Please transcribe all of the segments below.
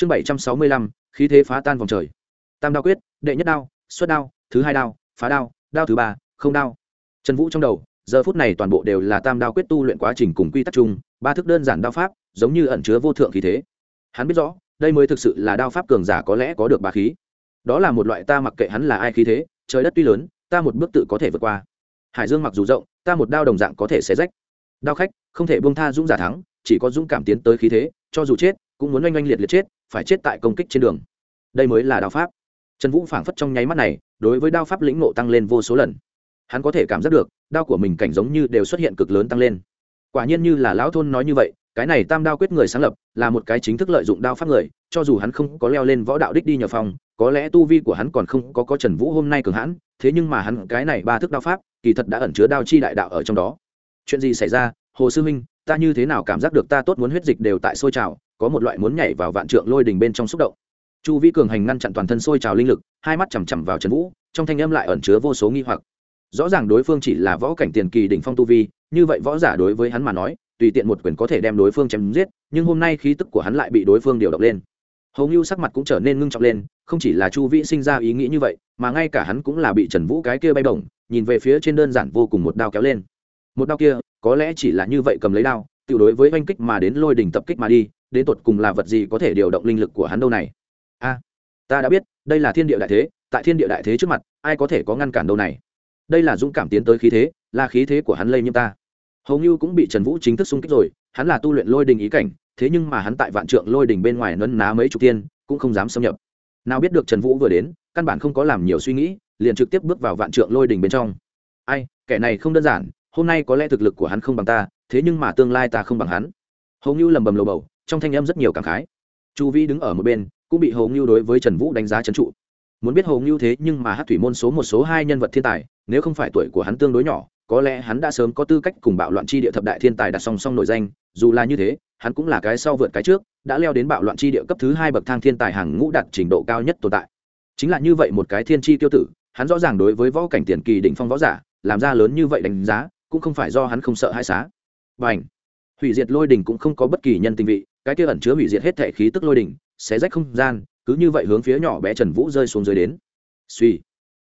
chương bảy trăm sáu mươi lăm, khí thế phá tan vòng trời. Tam đao quyết, đệ nhất đao, xuất đao, thứ hai đao, phá đao đao thứ ba, không đao. Trần vũ trong đầu, giờ phút này toàn bộ đều là tam đao quyết tu luyện quá trình cùng quy tắc chung, ba thức đơn giản đao pháp, giống như ẩn chứa vô thượng khí thế. Hắn biết rõ, đây mới thực sự là đao pháp cường giả có lẽ có được ba khí. Đó là một loại ta mặc kệ hắn là ai khí thế, trời đất tuy lớn, ta một bước tự có thể vượt qua. Hải dương mặc dù rộng, ta một đao đồng dạng có thể xé rách. Đao khách, không thể buông tha dũng giả thắng, chỉ có dũng cảm tiến tới khí thế, cho dù chết, cũng muốn oanh oanh liệt liệt chết phải chết tại công kích trên đường. Đây mới là đao pháp. Trần vũ phảng phất trong nháy mắt này, đối với đao pháp lĩnh nộ tăng lên vô số lần. Hắn có thể cảm giác được, đao của mình cảnh giống như đều xuất hiện cực lớn tăng lên. Quả nhiên như là lão thôn nói như vậy, cái này tam đao quyết người sáng lập, là một cái chính thức lợi dụng đao pháp người, cho dù hắn không có leo lên võ đạo đích đi nhờ phòng, có lẽ tu vi của hắn còn không có có trần vũ hôm nay cường hãn, thế nhưng mà hắn cái này ba thức đao pháp, kỳ thật đã ẩn chứa đao chi đại đạo ở trong đó. Chuyện gì xảy ra? Hồ sư minh ta như thế nào cảm giác được ta tốt muốn huyết dịch đều tại sôi trào có một loại muốn nhảy vào vạn trượng lôi đình bên trong xúc động. Chu vĩ cường hành ngăn chặn toàn thân sôi trào linh lực, hai mắt chằm chằm vào trần vũ, trong thanh âm lại ẩn chứa vô số nghi hoặc. Rõ ràng đối phương chỉ là võ cảnh tiền kỳ đỉnh phong tu vi, như vậy võ giả đối với hắn mà nói, tùy tiện một quyền có thể đem đối phương chém giết, nhưng hôm nay khí tức của hắn lại bị đối phương điều động lên. Hầu như sắc mặt cũng trở nên ngưng trọng lên, không chỉ là chu vĩ sinh ra ý nghĩ như vậy, mà ngay cả hắn cũng là bị trần vũ cái kia bay bổng, nhìn về phía trên đơn giản vô cùng một đao kéo lên. Một đao kia, có lẽ chỉ là như vậy cầm lấy đao, tự đối với oanh kích mà đến lôi đỉnh tập kích mà đi đến tột cùng là vật gì có thể điều động linh lực của hắn đâu này? A, ta đã biết, đây là thiên địa đại thế, tại thiên địa đại thế trước mặt, ai có thể có ngăn cản đâu này? Đây là dũng cảm tiến tới khí thế, là khí thế của hắn lây nhiễm ta. Hầu như cũng bị trần vũ chính thức xung kích rồi, hắn là tu luyện lôi đình ý cảnh, thế nhưng mà hắn tại vạn trượng lôi đình bên ngoài nấn ná mấy chục tiên cũng không dám xâm nhập. Nào biết được trần vũ vừa đến, căn bản không có làm nhiều suy nghĩ, liền trực tiếp bước vào vạn trượng lôi đình bên trong. Ai, kẻ này không đơn giản, hôm nay có lẽ thực lực của hắn không bằng ta, thế nhưng mà tương lai ta không bằng hắn. Hầu như lầm bầm lầu bầu trong thanh âm rất nhiều cảm khái. Chu vĩ đứng ở một bên, cũng bị hầu ngưu đối với trần vũ đánh giá trấn trụ. Muốn biết hầu ngưu thế nhưng mà hát thủy môn số một, số hai nhân vật thiên tài, nếu không phải tuổi của hắn tương đối nhỏ, có lẽ hắn đã sớm có tư cách cùng bạo loạn chi địa thập đại thiên tài đặt song song nổi danh. Dù là như thế, hắn cũng là cái sau vượt cái trước, đã leo đến bạo loạn chi địa cấp thứ hai bậc thang thiên tài hàng ngũ đạt trình độ cao nhất tồn tại. Chính là như vậy một cái thiên chi tiêu tử, hắn rõ ràng đối với võ cảnh tiền kỳ đỉnh phong võ giả, làm ra lớn như vậy đánh giá, cũng không phải do hắn không sợ hãi xá. Và ảnh hủy diệt lôi đỉnh cũng không có bất kỳ nhân tình vị cái kia ẩn chứa hủy diệt hết thể khí tức lôi đỉnh xé rách không gian, cứ như vậy hướng phía nhỏ bé trần vũ rơi xuống dưới đến. Suy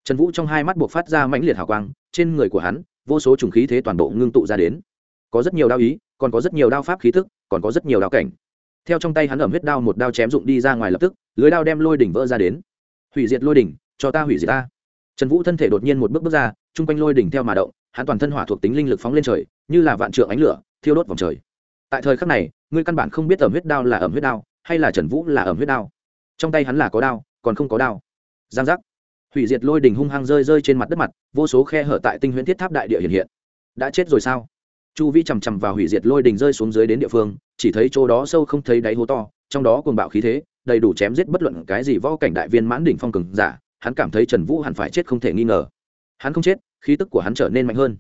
trần vũ trong hai mắt buộc phát ra mãnh liệt hào quang, trên người của hắn, vô số trùng khí thế toàn bộ ngưng tụ ra đến. Có rất nhiều đao ý, còn có rất nhiều đao pháp khí thức còn có rất nhiều đao cảnh. Theo trong tay hắn ẩm huyết đao một đao chém dụng đi ra ngoài lập tức, lưới đao đem lôi đỉnh vỡ ra đến. Hủy diệt lôi đỉnh, cho ta hủy diệt ta. Trần vũ thân thể đột nhiên một bước bước ra, chung quanh lôi đỉnh theo mà động, hắn toàn thân hỏa thuộc tính linh lực phóng lên trời, như là vạn trượng ánh lửa, thiêu đốt vòng trời tại thời khắc này, ngươi căn bản không biết ẩm huyết đao là ẩm huyết đao, hay là trần vũ là ẩm huyết đao. Trong tay hắn là có đao, còn không có đao. Giang giác. Hủy diệt lôi đình hung hăng rơi rơi trên mặt đất mặt, vô số khe hở tại tinh huyễn thiết tháp đại địa hiện hiện. Đã chết rồi sao? Chu vi chằm chằm vào hủy diệt lôi đình rơi xuống dưới đến địa phương, chỉ thấy chỗ đó sâu không thấy đáy hố to, trong đó cuồng bạo khí thế, đầy đủ chém giết bất luận cái gì võ cảnh đại viên mãn đỉnh phong cường giả, hắn cảm thấy trần vũ hẳn phải chết không thể nghi ngờ. Hắn không chết, khí tức của hắn trở nên mạnh hơn.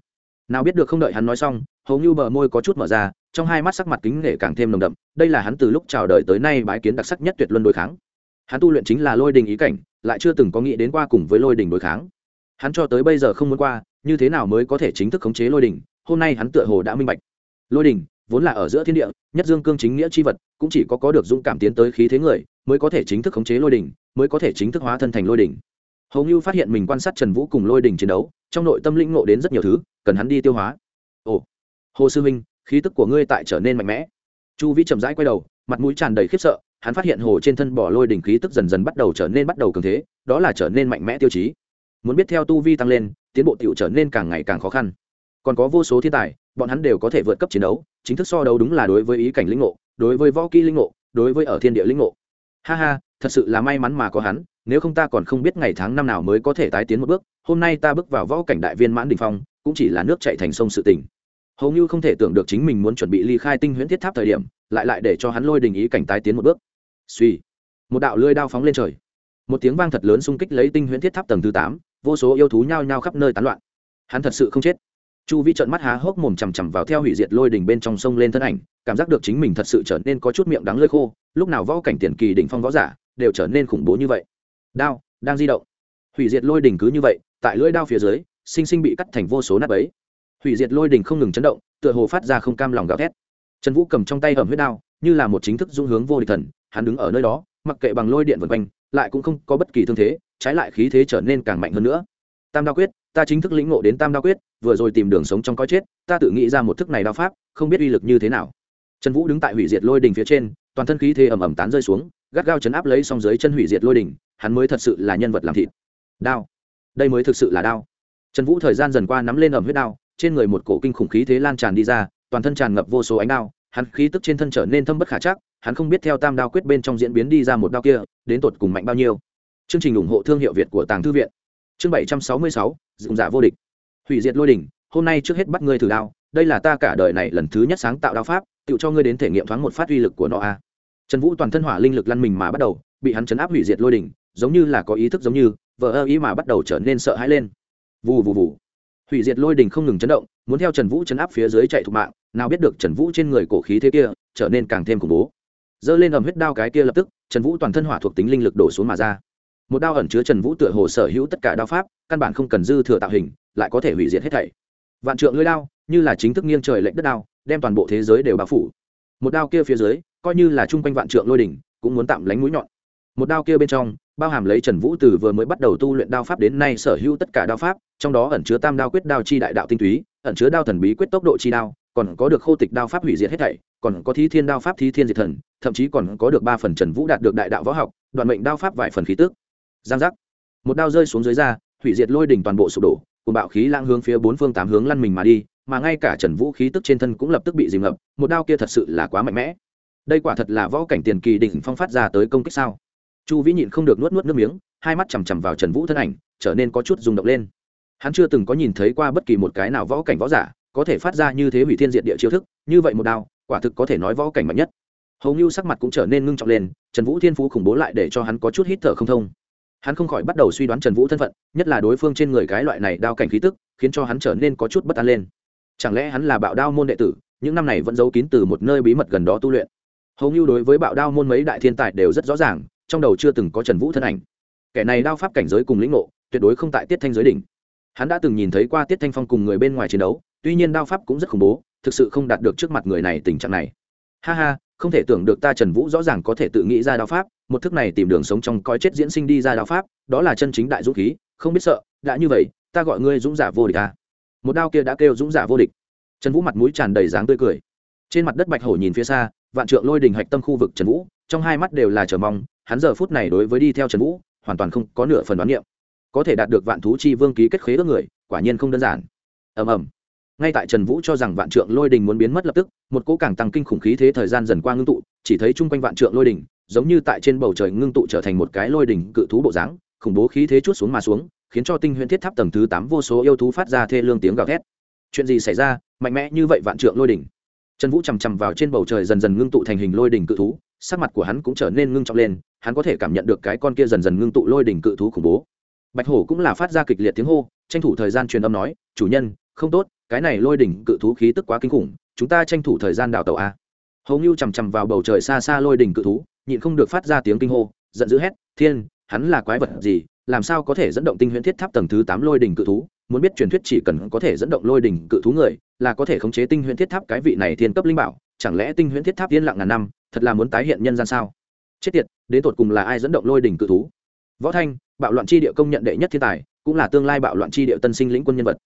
Nào biết được không đợi hắn nói xong, hầu như bờ môi có chút mở ra trong hai mắt sắc mặt kính nể càng thêm nồng đậm, đây là hắn từ lúc chào đời tới nay bái kiến đặc sắc nhất tuyệt luân đối kháng. Hắn tu luyện chính là lôi đình ý cảnh, lại chưa từng có nghĩ đến qua cùng với lôi đình đối kháng. Hắn cho tới bây giờ không muốn qua, như thế nào mới có thể chính thức khống chế lôi đình, hôm nay hắn tựa hồ đã minh bạch. Lôi đình, vốn là ở giữa thiên địa, nhất dương cương chính nghĩa c h i vật, cũng chỉ có có được dũng cảm tiến tới khí thế người, mới có thể chính thức khống chế lôi đình, mới có thể chính thức hóa thân thành lôi đình. Hầu như phát hiện mình quan sát trần vũ cùng lôi đình chiến đấu, trong nội tâm lĩnh ngộ đến rất nhiều thứ, cần hắn đi tiêu hóa. Ồ, hồ sư minh khí tức của ngươi tại trở nên mạnh mẽ. Chu vĩ chậm rãi quay đầu, mặt mũi tràn đầy khiếp sợ, hắn phát hiện hồ trên thân bỏ lôi đỉnh khí tức dần dần bắt đầu trở nên bắt đầu cường thế, đó là trở nên mạnh mẽ tiêu chí. Muốn biết theo tu vi tăng lên, tiến bộ tiểu trở nên càng ngày càng khó khăn. Còn có vô số thiên tài, bọn hắn đều có thể vượt cấp chiến đấu, chính thức so đấu đúng là đối với ý cảnh linh ngộ, đối với võ kỹ linh ngộ, đối với ở thiên địa linh ngộ. Ha ha, thật sự là may mắn mà có hắn, nếu không ta còn không biết ngày tháng năm nào mới có thể tái tiến một bước, hôm nay ta bước vào võ cảnh đại viên mãn đình phong, cũng chỉ là nước chạy thành sông sự tình hầu như không thể tưởng được chính mình muốn chuẩn bị ly khai tinh huyễn thiết tháp thời điểm, lại lại để cho hắn lôi đình ý cảnh tái tiến một bước. Suy, một đạo lưỡi đao phóng lên trời. Một tiếng vang thật lớn xung kích lấy tinh huyễn thiết tháp tầng thứ tám, vô số yêu thú nhao nhao khắp nơi tán loạn. Hắn thật sự không chết. Chu vi trợn mắt há hốc mồm chằm chằm vào theo hủy diệt lôi đỉnh bên trong sông lên thân ảnh, cảm giác được chính mình thật sự trở nên có chút miệng đắng lơi khô, lúc nào võ cảnh tiền kỳ đỉnh phong võ giả đều trở nên khủng bố như vậy. Đao đang di động. Hủy diệt lôi đỉnh cứ như vậy, tại lưỡi đao phía dưới, sinh sinh bị cắt thành vô số nát ấy hủy diệt lôi đỉnh không ngừng chấn động, tựa hồ phát ra không cam lòng gào thét. Trần vũ cầm trong tay ẩm huyết đao, như là một chính thức dung hướng vô địch thần, hắn đứng ở nơi đó, mặc kệ bằng lôi điện vần quanh, lại cũng không có bất kỳ thương thế, trái lại khí thế trở nên càng mạnh hơn nữa. Tam đao quyết, ta chính thức lĩnh ngộ đến tam đao quyết, vừa rồi tìm đường sống trong coi chết, ta tự nghĩ ra một thức này đao pháp, không biết uy lực như thế nào. Trần vũ đứng tại hủy diệt lôi đình phía trên, toàn thân khí thế ầm ầm tán rơi xuống, gắt gao chấn áp lấy xong dưới chân hủy diệt lôi đình hắn mới thật sự là nhân vật làm thịt. Đao. Đây mới thực sự là đao. Trần vũ thời gian dần qua nắm lên ẩm huyết đao trên người một cổ kinh khủng khí thế lan tràn đi ra, toàn thân tràn ngập vô số ánh đao, hắn khí tức trên thân trở nên thâm bất khả chắc, hắn không biết theo tam đao quyết bên trong diễn biến đi ra một đao kia, đến tột cùng mạnh bao nhiêu. Chương trình ủng hộ thương hiệu việt của tàng thư viện. Chương bảy trăm sáu mươi sáu dụng giả dạ vô địch. Hủy diệt lôi đỉnh, hôm nay trước hết bắt ngươi thử đao, đây là ta cả đời này lần thứ nhất sáng tạo đao pháp tự cho ngươi đến thể nghiệm thoáng một phát uy lực của nó a. Trần vũ toàn thân hỏa linh lực lăn mình mà bắt đầu, bị hắn chấn áp hủy diệt lôi đỉnh, giống như là có ý thức giống như vợ ơ ý mà bắt đầu trở nên sợ hãi lên. Vù vù vù hủy diệt lôi đình không ngừng chấn động, muốn theo trần vũ chấn áp phía dưới chạy thục mạng, nào biết được trần vũ trên người cổ khí thế kia trở nên càng thêm khủng bố. Giơ lên ầm huyết đao cái kia lập tức, trần vũ toàn thân hỏa thuộc tính linh lực đổ xuống mà ra. Một đao ẩn chứa trần vũ tựa hồ sở hữu tất cả đao pháp, căn bản không cần dư thừa tạo hình, lại có thể hủy diệt hết thảy. Vạn trượng lưỡi đao, như là chính thức nghiêng trời lệnh đất đao, đem toàn bộ thế giới đều bao phủ. Một đao kia phía dưới, coi như là chung quanh vạn trượng lôi đỉnh, cũng muốn tạm lánh mũi nhọn một đao kia bên trong, bao hàm lấy trần vũ từ vừa mới bắt đầu tu luyện đao pháp đến nay sở hữu tất cả đao pháp, trong đó ẩn chứa tam đao quyết đao chi đại đạo tinh túy, ẩn chứa đao thần bí quyết tốc độ chi đao, còn có được khô tịch đao pháp hủy diệt hết thảy, còn có thí thiên đao pháp thí thiên diệt thần, thậm chí còn có được ba phần trần vũ đạt được đại đạo võ học, đoạn mệnh đao pháp vài phần khí tước giang giác. Một đao rơi xuống dưới da, hủy diệt lôi đỉnh toàn bộ sụp đổ cùng bạo khí lang hướng phía bốn phương tám hướng lăn mình mà đi, mà ngay cả trần vũ khí tức trên thân cũng lập tức bị dìm ngập, một đao kia thật sự là quá mạnh mẽ. Đây quả thật là võ cảnh tiền kỳ đỉnh phong phát ra tới công kích sao? Chu vĩ nhịn không được nuốt nuốt nước miếng, hai mắt chằm chằm vào trần vũ thân ảnh, trở nên có chút rung động lên. Hắn chưa từng có nhìn thấy qua bất kỳ một cái nào võ cảnh võ giả có thể phát ra như thế hủy thiên diệt địa chiêu thức, như vậy một đao, quả thực có thể nói võ cảnh mạnh nhất. Hầu như sắc mặt cũng trở nên ngưng trọng lên, trần vũ thiên phú khủng bố lại để cho hắn có chút hít thở không thông. Hắn không khỏi bắt đầu suy đoán trần vũ thân phận, nhất là đối phương trên người cái loại này đao cảnh khí tức, khiến cho hắn trở nên có chút bất an lên. Chẳng lẽ hắn là bạo đao môn đệ tử, những năm này vẫn giấu kín từ một nơi bí mật gần đó tu luyện? Hầu như đối với bạo đao môn mấy đại thiên tài đều rất rõ ràng trong đầu chưa từng có trần vũ thân ảnh. Kẻ này đao pháp cảnh giới cùng lĩnh ngộ, tuyệt đối không tại tiết thanh giới đỉnh. Hắn đã từng nhìn thấy qua tiết thanh phong cùng người bên ngoài chiến đấu, tuy nhiên đao pháp cũng rất khủng bố, thực sự không đạt được trước mặt người này tình trạng này. Ha ha, không thể tưởng được ta trần vũ rõ ràng có thể tự nghĩ ra đao pháp, một thức này tìm đường sống trong coi chết diễn sinh đi ra đao pháp, đó là chân chính đại dũng khí, không biết sợ, đã như vậy, ta gọi ngươi dũng giả vô địch ta à? một đao kia đã kêu dũng giả vô địch. Trần vũ mặt mũi tràn đầy dáng tươi cười. Trên mặt đất bạch hổ nhìn phía xa, vạn trượng lôi đình hạch tâm khu vực trần vũ, trong hai mắt đều là chờ mong hắn giờ phút này đối với đi theo trần vũ, hoàn toàn không có nửa phần đoán niệm. Có thể đạt được vạn thú chi vương ký kết khế ước người, quả nhiên không đơn giản. Ầm ầm. Ngay tại trần vũ cho rằng vạn trượng lôi đình muốn biến mất lập tức, một cỗ càng tăng kinh khủng khí thế thời gian dần qua ngưng tụ, chỉ thấy chung quanh vạn trượng lôi đình, giống như tại trên bầu trời ngưng tụ trở thành một cái lôi đình cự thú bộ dáng, khủng bố khí thế chút xuống mà xuống, khiến cho tinh huyễn thiết tháp tầng thứ tám vô số yêu thú phát ra thê lương tiếng gào thét. Chuyện gì xảy ra? Mạnh mẽ như vậy vạn trượng lôi đỉnh trần vũ chằm chằm vào trên bầu trời dần dần ngưng tụ thành hình lôi đỉnh cự thú, sắc mặt của hắn cũng trở nên ngưng trọng lên hắn có thể cảm nhận được cái con kia dần dần ngưng tụ lôi đỉnh cự thú khủng bố. Bạch hổ cũng là phát ra kịch liệt tiếng hô, tranh thủ thời gian truyền âm nói, chủ nhân, không tốt, cái này lôi đỉnh cự thú khí tức quá kinh khủng, chúng ta tranh thủ thời gian đào tàu a. Hầu như chằm chằm vào bầu trời xa xa lôi đỉnh cự thú, nhịn không được phát ra tiếng kinh hô, giận dữ hét, thiên, hắn là quái vật gì, làm sao có thể dẫn động tinh huyễn thiết tháp tầng thứ tám lôi đỉnh cự thú? Muốn biết truyền thuyết chỉ cần có thể dẫn động lôi đỉnh cự thú người, là có thể khống chế tinh huyễn thiết tháp cái vị này thiên cấp linh bảo, chẳng lẽ tinh huyễn thiết tháp yên lặng ngàn năm, thật là muốn tái hiện nhân gian sao? Chết tiệt, đến tột cùng là ai dẫn động lôi đỉnh cự thú? Võ thanh, bạo loạn chi địa công nhận đệ nhất thiên tài, cũng là tương lai bạo loạn chi địa tân sinh lĩnh quân nhân vật.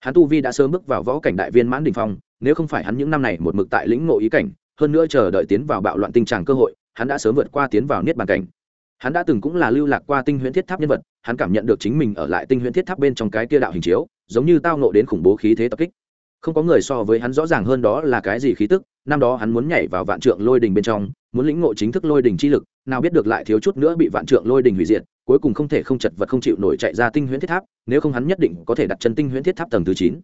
Hắn tu vi đã sớm bước vào võ cảnh đại viên mãn đình phong, nếu không phải hắn những năm này một mực tại lĩnh ngộ ý cảnh, hơn nữa chờ đợi tiến vào bạo loạn tình trạng cơ hội, hắn đã sớm vượt qua tiến vào niết bàn cảnh. Hắn đã từng cũng là lưu lạc qua tinh huyễn thiết tháp nhân vật, hắn cảm nhận được chính mình ở lại tinh huyễn thiết tháp bên trong cái kia đạo hình chiếu, giống như tao nộ đến khủng bố khí thế tập kích không có người so với hắn rõ ràng hơn đó là cái gì khí tức, năm đó hắn muốn nhảy vào vạn trượng lôi đình bên trong, muốn lĩnh ngộ chính thức lôi đình chi lực, nào biết được lại thiếu chút nữa bị vạn trượng lôi đình hủy diệt, cuối cùng không thể không chật vật không chịu nổi chạy ra tinh huyễn thiết tháp, nếu không hắn nhất định có thể đặt chân tinh huyễn thiết tháp tầng thứ chín.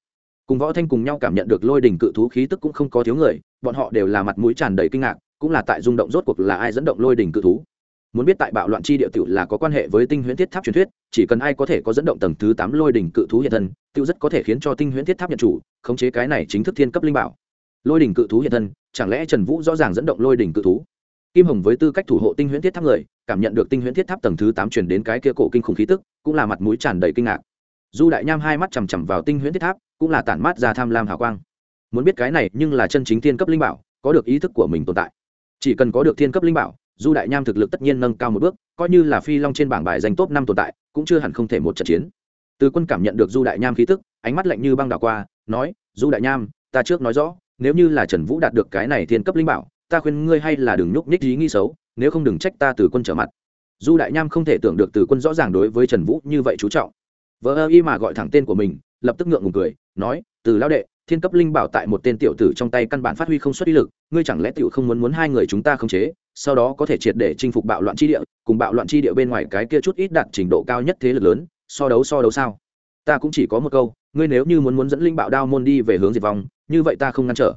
Cùng võ thanh cùng nhau cảm nhận được lôi đình cự thú khí tức cũng không có thiếu người, bọn họ đều là mặt mũi tràn đầy kinh ngạc, cũng là tại rung động rốt cuộc là ai dẫn động lôi đình cự thú muốn biết tại bạo loạn chi địa tiểu là có quan hệ với tinh huyễn thiết tháp truyền thuyết, chỉ cần ai có thể có dẫn động tầng thứ tám lôi đỉnh cự thú hiện thân tiêu rất có thể khiến cho tinh huyễn thiết tháp nhận chủ, khống chế cái này chính thức thiên cấp linh bảo. Lôi đỉnh cự thú hiện thân, chẳng lẽ trần vũ rõ ràng dẫn động lôi đỉnh cự thú? Kim hồng với tư cách thủ hộ tinh huyễn thiết tháp người, cảm nhận được tinh huyễn thiết tháp tầng thứ tám truyền đến cái kia cổ kinh khủng khí tức, cũng là mặt mũi tràn đầy kinh ngạc. Du đại nham hai mắt chằm chằm vào tinh huyễn thiết tháp, cũng là tản mát ra tham lam hào quang. Muốn biết cái này nhưng là chân chính thiên cấp linh bảo, có được ý thức của mình tồn tại. Chỉ cần có được thiên cấp linh bảo du đại nham thực lực tất nhiên nâng cao một bước, coi như là phi long trên bảng bài danh top năm tồn tại, cũng chưa hẳn không thể một trận chiến. Từ quân cảm nhận được du đại nham khí tức, ánh mắt lạnh như băng đảo qua, nói, du đại nham, ta trước nói rõ, nếu như là trần vũ đạt được cái này thiên cấp linh bảo, ta khuyên ngươi hay là đừng nhúc nhích ý nghĩ xấu, nếu không đừng trách ta từ quân trở mặt. Du đại nham không thể tưởng được từ quân rõ ràng đối với trần vũ như vậy chú trọng. Vợ ơ y mà gọi thẳng tên của mình, lập tức ngượng ngùng cười, nói, từ lao đệ thiên cấp linh bảo tại một tên tiểu tử trong tay căn bản phát huy không xuất uy lực, ngươi chẳng lẽ tiểu không muốn muốn hai người chúng ta khống chế, sau đó có thể triệt để chinh phục bạo loạn chi địa, cùng bạo loạn chi địa bên ngoài cái kia chút ít đạt trình độ cao nhất thế lực lớn, so đấu so đấu sao? Ta cũng chỉ có một câu, ngươi nếu như muốn muốn dẫn linh bảo đao môn đi về hướng diệt vong, như vậy ta không ngăn trở.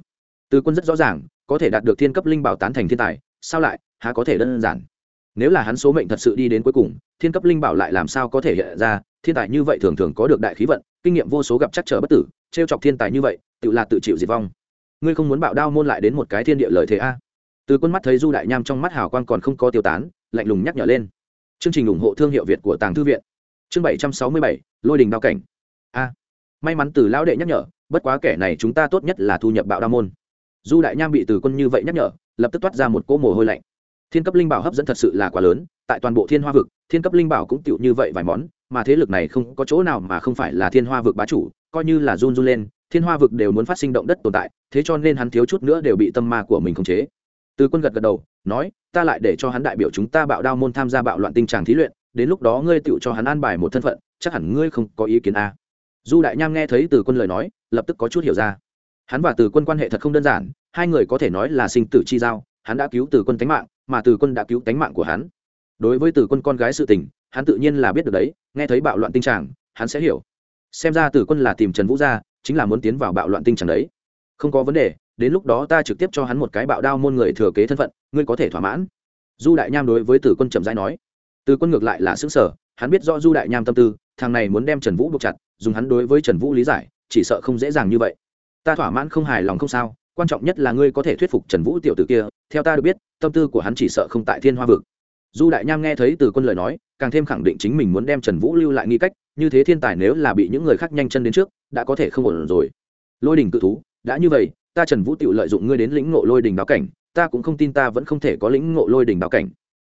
Từ quân rất rõ ràng, có thể đạt được thiên cấp linh bảo tán thành thiên tài, sao lại, há có thể đơn giản? Nếu là hắn số mệnh thật sự đi đến cuối cùng, thiên cấp linh bảo lại làm sao có thể hiện ra, thiên tài như vậy thường thường có được đại khí vận, kinh nghiệm vô số gặp chắc trở bất tử Trêu chọc thiên tài như vậy, tự là tự chịu diệt vong. Ngươi không muốn bạo đao môn lại đến một cái thiên địa lời thế a? Từ quân mắt thấy du đại nham trong mắt hào quang còn không có tiêu tán, lạnh lùng nhắc nhở lên. Chương trình ủng hộ thương hiệu việt của tàng thư viện. Chương bảy trăm sáu mươi bảy, lôi đình đao cảnh. A. May mắn từ lão đệ nhắc nhở, bất quá kẻ này chúng ta tốt nhất là thu nhập bạo đao môn. Du đại nham bị từ quân như vậy nhắc nhở, lập tức toát ra một cỗ mồ hôi lạnh. Thiên cấp linh bảo hấp dẫn thật sự là quá lớn, tại toàn bộ thiên hoa vực, thiên cấp linh bảo cũng tựu như vậy vài món, mà thế lực này không có chỗ nào mà không phải là thiên hoa vực bá chủ coi như là run run lên thiên hoa vực đều muốn phát sinh động đất tồn tại thế cho nên hắn thiếu chút nữa đều bị tâm ma của mình khống chế. Từ quân gật gật đầu nói ta lại để cho hắn đại biểu chúng ta bạo đao môn tham gia bạo loạn tinh trạng thí luyện đến lúc đó ngươi tựu cho hắn an bài một thân phận chắc hẳn ngươi không có ý kiến a. À. du đại nham nghe thấy từ quân lời nói lập tức có chút hiểu ra. Hắn và từ quân quan hệ thật không đơn giản hai người có thể nói là sinh tử chi giao hắn đã cứu từ quân tánh mạng mà từ quân đã cứu tánh mạng của hắn. Đối với từ quân con gái sự tình hắn tự nhiên là biết được đấy nghe thấy bạo loạn tinh trạng, hắn sẽ hiểu xem ra tử quân là tìm trần vũ gia chính là muốn tiến vào bạo loạn tinh tràng đấy. Không có vấn đề, đến lúc đó ta trực tiếp cho hắn một cái bạo đao môn người thừa kế thân phận, ngươi có thể thỏa mãn. Du đại nham đối với tử quân trầm giai nói. Tử quân ngược lại là xứng sở hắn biết rõ du đại nham tâm tư, thằng này muốn đem trần vũ buộc chặt, dùng hắn đối với trần vũ lý giải, chỉ sợ không dễ dàng như vậy. Ta thỏa mãn không hài lòng không sao, quan trọng nhất là ngươi có thể thuyết phục trần vũ tiểu tử kia, theo ta được biết, tâm tư của hắn chỉ sợ không tại thiên hoa vực. Du đại nham nghe thấy từ quân lời nói, càng thêm khẳng định chính mình muốn đem trần vũ lưu lại nghi cách như thế thiên tài nếu là bị những người khác nhanh chân đến trước, đã có thể không ổn rồi. Lôi đình cự thú, đã như vậy, ta trần vũ tự lợi dụng ngươi đến lĩnh ngộ lôi đình báo cảnh, ta cũng không tin ta vẫn không thể có lĩnh ngộ lôi đình báo cảnh.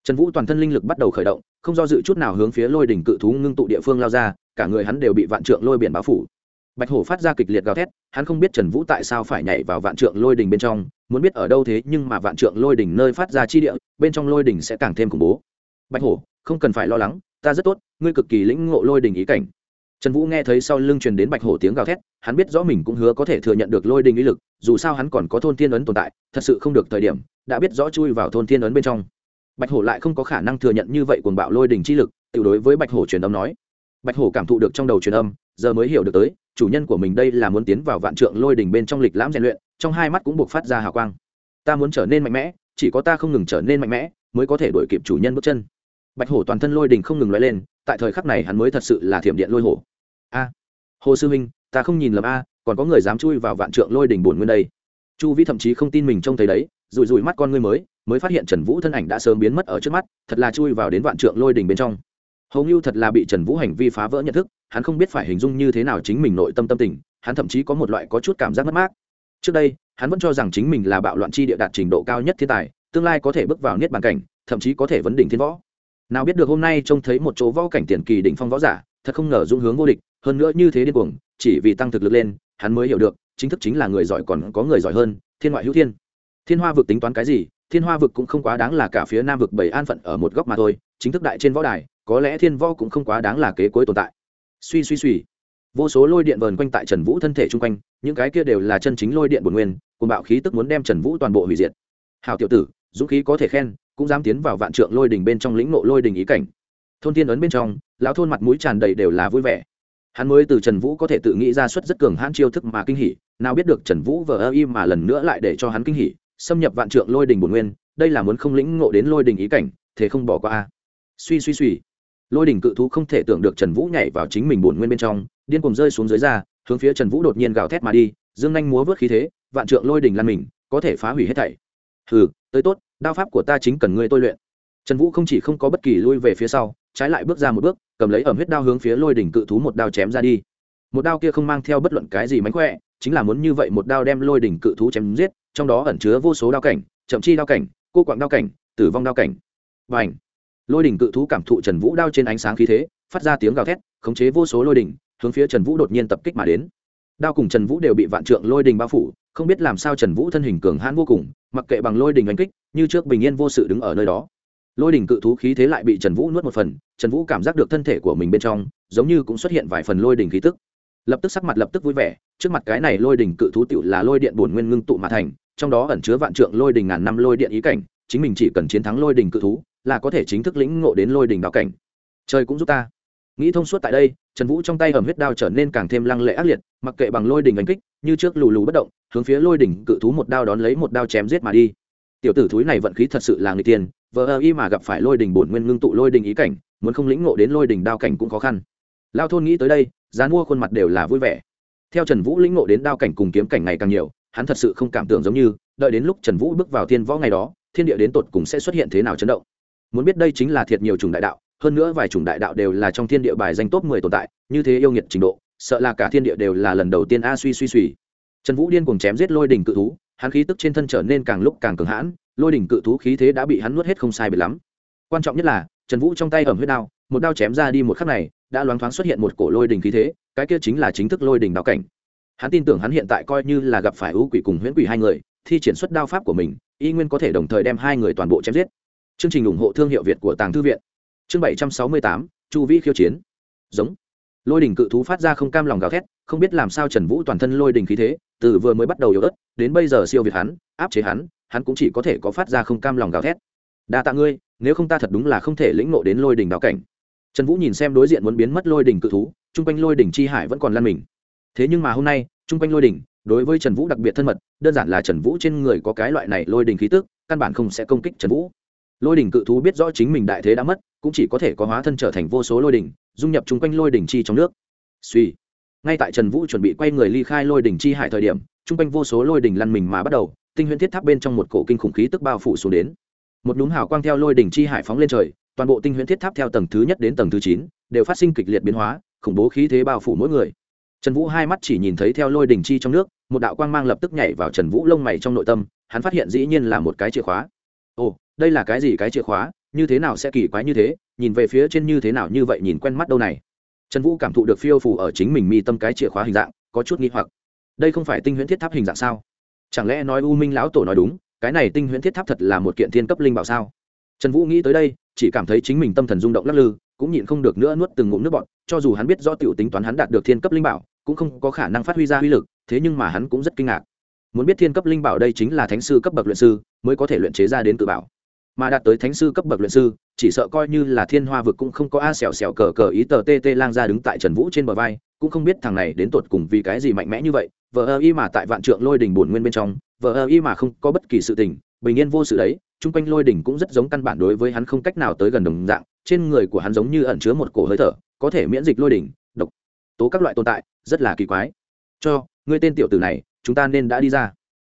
Trần vũ toàn thân linh lực bắt đầu khởi động, không do dự chút nào hướng phía lôi đình cự thú ngưng tụ địa phương lao ra, cả người hắn đều bị vạn trượng lôi biển báo phủ. Bạch hổ phát ra kịch liệt gào thét, hắn không biết trần vũ tại sao phải nhảy vào vạn trượng lôi đình bên trong, muốn biết ở đâu thế nhưng mà vạn trượng lôi đình nơi phát ra chi địa, bên trong lôi đình sẽ càng thêm khủng bố. Bạch hổ, không cần phải lo lắng ta rất tốt, ngươi cực kỳ lĩnh ngộ lôi đình ý cảnh. Trần vũ nghe thấy sau lưng truyền đến bạch hổ tiếng gào thét, hắn biết rõ mình cũng hứa có thể thừa nhận được lôi đình ý lực, dù sao hắn còn có thôn thiên ấn tồn tại, thật sự không được thời điểm, đã biết rõ chui vào thôn thiên ấn bên trong. Bạch hổ lại không có khả năng thừa nhận như vậy cuồng bạo lôi đình chi lực tự đối với bạch hổ truyền âm nói. Bạch hổ cảm thụ được trong đầu truyền âm, giờ mới hiểu được tới, chủ nhân của mình đây là muốn tiến vào vạn trượng lôi đình bên trong lịch lãm rèn luyện, trong hai mắt cũng buộc phát ra hào quang. Ta muốn trở nên mạnh mẽ, chỉ có ta không ngừng trở nên mạnh mẽ, mới có thể đuổi kịp chủ nhân bước chân bạch hổ toàn thân lôi đình không ngừng loại lên, tại thời khắc này hắn mới thật sự là thiểm điện lôi hổ. A, hồ sư huynh ta không nhìn lầm a, còn có người dám chui vào vạn trượng lôi đỉnh buồn nguyên đây. Chu vĩ thậm chí không tin mình trông thấy đấy rùi rùi mắt con ngươi mới mới phát hiện trần vũ thân ảnh đã sớm biến mất ở trước mắt, thật là chui vào đến vạn trượng lôi đỉnh bên trong. Hầu như thật là bị trần vũ hành vi phá vỡ nhận thức, hắn không biết phải hình dung như thế nào chính mình nội tâm tâm tình, hắn thậm chí có một loại có chút cảm giác mất mát. Trước đây, hắn vẫn cho rằng chính mình là bạo loạn chi địa đạt trình độ cao nhất thiên tài, tương lai có thể bước vào niết bàn cảnh, thậm chí có thể vấn đỉnh thiên võ nào biết được hôm nay trông thấy một chỗ võ cảnh tiền kỳ đỉnh phong võ giả, thật không ngờ dung hướng vô địch, hơn nữa như thế điên cuồng, chỉ vì tăng thực lực lên, hắn mới hiểu được, chính thức chính là người giỏi còn có người giỏi hơn, thiên ngoại hữu thiên. Thiên hoa vực tính toán cái gì? Thiên hoa vực cũng không quá đáng là cả phía nam vực bảy an phận ở một góc mà thôi, chính thức đại trên võ đài, có lẽ thiên võ cũng không quá đáng là kế cuối tồn tại. Suy suy suy. Vô số lôi điện vờn quanh tại trần vũ thân thể chung quanh, những cái kia đều là chân chính lôi điện bồn nguyên cùng bạo khí tức muốn đem trần vũ toàn bộ hủy diệt. Hào tiểu tử, dũng khí có thể khen cũng dám tiến vào vạn trượng lôi đình bên trong lĩnh nộ lôi đình ý cảnh. Thôn tiên ấn bên trong, lão thôn mặt mũi tràn đầy đều là vui vẻ. Hắn mới từ trần vũ có thể tự nghĩ ra suất rất cường hãn chiêu thức mà kinh hỉ, nào biết được trần vũ vờ ơ im mà lần nữa lại để cho hắn kinh hỉ, xâm nhập vạn trượng lôi đình bồn nguyên, đây là muốn không lĩnh ngộ đến lôi đình ý cảnh, thế không bỏ qua a. Suy suy suy. Lôi đình cự thú không thể tưởng được trần vũ nhảy vào chính mình bổn nguyên bên trong, điên cuồng rơi xuống dưới ra, hướng phía trần vũ đột nhiên gào thét mà đi, dương nhanh múa vớt khí thế, vạn trượng lôi đình lăn mình, có thể phá hủy hết thảy. Hừ, tới tốt đao pháp của ta chính cần ngươi tôi luyện. Trần vũ không chỉ không có bất kỳ lui về phía sau, trái lại bước ra một bước, cầm lấy ẩm huyết đao hướng phía lôi đỉnh cự thú một đao chém ra đi. Một đao kia không mang theo bất luận cái gì mánh khỏe, chính là muốn như vậy một đao đem lôi đỉnh cự thú chém giết, trong đó ẩn chứa vô số đao cảnh, chậm chi đao cảnh, cô quạng đao cảnh, tử vong đao cảnh. Và ảnh lôi đỉnh cự thú cảm thụ trần vũ đao trên ánh sáng khí thế, phát ra tiếng gào thét, khống chế vô số lôi đỉnh, hướng phía trần vũ đột nhiên tập kích mà đến. Đao cùng trần vũ đều bị vạn trượng lôi đình bao phủ không biết làm sao trần vũ thân hình cường hãn vô cùng, mặc kệ bằng lôi đình đánh kích, như trước bình yên vô sự đứng ở nơi đó. Lôi đình cự thú khí thế lại bị trần vũ nuốt một phần, trần vũ cảm giác được thân thể của mình bên trong, giống như cũng xuất hiện vài phần lôi đình khí tức. Lập tức sắc mặt lập tức vui vẻ, trước mặt cái này lôi đình cự thú tựu là lôi điện bổn nguyên ngưng tụ mà thành, trong đó ẩn chứa vạn trượng lôi đình ngàn năm lôi điện ý cảnh, chính mình chỉ cần chiến thắng lôi đình cự thú, là có thể chính thức lĩnh ngộ đến lôi đình đạo cảnh. Trời cũng giúp ta nghĩ thông suốt tại đây, trần vũ trong tay ẩm huyết đao trở nên càng thêm lăng lệ ác liệt, mặc kệ bằng lôi đỉnh đánh kích, như trước lù lù bất động, hướng phía lôi đỉnh cự thú một đao đón lấy một đao chém giết mà đi. Tiểu tử thúi này vận khí thật sự là người tiền, vờ ơ y mà gặp phải lôi đỉnh bổn nguyên ngưng tụ lôi đỉnh ý cảnh, muốn không lĩnh ngộ đến lôi đỉnh đao cảnh cũng khó khăn. Lao thôn nghĩ tới đây, dán mua khuôn mặt đều là vui vẻ. Theo trần vũ lĩnh ngộ đến đao cảnh cùng kiếm cảnh ngày càng nhiều, hắn thật sự không cảm tưởng giống như, đợi đến lúc trần vũ bước vào thiên võ ngày đó, thiên địa đến tột cùng sẽ xuất hiện thế nào chấn động. Muốn biết đây chính là thiệt nhiều chủng đại đạo hơn nữa vài chủng đại đạo đều là trong thiên địa bài danh top mười tồn tại, như thế yêu nghiệt trình độ, sợ là cả thiên địa đều là lần đầu tiên a suy suy suy. Trần vũ điên cùng chém giết lôi đỉnh cự thú, hắn khí tức trên thân trở nên càng lúc càng cường hãn, lôi đỉnh cự thú khí thế đã bị hắn nuốt hết không sai biệt lắm. Quan trọng nhất là, trần vũ trong tay ẩm huyết đao, một đao chém ra đi một khắc này, đã loáng thoáng xuất hiện một cổ lôi đỉnh khí thế, cái kia chính là chính thức lôi đỉnh đạo cảnh. Hắn tin tưởng hắn hiện tại coi như là gặp phải ưu quỷ cùng huyễn quỷ hai người, thi triển xuất đao pháp của mình, y nguyên có thể đồng thời đem hai người toàn bộ chém giết. Chương trình ủng hộ thương hiệu việt của tàng thư viện chương bảy trăm sáu mươi tám, chu vĩ khiêu chiến. Giống. Lôi đỉnh cự thú phát ra không cam lòng gào thét, không biết làm sao trần vũ toàn thân lôi đỉnh khí thế, từ vừa mới bắt đầu yếu ớt, đến bây giờ siêu việt hắn, áp chế hắn hắn cũng chỉ có thể có phát ra không cam lòng gào thét. Đa tạ ngươi, nếu không ta thật đúng là không thể lĩnh nộ đến lôi đỉnh đạo cảnh. Trần vũ nhìn xem đối diện muốn biến mất lôi đỉnh cự thú, chung quanh lôi đỉnh chi hải vẫn còn lan mình. Thế nhưng mà hôm nay, chung quanh lôi đỉnh, đối với trần vũ đặc biệt thân mật, đơn giản là trần vũ trên người có cái loại này lôi đỉnh khí tức, căn bản không sẽ công kích trần vũ lôi đỉnh cự thú biết rõ chính mình đại thế đã mất, cũng chỉ có thể có hóa thân trở thành vô số lôi đỉnh, dung nhập chung quanh lôi đỉnh chi trong nước. Suy. Ngay tại trần vũ chuẩn bị quay người ly khai lôi đỉnh chi hải thời điểm, chung quanh vô số lôi đỉnh lăn mình mà bắt đầu, tinh huyễn thiết tháp bên trong một cổ kinh khủng khí tức bao phủ xuống đến. Một núm hào quang theo lôi đỉnh chi hải phóng lên trời, toàn bộ tinh huyễn thiết tháp theo tầng thứ nhất đến tầng thứ chín, đều phát sinh kịch liệt biến hóa, khủng bố khí thế bao phủ mỗi người. Trần vũ hai mắt chỉ nhìn thấy theo lôi đỉnh chi trong nước, một đạo quang mang lập tức nhảy vào trần vũ lông mày trong nội tâm, hắn phát hiện dĩ nhiên là một cái chìa khóa. Ồ đây là cái gì cái chìa khóa, như thế nào sẽ kỳ quái như thế, nhìn về phía trên như thế nào như vậy nhìn quen mắt đâu này. Trần vũ cảm thụ được phiêu phủ ở chính mình mi tâm cái chìa khóa hình dạng, có chút nghi hoặc. Đây không phải tinh huyễn thiết tháp hình dạng sao? Chẳng lẽ nói u minh lão tổ nói đúng, cái này tinh huyễn thiết tháp thật là một kiện thiên cấp linh bảo sao? Trần vũ nghĩ tới đây, chỉ cảm thấy chính mình tâm thần rung động lắc lư, cũng nhịn không được nữa nuốt từng ngụm nước bọt, cho dù hắn biết do tiểu tính toán hắn đạt được thiên cấp linh bảo, cũng không có khả năng phát huy ra uy lực, thế nhưng mà hắn cũng rất kinh ngạc. Muốn biết thiên cấp linh bảo đây chính là thánh sư cấp bậc luyện sư, mới có thể luyện chế ra đến tự bảo mà đạt tới thánh sư cấp bậc luyện sư, chỉ sợ coi như là thiên hoa vực cũng không có a xẻo xẻo cờ cờ ý tờ tê tê lang ra đứng tại trần vũ trên bờ vai, cũng không biết thằng này đến tột cùng vì cái gì mạnh mẽ như vậy vợ ơ y mà tại vạn trượng lôi đỉnh bổn nguyên bên trong vợ ơ y mà không có bất kỳ sự tình, bình yên vô sự đấy, chung quanh lôi đỉnh cũng rất giống căn bản đối với hắn không cách nào tới gần đồng dạng, trên người của hắn giống như ẩn chứa một cổ hơi thở, có thể miễn dịch lôi đỉnh, độc, tố các loại tồn tại, rất là kỳ quái. Cho, ngươi tên tiểu tử này, chúng ta nên đã đi ra.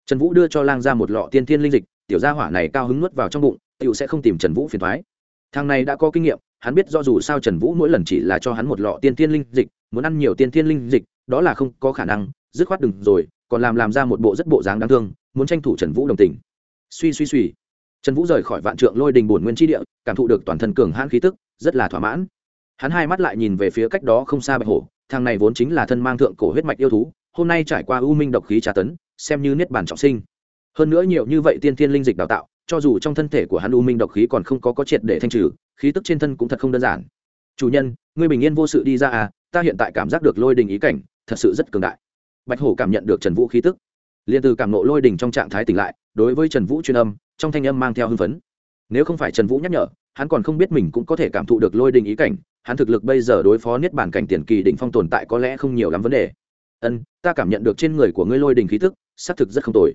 Trần vũ đưa cho lang ra một lọ tiên thiên linh dịch, tiểu gia hỏa này cao hứng nuốt vào trong bụng tiểu sẽ không tìm trần vũ phiền toái. thằng này đã có kinh nghiệm, hắn biết do dù sao trần vũ mỗi lần chỉ là cho hắn một lọ tiên thiên linh dịch, muốn ăn nhiều tiên thiên linh dịch, đó là không có khả năng, dứt khoát đừng rồi, còn làm làm ra một bộ rất bộ dáng đáng thương, muốn tranh thủ trần vũ đồng tình. Suy suy suy. Trần vũ rời khỏi vạn trượng lôi đình bổn nguyên Chi địa, cảm thụ được toàn thân cường hãn khí tức, rất là thỏa mãn. Hắn hai mắt lại nhìn về phía cách đó không xa bạch hổ, thằng này vốn chính là thân mang thượng cổ huyết mạch yêu thú, hôm nay trải qua u minh độc khí trà tấn, xem như niết bản trọng sinh. Hơn nữa nhiều như vậy tiên thiên linh dịch đào tạo cho dù trong thân thể của hắn u minh độc khí còn không có có triệt để thanh trừ, khí tức trên thân cũng thật không đơn giản. Chủ nhân, ngươi bình yên vô sự đi ra à ta hiện tại cảm giác được lôi đình ý cảnh, thật sự rất cường đại. Bạch hổ cảm nhận được trần vũ khí tức, liền từ cảm nộ lôi đình trong trạng thái tỉnh lại, đối với trần vũ chuyên âm, trong thanh âm mang theo hưng phấn. Nếu không phải trần vũ nhắc nhở, hắn còn không biết mình cũng có thể cảm thụ được lôi đình ý cảnh, hắn thực lực bây giờ đối phó niết bản cảnh tiền kỳ đỉnh phong tồn tại có lẽ không nhiều lắm vấn đề. Ân, ta cảm nhận được trên người của ngươi lôi đình khí tức, xác thực rất không tồi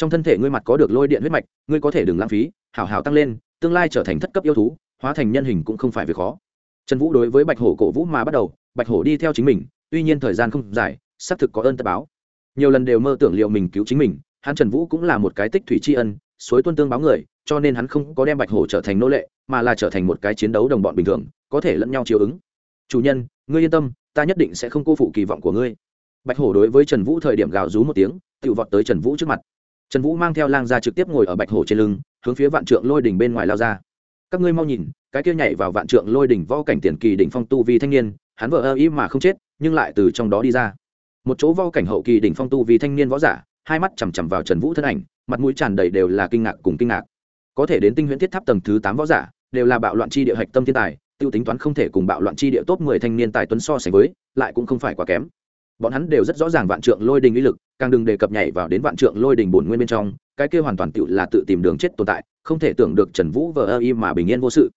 trong thân thể ngươi mặt có được lôi điện huyết mạch, ngươi có thể đừng lãng phí, hảo hảo tăng lên, tương lai trở thành thất cấp yêu thú, hóa thành nhân hình cũng không phải việc khó. Trần vũ đối với bạch hổ cổ vũ mà bắt đầu, bạch hổ đi theo chính mình, tuy nhiên thời gian không dài, xác thực có ơn tất báo. Nhiều lần đều mơ tưởng liệu mình cứu chính mình, hắn trần vũ cũng là một cái tích thủy tri ân, suối tuân tương báo người, cho nên hắn không có đem bạch hổ trở thành nô lệ, mà là trở thành một cái chiến đấu đồng bọn bình thường, có thể lẫn nhau chiều ứng. Chủ nhân, ngươi yên tâm, ta nhất định sẽ không cô phụ kỳ vọng của ngươi. Bạch hổ đối với trần vũ thời điểm gào rú một tiếng tự vọt tới trần vũ trước mặt trần vũ mang theo lang gia trực tiếp ngồi ở bạch hổ trên lưng, hướng phía vạn trượng lôi đỉnh bên ngoài lao ra. Các ngươi mau nhìn, cái kia nhảy vào vạn trượng lôi đỉnh võ cảnh tiền kỳ đỉnh phong tu vi thanh niên, hắn vợ ơ ý mà không chết, nhưng lại từ trong đó đi ra. Một chỗ võ cảnh hậu kỳ đỉnh phong tu vi thanh niên võ giả, hai mắt chằm chằm vào trần vũ thân ảnh, mặt mũi tràn đầy đều là kinh ngạc cùng kinh ngạc. Có thể đến tinh huyễn thiết tháp tầng thứ tám võ giả, đều là bạo loạn chi địa hạch tâm thiên tài, tiêu tính toán không thể cùng bạo loạn chi địa top mười thanh niên tài tuấn so sánh với, lại cũng không phải quá kém bọn hắn đều rất rõ ràng vạn trượng lôi đình uy lực, càng đừng đề cập nhảy vào đến vạn trượng lôi đình bổn nguyên bên trong, cái kia hoàn toàn tự là tự tìm đường chết tồn tại, không thể tưởng được trần vũ vờ ơ y mà bình yên vô sự.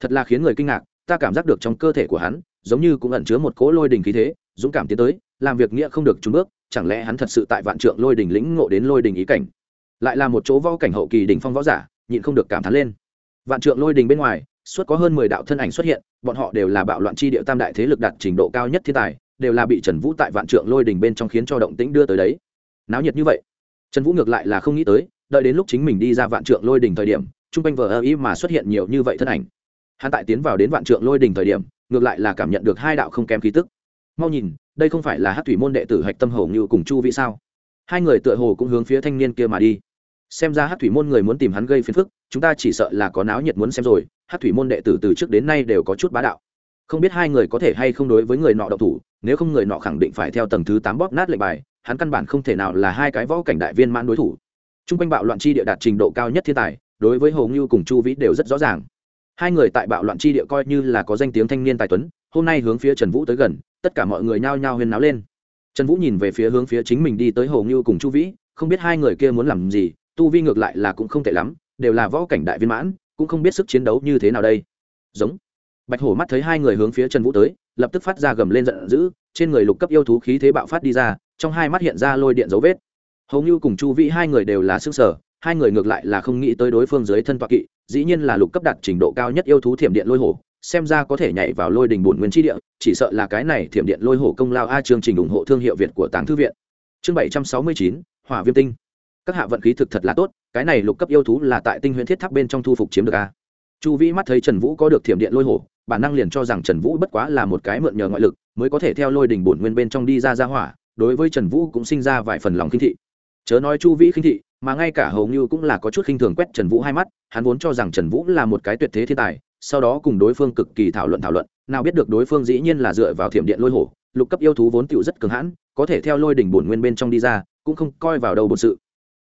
Thật là khiến người kinh ngạc, ta cảm giác được trong cơ thể của hắn, giống như cũng ẩn chứa một cỗ lôi đình khí thế, dũng cảm tiến tới, làm việc nghĩa không được trúng bước, chẳng lẽ hắn thật sự tại vạn trượng lôi đình lĩnh ngộ đến lôi đình ý cảnh? Lại là một chỗ võ cảnh hậu kỳ đỉnh phong võ giả, nhịn không được cảm thán lên. Vạn trượng lôi đình bên ngoài, suốt có hơn mười đạo thân ảnh xuất hiện, bọn họ đều là bạo loạn chi địa tam đại thế lực đạt trình độ cao nhất thiên tài đều là bị trần vũ tại vạn trượng lôi đình bên trong khiến cho động tĩnh đưa tới đấy. Náo nhiệt như vậy, trần vũ ngược lại là không nghĩ tới, đợi đến lúc chính mình đi ra vạn trượng lôi đình thời điểm chung quanh vờ ơ ý mà xuất hiện nhiều như vậy thân ảnh. Hắn tại tiến vào đến vạn trượng lôi đình thời điểm, ngược lại là cảm nhận được hai đạo không kém khí tức. Mau nhìn, đây không phải là hát thủy môn đệ tử hạch tâm hầu như cùng chu vĩ sao? Hai người tựa hồ cũng hướng phía thanh niên kia mà đi. Xem ra hát thủy môn người muốn tìm hắn gây phiền phức, chúng ta chỉ sợ là có náo nhiệt muốn xem rồi hát thủy môn đệ tử từ trước đến nay đều có chút bá đạo. Không biết hai người có thể hay không đối với người nọ độc thủ nếu không người nọ khẳng định phải theo tầng thứ tám bóp nát lệnh bài, hắn căn bản không thể nào là hai cái võ cảnh đại viên mãn đối thủ. T r u n g quanh bạo loạn chi địa đạt trình độ cao nhất thiên tài, đối với hồ ngưu cùng chu vĩ đều rất rõ ràng. Hai người tại bạo loạn chi địa coi như là có danh tiếng thanh niên tài tuấn, hôm nay hướng phía trần vũ tới gần, tất cả mọi người nhao nhao huyên náo lên. Trần vũ nhìn về phía hướng phía chính mình đi tới hồ ngưu cùng chu vĩ, không biết hai người kia muốn làm gì, tu vi ngược lại là cũng không tệ lắm, đều là võ cảnh đại viên mãn, cũng không biết sức chiến đấu như thế nào đây. Giống. Bạch hổ mắt thấy hai người hướng phía trần vũ tới lập tức phát ra gầm lên giận dữ, trên người lục cấp yêu thú khí thế bạo phát đi ra, trong hai mắt hiện ra lôi điện dấu vết. Hầu như cùng chu vĩ hai người đều là xương sở, hai người ngược lại là không nghĩ tới đối phương dưới thân toa kỵ, dĩ nhiên là lục cấp đạt trình độ cao nhất yêu thú thiểm điện lôi hổ, xem ra có thể nhảy vào lôi đình bổn nguyên tri địa, chỉ sợ là cái này thiểm điện lôi hổ công lao a chương trình ủng hộ thương hiệu việt của tàng thư viện. Chương bảy trăm sáu mươi chín, hỏa viêm tinh. Các hạ vận khí thực thật là tốt, cái này lục cấp yêu thú là tại tinh huyện thiết tháp bên trong thu phục chiếm được a. Chu vĩ mắt thấy trần vũ có được thiểm điện lôi hổ bản năng liền cho rằng trần vũ bất quá là một cái mượn nhờ ngoại lực, mới có thể theo lôi đình bổn nguyên bên trong đi ra ra hỏa, đối với trần vũ cũng sinh ra vài phần lòng khinh thị. Chớ nói chu vĩ khinh thị, mà ngay cả hầu như cũng là có chút khinh thường quét trần vũ hai mắt, hắn vốn cho rằng trần vũ là một cái tuyệt thế thiên tài, sau đó cùng đối phương cực kỳ thảo luận thảo luận, nào biết được đối phương dĩ nhiên là dựa vào thiểm điện lôi hổ, lục cấp yêu thú vốn tựu rất cường hãn, có thể theo lôi đỉnh bổn nguyên bên trong đi ra, cũng không coi vào đầu bổn sự.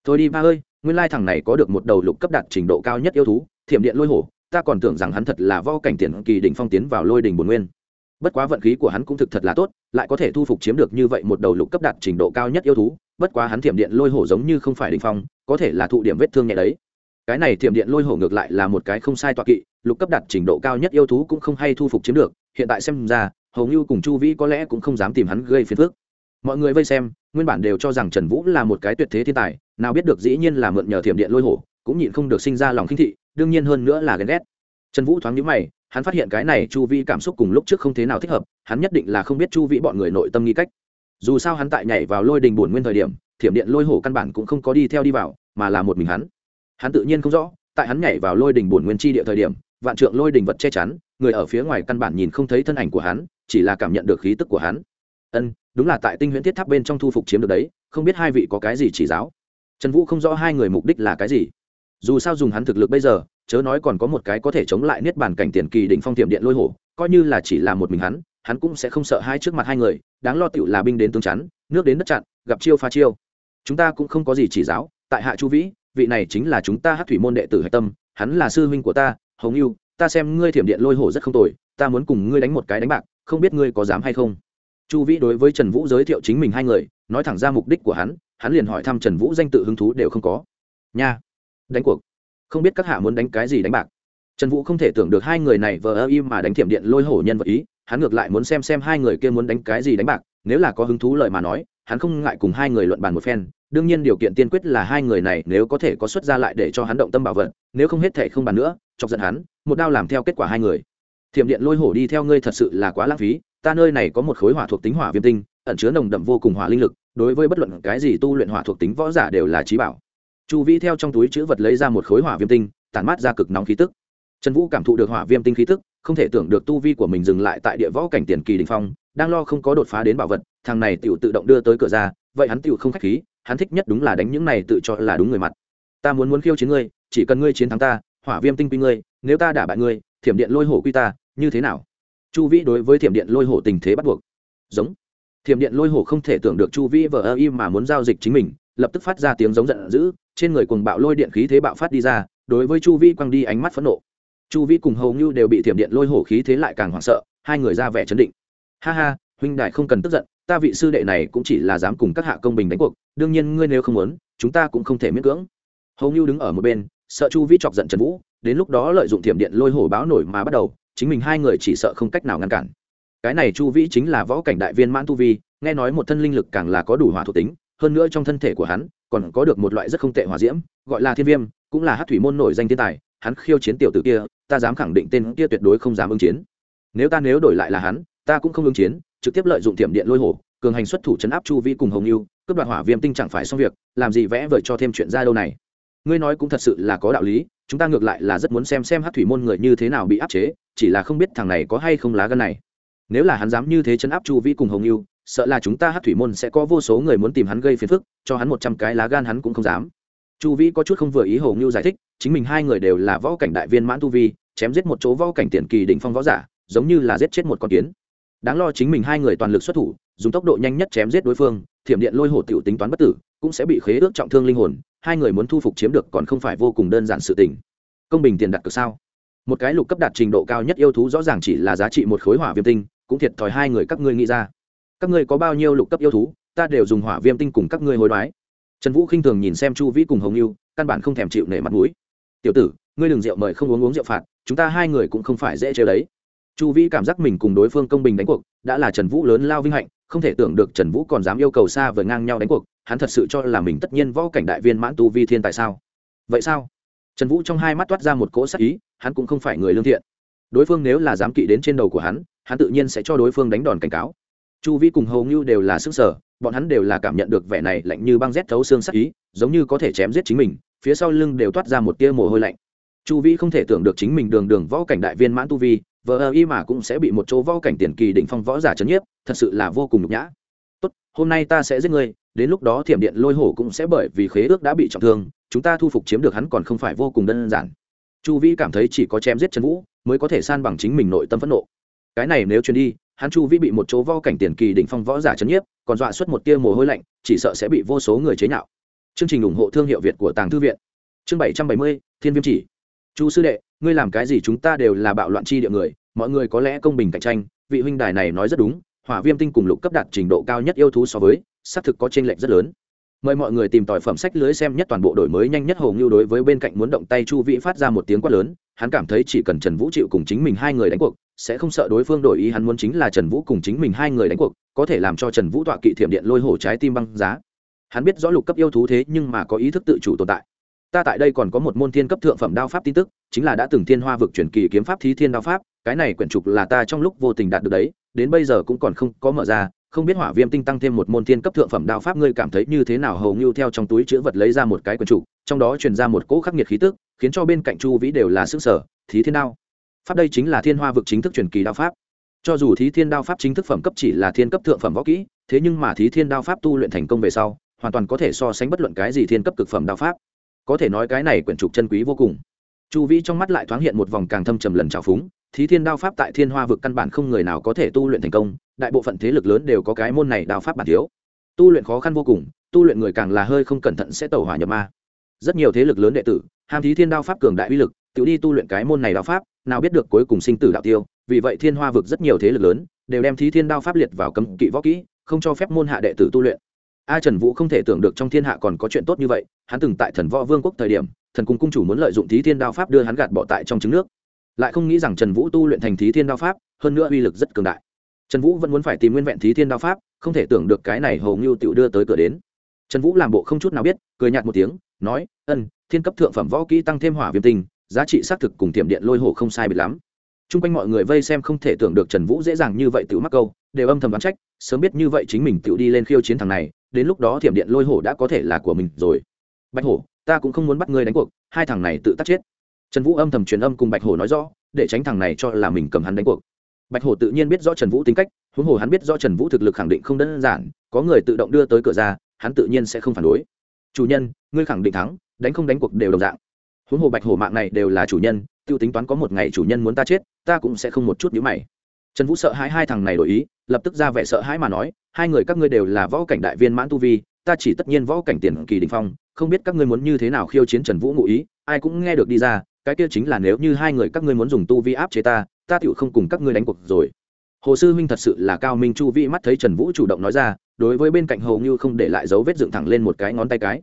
Thôi đi ba ơi, nguyên lai thằng này có được một đầu lục cấp đạt trình độ cao nhất yêu thú, thiểm điện lôi hổ ta còn tưởng rằng hắn thật là vo cảnh tiền kỳ đỉnh phong tiến vào lôi đỉnh bồn nguyên. Bất quá vận khí của hắn cũng thực thật là tốt, lại có thể thu phục chiếm được như vậy một đầu lục cấp đạt trình độ cao nhất yêu thú, bất quá hắn thiểm điện lôi hổ giống như không phải đỉnh phong, có thể là thụ điểm vết thương nhẹ đấy. Cái này thiểm điện lôi hổ ngược lại là một cái không sai tọa kỵ, lục cấp đạt trình độ cao nhất yêu thú cũng không hay thu phục chiếm được, hiện tại xem ra hầu như cùng chu vĩ có lẽ cũng không dám tìm hắn gây phiền phức. Mọi người vây xem, nguyên bản đều cho rằng trần vũ là một cái tuyệt thế thiên tài, nào biết được dĩ nhiên là mượn nhờ thiểm điện lôi hổ, cũng nhịn không được sinh ra lòng khinh thị đương nhiên hơn nữa là ghen ghét. Trần vũ thoáng nhíu mày, hắn phát hiện cái này chu vi cảm xúc cùng lúc trước không thế nào thích hợp, hắn nhất định là không biết chu Vi bọn người nội tâm nghi cách. Dù sao hắn tại nhảy vào lôi đình bổn nguyên thời điểm, thiểm điện lôi hổ căn bản cũng không có đi theo đi vào, mà là một mình hắn. Hắn tự nhiên không rõ, tại hắn nhảy vào lôi đình bổn nguyên chi địa thời điểm, vạn trượng lôi đình vật che chắn, người ở phía ngoài căn bản nhìn không thấy thân ảnh của hắn, chỉ là cảm nhận được khí tức của hắn. Ân, đúng là tại tinh huyễn thiết tháp bên trong thu phục chiếm được đấy, không biết hai vị có cái gì chỉ giáo. Trần vũ không rõ hai người mục đích là cái gì dù sao dùng hắn thực lực bây giờ, chớ nói còn có một cái có thể chống lại niết bàn cảnh tiền kỳ đỉnh phong tiệm điện lôi hổ, coi như là chỉ là một mình hắn hắn cũng sẽ không sợ hai trước mặt hai người, đáng lo tựu là binh đến tương chắn, nước đến đất chặn, gặp chiêu pha chiêu. Chúng ta cũng không có gì chỉ giáo, tại hạ chu vĩ, vị này chính là chúng ta hát thủy môn đệ tử hạch tâm, hắn là sư huynh của ta, hồng yêu, ta xem ngươi thiểm điện lôi hổ rất không tồi, ta muốn cùng ngươi đánh một cái đánh bạc, không biết ngươi có dám hay không? Chu vĩ đối với trần vũ giới thiệu chính mình hai người, nói thẳng ra mục đích của hắn hắn liền hỏi thăm trần vũ danh tự hứng thú đều không có. Nha! Đánh cuộc. Không biết các hạ muốn đánh cái gì đánh bạc. Trần vũ không thể tưởng được hai người này vờ ơ im mà đánh thiểm điện lôi hổ nhân vật ý, hắn ngược lại muốn xem xem hai người kia muốn đánh cái gì đánh bạc, nếu là có hứng thú lời mà nói, hắn không ngại cùng hai người luận bàn một phen, đương nhiên điều kiện tiên quyết là hai người này nếu có thể có xuất ra lại để cho hắn động tâm bảo vật, nếu không hết thể không bàn nữa, chọc giận hắn, một đao làm theo kết quả hai người. Thiểm điện lôi hổ đi theo ngươi thật sự là quá lãng phí, ta nơi này có một khối hỏa thuộc tính hỏa viêm tinh, ẩn chứa nồng đậm vô cùng hỏa linh lực, đối với bất luận cái gì tu luyện hỏa thuộc tính võ giả đều là trí bảo chu vĩ theo trong túi chữ vật lấy ra một khối hỏa viêm tinh, tản mát ra cực nóng khí tức. Trần vũ cảm thụ được hỏa viêm tinh khí tức, không thể tưởng được tu vi của mình dừng lại tại địa võ cảnh tiền kỳ đình phong, đang lo không có đột phá đến bảo vật, thằng này tựu tự động đưa tới cửa ra, vậy hắn tựu không k h á c h khí, hắn thích nhất đúng là đánh những này tự cho là đúng người mặt. Ta muốn muốn khiêu chiến ngươi, chỉ cần ngươi chiến thắng ta, hỏa viêm tinh quy ngươi, nếu ta đả bại ngươi, thiểm điện lôi hổ quy ta, như thế nào? Chu vĩ đối với thiểm điện lôi hổ tình thế bắt buộc. Giống. Thiểm điện lôi hổ không thể tưởng được chu vĩ vờ ơ y mà muốn giao dịch chính mình, lập tức phát ra tiếng giống giận dữ trên người cuồng bạo lôi điện khí thế bạo phát đi ra, đối với chu vi quăng đi ánh mắt phẫn nộ. Chu vi cùng hầu như đều bị thiểm điện lôi hổ khí thế lại càng hoảng sợ, hai người ra vẻ chấn định. Ha ha, huynh đại không cần tức giận, ta vị sư đệ này cũng chỉ là dám cùng các hạ công bình đánh cuộc, đương nhiên ngươi nếu không muốn, chúng ta cũng không thể miễn cưỡng. Hầu như đứng ở một bên, sợ chu vi chọc giận trần vũ, đến lúc đó lợi dụng thiểm điện lôi hổ báo nổi mà bắt đầu, chính mình hai người chỉ sợ không cách nào ngăn cản. Cái này chu vĩ chính là võ cảnh đại viên mãn tu vi, nghe nói một thân linh lực càng là có đủ hỏa thuộc tính, hơn nữa trong thân thể của hắn còn có được một loại rất không tệ hỏa diễm, gọi là thiên viêm, cũng là hát thủy môn nổi danh thiên tài, hắn khiêu chiến tiểu tử kia, ta dám khẳng định tên kia tuyệt đối không dám ứng chiến. Nếu ta nếu đổi lại là hắn, ta cũng không ứng chiến, trực tiếp lợi dụng tiệm điện lôi hổ, cường hành xuất thủ chấn áp chu vi cùng hồng yêu cướp đoạt hỏa viêm tinh chẳng phải xong việc, làm gì vẽ vời cho thêm chuyện ra đâu này. Ngươi nói cũng thật sự là có đạo lý, chúng ta ngược lại là rất muốn xem xem hát thủy môn người như thế nào bị áp chế, chỉ là không biết thằng này có hay không lá gân này nếu là hắn dám như thế chấn áp chu vi cùng hồng yêu, sợ là chúng ta hát thủy môn sẽ có vô số người muốn tìm hắn gây phiền phức cho hắn một trăm cái lá gan hắn cũng không dám. Chu vĩ có chút không vừa ý hồng yêu giải thích chính mình hai người đều là võ cảnh đại viên mãn tu vi chém giết một chỗ võ cảnh tiền kỳ đỉnh phong võ giả giống như là giết chết một con kiến. Đáng lo chính mình hai người toàn lực xuất thủ dùng tốc độ nhanh nhất chém giết đối phương thiểm điện lôi hổ tiểu tính toán bất tử cũng sẽ bị khế ước trọng thương linh hồn hai người muốn thu phục chiếm được còn không phải vô cùng đơn giản sự tình. Công bình tiền đặt cược sao? Một cái lục cấp đạt trình độ cao nhất yêu thú rõ ràng chỉ là giá trị một khối hỏa viêm tinh cũng thiệt thòi hai người các ngươi nghĩ ra. Các ngươi có bao nhiêu lục cấp yêu thú, ta đều dùng hỏa viêm tinh cùng các ngươi hối đoái. Trần vũ khinh thường nhìn xem chu vĩ cùng hồng lưu căn bản không thèm chịu nể mặt mũi. Tiểu tử, ngươi đừng rượu mời không uống uống rượu phạt, chúng ta hai người cũng không phải dễ chơi đấy. Chu vĩ cảm giác mình cùng đối phương công bình đánh cuộc, đã là trần vũ lớn lao vinh hạnh, không thể tưởng được trần vũ còn dám yêu cầu xa vời ngang nhau đánh cuộc, hắn thật sự cho là mình tất nhiên võ cảnh đại viên mãn tu vi thiên tại sao? Vậy sao? Trần vũ trong hai mắt toát ra một cỗ sắc ý, hắn cũng không phải người lương thiện. Đối phương nếu là dám kỵ đến trên đầu của hắn hắn tự nhiên sẽ cho đối phương đánh đòn cảnh cáo. Chu vi cùng hầu như đều là sức sở, bọn hắn đều là cảm nhận được vẻ này lạnh như băng rét thấu xương sắc ý, giống như có thể chém giết chính mình, phía sau lưng đều toát ra một tia mồ hôi lạnh. Chu vi không thể tưởng được chính mình đường đường võ cảnh đại viên mãn tu vi, vờ ơ y mà cũng sẽ bị một chỗ võ cảnh tiền kỳ định phong võ giả chấn nhiếp, thật sự là vô cùng nhục nhã. Tốt, hôm nay ta sẽ giết ngươi, đến lúc đó thiểm điện lôi hổ cũng sẽ bởi vì khế ước đã bị trọng thương, chúng ta thu phục chiếm được hắn còn không phải vô cùng đơn giản. Chu vi cảm thấy chỉ có chém giết trần vũ mới có thể san bằng chính mình nội tâm phẫn nộ cái này nếu truyền đi, hắn chu vĩ bị một chỗ võ cảnh tiền kỳ đỉnh phong võ giả chấn nhiếp, còn dọa xuất một tia mồ hôi lạnh, chỉ sợ sẽ bị vô số người chế nhạo. Chương trình ủng hộ thương hiệu việt của tàng thư viện. Chương bảy trăm bảy mươi, thiên viêm chỉ. Chu sư đệ, ngươi làm cái gì chúng ta đều là bạo loạn chi địa người, mọi người có lẽ công bình cạnh tranh, vị huynh đài này nói rất đúng, hỏa viêm tinh cùng lục cấp đạt trình độ cao nhất yêu thú so với, xác thực có t r ê n lệch rất lớn mời mọi người tìm tòi phẩm sách lưới xem nhất toàn bộ đổi mới nhanh nhất hồ ngưu đối với bên cạnh muốn động tay chu vĩ phát ra một tiếng quát lớn, hắn cảm thấy chỉ cần trần vũ chịu cùng chính mình hai người đánh cuộc, sẽ không sợ đối phương đổi ý, hắn muốn chính là trần vũ cùng chính mình hai người đánh cuộc, có thể làm cho trần vũ tọa kỵ thiểm điện lôi hổ trái tim băng giá. Hắn biết rõ lục cấp yêu thú thế nhưng mà có ý thức tự chủ tồn tại. Ta tại đây còn có một môn thiên cấp thượng phẩm đao pháp tin tức, chính là đã từng thiên hoa vực truyền kỳ kiếm pháp thí thiên đao pháp, cái này quyển trục là ta trong lúc vô tình đạt được đấy, đến bây giờ cũng còn không có mở ra không biết hỏa viêm tinh tăng thêm một môn thiên cấp thượng phẩm đạo pháp, ngươi cảm thấy như thế nào? Hầu như theo trong túi chữ vật lấy ra một cái quyển trụ, trong đó truyền ra một cỗ khắc nghiệt khí tức, khiến cho bên cạnh chu vĩ đều là sức sở thí thiên đao. Pháp đây chính là thiên hoa vực chính thức truyền kỳ đao pháp. Cho dù thí thiên đao pháp chính thức phẩm cấp chỉ là thiên cấp thượng phẩm võ kỹ, thế nhưng mà thí thiên đao pháp tu luyện thành công về sau, hoàn toàn có thể so sánh bất luận cái gì thiên cấp cực phẩm đao pháp. Có thể nói cái này quyển trục chân quý vô cùng. Chu vĩ trong mắt lại thoáng hiện một vòng càng thâm trầm lần trào phúng thí thiên đao pháp tại thiên hoa vực căn bản không người nào có thể tu luyện thành công, đại bộ phận thế lực lớn đều có cái môn này đao pháp bản thiếu. Tu luyện khó khăn vô cùng, tu luyện người càng là hơi không cẩn thận sẽ tẩu hỏa nhập ma. Rất nhiều thế lực lớn đệ tử, ham thí thiên đao pháp cường đại uy lực, tự đi tu luyện cái môn này đao pháp, nào biết được cuối cùng sinh tử đạo tiêu, vì vậy thiên hoa vực rất nhiều thế lực lớn đều đem thí thiên đao pháp liệt vào cấm kỵ võ kỹ, không cho phép môn hạ đệ tử tu luyện. A trần vũ không thể tưởng được trong thiên hạ còn có chuyện tốt như vậy, hắn từng tại thần võ vương quốc thời điểm, thần cung cung chủ muốn lợi dụng thí thiên đao pháp đưa hắn gạt bỏ tại trong trứng nước lại không nghĩ rằng trần vũ tu luyện thành thí thiên đao pháp, hơn nữa uy lực rất cường đại. Trần vũ vẫn muốn phải tìm nguyên vẹn thí thiên đao pháp, không thể tưởng được cái này hầu ngưu tự đưa tới cửa đến. Trần vũ làm bộ không chút nào biết, cười nhạt một tiếng, nói, ân, thiên cấp thượng phẩm võ kỹ tăng thêm hỏa viêm tinh, giá trị xác thực cùng tiệm điện lôi hổ không sai biệt lắm. T r u n g quanh mọi người vây xem không thể tưởng được trần vũ dễ dàng như vậy tự mắc câu, đều âm thầm đoán trách, sớm biết như vậy chính mình tự đi lên khiêu chiến thằng này, đến lúc đó thiểm điện lôi hổ đã có thể là của mình rồi. Bạch hổ, ta cũng không muốn bắt ngươi đánh cuộc, hai thằng này tự tắt chết trần vũ âm thầm truyền âm cùng bạch hổ nói rõ, để tránh thằng này cho là mình cầm hắn đánh cuộc. Bạch hổ tự nhiên biết rõ trần vũ tính cách, huống hồ hắn biết rõ trần vũ thực lực khẳng định không đơn giản, có người tự động đưa tới cửa ra, hắn tự nhiên sẽ không phản đối. Chủ nhân, ngươi khẳng định thắng, đánh không đánh cuộc đều đồng dạng. Huống hồ bạch hổ mạng này đều là chủ nhân t i ê u tính toán có một ngày chủ nhân muốn ta chết, ta cũng sẽ không một chút nhữ mày. Trần vũ sợ hãi hai thằng này đổi ý, lập tức ra vẻ sợ hãi mà nói, hai người các ngươi đều là võ cảnh đại viên mãn tu vi, ta chỉ tất nhiên võ cảnh tiền kỳ đình phong, không biết các ngươi muốn như thế nào khiêu chiến trần vũ ngụ ý, ai cũng nghe được đi ra cái kia chính là nếu như hai người các ngươi muốn dùng tu vi áp chế ta ta tựu không cùng các ngươi đánh cuộc rồi. Hồ sư huynh thật sự là cao minh chu vi mắt thấy trần vũ chủ động nói ra, đối với bên cạnh hầu như không để lại dấu vết dựng thẳng lên một cái ngón tay cái.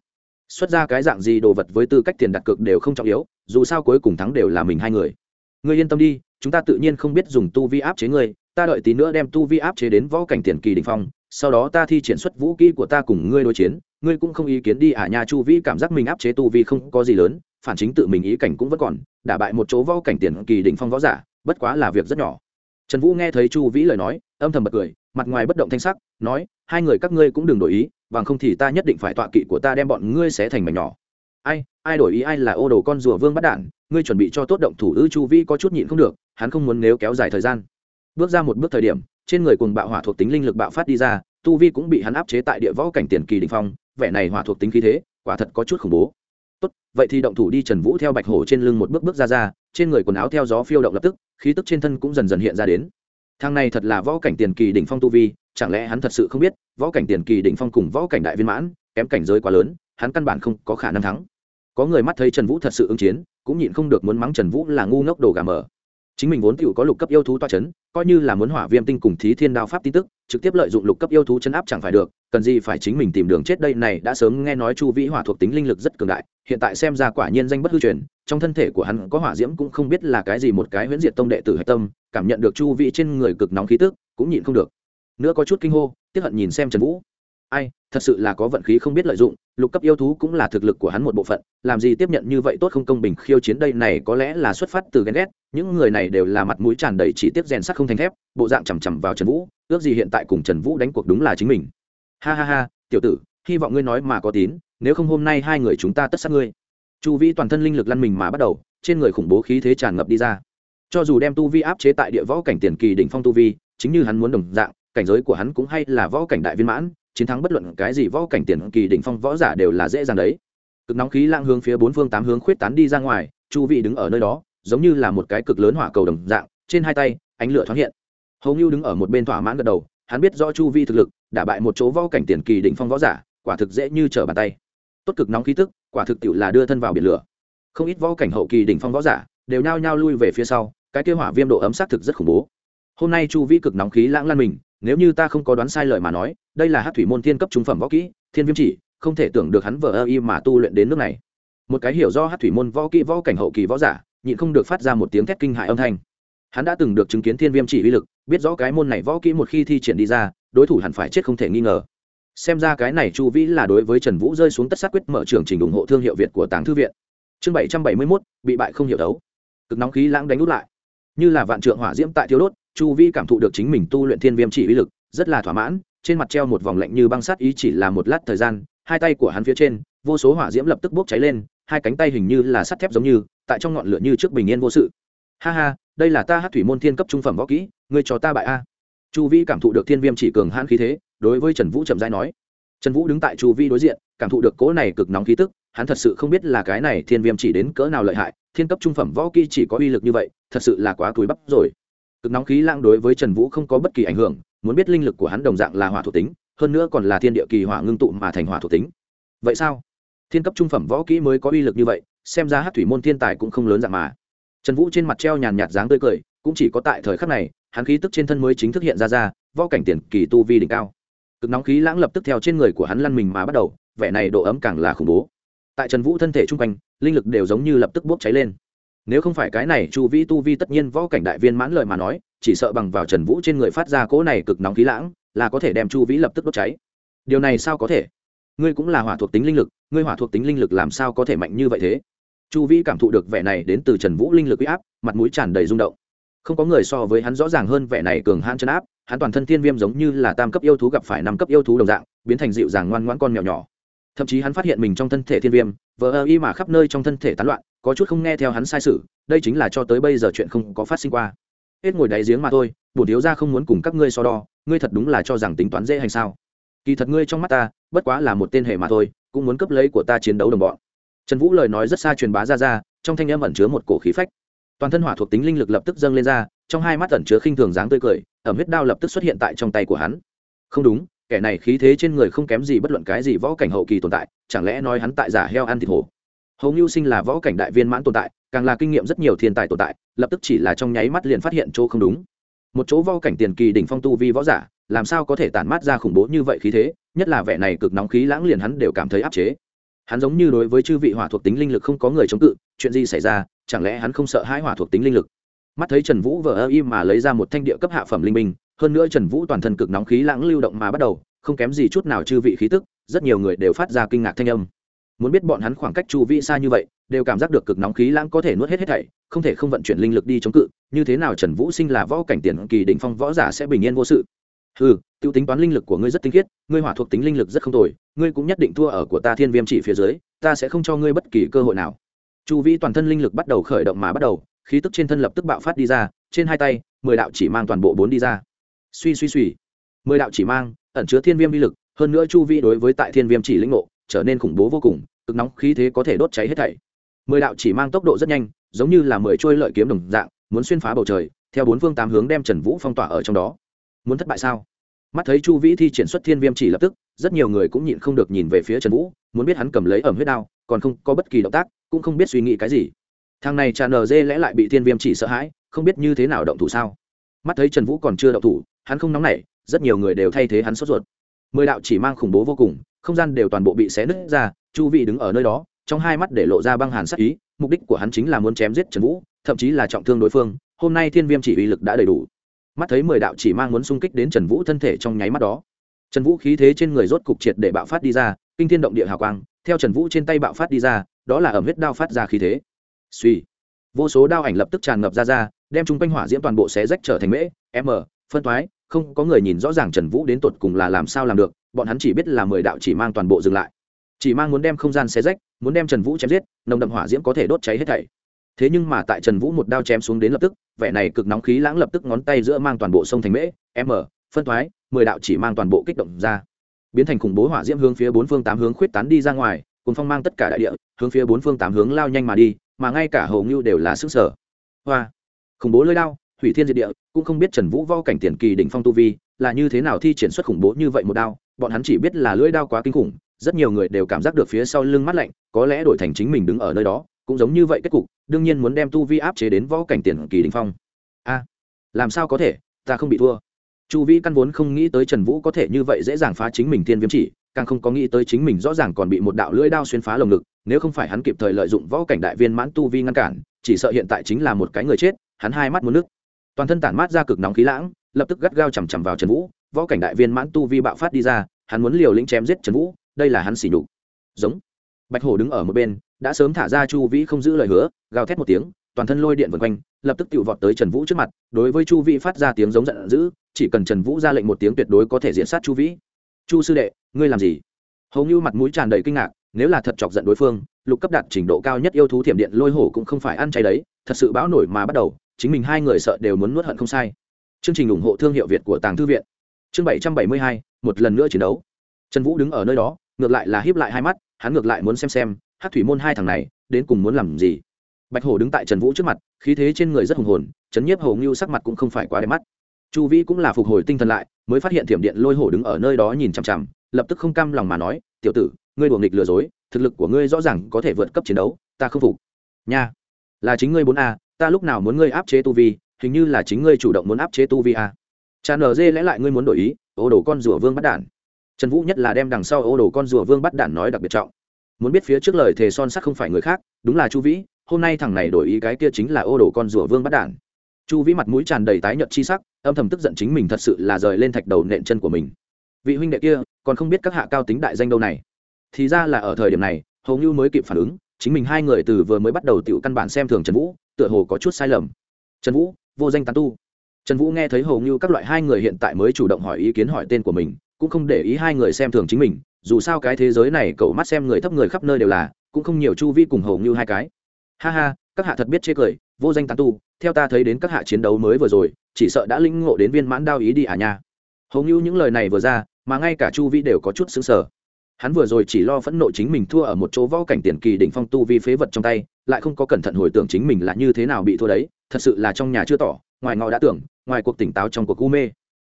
Xuất ra cái dạng gì đồ vật với tư cách tiền đặt cược đều không trọng yếu, dù sao cuối cùng thắng đều là mình hai người. Ngươi yên tâm đi, chúng ta tự nhiên không biết dùng tu vi áp chế ngươi, ta đợi tí nữa đem tu vi áp chế đến võ cảnh tiền kỳ đình phong, sau đó ta thi triển xuất vũ kỹ của ta cùng ngươi đối chiến ngươi cũng không ý kiến đi à nha chu vi cảm giác mình áp chế tu vi không có gì lớn, phản chính tự mình ý cảnh cũng vẫn còn, đả bại một chỗ võ cảnh tiền kỳ đỉnh phong võ giả, bất quá là việc rất nhỏ. Trần vũ nghe thấy chu vĩ lời nói, âm thầm bật cười, mặt ngoài bất động thanh sắc, nói, hai người các ngươi cũng đừng đổi ý, bằng không thì ta nhất định phải tọa kỵ của ta đem bọn ngươi xé thành mảnh nhỏ. Ai ai đổi ý ai là ô đồ con rùa vương bắt đản ngươi chuẩn bị cho tốt động thủ ư, chu vĩ có chút nhịn không được, hắn không muốn nếu kéo dài thời gian. Bước ra một bước thời điểm, trên người cùng bạo hỏa thuộc tính linh lực bạo phát đi ra, tu vi cũng bị hắn áp chế tại địa võ cảnh tiền kỳ đình phong vẻ này hỏa thuộc tính khí thế, quả thật có chút khủng bố. Tốt, vậy thì động thủ đi, trần vũ theo bạch hổ trên lưng một bước bước ra ra, trên người quần áo theo gió phiêu động lập tức, khí tức trên thân cũng dần dần hiện ra đến. Thang này thật là võ cảnh tiền kỳ đỉnh phong tu vi, chẳng lẽ hắn thật sự không biết, võ cảnh tiền kỳ đỉnh phong cùng võ cảnh đại viên mãn, kém cảnh giới quá lớn, hắn căn bản không có khả năng thắng. Có người mắt thấy trần vũ thật sự ứng chiến, cũng nhịn không được muốn mắng trần vũ là ngu ngốc đồ gà mờ chính mình vốn tựu có lục cấp yêu thú toa chấn, coi như là muốn hỏa viêm tinh cùng thí thiên đao pháp tin tức, trực tiếp lợi dụng lục cấp yêu thú chấn áp chẳng phải được, cần gì phải chính mình tìm đường chết đây này đã sớm nghe nói chu vĩ hỏa thuộc tính linh lực rất cường đại, hiện tại xem ra quả nhiên danh bất hư truyền, trong thân thể của hắn có hỏa diễm cũng không biết là cái gì một cái huyễn diệt tông đệ tử hạch tâm, cảm nhận được chu vĩ trên người cực nóng khí tức, cũng nhịn không được. Nữa có chút kinh hô, tiếp hận nhìn xem trần vũ ai, thật sự là có vận khí không biết lợi dụng, lục cấp yêu thú cũng là thực lực của hắn một bộ phận, làm gì tiếp nhận như vậy tốt không công bình khiêu chiến đây này có lẽ là xuất phát từ ghen ghét, những người này đều là mặt mũi tràn đầy chỉ tiếp rèn sắt không thành thép, bộ dạng chằm chằm vào trần vũ, ước gì hiện tại cùng trần vũ đánh cuộc đúng là chính mình. Ha ha ha, tiểu tử, hy vọng ngươi nói mà có tín, nếu không hôm nay hai người chúng ta tất sát ngươi. Chu vĩ toàn thân linh lực lăn mình mà bắt đầu, trên người khủng bố khí thế tràn ngập đi ra. Cho dù đem tu vi áp chế tại địa võ cảnh tiền kỳ đỉnh phong tu vi, chính như hắn muốn đồng dạng, cảnh giới của hắn cũng hay là võ cảnh đại viên mãn chiến thắng bất luận cái gì võ cảnh tiền kỳ đỉnh phong võ giả đều là dễ dàng đấy. Cực nóng khí lang hướng phía bốn phương tám hướng khuyết tán đi ra ngoài, chu vị đứng ở nơi đó, giống như là một cái cực lớn hỏa cầu đồng dạng, trên hai tay, ánh lửa thoáng hiện. Hầu như đứng ở một bên thỏa mãn gật đầu, hắn biết rõ chu vi thực lực đả bại một chỗ võ cảnh tiền kỳ đỉnh phong võ giả, quả thực dễ như trở bàn tay. Tốt cực nóng khí tức, quả thực tiệu là đưa thân vào biển lửa. Không ít võ cảnh hậu kỳ đỉnh phong võ giả, đều nhao nhao lui về phía sau, cái kêu hỏa viêm độ ấm xác thực rất khủng bố. Hôm nay chu vi cực nóng khí lãng lan mình nếu như ta không có đoán sai lời mà nói, đây là hát thủy môn thiên cấp trung phẩm võ kỹ, thiên viêm chỉ, không thể tưởng được hắn vờ ơ y mà tu luyện đến nước này. Một cái hiểu do hát thủy môn võ kỹ võ cảnh hậu kỳ võ giả, nhịn không được phát ra một tiếng thét kinh hại âm thanh. Hắn đã từng được chứng kiến thiên viêm chỉ uy lực, biết rõ cái môn này võ kỹ một khi thi triển đi ra, đối thủ hẳn phải chết không thể nghi ngờ. Xem ra cái này chu vĩ là đối với trần vũ rơi xuống tất sát quyết mở trường trình ủng hộ thương hiệu việt của tàng thư viện. Chương bảy trăm bảy mươi mốt, bị bại không hiểu đấu. Cực nóng khí lãng đánh út lại. Như là vạn trượng hỏa diễm tại thiếu đốt chu vi cảm thụ được chính mình tu luyện thiên viêm chỉ uy lực, rất là thỏa mãn, trên mặt treo một vòng lạnh như băng sắt, ý chỉ là một lát thời gian, hai tay của hắn phía trên, vô số hỏa diễm lập tức bốc cháy lên, hai cánh tay hình như là sắt thép giống như, tại trong ngọn lửa như trước bình yên vô sự. Ha ha, đây là ta hát thủy môn thiên cấp trung phẩm võ kỹ, ngươi cho ta bại a. Chu vi cảm thụ được thiên viêm chỉ cường hãn khí thế, đối với trần vũ trầm giai nói. Trần vũ đứng tại chu vi đối diện, cảm thụ được cỗ này cực nóng khí tức, hắn thật sự không biết là cái này thiên viêm chỉ đến cỡ nào lợi hại, thiên cấp trung phẩm võ kỹ chỉ có uy lực như vậy, thật sự là quá túi bắp rồi cực nóng khí lãng đối với trần vũ không có bất kỳ ảnh hưởng, muốn biết linh lực của hắn đồng dạng là hỏa thuộc tính, hơn nữa còn là thiên địa kỳ hỏa ngưng tụ mà thành hỏa thuộc tính. Vậy sao? Thiên cấp trung phẩm võ kỹ mới có uy lực như vậy, xem ra hát thủy môn thiên tài cũng không lớn dạng mà. Trần vũ trên mặt treo nhàn nhạt dáng tươi cười, cũng chỉ có tại thời khắc này, hắn khí tức trên thân mới chính thức hiện ra ra, võ cảnh tiền kỳ tu vi đỉnh cao. Cực nóng khí lãng lập tức theo trên người của hắn lăn mình mà bắt đầu, vẻ này độ ấm càng là khủng bố. Tại trần vũ thân thể chung quanh, linh lực đều giống như lập tức bốc cháy lên nếu không phải cái này chu vĩ tu vi tất nhiên võ cảnh đại viên mãn lời mà nói, chỉ sợ bằng vào trần vũ trên người phát ra cỗ này cực nóng khí lãng, là có thể đem chu vĩ lập tức đốt cháy. Điều này sao có thể? Ngươi cũng là hỏa thuộc tính linh lực, ngươi hỏa thuộc tính linh lực làm sao có thể mạnh như vậy thế? Chu vĩ cảm thụ được vẻ này đến từ trần vũ linh lực u y áp, mặt mũi tràn đầy rung động. Không có người so với hắn rõ ràng hơn vẻ này cường hãn chân áp, hắn toàn thân thiên viêm giống như là tam cấp yêu thú gặp phải năm cấp yêu thú đồng dạng, biến thành dịu dàng ngoan ngoãn con mèo nhỏ. Thậm chí hắn phát hiện mình trong thân thể thiên viêm, vờ ơ y mà khắp nơi trong thân thể tán loạn có chút không nghe theo hắn sai sự, đây chính là cho tới bây giờ chuyện không có phát sinh qua. Hết ngồi đáy giếng mà thôi bổn thiếu ra không muốn cùng các ngươi so đo, ngươi thật đúng là cho rằng tính toán dễ hành sao? Kỳ thật ngươi trong mắt ta, bất quá là một tên hề mà thôi, cũng muốn cấp lấy của ta chiến đấu đồng bọn. Trần vũ lời nói rất xa truyền bá ra ra, trong thanh âm ẩn chứa một cổ khí phách. Toàn thân hỏa thuộc tính linh lực lập tức dâng lên ra, trong hai mắt ẩn chứa khinh thường dáng tươi cười, ẩm huyết đao lập tức xuất hiện tại trong tay của hắn. Không đúng, kẻ này khí thế trên người không kém gì bất luận cái gì võ cảnh hậu kỳ tồn tại, chẳng lẽ nói hắn tại giả heo ăn thịt hổ? Hầu như sinh là võ cảnh đại viên mãn tồn tại, càng là kinh nghiệm rất nhiều thiên tài tồn tại, lập tức chỉ là trong nháy mắt liền phát hiện chỗ không đúng. Một chỗ võ cảnh tiền kỳ đỉnh phong tu vi võ giả, làm sao có thể tản mát ra khủng bố như vậy khí thế, nhất là vẻ này cực nóng khí lãng liền hắn đều cảm thấy áp chế. Hắn giống như đối với chư vị hỏa thuộc tính linh lực không có người chống cự, chuyện gì xảy ra, chẳng lẽ hắn không sợ hãi hỏa thuộc tính linh lực? Mắt thấy trần vũ vờ ơ im mà lấy ra một thanh địa cấp hạ phẩm linh minh hơn nữa trần vũ toàn thân cực nóng khí lãng lưu động mà bắt đầu, không kém gì chút nào chư vị khí tức, rất nhiều người đều phát ra kinh ngạc thanh âm muốn biết bọn hắn khoảng cách chu vi xa như vậy, đều cảm giác được cực nóng khí lãng có thể nuốt hết hết thảy, không thể không vận chuyển linh lực đi chống cự, như thế nào trần vũ sinh là võ cảnh tiền kỳ đỉnh phong võ giả sẽ bình yên vô sự. Ừ tiêu tính toán linh lực của ngươi rất tinh khiết, ngươi hỏa thuộc tính linh lực rất không tồi, ngươi cũng nhất định thua ở của ta thiên viêm chỉ phía dưới, ta sẽ không cho ngươi bất kỳ cơ hội nào. Chu vi toàn thân linh lực bắt đầu khởi động mà bắt đầu, khí tức trên thân lập tức bạo phát đi ra, trên hai tay, mười đạo chỉ mang toàn bộ bốn đi ra. Suy suy suy. Mười đạo chỉ mang, ẩn chứa thiên viêm vi lực, hơn nữa chu vi đối với tại thiên viêm chỉ lĩnh ngộ trở nên khủng bố vô cùng, cực nóng khí thế có thể đốt cháy hết thảy. Mười đạo chỉ mang tốc độ rất nhanh, giống như là mười trôi lợi kiếm đồng dạng, muốn xuyên phá bầu trời, theo bốn phương tám hướng đem trần vũ phong tỏa ở trong đó. Muốn thất bại sao? Mắt thấy chu vĩ thi triển xuất thiên viêm chỉ lập tức, rất nhiều người cũng nhịn không được nhìn về phía trần vũ, muốn biết hắn cầm lấy ẩm huyết đao, còn không có bất kỳ động tác, cũng không biết suy nghĩ cái gì. Thằng này tràn nờ dê lẽ lại bị thiên viêm chỉ sợ hãi, không biết như thế nào động thủ sao? Mắt thấy trần vũ còn chưa động thủ, hắn không nóng nảy, rất nhiều người đều thay thế hắn sốt ruột. Mười đạo chỉ mang khủng bố vô cùng không gian đều toàn bộ bị xé nứt ra, chu vị đứng ở nơi đó, trong hai mắt để lộ ra băng hàn sắc ý, mục đích của hắn chính là muốn chém giết trần vũ, thậm chí là trọng thương đối phương, hôm nay thiên viêm chỉ uy lực đã đầy đủ. Mắt thấy mười đạo chỉ mang muốn xung kích đến trần vũ thân thể trong nháy mắt đó, trần vũ khí thế trên người rốt cục triệt để bạo phát đi ra, kinh thiên động địa hào quang, theo trần vũ trên tay bạo phát đi ra, đó là ẩm huyết đao phát ra khí thế. Suy, vô số đao ảnh lập tức tràn ngập ra ra, đem chung quanh hỏa diễm toàn bộ xé rách trở thành mễ, m, phân thoái không có người nhìn rõ ràng trần vũ đến tột cùng là làm sao làm được bọn hắn chỉ biết là mười đạo chỉ mang toàn bộ dừng lại. Chỉ mang muốn đem không gian xé rách, muốn đem trần vũ chém giết, nồng đậm hỏa diễm có thể đốt cháy hết thảy. Thế nhưng mà tại trần vũ một đao chém xuống đến lập tức, vẻ này cực nóng khí lãng lập tức ngón tay giữa mang toàn bộ sông thành mễ, m, phân thoái, mười đạo chỉ mang toàn bộ kích động ra. Biến thành khủng bố hỏa diễm hướng phía bốn phương tám hướng khuyết tán đi ra ngoài cùng phong mang tất cả đại địa, hướng phía bốn phương tám hướng lao nhanh mà đi, mà ngay cả hầu ngưu đều là sức sở. Hoa! Khủng bố lơi đao hủy thiên diệt địa, cũng không biết trần vũ vo cảnh tiền kỳ đỉnh phong tu vi là như thế nào thi triển xuất khủng bố như vậy một đao, bọn hắn chỉ biết là lưỡi đao quá kinh khủng, rất nhiều người đều cảm giác được phía sau lưng mắt lạnh, có lẽ đổi thành chính mình đứng ở nơi đó, cũng giống như vậy kết cục, đương nhiên muốn đem tu vi áp chế đến võ cảnh tiền kỳ đình phong. A, làm sao có thể, ta không bị thua. Chu vĩ căn vốn không nghĩ tới trần vũ có thể như vậy dễ dàng phá chính mình tiên viêm chỉ, càng không có nghĩ tới chính mình rõ ràng còn bị một đạo lưỡi đao xuyên phá lồng ngực, nếu không phải hắn kịp thời lợi dụng võ cảnh đại viên mãn tu vi ngăn cản, chỉ sợ hiện tại chính là một cái người chết, hắn hai mắt muốn nước toàn thân tản mát ra cực nóng khí lãng lập tức gắt gao chằm chằm vào trần vũ, võ cảnh đại viên mãn tu vi bạo phát đi ra, hắn muốn liều lĩnh chém giết trần vũ, đây là hắn xỉ nhục. Giống. Bạch hổ đứng ở một bên, đã sớm thả ra chu vĩ không giữ lời hứa, gào thét một tiếng, toàn thân lôi điện vần quanh, lập tức tự vọt tới trần vũ trước mặt, đối với chu vĩ phát ra tiếng giống giận dữ, chỉ cần trần vũ ra lệnh một tiếng tuyệt đối có thể diễn sát chu vĩ. Chu sư đệ, ngươi làm gì? Hầu như mặt mũi tràn đầy kinh ngạc, nếu là thật chọc giận đối phương, lục cấp đạt trình độ cao nhất yêu thú thiểm điện lôi hổ cũng không phải ăn chay đấy, thật sự bão nổi mà bắt đầu, chính mình hai người sợ đều muốn nuốt hận không sai chương trình ủng hộ thương hiệu việt của tàng thư viện. Chương bảy trăm bảy mươi hai, một lần nữa chiến đấu. Trần vũ đứng ở nơi đó, ngược lại là hiếp lại hai mắt, hắn ngược lại muốn xem xem, hát thủy môn hai thằng này, đến cùng muốn làm gì. Bạch hổ đứng tại trần vũ trước mặt, khí thế trên người rất hùng hồn chấn nhiếp hầu ngưu sắc mặt cũng không phải quá đẹp mắt. Chu vĩ cũng là phục hồi tinh thần lại, mới phát hiện thiểm điện lôi hổ đứng ở nơi đó nhìn chằm chằm, lập tức không cam lòng mà nói, tiểu tử, ngươi đùa nghịch lừa dối, thực lực của ngươi rõ ràng có thể vượt cấp chiến đấu, ta không phục. Nha, là chính ngươi bốn a, ta lúc nào muốn ngươi áp chế tu vi hình như là chính ngươi chủ động muốn áp chế tu vi a. Cha nở dê lẽ lại ngươi muốn đổi ý, ô đồ con rùa vương bắt đản. Trần vũ nhất là đem đằng sau ô đồ con rùa vương bắt đản nói đặc biệt trọng. Muốn biết phía trước lời thề son sắc không phải người khác, đúng là chu vĩ, hôm nay thằng này đổi ý cái kia chính là ô đồ con rùa vương bắt đản. Chu vĩ mặt mũi tràn đầy tái nhợt chi sắc, âm thầm tức giận chính mình thật sự là rời lên thạch đầu nện chân của mình. Vị huynh đệ kia, còn không biết các hạ cao tính đại danh đâu này. Thì ra là ở thời điểm này hầu như mới kịp phản ứng, chính mình hai người từ vừa mới bắt đầu tiểu căn bản xem thường trần vũ, tựa hồ có chút sai lầm. Trần vũ vô danh tán tu. Trần vũ nghe thấy hầu như các loại hai người hiện tại mới chủ động hỏi ý kiến hỏi tên của mình, cũng không để ý hai người xem thường chính mình, dù sao cái thế giới này cậu mắt xem người thấp người khắp nơi đều là, cũng không nhiều chu vi cùng hầu như hai cái. Ha ha, các hạ thật biết chê cười, vô danh tán tu, theo ta thấy đến các hạ chiến đấu mới vừa rồi, chỉ sợ đã linh ngộ đến viên mãn đao ý đi à nha. Hầu như những lời này vừa ra, mà ngay cả chu vi đều có chút xứng sở hắn vừa rồi chỉ lo phẫn nộ chính mình thua ở một chỗ võ cảnh tiền kỳ đỉnh phong tu vi phế vật trong tay, lại không có cẩn thận hồi tưởng chính mình là như thế nào bị thua đấy, thật sự là trong nhà chưa tỏ, ngoài ngọ đã tưởng, ngoài cuộc tỉnh táo trong cuộc u mê.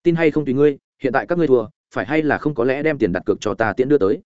Tin hay không tùy ngươi, hiện tại các ngươi thua, phải hay là không có lẽ đem tiền đặt cược cho ta tiễn đưa tới.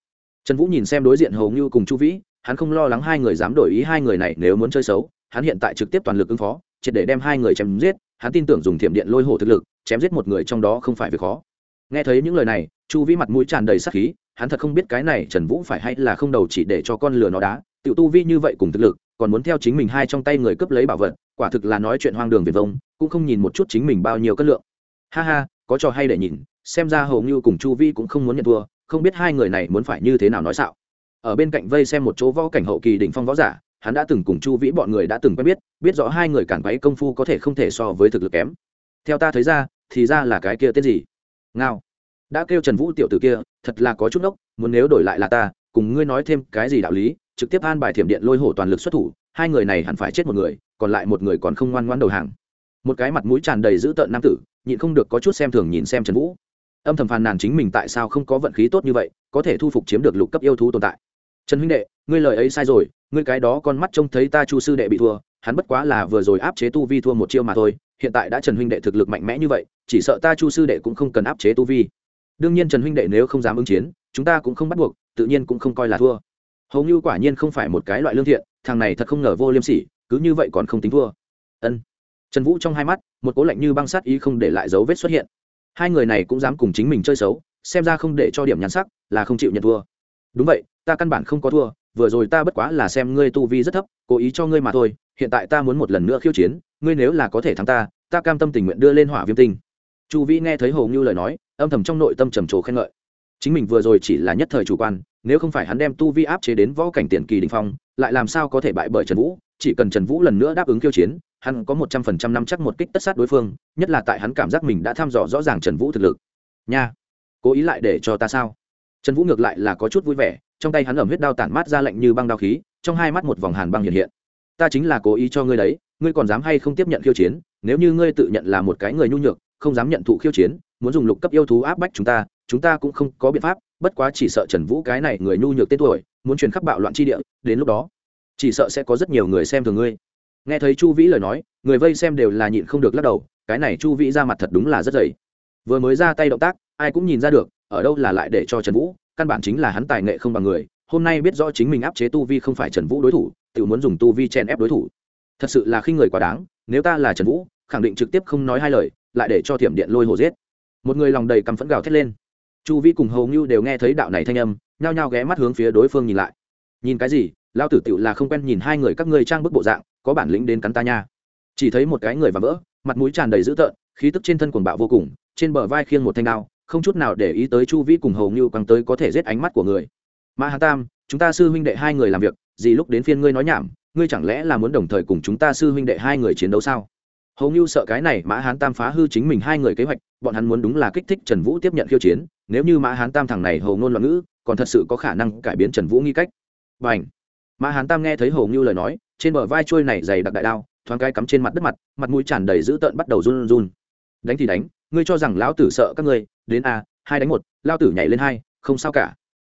Trần vũ nhìn xem đối diện hầu như cùng chu vĩ, hắn không lo lắng hai người dám đổi ý hai người này nếu muốn chơi xấu, hắn hiện tại trực tiếp toàn lực ứng phó, triệt để đem hai người chém giết, hắn tin tưởng dùng thiểm điện lôi hổ thực lực, chém giết một người trong đó không phải việc khó. Nghe thấy những lời này, chu vĩ mặt mũi tràn đầy sắc khí hắn thật không biết cái này trần vũ phải hay là không đầu chỉ để cho con lừa nó đá. Tiểu tu vi như vậy cùng thực lực, còn muốn theo chính mình hai trong tay người cướp lấy bảo vật, quả thực là nói chuyện hoang đường viền vông, cũng không nhìn một chút chính mình bao nhiêu cân lượng. Ha ha, có trò hay để nhìn, xem ra hầu như cùng chu vi cũng không muốn nhận thua, không biết hai người này muốn phải như thế nào nói xạo. Ở bên cạnh vây xem một chỗ võ cảnh hậu kỳ đỉnh phong võ giả, hắn đã từng cùng chu vĩ bọn người đã từng quen biết biết rõ hai người cản quấy công phu có thể không thể so với thực lực kém. Theo ta thấy ra, thì ra là cái kia tên gì? Ngao đã kêu trần vũ tiểu t ử kia, thật là có chút nốc. muốn nếu đổi lại là ta, cùng ngươi nói thêm cái gì đạo lý, trực tiếp an bài thiểm điện lôi hổ toàn lực xuất thủ, hai người này hẳn phải chết một người, còn lại một người còn không ngoan ngoan đầu hàng. Một cái mặt mũi tràn đầy dữ tợn nam tử, nhịn không được có chút xem thường nhìn xem trần vũ. Âm thầm phàn nàn chính mình tại sao không có vận khí tốt như vậy, có thể thu phục chiếm được lục cấp yêu thú tồn tại. Trần huynh đệ, ngươi lời ấy sai rồi, ngươi cái đó con mắt trông thấy ta chu sư đệ bị thua, hắn bất quá là vừa rồi áp chế tu vi thua một chiêu mà thôi, hiện tại đã trần huynh đệ thực lực mạnh mẽ như vậy, chỉ sợ ta chu sư đệ cũng không cần áp chế tu vi đương nhiên trần huynh đệ nếu không dám ứng chiến, chúng ta cũng không bắt buộc, tự nhiên cũng không coi là thua. Hầu như quả nhiên không phải một cái loại lương thiện, thằng này thật không ngờ vô liêm sỉ, cứ như vậy còn không tính thua. Ân. Trần vũ trong hai mắt, một cố lạnh như băng sát ý không để lại dấu vết xuất hiện. Hai người này cũng dám cùng chính mình chơi xấu, xem ra không để cho điểm nhắn sắc, là không chịu nhận thua. Đúng vậy, ta căn bản không có thua, vừa rồi ta bất quá là xem ngươi tu vi rất thấp, cố ý cho ngươi mà thôi, hiện tại ta muốn một lần nữa khiêu chiến, ngươi nếu là có thể thắng ta ta cam tâm tình nguyện đưa lên hỏa viêm tinh. Chu vĩ nghe thấy hầu như lời nói âm thầm trong nội tâm trầm trồ khen ngợi. Chính mình vừa rồi chỉ là nhất thời chủ quan, nếu không phải hắn đem tu vi áp chế đến võ cảnh tiền kỳ đình phong, lại làm sao có thể bại bởi trần vũ? Chỉ cần trần vũ lần nữa đáp ứng khiêu chiến, hắn có một trăm phần trăm năm chắc một kích tất sát đối phương, nhất là tại hắn cảm giác mình đã thăm dò rõ ràng trần vũ thực lực. Nha, cố ý lại để cho ta sao? Trần vũ ngược lại là có chút vui vẻ, trong tay hắn ẩm huyết đao tản mát ra lạnh như băng đao khí, trong hai mắt một vòng hàn băng hiện hiện. Ta chính là cố ý cho ngươi đấy, ngươi còn dám hay không tiếp nhận khiêu chiến, nếu như ngươi tự nhận là một cái người nhu nhược không dám nhận thụ khiêu chiến, muốn dùng lục cấp yêu thú áp bách chúng ta chúng ta cũng không có biện pháp, bất quá chỉ sợ trần vũ cái này người nhu nhược tên tuổi, muốn truyền khắp bạo loạn tri địa, đến lúc đó, chỉ sợ sẽ có rất nhiều người xem thường ngươi. Nghe thấy chu vĩ lời nói, người vây xem đều là nhịn không được lắc đầu, cái này chu vĩ ra mặt thật đúng là rất dày. Vừa mới ra tay động tác, ai cũng nhìn ra được, ở đâu là lại để cho trần vũ, căn bản chính là hắn tài nghệ không bằng người, hôm nay biết rõ chính mình áp chế tu vi không phải trần vũ đối thủ, tự muốn dùng tu vi chèn ép đối thủ. Thật sự là khi người quá đáng, nếu ta là trần vũ, khẳng định trực tiếp không nói hai lời lại để cho thiểm điện lôi hồ giết. Một người lòng đầy căm phẫn gào thét lên. Chu vi cùng hầu như đều nghe thấy đạo này thanh âm, nhao nhao ghé mắt hướng phía đối phương nhìn lại. Nhìn cái gì? Lao tử tựu là không quen nhìn hai người các ngươi trang bức bộ dạng, có bản lĩnh đến cắn ta nha. Chỉ thấy một cái người và vỡ, mặt mũi tràn đầy dữ tợn, khí tức trên thân quần bạo vô cùng, trên bờ vai khiêng một thanh đao, không chút nào để ý tới chu vi cùng hầu như quăng tới có thể giết ánh mắt của người. Mã hà tam, chúng ta sư huynh đệ hai người làm việc, gì lúc đến phiên ngươi nói nhảm, ngươi chẳng lẽ là muốn đồng thời cùng chúng ta sư huynh đệ hai người chiến đấu sao? Hầu như sợ cái này mã hán tam phá hư chính mình hai người kế hoạch, bọn hắn muốn đúng là kích thích trần vũ tiếp nhận khiêu chiến, nếu như mã hán tam thằng này hầu ngôn loạn ngữ, còn thật sự có khả năng cải biến trần vũ nghi cách. B à n h mã hán tam nghe thấy hầu như lời nói, trên bờ vai trôi này dày đặc đại đao, thoáng cái cắm trên mặt đất mặt mặt mũi tràn đầy dữ tợn bắt đầu run run đánh thì đánh, ngươi cho rằng lão tử sợ các ngươi, đến a, hai đánh một lao tử nhảy lên hai, không sao cả.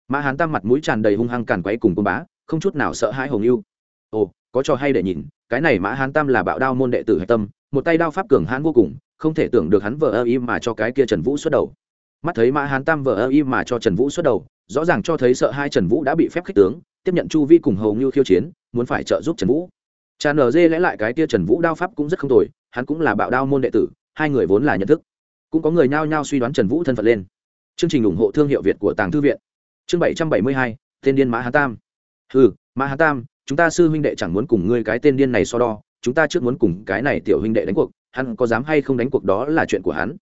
Mã hán tam mặt mũi tràn đầy hung hăng càn quấy cùng côn bá, không chút nào sợ hãi hồng yêu ồ, có trò hay để nhìn, cái này mã hán tam là bạo đao môn đệ tử hạch tâm một tay đao pháp cường hãn vô cùng, không thể tưởng được hắn vợ ơ y mà cho cái kia trần vũ xuất đầu. Mắt thấy mã hán tam vợ ơ y mà cho trần vũ xuất đầu, rõ ràng cho thấy sợ hai trần vũ đã bị phép khích tướng, tiếp nhận chu vi cùng hầu như khiêu chiến, muốn phải trợ giúp trần vũ. Cha nở dê lẽ lại cái kia trần vũ đao pháp cũng rất không tồi, hắn cũng là bạo đao môn đệ tử, hai người vốn là nhận thức. Cũng có người nhao nhao suy đoán trần vũ thân phận lên. Chương trình ủng hộ thương hiệu việt của tàng thư viện. Chương bảy trăm bảy mươi hai, tên điên mã hán tam. Ừ mã hán tam, chúng ta sư huynh đệ chẳng muốn cùng ngươi cái tên điên này so đo chúng ta trước muốn cùng cái này tiểu huynh đệ đánh cuộc, hắn có dám hay không đánh cuộc đó là chuyện của hắn.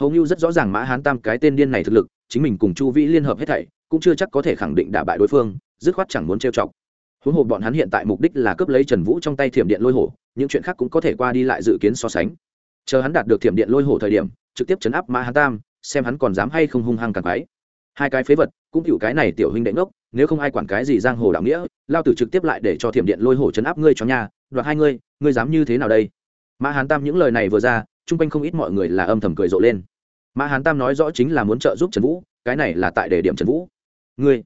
Hầu như rất rõ ràng mã hán tam cái tên điên này thực lực, chính mình cùng chu vĩ liên hợp hết thảy, cũng chưa chắc có thể khẳng định đả bại đối phương, dứt khoát chẳng muốn trêu chọc. Huống hồ bọn hắn hiện tại mục đích là cướp lấy trần vũ trong tay thiểm điện lôi hổ, những chuyện khác cũng có thể qua đi lại dự kiến so sánh. Chờ hắn đạt được thiểm điện lôi hổ thời điểm, trực tiếp chấn áp mã hán tam, xem hắn còn dám hay không hung hăng càng quái. Hai cái phế vật cũng chịu cái này tiểu huynh đệ ngốc, nếu không ai quản cái gì giang hồ đạo nghĩa, lao tử trực tiếp lại để cho thiểm điện lôi hổ chấn áp ngươi cho nhà đoạt hai ngươi ngươi dám như thế nào đây? Mã hán tam những lời này vừa ra, chung quanh không ít mọi người là âm thầm cười rộ lên. Mã hán tam nói rõ chính là muốn trợ giúp trần vũ, cái này là tại đề điểm trần vũ. Ngươi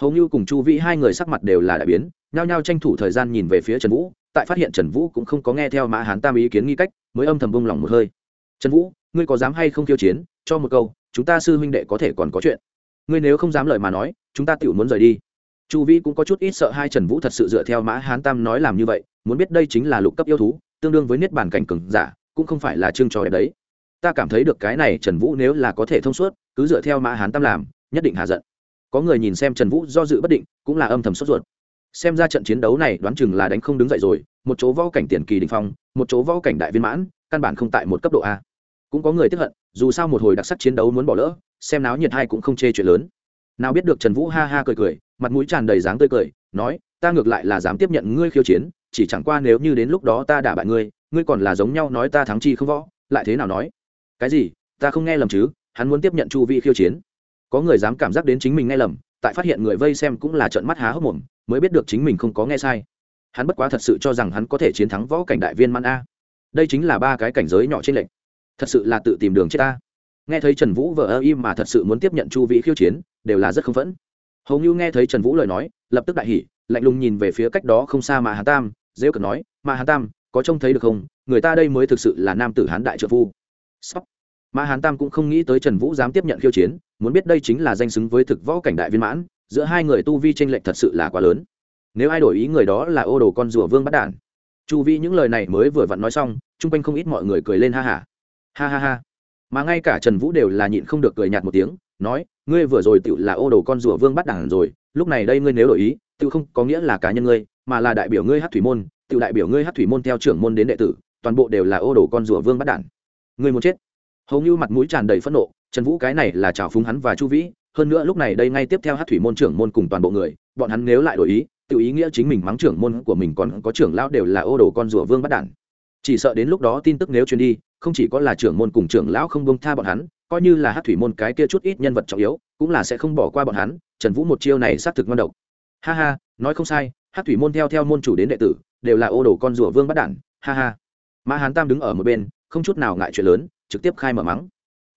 hầu như cùng chu vĩ hai người sắc mặt đều là đại biến, nhao nhao tranh thủ thời gian nhìn về phía trần vũ, tại phát hiện trần vũ cũng không có nghe theo mã hán tam ý kiến nghi cách, mới âm thầm bông lòng một hơi. Trần vũ, ngươi có dám hay không khiêu chiến? Cho một câu, chúng ta sư huynh đệ có thể còn có chuyện ngươi nếu không dám lời mà nói, chúng ta tự muốn rời đi. Chu vĩ cũng có chút ít sợ hai trần vũ thật sự dựa theo mã hán tam nói làm như vậy, muốn biết đây chính là lục cấp yêu thú, tương đương với niết bàn cảnh cừng giả, cũng không phải là chương trò đẹp đấy. Ta cảm thấy được cái này trần vũ nếu là có thể thông suốt, cứ dựa theo mã hán tam làm, nhất định hạ giận. Có người nhìn xem trần vũ do dự bất định, cũng là âm thầm sốt ruột. Xem ra trận chiến đấu này đoán chừng là đánh không đứng dậy rồi, một chỗ võ cảnh tiền kỳ đình phong, một chỗ võ cảnh đại viên mãn, căn bản không tại một cấp độ a. Cũng có người tiếp hận, dù sao một hồi đặc sắc chiến đấu muốn bỏ lỡ xem náo nhiệt hai cũng không chê chuyện lớn. Nào biết được trần vũ ha ha cười cười, mặt mũi tràn đầy dáng tươi cười, nói, ta ngược lại là dám tiếp nhận ngươi khiêu chiến, chỉ chẳng qua nếu như đến lúc đó ta đả bại ngươi ngươi còn là giống nhau nói ta thắng chi không võ, lại thế nào nói? Cái gì? Ta không nghe lầm chứ, hắn muốn tiếp nhận chu vi khiêu chiến. Có người dám cảm giác đến chính mình nghe lầm, tại phát hiện người vây xem cũng là trận mắt há hốc mồm, mới biết được chính mình không có nghe sai. Hắn bất quá thật sự cho rằng hắn có thể chiến thắng võ cảnh đại viên man a. Đây chính là ba cái cảnh giới nhỏ trên lệnh thật sự là tự tìm đường chết ta nghe thấy trần vũ vờ ơ im mà thật sự muốn tiếp nhận chu vĩ khiêu chiến, đều là rất không phẫn. Hầu như nghe thấy trần vũ lời nói, lập tức đại hỉ, lạnh lùng nhìn về phía cách đó không xa mà hà tam dễ cận nói mà hà tam, có trông thấy được không? Người ta đây mới thực sự là nam tử hán đại trợ phu. Sóc. mà hán tam cũng không nghĩ tới trần vũ dám tiếp nhận khiêu chiến, muốn biết đây chính là danh xứng với thực võ cảnh đại viên mãn, giữa hai người tu vi tranh lệch thật sự là quá lớn. Nếu ai đổi ý người đó là ô đồ con rùa vương bắt đản. Chu vi những lời này mới vừa vặn nói xong, chung quanh không ít mọi người cười lên ha hả ha. ha ha ha mà ngay cả trần vũ đều là nhịn không được cười nhạt một tiếng, nói, ngươi vừa rồi tự là ô đồ con rùa vương bắt đảng rồi, lúc này đây ngươi nếu đổi ý tự không có nghĩa là cá nhân ngươi, mà là đại biểu ngươi hát thủy môn tự đại biểu ngươi hát thủy môn theo trưởng môn đến đệ tử, toàn bộ đều là ô đồ con rùa vương bắt đản ngươi muốn chết? Hầu như mặt mũi tràn đầy phẫn nộ, trần vũ cái này là trào phúng hắn và chu vĩ, hơn nữa lúc này đây ngay tiếp theo hát thủy môn trưởng môn cùng toàn bộ người, bọn hắn nếu lại đổi ý tự ý nghĩa chính mình mắng trưởng môn của mình còn có trưởng lão đều là ô đồ con rùa vương bắt đản chỉ sợ đến lúc đó tin tức nếu truyền đi không chỉ có là trưởng môn cùng trưởng lão không bông tha bọn hắn, coi như là hát thủy môn cái kia chút ít nhân vật trọng yếu, cũng là sẽ không bỏ qua bọn hắn, trần vũ một chiêu này xác thực ngon độc. Ha ha, nói không sai, hát thủy môn theo theo môn chủ đến đệ tử, đều là ô đồ con rùa vương bắt đản, ha ha. Mã hán tam đứng ở một bên, không chút nào ngại chuyện lớn, trực tiếp khai mở mắng.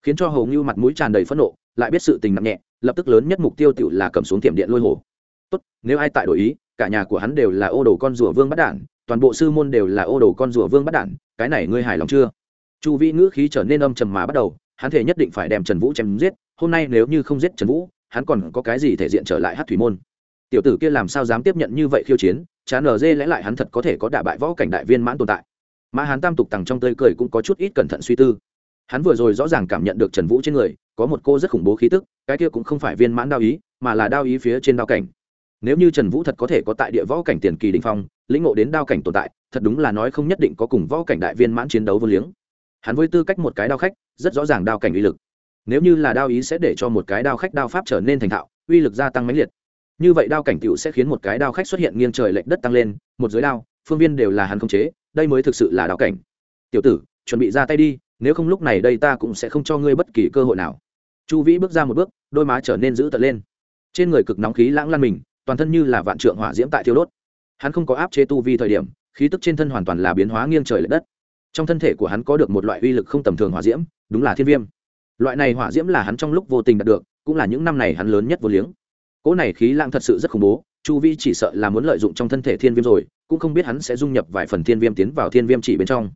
Khiến cho hầu như mặt mũi tràn đầy phẫn nộ, lại biết sự tình nặng nhẹ, lập tức lớn nhất mục tiêu tự là cầm xuống tiệm điện lôi hồ. Tốt, nếu ai tại đổi ý, cả nhà của hắn đều là ô đồ con rùa vương bắt đản, toàn bộ sư môn đều là ô đồ con rùa vương bắt đản, cái này ngươi hài lòng chưa? Chu vĩ ngữ khí trở nên âm trầm mà bắt đầu, hắn thể nhất định phải đem trần vũ chém giết, hôm nay nếu như không giết trần vũ, hắn còn có cái gì thể diện trở lại hát thủy môn? Tiểu tử kia làm sao dám tiếp nhận như vậy khiêu chiến chán nờ dê lẽ lại hắn thật có thể có đả bại võ cảnh đại viên mãn tồn tại. Mà hắn tam tục tằng trong tơi cười cũng có chút ít cẩn thận suy tư. Hắn vừa rồi rõ ràng cảm nhận được trần vũ trên người, có một cô rất khủng bố khí tức, cái kia cũng không phải viên mãn đao ý, mà là đao ý phía trên đao cảnh. Nếu như trần vũ thật có thể có tại địa võ cảnh tiền kỳ đình phong, lĩnh ngộ đến đao cảnh tồn tại, thật đúng là nói không nhất định có cùng võ cảnh đại viên mãn chiến đấu vô liếng hắn với tư cách một cái đao khách, rất rõ ràng đao cảnh uy lực. Nếu như là đao ý sẽ để cho một cái đao khách đao pháp trở nên thành thạo, uy lực gia tăng mãnh liệt. Như vậy đao cảnh tựu sẽ khiến một cái đao khách xuất hiện nghiêng trời lệch đất tăng lên, một giới đao, phương viên đều là hắn không chế, đây mới thực sự là đao cảnh. Tiểu tử, chuẩn bị ra tay đi, nếu không lúc này đây ta cũng sẽ không cho ngươi bất kỳ cơ hội nào. Chu vĩ bước ra một bước, đôi má trở nên dữ tợn lên. Trên người cực nóng khí lãng lan mình, toàn thân như là vạn trượng hỏa diễm tại thiêu đốt. Hắn không có áp chế tu vi thời điểm, khí tức trên thân hoàn toàn là biến hóa nghiêng trời lệch đất trong thân thể của hắn có được một loại uy lực không tầm thường hỏa diễm, đúng là thiên viêm. Loại này hỏa diễm là hắn trong lúc vô tình đạt được, cũng là những năm này hắn lớn nhất vô liếng. Cỗ này khí lãng thật sự rất khủng bố, chu vi chỉ sợ là muốn lợi dụng trong thân thể thiên viêm rồi, cũng không biết hắn sẽ dung nhập vài phần thiên viêm tiến vào thiên viêm chỉ bên trong.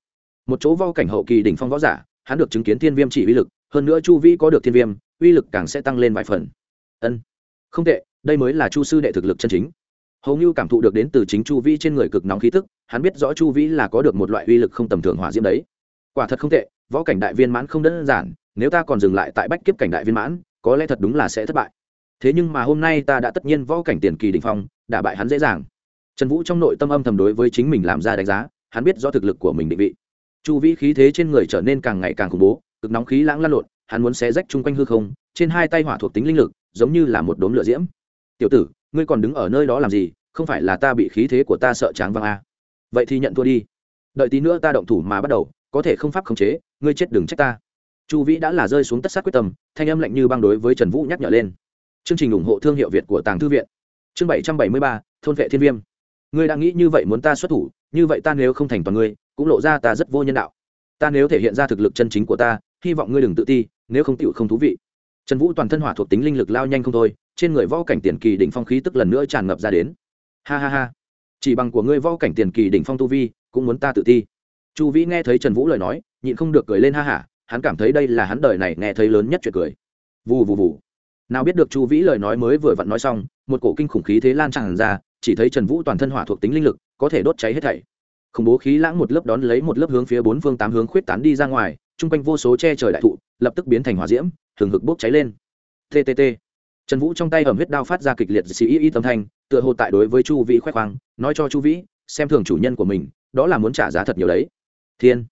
Một chỗ vo cảnh hậu kỳ đỉnh phong võ giả, hắn được chứng kiến thiên viêm chỉ uy lực, hơn nữa chu vi có được thiên viêm, uy lực càng sẽ tăng lên vài phần. Ân, không tệ, đây mới là chu sư đệ thực lực chân chính hầu như cảm thụ được đến từ chính chu vĩ trên người cực nóng khí tức, hắn biết rõ chu vĩ là có được một loại uy lực không tầm thường hỏa diễm đấy. Quả thật không tệ, võ cảnh đại viên mãn không đơn giản, nếu ta còn dừng lại tại bách kiếp cảnh đại viên mãn, có lẽ thật đúng là sẽ thất bại. Thế nhưng mà hôm nay ta đã tất nhiên võ cảnh tiền kỳ đình phong, đả bại hắn dễ dàng. Trần vũ trong nội tâm âm thầm đối với chính mình làm ra đánh giá, hắn biết do thực lực của mình định vị. Chu vĩ khí thế trên người trở nên càng ngày càng khủng bố, cực nóng khí lãng lan lộn, hắn muốn xé rách chung quanh hư không, trên hai tay hỏa thuộc tính linh lực, giống như là một đốm lửa diễm. Tiểu tử ngươi còn đứng ở nơi đó làm gì, không phải là ta bị khí thế của ta sợ tráng văng à. vậy thì nhận thua đi. Đợi tí nữa ta động thủ mà bắt đầu, có thể không pháp khống chế, ngươi chết đừng trách ta. Chu vĩ đã là rơi xuống tất sát quyết tâm, thanh âm lạnh như băng đối với trần vũ nhắc nhở lên. Chương trình ủng hộ thương hiệu việt của tàng thư viện. Chương bảy trăm bảy mươi ba, thôn vệ thiên viêm. Ngươi đã nghĩ như vậy muốn ta xuất thủ, như vậy ta nếu không thành toàn ngươi, cũng lộ ra ta rất vô nhân đạo. Ta nếu thể hiện ra thực lực chân chính của ta, hy vọng ngươi đừng tự ti, nếu không tựu không thú vị. Trần vũ toàn thân hỏa thuộc tính linh lực lao nhanh không thôi trên người võ cảnh tiền kỳ đỉnh phong khí tức lần nữa tràn ngập ra đến. Ha ha ha. Chỉ bằng của ngươi võ cảnh tiền kỳ đỉnh phong tu vi, cũng muốn ta tự thi chu vĩ nghe thấy trần vũ lời nói, nhịn không được cười lên ha hả, hắn cảm thấy đây là hắn đời này nghe thấy lớn nhất chuyện cười. Vù vù vù. Nào biết được chu vĩ lời nói mới vừa vặn nói xong, một cổ kinh khủng khí thế lan tràn ra, chỉ thấy trần vũ toàn thân hỏa thuộc tính linh lực, có thể đốt cháy hết thảy. Khủng bố khí lãng một lớp đón lấy một lớp hướng phía bốn phương tám hướng khuyết tán đi ra ngoài, chung quanh vô số che trời đại thụ, lập tức biến thành hỏa diễm thường hực bốc cháy lên. Ttt trần vũ trong tay ẩm huyết đao phát ra kịch liệt xì y y tâm thanh, tựa hồ tại đối với chu vĩ khoe khoang, nói cho chu vĩ, xem thường chủ nhân của mình, đó là muốn trả giá thật nhiều đấy. Thiên,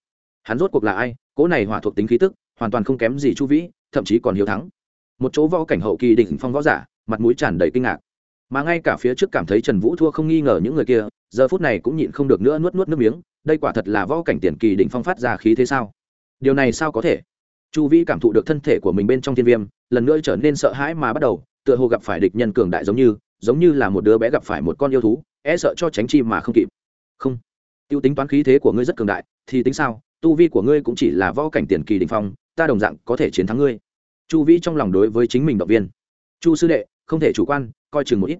hắn rốt cuộc là ai? Cỗ này hỏa thuộc tính khí tức, hoàn toàn không kém gì chu vĩ, thậm chí còn hiếu thắng. Một chỗ võ cảnh hậu kỳ đỉnh phong võ giả, mặt mũi tràn đầy kinh ngạc. Mà ngay cả phía trước cảm thấy trần vũ thua không nghi ngờ những người kia, giờ phút này cũng nhịn không được nữa nuốt nuốt nước miếng, đây quả thật là võ cảnh tiền kỳ đỉnh phong phát ra khí thế sao? Điều này sao có thể? Chu vĩ cảm thụ được thân thể của mình bên trong thiên viêm, lần nữa trở nên sợ hãi mà bắt đầu, tựa hồ gặp phải địch nhân cường đại giống như giống như là một đứa bé gặp phải một con yêu thú e sợ cho tránh chi mà không kịp. Không. Tiêu tính toán khí thế của ngươi rất cường đại, thì tính sao? Tu vi của ngươi cũng chỉ là võ cảnh tiền kỳ đình phong, ta đồng dạng có thể chiến thắng ngươi. Chu vĩ trong lòng đối với chính mình động viên. Chu sư đệ, không thể chủ quan, coi chừng một ít.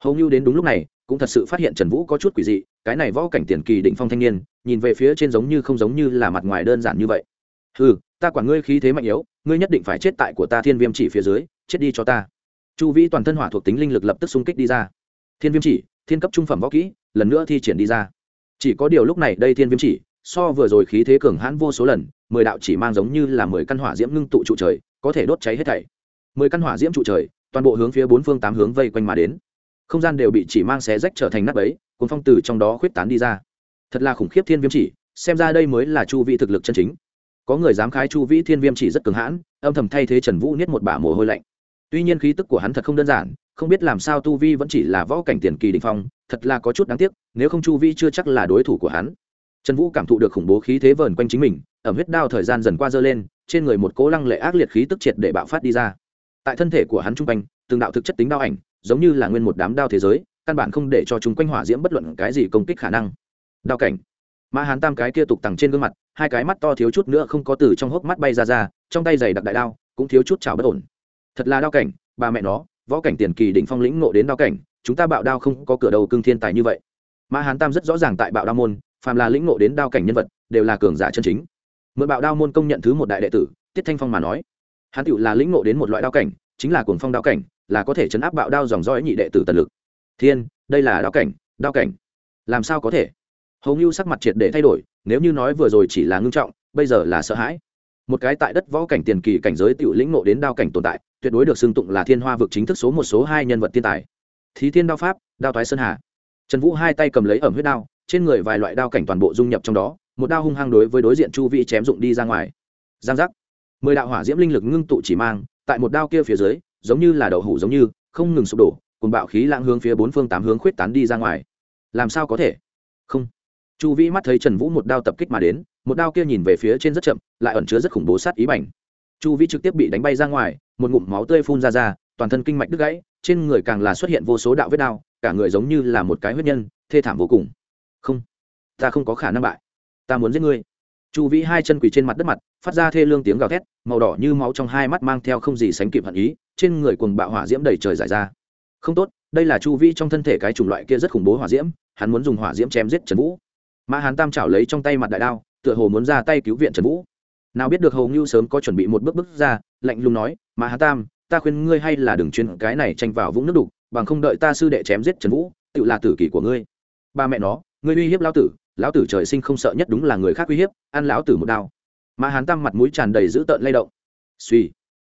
Hầu như đến đúng lúc này, cũng thật sự phát hiện trần vũ có chút quỷ dị, cái này võ cảnh tiền kỳ định phong thanh niên, nhìn về phía trên giống như không giống như là mặt ngoài đơn giản như vậy. Ừ ta quản ngươi khí thế mạnh yếu, ngươi nhất định phải chết tại của ta thiên viêm chỉ phía dưới, chết đi cho ta. Chu vĩ toàn thân hỏa thuộc tính linh lực lập tức xung kích đi ra. Thiên viêm chỉ, thiên cấp trung phẩm võ kỹ, lần nữa thi triển đi ra. Chỉ có điều lúc này đây thiên viêm chỉ, so vừa rồi khí thế cường hãn vô số lần, mười đạo chỉ mang giống như là mười căn hỏa diễm ngưng tụ trụ trời, có thể đốt cháy hết thảy. Mười căn hỏa diễm trụ trời, toàn bộ hướng phía bốn phương tám hướng vây quanh mà đến. Không gian đều bị chỉ mang xé rách trở thành nắp ấy cuốn phong từ trong đó khuyết tán đi ra. Thật là khủng khiếp thiên viêm chỉ, xem ra đây mới là chu vị thực lực chân chính có người dám khái chu vĩ thiên viêm chỉ rất cường hãn, âm thầm thay thế trần vũ niết một bả mồ hôi lạnh. Tuy nhiên khí tức của hắn thật không đơn giản, không biết làm sao tu vi vẫn chỉ là võ cảnh tiền kỳ đình phong, thật là có chút đáng tiếc, nếu không chu vi chưa chắc là đối thủ của hắn. Trần vũ cảm thụ được khủng bố khí thế vờn quanh chính mình, ẩm huyết đao thời gian dần qua dơ lên, trên người một cố lăng lệ ác liệt khí tức triệt để bạo phát đi ra. Tại thân thể của hắn chung quanh, từng đạo thực chất tính đao ảnh, giống như là nguyên một đám đao thế giới, căn bản không để cho chúng quanh hỏa diễm bất luận cái gì công kích khả năng. Đao cảnh. Mã hán tam cái kia tục tằng trên gương mặt hai cái mắt to thiếu chút nữa không có từ trong hốc mắt bay ra ra, trong tay giày đặc đại đao cũng thiếu chút chảo bất ổn. Thật là đao cảnh, bà mẹ nó, võ cảnh tiền kỳ đỉnh phong lĩnh nộ đến đao cảnh, chúng ta bạo đao không có cửa đầu cương thiên tài như vậy. Mã hán tam rất rõ ràng tại bạo đao môn, phàm là lĩnh nộ đến đao cảnh nhân vật, đều là cường giả chân chính. Mượn bạo đao môn công nhận thứ một đại đệ tử, tiết thanh phong mà nói, hắn tựu là lĩnh nộ đến một loại đao cảnh, chính là cuồng phong đao cảnh, là có thể chấn áp bạo đao dòng dõi nhị đệ tử tần lực. Thiên, đây là đao cảnh đao cảnh. Làm sao có thể? Hầu ngưu sắc mặt triệt để thay đổi, nếu như nói vừa rồi chỉ là ngưng trọng, bây giờ là sợ hãi. Một cái tại đất võ cảnh tiền kỳ cảnh giới tiểu lĩnh nộ đến đao cảnh tồn tại, tuyệt đối được xưng tụng là thiên hoa vực chính thức số một số hai nhân vật thiên tài. Thí thiên đao pháp, đao thoái sơn hà. Trần vũ hai tay cầm lấy ẩm huyết đao, trên người vài loại đao cảnh toàn bộ dung nhập trong đó, một đao hung hăng đối với đối diện chu vị chém dụng đi ra ngoài. Giang giác. Mười đạo hỏa diễm linh lực ngưng tụ chỉ mang, tại một đao kia phía dưới, giống như là đậu hủ giống như, không ngừng sụp đổ cùng bạo khí lãng hướng phía bốn phương tám hướng khuyết tán đi ra ngoài. Làm sao có thể? Không chu vĩ mắt thấy trần vũ một đao tập kích mà đến, một đao kia nhìn về phía trên rất chậm, lại ẩn chứa rất khủng bố sát ý bảnh chu vĩ trực tiếp bị đánh bay ra ngoài, một ngụm máu tươi phun ra ra, toàn thân kinh mạch đứt gãy, trên người càng là xuất hiện vô số đạo vết đao, cả người giống như là một cái huyết nhân, thê thảm vô cùng. Không, ta không có khả năng bại. Ta muốn giết ngươi. Chu vĩ hai chân quỳ trên mặt đất mặt, phát ra thê lương tiếng gào thét, màu đỏ như máu trong hai mắt mang theo không gì sánh kịp hận ý, trên người quần bạo hỏa diễm đầy trời giải ra. Không tốt, đây là chu vĩ trong thân thể cái chủng loại kia rất khủng bố hỏa diễm, hắn muốn dùng hỏa diễm chém giết trần vũ mã hán tam chảo lấy trong tay mặt đại đao, tựa hồ muốn ra tay cứu viện trần vũ. Nào biết được hầu ngưu sớm có chuẩn bị một bước bước ra, lạnh lùng nói, mã hán tam, ta khuyên ngươi hay là đừng chuyên cái này tranh vào vũng nước đục, bằng không đợi ta sư đệ chém giết trần vũ, tự là tử kỷ của ngươi. Ba mẹ nó, ngươi uy hiếp lão tử lão tử trời sinh không sợ nhất đúng là người khác uy hiếp, ăn lão tử một đao. Mã hán tam mặt mũi tràn đầy dữ tợn lay động. Suy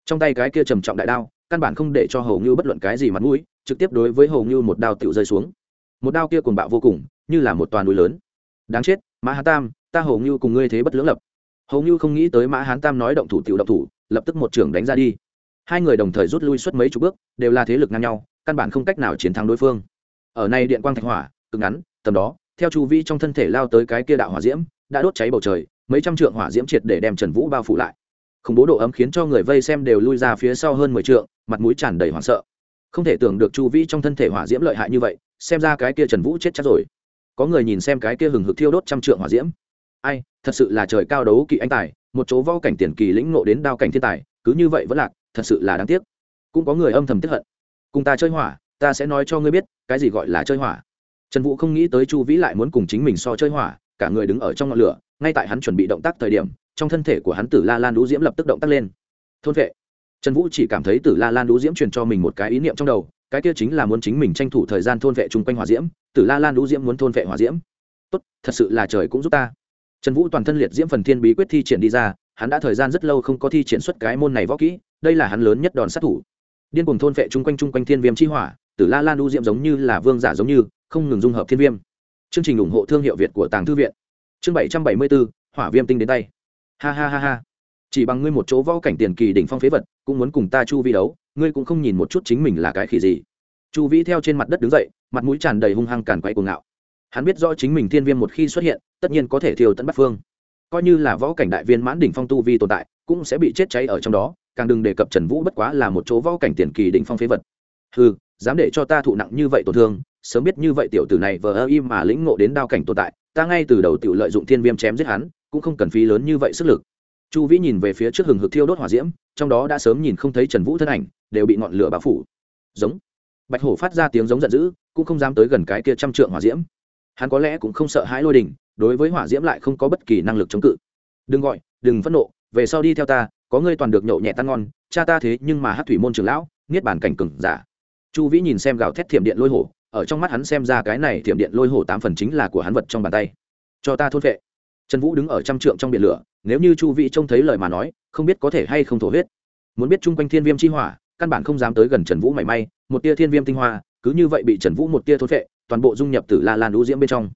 trong tay cái kia trầm trọng đại đao, căn bản không để cho hầu ngưu bất luận cái gì mặt mũi, trực tiếp đối với hầu ngưu một đao tự rơi xuống. Một đao kia cuồng bạo vô cùng, như là một toàn núi lớn đáng chết, mã hán tam, ta hầu ngưu cùng ngươi thế bất lưỡng lập. Hầu ngưu không nghĩ tới mã hán tam nói động thủ tiểu động thủ, lập tức một trưởng đánh ra đi. Hai người đồng thời rút lui suốt mấy chục bước, đều là thế lực ngang nhau, căn bản không cách nào chiến thắng đối phương. Ở này điện quang thạch hỏa, cực ngắn, tầm đó, theo chu vi trong thân thể lao tới cái kia đạo hỏa diễm, đã đốt cháy bầu trời, mấy trăm trượng hỏa diễm triệt để đem trần vũ bao phủ lại. Khủng bố độ ấm khiến cho người vây xem đều lui ra phía sau hơn mười trượng, mặt mũi tràn đầy hoảng sợ. Không thể tưởng được chu vi trong thân thể hỏa diễm lợi hại như vậy, xem ra cái kia trần vũ chết chắc rồi có người nhìn xem cái kia hừng hực thiêu đốt trăm trượng hỏa diễm. Ai, thật sự là trời cao đấu kỵ anh tài, một chỗ võ cảnh tiền kỳ lĩnh ngộ đến đao cảnh thiên tài, cứ như vậy vẫn lạc, thật sự là đáng tiếc. Cũng có người âm thầm tiếp hận. Cùng ta chơi hỏa, ta sẽ nói cho ngươi biết, cái gì gọi là chơi hỏa. Trần vũ không nghĩ tới chu vĩ lại muốn cùng chính mình so chơi hỏa, cả người đứng ở trong ngọn lửa, ngay tại hắn chuẩn bị động tác thời điểm, trong thân thể của hắn tử la lan đũ diễm lập tức động tác lên. Thôn vệ. Trần vũ chỉ cảm thấy tử la lan đũ diễm truyền cho mình một cái ý niệm trong đầu cái kia chính là muốn chính mình tranh thủ thời gian thôn vệ chung quanh hỏa diễm, tử la lan lũ diễm muốn thôn vệ hỏa diễm. Tốt, thật sự là trời cũng giúp ta. Trần vũ toàn thân liệt diễm phần thiên bí quyết thi triển đi ra, hắn đã thời gian rất lâu không có thi triển xuất cái môn này võ kỹ, đây là hắn lớn nhất đòn sát thủ. Điên cùng thôn vệ chung quanh chung quanh thiên viêm chi hỏa, tử la lan lũ diễm giống như là vương giả giống như, không ngừng dung hợp thiên viêm. Chương trình ủng hộ thương hiệu việt của tàng thư viện. Chương bảy trăm bảy mươi bốn, hỏa viêm tinh đến tay. Ha ha ha ha chỉ bằng ngươi một chỗ võ cảnh tiền kỳ đỉnh phong phế vật, cũng muốn cùng ta chu vi đấu, ngươi cũng không nhìn một chút chính mình là cái khỉ gì. Chu vĩ theo trên mặt đất đứng dậy, mặt mũi tràn đầy hung hăng càn quay cuồng ngạo. Hắn biết rõ chính mình thiên viêm một khi xuất hiện, tất nhiên có thể thiêu tận bắt phương. Coi như là võ cảnh đại viên mãn đỉnh phong tu vi tồn tại, cũng sẽ bị chết cháy ở trong đó, càng đừng đề cập trần vũ bất quá là một chỗ võ cảnh tiền kỳ đỉnh phong phế vật. Ừ dám để cho ta thụ nặng như vậy tổn thương, sớm biết như vậy tiểu tử này vờ ơ im mà lĩnh ngộ đến đao cảnh tồn tại, ta ngay từ đầu tự lợi dụng thiên viêm chém giết hắn, cũng không cần phí lớn như vậy sức lực chu vĩ nhìn về phía trước hừng hực thiêu đốt hỏa diễm, trong đó đã sớm nhìn không thấy trần vũ thân ảnh, đều bị ngọn lửa bao phủ. Giống. Bạch hổ phát ra tiếng giống giận dữ, cũng không dám tới gần cái kia trăm trượng hỏa diễm. Hắn có lẽ cũng không sợ hãi lôi đình, đối với hỏa diễm lại không có bất kỳ năng lực chống cự. Đừng gọi, đừng phẫn nộ, về sau đi theo ta, có ngươi toàn được nhậu nhẹ tan ngon, cha ta thế nhưng mà hát thủy môn trường lão, niết bàn cảnh cừng giả. Chu vĩ nhìn xem gào thét thiểm điện lôi hổ, ở trong mắt hắn xem ra cái này thiểm điện lôi hổ tám phần chính là của hắn vật trong bàn tay. Cho ta thôn vệ. Trần vũ đứng ở trăm trượng trong biển lửa nếu như chu vĩ trông thấy lời mà nói, không biết có thể hay không thổ huyết. Muốn biết chung quanh thiên viêm chi hỏa, căn bản không dám tới gần trần vũ mảy may, một tia thiên viêm tinh hoa, cứ như vậy bị trần vũ một tia thối vệ toàn bộ dung nhập từ la lan đũ diễm bên trong.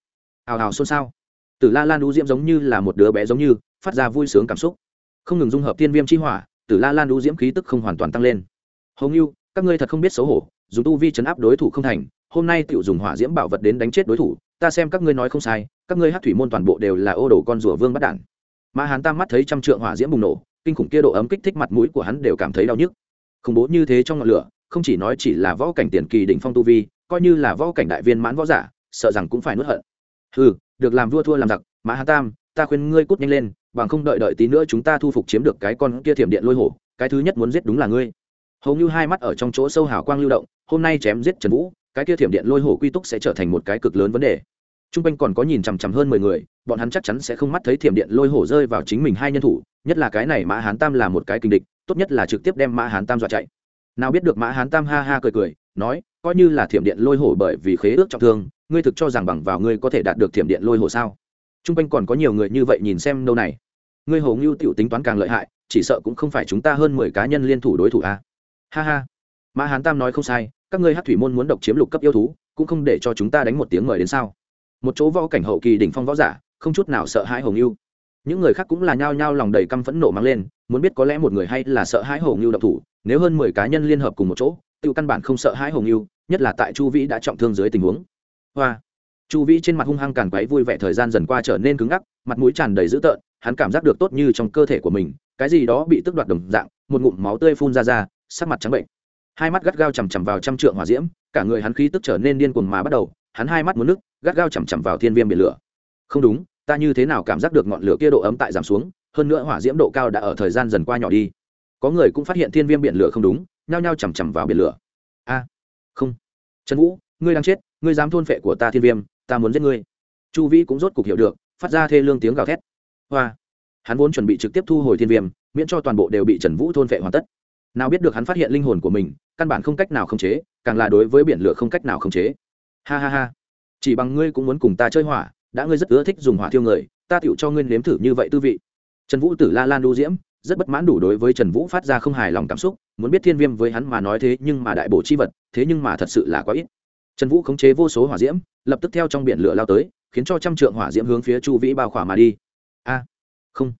Hào hào xôn xao. Từ la lan đũ diễm giống như là một đứa bé giống như, phát ra vui sướng cảm xúc. Không ngừng dung hợp thiên viêm chi hỏa từ la lan đũ diễm khí tức không hoàn toàn tăng lên. Hồng yêu các ngươi thật không biết xấu hổ, dùng tu vi chấn áp đối thủ không thành, hôm nay tiểu dùng hỏa diễm bảo vật đến đánh chết đối thủ, ta xem các ngươi nói không sai, các ngươi hát thủy môn toàn bộ đều là ô đồ con rùa vương bắt đản mà hán tam mắt thấy trăm trượng hỏa diễm bùng nổ, kinh khủng kia độ ấm kích thích mặt mũi của hắn đều cảm thấy đau nhức. Khủng bố như thế trong ngọn lửa, không chỉ nói chỉ là võ cảnh tiền kỳ đỉnh phong tu vi, coi như là võ cảnh đại viên mãn võ giả, sợ rằng cũng phải nuốt hận. Ừ được làm vua thua làm giặc mã hán tam, ta khuyên ngươi cút nhanh lên, bằng không đợi đợi tí nữa chúng ta thu phục chiếm được cái con kia thiểm điện lôi hổ, cái thứ nhất muốn giết đúng là ngươi. Hầu như hai mắt ở trong chỗ sâu hào quang lưu động, hôm nay chém giết trần vũ, cái kia thiểm điện lôi hổ quy túc sẽ trở thành một cái cực lớn vấn đề t r u n g quanh còn có nhìn chằm chằm hơn mười người, bọn hắn chắc chắn sẽ không mắt thấy thiểm điện lôi hổ rơi vào chính mình hai nhân thủ, nhất là cái này mã hán tam là một cái kinh địch, tốt nhất là trực tiếp đem mã hán tam dọa chạy. Nào biết được mã hán tam ha ha cười cười, nói, coi như là thiểm điện lôi hổ bởi vì khế ước trọng thương, ngươi thực cho rằng bằng vào ngươi có thể đạt được thiểm điện lôi hổ sao? T r u n g quanh còn có nhiều người như vậy nhìn xem đâu này. Ngươi hồ ngưu t i ể u tính toán càng lợi hại, chỉ sợ cũng không phải chúng ta hơn mười cá nhân liên thủ đối thủ a. Ha ha. Mã hán tam nói không sai, các ngươi hát thủy môn muốn độc chiếm lục cấp yêu thú, cũng không để cho chúng ta đánh một tiếng mời đến sao? Một chỗ võ cảnh hậu kỳ đỉnh phong võ giả, không chút nào sợ hãi hồng yêu những người khác cũng là nhao nhao lòng đầy căm phẫn nộ mang lên, muốn biết có lẽ một người hay là sợ hãi hồng yêu độc thủ, nếu hơn mười cá nhân liên hợp cùng một chỗ, tự căn bản không sợ hãi hồng yêu nhất là tại chu vĩ đã trọng thương dưới tình huống. Hoa. Chu vĩ trên mặt hung hăng càn quấy, vui vẻ thời gian dần qua trở nên cứng ngắc, mặt mũi tràn đầy dữ tợn, hắn cảm giác được tốt như trong cơ thể của mình, cái gì đó bị tức đoạt đồng dạng, một ngụm máu tươi phun ra ra, sắc mặt trắng bệnh. Hai mắt gắt gao chằm chằm vào trăm trượng hỏa diễm, cả người hắn khí tức trở nên điên cuồng mà bắt đầu hắn hai mắt muốn nước, gắt gao chằm chằm vào thiên viêm biển lửa. Không đúng, ta như thế nào cảm giác được ngọn lửa kia độ ấm tại giảm xuống, hơn nữa hỏa diễm độ cao đã ở thời gian dần qua nhỏ đi. Có người cũng phát hiện thiên viêm biển lửa không đúng, nhao nhao chằm chằm vào biển lửa. A, không. Trần vũ, ngươi đang chết, ngươi dám thôn phệ của ta thiên viêm, ta muốn giết ngươi. Chu vĩ cũng rốt cục hiểu được, phát ra thê lương tiếng gào thét. Hoa. Hắn vốn chuẩn bị trực tiếp thu hồi thiên viêm, miễn cho toàn bộ đều bị trần vũ thôn phệ hoàn tất. Nào biết được hắn phát hiện linh hồn của mình, căn bản không cách nào khống chế, càng là đối với biển lửa không cách nào khống chế ha ha ha. Chỉ bằng ngươi cũng muốn cùng ta chơi hỏa, đã ngươi rất ưa thích dùng hỏa thiêu người, ta tựu cho ngươi nếm thử như vậy tư vị. Trần vũ tử la lan đu diễm, rất bất mãn đủ đối với trần vũ phát ra không hài lòng cảm xúc, muốn biết thiên viêm với hắn mà nói thế nhưng mà đại bổ chi vật, thế nhưng mà thật sự là quá ít. Trần vũ khống chế vô số hỏa diễm, lập tức theo trong biển lửa lao tới, khiến cho trăm trượng hỏa diễm hướng phía chu vĩ bao khỏa mà đi. A, không.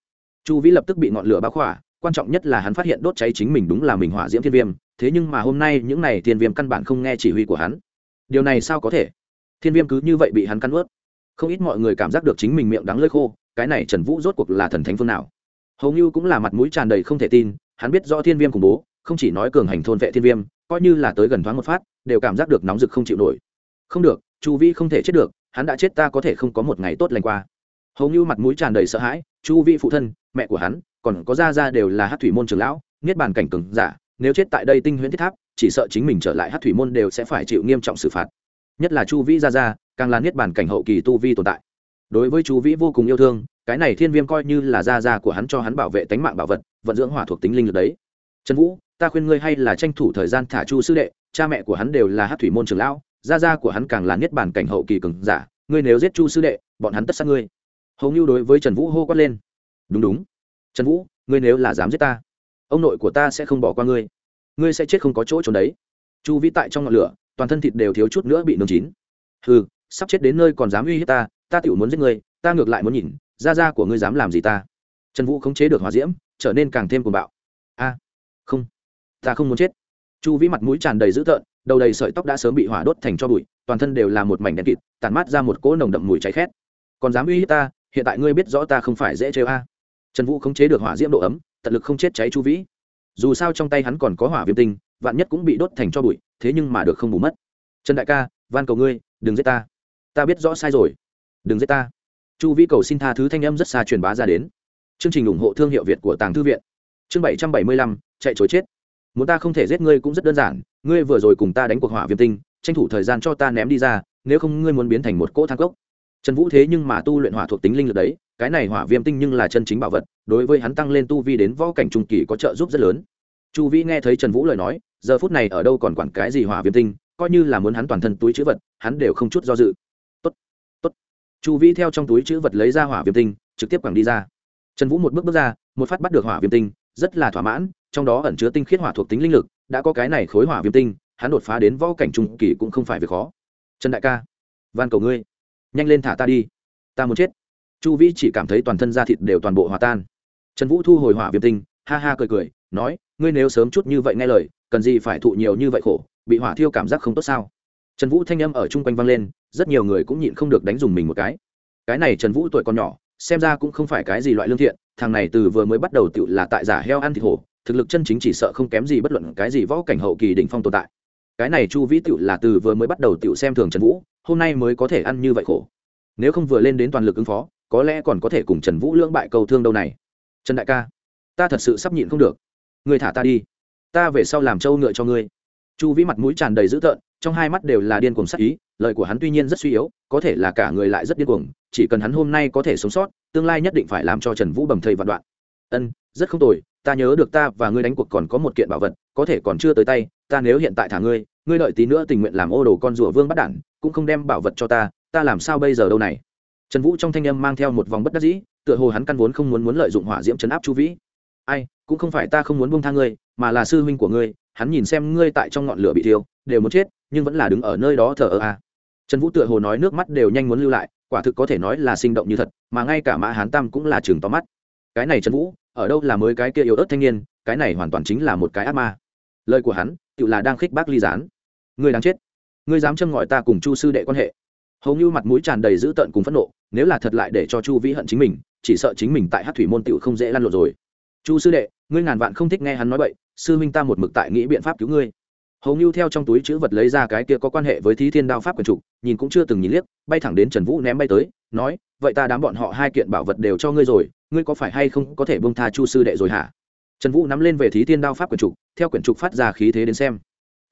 Chu vĩ lập tức bị ngọn lửa bao khỏa, quan trọng nhất là hắn phát hiện đốt cháy chính mình đúng là mình hỏa diễm thiên viêm, thế nhưng mà hôm nay những này thiên viêm căn bản không nghe chỉ huy của hắn điều này sao có thể? Thiên viêm cứ như vậy bị hắn căn ướt không ít mọi người cảm giác được chính mình miệng đắng lơi khô, cái này trần vũ rốt cuộc là thần thánh phương nào? Hầu như cũng là mặt mũi tràn đầy không thể tin, hắn biết rõ thiên viêm khủng bố, không chỉ nói cường hành thôn vệ thiên viêm, coi như là tới gần thoáng một phát, đều cảm giác được nóng rực không chịu nổi. Không được, chu vi không thể chết được, hắn đã chết ta có thể không có một ngày tốt lành qua. Hầu như mặt mũi tràn đầy sợ hãi, chu vi phụ thân, mẹ của hắn, còn có gia gia đều là hát thủy môn trường lão, niết bàn cảnh cường giả, nếu chết tại đây tinh huyễn thiết tháp chỉ sợ chính mình trở lại hát thủy môn đều sẽ phải chịu nghiêm trọng xử phạt. Nhất là chu vĩ ra ra càng là niết bàn cảnh hậu kỳ tu vi tồn tại. Đối với chu vĩ vô cùng yêu thương, cái này thiên viêm coi như là gia gia của hắn cho hắn bảo vệ tánh mạng bảo vật, vận dưỡng hỏa thuộc tính linh lực đấy. Trần vũ, ta khuyên ngươi hay là tranh thủ thời gian thả chu sư đệ, cha mẹ của hắn đều là hát thủy môn trường lão, gia gia của hắn càng là niết bàn cảnh hậu kỳ cường giả, ngươi nếu giết chu sư đệ, bọn hắn tất sát ngươi. Hầu như đối với trần vũ hô quát lên. Đúng đúng. Trần vũ, ngươi nếu là dám giết ta, ông nội của ta sẽ không bỏ qua ngươi ngươi sẽ chết không có chỗ trốn đấy. Chu vĩ tại trong ngọn lửa, toàn thân thịt đều thiếu chút nữa bị nướng chín. Hừ, sắp chết đến nơi còn dám uy hiếp ta ta tự muốn giết ngươi, ta ngược lại muốn nhìn da da của ngươi dám làm gì ta? Trần vũ khống chế được hòa diễm, trở nên càng thêm cuồng bạo. A, không, ta không muốn chết. Chu vĩ mặt mũi tràn đầy dữ tợn, đầu đầy sợi tóc đã sớm bị hỏa đốt thành cho bụi, toàn thân đều là một mảnh đen kịt tàn mát ra một cỗ nồng đậm mùi cháy khét. Còn dám uy hiếp ta, hiện tại ngươi biết rõ ta không phải dễ chơi a. Trần vũ khống chế được hỏa diễm độ ấm, tận lực không chết cháy chu vĩ dù sao trong tay hắn còn có hỏa viêm tinh, vạn nhất cũng bị đốt thành cho bụi, thế nhưng mà được không bù mất. Trần đại ca, van cầu ngươi, đừng giết ta. Ta biết rõ sai rồi. Đừng giết ta. Chu vĩ cầu xin tha thứ thanh âm rất xa truyền bá ra đến. Chương trình ủng hộ thương hiệu việt của tàng thư viện. Chương bảy trăm bảy mươi lăm, chạy chối chết. Muốn ta không thể giết ngươi cũng rất đơn giản, ngươi vừa rồi cùng ta đánh cuộc hỏa viêm tinh, tranh thủ thời gian cho ta ném đi ra, nếu không ngươi muốn biến thành một cỗ thang cốc trần vũ thế nhưng mà tu luyện hỏa thuộc tính linh lực đấy cái này hỏa viêm tinh nhưng là chân chính bảo vật đối với hắn tăng lên tu vi đến võ cảnh trung kỳ có trợ giúp rất lớn. Chu vĩ nghe thấy trần vũ lời nói giờ phút này ở đâu còn quản cái gì hỏa viêm tinh coi như là muốn hắn toàn thân túi chữ vật hắn đều không chút do dự. Tốt, tốt. chu vĩ theo trong túi chữ vật lấy ra hỏa viêm tinh trực tiếp quẳng đi ra. Trần vũ một bước bước ra một phát bắt được hỏa viêm tinh rất là thỏa mãn trong đó ẩn chứa tinh khiết hỏa thuộc tính linh lực đã có cái này khối hỏa viêm tinh hắn đột phá đến võ cảnh trung kỳ cũng không phải việc khó. Trần đại ca van cầu ngươi nhanh lên thả ta đi. Ta muốn chết. Chu vĩ chỉ cảm thấy toàn thân da thịt đều toàn bộ hòa tan. Trần vũ thu hồi hỏa viêm tinh, ha ha cười cười, nói, ngươi nếu sớm chút như vậy nghe lời, cần gì phải thụ nhiều như vậy khổ, bị hỏa thiêu cảm giác không tốt sao? Trần vũ thanh âm ở chung quanh vang lên, rất nhiều người cũng nhịn không được đánh dùng mình một cái. Cái này trần vũ tuổi còn nhỏ, xem ra cũng không phải cái gì loại lương thiện, thằng này từ vừa mới bắt đầu tự là tại giả heo ăn thịt hổ, thực lực chân chính chỉ sợ không kém gì bất luận cái gì võ cảnh hậu kỳ đỉnh phong tồn tại. Cái này chu vĩ tự là từ vừa mới bắt đầu tự xem thường trần vũ hôm nay mới có thể ăn như vậy khổ. Nếu không vừa lên đến toàn lực ứng phó, có lẽ còn có thể cùng trần vũ lưỡng bại cầu thương đâu này. Trần đại ca, ta thật sự sắp nhịn không được. Người thả ta đi. Ta về sau làm trâu ngựa cho ngươi. Chu vĩ mặt mũi tràn đầy dữ tợn, trong hai mắt đều là điên cuồng sắc ý, lời của hắn tuy nhiên rất suy yếu, có thể là cả người lại rất điên cuồng, chỉ cần hắn hôm nay có thể sống sót, tương lai nhất định phải làm cho trần vũ bầm thầy vạn đoạn. Ân, rất không tồi, ta nhớ được ta và ngươi đánh cuộc còn có một kiện bảo vật, có thể còn chưa tới tay, ta nếu hiện tại thả ngươi ngươi đợi tí nữa tình nguyện làm ô đồ con rùa vương bắt đản, cũng không đem bảo vật cho ta ta làm sao bây giờ đâu này? Trần vũ trong thanh âm mang theo một vòng bất đắc dĩ, tựa hồ hắn căn vốn không muốn muốn lợi dụng hỏa diễm chấn áp chu vĩ. Ai, cũng không phải ta không muốn buông tha ngươi, mà là sư huynh của ngươi, hắn nhìn xem ngươi tại trong ngọn lửa bị thiêu, đều muốn chết, nhưng vẫn là đứng ở nơi đó thờ ơ à. trần vũ tựa hồ nói nước mắt đều nhanh muốn lưu lại, quả thực có thể nói là sinh động như thật, mà ngay cả mã hán tam cũng là chừng to mắt. Cái này trần vũ, ở đâu là mới cái kia yếu ớt thanh niên, cái này hoàn toàn chính là một cái ác ma. Lời của hắn tự là đang khích bác ly gián ngươi đáng chết. Ngươi dám châm ngòi ta cùng chu sư đệ quan hệ. Hầu như mặt mũi tràn đầy dữ tợn cùng phẫn nộ, nếu là thật lại để cho chu vĩ hận chính mình, chỉ sợ chính mình tại hát thủy môn tựu không dễ lăn lộn rồi. Chu sư đệ, ngươi ngàn vạn không thích nghe hắn nói vậy sư Minh ta một mực tại nghĩ biện pháp cứu ngươi. Hầu như theo trong túi chữ vật lấy ra cái kia có quan hệ với thí thiên đao pháp quần trục nhìn cũng chưa từng nhìn liếc, bay thẳng đến trần vũ ném bay tới, nói, vậy ta đám bọn họ hai kiện bảo vật đều cho ngươi rồi, ngươi có phải hay không có thể bông tha chu sư đệ rồi hả? Trần vũ nắm lên về thí thiên đao pháp quyển trục theo quyển trục phát ra khí thế đến xem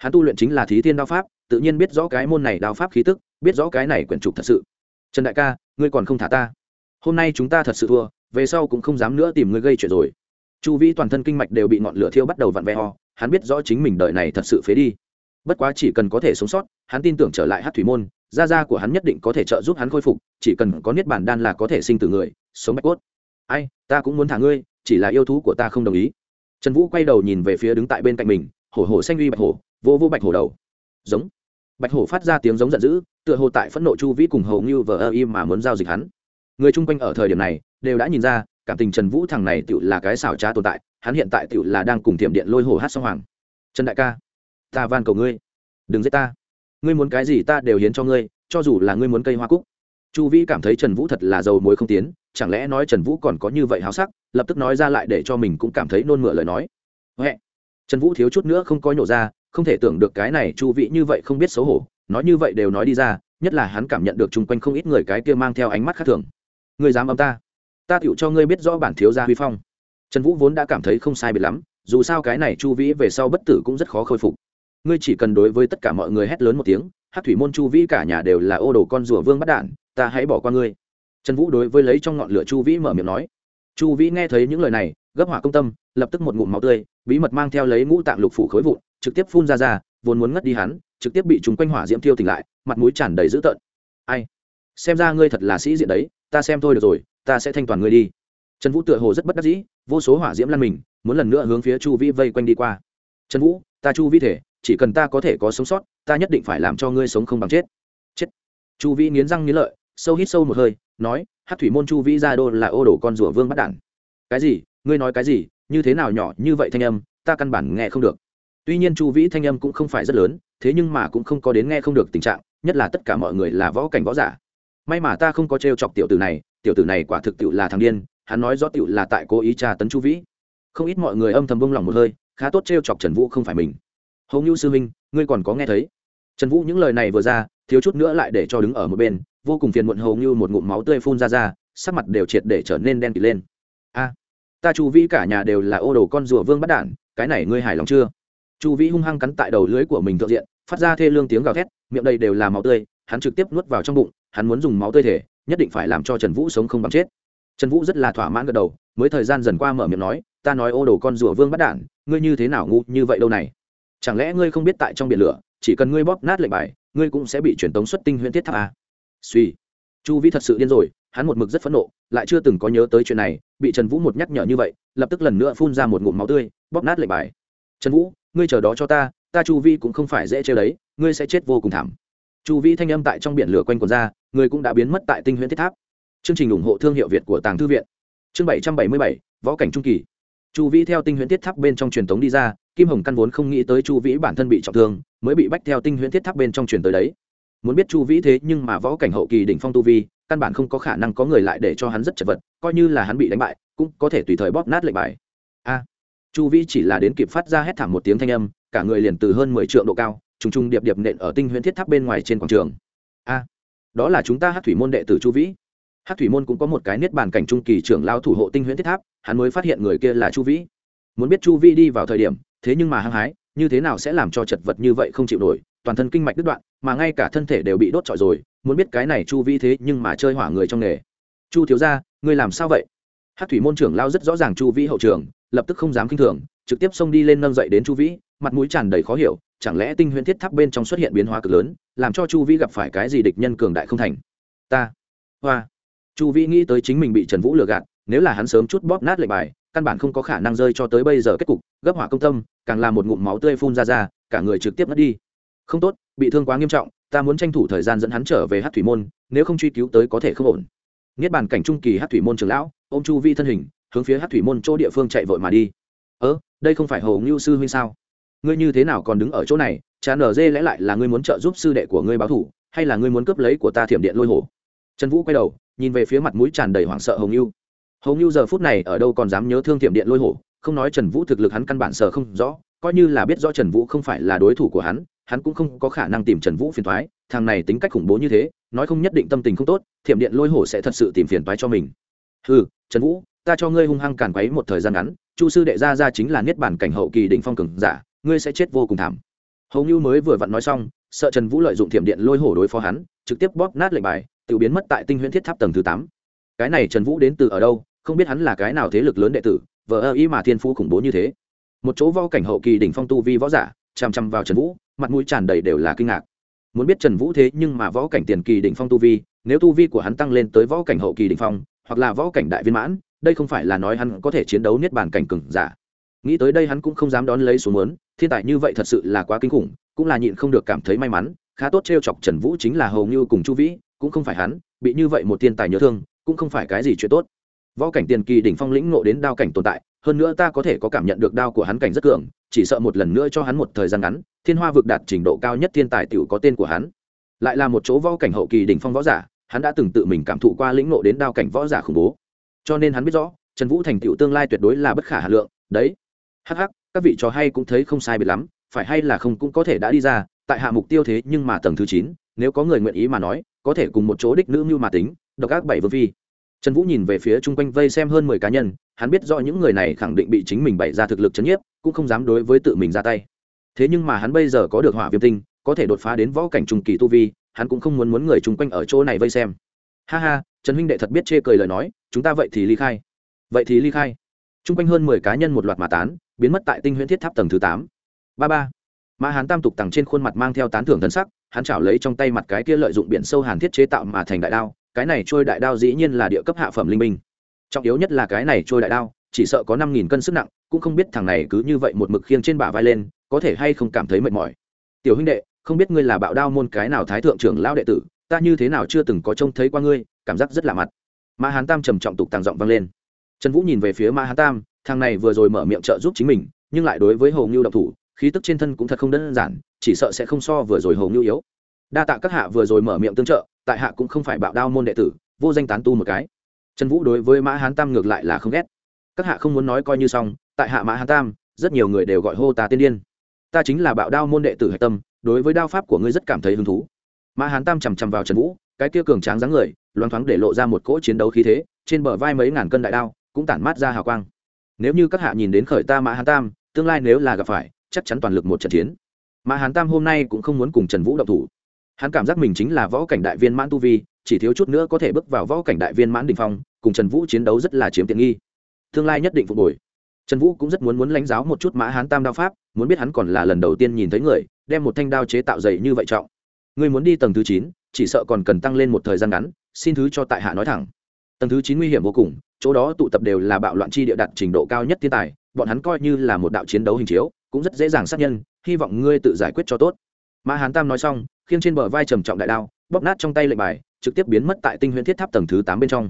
hắn tu luyện chính là thí thiên đao pháp, tự nhiên biết rõ cái môn này đao pháp khí tức, biết rõ cái này quyển trục thật sự. Trần đại ca, ngươi còn không thả ta. Hôm nay chúng ta thật sự thua, về sau cũng không dám nữa tìm ngươi gây chuyện rồi. Chu vĩ toàn thân kinh mạch đều bị ngọn lửa thiêu bắt đầu vặn vẹ ho hắn biết rõ chính mình đời này thật sự phế đi. Bất quá chỉ cần có thể sống sót, hắn tin tưởng trở lại hát thủy môn, gia gia của hắn nhất định có thể trợ giúp hắn khôi phục, chỉ cần có niết bản đan là có thể sinh từ người, sống bạch cốt. Ai, ta cũng muốn thả ngươi, chỉ là yêu thú của ta không đồng ý. Trần vũ quay đầu nhìn về phía đứng tại bên cạnh mình, hổ hổ xanh uy bạch hổ vô vô bạch hổ đầu. Giống. Bạch hổ phát ra tiếng giống giận dữ, tựa hồ tại phẫn nộ chu vĩ cùng hầu như vờ ơ im mà muốn giao dịch hắn. Người chung quanh ở thời điểm này, đều đã nhìn ra, cảm tình trần vũ thằng này tựu là cái xảo trá tồn tại, hắn hiện tại tựu là đang cùng tiệm điện lôi hổ hát song hoàng. Trần đại ca, ta van cầu ngươi, đừng giết ta. Ngươi muốn cái gì ta đều hiến cho ngươi, cho dù là ngươi muốn cây hoa cúc. Chu vĩ cảm thấy trần vũ thật là dầu muối không tiến, chẳng lẽ nói trần vũ còn có như vậy háo sắc, lập tức nói ra lại để cho mình cũng cảm thấy nôn mửa lời nói. Huệ. Trần vũ thiếu chút nữa không có nhổ ra không thể tưởng được cái này chu vĩ như vậy không biết xấu hổ, nói như vậy đều nói đi ra, nhất là hắn cảm nhận được chung quanh không ít người cái kia mang theo ánh mắt khác thường. Ngươi dám âm ta? Ta tựu cho ngươi biết rõ bản thiếu gia huy phong. Trần vũ vốn đã cảm thấy không sai biệt lắm, dù sao cái này chu vĩ về sau bất tử cũng rất khó khôi phục. Ngươi chỉ cần đối với tất cả mọi người hét lớn một tiếng, hát thủy môn chu vĩ cả nhà đều là ô đồ con rùa vương bắt đản ta hãy bỏ qua ngươi. Trần vũ đối với lấy trong ngọn lửa chu vĩ mở miệng nói. Chu vĩ nghe thấy những lời này, gấp hỏa công tâm, lập tức một ngụm máu tươi, bí mật mang theo lấy ngũ tạng lục phủ khối vụn trực tiếp phun ra ra, vốn muốn ngất đi hắn, trực tiếp bị chúng quanh hỏa diễm thiêu tỉnh lại, mặt mũi tràn đầy dữ tợn. Ai? Xem ra ngươi thật là sĩ diện đấy, ta xem thôi được rồi, ta sẽ thanh toàn ngươi đi. Trần vũ tựa hồ rất bất đắc dĩ, vô số hỏa diễm lan mình, muốn lần nữa hướng phía chu Vi vây quanh đi qua. Trần vũ, ta chu Vi thể, chỉ cần ta có thể có sống sót, ta nhất định phải làm cho ngươi sống không bằng chết. Chết. Chu Vi nghiến răng nghiến lợi, sâu hít sâu một hơi, nói hát thủy môn chu Vi gia đô là ô đồ con rùa vương bắt đản. Cái gì? Ngươi nói cái gì? Như thế nào nhỏ như vậy thanh âm? Ta căn bản nghe không được tuy nhiên chu vĩ thanh âm cũng không phải rất lớn, thế nhưng mà cũng không có đến nghe không được tình trạng, nhất là tất cả mọi người là võ cảnh võ giả. May mà ta không có t r e o chọc tiểu tử này, tiểu tử này quả thực tiệu là thằng điên, hắn nói rõ tiệu là tại cố ý tra tấn chu vĩ. Không ít mọi người âm thầm bông lòng một hơi, khá tốt t r e o chọc trần vũ không phải mình. Hầu như sư minh ngươi còn có nghe thấy? Trần vũ những lời này vừa ra, thiếu chút nữa lại để cho đứng ở một bên, vô cùng phiền muộn hầu như một ngụm máu tươi phun ra ra, sắc mặt đều triệt để trở nên đen kịt lên. A, ta chu vĩ cả nhà đều là ô đồ con rùa vương bắt đản, cái này ngươi hài lòng chưa? Chu vĩ hung hăng cắn tại đầu lưới của mình thượng diện, phát ra thê lương tiếng gào thét, miệng đầy đều là máu tươi, hắn trực tiếp nuốt vào trong bụng, hắn muốn dùng máu tươi thể, nhất định phải làm cho trần vũ sống không bằng chết. Trần vũ rất là thỏa mãn gật đầu, mới thời gian dần qua mở miệng nói, ta nói ô đồ con rùa vương bắt đản ngươi như thế nào ngu như vậy đâu này? Chẳng lẽ ngươi không biết tại trong biển lửa, chỉ cần ngươi bóp nát lệnh bài, ngươi cũng sẽ bị truyền tống xuất tinh huyễn thiết tháp à? suy. Chu vĩ thật sự điên rồi, hắn một mực rất phẫn nộ, lại chưa từng có nhớ tới chuyện này, bị trần vũ một nhắc nhở như vậy, lập tức lần nữa phun ra một ngụm máu tươi, bóp nát lệnh bài. Trần vũ ngươi chờ đó cho ta ta chu vi cũng không phải dễ chơi đấy, ngươi sẽ chết vô cùng thảm. Chu vi thanh âm tại trong biển lửa quanh quần ra ngươi cũng đã biến mất tại tinh huyễn thiết tháp. Chương trình ủng hộ thương hiệu việt của tàng thư viện. Chương bảy trăm bảy mươi bảy, võ cảnh trung kỳ. Chu vĩ theo tinh huyễn thiết tháp bên trong truyền thống đi ra, kim hồng căn vốn không nghĩ tới chu vĩ bản thân bị trọng thương, mới bị bách theo tinh huyễn thiết tháp bên trong truyền tới đấy. Muốn biết chu vĩ thế nhưng mà võ cảnh hậu kỳ đỉnh phong tu vi, căn bản không có khả năng có người lại để cho hắn rất chật vật, coi như là hắn bị đánh bại, cũng có thể tùy thời bóp nát lệnh bài chu vĩ chỉ là đến kịp phát ra hét thảm một tiếng thanh âm, cả người liền từ hơn mười triệu độ cao, trùng trùng điệp điệp nện ở tinh huyễn thiết tháp bên ngoài trên quảng trường. A, đó là chúng ta hát thủy môn đệ tử chu vĩ. Hát thủy môn cũng có một cái niết bàn cảnh trung kỳ trưởng lao thủ hộ tinh huyễn thiết tháp, hắn mới phát hiện người kia là chu vĩ. Muốn biết chu vĩ đi vào thời điểm, thế nhưng mà hăng hái, như thế nào sẽ làm cho chật vật như vậy không chịu nổi, toàn thân kinh mạch đứt đoạn, mà ngay cả thân thể đều bị đốt trọi rồi, muốn biết cái này chu vĩ thế nhưng mà chơi hỏa người trong nghề. Chu thiếu ra ngươi làm sao vậy? Hát thủy môn trưởng lao rất rõ ràng chu vĩ hậu trường lập tức không dám kinh thường, trực tiếp xông đi lên nâng dậy đến chu vĩ, mặt mũi tràn đầy khó hiểu, chẳng lẽ tinh huyễn thiết tháp bên trong xuất hiện biến hóa cực lớn, làm cho chu vĩ gặp phải cái gì địch nhân cường đại không thành? Ta, hoa. Chu vĩ nghĩ tới chính mình bị trần vũ lừa gạt, nếu là hắn sớm chút bóp nát lệnh bài, căn bản không có khả năng rơi cho tới bây giờ kết cục, gấp hỏa công tâm, càng là một ngụm máu tươi phun ra ra, cả người trực tiếp mất đi. Không tốt, bị thương quá nghiêm trọng, ta muốn tranh thủ thời gian dẫn hắn trở về hát thủy môn, nếu không truy cứu tới có thể không ổn. Niết bàn cảnh trung kỳ hát thủy môn trường lão ô m chu vi thân hình hướng phía hát thủy môn chỗ địa phương chạy vội mà đi. Ơ, đây không phải hồ ngưu sư huynh sao? Ngươi như thế nào còn đứng ở chỗ này? Chán ở dê lẽ lại là ngươi muốn trợ giúp sư đệ của ngươi báo thủ, hay là ngươi muốn cướp lấy của ta thiểm điện lôi hổ? Trần vũ quay đầu, nhìn về phía mặt mũi tràn đầy hoảng sợ hồng ngưu. Hồng ngưu giờ phút này ở đâu còn dám nhớ thương thiểm điện lôi hổ? Không nói trần vũ thực lực hắn căn bản sờ không rõ, coi như là biết rõ trần vũ không phải là đối thủ của hắn hắn cũng không có khả năng tìm trần vũ phiền thoái thằng này tính cách khủng bố như thế, nói không nhất định tâm tình không tốt, thiểm điện lôi hổ sẽ thật sự tìm phiền thoái cho mình. Ừ trần vũ ta cho ngươi hung hăng càn quấy một thời gian ngắn, chu sư đệ gia ra chính là niết bản cảnh hậu kỳ đỉnh phong cường giả, ngươi sẽ chết vô cùng thảm. Hầu như mới vừa vặn nói xong, sợ trần vũ lợi dụng thiểm điện lôi hổ đối phó hắn, trực tiếp bóp nát lệnh bài, tự biến mất tại tinh huyễn thiết tháp tầng thứ tám. Cái này trần vũ đến từ ở đâu, không biết hắn là cái nào thế lực lớn đệ tử vợ ơ ý mà thiên phú khủng bố như thế. Một chỗ võ cảnh hậu kỳ đỉnh phong tu vi võ giả, chằm chằm vào trần vũ, mặt mũi tràn đầy đều là kinh ngạc. Muốn biết trần vũ thế nhưng mà võ cảnh tiền kỳ đỉnh phong tu vi, nếu tu vi của hắn tăng lên tới võ cảnh hậu kỳ đỉnh phong, hoặc là võ cảnh đại viên mãn đây không phải là nói hắn có thể chiến đấu niết bàn cảnh cừng giả. Nghĩ tới đây hắn cũng không dám đón lấy xuống muốn, thiên tài như vậy thật sự là quá kinh khủng, cũng là nhịn không được cảm thấy may mắn, khá tốt trêu chọc trần vũ chính là hầu như cùng chu vĩ, cũng không phải hắn, bị như vậy một thiên tài nhớ thương, cũng không phải cái gì chuyện tốt. Võ cảnh tiền kỳ đỉnh phong lĩnh nộ đến đao cảnh tồn tại, hơn nữa ta có thể có cảm nhận được đao của hắn cảnh rất cường, chỉ sợ một lần nữa cho hắn một thời gian ngắn, thiên hoa vực đạt trình độ cao nhất thiên tài t i ể u có tên của hắn. Lại là một chỗ võ cảnh hậu kỳ đỉnh phong võ giả, hắn đã từng tự mình cảm thụ qua lĩnh nộ đến đao cảnh võ giả khủng bố cho nên hắn biết rõ, trần vũ thành tựu tương lai tuyệt đối là bất khả hà lượng, đấy. Hắc hắc, các vị trò hay cũng thấy không sai biệt lắm, phải hay là không cũng có thể đã đi ra, tại hạ mục tiêu thế nhưng mà tầng thứ chín, nếu có người nguyện ý mà nói, có thể cùng một chỗ đích nữ mưu mà tính, độc ác bảy vương phi. Trần vũ nhìn về phía chung quanh vây xem hơn mười cá nhân, hắn biết rõ những người này khẳng định bị chính mình bày ra thực lực chấn nhiếp, cũng không dám đối với tự mình ra tay. Thế nhưng mà hắn bây giờ có được hỏa viêm tinh, có thể đột phá đến võ cảnh trung kỳ tu vi, hắn cũng không muốn muốn người chung quanh ở chỗ này vây xem. Ha ha trần huynh đệ thật biết chê cười lời nói, chúng ta vậy thì ly khai. Vậy thì ly khai. Chung quanh hơn mười cá nhân một loạt mà tán, biến mất tại tinh huyễn thiết tháp tầng thứ tám. Ba ba. Mã hán tam tục tằng trên khuôn mặt mang theo tán thưởng thân sắc, hắn chảo lấy trong tay mặt cái kia lợi dụng biển sâu hàn thiết chế tạo mà thành đại đao, cái này trôi đại đao dĩ nhiên là địa cấp hạ phẩm linh minh trọng yếu nhất là cái này trôi đại đao, chỉ sợ có năm nghìn cân sức nặng, cũng không biết thằng này cứ như vậy một mực khiêng trên bả vai lên, có thể hay không cảm thấy mệt mỏi. Tiểu huynh đệ, không biết ngươi là bạo đao môn cái nào thái thượng trưởng lao đệ tử ta như thế nào chưa từng có trông thấy qua ngươi, cảm giác rất lạ mặt. Mã hán tam trầm trọng tục tàng giọng vang lên. Trần vũ nhìn về phía mã hán tam, thằng này vừa rồi mở miệng trợ giúp chính mình, nhưng lại đối với hồ ngưu độc thủ, khí tức trên thân cũng thật không đơn giản, chỉ sợ sẽ không so vừa rồi hồ ngưu yếu. Đa tạ các hạ vừa rồi mở miệng tương trợ, tại hạ cũng không phải bạo đao môn đệ tử, vô danh tán tu một cái. Trần vũ đối với mã hán tam ngược lại là không ghét. Các hạ không muốn nói coi như xong, tại hạ mã hán tam, rất nhiều người đều gọi hô ta tiên điên. Ta chính là bạo đao môn đệ tử hạch tâm, đối với đao pháp của ngươi rất cảm thấy hứng thú mã hán tam chằm chằm vào trần vũ, cái kia cường tráng dáng người, loáng thoáng để lộ ra một cỗ chiến đấu khí thế, trên bờ vai mấy ngàn cân đại đao, cũng tản mát ra hào quang. Nếu như các hạ nhìn đến khởi ta mã hán tam, tương lai nếu là gặp phải, chắc chắn toàn lực một trận chiến. Mã hán tam hôm nay cũng không muốn cùng trần vũ động thủ. Hắn cảm giác mình chính là võ cảnh đại viên mãn tu vi, chỉ thiếu chút nữa có thể bước vào võ cảnh đại viên mãn đình phong, cùng trần vũ chiến đấu rất là chiếm tiện nghi. Tương lai nhất định phục hồi. Trần vũ cũng rất muốn muốn lãnh giáo một chút mã hán tam đao pháp, muốn biết hắn còn là lần đầu tiên nhìn thấy người, đem một thanh đao chế tạo dày như vậy trọng. Ngươi muốn đi tầng thứ chín, chỉ sợ còn cần tăng lên một thời gian ngắn, xin thứ cho tại hạ nói thẳng. Tầng thứ chín nguy hiểm vô cùng, chỗ đó tụ tập đều là bạo loạn chi địa đặt trình độ cao nhất thiên tài, bọn hắn coi như là một đạo chiến đấu hình chiếu, cũng rất dễ dàng sát nhân, hy vọng ngươi tự giải quyết cho tốt. Mã hán tam nói xong, khiêng trên bờ vai trầm trọng đại đao, bóp nát trong tay lệnh bài, trực tiếp biến mất tại tinh huyễn thiết tháp tầng thứ tám bên trong.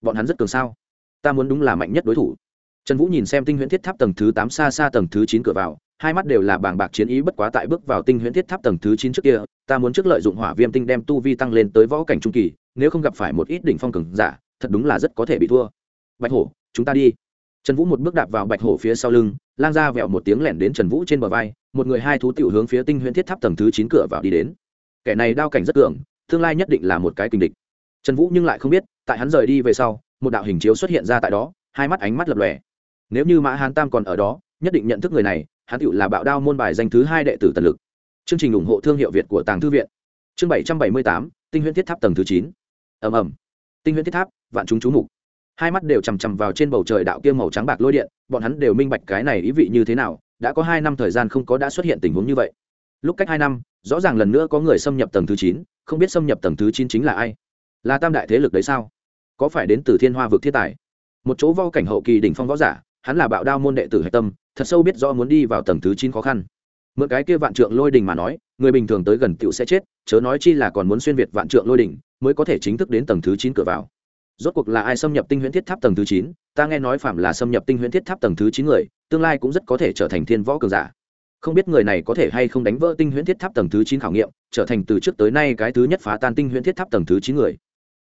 Bọn hắn rất cường sao? Ta muốn đúng là mạnh nhất đối thủ. Trần vũ nhìn xem tinh huyễn thiết tháp tầng thứ tám xa xa tầng thứ chín cửa vào hai mắt đều là bảng bạc chiến ý bất quá tại bước vào tinh huyễn thiết tháp tầng thứ chín trước kia, ta muốn trước lợi dụng hỏa viêm tinh đem tu vi tăng lên tới võ cảnh trung kỳ, nếu không gặp phải một ít đỉnh phong cường giả, thật đúng là rất có thể bị thua. Bạch hổ, chúng ta đi. Trần vũ một bước đạp vào bạch hổ phía sau lưng, lang ra vẹo một tiếng lẻn đến trần vũ trên bờ vai, một người hai thú tiểu hướng phía tinh huyễn thiết tháp tầng thứ chín cửa vào đi đến. Kẻ này đao cảnh rất cường, tương lai nhất định là một cái kình địch. Trần vũ nhưng lại không biết, tại hắn rời đi về sau, một đạo hình chiếu xuất hiện ra tại đó, hai mắt ánh mắt lập lòe. Nếu như mã hán tam còn ở đó, nhất định nhận thức người này hắn tựu là bạo đao môn bài danh thứ hai đệ tử tần lực. Chương trình ủng hộ thương hiệu việt của tàng thư viện. Chương bảy trăm bảy mươi tám, tinh huyễn thiết tháp tầng thứ chín. Ầm ầm. Tinh huyễn thiết tháp, vạn chúng chú mục. Hai mắt đều chằm chằm vào trên bầu trời đạo kia màu trắng bạc lôi điện, bọn hắn đều minh bạch cái này ý vị như thế nào, đã có hai năm thời gian không có đã xuất hiện tình huống như vậy. Lúc cách hai năm, rõ ràng lần nữa có người xâm nhập tầng thứ chín, không biết xâm nhập tầng thứ chín chính là ai? Là tam đại thế lực đấy sao? Có phải đến từ thiên hoa vực thiên tài? Một chỗ vo cảnh hậu kỳ đỉnh phong võ giả, hắn là bạo đao môn đệ tử hạch tâm thật sâu biết rõ muốn đi vào tầng thứ chín khó khăn. Mượn cái kia vạn trượng lôi đình mà nói, người bình thường tới gần tựu sẽ chết, chớ nói chi là còn muốn xuyên việt vạn trượng lôi đình, mới có thể chính thức đến tầng thứ chín cửa vào. Rốt cuộc là ai xâm nhập tinh huyễn thiết tháp tầng thứ chín? Ta nghe nói phạm là xâm nhập tinh huyễn thiết tháp tầng thứ chín người, tương lai cũng rất có thể trở thành thiên võ cường giả. Không biết người này có thể hay không đánh vỡ tinh huyễn thiết tháp tầng thứ chín khảo nghiệm, trở thành từ trước tới nay cái thứ nhất phá tan tinh huyễn thiết tháp tầng thứ chín người.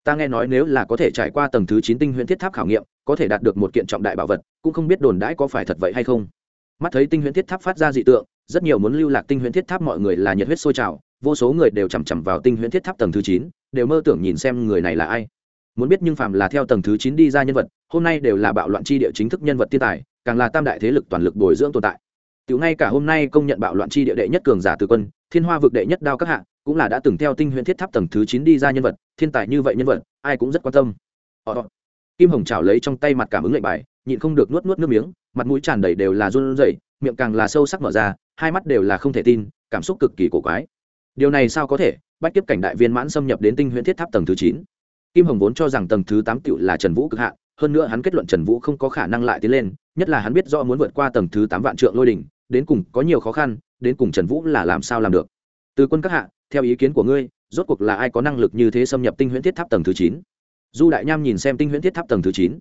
Ta nghe nói nếu là có thể trải qua tầng thứ chín tinh huyễn thiết tháp khảo nghiệm, có thể đạt được một kiện trọng đại bảo vật, cũng không biết đồn đãi có phải thật vậy hay không mắt thấy tinh huyễn thiết tháp phát ra dị tượng, rất nhiều muốn lưu lạc tinh huyễn thiết tháp mọi người là nhiệt huyết sôi trào, vô số người đều chằm chằm vào tinh huyễn thiết tháp tầng thứ chín, đều mơ tưởng nhìn xem người này là ai. Muốn biết nhưng phàm là theo tầng thứ chín đi ra nhân vật, hôm nay đều là bạo loạn chi địa chính thức nhân vật thiên tài, càng là tam đại thế lực toàn lực bồi dưỡng tồn tại. Tiểu ngay cả hôm nay công nhận bạo loạn chi địa đệ nhất cường giả từ quân, thiên hoa vực đệ nhất đao các hạng cũng là đã từng theo tinh huyễn thiết tháp tầng thứ chín đi ra nhân vật, thiên tài như vậy nhân vật, ai cũng rất quan tâm. Họ kim hồng trào lấy trong tay mặt cảm ứng lệnh bài nhịn không được nuốt nuốt nước miếng, mặt mũi tràn đầy đều là run rẩy, miệng càng là sâu sắc mở ra, hai mắt đều là không thể tin, cảm xúc cực kỳ cổ quái. Điều này sao có thể? Bách kiếp cảnh đại viên mãn xâm nhập đến tinh huyễn thiết tháp tầng thứ chín. Kim hồng vốn cho rằng tầng thứ tám tựu là trần vũ cực hạn, hơn nữa hắn kết luận trần vũ không có khả năng lại tiến lên, nhất là hắn biết rõ muốn vượt qua tầng thứ tám vạn trượng lôi đỉnh, đến cùng có nhiều khó khăn, đến cùng trần vũ là làm sao làm được? Từ quân các hạ, theo ý kiến của ngươi, rốt cuộc là ai có năng lực như thế xâm nhập tinh huyễn thiết tháp tầng thứ chín? Du đại nham nhìn xem tinh huyễn thiết tháp tầng thứ chín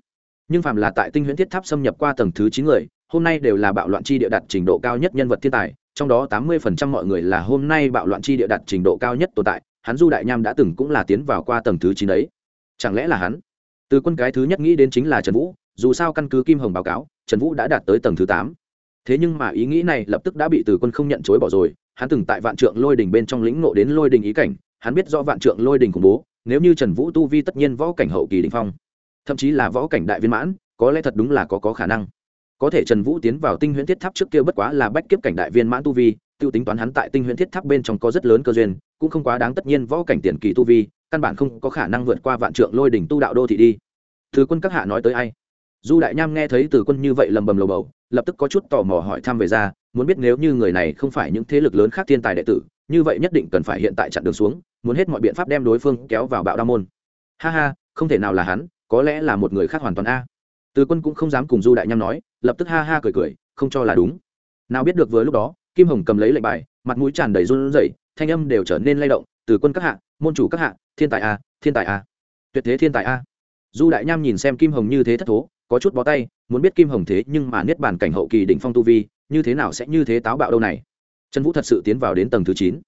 nhưng phàm là tại tinh huyễn thiết tháp xâm nhập qua tầng thứ chín người, hôm nay đều là bạo loạn chi địa đặt trình độ cao nhất nhân vật thiên tài, trong đó tám mươi phần trăm mọi người là hôm nay bạo loạn chi địa đặt trình độ cao nhất tồn tại, hắn du đại nham đã từng cũng là tiến vào qua tầng thứ chín ấy chẳng lẽ là hắn? Từ quân cái thứ nhất nghĩ đến chính là trần vũ, dù sao căn cứ kim hồng báo cáo, trần vũ đã đạt tới tầng thứ tám. Thế nhưng mà ý nghĩ này lập tức đã bị từ quân không nhận chối bỏ rồi, hắn từng tại vạn trượng lôi đình bên trong lĩnh ngộ đến lôi đình ý cảnh, hắn biết do vạn trượng lôi đình khủng bố, nếu như trần vũ tu vi tất nhiên võ cảnh hậu kỳ đình phong thậm chí là võ cảnh đại viên mãn, có lẽ thật đúng là có có khả năng. Có thể trần vũ tiến vào tinh huyễn thiết tháp trước kia bất quá là bách kiếp cảnh đại viên mãn tu vi, tiêu tính toán hắn tại tinh huyễn thiết tháp bên trong có rất lớn cơ duyên, cũng không quá đáng tất nhiên võ cảnh tiền kỳ tu vi, căn bản không có khả năng vượt qua vạn trượng lôi đỉnh tu đạo đô thị đi. Thứ quân các hạ nói tới ai? Du đại nham nghe thấy từ quân như vậy lầm bầm lầu bầu, lập tức có chút tò mò hỏi thăm về ra, muốn biết nếu như người này không phải những thế lực lớn khác thiên tài đệ tử, như vậy nhất định cần phải hiện tại chặn đường xuống, muốn hết mọi biện pháp đem đối phương kéo vào bạo đa môn. Ha ha, không thể nào là hắn có lẽ là một người khác hoàn toàn a. Từ quân cũng không dám cùng du đại nham nói, lập tức ha ha cười cười, không cho là đúng. Nào biết được vừa lúc đó, kim hồng cầm lấy lệnh bài, mặt mũi tràn đầy run rẩy, thanh âm đều trở nên lay động, từ quân các hạ, môn chủ các hạ, thiên tài a, thiên tài a. Tuyệt thế thiên tài a. Du đại nham nhìn xem kim hồng như thế thất thố, có chút bó tay, muốn biết kim hồng thế nhưng mà niết bàn cảnh hậu kỳ đỉnh phong tu vi, như thế nào sẽ như thế táo bạo đâu này. Trần vũ thật sự tiến vào đến tầng thứ chín.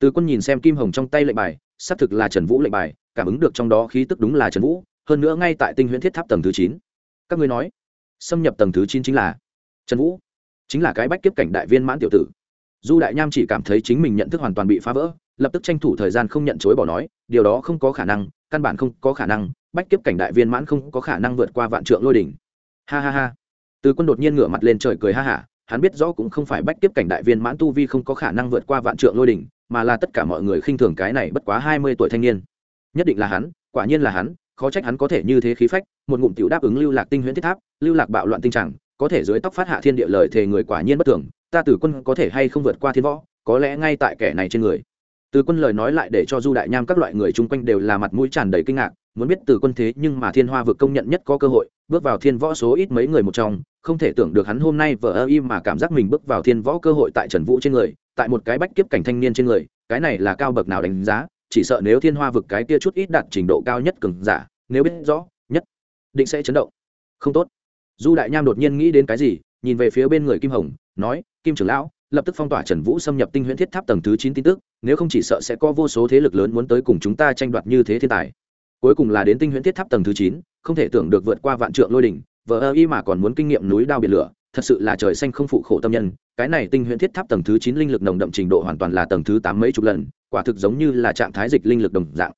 Từ quân nhìn xem kim hồng trong tay lệnh bài, xác thực là trần vũ lệnh bài, cảm ứng được trong đó khí tức đúng là trần vũ hơn nữa ngay tại tinh huyễn thiết tháp tầng thứ chín. Các ngươi nói, xâm nhập tầng thứ chín chính là trần vũ, chính là cái bách kiếp cảnh đại viên mãn tiểu tử. Du đại nham chỉ cảm thấy chính mình nhận thức hoàn toàn bị phá vỡ, lập tức tranh thủ thời gian không nhận chối bỏ nói, điều đó không có khả năng, căn bản không có khả năng, bách kiếp cảnh đại viên mãn không có khả năng vượt qua vạn trượng lôi đỉnh. Ha ha ha. Từ quân đột nhiên ngửa mặt lên trời cười ha hả, hắn biết rõ cũng không phải bách kiếp cảnh đại viên mãn tu vi không có khả năng vượt qua vạn trượng lôi đỉnh, mà là tất cả mọi người khinh thường cái này bất quá hai mươi tuổi thanh niên. Nhất định là hắn, quả nhiên là hắn khó trách hắn có thể như thế khí phách, một ngụm tiểu đáp ứng lưu lạc tinh huyễn thiết tháp, lưu lạc bạo loạn tinh trạng có thể dưới tóc phát hạ thiên địa lời thề người quả nhiên bất thường, ta tử quân có thể hay không vượt qua thiên võ, có lẽ ngay tại kẻ này trên người. Từ quân lời nói lại để cho du đại nham các loại người chung quanh đều là mặt mũi tràn đầy kinh ngạc, muốn biết từ quân thế nhưng mà thiên hoa vực công nhận nhất có cơ hội, bước vào thiên võ số ít mấy người một trong, không thể tưởng được hắn hôm nay vờ ơ im mà cảm giác mình bước vào thiên võ cơ hội tại trần vũ trên người, tại một cái bách kiếp cảnh thanh niên trên người, cái này là cao bậc nào đánh giá chỉ sợ nếu thiên hoa vực cái kia chút ít đạt trình độ cao nhất cường giả, nếu biết rõ, nhất định sẽ chấn động. Không tốt. Du đại nham đột nhiên nghĩ đến cái gì, nhìn về phía bên người kim hồng, nói, kim trưởng lão, lập tức phong tỏa trần vũ xâm nhập tinh huyễn thiết tháp tầng thứ chín tin tức, nếu không chỉ sợ sẽ có vô số thế lực lớn muốn tới cùng chúng ta tranh đoạt như thế thiên tài. Cuối cùng là đến tinh huyễn thiết tháp tầng thứ chín, không thể tưởng được vượt qua vạn trượng lôi đỉnh, vờ ơ y mà còn muốn kinh nghiệm núi đao biển lửa thật sự là trời xanh không phụ khổ tâm nhân cái này tinh huyễn thiết tháp tầng thứ chín linh lực nồng đậm trình độ hoàn toàn là tầng thứ tám mấy chục lần quả thực giống như là trạng thái dịch linh lực đồng dạng.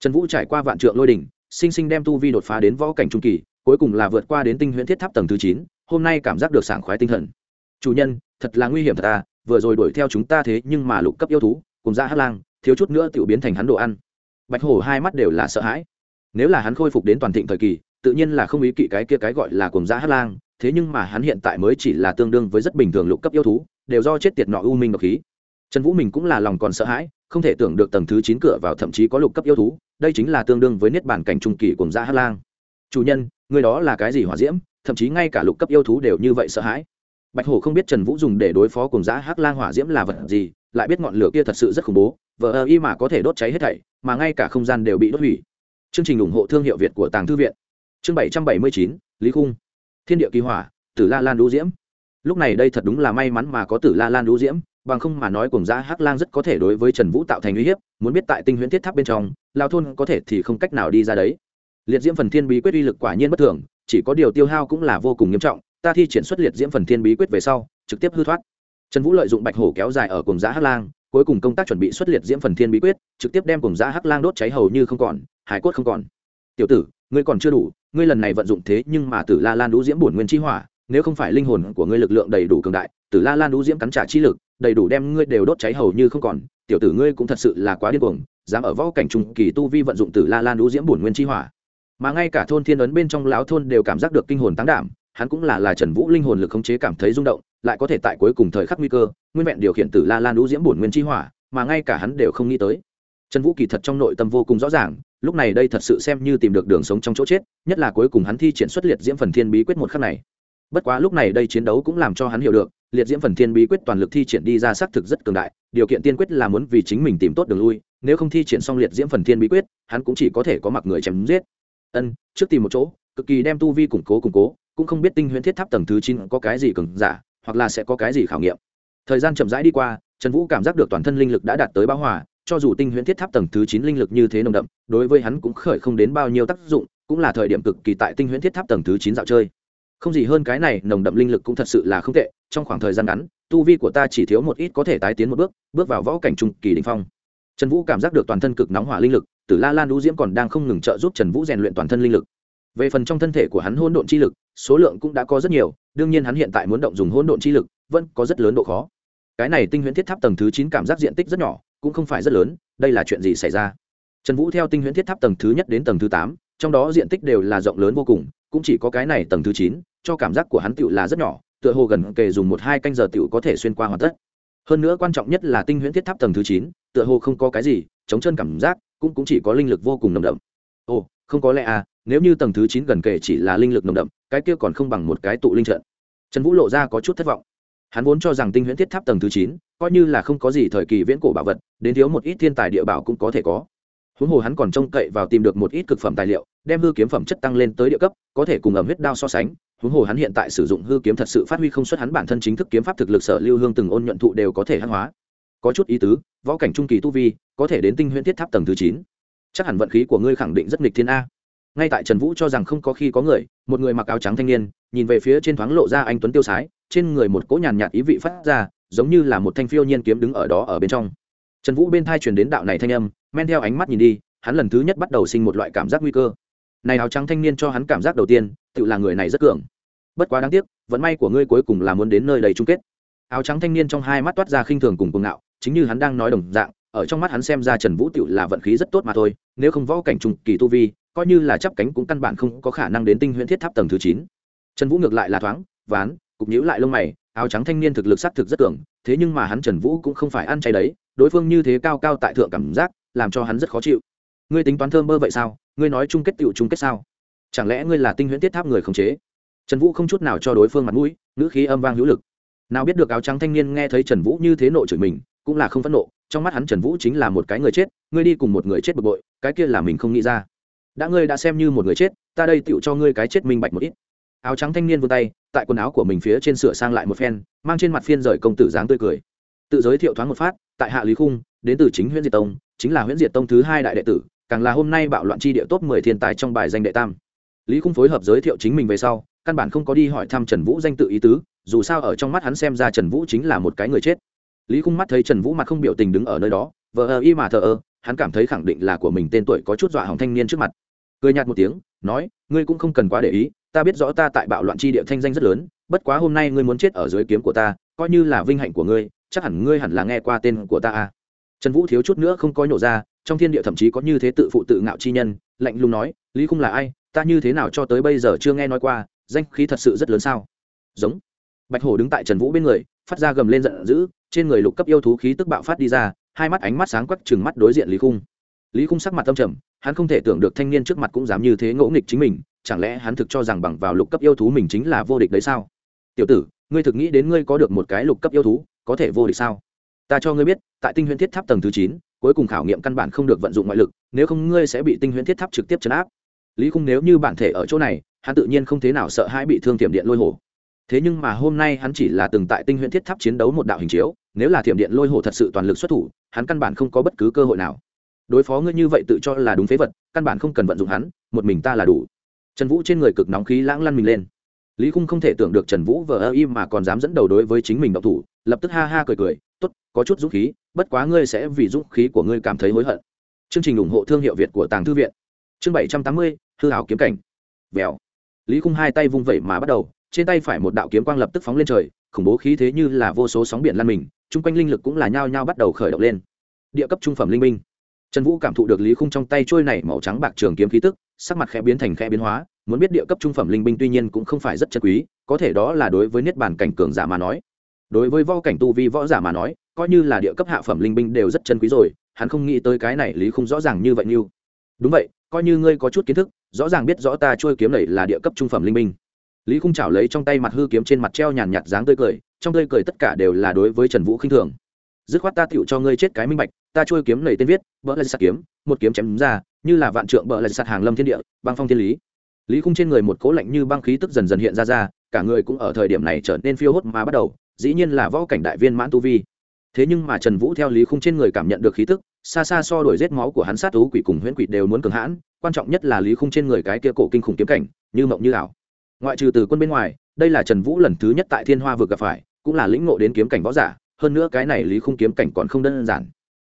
Trần vũ trải qua vạn trượng lôi đỉnh sinh sinh đem tu vi đột phá đến võ cảnh trung kỳ cuối cùng là vượt qua đến tinh huyễn thiết tháp tầng thứ chín hôm nay cảm giác được sảng khoái tinh thần. Chủ nhân thật là nguy hiểm thật ta à, vừa rồi đuổi theo chúng ta thế nhưng mà lục cấp yêu thú cùng ra hát lang thiếu chút nữa tự biến thành hắn đồ ăn. Bạch hổ hai mắt đều là sợ hãi. Nếu là hắn khôi phục đến toàn thịnh thời kỳ tự nhiên là không ý kỵ cái kia cái gọi là cùng ra hát lang thế nhưng mà hắn hiện tại mới chỉ là tương đương với rất bình thường lục cấp yêu thú, đều do chết tiệt nọ u minh độc khí. Trần vũ mình cũng là lòng còn sợ hãi, không thể tưởng được tầng thứ chín cửa vào thậm chí có lục cấp yêu thú, đây chính là tương đương với niết bản cảnh trung kỳ cùng gia hát lang. Chủ nhân, người đó là cái gì hỏa diễm? Thậm chí ngay cả lục cấp yêu thú đều như vậy sợ hãi. Bạch hổ không biết trần vũ dùng để đối phó cùng giã hắc lang hỏa diễm là vật gì, lại biết ngọn lửa kia thật sự rất khủng bố, vờ ơ y mà có thể đốt cháy hết thảy, mà ngay cả không gian đều bị đốt hủy. Chương trình ủng hộ thương hiệu việt của tàng thư viện. Chương bảy trăm bảy mươi chín, lý khung thiên địa kỳ hỏa, tử la lan đũ diễm. Lúc này đây thật đúng là may mắn mà có tử la lan đũ diễm, bằng không mà nói cùng giá hắc lang rất có thể đối với trần vũ tạo thành uy hiếp, muốn biết tại tinh huyễn thiết tháp bên trong, lao thôn có thể thì không cách nào đi ra đấy. Liệt diễm phần thiên bí quyết uy lực quả nhiên bất thường, chỉ có điều tiêu hao cũng là vô cùng nghiêm trọng, ta thi triển xuất liệt diễm phần thiên bí quyết về sau, trực tiếp hư thoát. Trần vũ lợi dụng bạch hổ kéo dài ở cùng giá hắc lang, cuối cùng công tác chuẩn bị xuất liệt diễm phần thiên bí quyết, trực tiếp đem cùng giá hắc lang đốt cháy hầu như không còn, hải cốt không còn. Tiểu tử, ngươi còn chưa đủ ngươi lần này vận dụng thế nhưng mà tử la lan đũ diễm bổn nguyên chi hỏa, nếu không phải linh hồn của ngươi lực lượng đầy đủ cường đại, tử la lan đũ diễm cắn trả chi lực, đầy đủ đem ngươi đều đốt cháy hầu như không còn, tiểu tử ngươi cũng thật sự là quá điên cuồng, dám ở võ cảnh trung kỳ tu vi vận dụng tử la lan đũ diễm bổn nguyên chi hỏa. Mà ngay cả thôn thiên ấn bên trong lão thôn đều cảm giác được kinh hồn tăng đảm, hắn cũng là là trần vũ linh hồn lực khống chế cảm thấy rung động, lại có thể tại cuối cùng thời khắc nguy cơ, nguyên vẹn điều khiển tử la lan đũ diễm bổn nguyên chi hỏa, mà ngay cả hắn đều không nghĩ tới. Trần vũ kỳ thật trong nội tâm vô cùng rõ ràng lúc này đây thật sự xem như tìm được đường sống trong chỗ chết, nhất là cuối cùng hắn thi triển xuất liệt diễm phần thiên bí quyết một khắc này. Bất quá lúc này đây chiến đấu cũng làm cho hắn hiểu được, liệt diễm phần thiên bí quyết toàn lực thi triển đi ra xác thực rất cường đại, điều kiện tiên quyết là muốn vì chính mình tìm tốt đường lui, nếu không thi triển xong liệt diễm phần thiên bí quyết, hắn cũng chỉ có thể có mặc người chém giết. Ân, trước tìm một chỗ, cực kỳ đem tu vi củng cố củng cố, cũng không biết tinh huyễn thiết tháp tầng thứ chín có cái gì cường giả, hoặc là sẽ có cái gì khảo nghiệm. Thời gian chậm rãi đi qua, trần vũ cảm giác được toàn thân linh lực đã đạt tới bão hòa cho dù tinh huyễn thiết tháp tầng thứ chín linh lực như thế nồng đậm, đối với hắn cũng khởi không đến bao nhiêu tác dụng, cũng là thời điểm cực kỳ tại tinh huyễn thiết tháp tầng thứ chín dạo chơi. Không gì hơn cái này, nồng đậm linh lực cũng thật sự là không tệ, trong khoảng thời gian ngắn, tu vi của ta chỉ thiếu một ít có thể tái tiến một bước bước vào võ cảnh trung kỳ đỉnh phong. Trần vũ cảm giác được toàn thân cực nóng hỏa linh lực, tử la lan Đu diễm còn đang không ngừng trợ giúp trần vũ rèn luyện toàn thân linh lực. Về phần trong thân thể của hắn hỗn độn chi lực, số lượng cũng đã có rất nhiều, đương nhiên hắn hiện tại muốn động dùng hỗn độn chi lực, vẫn có rất lớn độ khó. Cái này tinh huyễn thiết tháp tầng thứ chín cảm giác diện tích rất nhỏ cũng không phải rất lớn, đây là chuyện gì xảy ra? Trần vũ theo tinh huyễn thiết tháp tầng thứ nhất đến tầng thứ tám, trong đó diện tích đều là rộng lớn vô cùng, cũng chỉ có cái này tầng thứ chín, cho cảm giác của hắn tựu là rất nhỏ, tựa hồ gần kề dùng một hai canh giờ tựu có thể xuyên qua hoàn tất. Hơn nữa quan trọng nhất là tinh huyễn thiết tháp tầng thứ chín, tựa hồ không có cái gì, chống chân cảm giác cũng cũng chỉ có linh lực vô cùng nồng đậm. Ồ, không có lẽ à nếu như tầng thứ chín gần kề chỉ là linh lực nồng đậm, cái kia còn không bằng một cái tụ linh trận. Trần vũ lộ ra có chút thất vọng. Hắn vốn cho rằng tinh huyễn thiết tháp tầng thứ chín coi như là không có gì thời kỳ viễn cổ bảo vật, đến thiếu một ít thiên tài địa bảo cũng có thể có. Huống hồ hắn còn trông cậy vào tìm được một ít cực phẩm tài liệu, đem hư kiếm phẩm chất tăng lên tới địa cấp, có thể cùng ẩm huyết đao so sánh. Huống hồ hắn hiện tại sử dụng hư kiếm thật sự phát huy không xuất hắn bản thân chính thức kiếm pháp thực lực sở lưu hương từng ôn nhuận thụ đều có thể hắc hóa. Có chút ý tứ, võ cảnh trung kỳ tu vi, có thể đến tinh huyễn thiết tháp tầng thứ chín. Chắc hẳn vận khí của ngươi khẳng định rất nghịch thiên a. Ngay tại trần vũ cho rằng không có khi có người, một người mặc áo trắng thanh niên, nhìn về phía trên thoáng lộ ra anh tuấn tiêu sái trên người một cỗ nhàn nhạt ý vị phát ra, giống như là một thanh phiêu nhiên kiếm đứng ở đó ở bên trong. Trần vũ bên thai truyền đến đạo này thanh âm, men theo ánh mắt nhìn đi, hắn lần thứ nhất bắt đầu sinh một loại cảm giác nguy cơ. Này áo trắng thanh niên cho hắn cảm giác đầu tiên, tự là người này rất cường. Bất quá đáng tiếc, vận may của ngươi cuối cùng là muốn đến nơi đầy chung kết. Áo trắng thanh niên trong hai mắt toát ra khinh thường cùng cuồng ngạo, chính như hắn đang nói đồng dạng, ở trong mắt hắn xem ra trần vũ tựu là vận khí rất tốt mà thôi, nếu không võ cảnh trùng kỳ tu vi, coi như là chắp cánh cũng căn bản không có khả năng đến tinh huyễn thiết tháp tầng thứ chín. Trần vũ ngược lại là thoáng, ván cục nhíu lại lông mày, áo trắng thanh niên thực lực xác thực rất cường, thế nhưng mà hắn trần vũ cũng không phải ăn chay đấy, đối phương như thế cao cao tại thượng cảm giác, làm cho hắn rất khó chịu. Ngươi tính toán thơm mơ vậy sao? Ngươi nói chung kết tựu chung kết sao? Chẳng lẽ ngươi là tinh huyễn tiết tháp người khống chế? Trần vũ không chút nào cho đối phương mặt mũi, ngữ khí âm vang hữu lực. Nào biết được áo trắng thanh niên nghe thấy trần vũ như thế nộ chửi mình, cũng là không phẫn nộ, trong mắt hắn trần vũ chính là một cái người chết, ngươi đi cùng một người chết bực bội, cái kia là mình không nghĩ ra. Đã ngươi đã xem như một người chết, ta đây tựu cho ngươi cái chết minh bạch một ít. Áo trắng thanh niên vươn tay tại quần áo của mình phía trên sửa sang lại một phen, mang trên mặt phiên rời công tử dáng tươi cười. Tự giới thiệu thoáng một phát, tại hạ lý khung, đến từ chính huyện diệt tông, chính là huyện diệt tông thứ hai đại đệ tử, càng là hôm nay bạo loạn chi địa top mười thiên tài trong bài danh đệ tam. Lý khung phối hợp giới thiệu chính mình về sau, căn bản không có đi hỏi thăm trần vũ danh tự ý tứ, dù sao ở trong mắt hắn xem ra trần vũ chính là một cái người chết. Lý khung mắt thấy trần vũ mặt không biểu tình đứng ở nơi đó, vờ ơ y mà thờ ơ, hắn cảm thấy khẳng định là của mình tên tuổi có chút dọa hỏng thanh niên trước mặt cười nhạt một tiếng, nói, ngươi cũng không cần quá để ý, ta biết rõ ta tại bạo loạn chi địa thanh danh rất lớn, bất quá hôm nay ngươi muốn chết ở dưới kiếm của ta, coi như là vinh hạnh của ngươi, chắc hẳn ngươi hẳn là nghe qua tên của ta à. trần vũ thiếu chút nữa không có nhổ ra, trong thiên địa thậm chí có như thế tự phụ tự ngạo chi nhân, lạnh lùng nói, lý khung là ai? Ta như thế nào cho tới bây giờ chưa nghe nói qua, danh khí thật sự rất lớn sao? Giống. Bạch hổ đứng tại trần vũ bên người, phát ra gầm lên giận dữ, trên người lục cấp yêu thú khí tức bạo phát đi ra, hai mắt ánh mắt sáng quắc chừng mắt đối diện lý khung. Lý khung sắc mặt tâm trầm hắn không thể tưởng được thanh niên trước mặt cũng dám như thế ngỗ nghịch chính mình, chẳng lẽ hắn thực cho rằng bằng vào lục cấp yêu thú mình chính là vô địch đấy sao? Tiểu tử, ngươi thực nghĩ đến ngươi có được một cái lục cấp yêu thú, có thể vô địch sao? Ta cho ngươi biết, tại tinh huyễn thiết tháp tầng thứ chín, cuối cùng khảo nghiệm căn bản không được vận dụng ngoại lực, nếu không ngươi sẽ bị tinh huyễn thiết tháp trực tiếp chấn áp. Lý khung nếu như bản thể ở chỗ này, hắn tự nhiên không thế nào sợ hãi bị thương tiềm điện lôi hổ. Thế nhưng mà hôm nay hắn chỉ là từng tại tinh huyễn thiết tháp chiến đấu một đạo hình chiếu, nếu là thiểm điện lôi hổ thật sự toàn lực xuất thủ, hắn căn bản không có bất cứ cơ hội nào đối phó ngươi như vậy tự cho là đúng phế vật, căn bản không cần vận dụng hắn, một mình ta là đủ. Trần vũ trên người cực nóng khí lãng lăn mình lên. Lý khung không thể tưởng được trần vũ vờ ơ im mà còn dám dẫn đầu đối với chính mình độc thủ, lập tức ha ha cười cười t ố t có chút dũng khí, bất quá ngươi sẽ vì dũng khí của ngươi cảm thấy hối hận. Chương trình ủng hộ thương hiệu việt của tàng thư viện. Chương bảy trăm tám mươi, hư hảo kiếm cảnh. Vèo. Lý khung hai tay vung vẩy mà bắt đầu, trên tay phải một đạo kiếm quang lập tức phóng lên trời, khủng bố khí thế như là vô số sóng biển lan mình, chung quanh linh lực cũng là nhao nhao bắt đầu khởi động lên. Địa cấp trung phẩm linh minh trần vũ cảm thụ được lý khung trong tay trôi này màu trắng bạc trường kiếm khí tức, sắc mặt khẽ biến thành khẽ biến hóa, muốn biết địa cấp trung phẩm linh binh tuy nhiên cũng không phải rất chân quý, có thể đó là đối với niết bàn cảnh cường giả mà nói. Đối với võ cảnh tu vi võ giả mà nói, coi như là địa cấp hạ phẩm linh binh đều rất chân quý rồi, hắn không nghĩ tới cái này lý Khung rõ ràng như vậy như. Đúng vậy, coi như ngươi có chút kiến thức, rõ ràng biết rõ ta trôi kiếm này là địa cấp trung phẩm linh binh. Lý khung chảo lấy trong tay mặt hư kiếm trên mặt treo nhàn nhạt dáng tươi cười, trong tươi cười tất cả đều là đối với trần vũ khinh thường. Dứt khoát ta tựu cho ngươi chết cái minh bạch ta trôi kiếm này tên viết, bỡ lại sạt kiếm, một kiếm chém ra, như là vạn trượng bỡ lại sạt hàng lâm thiên địa, băng phong thiên lý. Lý khung trên người một cố lạnh như băng khí tức dần dần hiện ra ra, cả người cũng ở thời điểm này trở nên phiêu hốt mà bắt đầu, dĩ nhiên là võ cảnh đại viên mãn tu vi. Thế nhưng mà trần vũ theo lý khung trên người cảm nhận được khí tức, xa xa so đổi rết máu của hắn sát thú quỷ cùng huyễn quỷ đều muốn cường hãn, quan trọng nhất là lý khung trên người cái kia cổ kinh khủng kiếm cảnh, như mộng như ảo. Ngoại trừ từ quân bên ngoài, đây là trần vũ lần thứ nhất tại thiên hoa vực gặp phải, cũng là lĩnh ngộ đến kiếm cảnh võ giả, hơn nữa cái này lý khung kiếm cảnh còn không đơn giản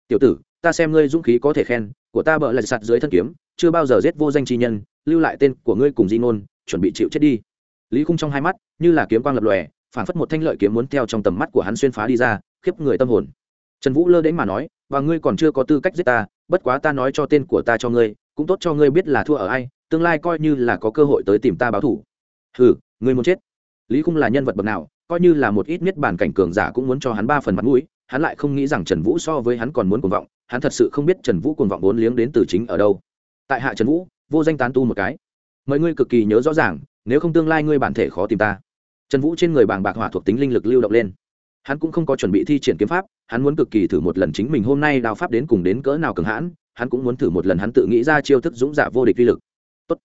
tiểu tử, ta xem ngươi dũng khí có thể khen, của ta bợ lại sạt dưới thân kiếm, chưa bao giờ giết vô danh chi nhân, lưu lại tên của ngươi cùng di ngôn, chuẩn bị chịu chết đi. Lý khung trong hai mắt, như là kiếm quang lập lòe, phản phất một thanh lợi kiếm muốn theo trong tầm mắt của hắn xuyên phá đi ra, khiếp người tâm hồn. Trần vũ lơ đến mà nói, và ngươi còn chưa có tư cách giết ta, bất quá ta nói cho tên của ta cho ngươi, cũng tốt cho ngươi biết là thua ở ai, tương lai coi như là có cơ hội tới tìm ta báo thủ hừ, ngươi muốn chết? Lý khung là nhân vật bậc nào, coi như là một ít miết bản cảnh cường giả cũng muốn cho hắn ba phần mặt mũi hắn lại không nghĩ rằng trần vũ so với hắn còn muốn cuồng vọng, hắn thật sự không biết trần vũ cuồng vọng vốn liếng đến từ chính ở đâu. Tại hạ trần vũ, vô danh tán tu một cái. Mời ngươi cực kỳ nhớ rõ ràng, nếu không tương lai ngươi bản thể khó tìm ta. Trần vũ trên người bàng bạc hỏa thuộc tính linh lực lưu động lên. Hắn cũng không có chuẩn bị thi triển kiếm pháp, hắn muốn cực kỳ thử một lần chính mình hôm nay đào pháp đến cùng đến cỡ nào cường hãn, hắn cũng muốn thử một lần hắn tự nghĩ ra chiêu thức dũng giả vô địch vi lực. Tốt.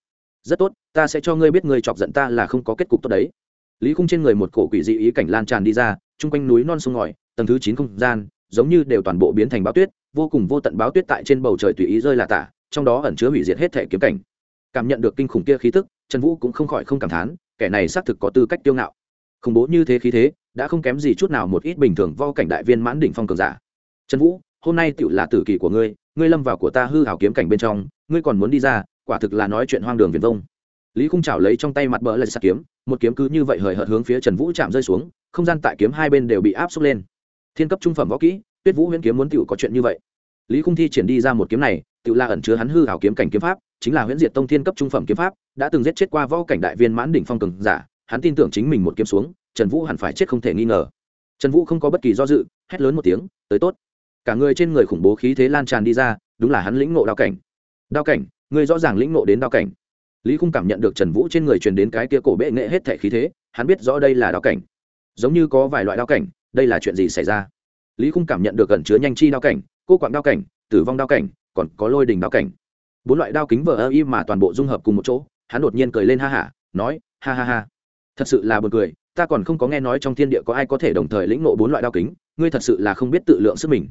Rất tốt, ta sẽ cho ngươi biết ngươi chọc giận ta là không có kết cục tốt đấy. Lý khung trên người một cổ quỷ dị ý cảnh lan tràn đi ra, chung quanh núi non sông ngòi tầng thứ chín không gian, giống như đều toàn bộ biến thành báo tuyết, vô cùng vô tận báo tuyết tại trên bầu trời tùy ý rơi là tả, trong đó ẩn chứa hủy diệt hết thể kiếm cảnh. Cảm nhận được kinh khủng kia khí tức, trần vũ cũng không khỏi không cảm thán, kẻ này xác thực có tư cách tiêu ngạo. Khủng bố như thế khí thế, đã không kém gì chút nào một ít bình thường vo cảnh đại viên mãn đỉnh phong cường giả. Trần vũ, hôm nay tựu là tử kỳ của ngươi ngươi lâm vào của ta hư hảo kiếm cảnh bên trong, ngươi còn muốn đi ra, quả thực là nói chuyện hoang đường viền vông. Lý khung chảo lấy trong tay mặt bờ lại sạc kiếm, một kiếm cứ như vậy hời hợt hướng phía trần vũ chạm rơi xuống, không gian tại kiếm hai bên đều bị áp xúc lên thiên cấp trung phẩm võ kỹ, tuyết vũ huyễn kiếm muốn tựu có chuyện như vậy. Lý khung thi triển đi ra một kiếm này tựu là ẩn chứa hắn hư hảo kiếm cảnh kiếm pháp, chính là huyễn diệt tông thiên cấp trung phẩm kiếm pháp, đã từng giết chết qua võ cảnh đại viên mãn đỉnh phong cường giả, hắn tin tưởng chính mình một kiếm xuống, trần vũ hẳn phải chết không thể nghi ngờ. Trần vũ không có bất kỳ do dự, hét lớn một tiếng, tới tốt. Cả người trên người khủng bố khí thế lan tràn đi ra, đúng là hắn lĩnh ngộ đao cảnh. Đao cảnh? Người rõ ràng lĩnh ngộ đến đao cảnh. Lý khung cảm nhận được trần vũ trên người truyền đến cái kia cổ bệ nghệ hết thể khí thế, hắn biết rõ đây là đao cảnh. Giống như có vài loại đao cảnh đây là chuyện gì xảy ra? Lý khung cảm nhận được gần chứa nhanh chi đao cảnh, cô quạng đao cảnh, tử vong đao cảnh, còn có lôi đình đao cảnh. Bốn loại đao kính vờ ơ y mà toàn bộ dung hợp cùng một chỗ, hắn đột nhiên cười lên ha hả, nói, ha ha ha. Thật sự là b u ồ n cười, ta còn không có nghe nói trong thiên địa có ai có thể đồng thời lĩnh nộ bốn loại đao kính, ngươi thật sự là không biết tự lượng sức mình.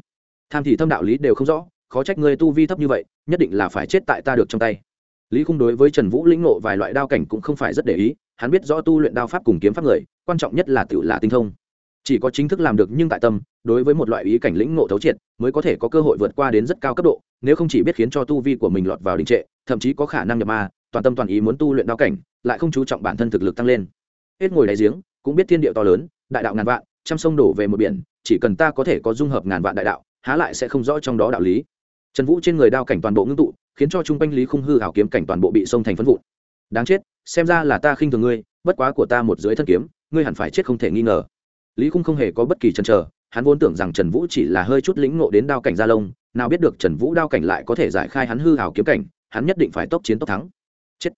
Tham thì thâm đạo lý đều không rõ, khó trách ngươi tu vi thấp như vậy, nhất định là phải chết tại ta được trong tay. Lý khung đối với trần vũ lĩnh nộ vài loại đao cảnh cũng không phải rất để ý, hắn biết rõ tu luyện đao pháp cùng kiếm pháp người, quan trọng nhất là tự là tinh thông chỉ có chính thức làm được nhưng tại tâm, đối với một loại ý cảnh lĩnh ngộ thấu triệt, mới có thể có cơ hội vượt qua đến rất cao cấp độ, nếu không chỉ biết khiến cho tu vi của mình lọt vào đình trệ, thậm chí có khả năng nhập ma, toàn tâm toàn ý muốn tu luyện đao cảnh, lại không chú trọng bản thân thực lực tăng lên. Hết ngồi đáy giếng, cũng biết thiên địa to lớn, đại đạo ngàn vạn, trăm sông đổ về một biển, chỉ cần ta có thể có dung hợp ngàn vạn đại đạo, há lại sẽ không rõ trong đó đạo lý. Trần vũ trên người đao cảnh toàn bộ ngưng tụ, khiến cho trung quanh lý khung hư hảo kiếm cảnh toàn bộ bị sông thành phân vụn. Đáng chết, xem ra là ta khinh thường ngươi, bất quá của ta một dưới thân kiếm, ngươi hẳn phải chết không thể nghi ngờ lý khung không hề có bất kỳ chần chờ, hắn vốn tưởng rằng trần vũ chỉ là hơi chút lĩnh ngộ đến đao cảnh gia lông, nào biết được trần vũ đao cảnh lại có thể giải khai hắn hư hào kiếm cảnh, hắn nhất định phải tốc chiến tốc thắng. Chết.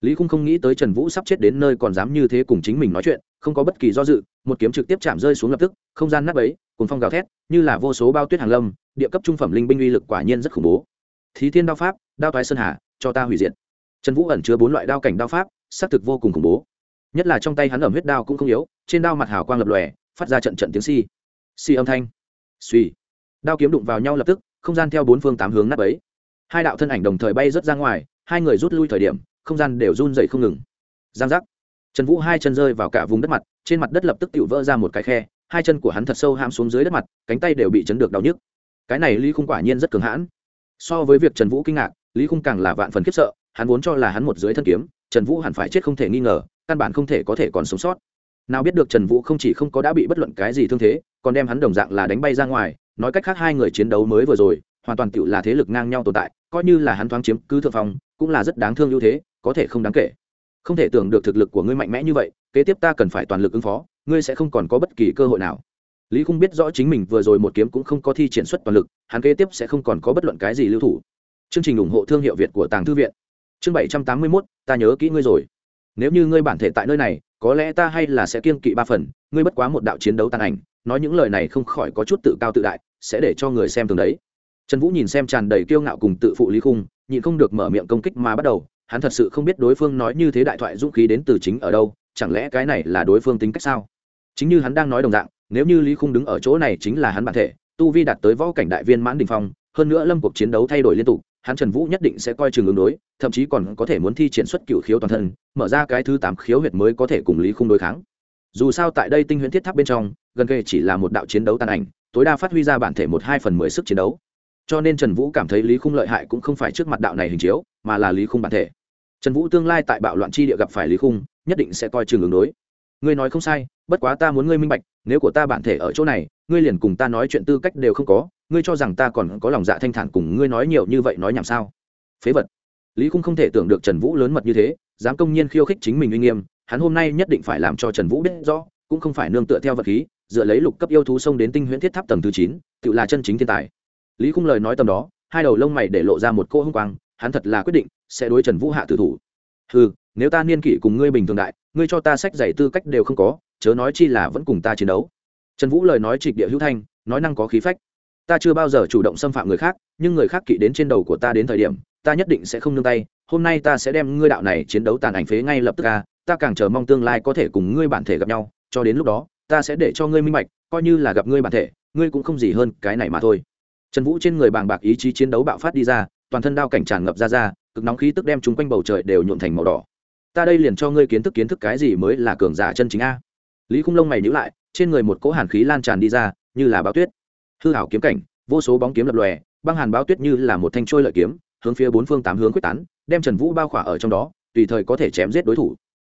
Lý khung không nghĩ tới trần vũ sắp chết đến nơi còn dám như thế cùng chính mình nói chuyện, không có bất kỳ do dự, một kiếm trực tiếp chạm rơi xuống lập tức, không gian nắp ấy cùng phong gào thét, như là vô số bao tuyết hàng lâm, địa cấp trung phẩm linh binh uy lực quả nhiên rất khủng bố. Thí thiên đao pháp, đao toái sơn hà, cho ta hủy diệt. Trần vũ ẩn chứa bốn loại đao cảnh đao pháp, xác thực vô cùng khủng bố. Nhất là trong tay hắn ẩm huyết đao cũng không yếu, trên đao mặt hào quang lập lòe phát ra trận trận tiếng si si âm thanh. Suy đao kiếm đụng vào nhau lập tức, không gian theo bốn phương tám hướng nắp ấy hai đạo thân ảnh đồng thời bay rớt ra ngoài, hai người rút lui thời điểm, không gian đều run dậy không ngừng. Giang giác. Trần vũ hai chân rơi vào cả vùng đất mặt, trên mặt đất lập tức tự vỡ ra một cái khe, hai chân của hắn thật sâu ham xuống dưới đất mặt, cánh tay đều bị chấn được đau nhức. Cái này lý khung quả nhiên rất cường hãn. So với việc trần vũ kinh ngạc, lý khung càng là vạn phần khiếp sợ, hắn vốn cho là hắn một dưới thân kiếm, trần vũ hẳn phải chết không thể nghi ngờ, căn bản không thể có thể còn sống sót nào biết được trần vũ không chỉ không có đã bị bất luận cái gì thương thế, còn đem hắn đồng dạng là đánh bay ra ngoài, nói cách khác hai người chiến đấu mới vừa rồi, hoàn toàn tự là thế lực ngang nhau tồn tại, coi như là hắn thoáng chiếm cứ thượng phong, cũng là rất đáng thương ưu thế, có thể không đáng kể. Không thể tưởng được thực lực của ngươi mạnh mẽ như vậy, kế tiếp ta cần phải toàn lực ứng phó, ngươi sẽ không còn có bất kỳ cơ hội nào. Lý không biết rõ chính mình vừa rồi một kiếm cũng không có thi triển xuất toàn lực, hắn kế tiếp sẽ không còn có bất luận cái gì lưu thủ. Chương trình ủng hộ thương hiệu việt của tàng thư viện. Chương bảy trăm tám mươi mốt, ta nhớ kỹ ngươi rồi. Nếu như ngươi bản thể tại nơi này có lẽ ta hay là sẽ kiên kỵ ba phần, ngươi bất quá một đạo chiến đấu tàn ảnh, nói những lời này không khỏi có chút tự cao tự đại, sẽ để cho người xem thường đấy. Trần vũ nhìn xem tràn đầy kiêu ngạo cùng tự phụ lý khung, nhịn không được mở miệng công kích mà bắt đầu, hắn thật sự không biết đối phương nói như thế đại thoại dũng khí đến từ chính ở đâu, chẳng lẽ cái này là đối phương tính cách sao? Chính như hắn đang nói đồng dạng, nếu như lý khung đứng ở chỗ này chính là hắn bản thể, tu vi đạt tới võ cảnh đại viên mãn đình phong, hơn nữa lâm cuộc chiến đấu thay đổi liên tục hắn trần vũ nhất định sẽ coi chừng ứng đối, thậm chí còn có thể muốn thi triển xuất cựu khiếu toàn thân, mở ra cái thứ tám khiếu huyệt mới có thể cùng lý khung đối kháng. Dù sao tại đây tinh huyễn thiết tháp bên trong, gần kề chỉ là một đạo chiến đấu tàn ảnh, tối đa phát huy ra bản thể một hai phần mười sức chiến đấu. Cho nên trần vũ cảm thấy lý khung lợi hại cũng không phải trước mặt đạo này hình chiếu, mà là lý khung bản thể. Trần vũ tương lai tại bạo loạn chi địa gặp phải lý khung, nhất định sẽ coi chừng ứng đối. Ngươi nói không sai, bất quá ta muốn ngươi minh bạch, nếu của ta bản thể ở chỗ này, ngươi liền cùng ta nói chuyện tư cách đều không có ngươi cho rằng ta còn có lòng dạ thanh thản cùng ngươi nói nhiều như vậy nói nhảm sao? Phế vật. Lý khung không thể tưởng được trần vũ lớn mật như thế, dám công nhiên khiêu khích chính mình uy nghiêm, hắn hôm nay nhất định phải làm cho trần vũ biết rõ, cũng không phải nương tựa theo vật khí, dựa lấy lục cấp yêu thú sông đến tinh huyễn thiết tháp tầng thứ chín, tự là chân chính thiên tài. Lý khung lời nói tầm đó, hai đầu lông mày để lộ ra một cô hung quang, hắn thật là quyết định sẽ đối trần vũ hạ tử thủ. Ừ nếu ta niên kỷ cùng ngươi bình thường đại, ngươi cho ta sách giải tư cách đều không có, chớ nói chi là vẫn cùng ta chiến đấu. Trần vũ lời nói trịch địa hữu thanh, nói năng có khí phách ta chưa bao giờ chủ động xâm phạm người khác, nhưng người khác kỵ đến trên đầu của ta đến thời điểm, ta nhất định sẽ không nương tay, hôm nay ta sẽ đem ngươi đạo này chiến đấu tàn ảnh phế ngay lập tức ca ta càng chờ mong tương lai có thể cùng ngươi bản thể gặp nhau, cho đến lúc đó, ta sẽ để cho ngươi minh bạch, coi như là gặp ngươi bản thể, ngươi cũng không gì hơn cái này mà thôi. Trần vũ trên người bàng bạc ý chí chiến đấu bạo phát đi ra, toàn thân đao cảnh tràn ngập ra ra, cực nóng khí tức đem chúng quanh bầu trời đều nhuộn thành màu đỏ. Ta đây liền cho ngươi kiến thức kiến thức cái gì mới là cường giả chân chính a. Lý khung lông mày nhữ lại, trên người một cỗ hàn khí lan tràn đi ra, như là bão tuyết hư hảo kiếm cảnh, vô số bóng kiếm lập lòe, băng hàn báo tuyết như là một thanh trôi lợi kiếm, hướng phía bốn phương tám hướng quyết tán, đem trần vũ bao khỏa ở trong đó, tùy thời có thể chém giết đối thủ.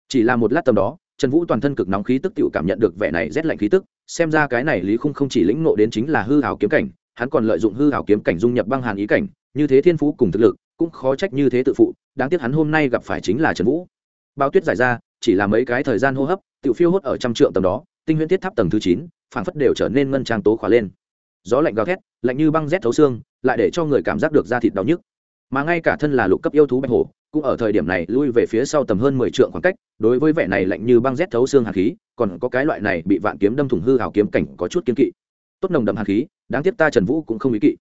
Chỉ là một lát tầm đó, trần vũ toàn thân cực nóng khí tức tự cảm nhận được vẻ này rét lạnh khí tức, xem ra cái này lý khung không chỉ lĩnh nộ đến chính là hư hảo kiếm cảnh, hắn còn lợi dụng hư hảo kiếm cảnh dung nhập băng hàn ý cảnh, như thế thiên phú cùng thực lực, cũng khó trách như thế tự phụ, đáng tiếc hắn hôm nay gặp phải chính là trần vũ. Bao tuyết giải ra, chỉ là mấy cái thời gian hô hấp tự phiêu hốt ở trăm trượng tầm đó, tinh huyễn thiết tháp tầng thứ chín, phảng phất đều trở nên ngân trang tố khóa lên gió lạnh gào thét, lạnh như băng rét thấu xương, lại để cho người cảm giác được da thịt đau nhức. Mà ngay cả thân là lục cấp yêu thú bạch hổ, cũng ở thời điểm này lui về phía sau tầm hơn mười trượng khoảng cách, đối với vẻ này lạnh như băng rét thấu xương hàn khí, còn có cái loại này bị vạn kiếm đâm thủng hư hào kiếm cảnh có chút kiên kỵ. Tốt nồng đậm hàn khí, đáng tiếc ta trần vũ cũng không ý kỵ.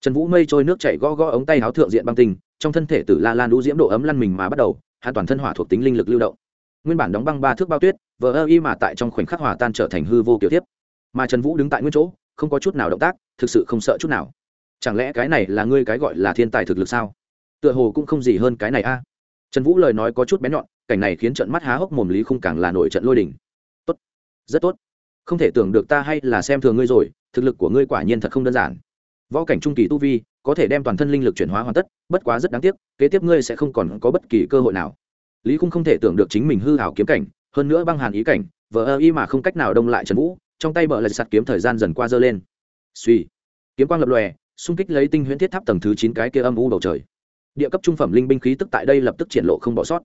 Trần vũ mây trôi nước chảy gõ gõ ống tay háo thượng diện băng tinh, trong thân thể tử la lan đũ diễm độ ấm lăn mình mà bắt đầu hoàn toàn thân hỏa thuộc tính linh lực lưu động. Nguyên bản đóng băng ba thước bao tuyết, vờ ơ y mà tại trong khoảnh khắc hòa tan trở thành hư vô kiểu tiếp. Mà trần vũ đứng tại nguyên chỗ không có chút nào động tác, thực sự không sợ chút nào. Chẳng lẽ cái này là ngươi cái gọi là thiên tài thực lực sao? Tựa hồ cũng không gì hơn cái này a. Trần vũ lời nói có chút bén nhọn, cảnh này khiến trận mắt há hốc mồm lý không càng là nổi trận lôi đỉnh tốt, rất tốt. Không thể tưởng được ta hay là xem thường ngươi rồi, thực lực của ngươi quả nhiên thật không đơn giản. Võ cảnh trung kỳ tu vi, có thể đem toàn thân linh lực chuyển hóa hoàn tất, bất quá rất đáng tiếc, kế tiếp ngươi sẽ không còn có bất kỳ cơ hội nào. Lý khung không thể tưởng được chính mình hư hảo kiếm cảnh, hơn nữa băng hàn ý cảnh, vờ ơ y mà không cách nào đông lại trần vũ trong tay bờ lại sạt kiếm thời gian dần qua dơ lên. Suy kiếm quang lập lòe, xung kích lấy tinh huyễn thiết tháp tầng thứ chín cái kia âm u bầu trời. Địa cấp trung phẩm linh binh khí tức tại đây lập tức triển lộ không bỏ sót.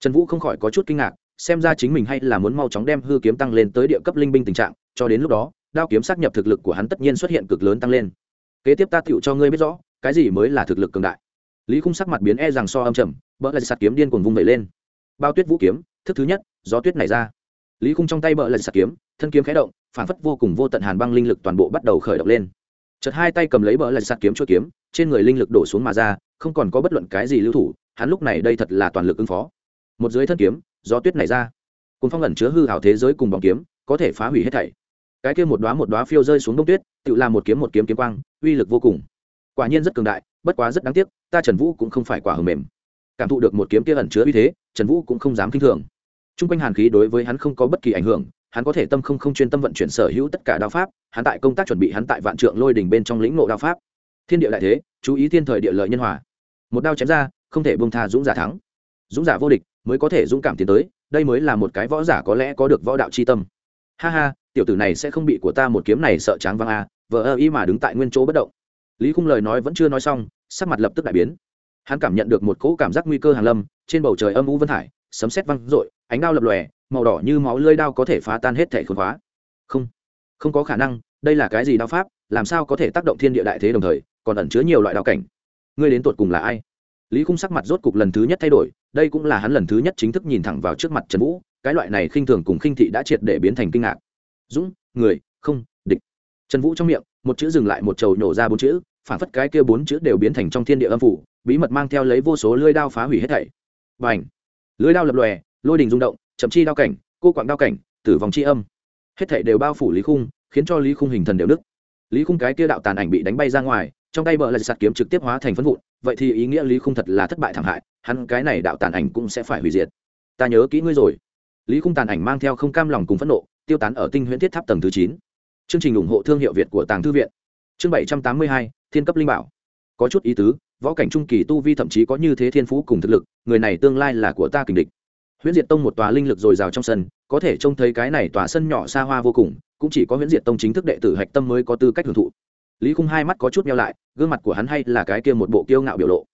Trần vũ không khỏi có chút kinh ngạc, xem ra chính mình hay là muốn mau chóng đem hư kiếm tăng lên tới địa cấp linh binh tình trạng, cho đến lúc đó, đao kiếm xác nhập thực lực của hắn tất nhiên xuất hiện cực lớn tăng lên. Kế tiếp ta tựu cho ngươi biết rõ, cái gì mới là thực lực cường đại. Lý khung sắc mặt biến e rằng so âm trầm bỡ lại sạt kiếm điên cuồng vung vẩy lên. Bao tuyết vũ kiếm, thức thứ nhất, gió tuyết này ra. Lý khung trong tay bỡ lại sạt kiếm thân kiếm khẽ động, phản phất vô cùng vô tận hàn băng linh lực toàn bộ bắt đầu khởi động lên. Chật hai tay cầm lấy bờ lạch sạt kiếm chua kiếm, trên người linh lực đổ xuống mà ra, không còn có bất luận cái gì lưu thủ, hắn lúc này đây thật là toàn lực ứng phó. Một dưới thân kiếm, gió tuyết này ra. Cùng phong ẩn chứa hư hảo thế giới cùng bóng kiếm, có thể phá hủy hết thảy. Cái kia một đóa một đóa phiêu rơi xuống đông tuyết tự làm một kiếm một kiếm kiếm quang, uy lực vô cùng. Quả nhiên rất cường đại, bất quá rất đáng tiếc, ta trần vũ cũng không phải quả hờ mềm. Cảm thụ được một kiếm kia ẩn chứa uy thế, trần vũ cũng không dám k i n h thường. T r u n g quanh hàn khí đối với hắn không có bất kỳ ảnh hưởng hắn có thể tâm không không chuyên tâm vận chuyển sở hữu tất cả đao pháp hắn tại công tác chuẩn bị hắn tại vạn trượng lôi đỉnh bên trong lĩnh ngộ đao pháp. Thiên địa đại thế chú ý thiên thời địa lợi nhân hòa. Một đao chém ra không thể bông tha dũng giả thắng. Dũng giả vô địch mới có thể dũng cảm tiến tới đây mới là một cái võ giả có lẽ có được võ đạo c h i tâm. Ha ha tiểu tử này sẽ không bị của ta một kiếm này sợ tráng văng a à, vợ ơ y mà đứng tại nguyên chỗ bất động. Lý khung lời nói vẫn chưa nói xong sắc mặt lập tức đại biến. Hắn cảm nhận được một cỗ cảm giác nguy cơ hàn lâm trên bầu trời âm u vân thải sấm sét văng r ộ i ánh đao lập lòe màu đỏ như máu lưỡi đao có thể phá tan hết thể khốn khóa. Không không có khả năng đây là cái gì đao pháp làm sao có thể tác động thiên địa đại thế đồng thời còn ẩn chứa nhiều loại đao cảnh? Ngươi đến tột cùng là ai? Lý khung sắc mặt rốt cục lần thứ nhất thay đổi đây cũng là hắn lần thứ nhất chính thức nhìn thẳng vào trước mặt trần vũ cái loại này khinh thường cùng khinh thị đã triệt để biến thành kinh ngạc. Dũng người không địch. Trần vũ trong miệng một chữ dừng lại một trầu nhổ ra bốn chữ phản phất cái kia bốn chữ đều biến thành trong thiên địa âm phủ bí mật mang theo lấy vô số lưỡi đao phá hủy hết thảy. Bành, lưỡi đao lập lòe lôi đình rung động chậm chi đao cảnh, cô quạng đao cảnh, tử vong chi âm. Hết thảy đều bao phủ lý khung, khiến cho lý khung hình thần đều đức lý khung cái kia đạo tàn ảnh bị đánh bay ra ngoài, trong tay bờ là sạt kiếm trực tiếp hóa thành phân vụn, vậy thì ý nghĩa lý khung thật là thất bại thảm hại, hắn cái này đạo tàn ảnh cũng sẽ phải hủy diệt. Ta nhớ kỹ ngươi rồi. Lý khung tàn ảnh mang theo không cam lòng cùng phẫn nộ, tiêu tán ở tinh huyễn thiết tháp tầng thứ chín. Chương trình ủng hộ thương hiệu việt của tàng thư viện. Chương bảy trăm tám mươi hai, thiên cấp linh bảo. Có chút ý tứ, võ cảnh trung kỳ tu vi thậm chí có như thế thiên phú cùng thực lực, người này tương lai là của ta kình địch huyễn diệt tông một tòa linh lực dồi dào trong sân, có thể trông thấy cái này tòa sân nhỏ xa hoa vô cùng, cũng chỉ có huyễn diệt tông chính thức đệ tử hạch tâm mới có tư cách hưởng thụ. Lý khung hai mắt có chút meo lại, gương mặt của hắn hay là cái kia một bộ kiêu ngạo biểu lộ.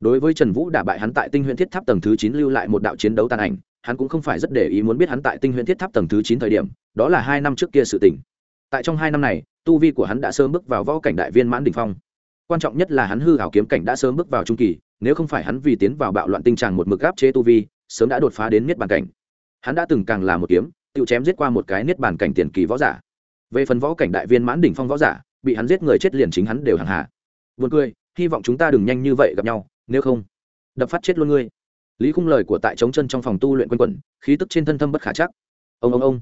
Đối với trần vũ đả bại hắn tại tinh huyện thiết tháp tầng thứ chín lưu lại một đạo chiến đấu tàn ảnh, hắn cũng không phải rất để ý muốn biết hắn tại tinh huyện thiết tháp tầng thứ chín thời điểm, đó là hai năm trước kia sự tỉnh tại trong hai năm này, tu vi của hắn đã sớm bước vào võ cảnh đại viên mãn đỉnh phong. Quan trọng nhất là hắn hư hảo kiếm cảnh đã sớm bước vào trung kỳ, nếu không phải hắn vì tiến vào bạo loạn tinh tràng một mực gáp chế tu vi sớm đã đột phá đến niết bàn cảnh. Hắn đã từng càng là một kiếm tự chém giết qua một cái niết bàn cảnh tiền kỳ võ giả. Về phần võ cảnh đại viên mãn đỉnh phong võ giả, bị hắn giết người chết liền chính hắn đều hàng hạ vượt cười, hy vọng chúng ta đừng nhanh như vậy gặp nhau, nếu không, đập phát chết luôn ngươi. Lý khung lời của tại trống chân trong phòng tu luyện quân quẩn, khí tức trên thân thâm bất khả chắc. Ông ông ông.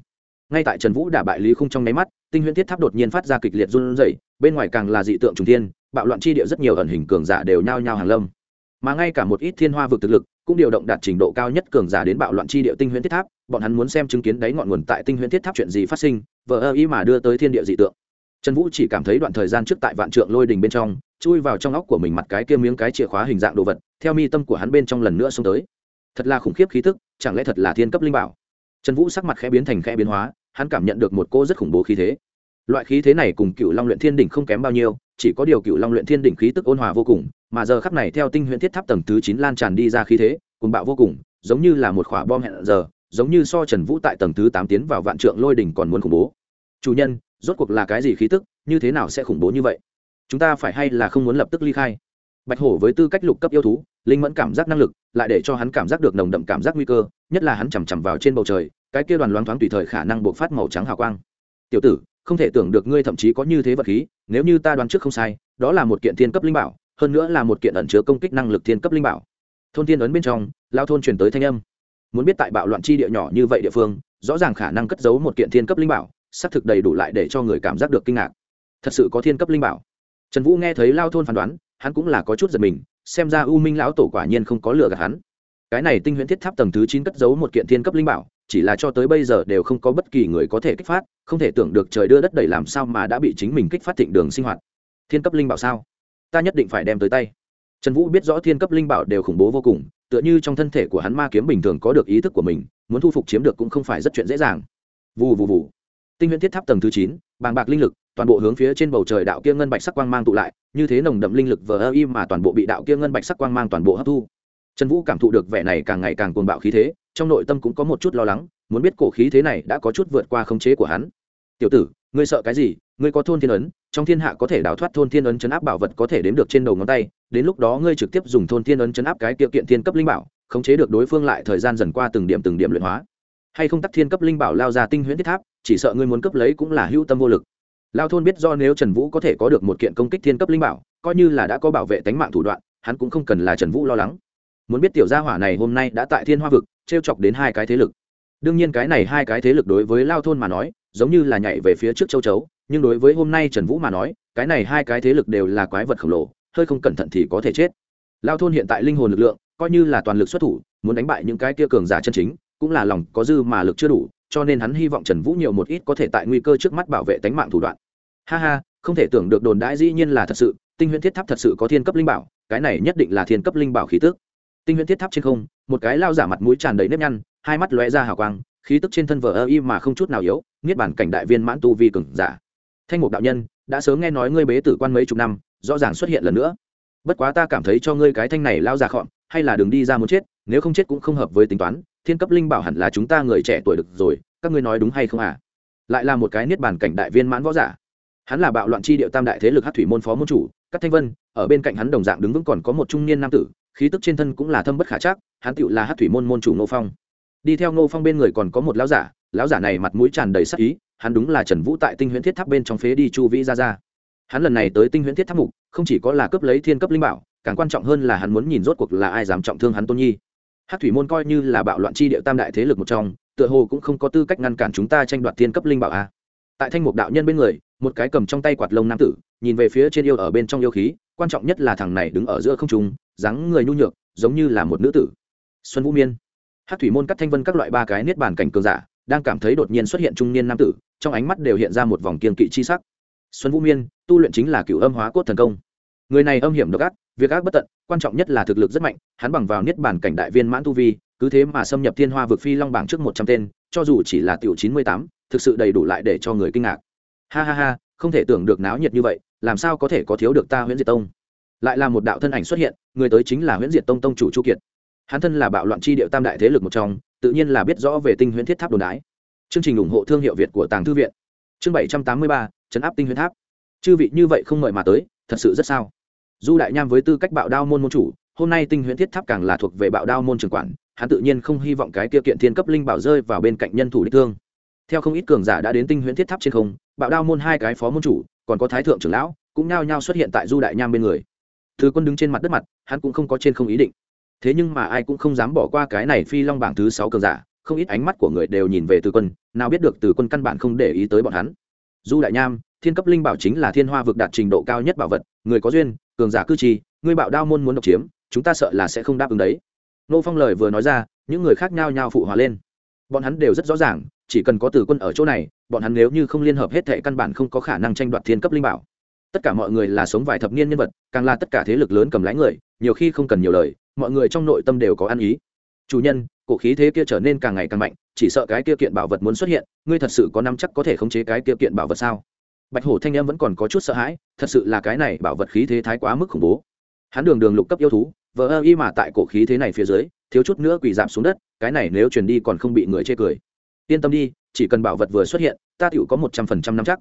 Ngay tại trần vũ đả bại lý khung trong nháy mắt, tinh huyễn thiết tháp đột nhiên phát ra kịch liệt run rẩy, bên ngoài càng là dị tượng trùng thiên, bạo loạn chi địa rất nhiều ẩn hình cường giả đều nhao nhao hàng lâm. Mà ngay cả một ít thiên hoa vực thực lực cũng điều động đạt trình độ cao nhất cường giả đến bạo loạn chi địa tinh huyễn thiết tháp, bọn hắn muốn xem chứng kiến đáy ngọn nguồn tại tinh huyễn thiết tháp chuyện gì phát sinh, vờ ơ ý mà đưa tới thiên địa dị tượng. Trần vũ chỉ cảm thấy đoạn thời gian trước tại vạn trượng lôi đình bên trong, chui vào trong óc của mình mặt cái kia miếng cái chìa khóa hình dạng đồ vật, theo mi tâm của hắn bên trong lần nữa xông tới. Thật là khủng khiếp khí tức, chẳng lẽ thật là thiên cấp linh bảo? Trần vũ sắc mặt khẽ biến thành khẽ biến hóa, hắn cảm nhận được một cô rất khủng bố khí thế loại khí thế này cùng cựu long luyện thiên đỉnh không kém bao nhiêu, chỉ có điều cựu long luyện thiên đỉnh khí tức ôn hòa vô cùng, mà giờ khắp này theo tinh huyễn thiết tháp tầng thứ chín lan tràn đi ra khí thế cùng bạo vô cùng, giống như là một khỏa bom hẹn giờ, giống như so trần vũ tại tầng thứ tám tiến vào vạn trượng lôi đỉnh còn muốn khủng bố. Chủ nhân, rốt cuộc là cái gì khí tức, như thế nào sẽ khủng bố như vậy? Chúng ta phải hay là không muốn lập tức ly khai? Bạch hổ với tư cách lục cấp yêu thú, linh mẫn cảm giác năng lực, lại để cho hắn cảm giác được nồng đậm cảm giác nguy cơ, nhất là hắn chằm chằm vào trên bầu trời, cái kia đoàn loáng thoáng tùy thời khả năng buộc phát màu trắng hào quang. Tiểu tử không thể tưởng được ngươi thậm chí có như thế vật khí, nếu như ta đoán trước không sai, đó là một kiện thiên cấp linh bảo, hơn nữa là một kiện ẩn chứa công kích năng lực thiên cấp linh bảo. Thôn thiên ấn bên trong, lao thôn truyền tới thanh âm. Muốn biết tại bạo loạn chi địa nhỏ như vậy địa phương, rõ ràng khả năng cất giấu một kiện thiên cấp linh bảo, xác thực đầy đủ lại để cho người cảm giác được kinh ngạc. Thật sự có thiên cấp linh bảo. Trần vũ nghe thấy lao thôn phán đoán, hắn cũng là có chút giật mình, xem ra u minh lão tổ quả nhiên không có lừa gạt hắn. Cái này tinh huyễn thiết tháp tầng thứ chín cất giấu một kiện thiên cấp linh bảo chỉ là cho tới bây giờ đều không có bất kỳ người có thể kích phát, không thể tưởng được trời đưa đất đẩy làm sao mà đã bị chính mình kích phát thịnh đường sinh hoạt. Thiên cấp linh bảo sao? Ta nhất định phải đem tới tay. Trần vũ biết rõ thiên cấp linh bảo đều khủng bố vô cùng, tựa như trong thân thể của hắn ma kiếm bình thường có được ý thức của mình, muốn thu phục chiếm được cũng không phải rất chuyện dễ dàng. Vù vù vù. Tinh huyễn thiết tháp tầng thứ chín, bàng bạc linh lực, toàn bộ hướng phía trên bầu trời đạo kia ngân bạch sắc quang mang tụ lại, như thế nồng đậm linh lực vờ ơ im mà toàn bộ bị đạo kia ngân bạch sắc quang mang toàn bộ hấp thu. Trần vũ cảm thụ được vẻ này càng ngày càng cuồng bạo khí thế trong nội tâm cũng có một chút lo lắng, muốn biết cổ khí thế này đã có chút vượt qua khống chế của hắn. Tiểu tử, ngươi sợ cái gì? Ngươi có thôn thiên ấn, trong thiên hạ có thể đào thoát thôn thiên ấn chấn áp bảo vật có thể đếm được trên đầu ngón tay, đến lúc đó ngươi trực tiếp dùng thôn thiên ấn chấn áp cái kiệu kiện thiên cấp linh bảo, khống chế được đối phương lại thời gian dần qua từng điểm từng điểm luyện hóa. Hay không tắc thiên cấp linh bảo lao ra tinh huyễn thiết tháp, chỉ sợ ngươi muốn cấp lấy cũng là hữu tâm vô lực. Lao thôn biết do nếu trần vũ có thể có được một kiện công kích thiên cấp linh bảo, coi như là đã có bảo vệ tánh mạng thủ đoạn, hắn cũng không cần là trần vũ lo lắng. Muốn biết tiểu gia hỏa này hôm nay đã tại thiên hoa vực t r e o chọc đến hai cái thế lực. Đương nhiên cái này hai cái thế lực đối với lao thôn mà nói, giống như là nhảy về phía trước châu chấu, nhưng đối với hôm nay trần vũ mà nói, cái này hai cái thế lực đều là quái vật khổng lồ, hơi không cẩn thận thì có thể chết. Lao thôn hiện tại linh hồn lực lượng, coi như là toàn lực xuất thủ, muốn đánh bại những cái kia cường giả chân chính, cũng là lòng có dư mà lực chưa đủ, cho nên hắn hy vọng trần vũ nhiều một ít có thể tại nguy cơ trước mắt bảo vệ tánh mạng thủ đoạn. Ha ha, không thể tưởng được đồn đãi dĩ nhiên là thật sự, tinh huyễn thiết tháp thật sự có thiên cấp linh bảo, cái này nhất định là thiên cấp linh bảo khí tức tinh huyễn thiết tháp trên không, một cái lao giả mặt mũi tràn đầy nếp nhăn, hai mắt lóe ra hào quang, khí tức trên thân vờ ơ y mà không chút nào yếu, niết bản cảnh đại viên mãn tu vi cường giả. Thanh mục đạo nhân, đã sớm nghe nói ngươi bế tử quan mấy chục năm, rõ ràng xuất hiện lần nữa. Bất quá ta cảm thấy cho ngươi cái thanh này lao giả khọn hay là đường đi ra muốn chết, nếu không chết cũng không hợp với tính toán, thiên cấp linh bảo hẳn là chúng ta người trẻ tuổi được rồi, các ngươi nói đúng hay không à? Lại là một cái niết bản cảnh đại viên mãn võ giả. Hắn là bạo loạn chi điệu tam đại thế lực hát thủy môn phó môn chủ các thanh vân, ở bên cạnh hắn đồng dạng đứng vững còn có một trung niên nam tử khí tức trên thân cũng là thâm bất khả chắc, hắn tựu là hát thủy môn môn chủ ngô phong. Đi theo ngô phong bên người còn có một lão giả lão giả này mặt mũi tràn đầy sắc ý, hắn đúng là trần vũ tại tinh huyễn thiết tháp bên trong phế đi chu vĩ ra ra hắn lần này tới tinh huyễn thiết tháp mục, không chỉ có là cướp lấy thiên cấp linh bảo, càng quan trọng hơn là hắn muốn nhìn rốt cuộc là ai dám trọng thương hắn tôn nhi. Hát thủy môn coi như là bạo loạn chi địa tam đại thế lực một trong, tựa hồ cũng không có tư cách ngăn cản chúng ta tranh đoạt thiên cấp linh bảo a tại thanh mục đạo nhân bên người, một cái cầm trong tay quạt lông nam tử, nhìn về phía trên yêu ở bên trong yêu khí, quan trọng nhất là thằng này đứng ở giữa không trung dáng người nhu nhược, giống như là một nữ tử. Xuân vũ miên. Hát thủy môn cắt thanh vân các loại ba cái niết bàn cảnh cường giả, đang cảm thấy đột nhiên xuất hiện trung niên nam tử, trong ánh mắt đều hiện ra một vòng kiên kỵ chi sắc. Xuân vũ miên, tu luyện chính là cựu âm hóa cốt thần công. Người này âm hiểm độc ác, việc ác bất tận, quan trọng nhất là thực lực rất mạnh, hắn bằng vào niết bàn cảnh đại viên mãn tu vi, cứ thế mà xâm nhập thiên hoa vực phi long bảng trước một trăm tên, cho dù chỉ là tiểu chín mươi tám, thực sự đầy đủ lại để cho người kinh ngạc. Ha ha ha, không thể tưởng được náo nhiệt như vậy, làm sao có thể có thiếu được ta huyễn diệt tông? Lại là một đạo thân ảnh xuất hiện, người tới chính là huyễn diệt tông tông chủ chu kiệt. Hắn thân là bạo loạn chi điệu tam đại thế lực một trong, tự nhiên là biết rõ về tinh huyễn thiết tháp đồn đái. Chương trình ủng hộ thương hiệu việt của tàng thư viện. Chương bảy trăm tám mươi ba, chấn áp tinh huyễn tháp. Chư vị như vậy không mời mà tới, thật sự rất sao. Du đại nham với tư cách bạo đao môn môn chủ, hôm nay tinh huyễn thiết tháp càng là thuộc về bạo đao môn trường quản, hắn tự nhiên không hy vọng cái kia kiện thiên cấp linh bảo rơi vào bên cạnh nhân thủ đích thương. Theo không ít cường giả đã đến tinh huyễn thiết tháp trên không, bạo đao môn hai cái phó môn chủ, còn có thái thượng trưởng lão, cũng nhao nhao xuất hiện tại du đại nham bên người thứ quân đứng trên mặt đất mặt, hắn cũng không có trên không ý định. Thế nhưng mà ai cũng không dám bỏ qua cái này phi long bảng thứ sáu cường giả, không ít ánh mắt của người đều nhìn về từ quân, nào biết được từ quân căn bản không để ý tới bọn hắn. Du đại nham, thiên cấp linh bảo chính là thiên hoa vực đạt trình độ cao nhất bảo vật, người có duyên, cường giả cư trì, người bạo đao môn muốn độc chiếm, chúng ta sợ là sẽ không đáp ứng đấy. Nô phong lời vừa nói ra, những người khác nhao nhao phụ hòa lên. Bọn hắn đều rất rõ ràng, chỉ cần có từ quân ở chỗ này, bọn hắn nếu như không liên hợp hết thệ căn bản không có khả năng tranh đoạt thiên cấp linh bảo tất cả mọi người là sống vài thập niên nhân vật, càng là tất cả thế lực lớn cầm lái người, nhiều khi không cần nhiều lời, mọi người trong nội tâm đều có ăn ý. Chủ nhân, cổ khí thế kia trở nên càng ngày càng mạnh, chỉ sợ cái kia kiện bảo vật muốn xuất hiện, ngươi thật sự có nắm chắc có thể khống chế cái kia kiện bảo vật sao? Bạch hổ thanh em vẫn còn có chút sợ hãi, thật sự là cái này bảo vật khí thế thái quá mức khủng bố. Hắn đường đường lục cấp yêu thú, vờ ơ y mà tại cổ khí thế này phía dưới, thiếu chút nữa quỳ giảm xuống đất, cái này nếu truyền đi còn không bị người chê cười. Yên tâm đi, chỉ cần bảo vật vừa xuất hiện, ta tựu có một trăm phần trăm năm chắc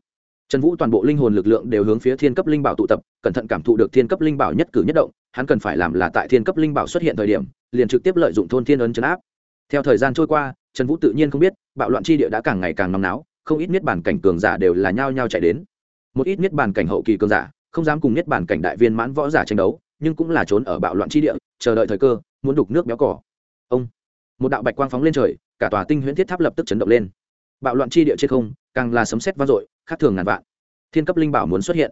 trần vũ toàn bộ linh hồn lực lượng đều hướng phía thiên cấp linh bảo tụ tập, cẩn thận cảm thụ được thiên cấp linh bảo nhất cử nhất động, hắn cần phải làm là tại thiên cấp linh bảo xuất hiện thời điểm, liền trực tiếp lợi dụng thôn thiên ấn chấn áp. Theo thời gian trôi qua, trần vũ tự nhiên không biết, bạo loạn tri địa đã càng ngày càng nóng náo, không ít niết bàn cảnh cường giả đều là nhao nhao chạy đến. Một ít niết bàn cảnh hậu kỳ cường giả, không dám cùng niết bàn cảnh đại viên mãn võ giả tranh đấu, nhưng cũng là trốn ở bạo loạn tri địa, chờ đợi thời cơ, muốn đục nước béo cỏ. Ông, một đạo bạch quang phóng lên trời, cả tòa tinh huyễn thiết tháp lập tức chấn động lên bạo loạn chi địa trên không, càng là sấm sét vang dội, khác thường ngàn vạn. Thiên cấp linh bảo muốn xuất hiện.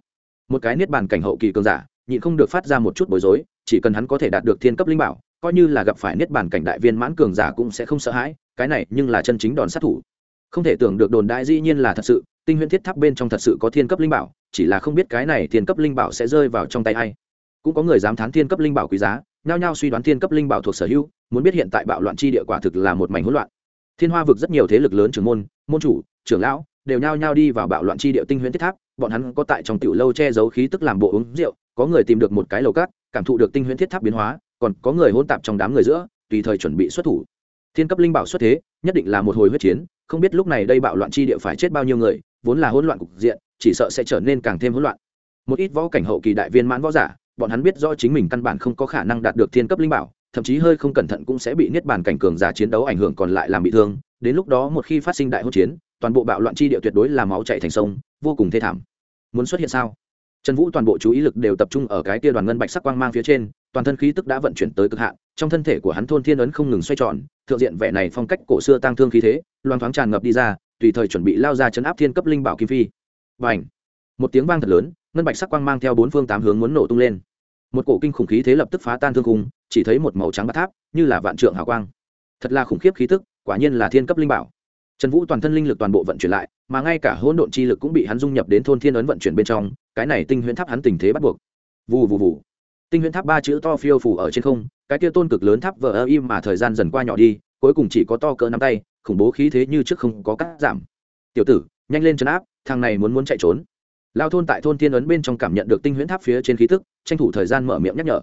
Một cái niết bàn cảnh hậu kỳ cường giả, nhịn không được phát ra một chút bối rối, chỉ cần hắn có thể đạt được thiên cấp linh bảo, coi như là gặp phải niết bàn cảnh đại viên mãn cường giả cũng sẽ không sợ hãi, cái này nhưng là chân chính đòn sát thủ. Không thể tưởng được đồn đại dĩ nhiên là thật sự, tinh huyễn thiết tháp bên trong thật sự có thiên cấp linh bảo, chỉ là không biết cái này thiên cấp linh bảo sẽ rơi vào trong tay ai. Cũng có người dám thán thiên cấp linh bảo quý giá, nhao nhao suy đoán thiên cấp linh bảo thuộc sở hữu, muốn biết hiện tại bạo loạn chi địa quả thực là một mảnh hỗn loạn thiên hoa vực rất nhiều thế lực lớn trưởng môn môn chủ, trưởng lão, đều nhao nhao đi vào bạo loạn chi địa tinh huyễn thiết tháp, bọn hắn có tại trong tiểu lâu che giấu khí tức làm bộ uống rượu, có người tìm được một cái lầu cát, cảm thụ được tinh huyễn thiết tháp biến hóa, còn có người hôn tạp trong đám người giữa, tùy thời chuẩn bị xuất thủ. Thiên cấp linh bảo xuất thế, nhất định là một hồi huyết chiến, không biết lúc này đây bạo loạn chi địa phải chết bao nhiêu người, vốn là hỗn loạn cục diện, chỉ sợ sẽ trở nên càng thêm hỗn loạn. Một ít võ cảnh hậu kỳ đại viên mãn võ giả, bọn hắn biết rõ chính mình căn bản không có khả năng đạt được thiên cấp linh bảo thậm chí hơi không cẩn thận cũng sẽ bị niết bàn cảnh cường giả chiến đấu ảnh hưởng còn lại làm bị thương. Đến lúc đó một khi phát sinh đại hỗn chiến, toàn bộ bạo loạn chi địa tuyệt đối là máu chảy thành sông, vô cùng thê thảm. Muốn xuất hiện sao? Trần vũ toàn bộ chú ý lực đều tập trung ở cái tia đoàn ngân bạch sắc quang mang phía trên, toàn thân khí tức đã vận chuyển tới cực hạn, trong thân thể của hắn thôn thiên ấn không ngừng xoay tròn, thượng diện vẻ này phong cách cổ xưa tăng thương khí thế loan thoáng tràn ngập đi ra, tùy thời chuẩn bị lao ra chấn áp thiên cấp linh bảo kim phi. Và một tiếng vang thật lớn, ngân bạch sắc quang mang theo bốn phương tám hướng muốn nổ tung lên một cổ kinh khủng khí thế lập tức phá tan thương khung, chỉ thấy một màu trắng bát tháp, như là vạn trượng hào quang. Thật là khủng khiếp khí tức, quả nhiên là thiên cấp linh bảo. Trần vũ toàn thân linh lực toàn bộ vận chuyển lại, mà ngay cả hỗn độn chi lực cũng bị hắn dung nhập đến thôn thiên ấn vận chuyển bên trong, cái này tinh huyễn tháp hắn tình thế bắt buộc. Vù vù vù. Tinh huyễn tháp ba chữ to phiêu phủ ở trên không, cái kia tôn cực lớn tháp vờ ơ im mà thời gian dần qua nhỏ đi, cuối cùng chỉ có to cỡ nắm tay, khủng bố khí thế như trước không có cắt giảm. Tiểu tử, nhanh lên chấn áp, thằng này muốn muốn chạy trốn lao thôn tại thôn thiên ấn bên trong cảm nhận được tinh huyễn tháp phía trên khí tức, tranh thủ thời gian mở miệng nhắc nhở.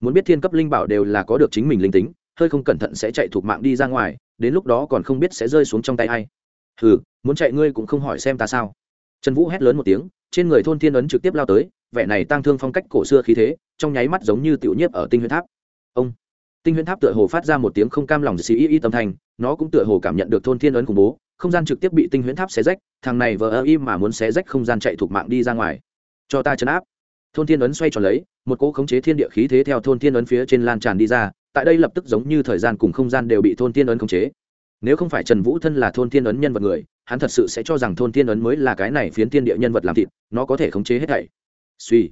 Muốn biết thiên cấp linh bảo đều là có được chính mình linh tính, hơi không cẩn thận sẽ chạy thuộc mạng đi ra ngoài, đến lúc đó còn không biết sẽ rơi xuống trong tay ai. Hừ, muốn chạy ngươi cũng không hỏi xem ta sao. Trần vũ hét lớn một tiếng, trên người thôn thiên ấn trực tiếp lao tới, vẻ này tăng thương phong cách cổ xưa khí thế, trong nháy mắt giống như tiểu nhiếp ở tinh huyễn tháp. Ông tinh huyễn tháp tựa hồ phát ra một tiếng không cam lòng xì y y tâm thành nó cũng tựa hồ cảm nhận được thôn thiên ấn khủng bố, không gian trực tiếp bị tinh huyễn tháp xé rách, thằng này vờ ơ im mà muốn xé rách không gian chạy thuộc mạng đi ra ngoài. Cho ta chấn áp. Thôn thiên ấn xoay tròn lấy, một cỗ khống chế thiên địa khí thế theo thôn thiên ấn phía trên lan tràn đi ra, tại đây lập tức giống như thời gian cùng không gian đều bị thôn thiên ấn khống chế. Nếu không phải trần vũ thân là thôn thiên ấn nhân vật người, hắn thật sự sẽ cho rằng thôn thiên ấn mới là cái này phiến thiên địa nhân vật làm thịt, nó có thể khống chế hết thảy. Suy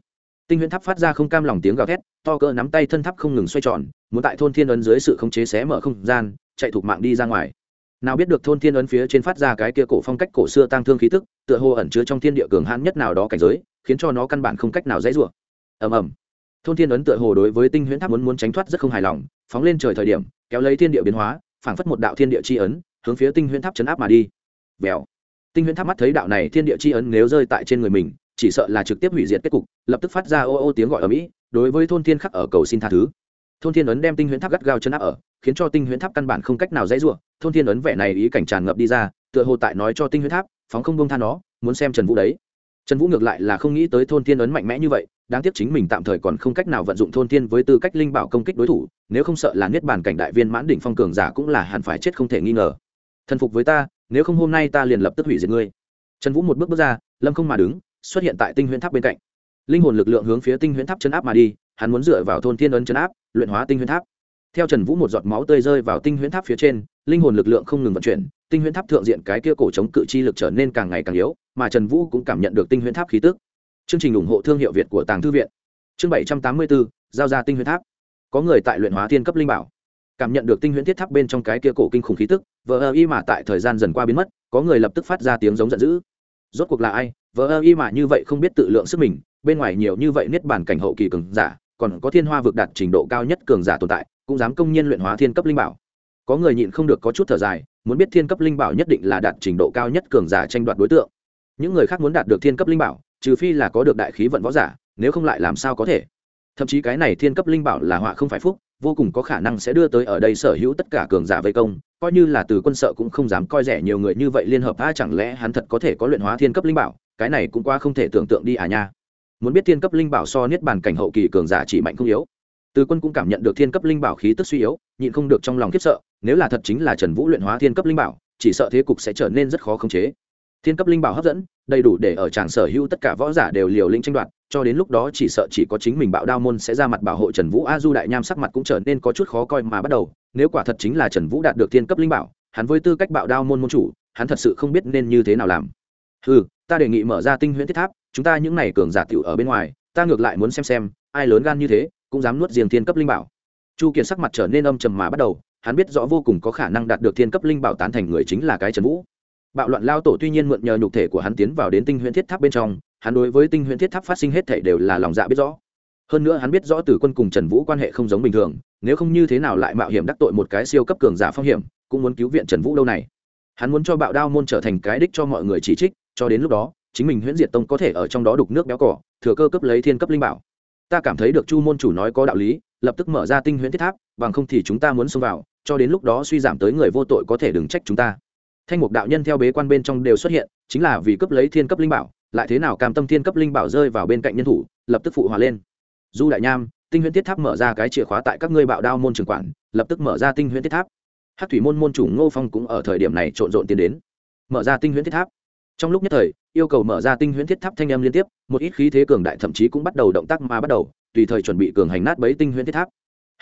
tinh huyễn tháp phát ra không cam lòng tiếng gào thét, to cỡ nắm tay thân tháp không ngừng xoay tròn, muốn tại thôn thiên ấn dưới sự khống chế xé mở không gian, chạy thục mạng đi ra ngoài. Nào biết được thôn thiên ấn phía trên phát ra cái kia cổ phong cách cổ xưa tăng thương khí tức, tựa hồ ẩn chứa trong thiên địa cường hãn nhất nào đó cảnh giới, khiến cho nó căn bản không cách nào dễ rủa. Ầm ầm. Thôn thiên ấn tựa hồ đối với tinh huyễn tháp muốn muốn tránh thoát rất không hài lòng, phóng lên trời thời điểm, kéo lấy thiên địa biến hóa, phảng phất một đạo thiên địa chi ấn, hướng phía tinh huyễn tháp chấn áp mà đi. Vèo. Tinh huyễn tháp mắt thấy đạo này thiên địa chi ấn nếu rơi tại trên người mình chỉ sợ là trực tiếp hủy diệt kết cục, lập tức phát ra ô ô tiếng gọi ở mỹ, đối với thôn thiên khắc ở cầu xin tha thứ. Thôn thiên ấn đem tinh huyễn tháp gắt gao chân áp ở, khiến cho tinh huyễn tháp căn bản không cách nào dãy ruộng thôn thiên ấn vẻ này ý cảnh tràn ngập đi ra, tựa hồ tại nói cho tinh huyễn tháp, phóng không bông tha nó, muốn xem trần vũ đấy. Trần vũ ngược lại là không nghĩ tới thôn thiên ấn mạnh mẽ như vậy, đáng tiếc chính mình tạm thời còn không cách nào vận dụng thôn thiên với tư cách linh bảo công kích đối thủ, nếu không sợ là niết bàn cảnh đại viên mãn đỉnh phong cường giả cũng là hẳn phải chết không thể nghi ngờ. Thần phục với ta, nếu không hôm nay ta liền lập tức hủy diệt ngươi. Trần vũ một bước bước ra, lâm không mà đứng xuất hiện tại tinh huyễn tháp bên cạnh. Linh hồn lực lượng hướng phía tinh huyễn tháp chấn áp mà đi, hắn muốn dựa vào thôn thiên ấn chấn áp, luyện hóa tinh huyễn tháp. Theo trần vũ một giọt máu tươi rơi vào tinh huyễn tháp phía trên, linh hồn lực lượng không ngừng vận chuyển, tinh huyễn tháp thượng diện cái kia cổ chống cự chi lực trở nên càng ngày càng yếu, mà trần vũ cũng cảm nhận được tinh huyễn tháp khí tức. Chương trình ủng hộ thương hiệu việt của tàng thư viện. Chương bảy trăm tám mươi bốn giao ra tinh huyễn tháp. Có người tại luyện hóa thiên cấp linh bảo. Cảm nhận được tinh huyễn thiết tháp bên trong cái kia cổ kinh khủng khí tức, vờ ơ y mà tại thời gian dần qua biến mất, có người lập tức phát ra tiếng giống giận dữ rốt cuộc là ai? Vờ ơ y mà như vậy không biết tự lượng sức mình, bên ngoài nhiều như vậy niết bản cảnh hậu kỳ cường giả, còn có thiên hoa vực đạt trình độ cao nhất cường giả tồn tại, cũng dám công nhiên luyện hóa thiên cấp linh bảo. Có người nhịn không được có chút thở dài, muốn biết thiên cấp linh bảo nhất định là đạt trình độ cao nhất cường giả tranh đoạt đối tượng. Những người khác muốn đạt được thiên cấp linh bảo, trừ phi là có được đại khí vận võ giả, nếu không lại làm sao có thể? Thậm chí cái này thiên cấp linh bảo là họa không phải phúc, vô cùng có khả năng sẽ đưa tới ở đây sở hữu tất cả cường giả vây công coi như là từ quân sợ cũng không dám coi rẻ nhiều người như vậy, liên hợp a chẳng lẽ hắn thật có thể có luyện hóa thiên cấp linh bảo? Cái này cũng qua không thể tưởng tượng đi à nha. Muốn biết thiên cấp linh bảo so niết bàn cảnh hậu kỳ cường giả chỉ mạnh không yếu. Từ quân cũng cảm nhận được thiên cấp linh bảo khí tức suy yếu, nhịn không được trong lòng khiếp sợ, nếu là thật chính là trần vũ luyện hóa thiên cấp linh bảo, chỉ sợ thế cục sẽ trở nên rất khó khống chế. Thiên cấp linh bảo hấp dẫn, đầy đủ để ở tràng sở hữu tất cả võ giả đều liều lĩnh tranh đoạt cho đến lúc đó chỉ sợ chỉ có chính mình bạo đao môn sẽ ra mặt bảo hộ trần vũ a du đại nham sắc mặt cũng trở nên có chút khó coi mà bắt đầu, nếu quả thật chính là trần vũ đạt được thiên cấp linh bảo, hắn với tư cách bạo đao môn môn chủ, hắn thật sự không biết nên như thế nào làm. Ừ ta đề nghị mở ra tinh huyễn thiết tháp, chúng ta những này cường giả tiểu ở bên ngoài, ta ngược lại muốn xem xem, ai lớn gan như thế, cũng dám nuốt riêng thiên cấp linh bảo. Chu kiệt sắc mặt trở nên âm trầm mà bắt đầu, hắn biết rõ vô cùng có khả năng đạt được thiên cấp linh bảo tán thành người chính là cái trần vũ. Bạo loạn lao tổ tuy nhiên mượn nhờ nhục thể của hắn tiến vào đến tinh huyễn thiết tháp bên trong hắn đối với tinh huyễn thiết tháp phát sinh hết thể đều là lòng dạ biết rõ. Hơn nữa hắn biết rõ từ quân cùng trần vũ quan hệ không giống bình thường, nếu không như thế nào lại mạo hiểm đắc tội một cái siêu cấp cường giả phong hiểm, cũng muốn cứu viện trần vũ lâu này. Hắn muốn cho bạo đao môn trở thành cái đích cho mọi người chỉ trích, cho đến lúc đó, chính mình huyễn diệt tông có thể ở trong đó đục nước béo cỏ, thừa cơ cấp lấy thiên cấp linh bảo. Ta cảm thấy được chu môn chủ nói có đạo lý, lập tức mở ra tinh huyễn thiết tháp, bằng không thì chúng ta muốn xông vào, cho đến lúc đó suy giảm tới người vô tội có thể đừng trách chúng ta. Thanh mục đạo nhân theo bế quan bên trong đều xuất hiện, chính là vì cấp lấy thiên cấp linh bảo lại thế nào cam tâm thiên cấp linh bảo rơi vào bên cạnh nhân thủ, lập tức phụ hòa lên. Du đại nham, tinh huyễn thiết tháp mở ra cái chìa khóa tại các ngươi bạo đao môn trường quản, lập tức mở ra tinh huyễn thiết tháp. Hát thủy môn môn chủ ngô phong cũng ở thời điểm này trộn rộn tiến đến. Mở ra tinh huyễn thiết tháp. Trong lúc nhất thời, yêu cầu mở ra tinh huyễn thiết tháp thanh âm liên tiếp, một ít khí thế cường đại thậm chí cũng bắt đầu động tác mà bắt đầu, tùy thời chuẩn bị cường hành nát bấy tinh huyễn thiết tháp.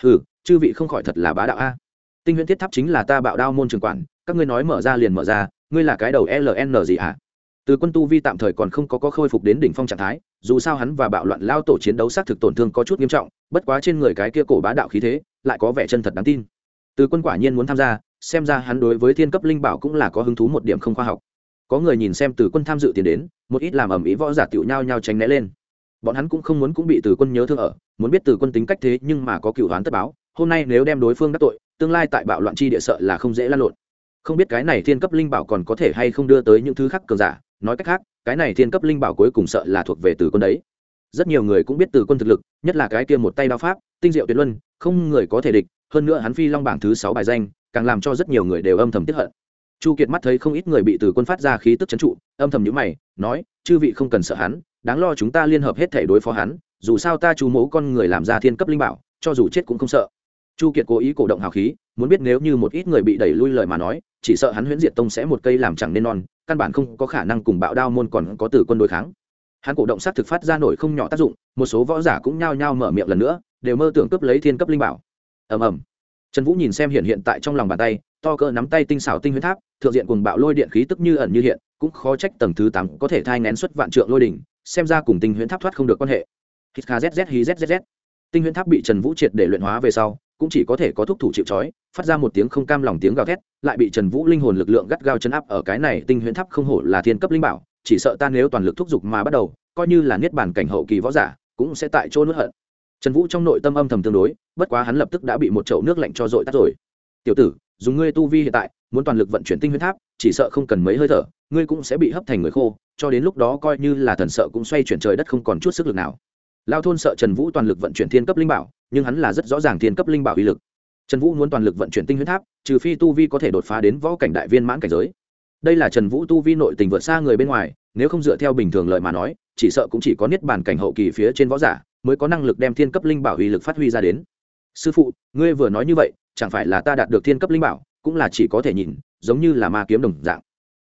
Ừ chư vị không khỏi thật là bá đạo a. Tinh huyễn thiết tháp chính là ta bạo đao môn trường quản, các ngươi nói mở ra liền mở ra, ngươi là cái đầu ln gì ạ à? Từ quân tu vi tạm thời còn không có, có khôi phục đến đỉnh phong trạng thái dù sao hắn và bạo loạn lao tổ chiến đấu xác thực tổn thương có chút nghiêm trọng bất quá trên người cái kia cổ bá đạo khí thế lại có vẻ chân thật đáng tin. Từ quân quả nhiên muốn tham gia xem ra hắn đối với thiên cấp linh bảo cũng là có hứng thú một điểm không khoa học. Có người nhìn xem từ quân tham dự tiền đến một ít làm ẩm ý võ giả tiểu nhau nhau tránh né lên. Bọn hắn cũng không muốn cũng bị từ quân nhớ thương ở muốn biết từ quân tính cách thế nhưng mà có cựu đoán tất báo hôm nay nếu đem đối phương đắc tội tương lai tại bạo loạn chi địa sợ là không dễ lan lộn. Không biết cái này thiên cấp linh bảo còn có thể hay không đưa tới những thứ khác cường giả nói cách khác, cái này thiên cấp linh bảo cuối cùng sợ là thuộc về từ quân đấy. Rất nhiều người cũng biết từ quân thực lực, nhất là cái kia một tay đao pháp, tinh diệu tuyệt luân, không người có thể địch, hơn nữa hắn phi long bảng thứ sáu bài danh, càng làm cho rất nhiều người đều âm thầm tiếp hận. Chu kiệt mắt thấy không ít người bị từ quân phát ra khí tức c trụ, âm thầm nhữ mày, nói, chư vị không cần sợ hắn, đáng lo chúng ta liên hợp hết thể đối phó hắn, dù sao ta chú mẫu con người làm ra thiên cấp linh bảo, cho dù chết cũng không sợ. Chu kiệt cố ý cổ động hào khí, muốn biết nếu như một ít người bị đẩy lui lời mà nói, chỉ sợ hắn huyễn diệt tông sẽ một cây làm chẳng nên non căn bản không có khả năng cùng bạo đao môn còn có từ quân đối kháng. Hắn cổ động sát thực phát ra nổi không nhỏ tác dụng, một số võ giả cũng nhao nhao mở miệng lần nữa, đều mơ tưởng cướp lấy thiên cấp linh bảo. Ầm ầm. Trần vũ nhìn xem hiện hiện tại trong lòng bàn tay, to cỡ nắm tay tinh xảo tinh huyết tháp, thượng diện cùng bạo lôi điện khí tức như ẩn như hiện, cũng khó trách tầng thứ tám có thể thai ngén xuất vạn trượng lôi đỉnh, xem ra cùng tinh huyễn tháp thoát không được quan hệ. Hít kzz hí zzz tinh huyễn tháp bị trần vũ triệt để luyện hóa về sau cũng chỉ có thể có thúc thủ chịu trói, phát ra một tiếng không cam lòng tiếng gào thét, lại bị trần vũ linh hồn lực lượng gắt gao chấn áp ở cái này tinh huyễn tháp không hổ là thiên cấp linh bảo, chỉ sợ ta nếu toàn lực thúc giục mà bắt đầu, coi như là niết bản cảnh hậu kỳ võ giả, cũng sẽ tại chỗ nuốt hận. Trần vũ trong nội tâm âm thầm tương đối, bất quá hắn lập tức đã bị một chậu nước lạnh cho dội tắt rồi. Tiểu tử, dùng ngươi tu vi hiện tại, muốn toàn lực vận chuyển tinh huyết tháp, chỉ sợ không cần mấy hơi thở, ngươi cũng sẽ bị hấp thành người khô, cho đến lúc đó coi như là thần sợ cũng xoay chuyển trời đất không còn chút sức lực nào. Lao thôn sợ trần vũ toàn lực vận chuyển thiên cấp linh bảo nhưng hắn là rất rõ ràng thiên cấp linh bảo uy lực. Trần vũ muốn toàn lực vận chuyển tinh huyết tháp, trừ phi tu vi có thể đột phá đến võ cảnh đại viên mãn cảnh giới. Đây là trần vũ tu vi nội tình vượt xa người bên ngoài, nếu không dựa theo bình thường lợi mà nói, chỉ sợ cũng chỉ có niết bàn cảnh hậu kỳ phía trên võ giả mới có năng lực đem thiên cấp linh bảo uy lực phát huy ra đến. Sư phụ, ngươi vừa nói như vậy, chẳng phải là ta đạt được thiên cấp linh bảo, cũng là chỉ có thể nhìn, giống như là ma kiếm đồng dạng.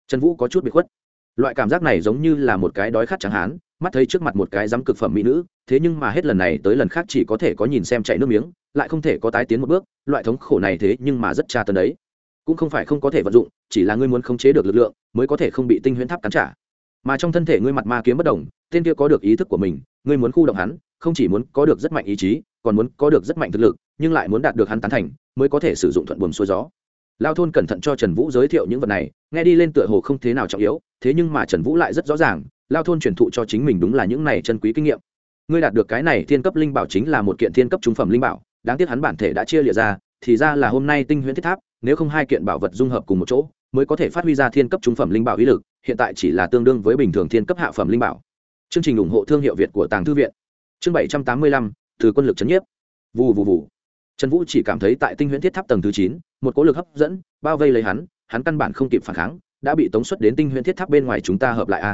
Trần vũ có chút bị khuất. Loại cảm giác này giống như là một cái đói khát chẳng hán mắt thấy trước mặt một cái dám cực phẩm mỹ nữ, thế nhưng mà hết lần này tới lần khác chỉ có thể có nhìn xem chạy nước miếng, lại không thể có tái tiến một bước, loại thống khổ này thế nhưng mà rất tra tấn đấy. Cũng không phải không có thể vận dụng, chỉ là ngươi muốn khống chế được lực lượng, mới có thể không bị tinh huyễn tháp cắn trả. Mà trong thân thể ngươi mặt ma kiếm bất đồng tên kia có được ý thức của mình, ngươi muốn khu động hắn, không chỉ muốn có được rất mạnh ý chí, còn muốn có được rất mạnh thực lực, nhưng lại muốn đạt được hắn tán thành, mới có thể sử dụng thuận buồm xuôi gió. Lao thôn cẩn thận cho trần vũ giới thiệu những vật này, nghe đi lên tựa hồ không thế nào trọng yếu, thế nhưng mà trần vũ lại rất rõ ràng lao thôn truyền thụ cho chính mình đúng là những này chân quý kinh nghiệm. Ngươi đạt được cái này thiên cấp linh bảo chính là một kiện thiên cấp trung phẩm linh bảo, đáng tiếc hắn bản thể đã chia lìa ra, thì ra là hôm nay tinh huyễn thiết tháp, nếu không hai kiện bảo vật dung hợp cùng một chỗ, mới có thể phát huy ra thiên cấp trung phẩm linh bảo uy lực, hiện tại chỉ là tương đương với bình thường thiên cấp hạ phẩm linh bảo. Chương trình ủng hộ thương hiệu việt của tàng thư viện. Chương bảy trăm tám mươi lăm, từ quân lực c h ấ n nhiếp. Vù vù vù. Trần vũ chỉ cảm thấy tại tinh huyễn thiết tháp tầng thứ chín, một cố lực hấp dẫn, bao vây lấy hắn hắn căn bản không kịp phản kháng, đã bị tống xuất đến tinh huyễn thiết tháp bên ngoài chúng ta hợp lại a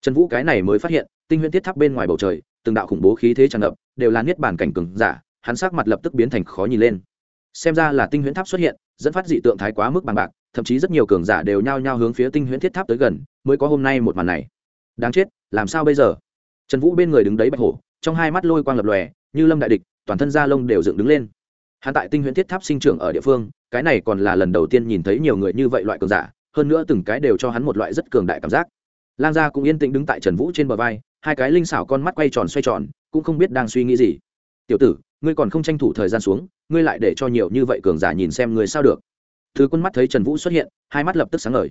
trần vũ cái này mới phát hiện, tinh huyễn thiết tháp bên ngoài bầu trời, từng đạo khủng bố khí thế tràn ngập, đều là niết bản cảnh cừng giả, hắn sắc mặt lập tức biến thành khó nhìn lên. Xem ra là tinh huyễn tháp xuất hiện, dẫn phát dị tượng thái quá mức bằng bạc, thậm chí rất nhiều cường giả đều nhao nhao hướng phía tinh huyễn thiết tháp tới gần, mới có hôm nay một màn này. Đáng chết, làm sao bây giờ? Trần vũ bên người đứng đấy bạch hổ, trong hai mắt lôi quang lập lòe, như lâm đại địch, toàn thân da lông đều dựng đứng lên. Hắn tại tinh huyễn thiết tháp sinh trưởng ở địa phương, cái này còn là lần đầu tiên nhìn thấy nhiều người như vậy loại cường giả, hơn nữa từng cái đều cho hắn một loại rất cường đại cảm giác lang gia cũng yên tĩnh đứng tại trần vũ trên bờ vai, hai cái linh xảo con mắt quay tròn xoay tròn, cũng không biết đang suy nghĩ gì. Tiểu tử, ngươi còn không tranh thủ thời gian xuống, ngươi lại để cho nhiều như vậy cường giả nhìn xem ngươi sao được. Thứ quân mắt thấy trần vũ xuất hiện, hai mắt lập tức sáng ngời.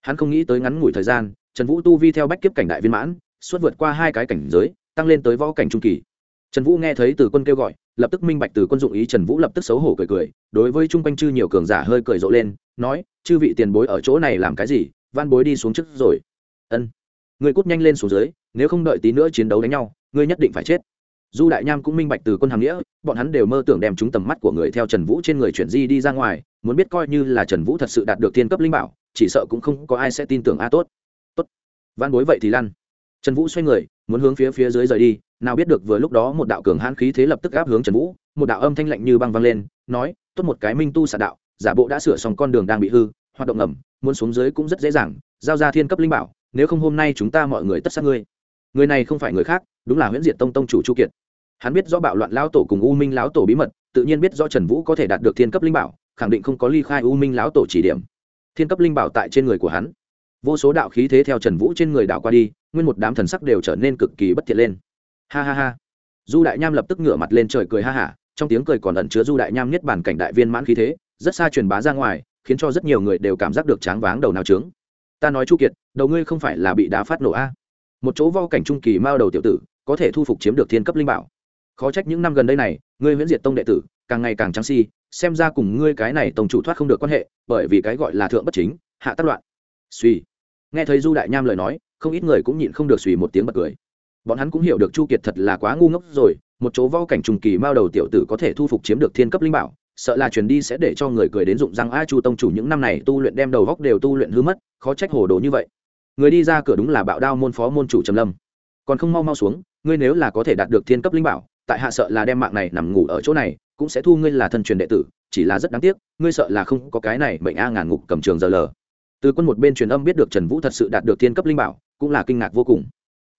Hắn không nghĩ tới ngắn ngủi thời gian, trần vũ tu vi theo bách kiếp cảnh đại viên mãn, suốt vượt qua hai cái cảnh giới, tăng lên tới võ cảnh trung kỳ. Trần vũ nghe thấy từ quân kêu gọi, lập tức minh bạch từ quân dụng ý trần vũ lập tức xấu hổ cười cười, đối với chung quanh chư nhiều cường giả hơi cười rộ lên, nói, chư vị tiền bối ở chỗ này làm cái gì? Van bối đi xuống trước rồi ân. Người cút nhanh lên xuống dưới, nếu không đợi tí nữa chiến đấu đánh nhau, ngươi nhất định phải chết. Du đại nham cũng minh bạch từ quân hàm nghĩa, bọn hắn đều mơ tưởng đem chúng tầm mắt của người theo trần vũ trên người chuyển di đi ra ngoài, muốn biết coi như là trần vũ thật sự đạt được thiên cấp linh bảo, chỉ sợ cũng không có ai sẽ tin tưởng a tốt. Tốt. Văn bối vậy thì lăn. Trần vũ xoay người, muốn hướng phía phía dưới rời đi, nào biết được vừa lúc đó một đạo cường hãn khí thế lập tức áp hướng trần vũ, một đạo âm thanh lạnh như băng vang lên, nói, tốt một cái minh tu xả đạo, giả bộ đã sửa xong con đường đang bị hư, hoạt động ẩm muốn xuống dưới cũng rất dễ dàng, giao ra thiên cấp linh bảo nếu không hôm nay chúng ta mọi người tất sát ngươi. Người này không phải người khác, đúng là huyễn diệt tông tông chủ chu kiệt. Hắn biết rõ bạo loạn lão tổ cùng u minh lão tổ bí mật, tự nhiên biết rõ trần vũ có thể đạt được thiên cấp linh bảo, khẳng định không có ly khai u minh lão tổ chỉ điểm. Thiên cấp linh bảo tại trên người của hắn. Vô số đạo khí thế theo trần vũ trên người đảo qua đi, nguyên một đám thần sắc đều trở nên cực kỳ bất thiện lên. Ha ha ha. Du đại nham lập tức ngửa mặt lên trời cười ha hả, trong tiếng cười còn ẩn chứa du đại nham nhất bản cảnh đại viên mãn khí thế, rất xa truyền bá ra ngoài, khiến cho rất nhiều người đều cảm giác được tráng váng đầu nào trướng ta nói chu kiệt, đầu ngươi không phải là bị đá phát nổ a? Một chỗ vo cảnh trung kỳ mao đầu tiểu tử, có thể thu phục chiếm được thiên cấp linh bảo. Khó trách những năm gần đây này, ngươi huyễn diệt tông đệ tử, càng ngày càng trắng si, xem ra cùng ngươi cái này tổng chủ thoát không được quan hệ, bởi vì cái gọi là thượng bất chính, hạ tác loạn. Suy nghe thấy du đại nham lời nói, không ít người cũng nhịn không được suy một tiếng bật cười. Bọn hắn cũng hiểu được chu kiệt thật là quá ngu ngốc rồi, một chỗ vo cảnh trùng kỳ mao đầu tiểu tử có thể thu phục chiếm được thiên cấp linh bảo sợ là truyền đi sẽ để cho người cười đến dụng răng. A chu tông chủ những năm này tu luyện đem đầu góc đều tu luyện hư mất, khó trách hồ đồ như vậy. Người đi ra cửa đúng là bạo đao môn phó môn chủ trầm lâm. Còn không mau mau xuống, ngươi nếu là có thể đạt được thiên cấp linh bảo, tại hạ sợ là đem mạng này nằm ngủ ở chỗ này, cũng sẽ thu ngươi là thân truyền đệ tử, chỉ là rất đáng tiếc, ngươi sợ là không có cái này mệnh a ngàn ngục cầm trường giờ lờ. Từ quân một bên truyền âm biết được trần vũ thật sự đạt được thiên cấp linh bảo, cũng là kinh ngạc vô cùng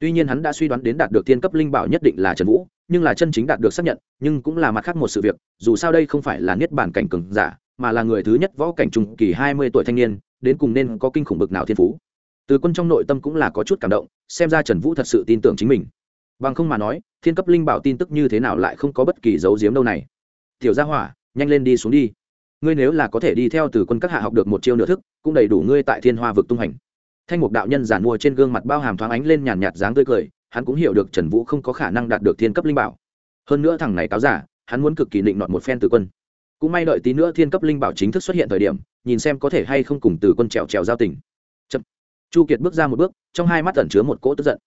tuy nhiên hắn đã suy đoán đến đạt được thiên cấp linh bảo nhất định là trần vũ, nhưng là chân chính đạt được xác nhận, nhưng cũng là mặt khác một sự việc, dù sao đây không phải là niết bản cảnh cường giả, mà là người thứ nhất võ cảnh trung kỳ hai mươi tuổi thanh niên, đến cùng nên có kinh khủng bực nào thiên phú. Từ quân trong nội tâm cũng là có chút cảm động, xem ra trần vũ thật sự tin tưởng chính mình. Bằng không mà nói, thiên cấp linh bảo tin tức như thế nào lại không có bất kỳ dấu diếm đâu này. Tiểu gia hỏa, nhanh lên đi xuống đi. Ngươi nếu là có thể đi theo từ quân các hạ học được một chiêu nửa thức, cũng đầy đủ ngươi tại thiên hoa vực tung hành thanh mục đạo nhân giản mua trên gương mặt bao hàm thoáng ánh lên nhàn nhạt dáng tươi cười, hắn cũng hiểu được trần vũ không có khả năng đạt được thiên cấp linh bảo. Hơn nữa thằng này cáo giả, hắn muốn cực kỳ định nọt một phen từ quân. Cũng may đợi tí nữa thiên cấp linh bảo chính thức xuất hiện thời điểm, nhìn xem có thể hay không cùng từ quân trèo trèo giao tình. Chậm. chu kiệt bước ra một bước, trong hai mắt ẩn chứa một cỗ tức giận.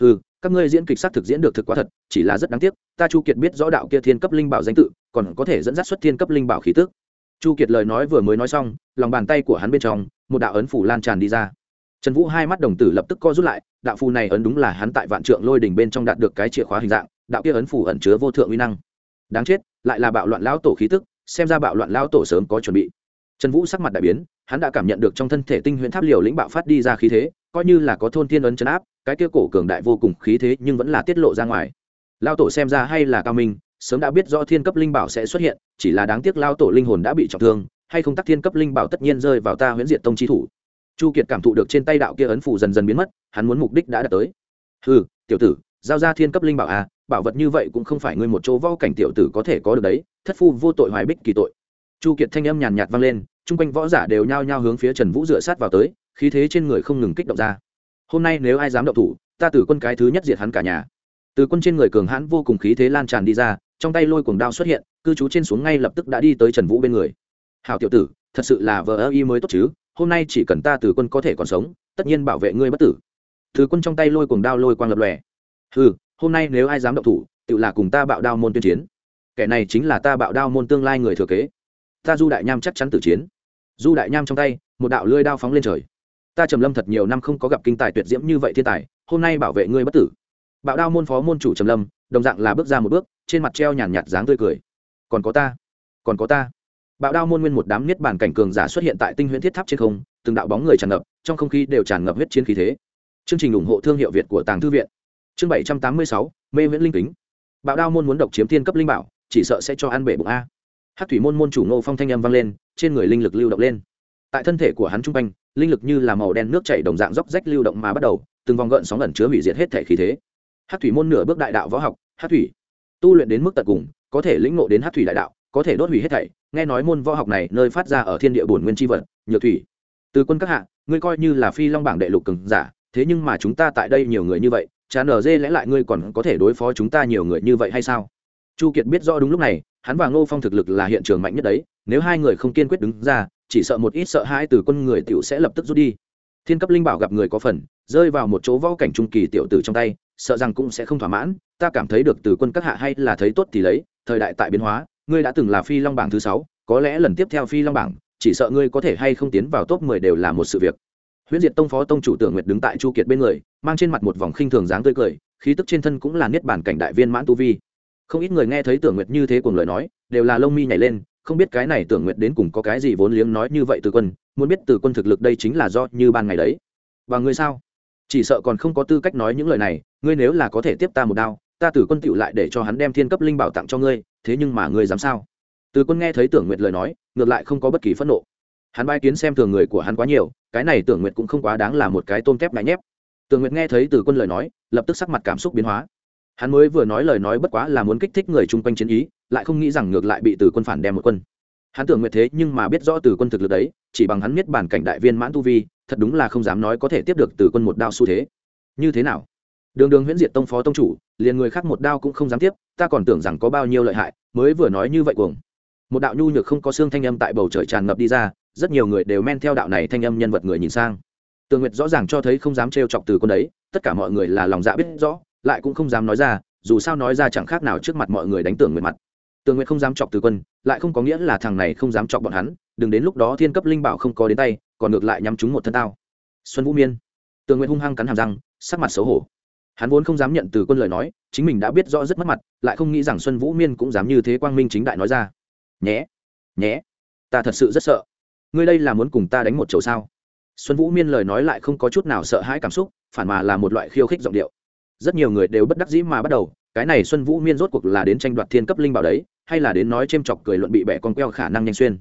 Ừ các ngươi diễn kịch s thực diễn được thực quá thật, chỉ là rất đáng tiếc, ta chu kiệt biết rõ đạo kia thiên cấp linh bảo danh tự, còn có thể dẫn dắt xuất thiên cấp linh bảo khí tức. Chu kiệt lời nói vừa mới nói xong, lòng bàn tay của hắn bên trong, một đạo ấn phủ lan tràn đi ra trần vũ hai mắt đồng tử lập tức co rút lại, đạo phù này ấn đúng là hắn tại vạn trượng lôi đỉnh bên trong đạt được cái chìa khóa hình dạng, đạo kia ấn phủ ẩn chứa vô thượng uy năng. Đáng chết, lại là bạo loạn lão tổ khí tức, xem ra bạo loạn lão tổ sớm có chuẩn bị. Trần vũ sắc mặt đại biến, hắn đã cảm nhận được trong thân thể tinh huyễn tháp liều lĩnh bạo phát đi ra khí thế, coi như là có thôn thiên ấn chấn áp, cái kia cổ cường đại vô cùng khí thế nhưng vẫn là tiết lộ ra ngoài. Lao tổ xem ra hay là cao minh, sớm đã biết rõ thiên cấp linh bảo sẽ xuất hiện, chỉ là đáng tiếc lao tổ linh hồn đã bị trọng thương, hay không tắc thiên cấp linh bảo tất nhiên rơi vào ta huyễn diệt tông chi thủ chu kiệt cảm thụ được trên tay đạo kia ấn phủ dần dần biến mất, hắn muốn mục đích đã đạt tới. Ừ tiểu tử, giao ra thiên cấp linh bảo à bảo vật như vậy cũng không phải ngươi một chỗ võ cảnh tiểu tử có thể có được đấy, thất phu vô tội hoài bích kỳ tội. Chu kiệt thanh âm nhàn nhạt vang lên, chung quanh võ giả đều nhao nhao hướng phía trần vũ dựa sát vào tới, khí thế trên người không ngừng kích động ra. Hôm nay nếu ai dám động thủ, ta tử quân cái thứ nhất diệt hắn cả nhà. Từ quân trên người cường hãn vô cùng khí thế lan tràn đi ra, trong tay lôi cuồng đao xuất hiện, cư trú trên xuống ngay lập tức đã đi tới trần vũ bên người. Hào tiểu tử, thật sự là vờ ơ y mới tốt chứ hôm nay chỉ cần ta từ quân có thể còn sống, tất nhiên bảo vệ ngươi bất tử. Thứ quân trong tay lôi cuồng đao lôi quang lập lòe. Ừ hôm nay nếu ai dám động thủ, tự là cùng ta bạo đao môn tuyên chiến. Kẻ này chính là ta bạo đao môn tương lai người thừa kế. Ta du đại nham chắc chắn tử chiến. Du đại nham trong tay, một đạo lưỡi đao phóng lên trời. Ta trầm lâm thật nhiều năm không có gặp kinh tài tuyệt diễm như vậy thiên tài, hôm nay bảo vệ ngươi bất tử. Bạo đao môn phó môn chủ trầm lâm, đồng dạng là bước ra một bước, trên mặt treo nhàn nhạt dáng tươi cười. Còn có ta, còn có ta bạo đao môn nguyên một đám niết bản cảnh cường giả xuất hiện tại tinh huyễn thiết tháp trên không, từng đạo bóng người tràn ngập, trong không khí đều tràn ngập huyết chiến khí thế. Chương trình ủng hộ thương hiệu việt của tàng thư viện. Chương bảy trăm tám mươi sáu, mê viễn linh kính. Bạo đao môn muốn độc chiếm thiên cấp linh bảo, chỉ sợ sẽ cho ăn bể bụng a. Hát thủy môn môn chủ ngô phong thanh âm vang lên, trên người linh lực lưu động lên. Tại thân thể của hắn trung quanh, linh lực như là màu đen nước chảy đồng dạng róc rách lưu động mà bắt đầu, từng vòng gợn sóng ẩn chứa hủy diệt hết thể khí thế. Hát thủy môn nửa bước đại đạo võ học hát thủy. Tu luyện đến mức tận cùng, có thể lĩnh ngộ đến hát thủy đại đạo có thể đốt hủy hết thảy, nghe nói môn võ học này nơi phát ra ở thiên địa bổn nguyên tri vật, nhược thủy. Từ quân các hạ, ngươi coi như là phi long bảng đệ lục cường giả, thế nhưng mà chúng ta tại đây nhiều người như vậy chán ở dê lẽ lại ngươi còn có thể đối phó chúng ta nhiều người như vậy hay sao? Chu kiệt biết rõ đúng lúc này, hắn và ngô phong thực lực là hiện trường mạnh nhất đấy, nếu hai người không kiên quyết đứng ra, chỉ sợ một ít sợ hãi từ quân người tiểu sẽ lập tức rút đi. Thiên cấp linh bảo gặp người có phần, rơi vào một chỗ võ cảnh trung kỳ tiểu tử trong tay, sợ rằng cũng sẽ không thỏa mãn, ta cảm thấy được từ quân các hạ hay là thấy tốt thì lấy, thời đại tại biến hóa ngươi đã từng là phi long bảng thứ sáu, có lẽ lần tiếp theo phi long bảng, chỉ sợ ngươi có thể hay không tiến vào top mười đều là một sự việc. Huyễn diệt tông phó tông chủ tưởng nguyệt đứng tại chu kiệt bên người, mang trên mặt một vòng khinh thường dáng tươi cười, khí tức trên thân cũng là niết bản cảnh đại viên mãn tu vi. Không ít người nghe thấy tưởng nguyệt như thế cùng lời nói, đều là lông mi nhảy lên, không biết cái này tưởng nguyệt đến cùng có cái gì vốn liếng nói như vậy từ quân, muốn biết từ quân thực lực đây chính là do như ban ngày đấy. Và ngươi sao? Chỉ sợ còn không có tư cách nói những lời này, ngươi nếu là có thể tiếp ta một đao ta từ quân tựu lại để cho hắn đem thiên cấp linh bảo tặng cho ngươi, thế nhưng mà ngươi dám sao? Từ quân nghe thấy tưởng nguyệt lời nói, ngược lại không có bất kỳ phẫn nộ. Hắn bai kiến xem thường người của hắn quá nhiều, cái này tưởng nguyệt cũng không quá đáng là một cái tôm kép ngại nhép. Tưởng nguyệt nghe thấy từ quân lời nói, lập tức sắc mặt cảm xúc biến hóa. Hắn mới vừa nói lời nói bất quá là muốn kích thích người chung quanh chiến ý, lại không nghĩ rằng ngược lại bị từ quân phản đem một quân. Hắn tưởng nguyệt thế nhưng mà biết rõ từ quân thực lực đấy, chỉ bằng hắn biết bản cảnh đại viên mãn tu vi, thật đúng là không dám nói có thể tiếp được từ quân một đao xu thế. Như thế nào? Đường đường huyễn diệt tông phó tông chủ, liền người khác một đao cũng không dám tiếp, ta còn tưởng rằng có bao nhiêu lợi hại, mới vừa nói như vậy cuồng. Một đạo nhu nhược không có xương thanh âm tại bầu trời tràn ngập đi ra, rất nhiều người đều men theo đạo này thanh âm nhân vật người nhìn sang. Tường nguyệt rõ ràng cho thấy không dám trêu chọc từ quân đấy, tất cả mọi người là lòng dạ biết rõ, lại cũng không dám nói ra, dù sao nói ra chẳng khác nào trước mặt mọi người đánh tưởng nguyệt mặt. Tường nguyệt không dám chọc từ quân, lại không có nghĩa là thằng này không dám chọc bọn hắn, đừng đến lúc đó thiên cấp linh bảo không có đến tay, còn ngược lại nhắm chúng một thân tao. Xuân vũ miên. Tường nguyệt hung hăng cắn hàm răng, sắc mặt xấu hổ hắn vốn không dám nhận từ quân lời nói, chính mình đã biết rõ rất mất mặt, lại không nghĩ rằng xuân vũ miên cũng dám như thế quang minh chính đại nói ra. Nhé nhé, ta thật sự rất sợ. Ngươi đây là muốn cùng ta đánh một chầu sao? Xuân vũ miên lời nói lại không có chút nào sợ hãi cảm xúc, phản mà là một loại khiêu khích giọng điệu. Rất nhiều người đều bất đắc dĩ mà bắt đầu, cái này xuân vũ miên rốt cuộc là đến tranh đoạt thiên cấp linh bảo đấy, hay là đến nói c h ê m chọc cười luận bị bẻ con queo khả năng nhanh xuyên.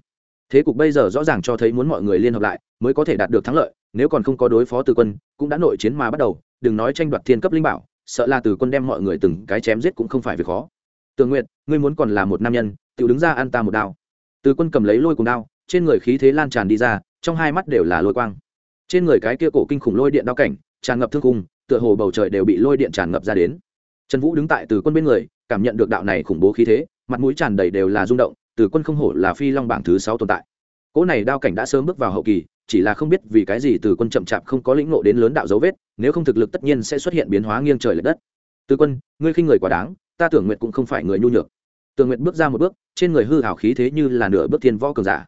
Thế cục bây giờ rõ ràng cho thấy muốn mọi người liên hợp lại mới có thể đạt được thắng lợi, nếu còn không có đối phó từ quân, cũng đã nội chiến mà bắt đầu đừng nói tranh đoạt thiên cấp linh bảo, sợ là từ quân đem mọi người từng cái chém giết cũng không phải việc khó. Tường nguyện ngươi muốn còn là một nam nhân tự đứng ra ăn ta một đao. Từ quân cầm lấy lôi cùng đao, trên người khí thế lan tràn đi ra, trong hai mắt đều là lôi quang. Trên người cái kia cổ kinh khủng lôi điện đao cảnh, tràn ngập thương cung tựa hồ bầu trời đều bị lôi điện tràn ngập ra đến. Trần vũ đứng tại từ quân bên người, cảm nhận được đạo này khủng bố khí thế, mặt mũi tràn đầy đều là rung động, từ quân không hổ là phi long bảng thứ sáu tồn tại. Cỗ này đao cảnh đã sớm bước vào hậu kỳ, chỉ là không biết vì cái gì từ quân chậm chạp không có lĩnh ngộ đến lớn đạo dấu vết nếu không thực lực tất nhiên sẽ xuất hiện biến hóa nghiêng trời lệch đất. Từ quân, ngươi khinh người quá đáng, ta tưởng nguyện cũng không phải người nhu nhược. Tường nguyện bước ra một bước, trên người hư hảo khí thế như là nửa bước thiên võ cường giả.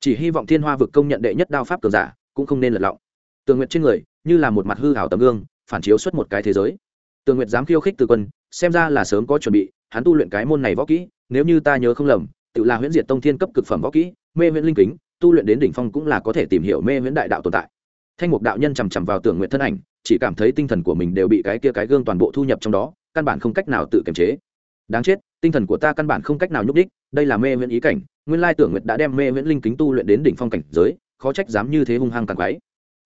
Chỉ hy vọng thiên hoa vực công nhận đệ nhất đao pháp cường giả, cũng không nên lật lọng. Tường nguyện trên người, như là một mặt hư hảo tấm gương, phản chiếu xuất một cái thế giới. Tường nguyện dám khiêu khích từ quân, xem ra là sớm có chuẩn bị, hắn tu luyện cái môn này võ kỹ, nếu như ta nhớ không lầm, tự là huyễn diệt tông thiên cấp cực phẩm võ kỹ, mê huyễn linh kính, tu luyện đến đỉnh phong cũng là có thể tìm hiểu mê huyễn đại đạo tồn tại. Thanh mục đạo nhân chằm chằm vào tưởng nguyện thân ảnh chỉ cảm thấy tinh thần của mình đều bị cái kia cái gương toàn bộ thu nhập trong đó, căn bản không cách nào tự kiềm chế. Đáng chết, tinh thần của ta căn bản không cách nào nhúc đích đây là mê nguyễn ý cảnh, nguyên lai tưởng nguyệt đã đem mê nguyễn linh kính tu luyện đến đỉnh phong cảnh giới, khó trách dám như thế hung hăng càng quáy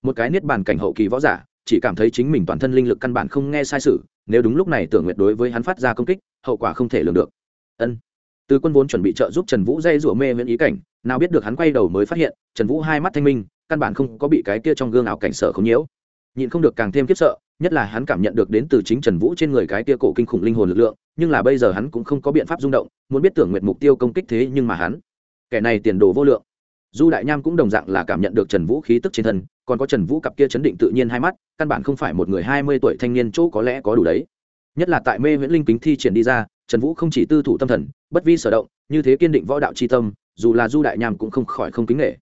một cái niết bàn cảnh hậu kỳ võ giả, chỉ cảm thấy chính mình toàn thân linh lực căn bản không nghe sai sự, nếu đúng lúc này tưởng nguyệt đối với hắn phát ra công kích, hậu quả không thể lường được. Ân. Từ quân vốn chuẩn bị trợ giúp trần vũ dây rủa mê nguyễn ý cảnh, nào biết được hắn quay đầu mới phát hiện, trần vũ hai mắt thanh minh, căn bản không có bị cái kia trong gương ảo cảnh sở không nhiễu nhịn không được càng thêm khiếp sợ, nhất là hắn cảm nhận được đến từ chính trần vũ trên người cái kia cổ kinh khủng linh hồn lực lượng, nhưng là bây giờ hắn cũng không có biện pháp rung động, muốn biết tưởng nguyện mục tiêu công kích thế nhưng mà hắn. Kẻ này tiền đồ vô lượng. Du đại nham cũng đồng dạng là cảm nhận được trần vũ khí tức trên thân, còn có trần vũ cặp kia chấn định tự nhiên hai mắt, căn bản không phải một người hai mươi tuổi thanh niên chỗ có lẽ có đủ đấy. Nhất là tại mê viễn linh kính thi triển đi ra, trần vũ không chỉ tư thủ tâm thần, bất vi sở động, như thế kiên định võ đạo c h i tâm, dù là du đại nham cũng không khỏi không kính nghệ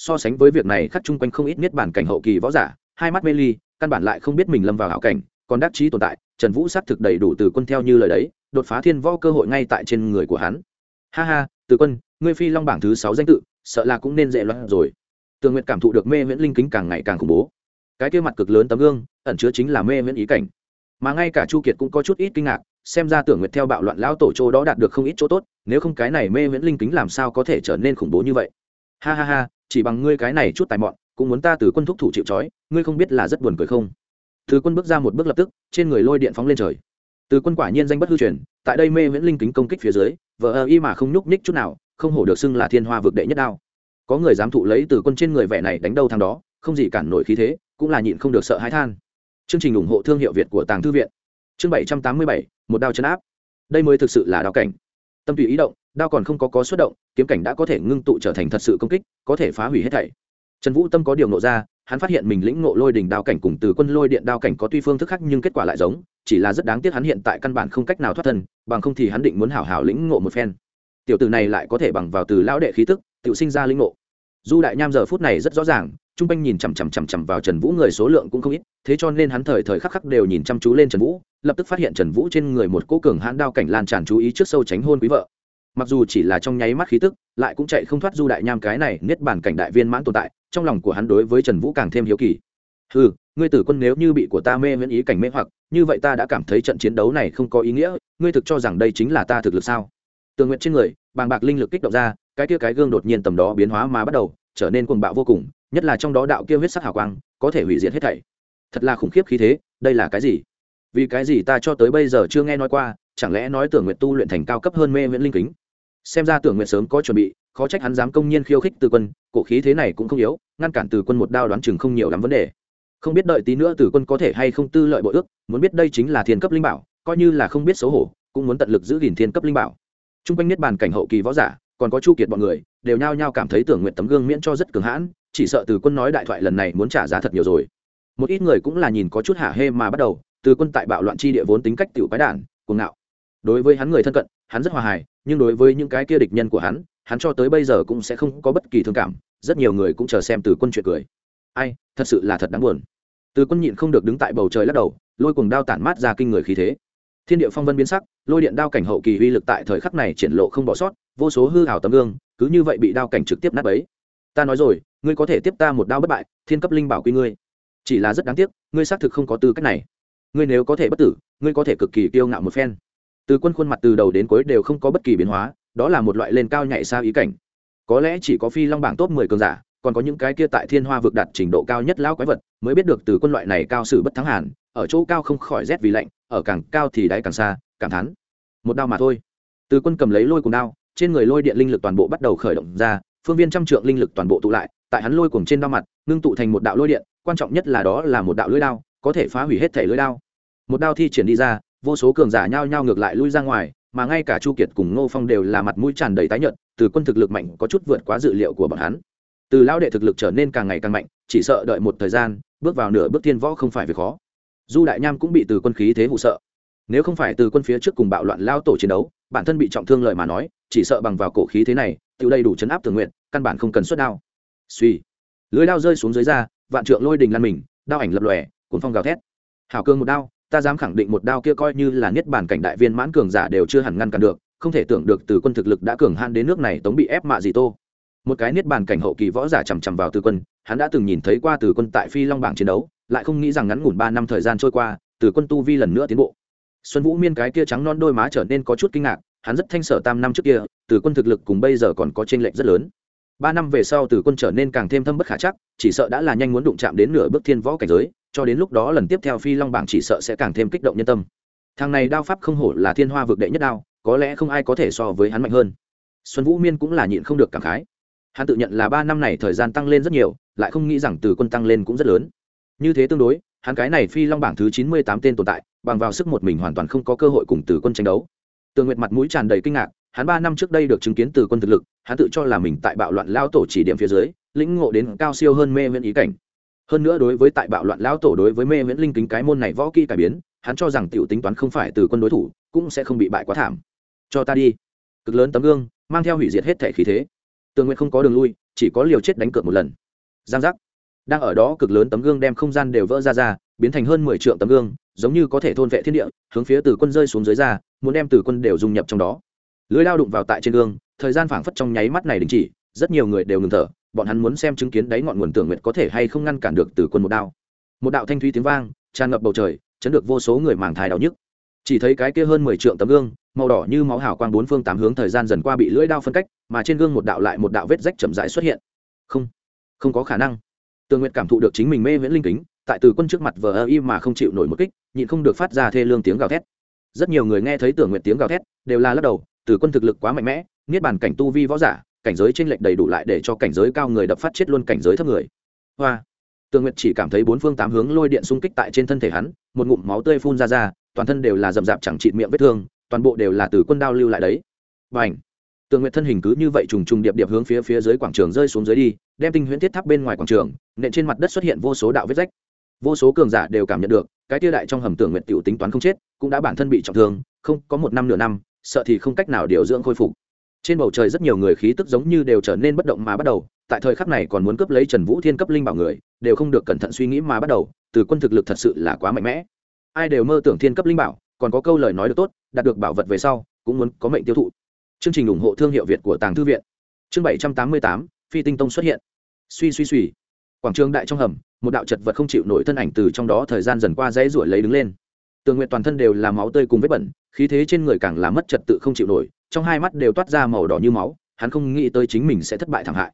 so sánh với việc này khắc chung quanh không ít niết bản cảnh hậu kỳ võ giả hai mắt mê ly, căn bản lại không biết mình lâm vào hảo cảnh, còn đắc chí tồn tại, trần vũ xác thực đầy đủ từ quân theo như lời đấy, đột phá thiên võ cơ hội ngay tại trên người của hắn. Ha ha, từ quân, ngươi phi long bảng thứ sáu danh tự, sợ là cũng nên dễ loạn rồi. Tường nguyện cảm thụ được mê viễn linh kính càng ngày càng khủng bố. Cái kia mặt cực lớn tấm gương, ẩn chứa chính là mê viễn ý cảnh. Mà ngay cả chu kiệt cũng có chút ít kinh ngạc, xem ra tưởng nguyệt theo bạo loạn lão tổ chỗ đó đạt được không ít chỗ tốt, nếu không cái này mê viễn linh kính làm sao có thể trở nên khủng bố như vậy? Ha ha ha, chỉ bằng ngươi cái này chút tài mọn cũng muốn ta từ quân thúc thủ chịu trói, ngươi không biết là rất buồn cười không? Từ quân bước ra một bước lập tức, trên người lôi điện phóng lên trời. Từ quân quả nhiên danh bất hư truyền, tại đây mê viễn linh kính công kích phía dưới vợ ơ y mà không nhúc nhích chút nào, không hổ được xưng là thiên hoa vực đệ nhất đao. Có người dám thụ lấy từ quân trên người vẻ này đánh đâu thằng đó, không gì cản nổi khí thế, cũng là nhịn không được sợ hãi than. Chương trình ủng hộ thương hiệu việt của tàng thư viện. Chương bảy trăm tám mươi bảy, một đao chấn áp. Đây mới thực sự là đao cảnh. Tâm tùy ý động, đao còn không có có xuất động, kiếm cảnh đã có thể ngưng tụ trở thành thật sự công kích, có thể phá hủy hết thảy trần vũ tâm có điều nộ ra, hắn phát hiện mình lĩnh ngộ lôi đỉnh đao cảnh cùng từ quân lôi điện đao cảnh có tuy phương thức khác nhưng kết quả lại giống, chỉ là rất đáng tiếc hắn hiện tại căn bản không cách nào thoát thân, bằng không thì hắn định muốn hảo hảo lĩnh ngộ một phen. Tiểu tử này lại có thể bằng vào từ lão đệ khí tức, tự sinh ra lĩnh ngộ. Du đại nham giờ phút này rất rõ ràng, trung quanh nhìn chằm chằm chằm chằm vào trần vũ người số lượng cũng không ít, thế cho nên hắn thời thời khắc khắc đều nhìn chăm chú lên trần vũ, lập tức phát hiện trần vũ trên người một cố cường hãn đao cảnh lan tràn chú ý trước sâu tránh hôn quý vợ mặc dù chỉ là trong nháy mắt khí tức, lại cũng chạy không thoát du đại nham cái này niết bản cảnh đại viên mãn tồn tại, trong lòng của hắn đối với trần vũ càng thêm hiếu kỳ. Ừ ngươi tử quân nếu như bị của ta mê miễn ý cảnh mê hoặc, như vậy ta đã cảm thấy trận chiến đấu này không có ý nghĩa, ngươi thực cho rằng đây chính là ta thực lực sao? Tường nguyện trên người, bàng bạc linh lực kích động ra, cái kia cái gương đột nhiên tầm đó biến hóa mà bắt đầu, trở nên cuồng bạo vô cùng, nhất là trong đó đạo kia huyết sắc hào quang, có thể hủy diệt hết thảy. Thật là khủng khiếp khí thế, đây là cái gì? Vì cái gì ta cho tới bây giờ chưa nghe nói qua chẳng lẽ nói tưởng nguyện tu luyện thành cao cấp hơn mê nguyễn linh kính? Xem ra tưởng nguyện sớm có chuẩn bị, khó trách hắn dám công nhiên khiêu khích từ quân, cổ khí thế này cũng không yếu, ngăn cản từ quân một đao đoán chừng không nhiều lắm vấn đề. Không biết đợi tí nữa từ quân có thể hay không tư lợi bội ước, muốn biết đây chính là thiên cấp linh bảo, coi như là không biết xấu hổ, cũng muốn tận lực giữ gìn thiên cấp linh bảo. T r u n g quanh niết bàn cảnh hậu kỳ võ giả, còn có chu kiệt bọn người, đều nhao nhao cảm thấy tưởng nguyện tấm gương miễn cho rất cường hãn, chỉ sợ từ quân nói đại thoại lần này muốn trả giá thật nhiều rồi. Một ít người cũng là nhìn có chút hả hê mà bắt đầu, từ quân tại bạo loạn chi địa vốn tính cách tiểu quái đản, cuồng ngạo đối với hắn người thân cận, hắn rất hòa hài, nhưng đối với những cái kia địch nhân của hắn hắn cho tới bây giờ cũng sẽ không có bất kỳ thương cảm, rất nhiều người cũng chờ xem từ quân chuyện cười. Ai, thật sự là thật đáng buồn. Từ quân nhịn không được đứng tại bầu trời lắc đầu, lôi cùng đao tản mát ra kinh người khí thế. Thiên địa phong vân biến sắc, lôi điện đao cảnh hậu kỳ uy lực tại thời khắc này triển lộ không bỏ sót, vô số hư hào tấm gương, cứ như vậy bị đao cảnh trực tiếp nát ấy ta nói rồi, ngươi có thể tiếp ta một đao bất bại, thiên cấp linh bảo quy ngươi. Chỉ là rất đáng tiếc, ngươi xác thực không có tư cách này. Ngươi nếu có thể bất tử, ngươi có thể cực kỳ kiêu ngạo một phen từ quân khuôn mặt từ đầu đến cuối đều không có bất kỳ biến hóa, đó là một loại lên cao nhảy xa ý cảnh. Có lẽ chỉ có phi long bảng top mười cường giả, còn có những cái kia tại thiên hoa vực đạt trình độ cao nhất lão quái vật, mới biết được từ quân loại này cao sử bất thắng hàn ở chỗ cao không khỏi rét vì lạnh, ở càng cao thì đáy càng xa càng thắn một đao mà thôi. Từ quân cầm lấy lôi cùng đao, trên người lôi điện linh lực toàn bộ bắt đầu khởi động ra, phương viên trăm trượng linh lực toàn bộ tụ lại, tại hắn lôi cùng trên đao mặt, ngưng tụ thành một đạo lôi điện, quan trọng nhất là đó là một đạo lưỡi đao, có thể phá hủy hết thể lưỡi đao. Một đao thi triển đi ra vô số cường giả nhao nhao ngược lại lui ra ngoài, mà ngay cả chu kiệt cùng ngô phong đều là mặt mũi tràn đầy tái nhợt, từ quân thực lực mạnh có chút vượt quá dự liệu của bọn hắn. Từ lão đệ thực lực trở nên càng ngày càng mạnh, chỉ sợ đợi một thời gian, bước vào nửa bước thiên võ không phải việc khó. Du đại nham cũng bị từ quân khí thế hụ sợ. Nếu không phải từ quân phía trước cùng bạo loạn lao tổ chiến đấu, bản thân bị trọng thương lợi mà nói, chỉ sợ bằng vào cổ khí thế này tự đầy đủ chấn áp tường nguyện, căn bản không cần xuất đao. Suy. Lưới đao rơi xuống dưới da, vạn trượng lôi đình lăn mình, đao ảnh lập lòe, cuốn phong gào thét. Hảo cương một đao ta dám khẳng định một đao kia coi như là niết bản cảnh đại viên mãn cường giả đều chưa hẳn ngăn cản được, không thể tưởng được từ quân thực lực đã cường han đến nước này tống bị ép mạ gì tô. Một cái niết bàn cảnh hậu kỳ võ giả chằm chằm vào từ quân, hắn đã từng nhìn thấy qua từ quân tại phi long bảng chiến đấu, lại không nghĩ rằng ngắn ngủn ba năm thời gian trôi qua, từ quân tu vi lần nữa tiến bộ. Xuân vũ miên cái kia trắng non đôi má trở nên có chút kinh ngạc, hắn rất thanh sở tam năm trước kia, từ quân thực lực cùng bây giờ còn có t r ê n lệch rất lớn. Ba năm về sau từ quân trở nên càng thêm thâm bất khả chắc, chỉ sợ đã là nhanh muốn đụng chạm đến nửa bước thiên võ cảnh giới cho đến lúc đó lần tiếp theo phi long bảng chỉ sợ sẽ càng thêm kích động nhân tâm. Thằng này đao pháp không hổ là thiên hoa vực đệ nhất đao, có lẽ không ai có thể so với hắn mạnh hơn. Xuân vũ miên cũng là nhịn không được cảm khái. Hắn tự nhận là ba năm này thời gian tăng lên rất nhiều, lại không nghĩ rằng từ quân tăng lên cũng rất lớn. Như thế tương đối, hắn cái này phi long bảng thứ chín mươi tám tên tồn tại, bằng vào sức một mình hoàn toàn không có cơ hội cùng từ quân tranh đấu. Tường nguyệt mặt mũi tràn đầy kinh ngạc, hắn ba năm trước đây được chứng kiến từ quân thực lực, hắn tự cho là mình tại bạo loạn lao tổ chỉ điểm phía dưới, lĩnh ngộ đến cao siêu hơn mê nguyên ý cảnh hơn nữa đối với tại bạo loạn lão tổ đối với mê viễn linh kính cái môn này võ kỹ cải biến, hắn cho rằng tiểu tính toán không phải từ quân đối thủ, cũng sẽ không bị bại quá thảm. Cho ta đi. Cực lớn tấm gương, mang theo hủy diệt hết thể khí thế. Tường nguyện không có đường lui, chỉ có liều chết đánh cược một lần. Giang giác. Đang ở đó cực lớn tấm gương đem không gian đều vỡ ra ra, biến thành hơn mười triệu tấm gương, giống như có thể thôn vệ thiên địa, hướng phía từ quân rơi xuống dưới ra, muốn đem từ quân đều dung nhập trong đó. Lưới lao đụng vào tại trên gương, thời gian phảng phất trong nháy mắt này đình chỉ, rất nhiều người đều ngừng thở bọn hắn muốn xem chứng kiến đáy ngọn nguồn tưởng nguyện có thể hay không ngăn cản được từ quân một đao. Một đạo thanh thúy tiếng vang, tràn ngập bầu trời, chấn được vô số người màng thai đau nhức. Chỉ thấy cái kia hơn mười triệu tấm gương, màu đỏ như máu hào quang bốn phương tám hướng thời gian dần qua bị lưỡi đao phân cách, mà trên gương một đạo lại một đạo vết rách chậm rãi xuất hiện. Không không có khả năng. Tường nguyện cảm thụ được chính mình mê viễn linh kính, tại từ quân trước mặt vờ ơ y mà không chịu nổi một kích, nhịn không được phát ra thê lương tiếng gào thét. Rất nhiều người nghe thấy tưởng nguyện tiếng gào thét, đều là lắc đầu, từ quân thực lực quá mạnh mẽ, niết bàn cảnh tu vi võ giả cảnh giới t r ê n lệch đầy đủ lại để cho cảnh giới cao người đập phát chết luôn cảnh giới thấp người. Hoa. Tường nguyệt chỉ cảm thấy bốn phương tám hướng lôi điện xung kích tại trên thân thể hắn, một ngụm máu tươi phun ra ra, toàn thân đều là rậm rạp chẳng trịt miệng vết thương, toàn bộ đều là từ quân đao lưu lại đấy. Và ảnh tường nguyệt thân hình cứ như vậy trùng trùng điệp điệp hướng phía phía dưới quảng trường rơi xuống dưới đi, đem tinh huyễn thiết tháp bên ngoài quảng trường, nện trên mặt đất xuất hiện vô số đạo vết rách. Vô số cường giả đều cảm nhận được, cái tia đại trong hầm tường nguyện tiểu tính toán không chết, cũng đã bản thân bị trọng thương, không, có một năm nửa năm, sợ thì không cách nào điều dưỡng khôi phục trên bầu trời rất nhiều người khí tức giống như đều trở nên bất động mà bắt đầu, tại thời khắc này còn muốn cướp lấy trần vũ thiên cấp linh bảo người, đều không được cẩn thận suy nghĩ mà bắt đầu, từ quân thực lực thật sự là quá mạnh mẽ. Ai đều mơ tưởng thiên cấp linh bảo, còn có câu lời nói được tốt, đạt được bảo vật về sau, cũng muốn có mệnh tiêu thụ. Chương trình ủng hộ thương hiệu việt của tàng thư viện. Chương bảy trăm tám mươi tám, phi tinh tông xuất hiện. Suy suy suy. Quảng trường đại trong hầm, một đạo chật vật không chịu nổi thân ảnh từ trong đó thời gian dần qua dãy ruổi lấy đứng lên. Tường nguyện toàn thân đều là máu tươi cùng vết bẩn, khí thế trên người càng là mất trật tự không chịu nổi trong hai mắt đều toát ra màu đỏ như máu, hắn không nghĩ tới chính mình sẽ thất bại thảm hại.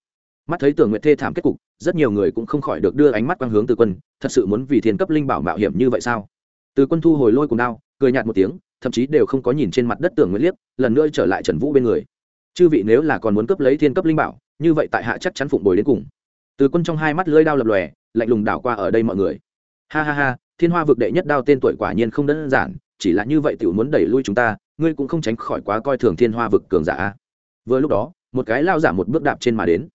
Mắt thấy tưởng nguyện thê thảm kết cục, rất nhiều người cũng không khỏi được đưa ánh mắt quang hướng từ quân, thật sự muốn vì thiên cấp linh bảo mạo hiểm như vậy sao? Từ quân thu hồi lôi cùng đao, cười nhạt một tiếng, thậm chí đều không có nhìn trên mặt đất tưởng nguyện liếc, lần nữa trở lại trần vũ bên người. Chư vị nếu là còn muốn cấp lấy thiên cấp linh bảo, như vậy tại hạ chắc chắn phụng bồi đến cùng. Từ quân trong hai mắt lưỡi đao lập lòe, lạnh lùng đảo qua ở đây mọi người. Ha ha ha, thiên hoa vực đệ nhất đao tên tuổi quả nhiên không đơn giản chỉ là như vậy tiểu muốn đẩy lui chúng ta, ngươi cũng không tránh khỏi quá coi thường thiên hoa vực cường giả vừa lúc đó, một cái lao giả một bước đạp trên mà đến.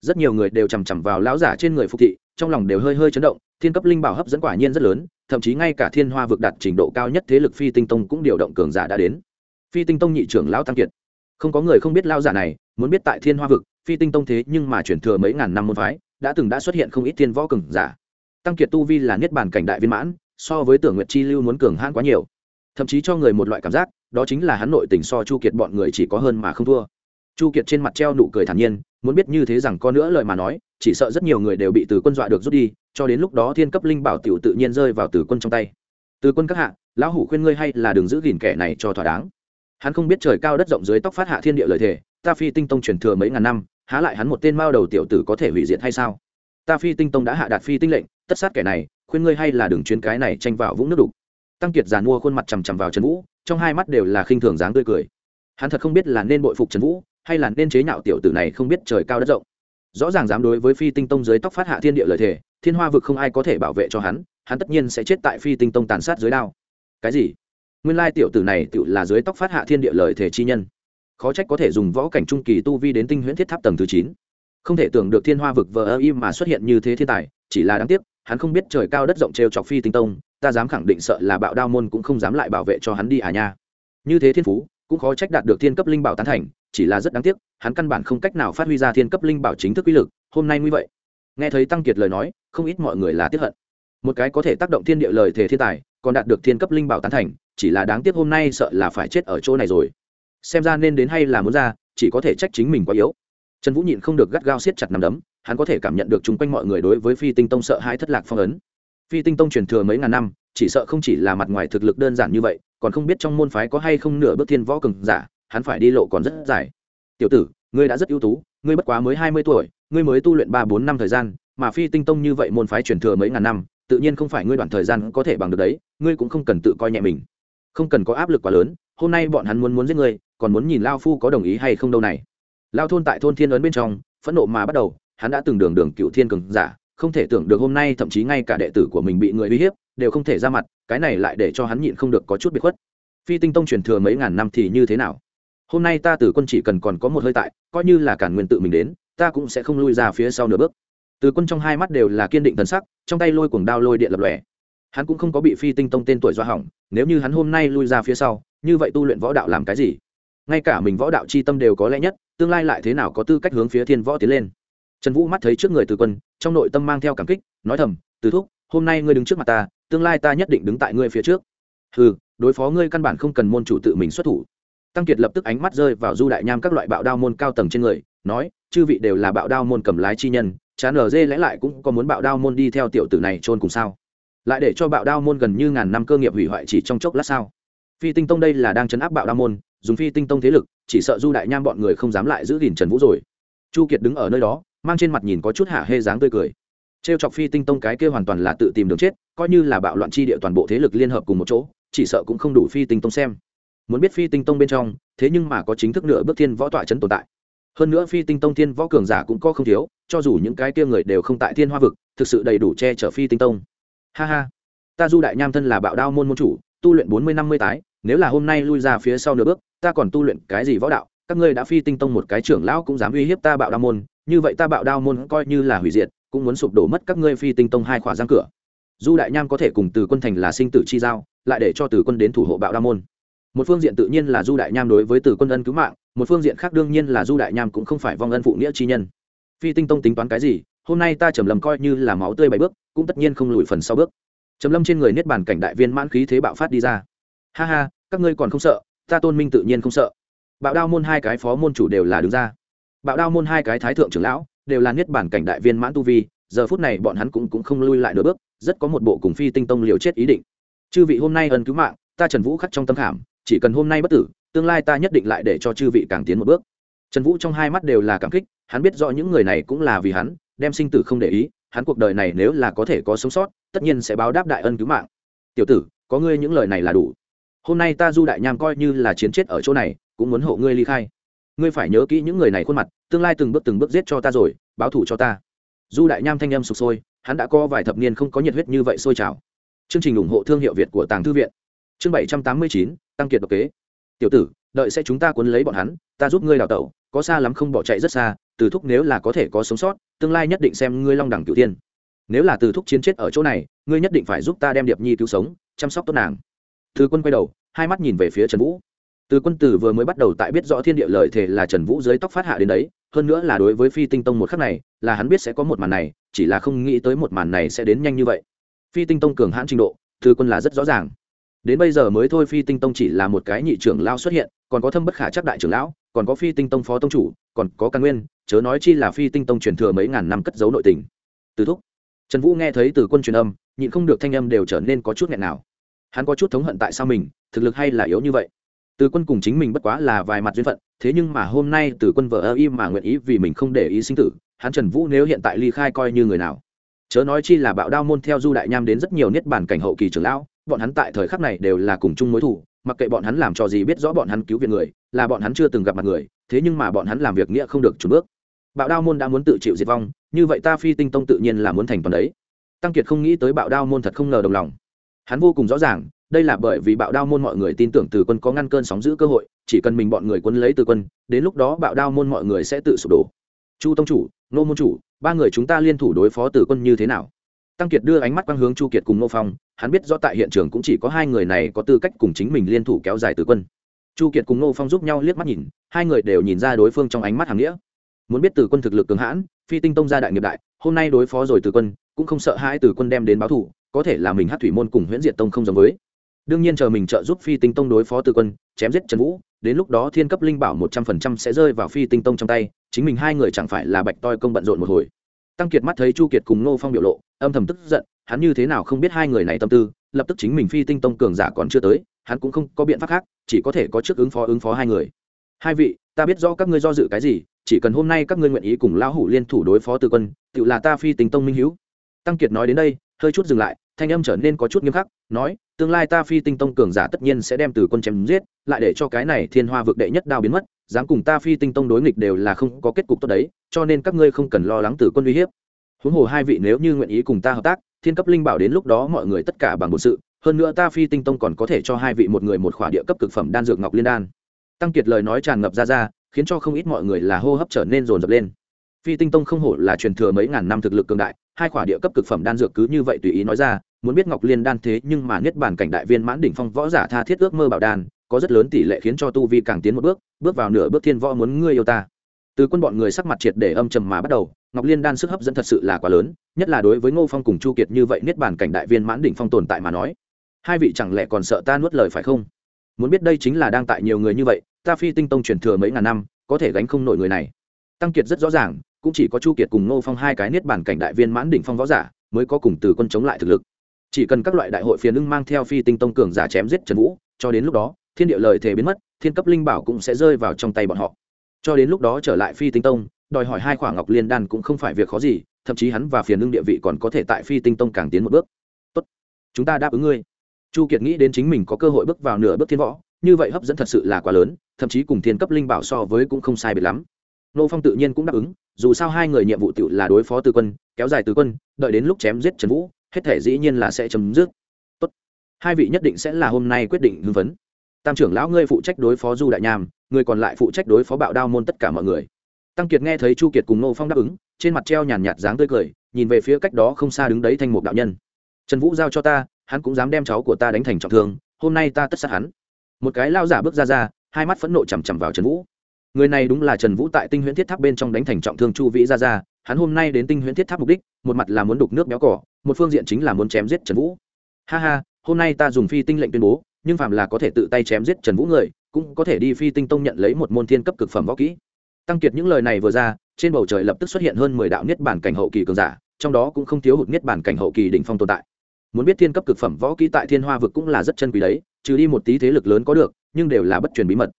Rất nhiều người đều chằm chằm vào lão giả trên người phục thị, trong lòng đều hơi hơi chấn động, thiên cấp linh bảo hấp dẫn quả nhiên rất lớn, thậm chí ngay cả thiên hoa vực đạt trình độ cao nhất thế lực phi tinh tông cũng điều động cường giả đã đến. Phi tinh tông nhị trưởng lão tăng kiệt. Không có người không biết lao giả này, muốn biết tại thiên hoa vực, phi tinh tông thế nhưng mà chuyển thừa mấy ngàn năm môn phái, đã từng đã xuất hiện không ít thiên võ cường giả. Tăng kiệt tu vi là niết bàn cảnh đại viên mãn, so với tưởng nguyệt chi lưu muốn cường hãn quá nhiều thậm chí cho người một loại cảm giác, đó chính là hắn nội tình so chu kiệt bọn người chỉ có hơn mà không thua. Chu kiệt trên mặt treo nụ cười thản nhiên, muốn biết như thế rằng có nữa lời mà nói, chỉ sợ rất nhiều người đều bị từ quân dọa được rút đi, cho đến lúc đó thiên cấp linh bảo tiểu tự nhiên rơi vào từ quân trong tay. Từ quân các hạ, lão hủ khuyên ngươi hay là đừng giữ gìn kẻ này cho thỏa đáng. Hắn không biết trời cao đất rộng dưới tóc phát hạ thiên địa lời thề, ta phi tinh tông truyền thừa mấy ngàn năm, há lại hắn một tên mao đầu tiểu tử có thể hủy diệt hay sao? Ta phi tinh tông đã hạ đạt phi tinh lệnh, tất sát kẻ này, khuyên ngươi hay là đừng chuyến cái này tranh vào vũng nước đục tăng kiệt giàn mua khuôn mặt chằm chằm vào trần vũ trong hai mắt đều là khinh thường dáng tươi cười. Hắn thật không biết là nên bội phục trần vũ hay là nên chế nhạo tiểu tử này không biết trời cao đất rộng. Rõ ràng dám đối với phi tinh tông dưới tóc phát hạ thiên địa lợi thể, thiên hoa vực không ai có thể bảo vệ cho hắn hắn tất nhiên sẽ chết tại phi tinh tông tàn sát dưới đao. Cái gì? Nguyên lai tiểu tử này tự là dưới tóc phát hạ thiên địa lợi thể chi nhân. Khó trách có thể dùng võ cảnh trung kỳ tu vi đến tinh huyễn thiết tháp tầng thứ chín. Không thể tưởng được thiên hoa vực vờ ơ im mà xuất hiện như thế thiên tài chỉ là đáng tiếc hắn không biết trời cao đất rộng trêu chọc phi tinh tông ta dám khẳng định sợ là bạo đao môn cũng không dám lại bảo vệ cho hắn đi à nha. Như thế thiên phú, cũng khó trách đạt được thiên cấp linh bảo tán thành, chỉ là rất đáng tiếc, hắn căn bản không cách nào phát huy ra thiên cấp linh bảo chính thức uy lực, hôm nay như vậy. Nghe thấy tăng kiệt lời nói, không ít mọi người là tiếp hận. Một cái có thể tác động thiên địa lời thể thiên tài, còn đạt được thiên cấp linh bảo tán thành, chỉ là đáng tiếc hôm nay sợ là phải chết ở chỗ này rồi. Xem ra nên đến hay là muốn ra, chỉ có thể trách chính mình quá yếu. Trần vũ nhịn không được gắt gao siết chặt nằm đấm, hắn có thể cảm nhận được chung quanh mọi người đối với phi tinh tông sợ hãi thất lạc phong ấn phi tinh tông truyền thừa mấy ngàn năm, chỉ sợ không chỉ là mặt ngoài thực lực đơn giản như vậy, còn không biết trong môn phái có hay không nửa bước thiên võ cường giả, hắn phải đi lộ còn rất dài. Tiểu tử, ngươi đã rất ưu tú, ngươi bất quá mới hai mươi tuổi, ngươi mới tu luyện ba bốn năm thời gian, mà phi tinh tông như vậy môn phái truyền thừa mấy ngàn năm, tự nhiên không phải ngươi đoạn thời gian có thể bằng được đấy, ngươi cũng không cần tự coi nhẹ mình. Không cần có áp lực quá lớn, hôm nay bọn hắn muốn muốn giết ngươi, còn muốn nhìn lao phu có đồng ý hay không đâu này. Lao thôn tại thôn thiên ấn bên trong, phẫn nộ mà bắt đầu, hắn đã từng đường đường cựu thiên cường giả không thể tưởng được hôm nay thậm chí ngay cả đệ tử của mình bị người uy hiếp, đều không thể ra mặt, cái này lại để cho hắn nhịn không được có chút bị khuất. Phi tinh tông truyền thừa mấy ngàn năm thì như thế nào? Hôm nay ta từ quân chỉ cần còn có một hơi tại, coi như là cản nguyên tự mình đến, ta cũng sẽ không lui ra phía sau nửa bước. Từ quân trong hai mắt đều là kiên định thần sắc, trong tay lôi cuồng đao lôi điện lập lòe. Hắn cũng không có bị phi tinh tông tên tuổi do hỏng, nếu như hắn hôm nay lui ra phía sau, như vậy tu luyện võ đạo làm cái gì? Ngay cả mình võ đạo c h i tâm đều có lẽ nhất, tương lai lại thế nào có tư cách hướng phía thiên võ tiến lên? Trần vũ mắt thấy trước người từ quân, trong nội tâm mang theo cảm kích, nói thầm, từ thúc, hôm nay ngươi đứng trước mặt ta, tương lai ta nhất định đứng tại ngươi phía trước. Ừ đối phó ngươi căn bản không cần môn chủ tự mình xuất thủ. Tăng kiệt lập tức ánh mắt rơi vào du đại nham các loại bạo đao môn cao tầng trên người, nói, chư vị đều là bạo đao môn cầm lái chi nhân, chán ở dê lẽ lại cũng có muốn bạo đao môn đi theo tiểu tử này trôn cùng sao? Lại để cho bạo đao môn gần như ngàn năm cơ nghiệp hủy hoại chỉ trong chốc lát sao? Phi tinh tông đây là đang chấn áp bạo đao môn, dùng phi tinh tông thế lực, chỉ sợ du đại nham bọn người không dám lại giữ gìn trần vũ rồi. Chu kiệt đứng ở nơi đó mang trên mặt nhìn có chút hạ hê dáng tươi cười. T r e o chọc phi tinh tông cái kia hoàn toàn là tự tìm đường chết, coi như là bạo loạn chi địa toàn bộ thế lực liên hợp cùng một chỗ, chỉ sợ cũng không đủ phi tinh tông xem. Muốn biết phi tinh tông bên trong, thế nhưng mà có chính thức nửa bước thiên võ tọa chấn tồn tại. Hơn nữa phi tinh tông thiên võ cường giả cũng có không thiếu, cho dù những cái kia người đều không tại thiên hoa vực, thực sự đầy đủ che chở phi tinh tông. Ha ha. Ta du đại nham thân là bạo đao môn môn chủ, tu luyện bốn mươi năm mươi tái, nếu là hôm nay lui ra phía sau nửa bước, ta còn tu luyện cái gì võ đạo? Các ngươi đã phi tinh tông một cái trưởng lão cũng dám uy hiếp ta bạo đao môn, như vậy ta bạo đao môn coi như là hủy diệt, cũng muốn sụp đổ mất các ngươi phi tinh tông hai khỏa giang cửa. Du đại nham có thể cùng từ quân thành là sinh tử chi giao, lại để cho từ quân đến thủ hộ bạo đao môn. Một phương diện tự nhiên là du đại nham đối với từ quân ân cứu mạng, một phương diện khác đương nhiên là du đại nham cũng không phải vong ân phụ nghĩa chi nhân. Phi tinh tông tính toán cái gì, hôm nay ta trầm lầm coi như là máu tươi bảy bước, cũng tất nhiên không lùi phần sau bước. Trầm lâm trên người niết bàn cảnh đại viên mãn khí thế bạo phát đi ra. Ha ha, các ngươi còn không sợ, ta tôn minh tự nhiên không sợ bạo đao môn hai cái phó môn chủ đều là đứng ra. Bạo đao môn hai cái thái thượng trưởng lão đều là niết bản cảnh đại viên mãn tu vi giờ phút này bọn hắn cũng, cũng không lui lại nửa bước rất có một bộ cùng phi tinh tông liều chết ý định. Chư vị hôm nay ân cứu mạng ta trần vũ khắc trong tâm khảm chỉ cần hôm nay bất tử tương lai ta nhất định lại để cho chư vị càng tiến một bước. Trần vũ trong hai mắt đều là cảm kích hắn biết rõ những người này cũng là vì hắn đem sinh tử không để ý hắn cuộc đời này nếu là có thể có sống sót tất nhiên sẽ báo đáp đại ân cứu mạng. Tiểu tử có ngươi những lời này là đủ. Hôm nay ta du đại nham coi như là chiến chết ở chỗ này cũng muốn hộ ngươi ly khai. Ngươi phải nhớ kỹ những người này khuôn mặt, tương lai từng bước từng bước giết cho ta rồi, báo thủ cho ta. Du đại nham thanh âm sụp sôi, hắn đã có vài thập niên không có nhiệt huyết như vậy sôi trào. Chương trình ủng hộ thương hiệu việt của tàng thư viện. Chương bảy trăm tám mươi chín, tăng kiệt độc kế. Tiểu tử, đợi sẽ chúng ta cuốn lấy bọn hắn, ta giúp ngươi đào tẩu, có xa lắm không bỏ chạy rất xa, từ thúc nếu là có thể có sống sót, tương lai nhất định xem ngươi long đẳng cửu tiên nếu là từ thúc chiến chết ở chỗ này, ngươi nhất định phải giúp ta đem điệp nhi cứu sống, chăm sóc tốt nàng. Thứ quân quay đầu, hai mắt nhìn về phía trần vũ từ quân tử vừa mới bắt đầu tại biết rõ thiên địa lợi thể là trần vũ dưới tóc phát hạ đến đấy, hơn nữa là đối với phi tinh tông một khắc này, là hắn biết sẽ có một màn này, chỉ là không nghĩ tới một màn này sẽ đến nhanh như vậy. Phi tinh tông cường hãn trình độ, từ quân là rất rõ ràng. Đến bây giờ mới thôi phi tinh tông chỉ là một cái nhị trưởng lao xuất hiện, còn có thâm bất khả chắc đại trưởng lão, còn có phi tinh tông phó tông chủ, còn có căn nguyên, chớ nói chi là phi tinh tông truyền thừa mấy ngàn năm cất giấu nội tình. Từ thúc, trần vũ nghe thấy từ quân truyền âm, nhịn không được thanh âm đều trở nên có chút nghẹn nào. Hắn có chút thống hận tại sao mình, thực lực hay là yếu như vậy từ quân cùng chính mình bất quá là vài mặt duyên phận, thế nhưng mà hôm nay từ quân vợ ơ y mà nguyện ý vì mình không để ý sinh tử, hắn trần vũ nếu hiện tại ly khai coi như người nào. Chớ nói chi là bạo đao môn theo du đại nham đến rất nhiều niết bản cảnh hậu kỳ trưởng lão, bọn hắn tại thời khắc này đều là cùng chung mối thủ mặc kệ bọn hắn làm trò gì biết rõ bọn hắn cứu viện người, là bọn hắn chưa từng gặp mặt người, thế nhưng mà bọn hắn làm việc nghĩa không được trùn bước. Bạo đao môn đã muốn tự chịu diệt vong, như vậy ta phi tinh tông tự nhiên là muốn thành toàn đấy. Tăng kiệt không nghĩ tới bạo đao môn thật không ngờ đồng lòng. Hắn vô cùng rõ ràng đây là bởi vì bạo đao môn mọi người tin tưởng từ quân có ngăn cơn sóng giữ cơ hội, chỉ cần mình bọn người quân lấy từ quân, đến lúc đó bạo đao môn mọi người sẽ tự sụp đổ. Chu tông chủ nô môn chủ, ba người chúng ta liên thủ đối phó từ quân như thế nào? Tăng kiệt đưa ánh mắt quang hướng chu kiệt cùng nô phong, hắn biết rõ tại hiện trường cũng chỉ có hai người này có tư cách cùng chính mình liên thủ kéo dài từ quân. Chu kiệt cùng nô phong giúp nhau liếc mắt nhìn, hai người đều nhìn ra đối phương trong ánh mắt hàng nghĩa. Muốn biết từ quân thực lực cường hãn, phi tinh tông gia đại nghiệp đại, hôm nay đối phó rồi từ quân, cũng không sợ hai từ quân đem đến báo thủ có thể là mình hát thủy môn cùng huyễn diệt tông không giống với đương nhiên chờ mình trợ giúp phi tinh tông đối phó từ quân, chém giết trần vũ, đến lúc đó thiên cấp linh bảo một trăm phần trăm sẽ rơi vào phi tinh tông trong tay, chính mình hai người chẳng phải là bạch toi công bận rộn một hồi. Tăng kiệt mắt thấy chu kiệt cùng nô phong biểu lộ, âm thầm tức giận, hắn như thế nào không biết hai người này tâm tư, lập tức chính mình phi tinh tông cường giả còn chưa tới, hắn cũng không có biện pháp khác, chỉ có thể có trước ứng phó ứng phó hai người. Hai vị, ta biết rõ các ngươi do dự cái gì, chỉ cần hôm nay các ngươi nguyện ý cùng lão hủ liên thủ đối phó từ quân tự là ta phi tinh tông minh hữu tăng kiệt nói đến đây, hơi chút dừng lại, thanh âm trở nên có chút nghiêm khắc, nói tương lai ta phi tinh tông cường giả tất nhiên sẽ đem từ quân chém giết, lại để cho cái này thiên hoa vực đệ nhất đao biến mất, dám cùng ta phi tinh tông đối nghịch đều là không có kết cục tốt đấy, cho nên các ngươi không cần lo lắng từ quân uy hiếp. Huống hồ hai vị nếu như nguyện ý cùng ta hợp tác, thiên cấp linh bảo đến lúc đó mọi người tất cả bằng một sự, hơn nữa ta phi tinh tông còn có thể cho hai vị một người một khỏa địa cấp cực phẩm đan dược ngọc liên đan. Tăng kiệt lời nói tràn ngập ra ra, khiến cho không ít mọi người là hô hấp trở nên rồn rập lên. Phi tinh tông không hổ là truyền thừa mấy ngàn năm thực lực cường đại hai khỏa địa cấp cực phẩm đan dược cứ như vậy tùy ý nói ra, muốn biết ngọc liên đan thế nhưng mà niết bàn cảnh đại viên mãn đỉnh phong võ giả tha thiết ước mơ bảo đan, có rất lớn tỷ lệ khiến cho tu vi càng tiến một bước bước vào nửa bước thiên võ muốn ngươi yêu ta. Từ quân bọn người sắc mặt triệt để âm trầm mà bắt đầu, ngọc liên đan sức hấp dẫn thật sự là quá lớn, nhất là đối với ngô phong cùng chu kiệt như vậy niết bàn cảnh đại viên mãn đỉnh phong tồn tại mà nói, hai vị chẳng lẽ còn sợ ta nuốt lời phải không? Muốn biết đây chính là đang tại nhiều người như vậy, ta phi tinh tông truyền thừa mấy ngàn năm, có thể gánh không nổi người này. Tăng kiệt rất rõ ràng cũng chỉ có chu kiệt cùng ngô phong hai cái niết bản cảnh đại viên mãn đỉnh phong võ giả mới có cùng từ quân chống lại thực lực. Chỉ cần các loại đại hội phiền ưng mang theo phi tinh tông cường giả chém giết trần vũ, cho đến lúc đó, thiên địa lời thế biến mất, thiên cấp linh bảo cũng sẽ rơi vào trong tay bọn họ. Cho đến lúc đó trở lại phi tinh tông, đòi hỏi hai khoảng ngọc liên đan cũng không phải việc khó gì, thậm chí hắn và phiền ưng địa vị còn có thể tại phi tinh tông càng tiến một bước. Tốt, chúng ta đáp ứng ngươi. Chu kiệt nghĩ đến chính mình có cơ hội bước vào nửa bước thiên võ, như vậy hấp dẫn thật sự là quá lớn, thậm chí cùng thiên cấp linh bảo so với cũng không sai biệt lắm nô phong tự nhiên cũng đáp ứng, dù sao hai người nhiệm vụ tự là đối phó tư quân, kéo dài tư quân, đợi đến lúc chém giết trần vũ, hết thể dĩ nhiên là sẽ chấm dứt. Tốt. Hai vị nhất định sẽ là hôm nay quyết định hưng phấn. Tam trưởng lão ngươi phụ trách đối phó du đại nham, người còn lại phụ trách đối phó bạo đao môn tất cả mọi người. Tăng kiệt nghe thấy chu kiệt cùng nô phong đáp ứng, trên mặt treo nhàn nhạt dáng tươi cười, nhìn về phía cách đó không xa đứng đấy thanh mục đạo nhân. Trần vũ giao cho ta, hắn cũng dám đem cháu của ta đánh thành trọng thương, hôm nay ta tất sát hắn. Một cái lao giả bước ra ra, hai mắt phẫn nộ chằm chằm vào trần vũ người này đúng là trần vũ tại tinh huyễn thiết tháp bên trong đánh thành trọng thương chu vĩ ra ra hắn hôm nay đến tinh huyễn thiết tháp mục đích, một mặt là muốn đục nước béo cỏ, một phương diện chính là muốn chém giết trần vũ. Ha ha, hôm nay ta dùng phi tinh lệnh tuyên bố, nhưng phạm là có thể tự tay chém giết trần vũ người, cũng có thể đi phi tinh tông nhận lấy một môn thiên cấp cực phẩm võ kỹ. Tăng kiệt những lời này vừa ra, trên bầu trời lập tức xuất hiện hơn mười đạo niết bản cảnh hậu kỳ cường giả, trong đó cũng không thiếu hụt niết bản cảnh hậu kỳ đỉnh phong tồn tại. Muốn biết thiên cấp cực phẩm võ kỹ tại thiên hoa vực cũng là rất chân quý đấy, trừ đi một tí thế lực lớn có được, nhưng đều là bất truyền bí mật.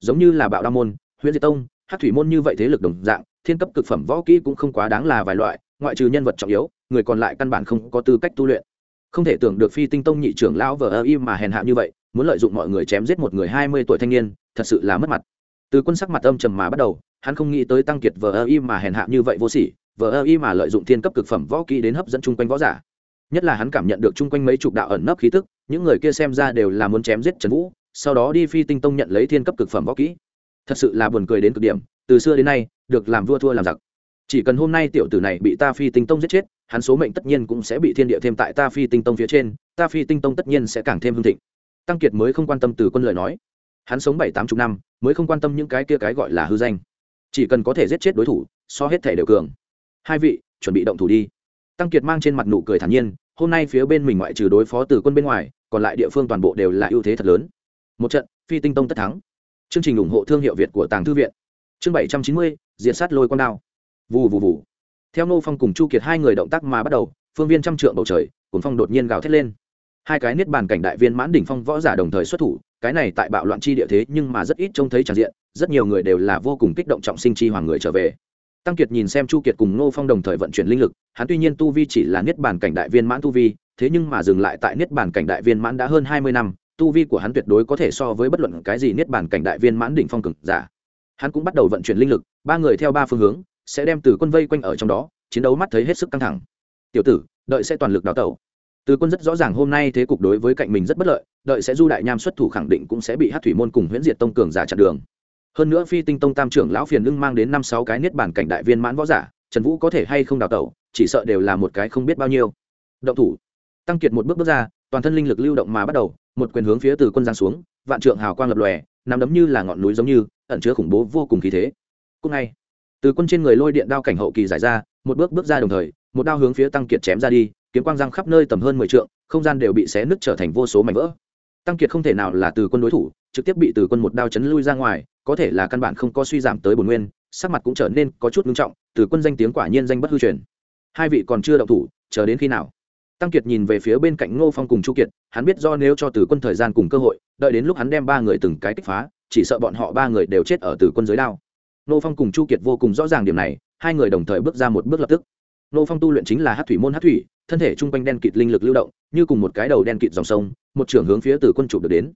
Giống như là bạo đa môn huyện diệt tông, hát thủy môn như vậy thế lực đồng dạng, thiên cấp cực phẩm võ kỹ cũng không quá đáng là vài loại, ngoại trừ nhân vật trọng yếu, người còn lại căn bản không có tư cách tu luyện. Không thể tưởng được phi tinh tông nhị trưởng lão vờ ơ im mà hèn hạ như vậy, muốn lợi dụng mọi người chém giết một người hai mươi tuổi thanh niên, thật sự là mất mặt. Từ quân sắc mặt âm trầm mà bắt đầu, hắn không nghĩ tới tăng kiệt vờ ơ im mà hèn hạ như vậy vô sỉ, vờ ơ im mà lợi dụng thiên cấp cực phẩm võ kỹ đến hấp dẫn chung quanh võ giả. Nhất là hắn cảm nhận được chung quanh mấy chục đạo ẩn nấp khí tức, những người kia xem ra đều là muốn chém giết trần vũ, sau đó đi phi tinh tông nhận lấy thiên cấp cực phẩm võ kỹ thật sự là buồn cười đến cực điểm, từ xưa đến nay, được làm vua thua làm giặc. Chỉ cần hôm nay tiểu tử này bị ta phi tinh tông giết chết, hắn số mệnh tất nhiên cũng sẽ bị thiên địa thêm tại ta phi tinh tông phía trên, ta phi tinh tông tất nhiên sẽ càng thêm hương thịnh. Tăng kiệt mới không quan tâm từ quân lời nói. Hắn sống bảy tám chục năm, mới không quan tâm những cái kia cái gọi là hư danh. Chỉ cần có thể giết chết đối thủ, so hết thể đều cường. Hai vị, chuẩn bị động thủ đi. Tăng kiệt mang trên mặt nụ cười thản nhiên, hôm nay phía bên mình ngoại trừ đối phó từ quân bên ngoài, còn lại địa phương toàn bộ đều là ưu thế thật lớn. Một trận, phi tinh tông tất thắng chương trình ủng hộ thương hiệu việt của tàng thư viện. Chương bảy trăm chín mươi diện sát lôi con đao. Vù vù vù. Theo nô phong cùng chu kiệt hai người động tác mà bắt đầu, phương viên trăm trượng bầu trời cuốn phong đột nhiên gào thét lên. Hai cái niết bàn cảnh đại viên mãn đỉnh phong võ giả đồng thời xuất thủ, cái này tại bạo loạn chi địa thế nhưng mà rất ít trông thấy tràn diện, rất nhiều người đều là vô cùng kích động trọng sinh chi hoàng người trở về. Tăng kiệt nhìn xem chu kiệt cùng nô phong đồng thời vận chuyển linh lực, hắn tuy nhiên tu vi chỉ là niết bàn cảnh đại viên mãn tu vi, thế nhưng mà dừng lại tại niết bàn cảnh đại viên mãn đã hơn hai mươi năm tu vi của hắn tuyệt đối có thể so với bất luận cái gì niết bàn cảnh đại viên mãn đỉnh phong cực giả. Hắn cũng bắt đầu vận chuyển linh lực, ba người theo ba phương hướng, sẽ đem từ quân vây quanh ở trong đó, chiến đấu mắt thấy hết sức căng thẳng. Tiểu tử, đợi sẽ toàn lực đào tẩu. Từ quân rất rõ ràng hôm nay thế cục đối với cạnh mình rất bất lợi, đợi sẽ du đại nham xuất thủ khẳng định cũng sẽ bị hắc thủy môn cùng huyễn diệt tông cường giả chặn đường. Hơn nữa phi tinh tông tam trưởng lão phiền lưng mang đến năm sáu cái niết bản cảnh đại viên mãn võ giả, trần vũ có thể hay không đào tẩu, chỉ sợ đều là một cái không biết bao nhiêu. Động thủ. Tăng kiệt một bước bước ra toàn thân linh lực lưu động mà bắt đầu, một quyền hướng phía từ quân giang xuống, vạn trượng hào quang lập lòe, nằm đấm như là ngọn núi giống như, ẩn chứa khủng bố vô cùng khí thế. Cùng ngay, từ quân trên người lôi điện đao cảnh hậu kỳ giải ra, một bước bước ra đồng thời, một đao hướng phía tăng kiệt chém ra đi, kiếm quang giang khắp nơi tầm hơn mười trượng, không gian đều bị xé nứt trở thành vô số mảnh vỡ. Tăng kiệt không thể nào là từ quân đối thủ, trực tiếp bị từ quân một đao chấn lui ra ngoài, có thể là căn bản không có suy giảm tới bồn nguyên, sắc mặt cũng trở nên có chút ngưng trọng, từ quân danh tiếng quả nhiên danh bất hư truyền. Hai vị còn chưa động thủ, chờ đến khi nào? Tăng kiệt nhìn về phía bên cạnh ngô phong cùng chu kiệt, hắn biết do nếu cho từ quân thời gian cùng cơ hội, đợi đến lúc hắn đem ba người từng cái kích phá, chỉ sợ bọn họ ba người đều chết ở từ quân giới đao. Ngô phong cùng chu kiệt vô cùng rõ ràng điểm này, hai người đồng thời bước ra một bước lập tức. Ngô phong tu luyện chính là hát thủy môn hát thủy, thân thể trung quanh đen kịt linh lực lưu động, như cùng một cái đầu đen kịt dòng sông, một trưởng hướng phía từ quân chủ được đến.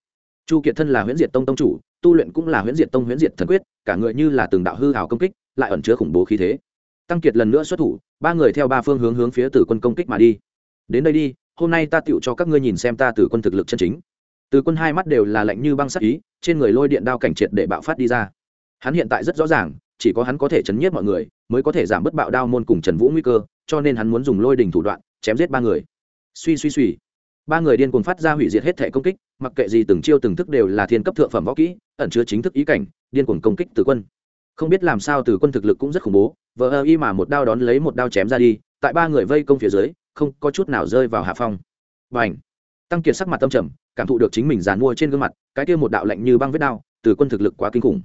Chu kiệt thân là huyễn diệt tông tông chủ, tu luyện cũng là huyễn diệt tông huyễn diệt thần quyết, cả người như là từng đạo hư hào công kích, lại ẩn chứa khủng bố khí thế. Tăng kiệt lần nữa xuất thủ, ba người theo ba phương hướng hướng phía từ quân công kích mà đi đến đây đi, hôm nay ta tựu cho các ngươi nhìn xem ta từ quân thực lực chân chính. Từ quân hai mắt đều là lạnh như băng sắc ý, trên người lôi điện đao cảnh triệt để bạo phát đi ra. Hắn hiện tại rất rõ ràng, chỉ có hắn có thể chấn nhiếp mọi người, mới có thể giảm bớt bạo đao môn cùng trần vũ nguy cơ, cho nên hắn muốn dùng lôi đình thủ đoạn, chém giết ba người. Suy suy suy. Ba người điên cuồng phát ra hủy diệt hết thể công kích, mặc kệ gì từng chiêu từng thức đều là thiên cấp thượng phẩm võ kỹ, ẩn chứa chính thức ý cảnh, điên cuồng công kích từ quân. Không biết làm sao từ quân thực lực cũng rất khủng bố, vờ ơ y mà một đao đón lấy một đao chém ra đi, tại ba người vây công phía dưới không có chút nào rơi vào hạ phong. Và tăng kiệt sắc mặt tâm trầm, cảm thụ được chính mình dàn mua trên gương mặt, cái kia một đạo lạnh như băng vết đao, từ quân thực lực quá kinh khủng.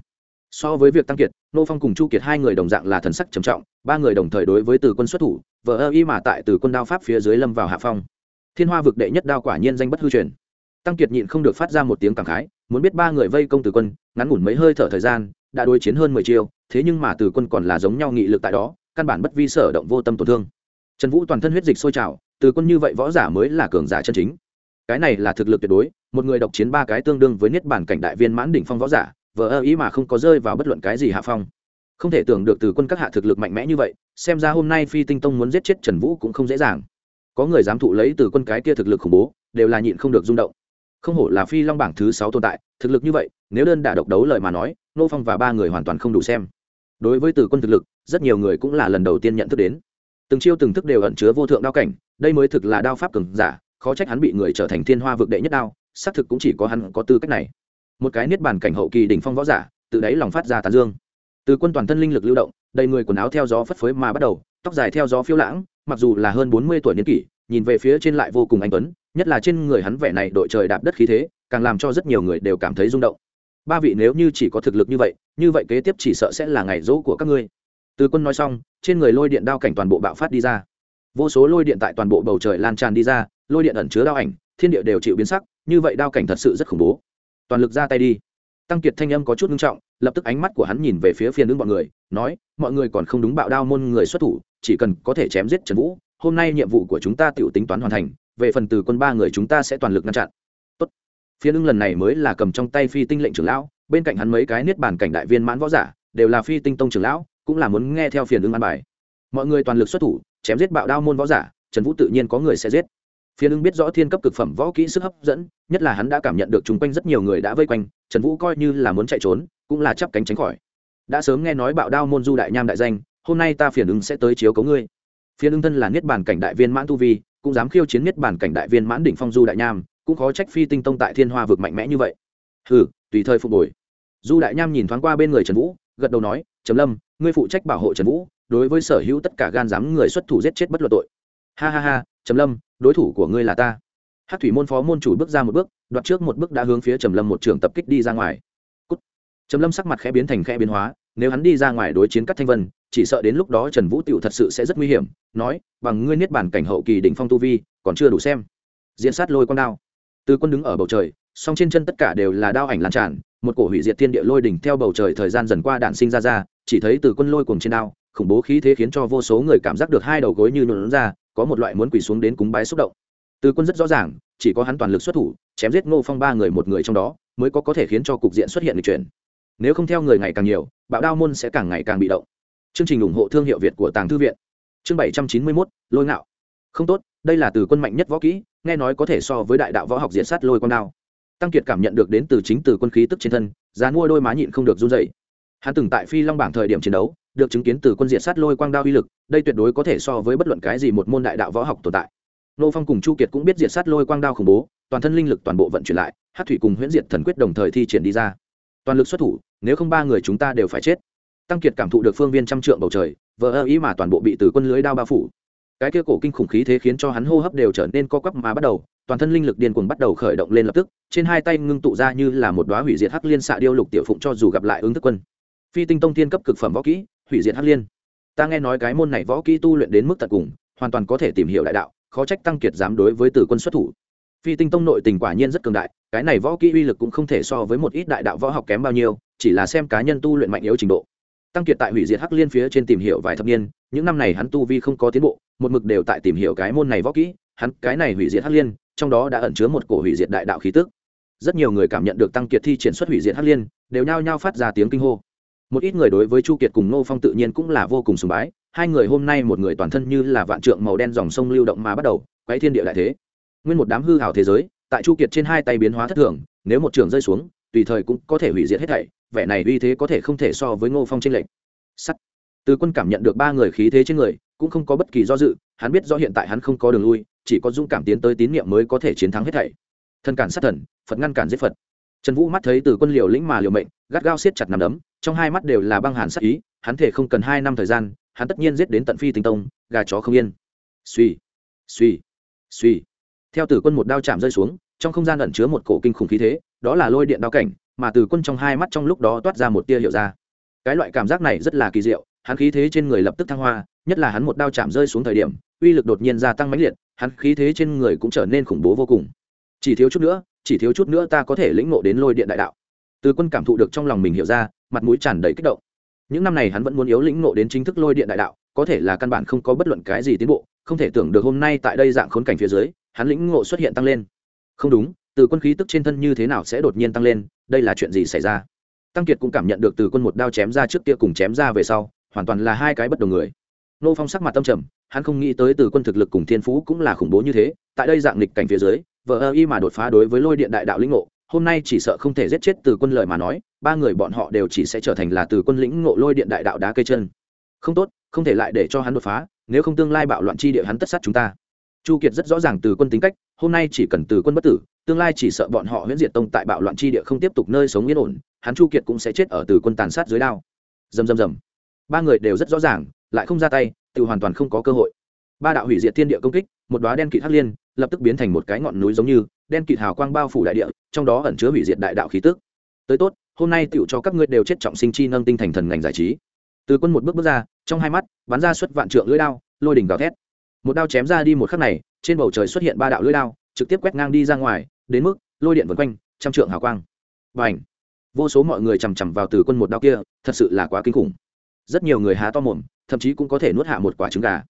So với việc tăng kiệt, nô phong cùng chu kiệt hai người đồng dạng là thần sắc trầm trọng, ba người đồng thời đối với từ quân xuất thủ, vờ ơ y mà tại từ quân đao pháp phía dưới lâm vào hạ phong. Thiên hoa vực đệ nhất đao quả nhiên danh bất hư truyền. Tăng kiệt nhịn không được phát ra một tiếng cảm khái, muốn biết ba người vây công từ quân, ngắn ngủn mấy hơi thở thời gian, đã đối chiến hơn mười chiêu, thế nhưng mà từ quân còn là giống nhau nghị lực tại đó, căn bản bất vi sở động vô tâm tổn thương trần vũ toàn thân huyết dịch sôi trào, từ quân như vậy võ giả mới là cường giả chân chính. Cái này là thực lực tuyệt đối, một người độc chiến ba cái tương đương với niết bản cảnh đại viên mãn đỉnh phong võ giả, vờ ơ ý mà không có rơi vào bất luận cái gì hạ phong. Không thể tưởng được từ quân các hạ thực lực mạnh mẽ như vậy, xem ra hôm nay phi tinh tông muốn giết chết trần vũ cũng không dễ dàng. Có người dám thụ lấy từ quân cái kia thực lực khủng bố, đều là nhịn không được rung động. Không hổ là phi long bảng thứ sáu tồn tại, thực lực như vậy, nếu đơn đả độc đấu lời mà nói, nô phong và ba người hoàn toàn không đủ xem. Đối với từ quân thực lực, rất nhiều người cũng là lần đầu tiên nhận thức đến từng chiêu từng thức đều ẩn chứa vô thượng đao cảnh, đây mới thực là đao pháp cường giả, khó trách hắn bị người trở thành thiên hoa vực đệ nhất đao, xác thực cũng chỉ có hắn có tư cách này. Một cái niết bàn cảnh hậu kỳ đỉnh phong võ giả, từ đấy lòng phát ra tàn dương. Từ quân toàn thân linh lực lưu động, đầy người quần áo theo gió phất phới mà bắt đầu, tóc dài theo gió phiêu lãng, mặc dù là hơn bốn mươi tuổi niên kỷ, nhìn về phía trên lại vô cùng anh tuấn, nhất là trên người hắn vẻ này đội trời đạp đất khí thế, càng làm cho rất nhiều người đều cảm thấy rung động. Ba vị nếu như chỉ có thực lực như vậy như vậy kế tiếp chỉ sợ sẽ là ngày dỗ của các ngươi từ quân nói xong, trên người lôi điện đao cảnh toàn bộ bạo phát đi ra. Vô số lôi điện tại toàn bộ bầu trời lan tràn đi ra, lôi điện ẩn chứa đao ảnh, thiên địa đều chịu biến sắc, như vậy đao cảnh thật sự rất khủng bố. Toàn lực ra tay đi. Tăng kiệt thanh âm có chút nghiêm trọng, lập tức ánh mắt của hắn nhìn về phía phiên ứng mọi người, nói, mọi người còn không đúng bạo đao môn người xuất thủ, chỉ cần có thể chém giết trần vũ, hôm nay nhiệm vụ của chúng ta tự tính toán hoàn thành, về phần từ quân ba người chúng ta sẽ toàn lực ngăn chặn. Tốt. phiên ứng lần này mới là cầm trong tay phi tinh lệnh trưởng lão, bên cạnh hắn mấy cái niết bàn cảnh đại viên mãn võ giả, đều là phi tinh tông trưởng lão cũng là muốn nghe theo phiền ứng an bài. Mọi người toàn lực xuất thủ, chém giết bạo đao môn võ giả, trần vũ tự nhiên có người sẽ giết. Phiền ứng biết rõ thiên cấp cực phẩm võ kỹ sức hấp dẫn, nhất là hắn đã cảm nhận được chung quanh rất nhiều người đã vây quanh, trần vũ coi như là muốn chạy trốn, cũng là chắp cánh tránh khỏi. Đã sớm nghe nói bạo đao môn du đại nham đại danh, hôm nay ta phiền ứng sẽ tới chiếu cấu ngươi. Phiền ứng thân là niết bản cảnh đại viên mãn tu vi, cũng dám khiêu chiến niết bản cảnh đại viên mãn đỉnh phong du đại nham, cũng khó trách phi tinh tông tại thiên hoa vực mạnh mẽ như vậy. Hừ, tùy thời phục hồi. Du đại nham nhìn thoáng qua bên người trần vũ, gật đầu nói, trầm lâm ngươi phụ trách bảo hộ trần vũ, đối với sở hữu tất cả gan dám người xuất thủ giết chết bất luận tội. Ha ha ha, trầm lâm, đối thủ của ngươi là ta. Hát thủy môn phó môn chủ bước ra một bước, đoạt trước một bước đã hướng phía trầm lâm một trường tập kích đi ra ngoài. Cút. trầm lâm sắc mặt khẽ biến thành khẽ biến hóa, nếu hắn đi ra ngoài đối chiến các thanh vân, chỉ sợ đến lúc đó trần vũ tựu thật sự sẽ rất nguy hiểm, nói, bằng ngươi niết bản cảnh hậu kỳ đỉnh phong tu vi, còn chưa đủ xem. Diễn sát lôi con đao. Từ quân đứng ở bầu trời, song trên chân tất cả đều là đao ảnh lan tràn, một cổ hủy diệt thiên địa lôi đỉnh theo bầu trời thời gian dần qua đạn sinh ra ra chỉ thấy từ quân lôi cùng trên đao, khủng bố khí thế khiến cho vô số người cảm giác được hai đầu gối như nhuộn ra, có một loại muốn quỳ xuống đến cúng bái xúc động. Từ quân rất rõ ràng, chỉ có hắn toàn lực xuất thủ, chém giết ngô phong ba người một người trong đó, mới có có thể khiến cho cục diện xuất hiện lịch chuyển. Nếu không theo người ngày càng nhiều, bạo đao môn sẽ càng ngày càng bị động. Chương trình ủng hộ thương hiệu việt của tàng thư viện. Chương bảy trăm chín mươi mốt, lôi ngạo. Không tốt, đây là từ quân mạnh nhất võ kỹ, nghe nói có thể so với đại đạo võ học diện sát lôi con đao. Tăng kiệt cảm nhận được đến từ chính từ quân khí tức trên thân, giá mua đôi má nhịn không được run dậy hắn từng tại phi long bảng thời điểm chiến đấu, được chứng kiến từ quân diện sát lôi quang đao uy lực, đây tuyệt đối có thể so với bất luận cái gì một môn đại đạo võ học tồn tại. Nô phong cùng chu kiệt cũng biết diện sát lôi quang đao khủng bố, toàn thân linh lực toàn bộ vận chuyển lại hát thủy cùng huyễn diệt thần quyết đồng thời thi triển đi ra. Toàn lực xuất thủ, nếu không ba người chúng ta đều phải chết. Tăng kiệt cảm thụ được phương viên trăm trượng bầu trời vỡ ơ ý mà toàn bộ bị từ quân lưới đao bao phủ. Cái kia cổ kinh khủng khí thế khiến cho hắn hô hấp đều trở nên co quắp mà bắt đầu, toàn thân linh lực điên cuồng bắt đầu khởi động lên lập tức, trên hai tay ngưng tụ ra như là một đoá hủy diệt hắc liên xạ điêu lục tiểu phụng cho dù gặp lại ứng thức quân phi tinh tông thiên cấp cực phẩm võ kỹ, hủy diệt hắc liên. Ta nghe nói cái môn này võ kỹ tu luyện đến mức tận cùng, hoàn toàn có thể tìm hiểu đại đạo, khó trách tăng kiệt dám đối với tử quân xuất thủ. Phi tinh tông nội tình quả nhiên rất cường đại, cái này võ kỹ uy lực cũng không thể so với một ít đại đạo võ học kém bao nhiêu, chỉ là xem cá nhân tu luyện mạnh yếu trình độ. Tăng kiệt tại hủy diệt hắc liên phía trên tìm hiểu vài thập niên, những năm này hắn tu vi không có tiến bộ, một mực đều tại tìm hiểu cái môn này võ kỹ, hắn, cái này hủy diệt hắc liên, trong đó đã ẩn chứa một cổ hủy diệt đại đạo khí tức. Rất nhiều người cảm nhận được tăng kiệt thi triển xuất hủy diệt hắc liên, đều nhao nhao phát ra tiếng kinh hô một ít người đối với chu kiệt cùng nô phong tự nhiên cũng là vô cùng sùng bái. Hai người hôm nay một người toàn thân như là vạn trượng màu đen dòng sông lưu động mà bắt đầu quấy thiên địa đại thế. Nguyên một đám hư hào thế giới, tại chu kiệt trên hai tay biến hóa thất thường, nếu một trường rơi xuống, tùy thời cũng có thể hủy diệt hết thảy, vẻ này uy thế có thể không thể so với ngô phong trên lệnh sắt. Từ quân cảm nhận được ba người khí thế trên người, cũng không có bất kỳ do dự, hắn biết do hiện tại hắn không có đường lui, chỉ có dũng cảm tiến tới tín nhiệm mới có thể chiến thắng hết thảy. Thân cản sát thần, phật ngăn cản giết phật trần vũ mắt thấy từ quân liều lĩnh mà liều mệnh, gắt gao siết chặt nằm đấm, trong hai mắt đều là băng hàn sắc ý, hắn thể không cần hai năm thời gian, hắn tất nhiên giết đến tận phi tinh tông, gà chó không yên. Suy suy suy theo tử quân một đao chạm rơi xuống, trong không gian ẩn chứa một cổ kinh khủng khí thế, đó là lôi điện đao cảnh, mà từ quân trong hai mắt trong lúc đó toát ra một tia hiệu ra. Cái loại cảm giác này rất là kỳ diệu, hắn khí thế trên người lập tức thăng hoa, nhất là hắn một đao chạm rơi xuống thời điểm, uy lực đột nhiên gia tăng mãnh liệt, hắn khí thế trên người cũng trở nên khủng bố vô cùng. Chỉ thiếu chút nữa chỉ thiếu chút nữa ta có thể lĩnh ngộ đến lôi điện đại đạo. Từ quân cảm thụ được trong lòng mình hiểu ra, mặt mũi tràn đầy kích động. Những năm này hắn vẫn muốn yếu lĩnh ngộ đến chính thức lôi điện đại đạo, có thể là căn bản không có bất luận cái gì tiến bộ, không thể tưởng được hôm nay tại đây dạng khốn cảnh phía dưới, hắn lĩnh ngộ xuất hiện tăng lên. Không đúng, từ quân khí tức trên thân như thế nào sẽ đột nhiên tăng lên, đây là chuyện gì xảy ra? Tăng kiệt cũng cảm nhận được từ quân một đao chém ra trước kia cùng chém ra về sau, hoàn toàn là hai cái bất đồng người. Nô phong sắc mặt tâm trầm, hắn không nghĩ tới từ quân thực lực cùng thiên phú cũng là khủng bố như thế, tại đây dạng nghịch cảnh phía dưới vợ ơ y mà đột phá đối với lôi điện đại đạo lĩnh ngộ, hôm nay chỉ sợ không thể giết chết từ quân lời mà nói, ba người bọn họ đều chỉ sẽ trở thành là từ quân lĩnh ngộ lôi điện đại đạo đá cây chân. Không tốt, không thể lại để cho hắn đột phá, nếu không tương lai bạo loạn chi địa hắn tất sát chúng ta. Chu kiệt rất rõ ràng từ quân tính cách, hôm nay chỉ cần từ quân bất tử, tương lai chỉ sợ bọn họ huyễn diệt tông tại bạo loạn chi địa không tiếp tục nơi sống yên ổn, hắn chu kiệt cũng sẽ chết ở từ quân tàn sát dưới đao. Dầm dầm dầm ba người đều rất rõ ràng, lại không ra tay, tự hoàn toàn không có cơ hội. Ba đạo hủy diệt thiên địa công kích, một đoá đen kỵ hắc liên lập tức biến thành một cái ngọn núi giống như, đen kịt hào quang bao phủ đại địa, trong đó ẩn chứa hủy diệt đại đạo khí tức. Tới tốt, hôm nay tựu cho các ngươi đều chết trọng sinh chi nâng tinh thành thần ngành giải trí. Từ quân một bước bước ra, trong hai mắt, bắn ra xuất vạn trượng lưỡi đao, lôi đỉnh gào thét. Một đao chém ra đi một khắc này, trên bầu trời xuất hiện ba đạo lưỡi đao, trực tiếp quét ngang đi ra ngoài, đến mức, lôi điện vần quanh, trăm trượng hào quang. Và ảnh vô số mọi người chằm chằm vào từ quân một đao kia, thật sự là quá kinh khủng. Rất nhiều người há to mồm, thậm chí cũng có thể nuốt hạ một quả trứng gà.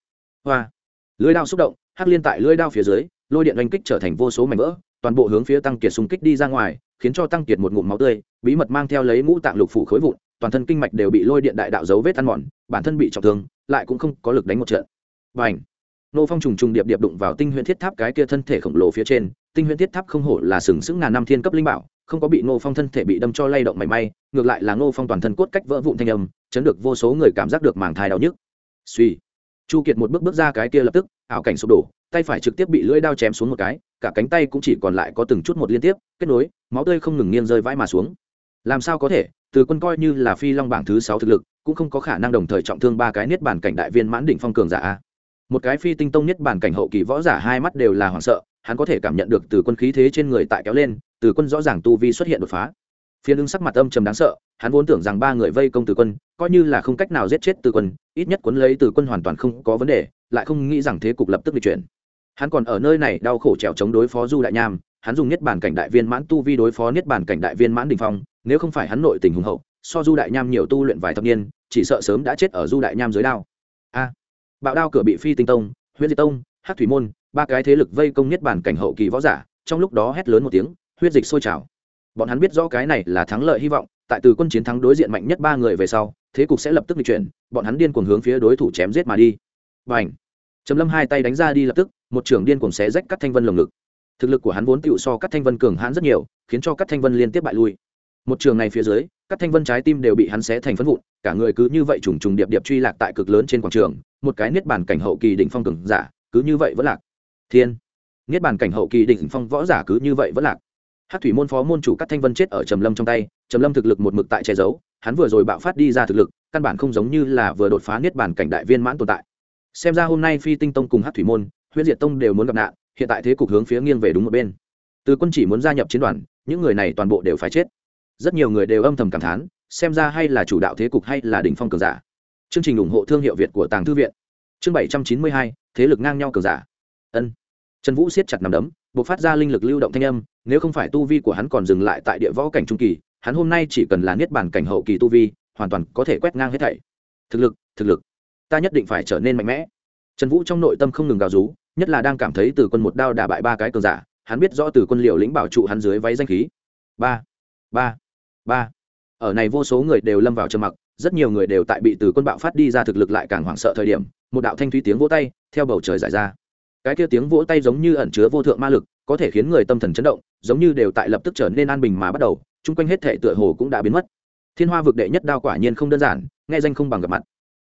Hoa! Lưỡi đao xúc động, hắc liên tại lưỡi đao phía dưới lôi điện oanh kích trở thành vô số mảnh vỡ, toàn bộ hướng phía tăng kiệt xung kích đi ra ngoài, khiến cho tăng kiệt một ngụm máu tươi, bí mật mang theo lấy ngũ tạng lục phủ khối vụn, toàn thân kinh mạch đều bị lôi điện đại đạo dấu vết ăn mòn, bản thân bị trọng thương, lại cũng không có lực đánh một trận. Và ảnh nô phong trùng trùng điệp điệp đụng vào tinh huyễn thiết tháp cái kia thân thể khổng lồ phía trên, tinh huyễn thiết tháp không hổ là sừng sững ngàn năm thiên cấp linh bảo, không có bị nô phong thân thể bị đâm cho lay động mảy may, ngược lại là nô phong toàn thân cốt cách vỡ vụn thanh âm, chấn được vô số người cảm giác được màng thai đau nhức. Suy chu kiệt một bước bước ra cái kia lập tức, ảo cảnh sụp đổ tay phải trực tiếp bị lưỡi đao chém xuống một cái, cả cánh tay cũng chỉ còn lại có từng chút một liên tiếp, kết nối, máu tươi không ngừng nghiêng rơi vãi mà xuống. Làm sao có thể? Từ quân coi như là phi long bảng thứ sáu thực lực, cũng không có khả năng đồng thời trọng thương ba cái niết bản cảnh đại viên mãn đỉnh phong cường giả một cái phi tinh tông niết bản cảnh hậu kỳ võ giả hai mắt đều là hoảng sợ, hắn có thể cảm nhận được từ quân khí thế trên người tại kéo lên, từ quân rõ ràng tu vi xuất hiện đột phá. Phiên ưng sắc mặt âm trầm đáng sợ, hắn vốn tưởng rằng ba người vây công từ quân, coi như là không cách nào giết chết từ quân, ít nhất cuốn lấy từ quân hoàn toàn không có vấn đề, lại không nghĩ rằng thế cục lập tức bị chuyển hắn còn ở nơi này đau khổ trèo chống đối phó du đại nham, hắn dùng niết bản cảnh đại viên mãn tu vi đối phó niết bản cảnh đại viên mãn đình phong, nếu không phải hắn nội tình hùng hậu, so du đại nham nhiều tu luyện vài thập niên, chỉ sợ sớm đã chết ở du đại nham dưới đao. A, bạo đao cửa bị phi tinh tông huyết diệt tông hát thủy môn, ba cái thế lực vây công niết bản cảnh hậu kỳ võ giả, trong lúc đó hét lớn một tiếng, huyết dịch sôi trào. Bọn hắn biết rõ cái này là thắng lợi hy vọng, tại từ quân chiến thắng đối diện mạnh nhất ba người về sau, thế cục sẽ lập tức di chuyển, bọn hắn điên cuồng hướng phía đối thủ chém giết mà đi. Và ảnh trầm lâm hai tay đánh ra đi lập tức một trưởng điên cuồng xé rách các thanh vân lồng ngực. Thực lực của hắn vốn tựu so các thanh vân cường hãn rất nhiều, khiến cho các thanh vân liên tiếp bại lui. Một trường này phía dưới các thanh vân trái tim đều bị hắn xé thành phân vụn, cả người cứ như vậy trùng trùng điệp điệp truy lạc tại cực lớn trên quảng trường, một cái niết bàn cảnh hậu kỳ đỉnh phong cường giả, cứ như vậy vẫn lạc. Thiên! Niết bàn cảnh hậu kỳ đỉnh phong võ giả cứ như vậy vẫn lạc. Hát thủy môn phó môn chủ các thanh vân chết ở trầm lâm trong tay, trầm lâm thực lực một mực tại che giấu, hắn vừa rồi bạo phát đi ra thực lực, căn bản không giống như là vừa đột phá niết bàn cảnh đại viên mãn tồn tại. Xem ra hôm nay phi tinh tông cùng hát thủy môn huyễn diệt tông đều muốn gặp nạn, hiện tại thế cục hướng phía nghiêng về đúng một bên. Từ quân chỉ muốn gia nhập chiến đoàn, những người này toàn bộ đều phải chết. Rất nhiều người đều âm thầm cảm thán, xem ra hay là chủ đạo thế cục hay là đỉnh phong cường giả. Chương trình ủng hộ thương hiệu việt của tàng thư viện. Chương bảy trăm chín mươi hai, thế lực ngang nhau cường giả. Ân. Trần vũ siết chặt nằm đấm, buộc phát ra linh lực lưu động thanh âm, nếu không phải tu vi của hắn còn dừng lại tại địa võ cảnh trung kỳ, hắn hôm nay chỉ cần là niết bản cảnh hậu kỳ tu vi, hoàn toàn có thể quét ngang hết thảy. Thực lực thực lực, ta nhất định phải trở nên mạnh mẽ. Trần vũ trong nội tâm không ngừng gào rú nhất là đang cảm thấy từ quân một đao đả bại ba cái cường giả, hắn biết rõ từ quân liều lĩnh bảo trụ hắn dưới váy danh khí. Ba ba ba. Ở này vô số người đều lâm vào trầm mặc, rất nhiều người đều tại bị từ quân bạo phát đi ra thực lực lại càng hoảng sợ thời điểm, một đạo thanh thúy tiếng vỗ tay, theo bầu trời giải ra. Cái kia tiếng vỗ tay giống như ẩn chứa vô thượng ma lực, có thể khiến người tâm thần chấn động, giống như đều tại lập tức trở nên an bình mà bắt đầu, chung quanh hết thể tựa hồ cũng đã biến mất. Thiên hoa vực đệ nhất đao quả nhiên không đơn giản, nghe danh không bằng gặp mặt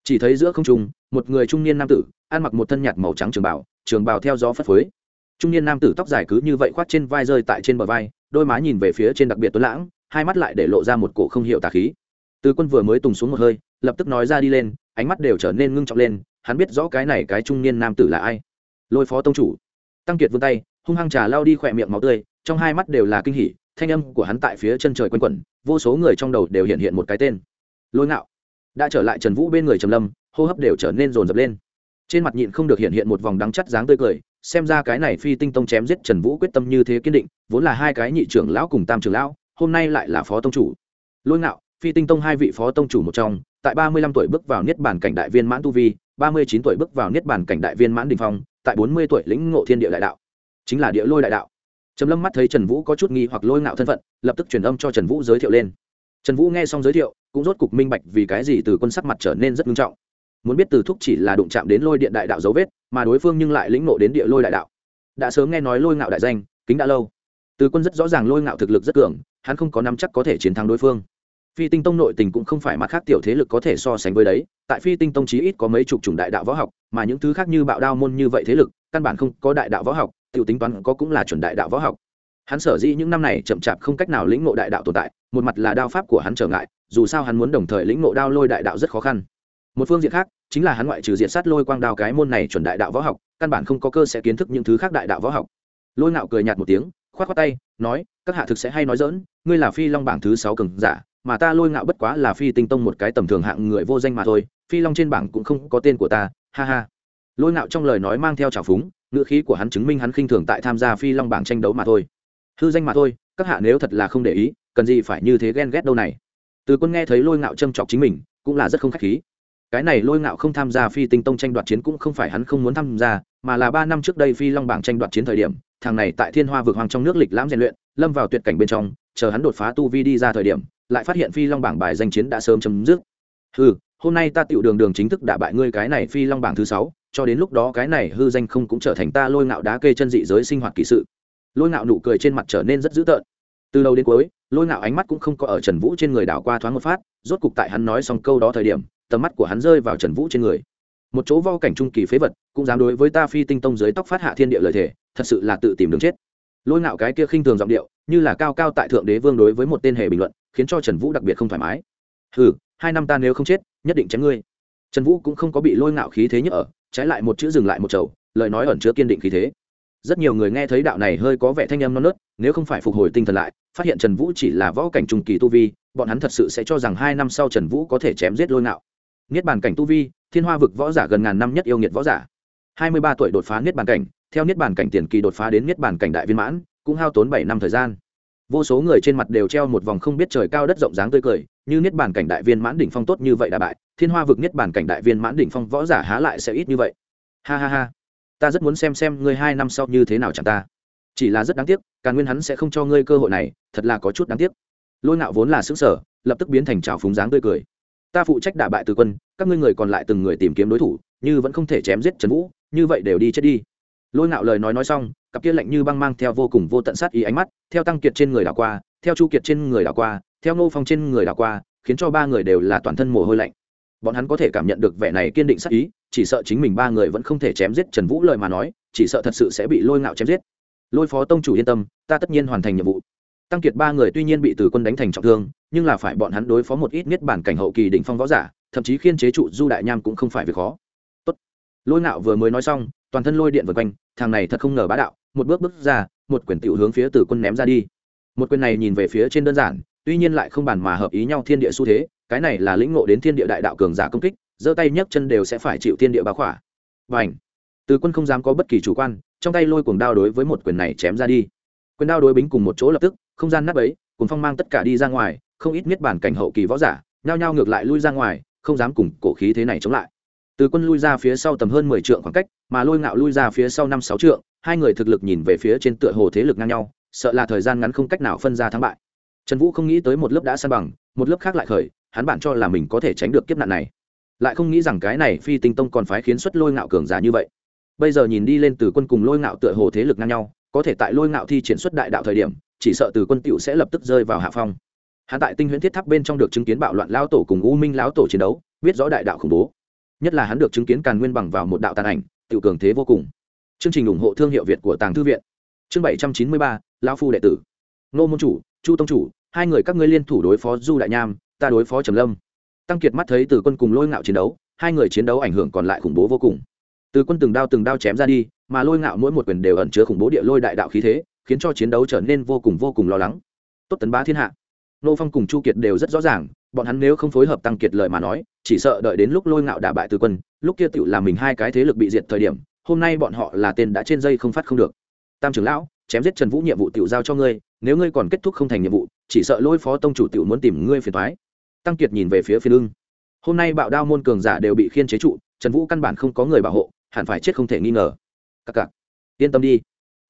chỉ thấy giữa không trung, một người trung niên nam tử, ăn mặc một thân nhạt màu trắng trường bảo trường bào theo gió phất phới. Trung niên nam tử tóc dài cứ như vậy khoát trên vai rơi tại trên bờ vai, đôi má nhìn về phía trên đặc biệt tuấn lãng, hai mắt lại để lộ ra một cổ không hiểu tà khí. Từ quân vừa mới tùng xuống một hơi, lập tức nói ra đi lên, ánh mắt đều trở nên ngưng trọng lên, hắn biết rõ cái này cái trung niên nam tử là ai. Lôi phó tông chủ. Tăng kiệt vươn tay, hung hăng trà lao đi khỏe miệng máu tươi, trong hai mắt đều là kinh hỉ, thanh âm của hắn tại phía chân trời quanh quẩn, vô số người trong đầu đều hiện hiện một cái tên. Lôi ngạo đã trở lại trần vũ bên người trầm lâm, hô hấp đều trở nên rồn rập lên. Trên mặt nhịn không được hiện hiện một vòng đắng chắt dáng tươi cười, xem ra cái này phi tinh tông chém giết trần vũ quyết tâm như thế kiên định, vốn là hai cái nhị trưởng lão cùng tam trưởng lão, hôm nay lại là phó tông chủ. Lôi ngạo, phi tinh tông hai vị phó tông chủ một trong, tại ba mươi lăm tuổi bước vào niết bàn cảnh đại viên mãn tu vi, ba mươi chín tuổi bước vào niết bàn cảnh đại viên mãn đình phong, tại bốn mươi tuổi lĩnh ngộ thiên địa đại đạo. Chính là địa lôi đại đạo. Trầm lâm mắt thấy trần vũ có chút nghi hoặc lôi ngạo thân phận, lập tức truyền âm cho trần vũ giới thiệu lên trần vũ nghe xong giới thiệu, cũng rốt cục minh bạch vì cái gì từ quân sắc mặt trở nên rất nghiêm trọng. Muốn biết từ thúc chỉ là đụng chạm đến lôi điện đại đạo dấu vết, mà đối phương nhưng lại lĩnh nộ đến địa lôi đại đạo. Đã sớm nghe nói lôi ngạo đại danh, kính đã lâu. Từ quân rất rõ ràng lôi ngạo thực lực rất cường, hắn không có nắm chắc có thể chiến thắng đối phương. Phi tinh tông nội tình cũng không phải mặt khác tiểu thế lực có thể so sánh với đấy, tại phi tinh tông chí ít có mấy chục chủng đại đạo võ học, mà những thứ khác như bạo đao môn như vậy thế lực, căn bản không có đại đạo võ học, tiểu tính toán có cũng là chuẩn đại đạo võ học hắn sở dĩ những năm này chậm chạp không cách nào lĩnh ngộ đại đạo tồn tại, một mặt là đao pháp của hắn trở ngại, dù sao hắn muốn đồng thời lĩnh ngộ đao lôi đại đạo rất khó khăn. Một phương diện khác, chính là hắn ngoại trừ diện sát lôi quang đao cái môn này chuẩn đại đạo võ học, căn bản không có cơ sẽ kiến thức những thứ khác đại đạo võ học. Lôi ngạo cười nhạt một tiếng k h o á t k tay, nói, các hạ thực sẽ hay nói dỡn ngươi là phi long bảng thứ sáu cường giả, mà ta lôi ngạo bất quá là phi tinh tông một cái tầm thường hạng người vô danh mà thôi, phi long trên bảng cũng không có tên của ta, ha ha. Lôi ngạo trong lời nói mang theo trào phúng, ngữ khí của hắn chứng minh hắn khinh thường tại tham gia phi long bảng tranh đấu mà thôi hư danh mà thôi, các hạ nếu thật là không để ý, cần gì phải như thế ghen ghét đâu này. Từ quân nghe thấy lôi ngạo châm chọc chính mình, cũng là rất không k h á c h khí. Cái này lôi ngạo không tham gia phi tinh tông tranh đoạt chiến cũng không phải hắn không muốn tham gia, mà là ba năm trước đây phi long bảng tranh đoạt chiến thời điểm, thằng này tại thiên hoa vực hoàng trong nước lịch lãm rèn luyện, lâm vào tuyệt cảnh bên trong, chờ hắn đột phá tu vi đi ra thời điểm, lại phát hiện phi long bảng bài danh chiến đã sớm chấm dứt. Ừ hôm nay ta tiểu đường đường chính thức đả bại ngươi cái này phi long bảng thứ sáu, cho đến lúc đó cái này hư danh không cũng trở thành ta lôi ngạo đá kê chân dị giới sinh hoạt kỳ sự lôi ngạo nụ cười trên mặt trở nên rất dữ tợn. Từ đầu đến cuối, lôi ngạo ánh mắt cũng không có ở trần vũ trên người đảo qua thoáng một phát, rốt cục tại hắn nói xong câu đó thời điểm, tầm mắt của hắn rơi vào trần vũ trên người. Một chỗ vo cảnh trung kỳ phế vật, cũng dám đối với ta phi tinh tông dưới tóc phát hạ thiên địa lời thể thật sự là tự tìm đường chết. Lôi ngạo cái kia khinh thường giọng điệu, như là cao cao tại thượng đế vương đối với một tên hề bình luận, khiến cho trần vũ đặc biệt không thoải mái. Ừ hai năm ta nếu không chết, nhất định chém ngươi. Trần vũ cũng không có bị lôi ngạo khí thế nhức ở, trái lại một chữ dừng lại một chầu, lời nói ẩn chứa kiên định khí thế rất nhiều người nghe thấy đạo này hơi có vẻ thanh âm non nớt, nếu không phải phục hồi tinh thần lại, phát hiện trần vũ chỉ là võ cảnh trung kỳ tu vi, bọn hắn thật sự sẽ cho rằng hai năm sau trần vũ có thể chém giết lôi ngạo. Niết bàn cảnh tu vi, thiên hoa vực võ giả gần ngàn năm nhất yêu nghiệt võ giả. Hai mươi ba tuổi đột phá niết bàn cảnh, theo niết bàn cảnh tiền kỳ đột phá đến niết bàn cảnh đại viên mãn, cũng hao tốn bảy năm thời gian. Vô số người trên mặt đều treo một vòng không biết trời cao đất rộng dáng tươi cười, như niết bàn cảnh đại viên mãn đỉnh phong tốt như vậy đà bại, thiên hoa vực niết bàn cảnh đại viên mãn đỉnh phong võ giả há lại sẽ ít như vậy. Ha ha ha ta rất muốn xem xem ngươi hai năm sau như thế nào chẳng ta. Chỉ là rất đáng tiếc, càn nguyên hắn sẽ không cho ngươi cơ hội này, thật là có chút đáng tiếc. Lôi ngạo vốn là xứng sở lập tức biến thành trào phúng dáng tươi cười. Ta phụ trách đả bại từ quân, các ngươi người còn lại từng người tìm kiếm đối thủ, như vẫn không thể chém giết trần vũ, như vậy đều đi chết đi. Lôi ngạo lời nói nói xong, cặp kia lạnh như băng mang theo vô cùng vô tận sát ý ánh mắt, theo tăng kiệt trên người đảo qua, theo chu kiệt trên người đảo qua, theo ngô phong trên người đảo qua, khiến cho ba người đều là toàn thân mồ hôi lạnh bọn hắn có thể cảm nhận được vẻ này kiên định sắc ý, chỉ sợ chính mình ba người vẫn không thể chém giết trần vũ lời mà nói, chỉ sợ thật sự sẽ bị lôi ngạo chém giết. Lôi phó tông chủ yên tâm, ta tất nhiên hoàn thành nhiệm vụ. Tăng kiệt ba người tuy nhiên bị từ quân đánh thành trọng thương, nhưng là phải bọn hắn đối phó một ít niết bản cảnh hậu kỳ đỉnh phong võ giả, thậm chí khiên chế trụ du đại nham cũng không phải việc khó. Tốt. lôi ngạo vừa mới nói xong, toàn thân lôi điện vượt quanh, thằng này thật không ngờ bá đạo, một bước bước ra, một quyển tiểu hướng phía từ quân ném ra đi. Một quyền này nhìn về phía trên đơn giản, tuy nhiên lại không bàn mà hợp ý nhau thiên địa xu thế cái này là lĩnh ngộ đến thiên địa đại đạo cường giả công kích, giơ tay nhấc chân đều sẽ phải chịu thiên địa bá khỏa. Và ảnh từ quân không dám có bất kỳ chủ quan, trong tay lôi cuồng đao đối với một quyền này chém ra đi. Quyền đao đối bính cùng một chỗ lập tức, không gian nắp ấy cùng phong mang tất cả đi ra ngoài, không ít miết bản cảnh hậu kỳ võ giả, nhao nhao ngược lại lui ra ngoài, không dám cùng cổ khí thế này chống lại. Từ quân lui ra phía sau tầm hơn mười trượng khoảng cách, mà lôi ngạo lui ra phía sau năm sáu trượng, hai người thực lực nhìn về phía trên tựa hồ thế lực ngang nhau, sợ là thời gian ngắn không cách nào phân ra thắng bại. Trần vũ không nghĩ tới một lớp đã san bằng, một lớp khác lại khởi hắn bản cho là mình có thể tránh được kiếp nạn này. Lại không nghĩ rằng cái này phi tinh tông còn phái khiến xuất lôi ngạo cường giả như vậy. Bây giờ nhìn đi lên từ quân cùng lôi ngạo tựa hồ thế lực ngang nhau, có thể tại lôi ngạo thi triển xuất đại đạo thời điểm, chỉ sợ từ quân tựu sẽ lập tức rơi vào hạ phong. Hắn tại tinh huyễn thiết tháp bên trong được chứng kiến bạo loạn lao tổ cùng u minh lão tổ chiến đấu, biết rõ đại đạo khủng bố. Nhất là hắn được chứng kiến càn nguyên bằng vào một đạo tàn ảnh tự cường thế vô cùng. Chương trình ủng hộ thương hiệu việt của tàng thư viện. Chương bảy trăm chín mươi ba, lão phu đệ tử. Nô môn chủ, chu tông chủ, hai người các ngươi liên thủ đối phó du đại nham ta đối phó trầm lâm. Tăng kiệt mắt thấy từ quân cùng lôi ngạo chiến đấu, hai người chiến đấu ảnh hưởng còn lại khủng bố vô cùng. Từ quân từng đao từng đao chém ra đi, mà lôi ngạo mỗi một quyền đều ẩn chứa khủng bố địa lôi đại đạo khí thế, khiến cho chiến đấu trở nên vô cùng vô cùng lo lắng. Tốt tấn bá thiên hạ. Nô phong cùng chu kiệt đều rất rõ ràng, bọn hắn nếu không phối hợp tăng kiệt lời mà nói, chỉ sợ đợi đến lúc lôi ngạo đả bại từ quân, lúc kia tự làm mình hai cái thế lực bị diệt thời điểm, hôm nay bọn họ là tên đã trên dây không phát không được. Tam trưởng lão, chém giết trần vũ nhiệm vụ tự giao cho ngươi, nếu ngươi còn kết thúc không thành nhiệm vụ, chỉ sợ lôi phó tông chủ tự muốn tìm ngươi phiền thoái tăng kiệt nhìn về phía phiên ưng. Hôm nay bạo đao môn cường giả đều bị khiên chế trụ, trần vũ căn bản không có người bảo hộ, hẳn phải chết không thể nghi ngờ. Cặc cặc. Yên tâm đi.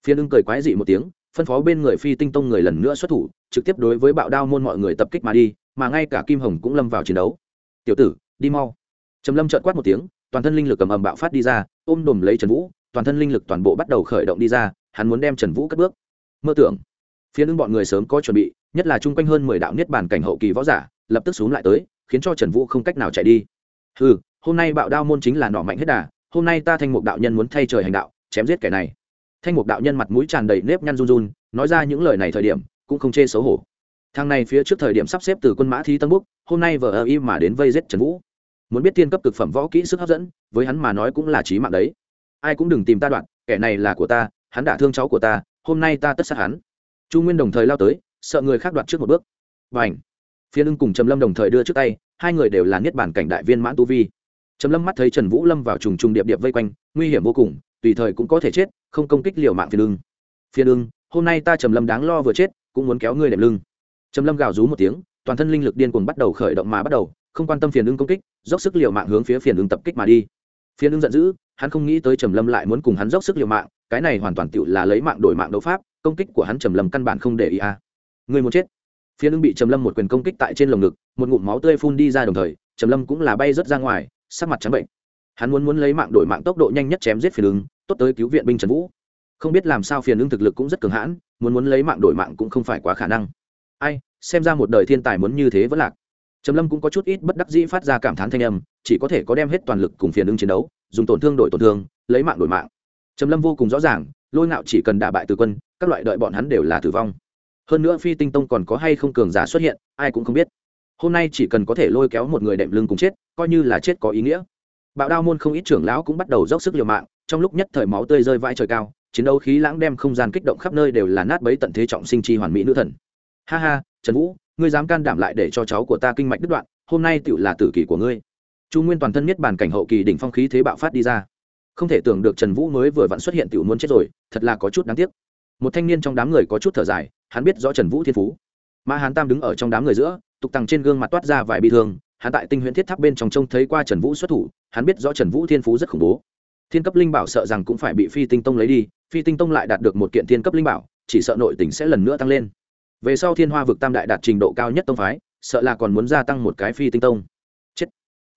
Phiên ưng cười quái dị một tiếng, phân phó bên người phi tinh tông người lần nữa xuất thủ, trực tiếp đối với bạo đao môn mọi người tập kích mà đi, mà ngay cả kim hồng cũng lâm vào chiến đấu. Tiểu tử, đi mau. Trầm lâm trợn quát một tiếng, toàn thân linh lực cầm ầm bạo phát đi ra, ôm đùm lấy trần vũ, toàn thân linh lực toàn bộ bắt đầu khởi động đi ra, hắn muốn đem trần vũ cất bước. Mơ tưởng. Phía lưng bọn người sớm có chuẩn bị, nhất là chung quanh hơn mười đạo niết bàn cảnh hậu kỳ võ giả lập tức xuống lại tới, khiến cho trần vũ không cách nào chạy đi. Ừ hôm nay bạo đao môn chính là nọ mạnh hết đà, hôm nay ta thanh mục đạo nhân muốn thay trời hành đạo, chém giết kẻ này. Thanh mục đạo nhân mặt mũi tràn đầy nếp nhăn run run, nói ra những lời này thời điểm, cũng không chê xấu hổ. Thằng này phía trước thời điểm sắp xếp từ quân mã thi tân búc, hôm nay vờ ơ y mà đến vây giết trần vũ. Muốn biết tiên cấp cực phẩm võ kỹ sức hấp dẫn, với hắn mà nói cũng là trí mạng đấy. Ai cũng đừng tìm ta đoạn, kẻ này là của ta, hắn đã thương cháu của ta, hôm nay ta tất sát hắn. Chu nguyên đồng thời lao tới, sợ người khác đoạt trước một bước. Và ảnh phía lưng cùng trầm lâm đồng thời đưa trước tay, hai người đều là niết bản cảnh đại viên mãn tu vi. Trầm lâm mắt thấy trần vũ lâm vào trùng trùng điệp điệp vây quanh, nguy hiểm vô cùng, tùy thời cũng có thể chết, không công kích liều mạng phía lưng. Phiền lưng, hôm nay ta trầm lâm đáng lo vừa chết, cũng muốn kéo ngươi đệm lưng. Trầm lâm gào rú một tiếng, toàn thân linh lực điên cuồng bắt đầu khởi động mà bắt đầu, không quan tâm phiền lưng công kích, dốc sức liều mạng hướng phía phiền lưng tập kích mà đi. Phiền lưng giận dữ, hắn không nghĩ tới trầm lâm lại muốn cùng hắn dốc sức liều mạng, cái này hoàn toàn tựu là lấy mạng đổi mạng đấu pháp, công kích của hắn trầm lâm căn bản không để ý à. người muốn chết? Phía lưng bị trầm lâm một quyền công kích tại trên lồng ngực, một ngụm máu tươi phun đi ra đồng thời, trầm lâm cũng là bay rớt ra ngoài, sắc mặt trắng bệnh. Hắn muốn muốn lấy mạng đổi mạng tốc độ nhanh nhất chém giết phiền lưng, tốt tới cứu viện binh trần vũ. Không biết làm sao phiền ứng thực lực cũng rất cường hãn, muốn muốn lấy mạng đổi mạng cũng không phải quá khả năng. Ai, xem ra một đời thiên tài muốn như thế vẫn lạc. Trầm lâm cũng có chút ít bất đắc dĩ phát ra cảm thán thanh âm, chỉ có thể có đem hết toàn lực cùng phiền ứng chiến đấu, dùng tổn thương đổi tổn thương, lấy mạng đổi mạng. Trầm lâm vô cùng rõ ràng, lôi ngạo chỉ cần đả bại từ quân, các loại đợi bọn hắn đều là tử vong hơn nữa phi tinh tông còn có hay không cường giả xuất hiện, ai cũng không biết. Hôm nay chỉ cần có thể lôi kéo một người đệm lưng cùng chết, coi như là chết có ý nghĩa. Bạo đao môn không ít trưởng lão cũng bắt đầu dốc sức liều mạng, trong lúc nhất thời máu tươi rơi vãi trời cao, chiến đấu khí lãng đem không gian kích động khắp nơi đều là nát bấy tận thế trọng sinh chi hoàn mỹ nữ thần. Ha ha, trần vũ, ngươi dám can đảm lại để cho cháu của ta kinh mạch đứt đoạn, hôm nay tựu là tử kỷ của ngươi. Chu nguyên toàn thân nhất bản cảnh hậu kỳ đỉnh phong khí thế bạo phát đi ra. Không thể tưởng được trần vũ mới vừa vặn xuất hiện tựu muốn chết rồi, thật là có chút đáng tiếc. Một thanh niên trong đám người có chút thở dài hắn biết rõ trần vũ thiên phú. Mà hán tam đứng ở trong đám người giữa, tục tằng trên gương mặt toát ra vài bị thương, hắn tại tinh huyễn thiết tháp bên trong trông thấy qua trần vũ xuất thủ, hắn biết rõ trần vũ thiên phú rất khủng bố. Thiên cấp linh bảo sợ rằng cũng phải bị phi tinh tông lấy đi, phi tinh tông lại đạt được một kiện thiên cấp linh bảo, chỉ sợ nội tỉnh sẽ lần nữa tăng lên. Về sau thiên hoa vực tam đại đạt trình độ cao nhất tông phái, sợ là còn muốn gia tăng một cái phi tinh tông. Chết.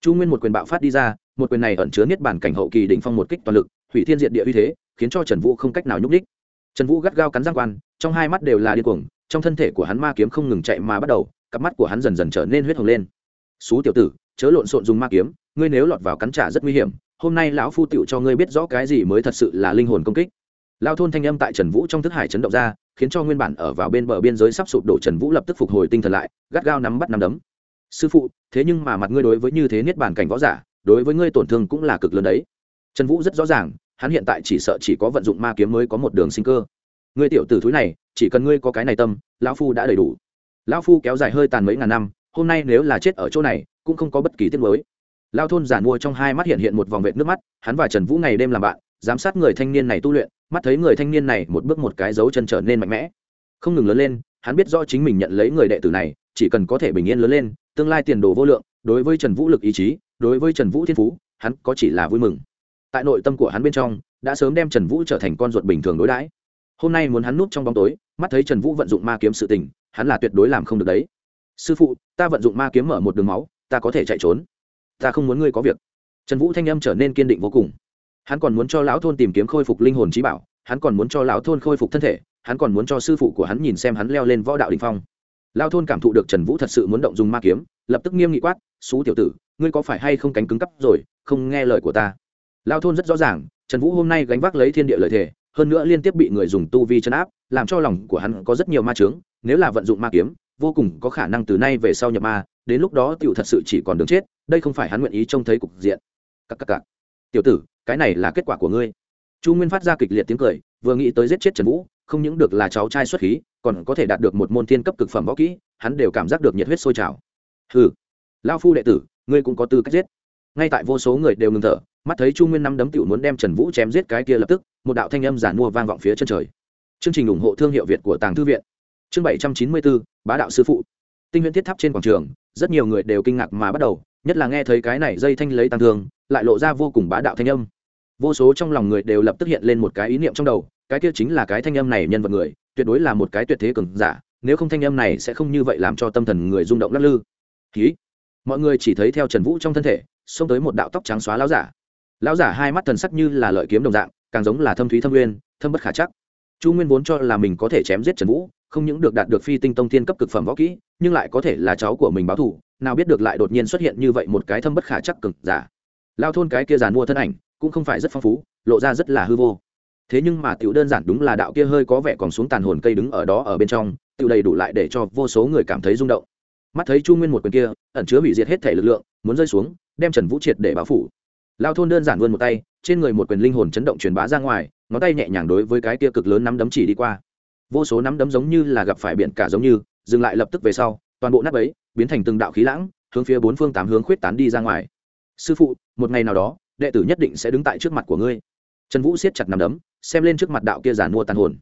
Chu nguyên một quyền bạo phát đi ra, một quyền này ẩn chứa niết bản cảnh hậu kỳ đỉnh phong một kích toàn lực, hủy thiên diệt địa uy thế, khiến cho trần vũ không cách nào nhúc ních trần vũ gắt gao cắn răng quan, trong hai mắt đều là điên cuồng, trong thân thể của hắn ma kiếm không ngừng chạy mà bắt đầu, cặp mắt của hắn dần dần trở nên huyết hồng lên. Xú tiểu tử, chớ lộn xộn dùng ma kiếm, ngươi nếu lọt vào cắn trả rất nguy hiểm, hôm nay lão phu tựu cho ngươi biết rõ cái gì mới thật sự là linh hồn công kích. Lao thôn thanh âm tại trần vũ trong thức hải chấn động ra, khiến cho nguyên bản ở vào bên bờ biên giới sắp sụp đổ trần vũ lập tức phục hồi tinh thần lại, gắt gao nắm bắt nắm đấm. Sư phụ, thế nhưng mà mặt ngươi đối với như thế niết bàn cảnh võ giả, đối với ngươi tổn thương cũng là cực lớn đấy. Trần vũ rất rõ ràng hắn hiện tại chỉ sợ chỉ có vận dụng ma kiếm mới có một đường sinh cơ. Ngươi tiểu tử thúi này, chỉ cần ngươi có cái này tâm, lão phu đã đầy đủ. Lão phu kéo dài hơi tàn mấy ngàn năm, hôm nay nếu là chết ở chỗ này, cũng không có bất kỳ tiết mới lao thôn giản mua trong hai mắt hiện hiện một vòng vệt nước mắt, hắn và trần vũ ngày đêm làm bạn, giám sát người thanh niên này tu luyện, mắt thấy người thanh niên này một bước một cái dấu chân trở nên mạnh mẽ. Không ngừng lớn lên, hắn biết rõ chính mình nhận lấy người đệ tử này, chỉ cần có thể bình yên lớn lên, tương lai tiền đồ vô lượng, đối với trần vũ lực ý chí, đối với trần vũ thiên phú, hắn có chỉ là vui mừng tại nội tâm của hắn bên trong, đã sớm đem trần vũ trở thành con ruột bình thường đối đãi. Hôm nay muốn hắn núp trong bóng tối, mắt thấy trần vũ vận dụng ma kiếm sự tình, hắn là tuyệt đối làm không được đấy. Sư phụ, ta vận dụng ma kiếm mở một đường máu, ta có thể chạy trốn. Ta không muốn ngươi có việc. Trần vũ thanh âm trở nên kiên định vô cùng. Hắn còn muốn cho lão thôn tìm kiếm khôi phục linh hồn trí bảo, hắn còn muốn cho lão thôn khôi phục thân thể, hắn còn muốn cho sư phụ của hắn nhìn xem hắn leo lên võ đạo đình phong. Lao thôn cảm thụ được trần vũ thật sự muốn động dùng ma kiếm, lập tức nghiêm nghị quát xú tiểu tử, ngươi có phải hay không cánh cứng cắp rồi, không nghe lời của ta? Lao thôn rất rõ ràng, trần vũ hôm nay gánh vác lấy thiên địa lợi thể hơn nữa liên tiếp bị người dùng tu vi chấn áp, làm cho lòng của hắn có rất nhiều ma trướng nếu là vận dụng ma kiếm, vô cùng có khả năng từ nay về sau nhập ma, đến lúc đó tiểu thật sự chỉ còn đường chết, đây không phải hắn nguyện ý trông thấy cục diện. Cắc cắc cắc. tiểu tử, cái này là kết quả của ngươi. Chu nguyên phát ra kịch liệt tiếng cười, vừa nghĩ tới giết chết trần vũ, không những được là cháu trai xuất khí, còn có thể đạt được một môn thiên cấp cực phẩm võ kỹ, hắn đều cảm giác được nhiệt huyết sôi trào. Hừ. Lao phu đệ tử, ngươi cũng có tư cách giết. Ngay tại vô số người đều ngừng thở mắt thấy chu nguyên năm đấm tiểu muốn đem trần vũ chém giết cái kia lập tức, một đạo thanh âm giản mua vang vọng phía chân trời. Chương trình ủng hộ thương hiệu việt của tàng thư viện. Chương bảy trăm chín mươi bốn bá đạo sư phụ. Tinh huyễn thiết tháp trên quảng trường, rất nhiều người đều kinh ngạc mà bắt đầu, nhất là nghe thấy cái này dây thanh lấy tăng thương, lại lộ ra vô cùng bá đạo thanh âm. Vô số trong lòng người đều lập tức hiện lên một cái ý niệm trong đầu, cái kia chính là cái thanh âm này nhân vật người, tuyệt đối là một cái tuyệt thế cường giả, nếu không thanh âm này sẽ không như vậy làm cho tâm thần người rung động lắc lư. Ký. Mọi người chỉ thấy theo trần vũ trong thân thể, xông tới một đạo tóc trắng xóa lão giả lão giả hai mắt thần sắc như là lợi kiếm đồng dạng, càng giống là thâm thúy thâm nguyên, thâm bất khả chắc. Chu nguyên vốn cho là mình có thể chém giết trần vũ, không những được đạt được phi tinh tông thiên cấp cực phẩm võ kỹ, nhưng lại có thể là cháu của mình báo thù, nào biết được lại đột nhiên xuất hiện như vậy một cái thâm bất khả chắc cực giả. Lao thôn cái kia giàn mua thân ảnh, cũng không phải rất phong phú, lộ ra rất là hư vô. Thế nhưng mà tiểu đơn giản đúng là đạo kia hơi có vẻ còn xuống tàn hồn cây đứng ở đó ở bên trong, tiểu đầy đủ lại để cho vô số người cảm thấy rung động. Mắt thấy chu nguyên một quyền kia, ẩn chứa hủy diệt hết thể lực lượng, muốn rơi xuống, đem trần vũ triệt để báo phủ lao thôn đơn giản vươn một tay, trên người một quyền linh hồn chấn động truyền bá ra ngoài, ngón tay nhẹ nhàng đối với cái kia cực lớn nắm đấm chỉ đi qua. Vô số nắm đấm giống như là gặp phải biển cả giống như, dừng lại lập tức về sau, toàn bộ nắp ấy biến thành từng đạo khí lãng, hướng phía bốn phương tám hướng khuyết tán đi ra ngoài. Sư phụ, một ngày nào đó, đệ tử nhất định sẽ đứng tại trước mặt của ngươi. Trần vũ siết chặt nắm đấm, xem lên trước mặt đạo kia giản mua tàn hồn.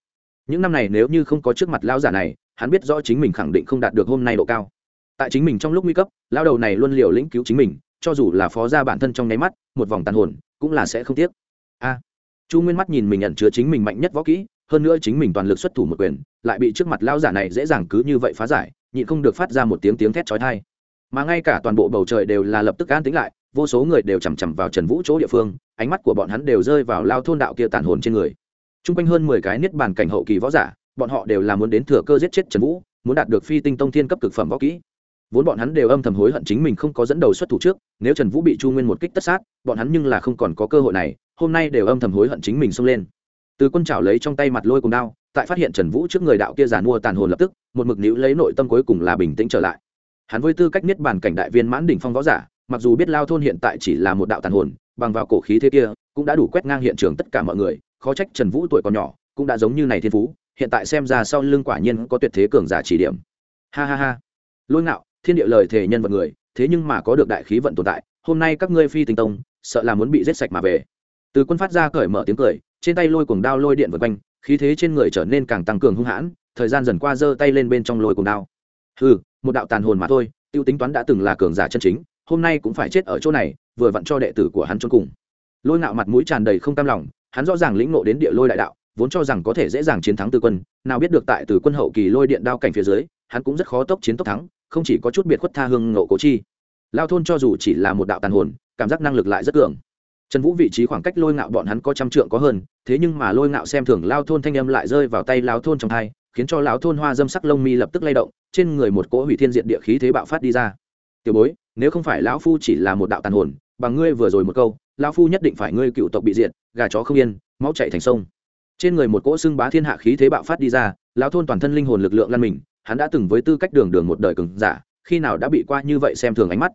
Những năm này nếu như không có trước mặt lao giả này, hắn biết rõ chính mình khẳng định không đạt được hôm nay độ cao. Tại chính mình trong lúc nguy cấp lao đầu này luôn liều lĩnh cứu chính mình cho dù là phó gia bản thân trong nháy mắt, một vòng tàn hồn, cũng là sẽ không tiếc. A, chu nguyên mắt nhìn mình nhận chứa chính mình mạnh nhất võ kỹ, hơn nữa chính mình toàn lực xuất thủ một quyền, lại bị trước mặt lao giả này dễ dàng cứ như vậy phá giải, nhịn không được phát ra một tiếng tiếng thét chói tai. Mà ngay cả toàn bộ bầu trời đều là lập tức an tính lại, vô số người đều chằm chằm vào trần vũ chỗ địa phương, ánh mắt của bọn hắn đều rơi vào lao thôn đạo kia tàn hồn trên người. T r u n g quanh hơn mười cái niết bàn cảnh hậu kỳ võ giả, bọn họ đều là muốn đến thừa cơ giết chết trần vũ, muốn đạt được phi tinh tông thiên cấp cực phẩm võ kỹ vốn bọn hắn đều âm thầm hối hận chính mình không có dẫn đầu xuất thủ trước, nếu trần vũ bị chu nguyên một kích tất sát, bọn hắn nhưng là không còn có cơ hội này, hôm nay đều âm thầm hối hận chính mình xông lên. Từ quân trào lấy trong tay mặt lôi cùng đao, tại phát hiện trần vũ trước người đạo kia giàn mua tàn hồn lập tức, một mực níu lấy nội tâm cuối cùng là bình tĩnh trở lại. Hắn với tư cách niết bàn cảnh đại viên mãn đỉnh phong võ giả, mặc dù biết lao thôn hiện tại chỉ là một đạo tàn hồn, bằng vào cổ khí thế kia, cũng đã đủ quét ngang hiện trường tất cả mọi người, khó trách trần vũ tuổi còn nhỏ, cũng đã giống như này thiên phú, hiện tại xem ra sau lưng quả nhiên có tuyệt thế cường giả chỉ điểm. Ha ha ha. Lôi ngạo thiên địa lời thể nhân vật người, thế nhưng mà có được đại khí vận tồn tại, hôm nay các ngươi phi tinh tông, sợ là muốn bị giết sạch mà về. Từ quân phát ra cởi mở tiếng cười, trên tay lôi cuồng đao lôi điện vượt quanh, khí thế trên người trở nên càng tăng cường hung hãn, thời gian dần qua giơ tay lên bên trong lôi cuồng đao. Ừ một đạo tàn hồn mà thôi, tiêu tính toán đã từng là cường giả chân chính, hôm nay cũng phải chết ở chỗ này, vừa vặn cho đệ tử của hắn trốn cùng. Lôi ngạo mặt mũi tràn đầy không cam lòng, hắn rõ ràng lĩnh nộ đến địa lôi đại đạo, vốn cho rằng có thể dễ dàng chiến thắng từ quân, nào biết được tại từ quân hậu kỳ lôi điện đao cảnh phía dưới, hắn cũng rất khó tốc chiến tốc thắng không chỉ có chút biệt khuất tha hương ngộ cố chi lao thôn cho dù chỉ là một đạo tàn hồn cảm giác năng lực lại rất cường. Trần vũ vị trí khoảng cách lôi ngạo bọn hắn có trăm trượng có hơn thế nhưng mà lôi ngạo xem thường lao thôn thanh âm lại rơi vào tay lao thôn trong hai khiến cho lão thôn hoa dâm sắc lông mi lập tức lay động trên người một cỗ hủy thiên diện địa khí thế bạo phát đi ra. Tiểu bối nếu không phải lão phu chỉ là một đạo tàn hồn bằng ngươi vừa rồi một câu lão phu nhất định phải ngươi cựu tộc bị diện, gà chó không yên máu chạy thành sông. Trên người một cỗ xưng bá thiên hạ khí thế bạo phát đi ra lão thôn toàn thân linh hồn lực lượng lăn mình hắn đã từng với tư cách đường đường một đời cường giả, khi nào đã bị qua như vậy xem thường ánh mắt.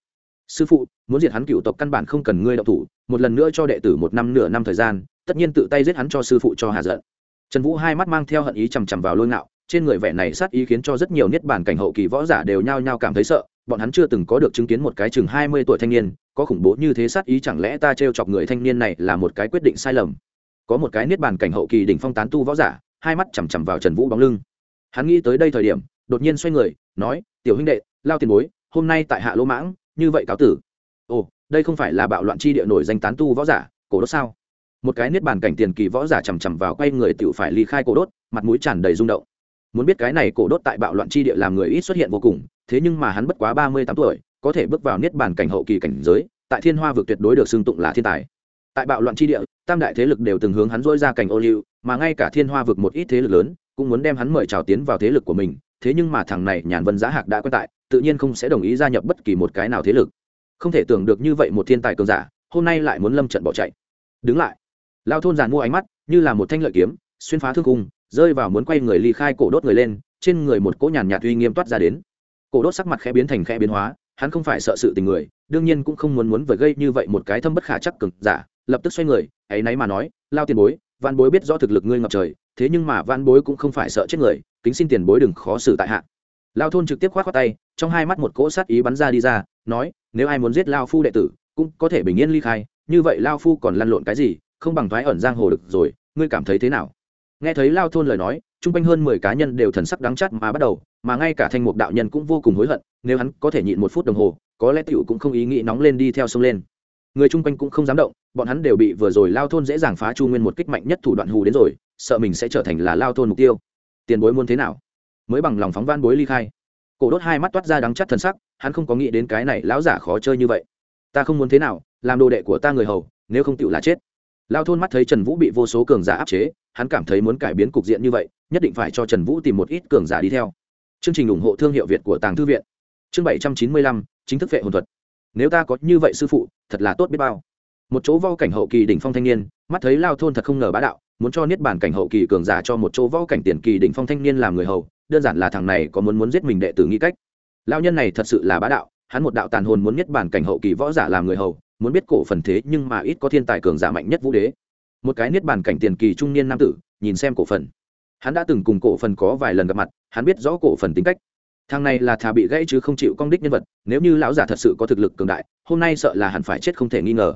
Sư phụ, muốn diệt hắn cựu tộc căn bản không cần ngươi đậu thủ, một lần nữa cho đệ tử một năm nửa năm thời gian, tất nhiên tự tay giết hắn cho sư phụ cho hà giận. Trần vũ hai mắt mang theo hận ý chằm chằm vào lôi ngạo, trên người vẻ này sát ý khiến cho rất nhiều niết bản cảnh hậu kỳ võ giả đều nhao nhao cảm thấy sợ, bọn hắn chưa từng có được chứng kiến một cái chừng hai mươi tuổi thanh niên, có khủng bố như thế sát ý chẳng lẽ ta t chọc người thanh niên này là một cái quyết định sai lầm? Có một cái niết bàn cảnh hậu kỳ đỉnh phong tán tu võ giả, hai mắt chằm chằm vào trần vũ bóng lưng. Hắn nghĩ tới đây thời điểm đột nhiên xoay người, nói, tiểu huynh đệ, lao tiền bối, hôm nay tại hạ lỗ mãng, như vậy cáo tử. Ồ, đây không phải là bạo loạn chi địa nổi danh tán tu võ giả, cổ đốt sao? Một cái niết bàn cảnh tiền kỳ võ giả chằm chằm vào quay người tự phải ly khai cổ đốt, mặt mũi tràn đầy rung động. Muốn biết cái này cổ đốt tại bạo loạn chi địa làm người ít xuất hiện vô cùng, thế nhưng mà hắn bất quá ba mươi tám tuổi, có thể bước vào niết bàn cảnh hậu kỳ cảnh giới, tại thiên hoa vực tuyệt đối được xưng tụng là thiên tài. Tại bạo loạn chi địa, tam đại thế lực đều từng hướng hắn dỗi ra cảnh ô liu, mà ngay cả thiên hoa vực một ít thế lực lớn, cũng muốn đem hắn mời trào tiến vào thế lực của mình thế nhưng mà thằng này nhàn vân giá hạc đã quen tại, tự nhiên không sẽ đồng ý gia nhập bất kỳ một cái nào thế lực. Không thể tưởng được như vậy một thiên tài cường giả, hôm nay lại muốn lâm trận bỏ chạy. Đứng lại. Lao thôn giàn mua ánh mắt, như là một thanh lợi kiếm, xuyên phá thương cung, rơi vào muốn quay người ly khai cổ đốt người lên, trên người một cỗ nhàn nhạt uy nghiêm toát ra đến. Cổ đốt sắc mặt khẽ biến thành khẽ biến hóa, hắn không phải sợ sự tình người, đương nhiên cũng không muốn muốn vời gây như vậy một cái thâm bất khả chắc cực giả, lập tức xoay người, ấy náy mà nói, lao tiền bối văn bối biết rõ thực lực ngươi ngập trời thế nhưng mà van bối cũng không phải sợ chết người, kính xin tiền bối đừng khó xử tại hạ. Lao thôn trực tiếp khoát khoát tay, trong hai mắt một cỗ sát ý bắn ra đi ra, nói, nếu ai muốn giết lao phu đệ tử, cũng có thể bình yên ly khai, như vậy lao phu còn lăn lộn cái gì, không bằng thoái ẩn giang hồ được rồi, ngươi cảm thấy thế nào? Nghe thấy lao thôn lời nói, chung quanh hơn mười cá nhân đều thần sắc đắng chắt mà bắt đầu, mà ngay cả thanh mục đạo nhân cũng vô cùng hối hận, nếu hắn có thể nhịn một phút đồng hồ, có lẽ tiểu cũng không ý nghĩ nóng lên đi theo sông lên. Người chung quanh cũng không dám động, bọn hắn đều bị vừa rồi lao thôn dễ dàng phá chu nguyên một kích mạnh nhất thủ đoạn hù đến rồi sợ mình sẽ trở thành là lao thôn mục tiêu. Tiền bối muốn thế nào? Mới bằng lòng phóng van bối ly khai. Cổ đốt hai mắt toát ra đắng chắt thần sắc, hắn không có nghĩ đến cái này lão giả khó chơi như vậy. Ta không muốn thế nào, làm đồ đệ của ta người hầu, nếu không tựu là chết. Lao thôn mắt thấy trần vũ bị vô số cường giả áp chế, hắn cảm thấy muốn cải biến cục diện như vậy, nhất định phải cho trần vũ tìm một ít cường giả đi theo. Chương trình ủng hộ thương hiệu việt của tàng thư viện. Chương bảy trăm chín mươi lăm, chính thức vệ hồn thuật. Nếu ta có như vậy sư phụ, thật là tốt biết bao. Một chỗ vo cảnh hậu kỳ đỉnh phong thanh niên, mắt thấy lao thôn thật không ngờ bá đạo muốn cho niết bản cảnh hậu kỳ cường giả cho một chỗ võ cảnh tiền kỳ đỉnh phong thanh niên làm người hầu, đơn giản là thằng này có muốn muốn giết mình đệ tử nghĩ cách. Lao nhân này thật sự là bá đạo, hắn một đạo tàn hồn muốn niết bản cảnh hậu kỳ võ giả làm người hầu, muốn biết cổ phần thế nhưng mà ít có thiên tài cường giả mạnh nhất vũ đế. Một cái niết bàn cảnh tiền kỳ trung niên nam tử, nhìn xem cổ phần. Hắn đã từng cùng cổ phần có vài lần gặp mặt, hắn biết rõ cổ phần tính cách. Thằng này là thà bị gãy chứ không chịu công đích nhân vật, nếu như lão giả thật sự có thực lực cường đại, hôm nay sợ là hẳn phải chết không thể nghi ngờ.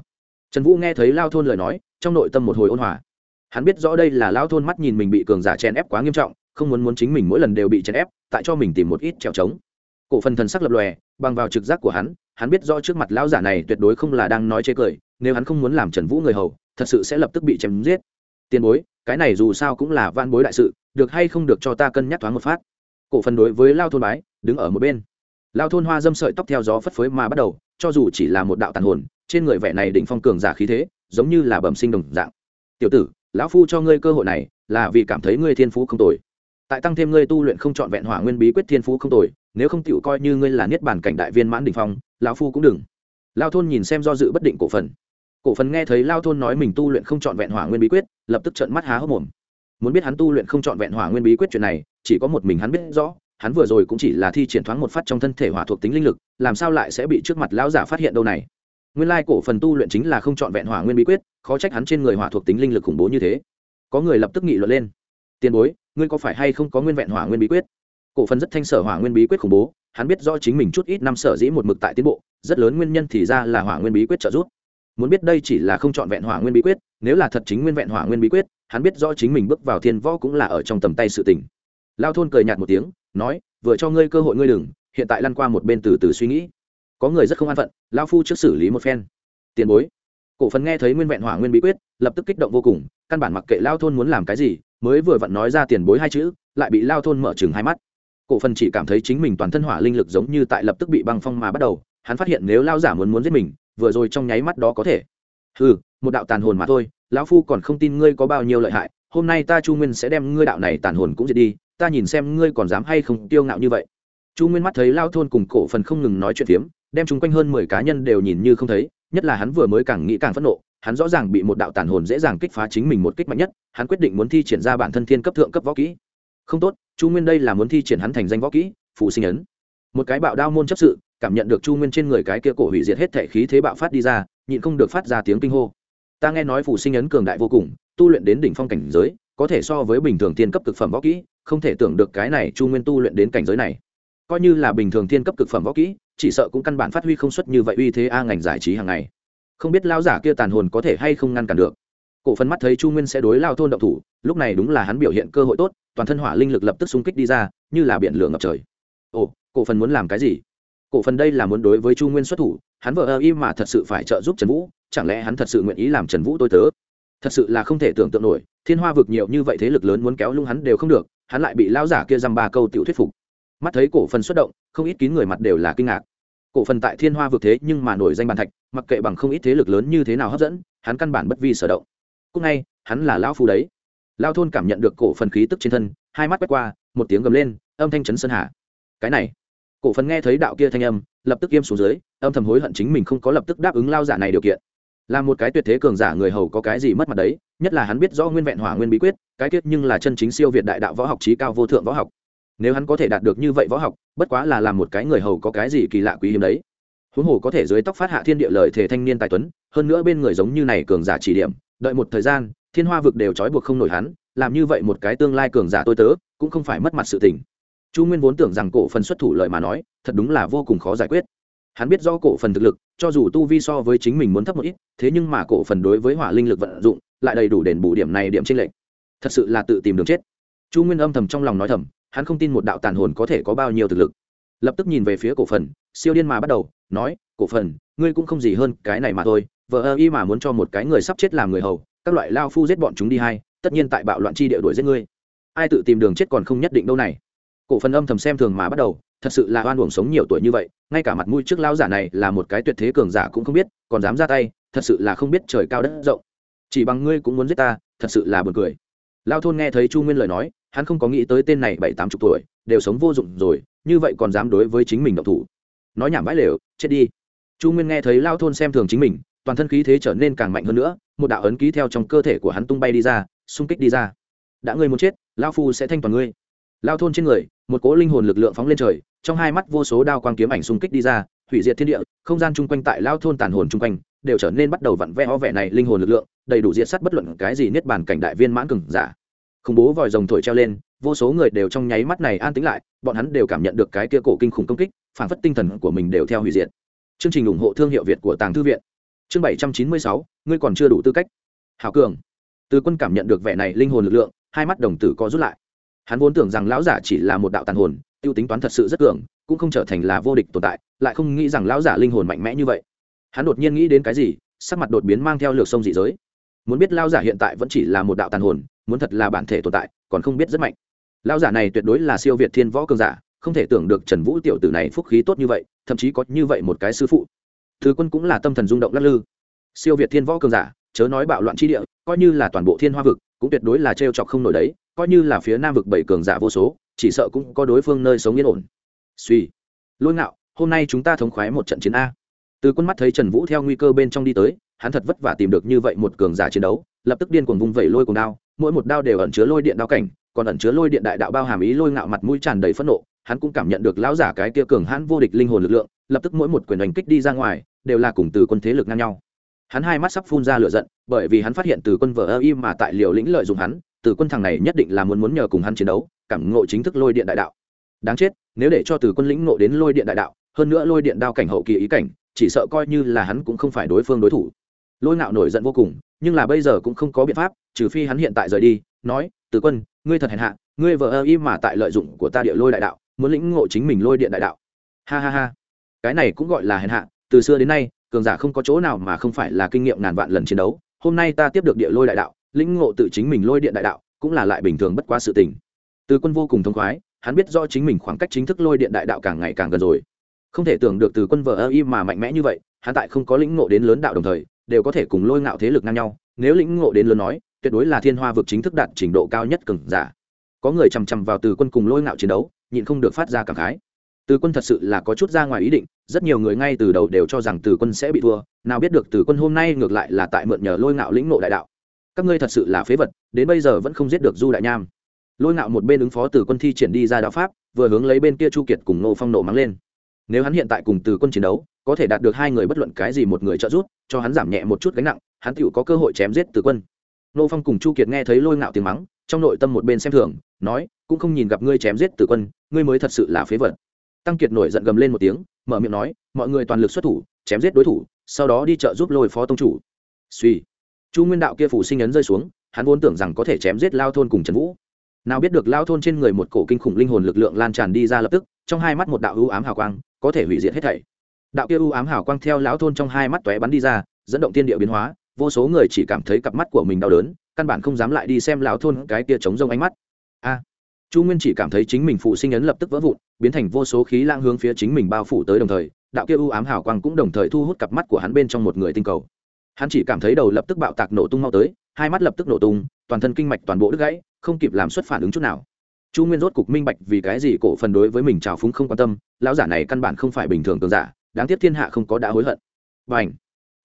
Trần vũ nghe thấy lao thôn lời nói, trong nội tâm một hồi ôn hòa hắn biết rõ đây là lao thôn mắt nhìn mình bị cường giả chèn ép quá nghiêm trọng, không muốn muốn chính mình mỗi lần đều bị chèn ép, tại cho mình tìm một ít trèo trống. Cổ phần thần sắc lập lòe, bằng vào trực giác của hắn hắn biết rõ trước mặt lão giả này tuyệt đối không là đang nói chê cười, nếu hắn không muốn làm trần vũ người hầu, thật sự sẽ lập tức bị chém giết. Tiền bối, cái này dù sao cũng là van bối đại sự, được hay không được cho ta cân nhắc thoáng một phát. Cổ phần đối với lao thôn bái, đứng ở một bên. Lao thôn hoa dâm sợi tóc theo gió phất phới mà bắt đầu, cho dù chỉ là một đạo tàn hồn, trên người vẻ này định phong cường giả khí thế, giống như là bẩm sinh đồng dạng. Tiểu tử lão phu cho ngươi cơ hội này, là vì cảm thấy ngươi thiên phú không tồi. Tại tăng thêm ngươi tu luyện không trọn vẹn hỏa nguyên bí quyết thiên phú không tồi, nếu không tựu coi như ngươi là niết bàn cảnh đại viên mãn đ ỉ n h phong, lão phu cũng đừng. Lao thôn nhìn xem do dự bất định cổ phần. Cổ phần nghe thấy lao thôn nói mình tu luyện không trọn vẹn hỏa nguyên bí quyết, lập tức trận mắt há hốc mồm. Muốn biết hắn tu luyện không trọn vẹn hỏa nguyên bí quyết chuyện này, chỉ có một mình hắn biết rõ, hắn vừa rồi cũng chỉ là thi triển thoáng một phát trong thân thể hỏa thuộc tính linh lực, làm sao lại sẽ bị trước mặt lão giả phát hiện đâu này? Nguyên lai cổ phần tu luyện chính là không trọn vẹn hỏa nguyên bí quyết khó trách hắn trên người hỏa thuộc tính linh lực khủng bố như thế. Có người lập tức nghị luận lên. Tiền bối, ngươi có phải hay không có nguyên vẹn hỏa nguyên bí quyết? Cổ phần rất thanh sở hỏa nguyên bí quyết khủng bố, hắn biết rõ chính mình chút ít năm sở dĩ một mực tại tiến bộ, rất lớn nguyên nhân thì ra là hỏa nguyên bí quyết trợ giúp. Muốn biết đây chỉ là không chọn vẹn hỏa nguyên bí quyết, nếu là thật chính nguyên vẹn hỏa nguyên bí quyết, hắn biết rõ chính mình bước vào thiên võ cũng là ở trong tầm tay sự tình. Lao thôn cười nhạt một tiếng, nói, vừa cho ngươi cơ hội ngươi đừng, hiện tại lăn qua một bên từ từ suy nghĩ. Có người rất không an phận, lao phu trước xử lý một phen. Tiền bối cổ phần nghe thấy nguyên vẹn hỏa nguyên bí quyết, lập tức kích động vô cùng, căn bản mặc kệ lao thôn muốn làm cái gì, mới vừa vặn nói ra tiền bối hai chữ, lại bị lao thôn mở chừng hai mắt. Cổ phần chỉ cảm thấy chính mình toàn thân hỏa linh lực giống như tại lập tức bị băng phong mà bắt đầu, hắn phát hiện nếu lao giả muốn muốn giết mình, vừa rồi trong nháy mắt đó có thể. Ừ một đạo tàn hồn mà thôi, lão phu còn không tin ngươi có bao nhiêu lợi hại, hôm nay ta chu nguyên sẽ đem ngươi đạo này tàn hồn cũng diệt đi, ta nhìn xem ngươi còn dám hay không tiêu ngạo như vậy. Chu nguyên mắt thấy lao thôn cùng cổ phần không ngừng nói chuyện phiếm, đem chung quanh hơn mười cá nhân đều nhìn như không thấy nhất là hắn vừa mới càng nghĩ càng phẫn nộ, hắn rõ ràng bị một đạo tàn hồn dễ dàng kích phá chính mình một kích mạnh nhất, hắn quyết định muốn thi triển ra bản thân thiên cấp thượng cấp võ kỹ. Không tốt, chu nguyên đây là muốn thi triển hắn thành danh võ kỹ phụ sinh ấn. Một cái bạo đao môn chấp sự, cảm nhận được chu nguyên trên người cái kia cổ hủy diệt hết thể khí thế bạo phát đi ra, nhịn không được phát ra tiếng kinh hô. Ta nghe nói phụ sinh ấn cường đại vô cùng, tu luyện đến đỉnh phong cảnh giới, có thể so với bình thường thiên cấp cực phẩm võ kỹ, không thể tưởng được cái này chu nguyên tu luyện đến cảnh giới này. Coi như là bình thường thiên cấp cực phẩm võ kỹ chỉ sợ cũng căn bản phát huy không xuất như vậy uy thế a ngành giải trí hàng ngày. Không biết lao giả kia tàn hồn có thể hay không ngăn cản được. Cổ phần mắt thấy chu nguyên sẽ đối lao thôn động thủ, lúc này đúng là hắn biểu hiện cơ hội tốt, toàn thân hỏa linh lực lập tức xung kích đi ra, như là biển lửa ngập trời. Ồ, cổ phần muốn làm cái gì? Cổ phần đây là muốn đối với chu nguyên xuất thủ, hắn vợ ơ y mà thật sự phải trợ giúp trần vũ, chẳng lẽ hắn thật sự nguyện ý làm trần vũ tôi tớ? Thật sự là không thể tưởng tượng nổi, thiên hoa vực nhiều như vậy thế lực lớn muốn kéo lung hắn đều không được, hắn lại bị lao giả kia dăm ba câu tiểu thuyết phục mắt thấy cổ phần xuất động, không ít kín người mặt đều là kinh ngạc. Cổ phần tại thiên hoa vực thế nhưng mà nổi danh bàn thạch, mặc kệ bằng không ít thế lực lớn như thế nào hấp dẫn, hắn căn bản bất vi sở động. Cúc ngay, hắn là lão phu đấy. Lao thôn cảm nhận được cổ phần khí tức trên thân, hai mắt quét qua, một tiếng gầm lên, âm thanh chấn sơn hà. Cái này, cổ phần nghe thấy đạo kia thanh âm, lập tức im xuống dưới, âm thầm hối hận chính mình không có lập tức đáp ứng lao giả này điều kiện. Là một cái tuyệt thế cường giả người hầu có cái gì mất mặt đấy, nhất là hắn biết rõ nguyên vẹn hỏa nguyên bí quyết, cái tiết nhưng là chân chính siêu việt đại đạo võ học trí cao vô thượng võ học nếu hắn có thể đạt được như vậy võ học, bất quá là làm một cái người hầu có cái gì kỳ lạ quý hiếm đấy. Huống hồ có thể dưới tóc phát hạ thiên địa lời thể thanh niên tài tuấn, hơn nữa bên người giống như này cường giả chỉ điểm, đợi một thời gian, thiên hoa vực đều trói buộc không nổi hắn, làm như vậy một cái tương lai cường giả tôi tớ, cũng không phải mất mặt sự tình. Chu nguyên vốn tưởng rằng cổ phần xuất thủ lợi mà nói, thật đúng là vô cùng khó giải quyết. Hắn biết do cổ phần thực lực, cho dù tu vi so với chính mình muốn thấp một ít, thế nhưng mà cổ phần đối với hỏa linh lực vận dụng, lại đầy đủ đền bù điểm này điểm tranh lệch. Thật sự là tự tìm đường chết. Chu nguyên âm thầm trong lòng nói thầm hắn không tin một đạo tàn hồn có thể có bao nhiêu thực lực. Lập tức nhìn về phía cổ phần, siêu điên mà bắt đầu, nói, cổ phần, ngươi cũng không gì hơn cái này mà thôi, vợ ơ y mà muốn cho một cái người sắp chết làm người hầu, các loại lao phu giết bọn chúng đi hay tất nhiên tại bạo loạn chi địa đuổi giết ngươi. Ai tự tìm đường chết còn không nhất định đâu này. Cổ phần âm thầm xem thường mà bắt đầu, thật sự là oan uổng sống nhiều tuổi như vậy, ngay cả mặt mũi trước lao giả này là một cái tuyệt thế cường giả cũng không biết, còn dám ra tay, thật sự là không biết trời cao đất rộng. Chỉ bằng ngươi cũng muốn giết ta, thật sự là buồn cười lao thôn nghe thấy chu nguyên lời nói, hắn không có nghĩ tới tên này bảy tám chục tuổi, đều sống vô dụng rồi, như vậy còn dám đối với chính mình độc thủ. Nói nhảm bãi lều, chết đi. Chu nguyên nghe thấy lao thôn xem thường chính mình, toàn thân khí thế trở nên càng mạnh hơn nữa, một đạo ấn ký theo trong cơ thể của hắn tung bay đi ra, xung kích đi ra. Đã ngươi muốn chết, lao phu sẽ thanh toàn ngươi. Lao thôn trên người, một cỗ linh hồn lực lượng phóng lên trời, trong hai mắt vô số đao quang kiếm ảnh xung kích đi ra, hủy diệt thiên địa, không gian chung quanh tại lao thôn tàn hồn chung quanh, đều trở nên bắt đầu vặn ve ho vẻ này linh hồn lực lượng đầy đủ diệt sắt bất luận cái gì niết bàn cảnh đại viên mãn cừng giả. Khủng bố vòi rồng thổi treo lên, vô số người đều trong nháy mắt này an tĩnh lại, bọn hắn đều cảm nhận được cái kia cổ kinh khủng công kích, phản phất tinh thần của mình đều theo hủy diệt. Chương trình ủng hộ thương hiệu việt của tàng thư viện. Chương bảy trăm chín mươi sáu, ngươi còn chưa đủ tư cách. Hảo cường. Từ quân cảm nhận được vẻ này linh hồn lực lượng, hai mắt đồng tử co rút lại. Hắn vốn tưởng rằng lão giả chỉ là một đạo tàn hồn, tiêu tính toán thật sự rất cường, cũng không trở thành là vô địch tồn tại, lại không nghĩ rằng lão giả linh hồn mạnh mẽ như vậy. Hắn đột nhiên nghĩ đến cái gì, sắc mặt đột biến mang theo lược sông dị giới muốn biết lao giả hiện tại vẫn chỉ là một đạo tàn hồn, muốn thật là bản thể tồn tại, còn không biết rất mạnh. Lao giả này tuyệt đối là siêu việt thiên võ cường giả, không thể tưởng được trần vũ tiểu tử này phúc khí tốt như vậy, thậm chí có như vậy một cái sư phụ. Thứ quân cũng là tâm thần rung động lắc lư. Siêu việt thiên võ cường giả, chớ nói bạo loạn chi địa, coi như là toàn bộ thiên hoa vực, cũng tuyệt đối là trêu chọc không nổi đấy, coi như là phía nam vực bảy cường giả vô số, chỉ sợ cũng có đối phương nơi sống yên ổn. Suy. Lôi ngạo, hôm nay chúng ta thống khoái một trận chiến a từ quân mắt thấy trần vũ theo nguy cơ bên trong đi tới, hắn thật vất vả tìm được như vậy một cường giả chiến đấu, lập tức điên cuồng vung vẩy lôi cùng đao, mỗi một đao đều ẩn chứa lôi điện đao cảnh, còn ẩn chứa lôi điện đại đạo bao hàm ý lôi ngạo mặt mũi tràn đầy phẫn nộ, hắn cũng cảm nhận được lão giả cái kia cường hãn vô địch linh hồn lực lượng, lập tức mỗi một quyền đánh kích đi ra ngoài, đều là cùng từ quân thế lực ngang nhau. Hắn hai mắt sắp phun ra lửa giận, bởi vì hắn phát hiện từ quân vợ ơ y mà tại liều lĩnh lợi dụng hắn, từ quân thằng này nhất định là muốn muốn nhờ cùng hắn chiến đấu, cảm ngộ chính thức lôi điện đại đạo. Đáng chết, nếu để cho từ quân lĩnh ngộ đến lôi điện đại đạo, hơn nữa lôi điện đao cảnh hậu kỳ ý cảnh chỉ sợ coi như là hắn cũng không phải đối phương đối thủ. Lôi ngạo nổi giận vô cùng, nhưng là bây giờ cũng không có biện pháp, trừ phi hắn hiện tại rời đi, nói từ quân, ngươi thật hèn hạ, ngươi vợ ơ y mà tại lợi dụng của ta địa lôi đại đạo, muốn lĩnh ngộ chính mình lôi điện đại đạo. Ha ha ha. Cái này cũng gọi là hèn hạ, từ xưa đến nay, cường giả không có chỗ nào mà không phải là kinh nghiệm ngàn vạn lần chiến đấu, hôm nay ta tiếp được địa lôi đại đạo, lĩnh ngộ tự chính mình lôi điện đại đạo, cũng là lại bình thường bất quá sự tình. Từ quân vô cùng thông khoái, hắn biết do chính mình khoảng cách chính thức lôi điện đại đạo càng ngày càng gần rồi không thể tưởng được từ quân vợ ơ y mà mạnh mẽ như vậy, hắn tại không có lĩnh ngộ đến lớn đạo đồng thời, đều có thể cùng lôi ngạo thế lực ngang nhau. Nếu lĩnh ngộ đến lớn nói, tuyệt đối là thiên hoa vực chính thức đạt trình độ cao nhất cường giả. Có người chằm chằm vào từ quân cùng lôi ngạo chiến đấu, nhịn không được phát ra cảm khái. Từ quân thật sự là có chút ra ngoài ý định, rất nhiều người ngay từ đầu đều cho rằng từ quân sẽ bị thua, nào biết được từ quân hôm nay ngược lại là tại mượn nhờ lôi ngạo lĩnh nộ đại đạo. Các ngươi thật sự là phế vật, đến bây giờ vẫn không giết được du đại nham. Lôi ngạo một bên ứng phó từ quân thi triển đi ra đạo pháp, vừa hướng lấy bên kia chu kiệt cùng nô phong nộ mắng lên nếu hắn hiện tại cùng từ quân chiến đấu, có thể đạt được hai người bất luận cái gì một người trợ giúp, cho hắn giảm nhẹ một chút gánh nặng, hắn tựu có cơ hội chém giết từ quân. Nô phong cùng chu kiệt nghe thấy lôi ngạo tiếng mắng, trong nội tâm một bên xem thường, nói, cũng không nhìn gặp ngươi chém giết từ quân, ngươi mới thật sự là phế vật. Tăng kiệt nổi giận gầm lên một tiếng, mở miệng nói, mọi người toàn lực xuất thủ, chém giết đối thủ, sau đó đi chợ giúp lôi phó tông chủ. Suy chu nguyên đạo kia phủ sinh ấn rơi xuống, hắn vốn tưởng rằng có thể chém giết lao thôn cùng trần vũ. Nào biết được lao thôn trên người một cổ kinh khủng linh hồn lực lượng lan tràn đi ra lập tức, trong hai mắt một đạo ưu ám hào quang có thể hủy diệt hết thảy. Đạo kia u ám hào quang theo lão thôn trong hai mắt tóe bắn đi ra, dẫn động tiên địa biến hóa, vô số người chỉ cảm thấy cặp mắt của mình đau đớn, căn bản không dám lại đi xem lão thôn cái kia chống rông ánh mắt. A! Chu nguyên chỉ cảm thấy chính mình phụ sinh ấn lập tức vỡ vụn, biến thành vô số khí lang hướng phía chính mình bao phủ tới đồng thời, đạo kia u ám hào quang cũng đồng thời thu hút cặp mắt của hắn bên trong một người tinh cầu. Hắn chỉ cảm thấy đầu lập tức bạo tạc nổ tung mau tới, hai mắt lập tức nổ tung, toàn thân kinh mạch toàn bộ đứt gãy, không kịp làm xuất phản ứng chút nào chu nguyên rốt cục minh bạch vì cái gì cổ phần đối với mình trào phúng không quan tâm, lão giả này căn bản không phải bình thường cường giả, đáng tiếc thiên hạ không có đã hối hận. Và ảnh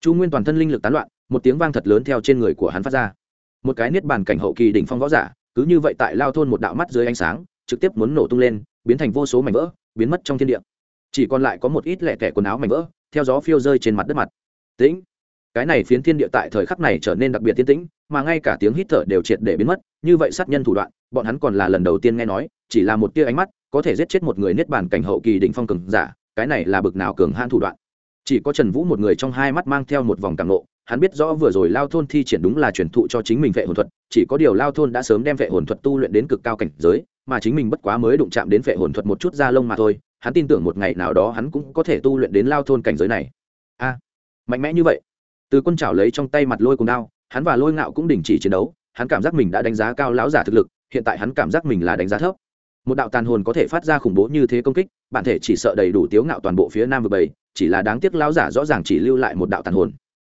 chu nguyên toàn thân linh lực tán loạn, một tiếng vang thật lớn theo trên người của hắn phát ra. Một cái niết bàn cảnh hậu kỳ đỉnh phong võ giả, cứ như vậy tại lao thôn một đạo mắt dưới ánh sáng, trực tiếp muốn nổ tung lên, biến thành vô số mảnh vỡ, biến mất trong thiên địa. Chỉ còn lại có một ít lẻ tẻ quần áo mảnh vỡ, theo gió phiêu rơi trên mặt đất mặt. Tĩnh! Cái này phiến thiên địa tại thời khắc này trở nên đặc biệt tiên tĩnh mà ngay cả tiếng hít thở đều triệt để biến mất, như vậy sát nhân thủ đoạn, bọn hắn còn là lần đầu tiên nghe nói, chỉ là một tia ánh mắt, có thể giết chết một người niết bàn cảnh hậu kỳ đỉnh phong cường giả, cái này là bực nào cường hãn thủ đoạn. Chỉ có trần vũ một người trong hai mắt mang theo một vòng càng nộ hắn biết rõ vừa rồi lao thôn thi triển đúng là truyền thụ cho chính mình vệ hồn thuật, chỉ có điều lao thôn đã sớm đem vệ hồn thuật tu luyện đến cực cao cảnh giới, mà chính mình bất quá mới đụng chạm đến vệ hồn thuật một chút da lông mà thôi, hắn tin tưởng một ngày nào đó hắn cũng có thể tu luyện đến lao thôn cảnh giới này. A, mạnh mẽ như vậy. Từ quân trào lấy trong tay mặt lôi cùng đao hắn và lôi ngạo cũng đình chỉ chiến đấu, hắn cảm giác mình đã đánh giá cao lão giả thực lực, hiện tại hắn cảm giác mình là đánh giá thấp. Một đạo tàn hồn có thể phát ra khủng bố như thế công kích, bản thể chỉ sợ đầy đủ tiếu ngạo toàn bộ phía nam vực bảy, chỉ là đáng tiếc lão giả rõ ràng chỉ lưu lại một đạo tàn hồn.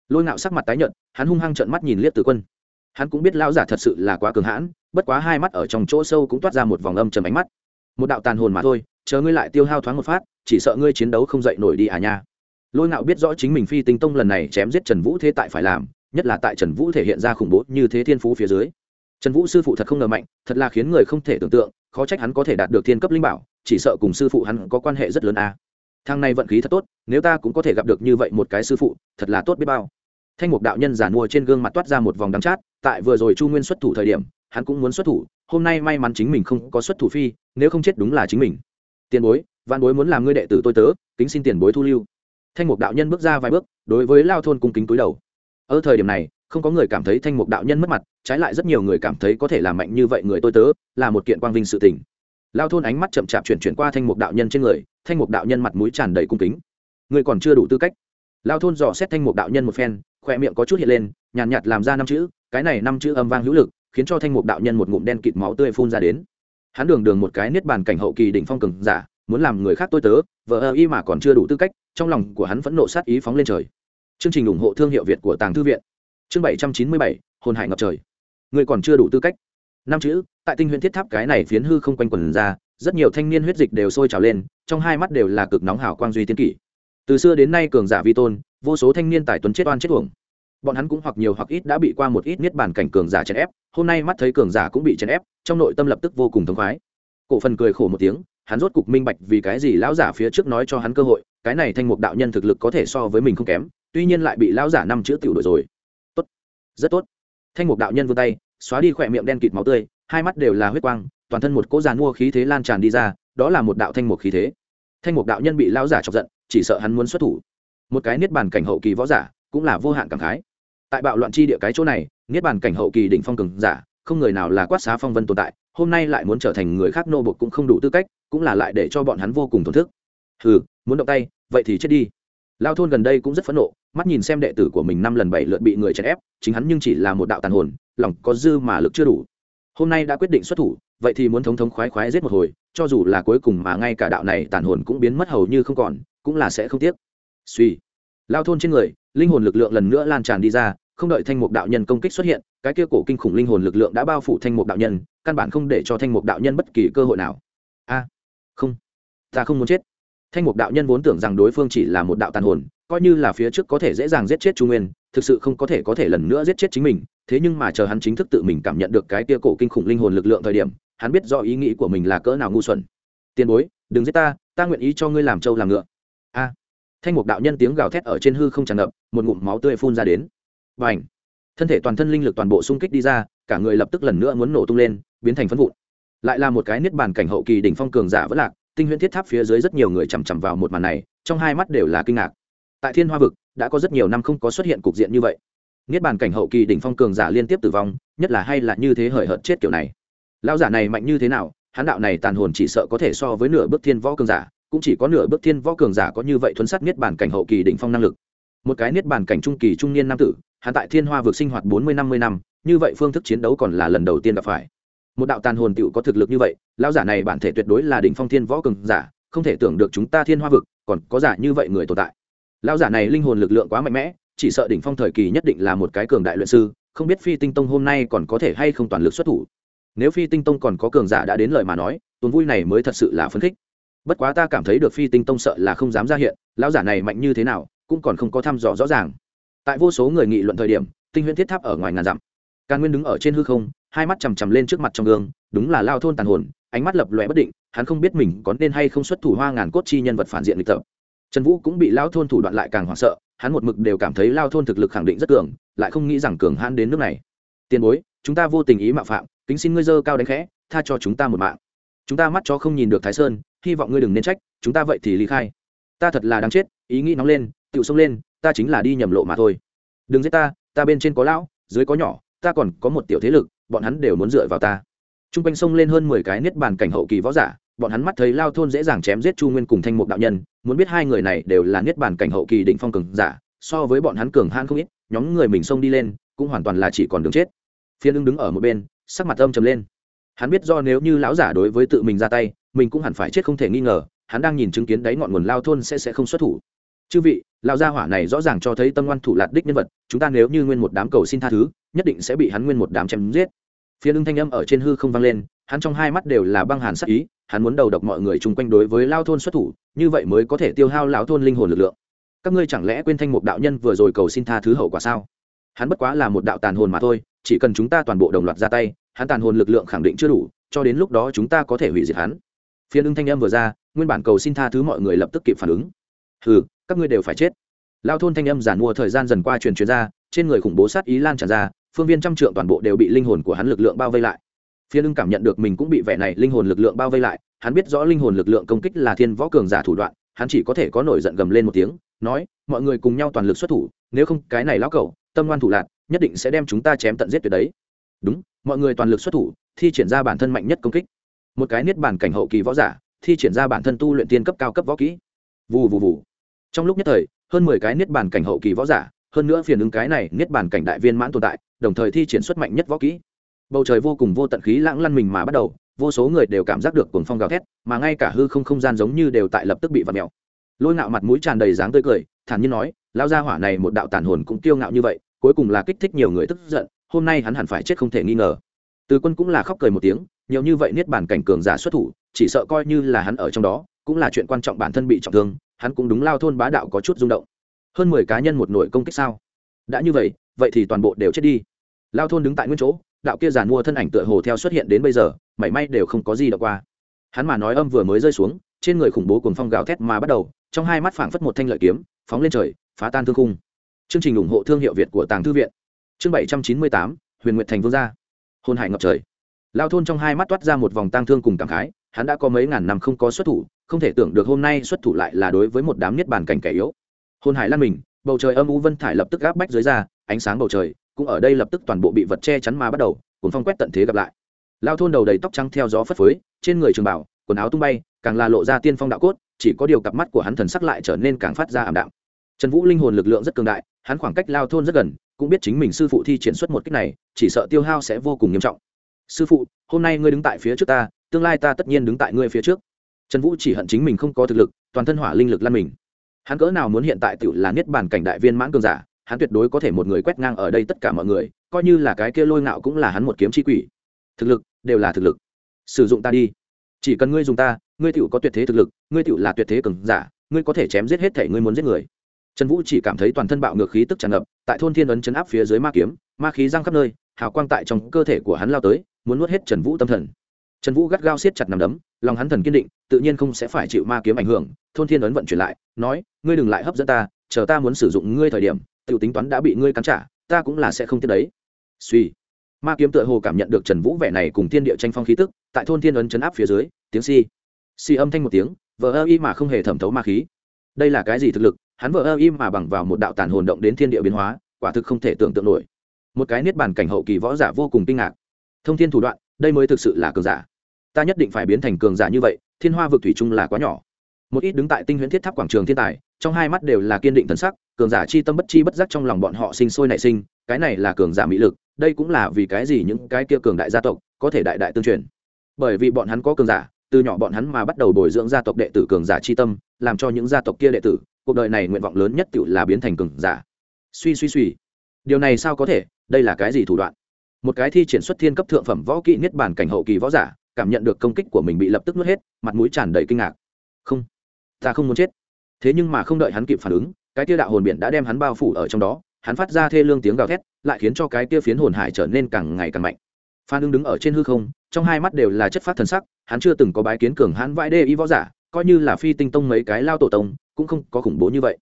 Lôi ngạo sắc mặt tái nhợt, hắn hung hăng trợn mắt nhìn liếc từ quân. Hắn cũng biết lão giả thật sự là quá cường hãn, bất quá hai mắt ở trong chỗ sâu cũng toát ra một vòng âm trầm ánh mắt. Một đạo tàn hồn mà thôi, chờ ngươi lại tiêu hao thoáng một phát, chỉ sợ ngươi chiến đấu không dậy nổi đi à nha. Lôi ngạo biết rõ chính mình phi tinh tông lần này chém giết trần vũ thế tại phải làm nhất là tại trần vũ thể hiện ra khủng bố như thế thiên phú phía dưới. Trần vũ sư phụ thật không ngờ mạnh, thật là khiến người không thể tưởng tượng, khó trách hắn có thể đạt được thiên cấp linh bảo, chỉ sợ cùng sư phụ hắn có quan hệ rất lớn à. thang này vận khí thật tốt, nếu ta cũng có thể gặp được như vậy một cái sư phụ, thật là tốt biết bao. Thanh mục đạo nhân giả mua trên gương mặt toát ra một vòng đắng chát, tại vừa rồi chu nguyên xuất thủ thời điểm, hắn cũng muốn xuất thủ, hôm nay may mắn chính mình không có xuất thủ phi, nếu không chết đúng là chính mình. Tiền bối văn bối muốn làm ngươi đệ tử tôi tớ, kính xin tiền bối thu lưu. Thanh mục đạo nhân bước ra vài bước, đối với lao thôn cung kính túi đầu ở thời điểm này không có người cảm thấy thanh mục đạo nhân mất mặt trái lại rất nhiều người cảm thấy có thể làm mạnh như vậy người tôi tớ là một kiện quang vinh sự tình. Lao thôn ánh mắt chậm chạp chuyển chuyển qua thanh mục đạo nhân trên người thanh mục đạo nhân mặt mũi tràn đầy cung kính. Người còn chưa đủ tư cách. Lao thôn dò xét thanh mục đạo nhân một phen khoe miệng có chút hiện lên nhàn nhạt, nhạt làm ra năm chữ cái này năm chữ âm vang hữu lực khiến cho thanh mục đạo nhân một ngụm đen kịt máu tươi phun ra đến. Hắn đường đường một cái niết bàn cảnh hậu kỳ đỉnh phong cường giả muốn làm người khác tôi tớ vợ ơ y mà còn chưa đủ tư cách trong lòng của hắn phẫn nộ sát ý phóng lên trời chương trình ủng hộ thương hiệu việt của tàng thư viện. Chương bảy trăm chín mươi bảy, hồn hải ngập trời. Người còn chưa đủ tư cách. Năm chữ, tại tinh huyện thiết tháp cái này phiến hư không quanh quần ra, rất nhiều thanh niên huyết dịch đều sôi trào lên, trong hai mắt đều là cực nóng hào quang duy tiến kỷ. Từ xưa đến nay cường giả vi tôn, vô số thanh niên tài tuấn chết oan chết uổng. Bọn hắn cũng hoặc nhiều hoặc ít đã bị qua một ít niết bàn cảnh cường giả chèn ép, hôm nay mắt thấy cường giả cũng bị chèn ép, trong nội tâm lập tức vô cùng thống khoái. Cổ phần cười khổ một tiếng, hắn rốt cục minh bạch vì cái gì lão giả phía trước nói cho hắn cơ hội, cái này thanh mục đạo nhân thực lực có thể so với mình không kém tuy nhiên lại bị lão giả năm chữ tiểu đổi rồi. Tốt. Rất tốt. Thanh mục đạo nhân vươn tay, xóa đi khỏe miệng đen kịt máu tươi, hai mắt đều là huyết quang, toàn thân một cỗ giàn mua khí thế lan tràn đi ra, đó là một đạo thanh mục khí thế. Thanh mục đạo nhân bị lão giả chọc giận, chỉ sợ hắn muốn xuất thủ. Một cái niết bàn cảnh hậu kỳ võ giả, cũng là vô hạn cảm khái. Tại bạo loạn chi địa cái chỗ này, niết bàn cảnh hậu kỳ đỉnh phong cường giả, không người nào là quát xá phong vân tồn tại, hôm nay lại muốn trở thành người khác nô bộc cũng không đủ tư cách, cũng là lại để cho bọn hắn vô cùng tổn thức. Hừ, muốn động tay, vậy thì chết đi lao thôn gần đây cũng rất phẫn nộ, mắt nhìn xem đệ tử của mình năm lần bảy lượt bị người chèn ép, chính hắn nhưng chỉ là một đạo tàn hồn, lòng có dư mà lực chưa đủ. Hôm nay đã quyết định xuất thủ, vậy thì muốn thống thống khoái khoái giết một hồi, cho dù là cuối cùng mà ngay cả đạo này tàn hồn cũng biến mất hầu như không còn, cũng là sẽ không tiếc. Suy. Lao thôn trên người, linh hồn lực lượng lần nữa lan tràn đi ra, không đợi thanh mục đạo nhân công kích xuất hiện, cái kia cổ kinh khủng linh hồn lực lượng đã bao phủ thanh mục đạo nhân, căn bản không để cho thanh mục đạo nhân bất kỳ cơ hội nào. A. Không. Ta không muốn chết thanh mục đạo nhân vốn tưởng rằng đối phương chỉ là một đạo tàn hồn, coi như là phía trước có thể dễ dàng giết chết trung nguyên, thực sự không có thể có thể lần nữa giết chết chính mình, thế nhưng mà chờ hắn chính thức tự mình cảm nhận được cái kia cổ kinh khủng linh hồn lực lượng thời điểm, hắn biết do ý nghĩ của mình là cỡ nào ngu xuẩn. Tiền bối, đừng giết ta ta nguyện ý cho ngươi làm trâu làm ngựa. A. Thanh mục đạo nhân tiếng gào thét ở trên hư không tràn ngập, một ngụm máu tươi phun ra đến. Và ảnh thân thể toàn thân linh lực toàn bộ xung kích đi ra, cả người lập tức lần nữa muốn nổ tung lên, biến thành phân vụn. Lại là một cái niết bàn cảnh hậu kỳ đỉnh phong cường giả vẫn lạc tinh huyễn thiết tháp phía dưới rất nhiều người chằm chằm vào một màn này, trong hai mắt đều là kinh ngạc. Tại thiên hoa vực, đã có rất nhiều năm không có xuất hiện cục diện như vậy. Niết bàn cảnh hậu kỳ đỉnh phong cường giả liên tiếp tử vong, nhất là hay là như thế hời hợt chết kiểu này. Lão giả này mạnh như thế nào Hán đạo này tàn hồn chỉ sợ có thể so với nửa bước thiên võ cường giả, cũng chỉ có nửa bước thiên võ cường giả có như vậy thuấn sát niết bàn cảnh hậu kỳ đỉnh phong năng lực. Một cái niết bàn cảnh trung kỳ trung niên nam tử, hắn tại thiên hoa vực sinh hoạt bốn mươi năm mươi năm, như vậy phương thức chiến đấu còn là lần đầu tiên gặp phải một đạo tàn hồn tựu có thực lực như vậy, lão giả này bản thể tuyệt đối là đỉnh phong thiên võ cường giả, không thể tưởng được chúng ta thiên hoa vực còn có giả như vậy người tồn tại. Lão giả này linh hồn lực lượng quá mạnh mẽ, chỉ sợ đỉnh phong thời kỳ nhất định là một cái cường đại luyện sư, không biết phi tinh tông hôm nay còn có thể hay không toàn lực xuất thủ. Nếu phi tinh tông còn có cường giả đã đến lời mà nói, tuần vui này mới thật sự là phấn khích. Bất quá ta cảm thấy được phi tinh tông sợ là không dám ra hiện, lão giả này mạnh như thế nào, cũng còn không có thăm dò rõ ràng. Tại vô số người nghị luận thời điểm, tinh huyễn thiết tháp ở ngoài ngàn dặm. Càn nguyên đứng ở trên hư không hai mắt chằm chằm lên trước mặt trong gương, đúng là lao thôn tàn hồn, ánh mắt lập lòe bất định, hắn không biết mình có nên hay không xuất thủ hoa ngàn cốt chi nhân vật phản diện lịch tập. Trần vũ cũng bị lao thôn thủ đoạn lại càng hoảng sợ, hắn một mực đều cảm thấy lao thôn thực lực khẳng định rất cường, lại không nghĩ rằng cường hãn đến nước này. Tiền bối, chúng ta vô tình ý mạo phạm, kính xin ngươi dơ cao đánh khẽ, tha cho chúng ta một mạng. Chúng ta mắt cho không nhìn được thái sơn, hy vọng ngươi đừng nên trách, chúng ta vậy thì ly khai. Ta thật là đáng chết, ý nghĩ nóng lên tự xông lên, ta chính là đi nhầm lộ mà thôi. Đừng giết ta ta bên trên có lão, dưới có nhỏ, ta còn có một tiểu thế lực bọn hắn đều muốn dựa vào ta. T r u n g quanh sông lên hơn mười cái niết bàn cảnh hậu kỳ võ giả, bọn hắn mắt thấy lao thôn dễ dàng chém giết chu nguyên cùng thanh mục đạo nhân, muốn biết hai người này đều là niết bàn cảnh hậu kỳ định phong cường giả, so với bọn hắn cường han không ít, nhóm người mình xông đi lên, cũng hoàn toàn là chỉ còn đường chết. Phiên ưng đứng ở một bên, sắc mặt âm trầm lên. Hắn biết do nếu như lão giả đối với tự mình ra tay, mình cũng hẳn phải chết không thể nghi ngờ, hắn đang nhìn chứng kiến đáy ngọn nguồn lao thôn sẽ sẽ không xuất thủ chư vị lao gia hỏa này rõ ràng cho thấy tâm ngoan thủ lạt đích nhân vật, chúng ta nếu như nguyên một đám cầu xin tha thứ, nhất định sẽ bị hắn nguyên một đám chém giết. Phía lưng thanh âm ở trên hư không vang lên, hắn trong hai mắt đều là băng hàn sắc ý, hắn muốn đầu độc mọi người chung quanh đối với lao thôn xuất thủ, như vậy mới có thể tiêu hao lão thôn linh hồn lực lượng. Các ngươi chẳng lẽ quên thanh mục đạo nhân vừa rồi cầu xin tha thứ hậu quả sao? Hắn bất quá là một đạo tàn hồn mà thôi, chỉ cần chúng ta toàn bộ đồng loạt ra tay, hắn tàn hồn lực lượng khẳng định chưa đủ, cho đến lúc đó chúng ta có thể hủy diệt hắn. Phiên ưng thanh âm vừa ra, nguyên bản cầu xin tha thứ mọi người lập tức kịp phản ứng. Ừ các ngươi đều phải chết. Lao thôn thanh âm giản mua thời gian dần qua truyền truyền ra, trên người khủng bố sát ý lan tràn ra, phương viên trăm trượng toàn bộ đều bị linh hồn của hắn lực lượng bao vây lại. Phía lưng cảm nhận được mình cũng bị vẻ này linh hồn lực lượng bao vây lại, hắn biết rõ linh hồn lực lượng công kích là thiên võ cường giả thủ đoạn, hắn chỉ có thể có nổi giận gầm lên một tiếng, nói, mọi người cùng nhau toàn lực xuất thủ, nếu không cái này lão cẩu, tâm ngoan thủ lạc nhất định sẽ đem chúng ta chém tận giết tuyệt đấy. Đúng, mọi người toàn lực xuất thủ, thi triển ra bản thân mạnh nhất công kích. Một cái niết bản cảnh hậu kỳ võ giả, thi triển ra bản thân tu luyện tiên cấp cao cấp võ kỹ. Vù vù vù trong lúc nhất thời, hơn mười cái niết bản cảnh hậu kỳ võ giả, hơn nữa phiền ứng cái này niết bản cảnh đại viên mãn tồn tại, đồng thời thi triển xuất mạnh nhất võ kỹ. Bầu trời vô cùng vô tận khí lãng lăn mình mà bắt đầu, vô số người đều cảm giác được cuồng phong gào thét, mà ngay cả hư không không gian giống như đều tại lập tức bị vặt mèo. Lôi ngạo mặt mũi tràn đầy dáng tươi cười, thản nhiên nói lao ra hỏa này một đạo tàn hồn cũng kiêu ngạo như vậy, cuối cùng là kích thích nhiều người tức giận, hôm nay hắn hẳn phải chết không thể nghi ngờ. Từ quân cũng là khóc cười một tiếng, nhiều như vậy niết bản cảnh cường giả xuất thủ, chỉ sợ coi như là hắn ở trong đó, cũng là chuyện quan trọng bản thân bị trọng thương hắn cũng đúng lao thôn bá đạo có chút rung động. Hơn mười cá nhân một nổi công kích sao? Đã như vậy vậy thì toàn bộ đều chết đi. Lao thôn đứng tại nguyên chỗ, đạo kia giàn mua thân ảnh tựa hồ theo xuất hiện đến bây giờ, mảy may đều không có gì đọc qua. Hắn mà nói âm vừa mới rơi xuống, trên người khủng bố cùng phong gào thét mà bắt đầu, trong hai mắt phảng phất một thanh lợi kiếm, phóng lên trời, phá tan thương khung. Chương trình ủng hộ thương hiệu việt của tàng thư viện. Chương bảy trăm chín mươi tám, huyền nguyệt thành vương gia. Hôn hải ngập trời. Lao thôn trong hai mắt toát ra một vòng tang thương cùng cảm khái, hắn đã có mấy ngàn năm không có xuất thủ không thể tưởng được hôm nay xuất thủ lại là đối với một đám niết bàn cảnh kẻ yếu. Hôn hải lan mình, bầu trời âm u vân thải lập tức gáp bách dưới ra ánh sáng bầu trời cũng ở đây lập tức toàn bộ bị vật che chắn mà bắt đầu cùng phong quét tận thế gặp lại. Lao thôn đầu đầy tóc trắng theo gió phất phới, trên người trường bảo, quần áo tung bay, càng là lộ ra tiên phong đạo cốt, chỉ có điều cặp mắt của hắn thần sắc lại trở nên càng phát ra ảm đạm. Trần vũ linh hồn lực lượng rất cường đại, hắn khoảng cách lao thôn rất gần, cũng biết chính mình sư phụ thi triển xuất một cách này, chỉ sợ tiêu hao sẽ vô cùng nghiêm trọng. Sư phụ, hôm nay ngươi đứng tại phía trước ta, tương lai ta tất nhiên đứng tại ngươi phía trước trần vũ chỉ hận chính mình không có thực lực, toàn thân hỏa linh lực lan mình. Hắn cỡ nào muốn hiện tại tự là niết bàn cảnh đại viên mãn cường giả, hắn tuyệt đối có thể một người quét ngang ở đây tất cả mọi người, coi như là cái kia lôi ngạo cũng là hắn một kiếm chi quỷ. Thực lực, đều là thực lực. Sử dụng ta đi. Chỉ cần ngươi dùng ta, ngươi tựu có tuyệt thế thực lực, ngươi tựu là tuyệt thế cường giả, ngươi có thể chém giết hết thể ngươi muốn giết người. Trần vũ chỉ cảm thấy toàn thân bạo ngược khí tức tràn ngập, tại thôn thiên ấn chấn áp phía dưới ma kiếm, ma khí giăng khắp nơi, hào quang tại trong cơ thể của hắn lao tới, muốn nuốt hết trần vũ tâm thần trần vũ gắt gao siết chặt nằm đấm, lòng hắn thần kiên định, tự nhiên không sẽ phải chịu ma kiếm ảnh hưởng, thôn thiên ấn vận chuyển lại, nói, ngươi đừng lại hấp dẫn ta, chờ ta muốn sử dụng ngươi thời điểm, tiểu tính toán đã bị ngươi cắn trả, ta cũng là sẽ không tiếp đấy. Suy ma kiếm tựa hồ cảm nhận được trần vũ vẻ này cùng thiên địa tranh phong khí tức, tại thôn thiên ấn chấn áp phía dưới, tiếng si si âm thanh một tiếng, vờ ơ y mà không hề thẩm thấu ma khí. Đây là cái gì thực lực? Hắn vờ ơ y mà bằng vào một đạo tàn hồn động đến thiên địa biến hóa, quả thực không thể tưởng tượng nổi. Một cái niết bàn cảnh hậu kỳ võ giả vô cùng kinh ngạc. Thông thiên thủ đoạn đây mới thực sự là cường giả. Ta nhất định phải biến thành cường giả như vậy, thiên hoa vực thủy chung là quá nhỏ. Một ít đứng tại tinh huyễn thiết tháp quảng trường thiên tài, trong hai mắt đều là kiên định thần sắc, cường giả chi tâm bất chi bất giác trong lòng bọn họ sinh sôi nảy sinh, cái này là cường giả mỹ lực, đây cũng là vì cái gì những cái kia cường đại gia tộc có thể đại đại tương truyền. Bởi vì bọn hắn có cường giả, từ nhỏ bọn hắn mà bắt đầu bồi dưỡng gia tộc đệ tử cường giả chi tâm, làm cho những gia tộc kia đệ tử, cuộc đời này nguyện vọng lớn nhất tự là biến thành cường giả. Suy suy suy. Điều này sao có thể? Đây là cái gì thủ đoạn? Một cái thi triển xuất thiên cấp thượng phẩm võ kỹ niết bản cảnh hậu kỳ võ giả, cảm nhận được công kích của mình bị lập tức nuốt hết, mặt mũi tràn đầy kinh ngạc. Không, ta không muốn chết. Thế nhưng mà không đợi hắn kịp phản ứng, cái tia đạo hồn biển đã đem hắn bao phủ ở trong đó, hắn phát ra thê lương tiếng gào thét, lại khiến cho cái tia phiến hồn hải trở nên càng ngày càng mạnh. Phan ưng đứng ở trên hư không, trong hai mắt đều là chất phát thần sắc, hắn chưa từng có bái kiến cường hãn vãi đê y võ giả, coi như là phi tinh tông mấy cái lao tổ tông, cũng không có khủng bố như vậy.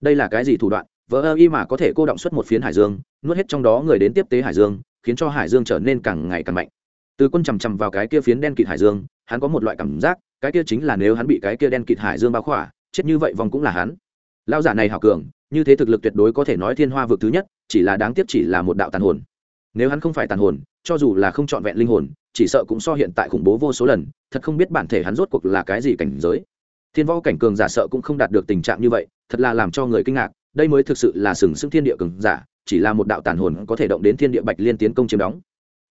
Đây là cái gì thủ đoạn? Vỡ ơ y mà có thể cô động xuất một phiến hải dương, nuốt hết trong đó người đến tiếp tế hải dương khiến cho hải dương trở nên càng ngày càng mạnh. Từ quân chằm chằm vào cái kia phiến đen kịt hải dương, hắn có một loại cảm giác, cái kia chính là nếu hắn bị cái kia đen kịt hải dương bao khỏa, chết như vậy vòng cũng là hắn. Lao giả này hảo cường, như thế thực lực tuyệt đối có thể nói thiên hoa vực thứ nhất, chỉ là đáng tiếc chỉ là một đạo tàn hồn. Nếu hắn không phải tàn hồn, cho dù là không trọn vẹn linh hồn, chỉ sợ cũng so hiện tại khủng bố vô số lần, thật không biết bản thể hắn rốt cuộc là cái gì cảnh giới. Thiên võ cảnh cường giả sợ cũng không đạt được tình trạng như vậy, thật là làm cho người kinh ngạc, đây mới thực sự là sừng sững thiên địa cường giả chỉ là một đạo tàn hồn có thể động đến thiên địa bạch liên tiến công chiếm đóng.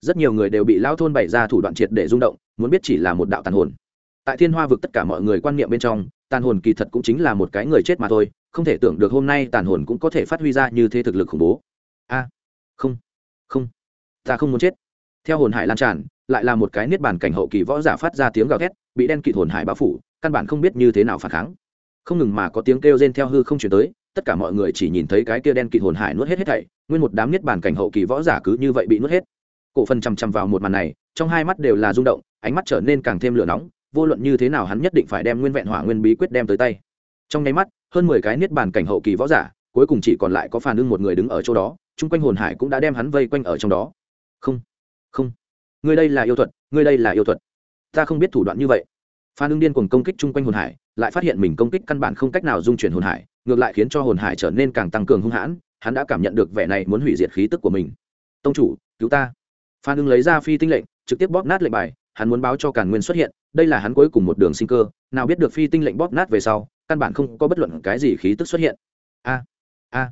Rất nhiều người đều bị lao thôn bày ra thủ đoạn triệt để rung động, muốn biết chỉ là một đạo tàn hồn. Tại thiên hoa vực tất cả mọi người quan niệm bên trong, tàn hồn kỳ thật cũng chính là một cái người chết mà thôi, không thể tưởng được hôm nay tàn hồn cũng có thể phát huy ra như thế thực lực khủng bố. A, không không, ta không muốn chết. Theo hồn hải lan tràn, lại là một cái niết bàn cảnh hậu kỳ võ giả phát ra tiếng gào thét, bị đen kịt hồn hải bao phủ, căn bản không biết như thế nào phản kháng. Không ngừng mà có tiếng kêu rên theo hư không chuyển tới tất cả mọi người chỉ nhìn thấy cái kia đen kịt hồn hải nuốt hết hết thảy, nguyên một đám niết bàn cảnh hậu kỳ võ giả cứ như vậy bị nuốt hết. Cổ phần chằm chằm vào một màn này, trong hai mắt đều là rung động, ánh mắt trở nên càng thêm lửa nóng, vô luận như thế nào hắn nhất định phải đem nguyên vẹn hỏa nguyên bí quyết đem tới tay. Trong nháy mắt, hơn mười cái niết bàn cảnh hậu kỳ võ giả, cuối cùng chỉ còn lại có phản ưng một người đứng ở chỗ đó, chung quanh hồn hải cũng đã đem hắn vây quanh ở trong đó. Không không. Người đây là yêu thuật người đây là yêu thuật. Ta không biết thủ đoạn như vậy. Phan ưng điên cùng công kích chung quanh hồn hải, lại phát hiện mình công kích căn bản không cách nào dung chuyển hồn hải ngược lại khiến cho hồn hải trở nên càng tăng cường hung hãn, hắn đã cảm nhận được vẻ này muốn hủy diệt khí tức của mình. Tông chủ, cứu ta. Phan ưng lấy ra phi tinh lệnh, trực tiếp bóp nát lệnh bài, hắn muốn báo cho càn nguyên xuất hiện, đây là hắn cuối cùng một đường sinh cơ, nào biết được phi tinh lệnh bóp nát về sau, căn bản không có bất luận cái gì khí tức xuất hiện. A a.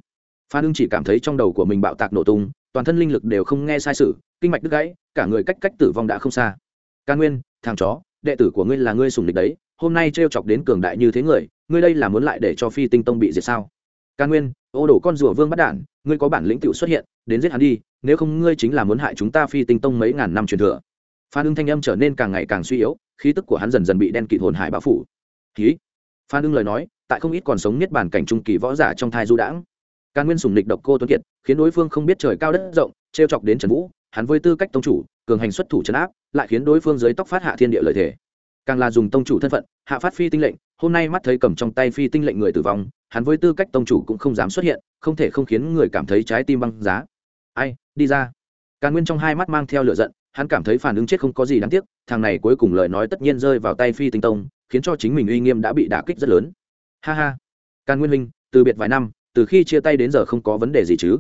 Phan ưng chỉ cảm thấy trong đầu của mình bạo tạc nổ tung, toàn thân linh lực đều không nghe sai sự, kinh mạch đứt gãy, cả người cách cách tử vong đã không xa. Ca nguyên, thằng chó, đệ tử của ngươi là ngươi sùng địch đấy hôm nay t chọc đến cường đại như thế người, ngươi đây là muốn lại để cho phi tinh tông bị diệt sao? Ca nguyên, ô đổ con rùa vương bắt đản, ngươi có bản lĩnh tựu xuất hiện, đến giết hắn đi, nếu không ngươi chính là muốn hại chúng ta phi tinh tông mấy ngàn năm truyền thừa. Phan ưng thanh âm trở nên càng ngày càng suy yếu, khí tức của hắn dần dần bị đen kịt hồn hải bao phủ. Khí phan ưng lời nói, tại không ít còn sống niết bản cảnh trung kỳ võ giả trong thai du đãng. Càn nguyên sùng nịch độc cô tuấn kiệt, khiến đối phương không biết trời cao đất rộng t chọc đến trần vũ, hắn với tư cách tông chủ, cường hành xuất thủ trấn áp, lại khiến đối phương dưới tóc phát hạ thiên địa lợi thể càng là dùng tông chủ thân phận hạ phát phi tinh lệnh hôm nay mắt thấy cầm trong tay phi tinh lệnh người tử vong hắn với tư cách tông chủ cũng không dám xuất hiện không thể không khiến người cảm thấy trái tim băng giá. Ai đi ra. Càng nguyên trong hai mắt mang theo lửa giận hắn cảm thấy phản ứng chết không có gì đáng tiếc thằng này cuối cùng lời nói tất nhiên rơi vào tay phi tinh tông khiến cho chính mình uy nghiêm đã bị đả kích rất lớn. Ha ha. Càng nguyên Minh, từ biệt vài năm từ khi chia tay đến giờ không có vấn đề gì chứ?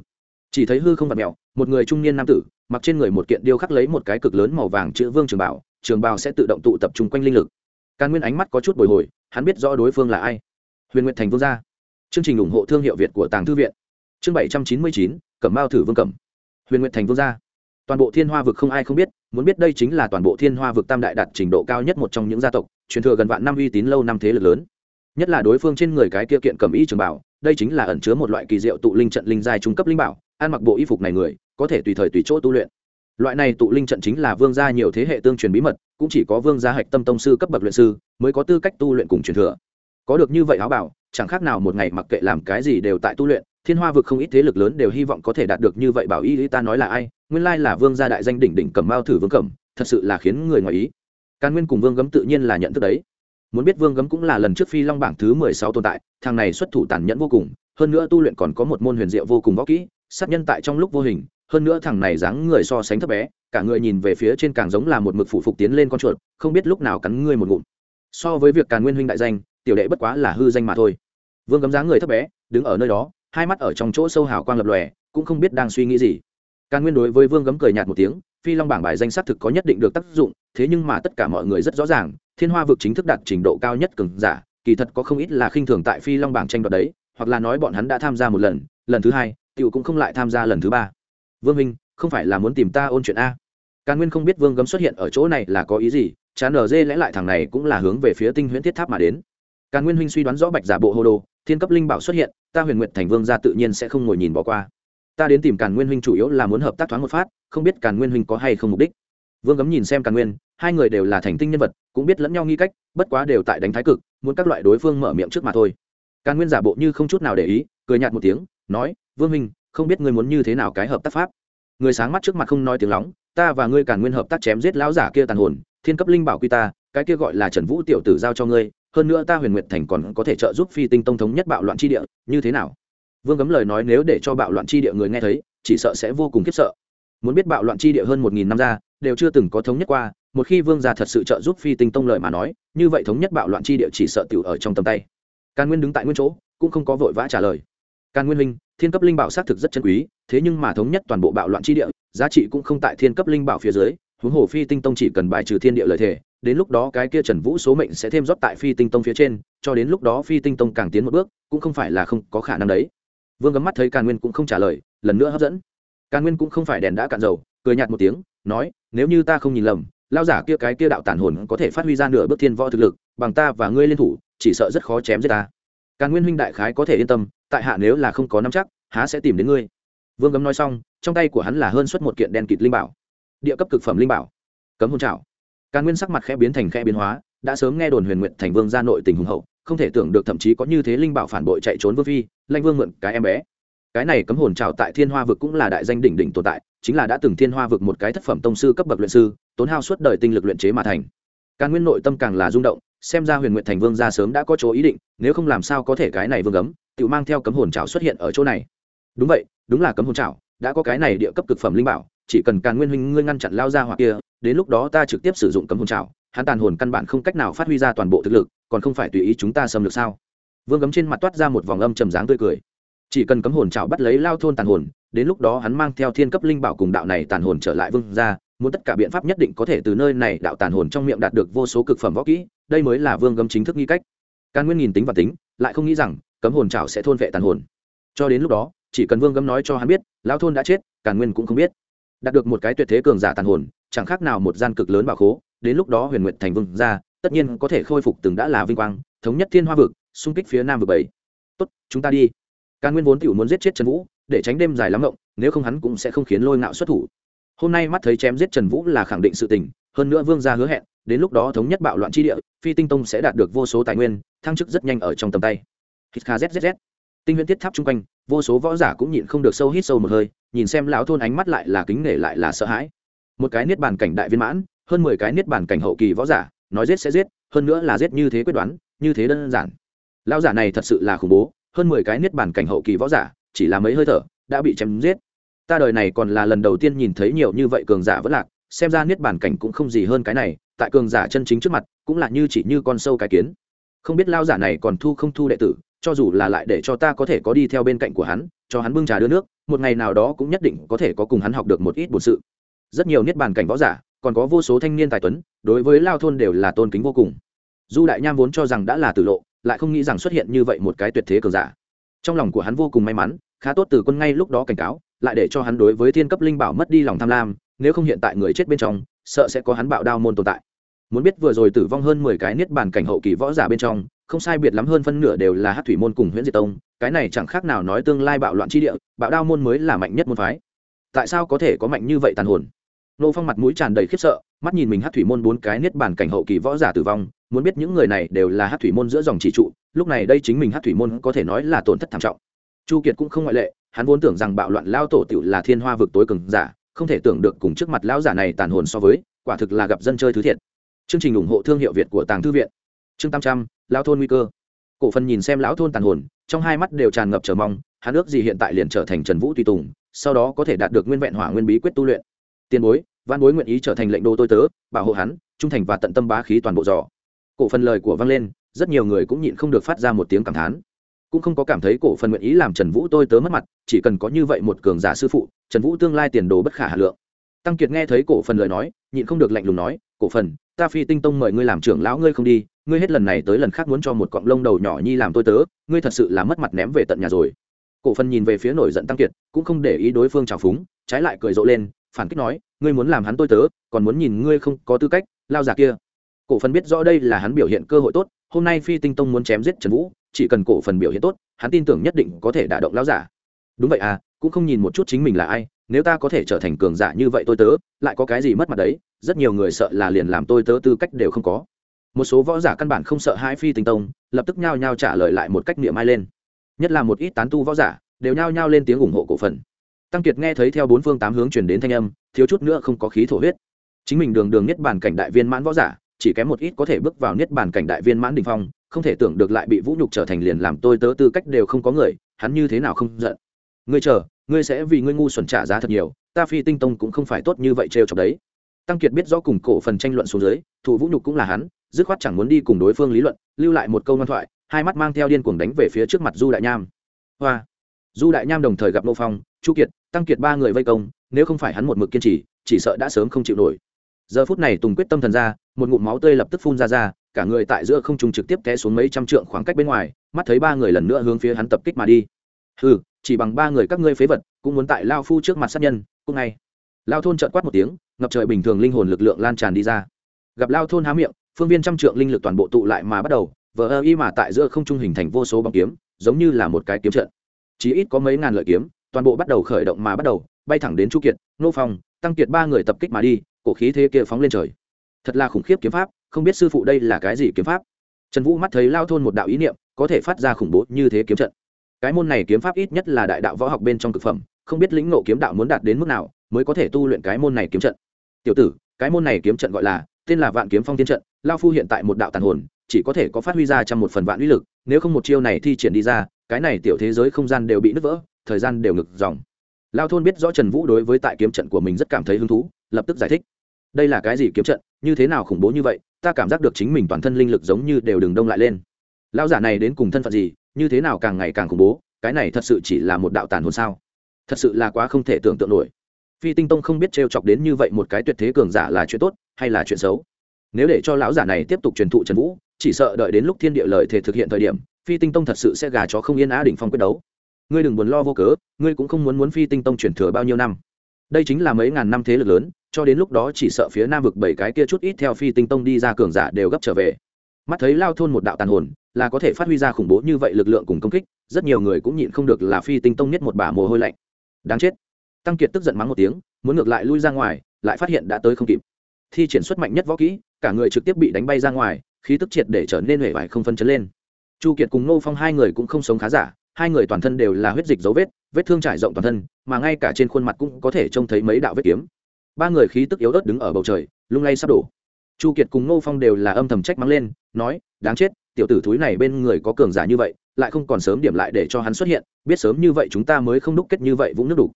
Chỉ thấy hư không vặt mẹo một người trung niên nam tử, mặc trên người một kiện điêu khắc lấy một cái cực lớn màu vàng chữ vương trường bảo trường bảo sẽ tự động tụ tập trung quanh linh lực. Càn nguyên ánh mắt có chút bồi hồi, hắn biết rõ đối phương là ai. Huyền nguyện thành vương gia. Chương trình ủng hộ thương hiệu việt của tàng thư viện. Chương bảy trăm chín mươi chín, cẩm mao thử vương cẩm. Huyền nguyện thành vương gia. Toàn bộ thiên hoa vực không ai không biết, muốn biết đây chính là toàn bộ thiên hoa vực tam đại đạt trình độ cao nhất một trong những gia tộc, truyền thừa gần vạn năm uy tín lâu năm thế lực lớn. Nhất là đối phương trên người cái kia kiện cầm y trường bảo, đây chính là ẩn chứa một loại kỳ diệu tụ linh trận linh giai trung cấp linh bảo, ăn mặc bộ y phục này người có thể tùy thời tùy chỗ tu luyện. Loại này tụ linh trận chính là vương gia nhiều thế hệ tương truyền bí mật, cũng chỉ có vương gia hạch tâm tông sư cấp bậc luyện sư mới có tư cách tu luyện cùng truyền thừa. Có được như vậy áo bảo, chẳng khác nào một ngày mặc kệ làm cái gì đều tại tu luyện, thiên hoa vực không ít thế lực lớn đều hy vọng có thể đạt được như vậy bảo y ta nói là ai, nguyên lai là vương gia đại danh đỉnh đỉnh cầm mao thử vương cẩm, thật sự là khiến người ngoài ý. Càn nguyên cùng vương gấm tự nhiên là nhận thức đấy. Muốn biết vương gấm cũng là lần trước phi long bảng thứ mười sáu tồn tại, thằng này xuất thủ tàn nhẫn vô cùng, hơn nữa tu luyện còn có một môn huyền diệu vô cùng võ kỹ, sát nhân tại trong lúc vô hình hơn nữa thằng này dáng người so sánh thấp bé, cả người nhìn về phía trên càng giống là một mực phụ phục tiến lên con chuột, không biết lúc nào cắn ngươi một ngụm. So với việc càn nguyên huynh đại danh, tiểu đệ bất quá là hư danh mà thôi. Vương gấm dáng người thấp bé, đứng ở nơi đó, hai mắt ở trong chỗ sâu hào quang lập lòe, cũng không biết đang suy nghĩ gì. Càn nguyên đối với vương gấm cười nhạt một tiếng, phi long bảng bài danh xác thực có nhất định được tác dụng, thế nhưng mà tất cả mọi người rất rõ ràng, thiên hoa vực chính thức đạt trình độ cao nhất cường giả, kỳ thật có không ít là khinh thường tại phi long bảng tranh đoạt đấy, hoặc là nói bọn hắn đã tham gia một lần lần thứ hai, tiểu cũng không lại tham gia lần thứ ba vương minh không phải là muốn tìm ta ôn chuyện a? Càn nguyên không biết vương gấm xuất hiện ở chỗ này là có ý gì, chán ở dê lẽ lại thằng này cũng là hướng về phía tinh huyễn thiết tháp mà đến. Càn nguyên huynh suy đoán rõ bạch giả bộ hô đồ thiên cấp linh bảo xuất hiện, ta huyền nguyện thành vương ra tự nhiên sẽ không ngồi nhìn bỏ qua. Ta đến tìm càn nguyên huynh chủ yếu là muốn hợp tác thoáng một phát, không biết càn nguyên huynh có hay không mục đích. Vương gấm nhìn xem càn nguyên, hai người đều là thành tinh nhân vật, cũng biết lẫn nhau nghi cách, bất quá đều tại đánh thái cực, muốn các loại đối phương mở miệng trước mà thôi. Càn nguyên giả bộ như không chút nào để ý, cười nhạt một tiếng, nói, vương minh không biết ngươi muốn như thế nào cái hợp tác pháp. Người sáng mắt trước mặt không nói tiếng lóng, ta và ngươi càn nguyên hợp tác chém giết lão giả kia tàn hồn, thiên cấp linh bảo quy ta, cái kia gọi là trần vũ tiểu tử giao cho ngươi, hơn nữa ta huyền nguyệt thành còn có thể trợ giúp phi tinh tông thống nhất bạo loạn chi địa, như thế nào? Vương gấm lời nói nếu để cho bạo loạn chi địa người nghe thấy, chỉ sợ sẽ vô cùng khiếp sợ. Muốn biết bạo loạn chi địa hơn một nghìn năm ra, đều chưa từng có thống nhất qua, một khi vương gia thật sự trợ giúp phi tinh tông lời mà nói, như vậy thống nhất bạo loạn chi địa chỉ sợ tiểu ở trong tầm tay. Càn nguyên đứng tại nguyên chỗ, cũng không có vội vã trả lời. Càn nguyên huynh thiên cấp linh bảo xác thực rất chân quý, thế nhưng mà thống nhất toàn bộ bạo loạn chi địa, giá trị cũng không tại thiên cấp linh bảo phía dưới, huống hồ phi tinh tông chỉ cần bài trừ thiên địa lợi thể đến lúc đó cái kia trần vũ số mệnh sẽ thêm rót tại phi tinh tông phía trên, cho đến lúc đó phi tinh tông càng tiến một bước, cũng không phải là không có khả năng đấy. Vương gấm mắt thấy càn nguyên cũng không trả lời, lần nữa hấp dẫn. Càn nguyên cũng không phải đèn đã cạn dầu, cười nhạt một tiếng, nói, nếu như ta không nhìn lầm lao giả kia cái kia đạo tản hồn có thể phát huy ra nửa bước thiên võ thực lực, bằng ta và ngươi liên thủ, chỉ sợ rất khó chém giết ta càn nguyên huynh đại khái có thể yên tâm, tại hạ nếu là không có nắm chắc, há sẽ tìm đến ngươi. Vương cấm nói xong, trong tay của hắn là hơn suất một kiện đen kịt linh bảo. Địa cấp cực phẩm linh bảo. Cấm hôn trào càn nguyên sắc mặt khẽ biến thành khẽ biến hóa, đã sớm nghe đồn huyền nguyện thành vương ra nội tình hùng hậu, không thể tưởng được thậm chí có như thế linh bảo phản bội chạy trốn vương phi lanh vương mượn cái em bé. Cái này cấm hồn trào tại thiên hoa vực cũng là đại danh đỉnh đỉnh tồn tại, chính là đã từng thiên hoa vực một cái thất phẩm tông sư cấp bậc luyện sư, tốn hao suốt đời tinh lực luyện chế mà thành. Càng nguyên nội tâm càng là rung động xem ra huyền nguyện thành vương ra sớm đã có chỗ ý định, nếu không làm sao có thể cái này vương cấm tự mang theo cấm hồn trào xuất hiện ở chỗ này. Đúng vậy, đúng là cấm hồn trào đã có cái này địa cấp cực phẩm linh bảo, chỉ cần càn nguyên huynh ngươi ngăn chặn lao ra hoặc kia, đến lúc đó ta trực tiếp sử dụng cấm hồn trào hắn tàn hồn căn bản không cách nào phát huy ra toàn bộ thực lực, còn không phải tùy ý chúng ta xâm lược sao? Vương cấm trên mặt toát ra một vòng âm trầm dáng tươi cười. Chỉ cần cấm hồn trào bắt lấy lao thôn tàn hồn, đến lúc đó hắn mang theo thiên cấp linh bảo cùng đạo này tàn hồn trở lại vương ra muốn tất cả biện pháp nhất định có thể từ nơi này đạo tàn hồn trong miệng đạt được vô số cực phẩm võ kỹ đây mới là vương gấm chính thức nghi cách. Càn nguyên nhìn tính và tính, lại không nghĩ rằng cấm hồn trảo sẽ thôn vệ tàn hồn. Cho đến lúc đó, chỉ cần vương gấm nói cho hắn biết, lão thôn đã chết, càn nguyên cũng không biết. Đạt được một cái tuyệt thế cường giả tàn hồn, chẳng khác nào một gian cực lớn bảo khố, đến lúc đó huyền nguyện thành vương ra tất nhiên có thể khôi phục từng đã là vinh quang, thống nhất thiên hoa vực, xung kích phía nam vực bảy. Tốt, chúng ta đi. Càn nguyên vốn tiểu muốn giết chết trần vũ, để tránh đêm dài lắm rộng nếu không hắn cũng sẽ không khiến lôi ngạo xuất thủ. Hôm nay mắt thấy chém giết trần vũ là khẳng định sự tình hơn nữa vương gia hứa hẹn, đến lúc đó thống nhất bạo loạn tri địa, phi tinh tông sẽ đạt được vô số tài nguyên, thăng chức rất nhanh ở trong tầm tay. Hít kha zzz tinh huyễn thiết tháp chung quanh, vô số võ giả cũng nhịn không được sâu hít sâu một hơi, nhìn xem lão thôn ánh mắt lại là kính nể lại là sợ hãi. Một cái niết bàn cảnh đại viên mãn, hơn mười cái niết bàn cảnh hậu kỳ võ giả, nói giết sẽ giết, hơn nữa là giết như thế quyết đoán, như thế đơn giản. Lão giả này thật sự là khủng bố, hơn mười cái niết bàn cảnh hậu kỳ võ giả, chỉ là mấy hơi thở, đã bị chém giết. Ta đời này còn là lần đầu tiên nhìn thấy nhiều như vậy cường giả vẫn lạc xem ra niết bàn cảnh cũng không gì hơn cái này, tại cường giả chân chính trước mặt, cũng là như chỉ như con sâu cái kiến. Không biết lao giả này còn thu không thu đệ tử, cho dù là lại để cho ta có thể có đi theo bên cạnh của hắn, cho hắn bưng trà đưa nước, một ngày nào đó cũng nhất định có thể có cùng hắn học được một ít bổn sự. Rất nhiều niết bàn cảnh võ giả, còn có vô số thanh niên tài tuấn, đối với lao thôn đều là tôn kính vô cùng. Du đại nham vốn cho rằng đã là tử lộ, lại không nghĩ rằng xuất hiện như vậy một cái tuyệt thế cường giả. Trong lòng của hắn vô cùng may mắn, khá tốt từ quân ngay lúc đó cảnh cáo, lại để cho hắn đối với thiên cấp linh bảo mất đi lòng tham lam nếu không hiện tại người chết bên trong, sợ sẽ có hắn bạo đao môn tồn tại. Muốn biết vừa rồi tử vong hơn mười cái niết bàn cảnh hậu kỳ võ giả bên trong, không sai biệt lắm hơn phân nửa đều là hát thủy môn cùng huyện diệt tông, cái này chẳng khác nào nói tương lai bạo loạn chi địa, bạo đao môn mới là mạnh nhất môn phái. Tại sao có thể có mạnh như vậy tàn hồn? Nô phong mặt mũi tràn đầy khiếp sợ, mắt nhìn mình hát thủy môn bốn cái niết bàn cảnh hậu kỳ võ giả tử vong, muốn biết những người này đều là hát thủy môn giữa dòng chỉ trụ, lúc này đây chính mình hát thủy môn có thể nói là tổn thất thảm trọng. Chu kiệt cũng không ngoại lệ, hắn vốn tưởng rằng bạo loạn lao tổ tựu là thiên hoa vực tối cường giả không thể tưởng được cùng trước mặt lão giả này tàn hồn so với, quả thực là gặp dân chơi thứ thiệt. Chương trình ủng hộ thương hiệu việt của tàng thư viện. Chương tam trăm, lão thôn nguy cơ. Cổ phần nhìn xem lão thôn tàn hồn, trong hai mắt đều tràn ngập chờ mong, hắn ước gì hiện tại liền trở thành trần vũ tùy tùng, sau đó có thể đạt được nguyên vẹn hỏa nguyên bí quyết tu luyện. Tiền bối, văn bối nguyện ý trở thành lệnh đô tôi tớ, bảo hộ hắn, trung thành và tận tâm bá khí toàn bộ dò. Cổ phần lời của vang lên, rất nhiều người cũng nhịn không được phát ra một tiếng cảm thán cũng không có cảm thấy cổ phần nguyện ý làm trần vũ tôi tớ mất mặt, chỉ cần có như vậy một cường giả sư phụ, trần vũ tương lai tiền đồ bất khả hà lượng. Tăng kiệt nghe thấy cổ phần lời nói, nhịn không được lạnh lùng nói, cổ phần, ta phi tinh tông mời ngươi làm trưởng lão ngươi không đi, ngươi hết lần này tới lần khác muốn cho một cọng lông đầu nhỏ nhi làm tôi tớ, ngươi thật sự là mất mặt ném về tận nhà rồi. Cổ phần nhìn về phía nổi giận tăng kiệt, cũng không để ý đối phương trào phúng, trái lại cười rộ lên, phản kích nói, ngươi muốn làm hắn tôi tớ, còn muốn nhìn ngươi không có tư cách, lao giả kia. Cổ phần biết rõ đây là hắn biểu hiện cơ hội tốt, hôm nay phi tinh tông muốn chém giết trần vũ chỉ cần cổ phần biểu hiện tốt, hắn tin tưởng nhất định có thể đả động lao giả. Đúng vậy à cũng không nhìn một chút chính mình là ai, nếu ta có thể trở thành cường giả như vậy tôi tớ, lại có cái gì mất mặt đấy, rất nhiều người sợ là liền làm tôi tớ tư cách đều không có. Một số võ giả căn bản không sợ hai phi tinh tông, lập tức nhao nhao trả lời lại một cách niệm ai lên. Nhất là một ít tán tu võ giả, đều nhao nhao lên tiếng ủng hộ cổ phần. Tăng kiệt nghe thấy theo bốn phương tám hướng chuyển đến thanh âm, thiếu chút nữa không có khí thổ huyết. Chính mình đường đường niết bàn cảnh đại viên mãn võ giả, chỉ kém một ít có thể bước vào niết bàn cảnh đại viên mãn đình phong không thể tưởng được lại bị vũ nhục trở thành liền làm tôi tớ tư cách đều không có người, hắn như thế nào không giận. Ngươi chờ, ngươi sẽ vì ngươi ngu xuẩn trả giá thật nhiều, ta phi tinh tông cũng không phải tốt như vậy trêu chọc đấy. Tăng kiệt biết rõ cùng cổ phần tranh luận xuống dưới, thủ vũ nhục cũng là hắn, dứt khoát chẳng muốn đi cùng đối phương lý luận, lưu lại một câu ngoan thoại, hai mắt mang theo điên cuồng đánh về phía trước mặt du đại nham. Hoa. Du đại nham đồng thời gặp nô phong, chu kiệt, tăng kiệt ba người vây công, nếu không phải hắn một mực kiên trì, chỉ sợ đã sớm không chịu nổi. Giờ phút này tùng quyết tâm thần ra, một ngụm máu tươi lập tức phun ra ra cả người tại giữa không trung trực tiếp té xuống mấy trăm trượng khoảng cách bên ngoài, mắt thấy ba người lần nữa hướng phía hắn tập kích mà đi. Hừ, chỉ bằng ba người các ngươi phế vật, cũng muốn tại lao phu trước mặt sát nhân, cũng ngay. Lao thôn trợn quát một tiếng, ngập trời bình thường linh hồn lực lượng lan tràn đi ra. Gặp lao thôn há miệng, phương viên trăm trượng linh lực toàn bộ tụ lại mà bắt đầu, vờ ơ y mà tại giữa không trung hình thành vô số bóng kiếm, giống như là một cái kiếm trận. Chỉ ít có mấy ngàn lợi kiếm, toàn bộ bắt đầu khởi động mà bắt đầu, bay thẳng đến chu kiệt, nô phong, tăng kiệt ba người tập kích mà đi, cổ khí thế kia phóng lên trời. Thật là khủng khiếp kiếm pháp không biết sư phụ đây là cái gì kiếm pháp. Trần vũ mắt thấy lao thôn một đạo ý niệm, có thể phát ra khủng bố như thế kiếm trận. Cái môn này kiếm pháp ít nhất là đại đạo võ học bên trong thực phẩm, không biết lĩnh ngộ kiếm đạo muốn đạt đến mức nào mới có thể tu luyện cái môn này kiếm trận. Tiểu tử, cái môn này kiếm trận gọi là, tên là vạn kiếm phong tiên trận, lao phu hiện tại một đạo tàn hồn, chỉ có thể có phát huy ra trong một phần vạn uy lực, nếu không một chiêu này thi triển đi ra, cái này tiểu thế giới không gian đều bị nứt vỡ, thời gian đều ngực dòng. Lao thôn biết rõ trần vũ đối với tại kiếm trận của mình rất cảm thấy hứng thú, lập tức giải thích đây là cái gì kiếm trận, như thế nào khủng bố như vậy, ta cảm giác được chính mình toàn thân linh lực giống như đều đừng đông lại lên. Lao giả này đến cùng thân phận gì, như thế nào càng ngày càng khủng bố, cái này thật sự chỉ là một đạo tàn hồn sao? Thật sự là quá không thể tưởng tượng nổi. Phi tinh tông không biết t chọc đến như vậy một cái tuyệt thế cường giả là chuyện tốt hay là chuyện xấu. Nếu để cho lão giả này tiếp tục truyền thụ trần vũ, chỉ sợ đợi đến lúc thiên địa lợi thể thực hiện thời điểm, phi tinh tông thật sự sẽ gà chó không yên á đỉnh phong quyết đấu. Ngươi đừng buồn lo vô cớ, ngươi cũng không muốn muốn phi tinh tông truyền thừa bao nhiêu năm. Đây chính là mấy ngàn năm thế lực lớn cho đến lúc đó chỉ sợ phía nam vực bảy cái kia chút ít theo phi tinh tông đi ra cường giả đều gấp trở về. Mắt thấy lao thôn một đạo tàn hồn, là có thể phát huy ra khủng bố như vậy lực lượng cùng công kích, rất nhiều người cũng nhịn không được là phi tinh tông nhất một bả mồ hôi lạnh. Đáng chết. Tăng kiệt tức giận mắng một tiếng, muốn ngược lại lui ra ngoài, lại phát hiện đã tới không kịp. Thi triển xuất mạnh nhất võ kỹ, cả người trực tiếp bị đánh bay ra ngoài, khí tức triệt để trở nên hể vải không phân chấn lên. Chu kiệt cùng ngô phong hai người cũng không sống khá giả, hai người toàn thân đều là huyết dịch dấu vết vết thương trải rộng toàn thân, mà ngay cả trên khuôn mặt cũng có thể trông thấy mấy đạo vết kiếm ba người khí tức yếu ớt đứng ở bầu trời, lung lay sắp đổ. Chu kiệt cùng ngô phong đều là âm thầm trách mắng lên, nói, đáng chết, tiểu tử thúi này bên người có cường giả như vậy, lại không còn sớm điểm lại để cho hắn xuất hiện, biết sớm như vậy chúng ta mới không đúc kết như vậy vũng nước đủ.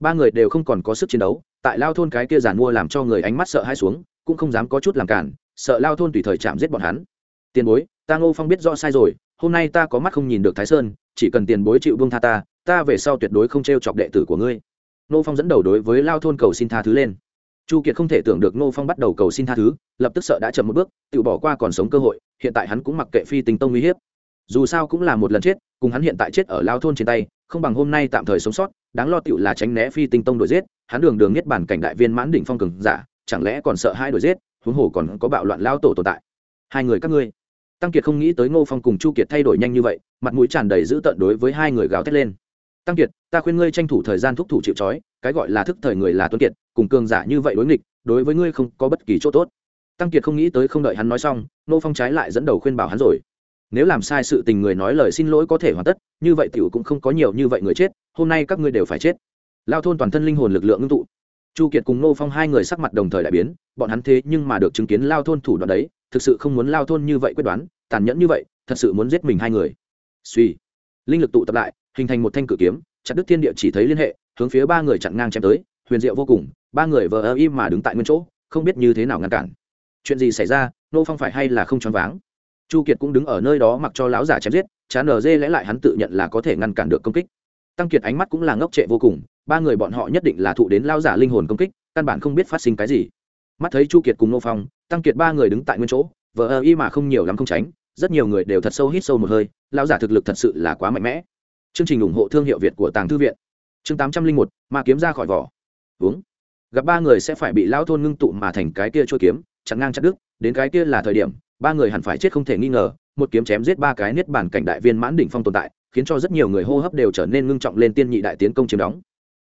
Ba người đều không còn có sức chiến đấu, tại lao thôn cái kia giàn mua làm cho người ánh mắt sợ hai xuống, cũng không dám có chút làm cản, sợ lao thôn tùy thời chạm giết bọn hắn. Tiền bối, ta ngô phong biết rõ sai rồi, hôm nay ta có mắt không nhìn được thái sơn, chỉ cần tiền bối chịu vương tha ta ta về sau tuyệt đối không t r e o chọc đệ tử của ngươi. Ngô phong dẫn đầu đối với lao thôn cầu xin tha thứ lên chu kiệt không thể tưởng được ngô phong bắt đầu cầu xin tha thứ, lập tức sợ đã chậm một bước, tự bỏ qua còn sống cơ hội, hiện tại hắn cũng mặc kệ phi tình tông uy hiếp. Dù sao cũng là một lần chết, cùng hắn hiện tại chết ở lao thôn trên tay, không bằng hôm nay tạm thời sống sót, đáng lo tựu là tránh né phi tinh tông đổi giết, hắn đường đường nhất bản cảnh đại viên mãn đỉnh phong cường giả, chẳng lẽ còn sợ hai đổi giết, huống hồ còn có bạo loạn lao tổ tồn tại. Hai người các ngươi. Tăng kiệt không nghĩ tới ngô phong cùng chu kiệt thay đổi nhanh như vậy, mặt mũi tràn đầy dữ tợn đối với hai người gào thét lên tăng kiệt, ta khuyên ngươi tranh thủ thời gian thúc thủ chịu trói, cái gọi là thức thời người là tuân kiệt, cùng cường giả như vậy đối nghịch, đối với ngươi không có bất kỳ chỗ tốt. Tăng kiệt không nghĩ tới không đợi hắn nói xong, nô phong trái lại dẫn đầu khuyên bảo hắn rồi. Nếu làm sai sự tình người nói lời xin lỗi có thể hoàn tất, như vậy tiểu cũng không có nhiều như vậy người chết, hôm nay các ngươi đều phải chết. Lao thôn toàn thân linh hồn lực lượng ngưng tụ. Chu kiệt cùng nô phong hai người sắc mặt đồng thời đại biến, bọn hắn thế nhưng mà được chứng kiến lao thôn thủ đoạn đấy, thực sự không muốn lao thôn như vậy quyết đoán, tàn nhẫn như vậy, thật sự muốn giết mình hai người. Suy linh lực tụ tập lại hình thành một thanh cử kiếm, chặt đứt thiên địa chỉ thấy liên hệ, hướng phía ba người chặn ngang chém tới, huyền diệu vô cùng, ba người vờ ơ im mà đứng tại nguyên chỗ, không biết như thế nào ngăn cản. Chuyện gì xảy ra, nô phong phải hay là không choáng váng? Chu kiệt cũng đứng ở nơi đó mặc cho lão giả chém giết, chán nở dê lẽ lại hắn tự nhận là có thể ngăn cản được công kích. Tăng kiệt ánh mắt cũng là ngốc trệ vô cùng, ba người bọn họ nhất định là thụ đến lao giả linh hồn công kích, căn bản không biết phát sinh cái gì. Mắt thấy chu kiệt cùng nô phong, tăng kiệt ba người đứng tại nguyên chỗ, vờ ơ y mà không nhiều lắm không tránh, rất nhiều người đều thật sâu hít sâu một hơi lao giả thực lực thật sự là quá mạnh mẽ chương trình ủng hộ thương hiệu việt của tàng thư viện. Chương tám trăm linh một, ma kiếm ra khỏi vỏ. Uống. Gặp ba người sẽ phải bị lão thôn ngưng tụ mà thành cái kia trôi kiếm, chặn ngang chặt đứt, đến cái kia là thời điểm, ba người hẳn phải chết không thể nghi ngờ, một kiếm chém giết ba cái niết bản cảnh đại viên mãn đỉnh phong tồn tại, khiến cho rất nhiều người hô hấp đều trở nên ngưng trọng lên tiên nhị đại tiến công chiếm đóng.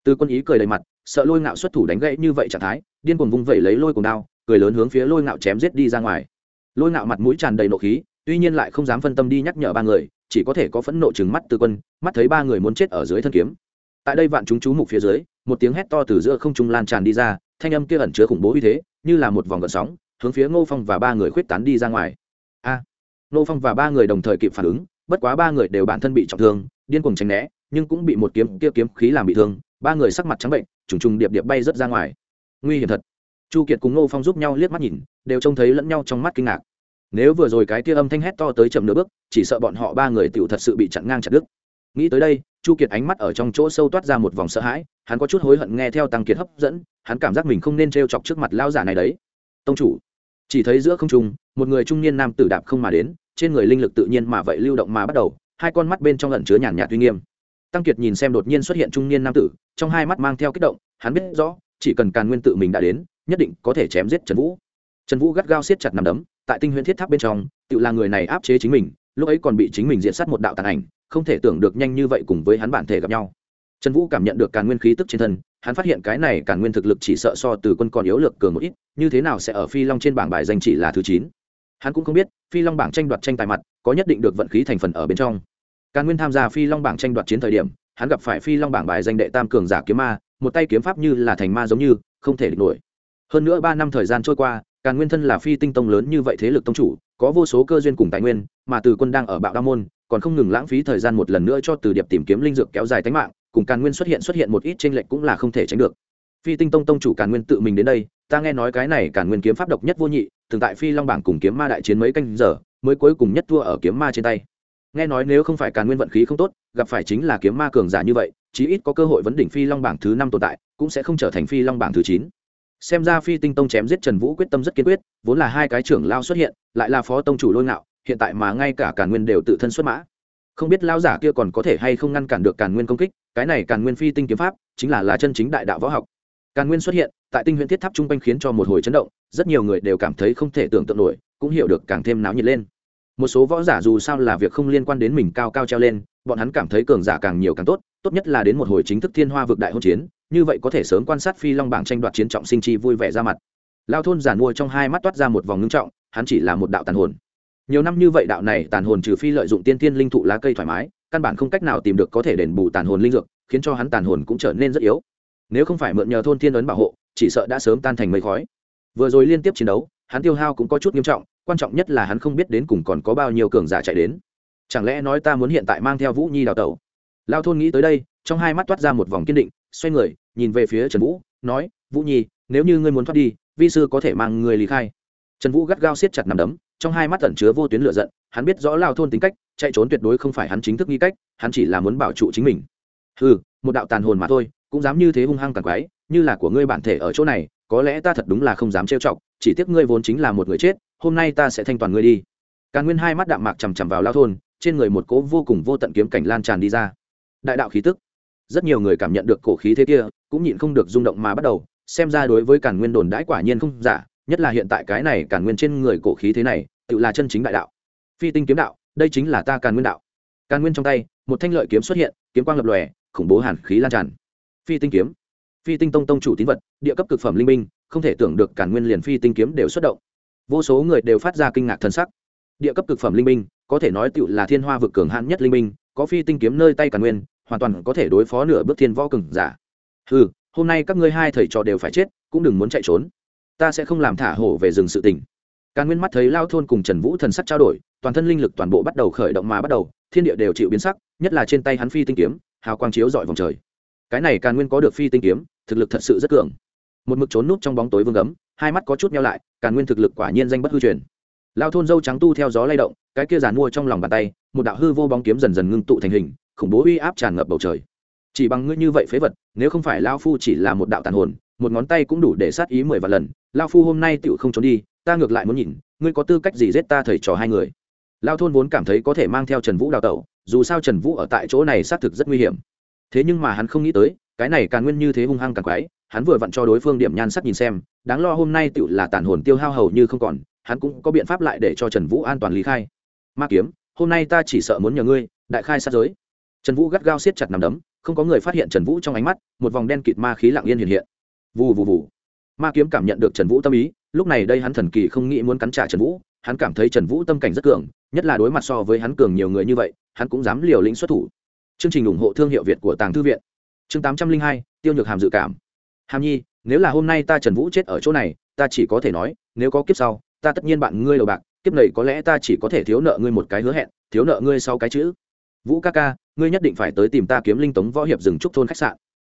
Từ quân ý cười đầy mặt, sợ lôi ngạo xuất thủ đánh gãy như vậy trạng thái, điên cuồng vung vẩy lấy lôi cùng đao, cười lớn hướng phía lôi ngạo chém giết đi ra ngoài. Lôi ngạo mặt mũi tràn đầy nộ khí, tuy nhiên lại không dám phân tâm đi nhắc nhở ba người chỉ có thể có phẫn nộ chừng mắt từ quân, mắt thấy ba người muốn chết ở dưới thân kiếm. Tại đây vạn chúng chú mục phía dưới, một tiếng hét to từ giữa không trung lan tràn đi ra, thanh âm kia ẩn chứa khủng bố uy thế, như là một vòng gợn sóng, hướng phía ngô phong và ba người khuyết tán đi ra ngoài. A! Ngô phong và ba người đồng thời kịp phản ứng, bất quá ba người đều bản thân bị trọng thương, điên cuồng tránh né, nhưng cũng bị một kiếm kia kiếm khí làm bị thương, ba người sắc mặt trắng bệnh, trùng trùng điệp điệp bay rớt ra ngoài. Nguy hiểm thật. Chu kiệt cùng ngô phong giúp nhau liếc mắt nhìn, đều trông thấy lẫn nhau trong mắt kinh ngạc nếu vừa rồi cái kia âm thanh hét to tới chậm nửa bước, chỉ sợ bọn họ ba người tựu thật sự bị chặn ngang chặt đứt. Nghĩ tới đây, chu kiệt ánh mắt ở trong chỗ sâu toát ra một vòng sợ hãi, hắn có chút hối hận nghe theo tăng kiệt hấp dẫn, hắn cảm giác mình không nên t r e o chọc trước mặt lao giả này đấy. Tông chủ, chỉ thấy giữa không trung, một người trung niên nam tử đạp không mà đến, trên người linh lực tự nhiên mà vậy lưu động mà bắt đầu, hai con mắt bên trong lẩn chứa nhàn nhạt uy nghiêm. Tăng kiệt nhìn xem đột nhiên xuất hiện trung niên nam tử, trong hai mắt mang theo kích động, hắn biết rõ, chỉ cần càn nguyên tự mình đã đến, nhất định có thể chém giết trần vũ trần vũ gắt gao siết chặt nằm đấm, tại tinh huyễn thiết tháp bên trong, tự là người này áp chế chính mình, lúc ấy còn bị chính mình diện sát một đạo tàn ảnh, không thể tưởng được nhanh như vậy cùng với hắn bản thể gặp nhau. Trần vũ cảm nhận được càn nguyên khí tức trên thân, hắn phát hiện cái này càn nguyên thực lực chỉ sợ so từ quân còn yếu lược cường một ít, như thế nào sẽ ở phi long trên bảng bài danh chỉ là thứ chín? Hắn cũng không biết, phi long bảng tranh đoạt tranh tài mặt, có nhất định được vận khí thành phần ở bên trong. Càn nguyên tham gia phi long bảng tranh đoạt chiến thời điểm, hắn gặp phải phi long bảng bài danh đệ tam cường giả kiếm ma, một tay kiếm pháp như là thành ma giống như, không thể địch nổi. Hơn nữa ba năm thời gian trôi qua càn nguyên thân là phi tinh tông lớn như vậy thế lực tông chủ, có vô số cơ duyên cùng tài nguyên, mà từ quân đang ở bạo đa môn, còn không ngừng lãng phí thời gian một lần nữa cho từ điệp tìm kiếm linh dược kéo dài tính mạng, cùng càn nguyên xuất hiện xuất hiện một ít tranh lệch cũng là không thể tránh được. Phi tinh tông tông chủ càn nguyên tự mình đến đây, ta nghe nói cái này càn nguyên kiếm pháp độc nhất vô nhị, thường tại phi long bảng cùng kiếm ma đại chiến mấy canh giờ, mới cuối cùng nhất thua ở kiếm ma trên tay. Nghe nói nếu không phải càn nguyên vận khí không tốt, gặp phải chính là kiếm ma cường giả như vậy, chí ít có cơ hội vấn đỉnh phi long bảng thứ năm tồn tại, cũng sẽ không trở thành phi long bảng thứ chín xem ra phi tinh tông chém giết trần vũ quyết tâm rất kiên quyết, vốn là hai cái trưởng lao xuất hiện, lại là phó tông chủ lôi ngạo, hiện tại mà ngay cả càn nguyên đều tự thân xuất mã. Không biết lao giả kia còn có thể hay không ngăn cản được càn nguyên công kích, cái này càn nguyên phi tinh kiếm pháp chính là là chân chính đại đạo võ học. Càn nguyên xuất hiện, tại tinh huyện thiết tháp trung quanh khiến cho một hồi chấn động, rất nhiều người đều cảm thấy không thể tưởng tượng nổi, cũng hiểu được càng thêm náo nhiệt lên một số võ giả dù sao là việc không liên quan đến mình cao cao treo lên, bọn hắn cảm thấy cường giả càng nhiều càng tốt tốt nhất là đến một hồi chính thức thiên hoa vực đại hôn chiến, như vậy có thể sớm quan sát phi long bảng tranh đoạt chiến trọng sinh chi vui vẻ ra mặt. Lao thôn giản mua trong hai mắt toát ra một vòng ngưng trọng, hắn chỉ là một đạo tàn hồn. Nhiều năm như vậy đạo này tàn hồn trừ phi lợi dụng tiên tiên linh thụ lá cây thoải mái, căn bản không cách nào tìm được có thể đền bù tàn hồn linh dược, khiến cho hắn tàn hồn cũng trở nên rất yếu. Nếu không phải mượn nhờ thôn tiên ấn bảo hộ, chỉ sợ đã sớm tan thành mây khói. Vừa rồi liên tiếp chiến đấu, hắn tiêu hao cũng có chút nghiêm trọng quan trọng nhất là hắn không biết đến cùng còn có bao nhiêu cường giả chạy đến. Chẳng lẽ nói ta muốn hiện tại mang theo vũ nhi đào tẩu? Lao thôn nghĩ tới đây, trong hai mắt toát ra một vòng kiên định, xoay người, nhìn về phía trần vũ, nói, vũ nhi, nếu như ngươi muốn thoát đi, vi sư có thể mang người lý khai. Trần vũ gắt gao siết chặt nằm đấm, trong hai mắt tẩn chứa vô tuyến lửa giận, hắn biết rõ lao thôn tính cách, chạy trốn tuyệt đối không phải hắn chính thức nghi cách, hắn chỉ là muốn bảo trụ chính mình. Ừ một đạo tàn hồn mà thôi, cũng dám như thế hung hăng càng quái, như là của ngươi bản thể ở chỗ này, có lẽ ta thật đúng là không dám trêu chọc, chỉ tiếc ngươi vốn chính là một người chết hôm nay ta sẽ thanh toàn ngươi đi. Càn nguyên hai mắt đạm mạc chằm chằm vào lao thôn, trên người một cỗ vô cùng vô tận kiếm cảnh lan tràn đi ra. Đại đạo khí tức. Rất nhiều người cảm nhận được cổ khí thế kia, cũng nhịn không được rung động mà bắt đầu, xem ra đối với càn nguyên đồn đãi quả nhiên không giả, nhất là hiện tại cái này càn nguyên trên người cổ khí thế này, tự là chân chính đại đạo. Phi tinh kiếm đạo, đây chính là ta càn nguyên đạo. Càn nguyên trong tay, một thanh lợi kiếm xuất hiện, kiếm quang lập lòe, khủng bố hàn khí lan tràn. Phi tinh kiếm. Phi tinh tông tông chủ tín vật, địa cấp cực phẩm linh minh, không thể tưởng được càn nguyên liền phi tinh kiếm đều xuất động vô số người đều phát ra kinh ngạc thân sắc. Địa cấp cực phẩm linh minh có thể nói tựu là thiên hoa vực cường hãn nhất linh minh có phi tinh kiếm nơi tay càn nguyên, hoàn toàn có thể đối phó nửa bước thiên võ cường giả. Ừ hôm nay các ngươi hai thầy trò đều phải chết, cũng đừng muốn chạy trốn. Ta sẽ không làm thả hổ về rừng sự tình. Càn nguyên mắt thấy lao thôn cùng trần vũ thần sắc trao đổi, toàn thân linh lực toàn bộ bắt đầu khởi động mà bắt đầu, thiên địa đều chịu biến sắc, nhất là trên tay hắn phi tinh kiếm, hào quang chiếu dọi vòng trời. Cái này càn nguyên có được phi tinh kiếm, thực lực thật sự rất cường. Một mực trốn núp trong bóng tối vương gấm hai mắt có chút nhau lại càn nguyên thực lực quả nhiên danh bất hư truyền. Lao thôn dâu trắng tu theo gió lay động, cái kia giàn mua trong lòng bàn tay, một đạo hư vô bóng kiếm dần dần ngưng tụ thành hình, khủng bố uy áp tràn ngập bầu trời. Chỉ bằng ngươi như vậy phế vật, nếu không phải lao phu chỉ là một đạo tàn hồn, một ngón tay cũng đủ để sát ý mười vạn lần lao phu hôm nay tựu không trốn đi, ta ngược lại muốn nhìn, ngươi có tư cách gì giết ta thầy trò hai người? Lao thôn vốn cảm thấy có thể mang theo trần vũ đào tẩu, dù sao trần vũ ở tại chỗ này xác thực rất nguy hiểm. Thế nhưng mà hắn không nghĩ tới, cái này càng nguyên như thế hung hăng càng quái, hắn vừa vặn cho đối phương điểm nhan sắc nhìn xem đáng lo hôm nay tựu là tàn hồn tiêu hao hầu như không còn, hắn cũng có biện pháp lại để cho trần vũ an toàn lý khai. Ma kiếm, hôm nay ta chỉ sợ muốn nhờ ngươi, đại khai sát giới. Trần vũ gắt gao siết chặt nằm đấm, không có người phát hiện trần vũ trong ánh mắt, một vòng đen kịt ma khí lặng yên hiện hiện. Vù vù vù. Ma kiếm cảm nhận được trần vũ tâm ý, lúc này đây hắn thần kỳ không nghĩ muốn cắn trả trần vũ, hắn cảm thấy trần vũ tâm cảnh rất cường, nhất là đối mặt so với hắn cường nhiều người như vậy, hắn cũng dám liều lĩnh xuất thủ. Chương trình ủng hộ thương hiệu việt của tàng thư viện. Chương tám trăm linh hai, tiêu nhược hàm dự cảm hàm nhi, nếu là hôm nay ta trần vũ chết ở chỗ này, ta chỉ có thể nói, nếu có kiếp sau, ta tất nhiên bạn ngươi đầu bạc, kiếp này có lẽ ta chỉ có thể thiếu nợ ngươi một cái hứa hẹn, thiếu nợ ngươi sau cái chữ. Vũ ca ca, ngươi nhất định phải tới tìm ta kiếm linh tống võ hiệp rừng trúc thôn khách sạn.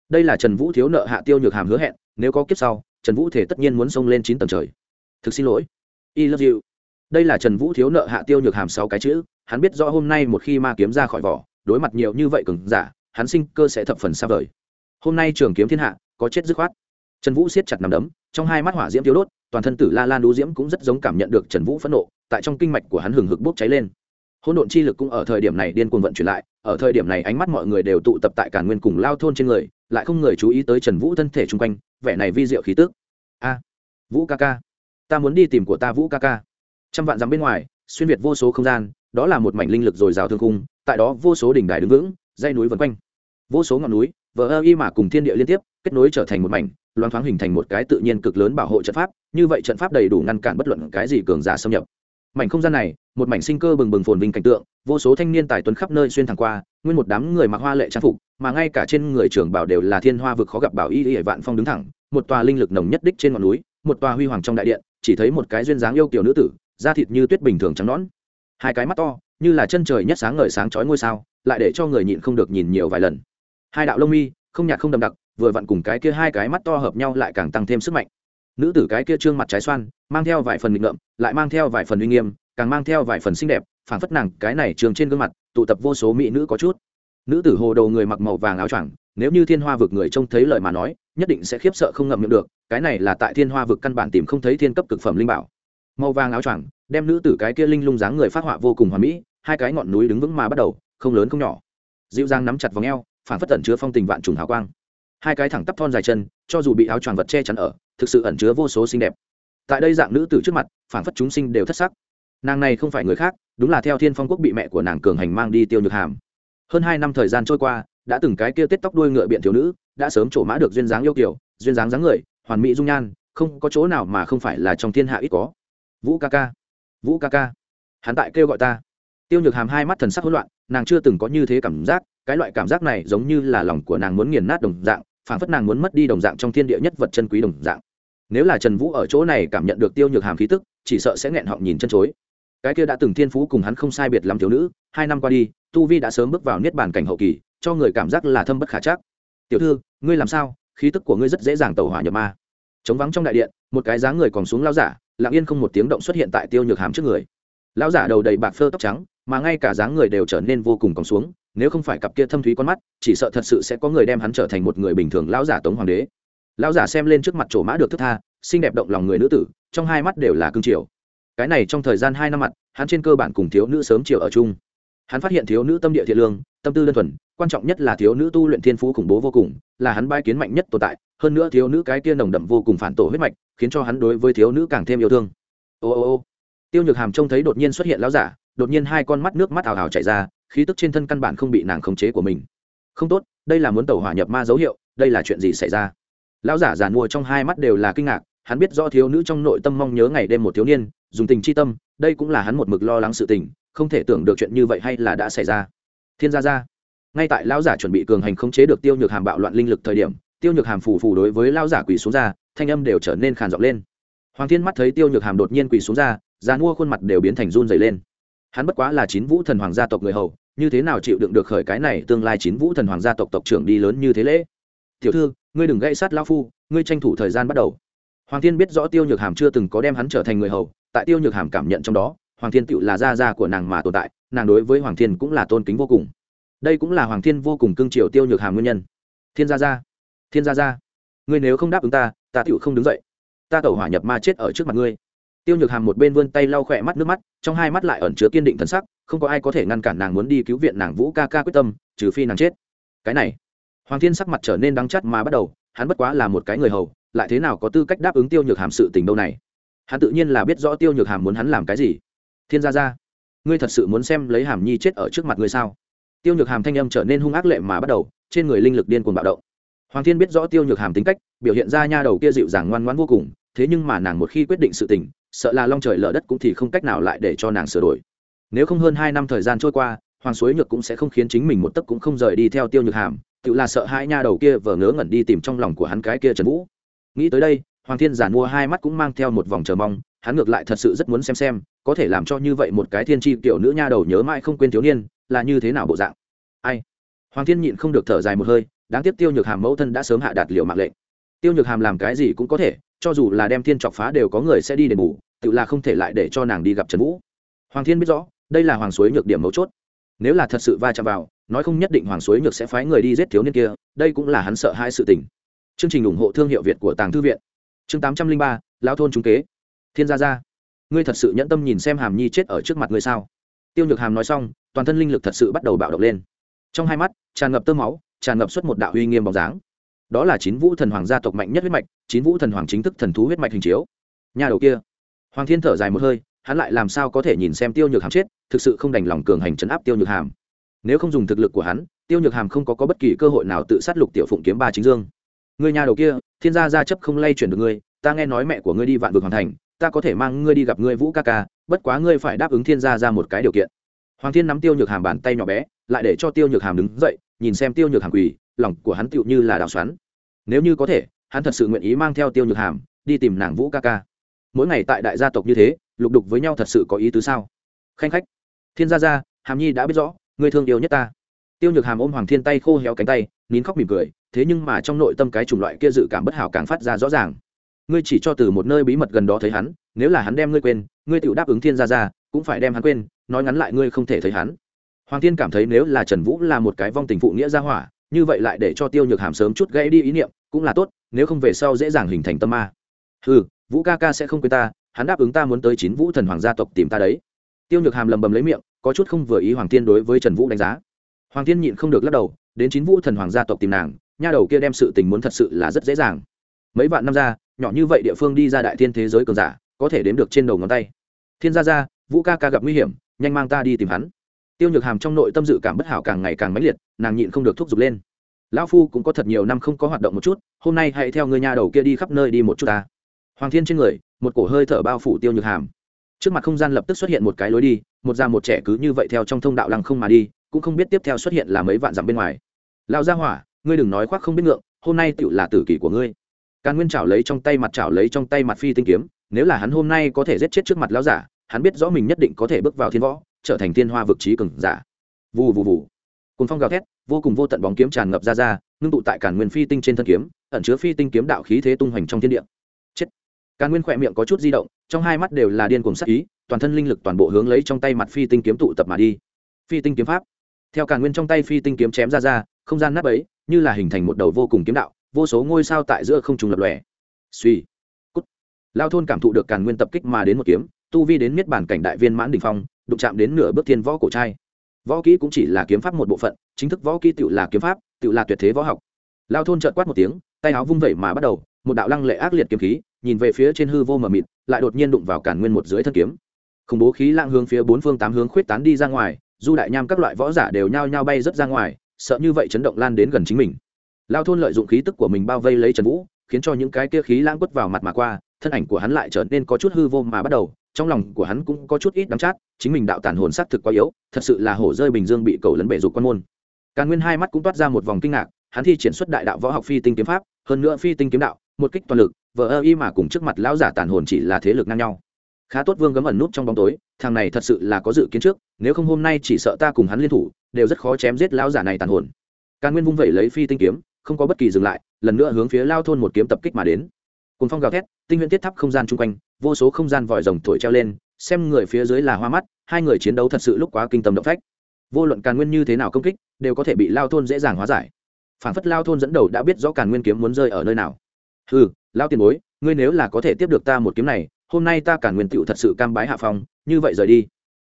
Đây là trần vũ thiếu nợ hạ tiêu nhược hàm hứa hẹn, nếu có kiếp sau, trần vũ thể tất nhiên muốn xông lên chín tầng trời. Thực xin lỗi. Y love you. Đây là trần vũ thiếu nợ hạ tiêu nhược hàm sáu cái chữ, hắn biết rõ hôm nay một khi ma kiếm ra khỏi vỏ, đối mặt nhiều như vậy cứng giả, hắn sinh cơ sẽ thập phần xa vời. Hôm nay trường kiếm thiên hạ có chết dứt khoát. Trần vũ siết chặt nằm đấm, trong hai mắt hỏa diễm thiếu đốt, toàn thân tử la lan đũ diễm cũng rất giống cảm nhận được trần vũ phẫn nộ, tại trong kinh mạch của hắn hừng hực bốc cháy lên. Hỗn độn chi lực cũng ở thời điểm này điên cuồng vận chuyển lại, ở thời điểm này ánh mắt mọi người đều tụ tập tại cả nguyên cùng lao thôn trên người, lại không người chú ý tới trần vũ thân thể chung quanh, vẻ này vi diệu khí tức. A, vũ ca ca, ta muốn đi tìm của ta vũ ca ca. Trăm vạn dặm bên ngoài, xuyên việt vô số không gian, đó là một mảnh linh lực dồi dào thương cung tại đó vô số đỉnh đài đứng vững dây núi vân quanh. Vô số ngọn núi, vờ ơ y mà cùng thiên địa liên tiếp kết nối trở thành một mảnh loan thoáng hình thành một cái tự nhiên cực lớn bảo hộ trận pháp, như vậy trận pháp đầy đủ ngăn cản bất luận cái gì cường giả xâm nhập. Mảnh không gian này, một mảnh sinh cơ bừng bừng phồn vinh cảnh tượng, vô số thanh niên tài tuấn khắp nơi xuyên thẳng qua, nguyên một đám người mặc hoa lệ trang phục, mà ngay cả trên người trưởng bảo đều là thiên hoa vực khó gặp bảo y y vạn phong đứng thẳng, một tòa linh lực nồng nhất đích trên ngọn núi, một tòa huy hoàng trong đại điện, chỉ thấy một cái duyên dáng yêu kiều nữ tử, da thịt như tuyết bình thường trắng nõn. Hai cái mắt to, như là chân trời nhất sáng ngời sáng chói ngôi sao, lại để cho người nhịn không được nhìn nhiều vài lần. Hai đạo lông mi, không nhạt không đậm đặc vừa vặn cùng cái kia hai cái mắt to hợp nhau lại càng tăng thêm sức mạnh. Nữ tử cái kia trương mặt trái xoan, mang theo vài phần nghịch ngợm, lại mang theo vài phần uy nghiêm, càng mang theo vài phần xinh đẹp phản phất nàng cái này trường trên gương mặt, tụ tập vô số mỹ nữ có chút. Nữ tử hồ đầu người mặc màu vàng áo choàng, nếu như thiên hoa vực người trông thấy lời mà nói, nhất định sẽ khiếp sợ không ngậm miệng được, cái này là tại thiên hoa vực căn bản tìm không thấy thiên cấp cực phẩm linh bảo. Màu vàng áo choàng, đem nữ tử cái kia linh lung dáng người phát họa vô cùng hoàn mỹ, hai cái ngọn núi đứng vững mà bắt đầu, không lớn không nhỏ. Dịu dàng nắm chặt vào ngheo phản phất tẩn chứa phong tình vạn trùng hào quang hai cái thẳng tắp thon dài chân, cho dù bị áo choàng vật che chắn ở, thực sự ẩn chứa vô số xinh đẹp. Tại đây dạng nữ tử trước mặt phản phất chúng sinh đều thất sắc. Nàng này không phải người khác, đúng là theo thiên phong quốc bị mẹ của nàng cường hành mang đi tiêu nhược hàm. Hơn hai năm thời gian trôi qua, đã từng cái kia tết tóc đuôi ngựa biện thiếu nữ, đã sớm trổ mã được duyên dáng yêu kiểu duyên dáng dáng người, hoàn mỹ dung nhan, không có chỗ nào mà không phải là trong thiên hạ ít có. Vũ ca ca, vũ ca ca, hắn tại kêu gọi ta. Tiêu nhược hàm hai mắt thần sắc hỗn loạn, nàng chưa từng có như thế cảm giác, cái loại cảm giác này giống như là lòng của nàng muốn nghiền nát đồng dạng phản phất nàng muốn mất đi đồng dạng trong thiên địa nhất vật chân quý đồng dạng. Nếu là trần vũ ở chỗ này cảm nhận được tiêu nhược hàm khí tức, chỉ sợ sẽ nghẹn họng nhìn chân chối. Cái kia đã từng thiên phú cùng hắn không sai biệt lắm thiếu nữ, hai năm qua đi, tu vi đã sớm bước vào niết bàn cảnh hậu kỳ, cho người cảm giác là thâm bất khả chắc. Tiểu thư, ngươi làm sao? Khí tức của ngươi rất dễ dàng tẩu hỏa nhập ma. Chống vắng trong đại điện, một cái dáng người còn xuống lao giả, lặng yên không một tiếng động xuất hiện tại tiêu nhược hàm trước người. Lão giả đầu đầy bạc phơ tóc trắng mà ngay cả dáng người đều trở nên vô cùng còng xuống, nếu không phải cặp kia thâm thúy con mắt, chỉ sợ thật sự sẽ có người đem hắn trở thành một người bình thường lão giả tống hoàng đế. Lão giả xem lên trước mặt chỗ mã được thức tha, xinh đẹp động lòng người nữ tử, trong hai mắt đều là cương triều. Cái này trong thời gian hai năm mặt, hắn trên cơ bản cùng thiếu nữ sớm chiều ở chung. Hắn phát hiện thiếu nữ tâm địa thiện lương, tâm tư đơn thuần, quan trọng nhất là thiếu nữ tu luyện thiên phú khủng bố vô cùng, là hắn bai kiến mạnh nhất tồn tại, hơn nữa thiếu nữ cái kia nồng đậm vô cùng phản tổ huyết mạch, khiến cho hắn đối với thiếu nữ càng thêm yêu thương. Ô ô ô, tiêu nhược hàm trông thấy đột nhiên xuất hiện lão giả đột nhiên hai con mắt nước mắt ào ào chảy ra, khí tức trên thân căn bản không bị nàng khống chế của mình. Không tốt, đây là muốn tàu hỏa nhập ma dấu hiệu, đây là chuyện gì xảy ra? Lão giả giàn mua trong hai mắt đều là kinh ngạc, hắn biết rõ thiếu nữ trong nội tâm mong nhớ ngày đêm một thiếu niên, dùng tình chi tâm, đây cũng là hắn một mực lo lắng sự tình, không thể tưởng được chuyện như vậy hay là đã xảy ra. Thiên gia gia. Ngay tại lão giả chuẩn bị cường hành khống chế được tiêu nhược hàm bạo loạn linh lực thời điểm, tiêu nhược hàm phù phù đối với lão giả quỳ xuống ra, thanh âm đều trở nên khàn giọng lên. Hoàng thiên mắt thấy tiêu nhược hàm đột nhiên quỳ xuống ra, già mua khuôn mặt đều biến thành run dày lên hắn bất quá là chín vũ thần hoàng gia tộc người hầu, như thế nào chịu đựng được khởi cái này tương lai chín vũ thần hoàng gia tộc tộc trưởng đi lớn như thế lễ? Tiểu thư, ngươi đừng gây sát lao phu, ngươi tranh thủ thời gian bắt đầu. Hoàng thiên biết rõ tiêu nhược hàm chưa từng có đem hắn trở thành người hầu, tại tiêu nhược hàm cảm nhận trong đó, hoàng thiên tựu là gia gia của nàng mà tồn tại, nàng đối với hoàng thiên cũng là tôn kính vô cùng. Đây cũng là hoàng thiên vô cùng cưng chiều tiêu nhược hàm nguyên nhân. Thiên gia gia, thiên gia gia, ngươi nếu không đáp ứng ta ta tựu không đứng dậy. Ta tẩu hỏa nhập ma chết ở trước mặt ngươi tiêu nhược hàm một bên vươn tay lau khỏe mắt nước mắt, trong hai mắt lại ẩn chứa kiên định thần sắc, không có ai có thể ngăn cản nàng muốn đi cứu viện nàng vũ ca ca quyết tâm, trừ phi nàng chết. Cái này, hoàng thiên sắc mặt trở nên đắng chắt mà bắt đầu, hắn bất quá là một cái người hầu, lại thế nào có tư cách đáp ứng tiêu nhược hàm sự tình đâu này? Hắn tự nhiên là biết rõ tiêu nhược hàm muốn hắn làm cái gì. Thiên gia gia, ngươi thật sự muốn xem lấy hàm nhi chết ở trước mặt ngươi sao? Tiêu nhược hàm thanh âm trở nên hung ác lệ mà bắt đầu, trên người linh lực điên cuồng bạo động. Hoàng thiên biết rõ tiêu nhược hàm tính cách, biểu hiện ra nha đầu kia dịu dàng ngoan ngoãn vô cùng, thế nhưng mà nàng một khi quyết định sự tình sợ là long trời lở đất cũng thì không cách nào lại để cho nàng sửa đổi. Nếu không hơn hai năm thời gian trôi qua, hoàng suối nhược cũng sẽ không khiến chính mình một tấc cũng không rời đi theo tiêu nhược hàm, tự là sợ hai nha đầu kia vờ ngớ ngẩn đi tìm trong lòng của hắn cái kia trần vũ. Nghĩ tới đây, hoàng thiên giản mua hai mắt cũng mang theo một vòng chờ mong, hắn ngược lại thật sự rất muốn xem xem, có thể làm cho như vậy một cái thiên tri tiểu nữ nha đầu nhớ mãi không quên thiếu niên, là như thế nào bộ dạng. Ai? Hoàng thiên nhịn không được thở dài một hơi, đáng tiếc tiêu nhược hàm mẫu thân đã sớm hạ đạt liệu mạng lệnh tiêu nhược hàm làm cái gì cũng có thể, cho dù là đem thiên chọc phá đều có người sẽ đi đền bù, tự là không thể lại để cho nàng đi gặp trần vũ. Hoàng thiên biết rõ, đây là hoàng suối nhược điểm mấu chốt. Nếu là thật sự va chạm vào, nói không nhất định hoàng suối nhược sẽ phái người đi giết thiếu niên kia, đây cũng là hắn sợ hai sự tình. Chương trình ủng hộ thương hiệu việt của tàng thư viện. Chương tám trăm linh ba lao thôn trung kế. Thiên gia gia, ngươi thật sự nhẫn tâm nhìn xem hàm nhi chết ở trước mặt ngươi sao? Tiêu nhược hàm nói xong, toàn thân linh lực thật sự bắt đầu bạo động lên. Trong hai mắt, tràn ngập tơ máu, tràn ngập suốt một đạo uy nghiêm bóng dáng đó là chín vũ thần hoàng gia tộc mạnh nhất huyết mạch chín vũ thần hoàng chính thức thần thú huyết mạch hình chiếu. Nhà đầu kia. Hoàng thiên thở dài một hơi hắn lại làm sao có thể nhìn xem tiêu nhược hàm chết thực sự không đành lòng cường hành chấn áp tiêu nhược hàm. Nếu không dùng thực lực của hắn tiêu nhược hàm không có, có bất kỳ cơ hội nào tự sát lục tiểu phụng kiếm ba chính dương. Người nhà đầu kia thiên gia gia chấp không lay chuyển được ngươi ta nghe nói mẹ của ngươi đi vạn vực hoàn thành ta có thể mang ngươi đi gặp ngươi vũ ca ca bất quá ngươi phải đáp ứng thiên gia ra một cái điều kiện. Hoàng thiên nắm tiêu nhược hàm bàn tay nhỏ bé lại để cho tiêu nhược hàm đứng dậy nhìn xem tiêu nhược hàm quỳ, lòng của hắn tựu như là đào xoắn. Nếu như có thể, hắn thật sự nguyện ý mang theo tiêu nhược hàm, đi tìm nàng vũ ca ca. Mỗi ngày tại đại gia tộc như thế, lục đục với nhau thật sự có ý tứ sao? Khanh khách. Thiên gia gia, hàm nhi đã biết rõ, ngươi thương yêu nhất ta. Tiêu nhược hàm ôm hoàng thiên tay khô héo cánh tay, nín khóc mỉm cười, thế nhưng mà trong nội tâm cái chủng loại kia dự cảm bất hảo càng phát ra rõ ràng. Ngươi chỉ cho từ một nơi bí mật gần đó thấy hắn, nếu là hắn đem ngươi quên, ngươi tự đáp ứng thiên gia gia, cũng phải đem hắn quên, nói ngắn lại ngươi không thể thấy hắn hoàng thiên cảm thấy nếu là trần vũ là một cái vong tình phụ nghĩa gia hỏa, như vậy lại để cho tiêu nhược hàm sớm chút gãy đi ý niệm, cũng là tốt, nếu không về sau dễ dàng hình thành tâm ma. Ừ vũ ca ca sẽ không quên ta, hắn đáp ứng ta muốn tới chín vũ thần hoàng gia tộc tìm ta đấy. Tiêu nhược hàm lầm bầm lấy miệng, có chút không vừa ý hoàng thiên đối với trần vũ đánh giá. Hoàng thiên nhịn không được lắc đầu, đến chín vũ thần hoàng gia tộc tìm nàng, nha đầu kia đem sự tình muốn thật sự là rất dễ dàng. Mấy vạn năm ra, nhỏ như vậy địa phương đi ra đại thiên thế giới cường giả, có thể đếm được trên đầu ngón tay. Thiên gia gia, vũ ca ca gặp nguy hiểm, nhanh mang ta đi tìm hắn tiêu nhược hàm trong nội tâm dự cảm bất hảo càng ngày càng mãnh liệt, nàng nhịn không được thúc giục lên. Lão phu cũng có thật nhiều năm không có hoạt động một chút, hôm nay hãy theo người nhà đầu kia đi khắp nơi đi một chút ta. Hoàng thiên trên người, một cổ hơi thở bao phủ tiêu nhược hàm. Trước mặt không gian lập tức xuất hiện một cái lối đi, một già một trẻ cứ như vậy theo trong thông đạo lăng không mà đi, cũng không biết tiếp theo xuất hiện là mấy vạn dặm bên ngoài. Lão gia hỏa, ngươi đừng nói khoác không biết ngượng, hôm nay tựu là tử kỷ của ngươi. Càn nguyên chảo lấy trong tay mặt chảo lấy trong tay mặt phi tinh kiếm, nếu là hắn hôm nay có thể giết chết trước mặt lão giả, hắn biết rõ mình nhất định có thể bước vào thiên võ trở thành thiên hoa vực trí cường giả. Vù vù vù. Cùng phong gào thét, vô cùng vô tận bóng kiếm tràn ngập ra ra, ngưng tụ tại càn nguyên phi tinh trên thân kiếm, ẩn chứa phi tinh kiếm đạo khí thế tung hoành trong thiên địa. Chết. Càn nguyên khỏe miệng có chút di động, trong hai mắt đều là điên cùng sắc ý, toàn thân linh lực toàn bộ hướng lấy trong tay mặt phi tinh kiếm tụ tập mà đi. Phi tinh kiếm pháp. Theo càn nguyên trong tay phi tinh kiếm chém ra ra, không gian nắp ấy như là hình thành một đầu vô cùng kiếm đạo, vô số ngôi sao tại giữa không trùng lập lòe. Suy cút. Lao thôn cảm thụ được càn nguyên tập kích mà đến một kiếm, tu vi đến miết bản cảnh đại viên mãn đình phong đụng chạm đến nửa bước thiên võ cổ trai. Võ kỹ cũng chỉ là kiếm pháp một bộ phận, chính thức võ kỹ tự là kiếm pháp tự là tuyệt thế võ học. Lao thôn trợt quát một tiếng, tay áo vung vẩy mà bắt đầu, một đạo lăng lệ ác liệt kiếm khí, nhìn về phía trên hư vô mờ mịt, lại đột nhiên đụng vào cản nguyên một dưới thân kiếm. Khủng bố khí lạng hướng phía bốn phương tám hướng khuyết tán đi ra ngoài, du đại nham các loại võ giả đều nhao nhao bay rất ra ngoài, sợ như vậy chấn động lan đến gần chính mình. Lao thôn lợi dụng khí tức của mình bao vây lấy trần vũ khiến cho những cái kia khí lãng quất vào mặt mà qua, thân ảnh của hắn lại trở nên có chút hư vô mà bắt đầu, trong lòng của hắn cũng có chút ít đắm chát, chính mình đạo tản hồn sắc thực quá yếu, thật sự là hổ rơi bình dương bị cầu lấn bể dục quan môn. Càn nguyên hai mắt cũng toát ra một vòng kinh ngạc, hắn thi triển xuất đại đạo võ học phi tinh kiếm pháp, hơn nữa phi tinh kiếm đạo, một kích toàn lực, vờ ơ y mà cùng trước mặt lão giả tản hồn chỉ là thế lực ngang nhau. Khá tốt vương gấm ẩn nút trong bóng tối, thằng này thật sự là có dự kiến trước, nếu không hôm nay chỉ sợ ta cùng hắn liên thủ, đều rất khó chém giết lão giả này tàn hồn. Càn nguyên vung vẩy lấy phi tinh kiếm, không có bất kỳ dừng lại lần nữa hướng phía lao thôn một kiếm tập kích mà đến. Cùng phong gào thét, tinh huyễn tiết thắp không gian chung quanh, vô số không gian vòi rồng thổi treo lên, xem người phía dưới là hoa mắt, hai người chiến đấu thật sự lúc quá kinh tâm động phách. Vô luận càn nguyên như thế nào công kích, đều có thể bị lao thôn dễ dàng hóa giải. Phản phất lao thôn dẫn đầu đã biết rõ càn nguyên kiếm muốn rơi ở nơi nào. Ừ lao tiền bối, ngươi nếu là có thể tiếp được ta một kiếm này, hôm nay ta càn nguyên tựu thật sự cam bái hạ phong, như vậy rời đi.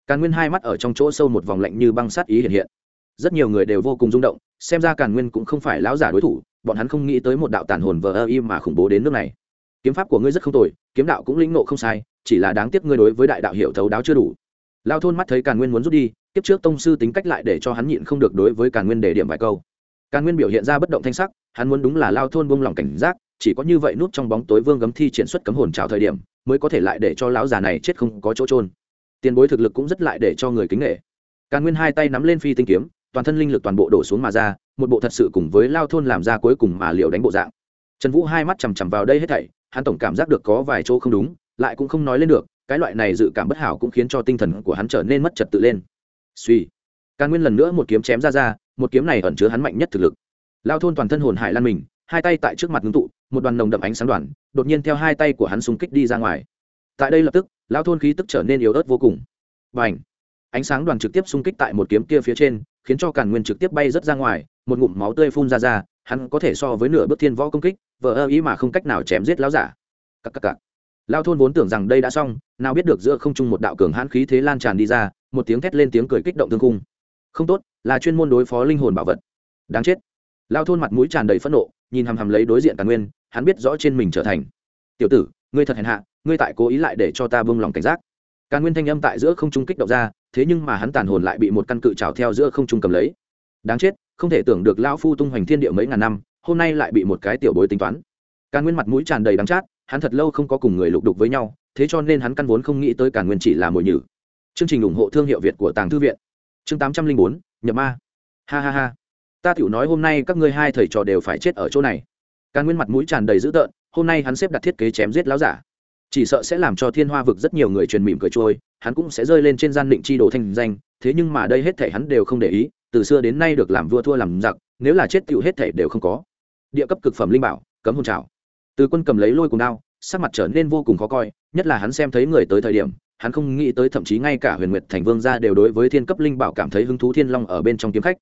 Càn nguyên hai mắt ở trong chỗ sâu một vòng lạnh như băng sát ý hiện hiện. Rất nhiều người đều vô cùng rung động, xem ra càn nguyên cũng không phải lão giả đối thủ bọn hắn không nghĩ tới một đạo tàn hồn vờ ơ im mà khủng bố đến nước này. Kiếm pháp của ngươi rất không tồi, kiếm đạo cũng lĩnh nộ không sai, chỉ là đáng tiếc ngươi đối với đại đạo hiểu thấu đáo chưa đủ. Lao thôn mắt thấy càn nguyên muốn rút đi tiếp trước tông sư tính cách lại để cho hắn nhịn không được đối với càn nguyên để điểm vài câu. Càn nguyên biểu hiện ra bất động thanh sắc, hắn muốn đúng là lao thôn buông lỏng cảnh giác, chỉ có như vậy núp trong bóng tối vương gấm thi triển xuất cấm hồn trào thời điểm, mới có thể lại để cho lão già này chết không có chỗ trôn tiền bối thực lực cũng rất lại để cho người kính nghệ càn nguyên hai tay nắm lên phi tinh kiếm toàn thân linh lực toàn bộ đổ xuống mà ra, một bộ thật sự cùng với lao thôn làm ra cuối cùng mà liệu đánh bộ dạng. Trần vũ hai mắt chằm chằm vào đây hết thảy, hắn tổng cảm giác được có vài chỗ không đúng, lại cũng không nói lên được, cái loại này dự cảm bất hảo cũng khiến cho tinh thần của hắn trở nên mất trật tự lên. Suy. Càn nguyên lần nữa một kiếm chém ra ra, một kiếm này ẩn chứa hắn mạnh nhất thực lực. Lao thôn toàn thân hồn hải lan mình, hai tay tại trước mặt ngưng tụ, một đoàn nồng đậm ánh sáng đoàn, đột nhiên theo hai tay của hắn xung kích đi ra ngoài. Tại đây lập tức, lao thôn khí tức trở nên yếu ớt vô cùng. Và ảnh ánh sáng đoàn trực tiếp xung kích tại một kiếm kia phía trên khiến cho càn nguyên trực tiếp bay rất ra ngoài, một ngụm máu tươi phun ra ra, hắn có thể so với nửa bước thiên võ công kích, vờ ơ ý mà không cách nào chém giết lão giả. Cắc cắc cắc. lao thôn vốn tưởng rằng đây đã xong, nào biết được giữa không trung một đạo cường hãn khí thế lan tràn đi ra, một tiếng thét lên tiếng cười kích động thương cung không tốt, là chuyên môn đối phó linh hồn bảo vật. Đáng chết. Lao thôn mặt mũi tràn đầy phẫn nộ, nhìn hằm hằm lấy đối diện càn nguyên, hắn biết rõ trên mình trở thành. Tiểu tử, ngươi thật hèn hạ, ngươi tại cố ý lại để cho ta buông lòng cảnh giác càn nguyên thanh âm tại giữa không trung kích động ra, thế nhưng mà hắn tàn hồn lại bị một căn cự trào theo giữa không trung cầm lấy. Đáng chết, không thể tưởng được lão phu tung hoành thiên địa mấy ngàn năm, hôm nay lại bị một cái tiểu bối tính toán. Càn nguyên mặt mũi tràn đầy đắng chát, hắn thật lâu không có cùng người lục đục với nhau, thế cho nên hắn căn vốn không nghĩ tới càn nguyên chỉ là mồi nhử. Chương trình ủng hộ thương hiệu việt của tàng thư viện. Chương tám trăm linh bốn, nhập ma. Ha ha ha. Ta tiểu nói hôm nay các ngươi hai thầy trò đều phải chết ở chỗ này. Càn nguyên mặt mũi tràn đầy dữ tợn, hôm nay hắn xếp đặt thiết kế chém giết lão giả chỉ sợ sẽ làm cho thiên hoa vực rất nhiều người truyền mỉm cười trôi, hắn cũng sẽ rơi lên trên gian định chi đồ thanh danh, thế nhưng mà đây hết thể hắn đều không để ý, từ xưa đến nay được làm vua thua làm giặc, nếu là chết tựu hết thể đều không có. Địa cấp cực phẩm linh bảo, cấm hồn trào từ quân cầm lấy lôi cùng đao, sắc mặt trở nên vô cùng khó coi, nhất là hắn xem thấy người tới thời điểm, hắn không nghĩ tới thậm chí ngay cả huyền nguyệt thành vương gia đều đối với thiên cấp linh bảo cảm thấy hứng thú thiên long ở bên trong kiếm khách.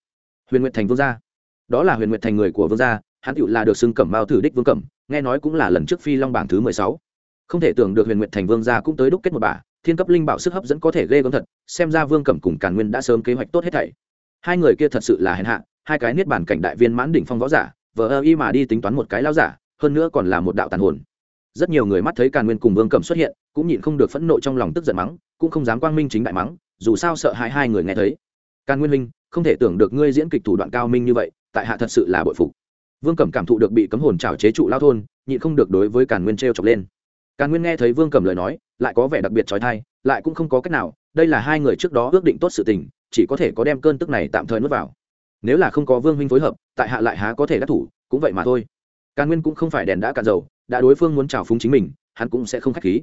Huyền nguyệt thành vương gia, đó là huyền nguyệt thành người của vương gia, hắn tựu là được xưng cẩm mao thử đích vương cẩm, nghe nói cũng là lần trước phi long bảng thứ mười sáu không thể tưởng được huyền nguyệt thành vương gia cũng tới đúc kết một bà, thiên cấp linh bảo sức hấp dẫn có thể ghê gớm thật, xem ra vương cẩm cùng càn nguyên đã sớm kế hoạch tốt hết thảy. Hai người kia thật sự là hèn hạ, hai cái niết bản cảnh đại viên mãn đỉnh phong võ giả, vờ ơ y mà đi tính toán một cái lao giả, hơn nữa còn là một đạo tàn hồn. Rất nhiều người mắt thấy càn nguyên cùng vương cẩm xuất hiện, cũng nhịn không được phẫn nộ trong lòng tức giận mắng, cũng không dám quang minh chính đại mắng, dù sao sợ hãi hai người nghe thấy. Càn nguyên minh không thể tưởng được ngươi diễn kịch thủ đoạn cao minh như vậy, tại hạ thật sự là bội phục. Vương cẩm cảm thụ được bị cấm hồn trào chế trụ lao thôn, nhịn không được đối với càn nguyên t r chọc lên càn nguyên nghe thấy vương cẩm lời nói, lại có vẻ đặc biệt trói thai, lại cũng không có cách nào, đây là hai người trước đó ước định tốt sự tình, chỉ có thể có đem cơn tức này tạm thời nuốt vào. Nếu là không có vương huynh phối hợp, tại hạ lại há có thể đắc thủ, cũng vậy mà thôi. Càn nguyên cũng không phải đèn đã cạn dầu, đã đối phương muốn trào phúng chính mình, hắn cũng sẽ không k h á c h khí.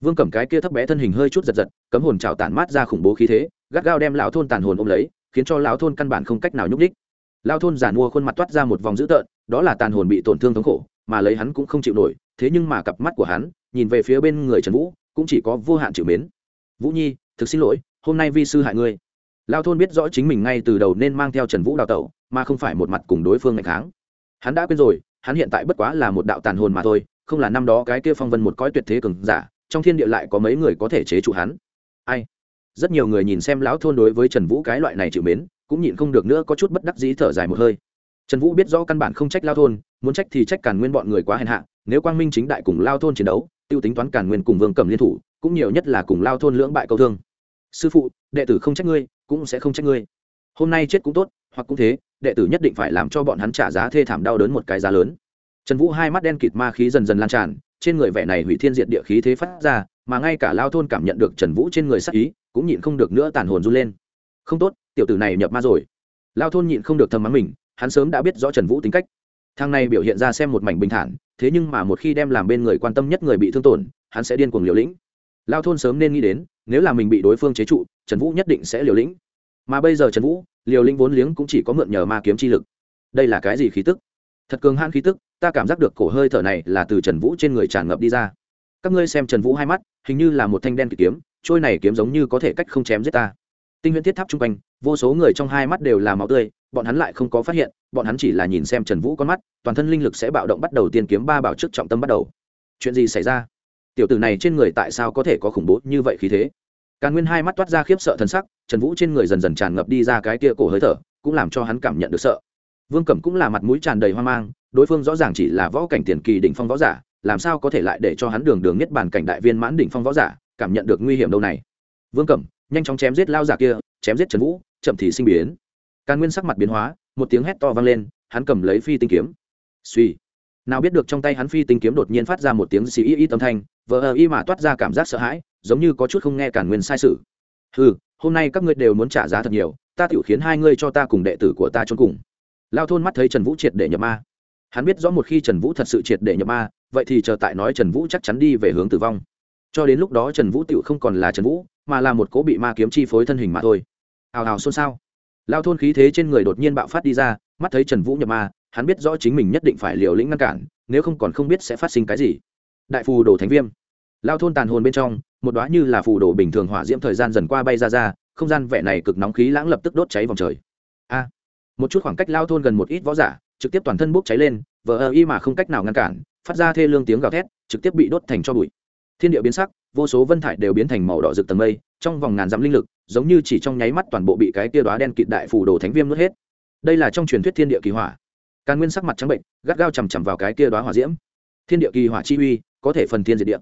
Vương cẩm cái kia thấp bé thân hình hơi chút giật giật, cấm hồn trào tản mát ra khủng bố khí thế, gắt gao đem lão thôn tàn hồn ôm lấy, khiến cho lão thôn căn bản không cách nào nhúc đích lao thôn giản mua khuôn mặt toát ra một vòng dữ tợn, đó là tàn hồn bị tổn thương thống khổ, mà lấy hắn cũng không chịu nổi, thế nhưng mà cặp mắt của hắn nhìn về phía bên người trần vũ, cũng chỉ có vô hạn chịu mến. Vũ nhi, thực xin lỗi, hôm nay vi sư hại ngươi. Lao thôn biết rõ chính mình ngay từ đầu nên mang theo trần vũ đào tẩu, mà không phải một mặt cùng đối phương ngày tháng hắn đã quên rồi, hắn hiện tại bất quá là một đạo tàn hồn mà thôi, không là năm đó cái kia phong vân một cõi tuyệt thế cường giả, trong thiên địa lại có mấy người có thể chế trụ hắn. Ai? Rất nhiều người nhìn xem lão thôn đối với trần vũ cái loại này chịu mến, cũng nhịn không được nữa có chút bất đắc dĩ thở dài một hơi. Trần vũ biết rõ căn bản không trách lao thôn, muốn trách thì trách càn nguyên bọn người quá hèn hạ, nếu quang minh chính đại cùng lao thôn chiến đấu tiêu tính toán cản nguyên cùng vương cầm liên thủ, cũng nhiều nhất là cùng lao thôn lưỡng bại câu thương. Sư phụ, đệ tử không trách ngươi, cũng sẽ không trách ngươi. Hôm nay chết cũng tốt, hoặc cũng thế, đệ tử nhất định phải làm cho bọn hắn trả giá thê thảm đau đớn một cái giá lớn. Trần vũ hai mắt đen kịt ma khí dần dần lan tràn, trên người vẻ này hủy thiên diệt địa khí thế phát ra, mà ngay cả lao thôn cảm nhận được trần vũ trên người sắc ý, cũng nhịn không được nữa tàn hồn run lên. Không tốt, tiểu tử này nhập ma rồi. Lao thôn nhịn không được thầm mắng mình, hắn sớm đã biết rõ trần vũ tính cách. Thằng này biểu hiện ra xem một mảnh bình thản thế nhưng mà một khi đem làm bên người quan tâm nhất người bị thương tổn, hắn sẽ điên cuồng liều lĩnh. Lao thôn sớm nên nghĩ đến, nếu là mình bị đối phương chế trụ, trần vũ nhất định sẽ liều lĩnh. Mà bây giờ trần vũ, liều lĩnh vốn liếng cũng chỉ có mượn nhờ ma kiếm chi lực. Đây là cái gì khí tức? Thật cường hãn khí tức, ta cảm giác được cổ hơi thở này là từ trần vũ trên người tràn ngập đi ra. Các ngươi xem trần vũ hai mắt, hình như là một thanh đen kỵ kiếm, trôi này kiếm giống như có thể cách không chém giết ta. Tinh huyễn thiết tháp chung quanh vô số người trong hai mắt đều là máu tươi, bọn hắn lại không có phát hiện, bọn hắn chỉ là nhìn xem trần vũ con mắt, toàn thân linh lực sẽ bạo động bắt đầu tiên kiếm ba bảo trước trọng tâm bắt đầu. Chuyện gì xảy ra? Tiểu tử này trên người tại sao có thể có khủng bố như vậy khí thế? Càn nguyên hai mắt toát ra khiếp sợ thân sắc, trần vũ trên người dần dần tràn ngập đi ra cái tia cổ hơi thở, cũng làm cho hắn cảm nhận được sợ. Vương cẩm cũng là mặt mũi tràn đầy hoang mang, đối phương rõ ràng chỉ là võ cảnh tiền kỳ đỉnh phong võ giả, làm sao có thể lại để cho hắn đường đường nhất bản cảnh đại viên mãn đỉnh phong võ giả, cảm nhận được nguy hiểm đâu này? Vương cẩm nhanh chóng chém giết lao giả kia, chém giết trần vũ, chậm thì sinh biến. Càn nguyên sắc mặt biến hóa, một tiếng hét to vang lên, hắn cầm lấy phi tinh kiếm. Suy nào biết được trong tay hắn phi tinh kiếm đột nhiên phát ra một tiếng xì y y tâm thanh, vờ ờ y mà toát ra cảm giác sợ hãi, giống như có chút không nghe càn nguyên sai sự. Ừ hôm nay các ngươi đều muốn trả giá thật nhiều, ta tiểu khiến hai ngươi cho ta cùng đệ tử của ta trốn cùng. Lao thôn mắt thấy trần vũ triệt để nhập ma. Hắn biết rõ một khi trần vũ thật sự triệt để nhập ma, vậy thì chờ tại nói trần vũ chắc chắn đi về hướng tử vong. Cho đến lúc đó trần vũ tự không còn là trần vũ mà là một cố bị ma kiếm chi phối thân hình mà thôi. Hào hào xôn xao. Lao thôn khí thế trên người đột nhiên bạo phát đi ra, mắt thấy trần vũ nhập ma, hắn biết rõ chính mình nhất định phải liều lĩnh ngăn cản, nếu không còn không biết sẽ phát sinh cái gì. Đại phù đồ thánh viêm. Lao thôn tàn hồn bên trong, một đoá như là phù đồ bình thường hỏa diễm thời gian dần qua bay ra ra, không gian vẻ này cực nóng khí lãng lập tức đốt cháy vòng trời. A. Một chút khoảng cách lao thôn gần một ít võ giả, trực tiếp toàn thân bốc cháy lên, vờ ơ y mà không cách nào ngăn cản, phát ra thê lương tiếng gào thét, trực tiếp bị đốt thành cho bụi. Thiên địa biến sắc vô số vân thải đều biến thành màu đỏ rực tầng mây, trong vòng ngàn dặm linh lực, giống như chỉ trong nháy mắt toàn bộ bị cái tia đoá đen kịt đại phủ đồ thánh viêm nuốt hết. Đây là trong truyền thuyết thiên địa kỳ hỏa. Càn nguyên sắc mặt trắng bệnh, gắt gao chằm chằm vào cái tia đoá hỏa diễm. Thiên địa kỳ hỏa chi uy, có thể phần thiên diệt địa.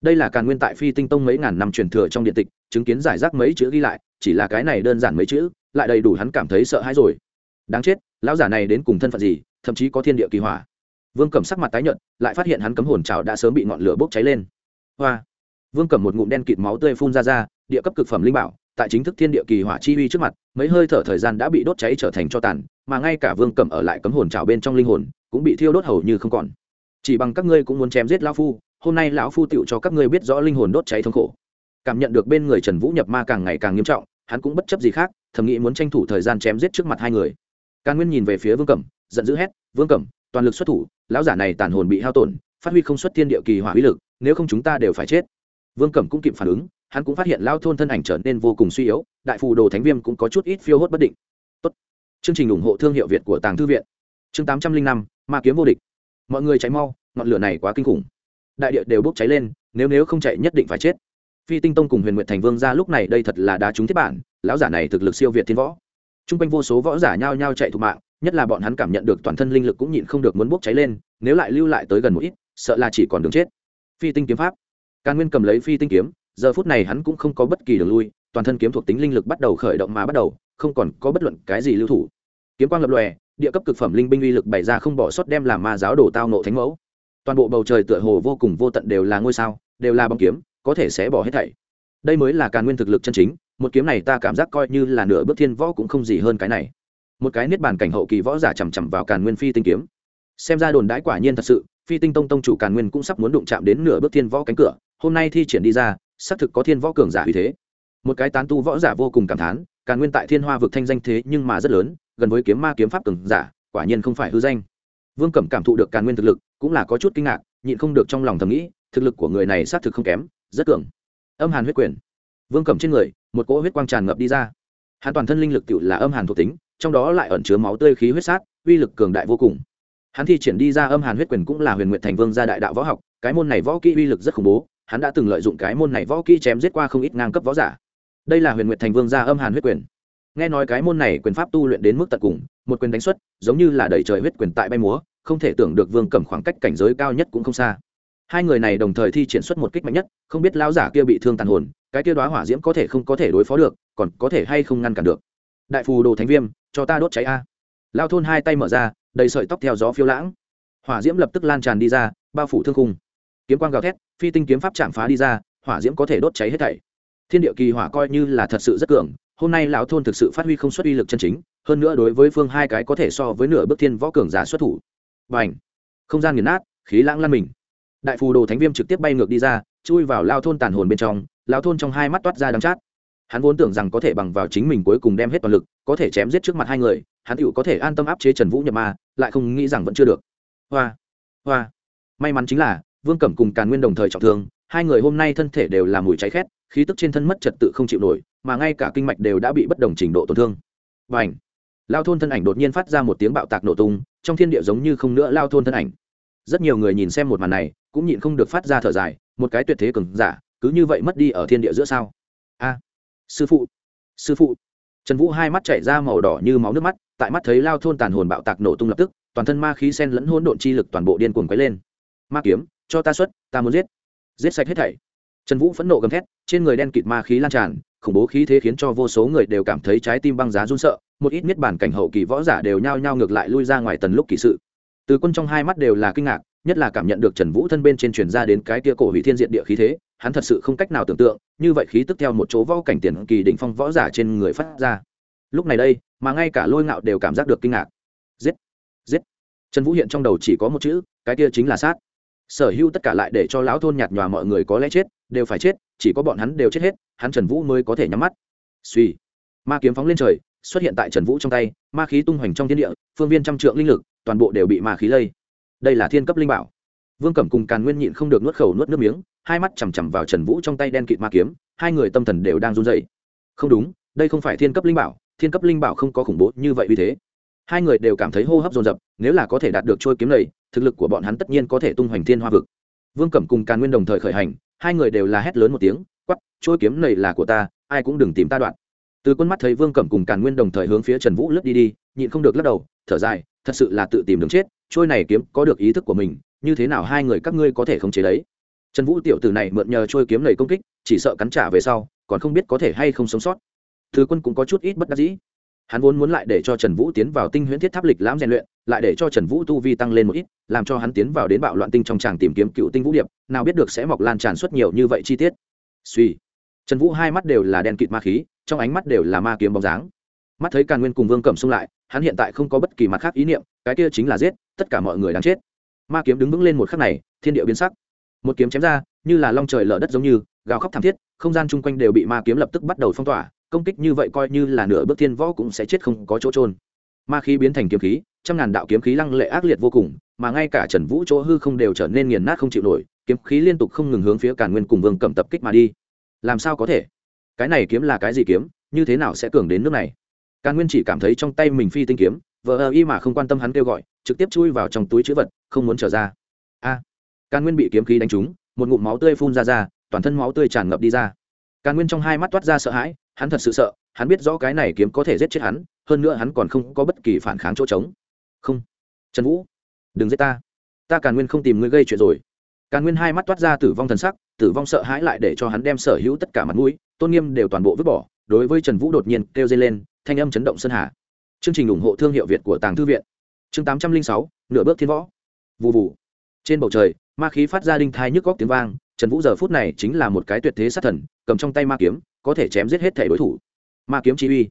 Đây là càn nguyên tại phi tinh tông mấy ngàn năm truyền thừa trong điện tịch, chứng kiến giải rác mấy chữ ghi lại, chỉ là cái này đơn giản mấy chữ, lại đầy đủ hắn cảm thấy sợ hãi rồi. Đáng chết, lão giả này đến cùng thân phận gì, thậm chí có thiên địa kỳ hỏa. Vương cầm sắc mặt tái nhợt, lại phát hiện hắn cấm hồn trào đã sớm bị ngọn lửa bốc cháy lên. Hoa! Vương cẩm một ngụm đen kịt máu tươi phun ra ra, địa cấp cực phẩm linh bảo, tại chính thức thiên địa kỳ hỏa chi uy trước mặt, mấy hơi thở thời gian đã bị đốt cháy trở thành cho tàn, mà ngay cả vương cẩm ở lại cấm hồn trào bên trong linh hồn, cũng bị thiêu đốt hầu như không còn. Chỉ bằng các ngươi cũng muốn chém giết lão phu, hôm nay lão phu tựu cho các ngươi biết rõ linh hồn đốt cháy thống khổ. Cảm nhận được bên người trần vũ nhập ma càng ngày càng nghiêm trọng, hắn cũng bất chấp gì khác, thầm nghĩ muốn tranh thủ thời gian chém giết trước mặt hai người. Càn nguyên nhìn về phía vương cẩm, giận dữ hét, vương cẩm, toàn lực xuất thủ, lão giả này tàn hồn bị hao tổn, phát huy không xuất thiên địa kỳ hỏa uy lực, nếu không chúng ta đều phải chết vương cẩm cũng kịp phản ứng, hắn cũng phát hiện lao thôn thân ảnh trở nên vô cùng suy yếu, đại phù đồ thánh viêm cũng có chút ít phiêu hốt bất định. Tốt. chương trình ủng hộ thương hiệu việt của tàng thư viện. Chương tám trăm linh năm, ma kiếm vô địch. Mọi người cháy mau, ngọn lửa này quá kinh khủng. Đại địa đều bốc cháy lên, nếu nếu không chạy nhất định phải chết. Phi tinh tông cùng huyền nguyện thành vương ra lúc này đây thật là đá trúng thiết bản, lão giả này thực lực siêu việt thiên võ. T r u n g quanh vô số võ giả nhao nhao chạy thục mạng, nhất là bọn hắn cảm nhận được toàn thân linh lực cũng nhịn không được muốn bốc cháy lên, nếu lại lưu lại tới gần một ít, sợ là chỉ còn đường chết. Phi tinh kiếm pháp càn nguyên cầm lấy phi tinh kiếm, giờ phút này hắn cũng không có bất kỳ đường lui, toàn thân kiếm thuộc tính linh lực bắt đầu khởi động mà bắt đầu, không còn có bất luận cái gì lưu thủ. Kiếm quang lập lòe, địa cấp cực phẩm linh binh uy lực bày ra không bỏ sót đem làm ma giáo đổ tao nộ thánh mẫu. Toàn bộ bầu trời tựa hồ vô cùng vô tận đều là ngôi sao, đều là bóng kiếm, có thể sẽ bỏ hết thảy. Đây mới là càn nguyên thực lực chân chính, một kiếm này ta cảm giác coi như là nửa bước thiên võ cũng không gì hơn cái này. Một cái niết bàn cảnh hậu kỳ võ giả chằm chằm vào càn nguyên phi tinh kiếm. Xem ra đồn đãi quả nhiên thật sự, phi tinh tông tông chủ càn nguyên cũng sắp muốn đụng chạm đến nửa bước thiên võ cánh cửa hôm nay thi triển đi ra, xác thực có thiên võ cường giả uy thế. Một cái tán tu võ giả vô cùng cảm thán càn nguyên tại thiên hoa vực thanh danh thế nhưng mà rất lớn, gần với kiếm ma kiếm pháp cường giả, quả nhiên không phải hư danh. Vương cẩm cảm thụ được càn nguyên thực lực, cũng là có chút kinh ngạc, nhịn không được trong lòng thầm nghĩ, thực lực của người này xác thực không kém, rất cường. Âm hàn huyết quyền. Vương cẩm trên người, một cỗ huyết quang tràn ngập đi ra. Hắn toàn thân linh lực tự là âm hàn thuộc tính, trong đó lại ẩn chứa máu tươi khí huyết sát, uy lực cường đại vô cùng. Hắn thi triển đi ra âm hàn huyết quyền cũng là huyền nguyện thành vương gia đại đạo võ học, cái môn này võ kỹ uy lực rất khủng bố hắn đã từng lợi dụng cái môn này võ kỹ chém giết qua không ít ngang cấp võ giả. Đây là huyền nguyệt thành vương gia âm hàn huyết quyền. Nghe nói cái môn này quyền pháp tu luyện đến mức tận cùng, một quyền đánh xuất, giống như là đẩy trời huyết quyền tại bay múa, không thể tưởng được vương cẩm khoảng cách cảnh giới cao nhất cũng không xa. Hai người này đồng thời thi triển xuất một kích mạnh nhất, không biết lão giả kia bị thương tàn hồn, cái kia đoá hỏa diễm có thể không có thể đối phó được, còn có thể hay không ngăn cản được. Đại phù đồ thánh viêm, cho ta đốt cháy a. Lao thôn hai tay mở ra, đầy sợi tóc theo gió phiêu lãng. Hỏa diễm lập tức lan tràn đi ra, bao phủ thương khung kiếm quang gào thét, phi tinh kiếm pháp chạm phá đi ra, hỏa diễm có thể đốt cháy hết thảy. Thiên địa kỳ hỏa coi như là thật sự rất cường, hôm nay lão thôn thực sự phát huy không xuất uy lực chân chính, hơn nữa đối với phương hai cái có thể so với nửa bước thiên võ cường giả xuất thủ. Và ảnh không gian nghiền nát, khí lãng lan mình. Đại phù đồ thánh viêm trực tiếp bay ngược đi ra, chui vào lao thôn tàn hồn bên trong lao thôn trong hai mắt toát ra đắng chát. Hắn vốn tưởng rằng có thể bằng vào chính mình cuối cùng đem hết toàn lực, có thể chém giết trước mặt hai người, hắn tựu có thể an tâm áp chế trần vũ nhập ma, lại không nghĩ rằng vẫn chưa được. Hoa! Hoa! May mắn chính là vương cẩm cùng càn nguyên đồng thời trọng thương, hai người hôm nay thân thể đều là mùi cháy khét, khí tức trên thân mất trật tự không chịu nổi, mà ngay cả kinh mạch đều đã bị bất đồng trình độ tổn thương. Và ảnh lao thôn thân ảnh đột nhiên phát ra một tiếng bạo tạc nổ tung, trong thiên địa giống như không nữa lao thôn thân ảnh. Rất nhiều người nhìn xem một màn này, cũng nhịn không được phát ra thở dài, một cái tuyệt thế cường giả, cứ như vậy mất đi ở thiên địa giữa sao? A! Sư phụ! Sư phụ! Trần vũ hai mắt chảy ra màu đỏ như máu nước mắt, tại mắt thấy lao thôn tàn hồn bạo tạc nổ tung lập tức, toàn thân ma khí sen lẫn hỗn độn chi lực toàn bộ điên cuồng quấy lên. Ma kiếm! Cho ta xuất, ta muốn giết. Giết sạch hết thảy. Trần vũ phẫn nộ gầm thét, trên người đen kịt ma khí lan tràn, khủng bố khí thế khiến cho vô số người đều cảm thấy trái tim băng giá run sợ, một ít miết bản cảnh hậu kỳ võ giả đều nhao nhao ngược lại lui ra ngoài tần lúc kỳ sự. Từ quân trong hai mắt đều là kinh ngạc, nhất là cảm nhận được trần vũ thân bên trên truyền ra đến cái tia cổ hủy thiên diện địa khí thế, hắn thật sự không cách nào tưởng tượng, như vậy khí tức theo một chỗ võ cảnh tiền kỳ đỉnh phong võ giả trên người phát ra. Lúc này đây, mà ngay cả lôi ngạo đều cảm giác được kinh ngạc. Giết! Giết! Trần vũ hiện trong đầu chỉ có một chữ, cái kia chính là sát sở hữu tất cả lại để cho lão thôn nhạt nhòa mọi người có lẽ chết, đều phải chết, chỉ có bọn hắn đều chết hết, hắn trần vũ mới có thể nhắm mắt. Suy ma kiếm phóng lên trời, xuất hiện tại trần vũ trong tay, ma khí tung hoành trong thiên địa, phương viên trăm trượng linh lực, toàn bộ đều bị ma khí lây. Đây là thiên cấp linh bảo. Vương cẩm cùng càn nguyên nhịn không được nuốt khẩu nuốt nước miếng, hai mắt chằm chằm vào trần vũ trong tay đen kịt ma kiếm, hai người tâm thần đều đang run dậy không đúng, đây không phải thiên cấp linh bảo, thiên cấp linh bảo không có khủng bố như vậy vì thế. Hai người đều cảm thấy hô hấp dồn dập, nếu là có thể đạt được trôi kiếm này thực lực của bọn hắn tất nhiên có thể tung hoành thiên hoa vực. Vương cẩm cùng càn nguyên đồng thời khởi hành, hai người đều là hét lớn một tiếng quắp trôi kiếm này là của ta, ai cũng đừng tìm ta đoạn. Từ quân mắt thấy vương cẩm cùng càn nguyên đồng thời hướng phía trần vũ lướt đi đi, nhịn không được lắc đầu, thở dài, thật sự là tự tìm đường chết, trôi này kiếm có được ý thức của mình, như thế nào hai người các ngươi có thể khống chế đấy? Trần vũ tiểu tử này mượn nhờ trôi kiếm lầy công kích, chỉ sợ cắn trả về sau, còn không biết có thể hay không sống sót. Thứ quân cũng có chút ít bất đắc dĩ hắn vốn muốn lại để cho trần vũ tiến vào tinh huyễn thiết tháp lịch lãm rèn luyện, lại để cho trần vũ tu vi tăng lên một ít, làm cho hắn tiến vào đến bạo loạn tinh trong tràng tìm kiếm cựu tinh vũ điệp, nào biết được sẽ mọc lan tràn suốt nhiều như vậy chi tiết. Suy. Trần vũ hai mắt đều là đen kịt ma khí, trong ánh mắt đều là ma kiếm bóng dáng. Mắt thấy càn nguyên cùng vương cẩm xung lại, hắn hiện tại không có bất kỳ mặt khác ý niệm, cái kia chính là giết, tất cả mọi người đáng chết. Ma kiếm đứng vững lên một khắc này, thiên địa biến sắc. Một kiếm chém ra, như là long trời lở đất giống như, gào khóc thảm thiết, không gian chung quanh đều bị ma kiếm lập tức bắt đầu phong tỏa công kích như vậy coi như là nửa bước thiên võ cũng sẽ chết không có chỗ trôn ma khí biến thành kiếm khí, trăm ngàn đạo kiếm khí lăng lệ ác liệt vô cùng, mà ngay cả trần vũ chỗ hư không đều trở nên nghiền nát không chịu nổi, kiếm khí liên tục không ngừng hướng phía càn nguyên cùng vương cầm tập kích mà đi. Làm sao có thể? Cái này kiếm là cái gì kiếm? Như thế nào sẽ cường đến nước này? Càn nguyên chỉ cảm thấy trong tay mình phi tinh kiếm, vờ ơ y mà không quan tâm hắn kêu gọi, trực tiếp chui vào trong túi chữ vật, không muốn trở ra. A! Càn nguyên bị kiếm khí đánh trúng, một ngụm máu tươi phun ra ra, toàn thân máu tươi tràn ngập đi ra. Càn nguyên trong hai mắt toát ra sợ hãi hắn thật sự sợ, hắn biết rõ cái này kiếm có thể giết chết hắn, hơn nữa hắn còn không có bất kỳ phản kháng chỗ trống. Không. Trần vũ, đừng giết ta. Ta càn nguyên không tìm ngươi gây chuyện rồi. Càn nguyên hai mắt toát ra tử vong thần sắc, tử vong sợ hãi lại để cho hắn đem sở hữu tất cả mặt mũi, tôn nghiêm đều toàn bộ vứt bỏ, đối với trần vũ đột nhiên kêu dây lên, thanh âm chấn động sơn hà. Chương trình ủng hộ thương hiệu việt của tàng thư viện. Chương tám trăm linh sáu, nửa bước thiên võ. Vụ vụ trên bầu trời, ma khí phát ra đinh thai nhức góc tiếng vang trần vũ giờ phút này chính là một cái tuyệt thế sát thần, cầm trong tay ma kiếm, có thể chém giết hết thể đối thủ. Ma kiếm chi uy.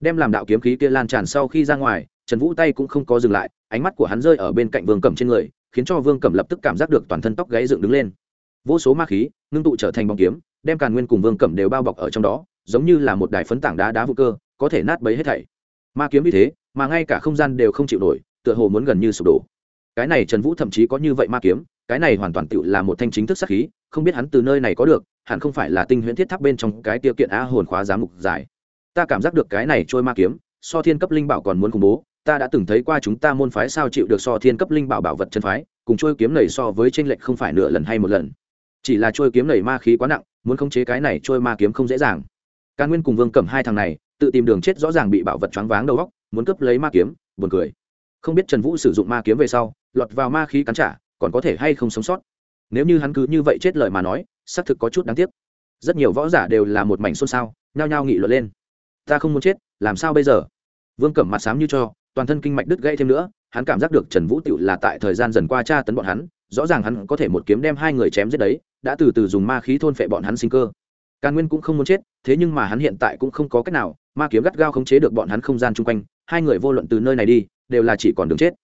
Đem làm đạo kiếm khí kia lan tràn sau khi ra ngoài, trần vũ tay cũng không có dừng lại, ánh mắt của hắn rơi ở bên cạnh vương cẩm trên người, khiến cho vương cẩm lập tức cảm giác được toàn thân tóc gáy dựng đứng lên. Vô số ma khí ngưng tụ trở thành bóng kiếm, đem càn nguyên cùng vương cẩm đều bao bọc ở trong đó, giống như là một đài phấn tảng đá đá vụ cơ, có thể nát bấy hết thảy. Ma kiếm như thế, mà ngay cả không gian đều không chịu nổi, tựa hồ muốn gần như sụp đổ. Cái này trần vũ thậm chí có như vậy ma kiếm cái này hoàn toàn tựu là một thanh chính thức sắc khí, không biết hắn từ nơi này có được, hẳn không phải là tinh huyễn thiết tháp bên trong cái tiêu kiện á hồn khóa giám mục dài ta cảm giác được cái này trôi ma kiếm, so thiên cấp linh bảo còn muốn khủng bố, ta đã từng thấy qua chúng ta môn phái sao chịu được so thiên cấp linh bảo bảo vật chân phái, cùng trôi kiếm này so với tranh lệch không phải nửa lần hay một lần. Chỉ là trôi kiếm này ma khí quá nặng, muốn khống chế cái này trôi ma kiếm không dễ dàng. Ca nguyên cùng vương cầm hai thằng này, tự tìm đường chết rõ ràng bị bảo vật choáng váng đầu góc muốn cướp lấy ma kiếm, buồn cười. Không biết trần vũ sử dụng ma kiếm về sau, lọt vào ma khí cắn trả còn có thể hay không sống sót. Nếu như hắn cứ như vậy chết lời mà nói, xác thực có chút đáng tiếc. Rất nhiều võ giả đều là một mảnh xôn xao, nhao nhao nghị luận lên. Ta không muốn chết, làm sao bây giờ? Vương cẩm mặt sám như cho, toàn thân kinh mạch đứt gãy thêm nữa, hắn cảm giác được trần vũ tựu là tại thời gian dần qua tra tấn bọn hắn, rõ ràng hắn có thể một kiếm đem hai người chém giết đấy, đã từ từ dùng ma khí thôn phệ bọn hắn sinh cơ. Càn nguyên cũng không muốn chết, thế nhưng mà hắn hiện tại cũng không có cách nào, ma kiếm gắt gao khống chế được bọn hắn không gian chung quanh, hai người vô luận từ nơi này đi, đều là chỉ còn đường chết.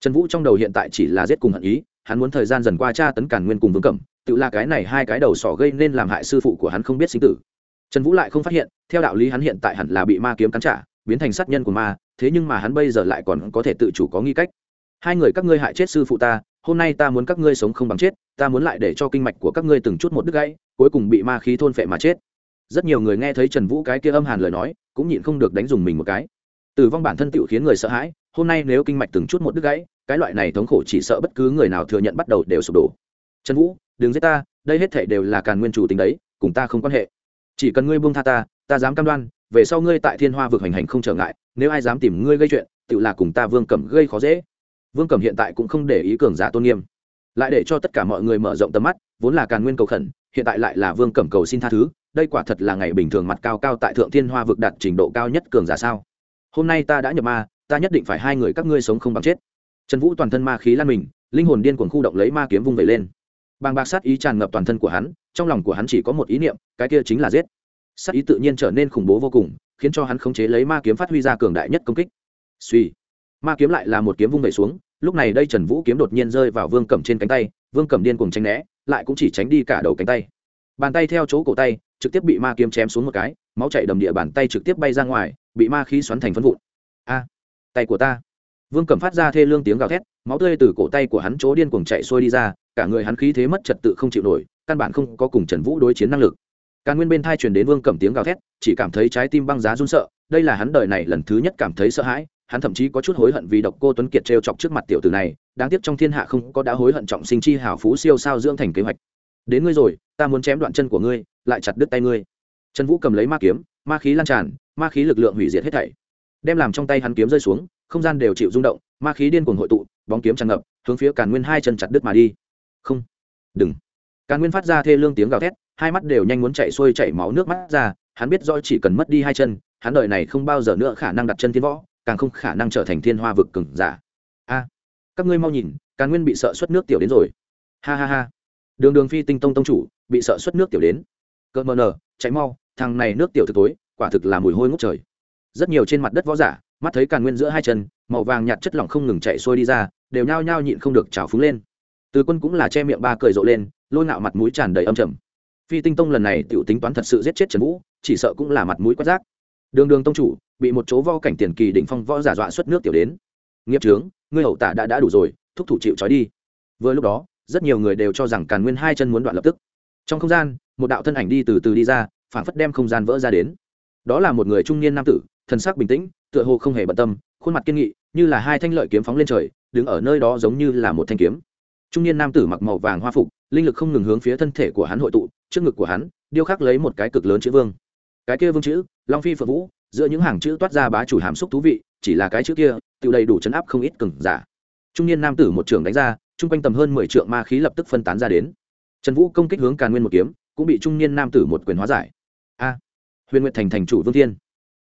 Trần vũ trong đầu hiện tại chỉ là giết cùng hận ý hắn muốn thời gian dần qua tra tấn càn nguyên cùng vương cẩm, tự là cái này hai cái đầu sỏ gây nên làm hại sư phụ của hắn không biết sinh tử. Trần vũ lại không phát hiện, theo đạo lý hắn hiện tại hẳn là bị ma kiếm cắn trả, biến thành sát nhân của ma, thế nhưng mà hắn bây giờ lại còn có thể tự chủ có nghi cách. Hai người các ngươi hại chết sư phụ ta, hôm nay ta muốn các ngươi sống không bằng chết, ta muốn lại để cho kinh mạch của các ngươi từng chút một đứt gãy, cuối cùng bị ma khí thôn phệ mà chết. Rất nhiều người nghe thấy trần vũ cái kia âm hàn lời nói, cũng nhịn không được đánh dùng mình một cái. Tử vong bản thân tự khiến người sợ hãi, hôm nay nếu kinh mạch từng chút một đứt gãy cái loại này thống khổ chỉ sợ bất cứ người nào thừa nhận bắt đầu đều sụp đổ. Trần vũ, đừng giết ta, đây hết thể đều là càn nguyên chủ tính đấy, cùng ta không quan hệ. Chỉ cần ngươi buông tha ta ta dám cam đoan, về sau ngươi tại thiên hoa vực hành hành không trở ngại, nếu ai dám tìm ngươi gây chuyện, tự là cùng ta vương cẩm gây khó dễ. Vương cẩm hiện tại cũng không để ý cường giả tôn nghiêm. Lại để cho tất cả mọi người mở rộng tầm mắt, vốn là càn nguyên cầu khẩn, hiện tại lại là vương cẩm cầu xin tha thứ, đây quả thật là ngày bình thường mặt cao cao tại thượng thiên hoa vực đạt trình độ cao nhất cường giả sao? Hôm nay ta đã nhập ma, ta nhất định phải hai người các ngươi sống không bằng chết trần vũ toàn thân ma khí lan mình, linh hồn điên cuồng khu động lấy ma kiếm vung vẩy lên. Bàng bạc sát ý tràn ngập toàn thân của hắn, trong lòng của hắn chỉ có một ý niệm, cái kia chính là giết. Sát ý tự nhiên trở nên khủng bố vô cùng, khiến cho hắn khống chế lấy ma kiếm phát huy ra cường đại nhất công kích. Suy, ma kiếm lại là một kiếm vung vẩy xuống, lúc này đây trần vũ kiếm đột nhiên rơi vào vương cẩm trên cánh tay, vương cẩm điên cuồng tránh né, lại cũng chỉ tránh đi cả đầu cánh tay. Bàn tay theo chỗ cổ tay, trực tiếp bị ma kiếm chém xuống một cái, máu chảy đầm địa bàn tay trực tiếp bay ra ngoài, bị ma khí xoắn thành phân vụn. A, tay của ta vương cẩm phát ra thê lương tiếng gào thét máu tươi từ cổ tay của hắn chỗ điên cuồng chạy xuôi đi ra cả người hắn khí thế mất trật tự không chịu nổi căn bản không có cùng trần vũ đối chiến năng lực Càn Nguyên bên thai truyền đến Vương Cẩm tiếng gào thét, chỉ cảm thấy trái tim băng giá run sợ, đây là hắn đời này lần thứ nhất cảm thấy sợ hãi, hắn thậm chí có chút hối hận vì độc cô Tuấn Kiệt trêu chọc trước mặt tiểu tử này, đáng tiếc trong thiên hạ không có đã hối hận trọng sinh chi hảo phú siêu sao dưỡng thành kế hoạch. Đến ngươi rồi, ta muốn chém đoạn chân của ngươi, lại chặt đứt tay ngươi. Trần Vũ cầm lấy ma kiếm, ma khí lan tràn, ma khí lực lượng hủy diệt hết thảy. Đem làm trong tay hắn kiếm rơi xuống, không gian đều chịu rung động, ma khí điên cuồng hội tụ, bóng kiếm tràn ngập, hướng phía Càn Nguyên hai chân chặt đứt mà đi. Không, đừng. Càn Nguyên phát ra thê lương tiếng gào thét, hai mắt đều nhanh muốn chạy xuôi chảy máu nước mắt ra hắn biết rõ chỉ cần mất đi hai chân hắn đời này không bao giờ nữa khả năng đặt chân thiên võ càng không khả năng trở thành thiên hoa vực cừng giả. A. Các ngươi mau nhìn càn nguyên bị sợ xuất nước tiểu đến rồi. Ha ha ha. Đường đường phi tinh tông tông chủ bị sợ xuất nước tiểu đến. Cỡ mờ nờ chạy mau thằng này nước tiểu thực tối quả thực là mùi hôi ngốc trời. Rất nhiều trên mặt đất võ giả mắt thấy càn nguyên giữa hai chân, màu vàng nhạt chất lỏng không ngừng chạy xuôi đi ra, đều nhao nhao nhịn không được trào phúng lên. Từ quân cũng là che miệng ba cười rộ lên, lôi ngạo mặt mũi tràn đầy âm trầm. Phi tinh tông lần này t i ể u tính toán thật sự giết chết trần vũ, chỉ sợ cũng là mặt mũi quát giác đường đường tông chủ, bị một chỗ vo cảnh tiền kỳ đỉnh phong võ giả dọa xuất nước tiểu đến. Nghiệp trướng, ngươi hậu tả đã đã đủ rồi, thúc thủ chịu trói đi. Vừa lúc đó, rất nhiều người đều cho rằng càn nguyên hai chân muốn đoạn lập tức. Trong không gian, một đạo thân ảnh đi từ từ đi ra, phảng phất đem không gian vỡ ra đến. Đó là một người trung niên nam tử, thần sắc bình tĩnh tựa hồ không hề bận tâm, khuôn mặt kiên nghị, như là hai thanh lợi kiếm phóng lên trời, đứng ở nơi đó giống như là một thanh kiếm. Trung niên nam tử mặc màu vàng hoa phục, linh lực không ngừng hướng phía thân thể của hắn hội tụ, trước ngực của hắn, điêu khắc lấy một cái cực lớn chữ vương. Cái kia vương chữ, long phi phượng vũ, giữa những hàng chữ toát ra bá chủ hàm xúc thú vị, chỉ là cái chữ kia, tự đầy đủ chấn áp không ít cừng giả. Trung niên nam tử một trường đánh ra, chung quanh tầm hơn mười trượng ma khí lập tức phân tán ra đến. Trần vũ công kích hướng càn nguyên một kiếm, cũng bị trung niên nam tử một quyền hóa giải. A, huyền nguyện thành thành chủ vương thiên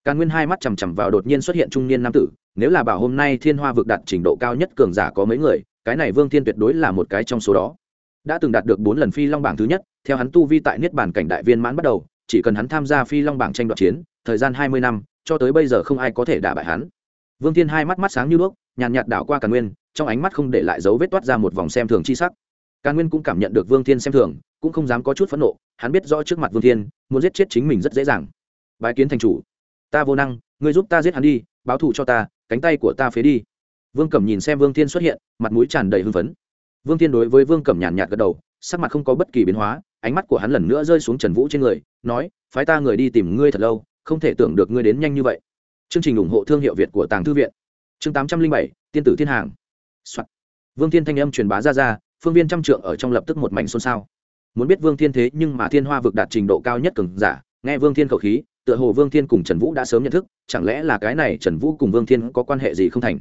càn nguyên hai mắt chằm chằm vào đột nhiên xuất hiện trung niên nam tử, nếu là bảo hôm nay thiên hoa vực đạt trình độ cao nhất cường giả có mấy người, cái này vương thiên tuyệt đối là một cái trong số đó. Đã từng đạt được bốn lần phi long bảng thứ nhất, theo hắn tu vi tại niết bản cảnh đại viên mãn bắt đầu, chỉ cần hắn tham gia phi long bảng tranh đoạt chiến, thời gian hai mươi năm, cho tới bây giờ không ai có thể đả bại hắn. Vương thiên hai mắt mắt sáng như đuốc, nhàn nhạt đảo qua càn nguyên, trong ánh mắt không để lại dấu vết toát ra một vòng xem thường chi sắc. Càn nguyên cũng cảm nhận được vương thiên xem thường, cũng không dám có chút phẫn nộ, hắn biết rõ trước mặt vương thiên, muốn giết chết chính mình rất dễ dàng. Bái kiến thành chủ ta vô năng, ngươi giúp ta giết hắn đi, báo thù cho ta, cánh tay của ta phế đi. Vương cẩm nhìn xem vương thiên xuất hiện, mặt mũi tràn đầy hưng phấn. Vương thiên đối với vương cẩm nhàn nhạt gật đầu, sắc mặt không có bất kỳ biến hóa, ánh mắt của hắn lần nữa rơi xuống trần vũ trên người, nói, phái ta người đi tìm ngươi thật lâu, không thể tưởng được ngươi đến nhanh như vậy. Chương trình ủng hộ thương hiệu việt của tàng thư viện. Chương tám trăm linh bảy, tiên tử thiên hàng、Soạn. vương thiên thanh âm truyền bá ra ra, phương viên trăm trượng ở trong lập tức một mảnh xôn xao. Muốn biết vương thiên thế nhưng mà thiên hoa vực đạt trình độ cao nhất cường giả, nghe vương thiên khẩu khí tựa hồ vương thiên cùng trần vũ đã sớm nhận thức, chẳng lẽ là cái này trần vũ cùng vương thiên có quan hệ gì không thành?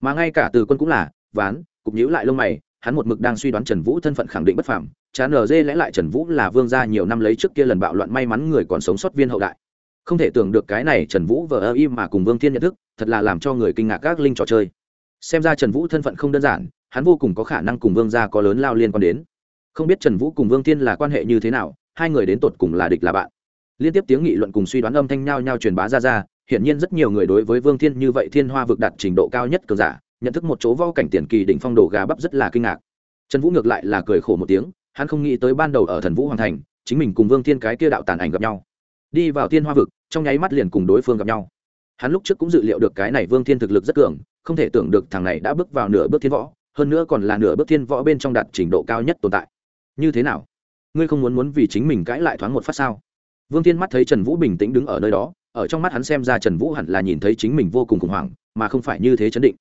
Mà ngay cả từ quân cũng là, ván, cục nhữ lại lông mày, hắn một mực đang suy đoán trần vũ thân phận khẳng định bất phàm chán ở dê lẽ lại trần vũ là vương gia nhiều năm lấy trước kia lần bạo loạn may mắn người còn sống sót viên hậu đại. Không thể tưởng được cái này trần vũ vờ ơ im mà cùng vương thiên nhận thức, thật là làm cho người kinh ngạc các linh trò chơi. Xem ra trần vũ thân phận không đơn giản, hắn vô cùng có khả năng cùng vương gia có lớn lao liên quan đến. Không biết trần vũ cùng vương thiên là quan hệ như thế nào, hai người đến tột cùng là địch là bạn liên tiếp tiếng nghị luận cùng suy đoán âm thanh nhau nhau truyền bá ra ra, hiển nhiên rất nhiều người đối với vương thiên như vậy thiên hoa vực đạt trình độ cao nhất cường giả, nhận thức một chỗ vo cảnh tiền kỳ đỉnh phong đồ gà bắp rất là kinh ngạc. Trần vũ ngược lại là cười khổ một tiếng, hắn không nghĩ tới ban đầu ở thần vũ hoàng thành, chính mình cùng vương thiên cái kia đạo tàn ảnh gặp nhau. Đi vào thiên hoa vực, trong nháy mắt liền cùng đối phương gặp nhau. Hắn lúc trước cũng dự liệu được cái này vương thiên thực lực rất cường, không thể tưởng được thằng này đã bước vào nửa bước thiên võ, hơn nữa còn là nửa bước thiên võ bên trong đạt trình độ cao nhất tồn tại. Như thế nào? Ngươi không muốn muốn vì chính mình cãi lại thoáng một phát sao? Vương thiên mắt thấy trần vũ bình tĩnh đứng ở nơi đó, ở trong mắt hắn xem ra trần vũ hẳn là nhìn thấy chính mình vô cùng khủng hoảng, mà không phải như thế chấn định.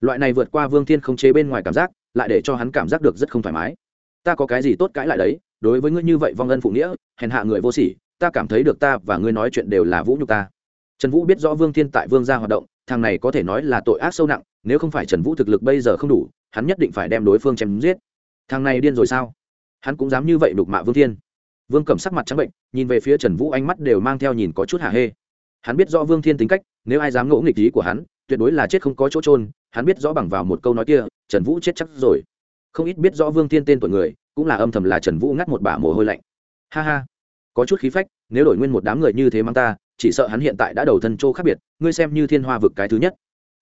Loại này vượt qua vương thiên không chế bên ngoài cảm giác, lại để cho hắn cảm giác được rất không thoải mái. Ta có cái gì tốt cãi lại đấy, đối với ngươi như vậy vong ân phụ nghĩa, hèn hạ người vô sỉ, ta cảm thấy được ta và ngươi nói chuyện đều là vũ nhục ta. Trần vũ biết rõ vương thiên tại vương gia hoạt động, thằng này có thể nói là tội ác sâu nặng, nếu không phải trần vũ thực lực bây giờ không đủ, hắn nhất định phải đem đối phương chém giết. Thằng này điên rồi sao? Hắn cũng dám như vậy đục mạ vương thiên vương cầm sắc mặt trắng bệnh, nhìn về phía trần vũ, ánh mắt đều mang theo nhìn có chút hạ hê. Hắn biết rõ vương thiên tính cách, nếu ai dám ngỗ nghịch ý của hắn, tuyệt đối là chết không có chỗ trôn hắn biết rõ bằng vào một câu nói kia, trần vũ chết chắc rồi. Không ít biết rõ vương thiên tên tuổi người, cũng là âm thầm là trần vũ ngắt một bả mồ hôi lạnh. Ha ha, có chút khí phách, nếu đổi nguyên một đám người như thế mang ta, chỉ sợ hắn hiện tại đã đầu thân chỗ khác biệt, ngươi xem như thiên hoa vực cái thứ nhất.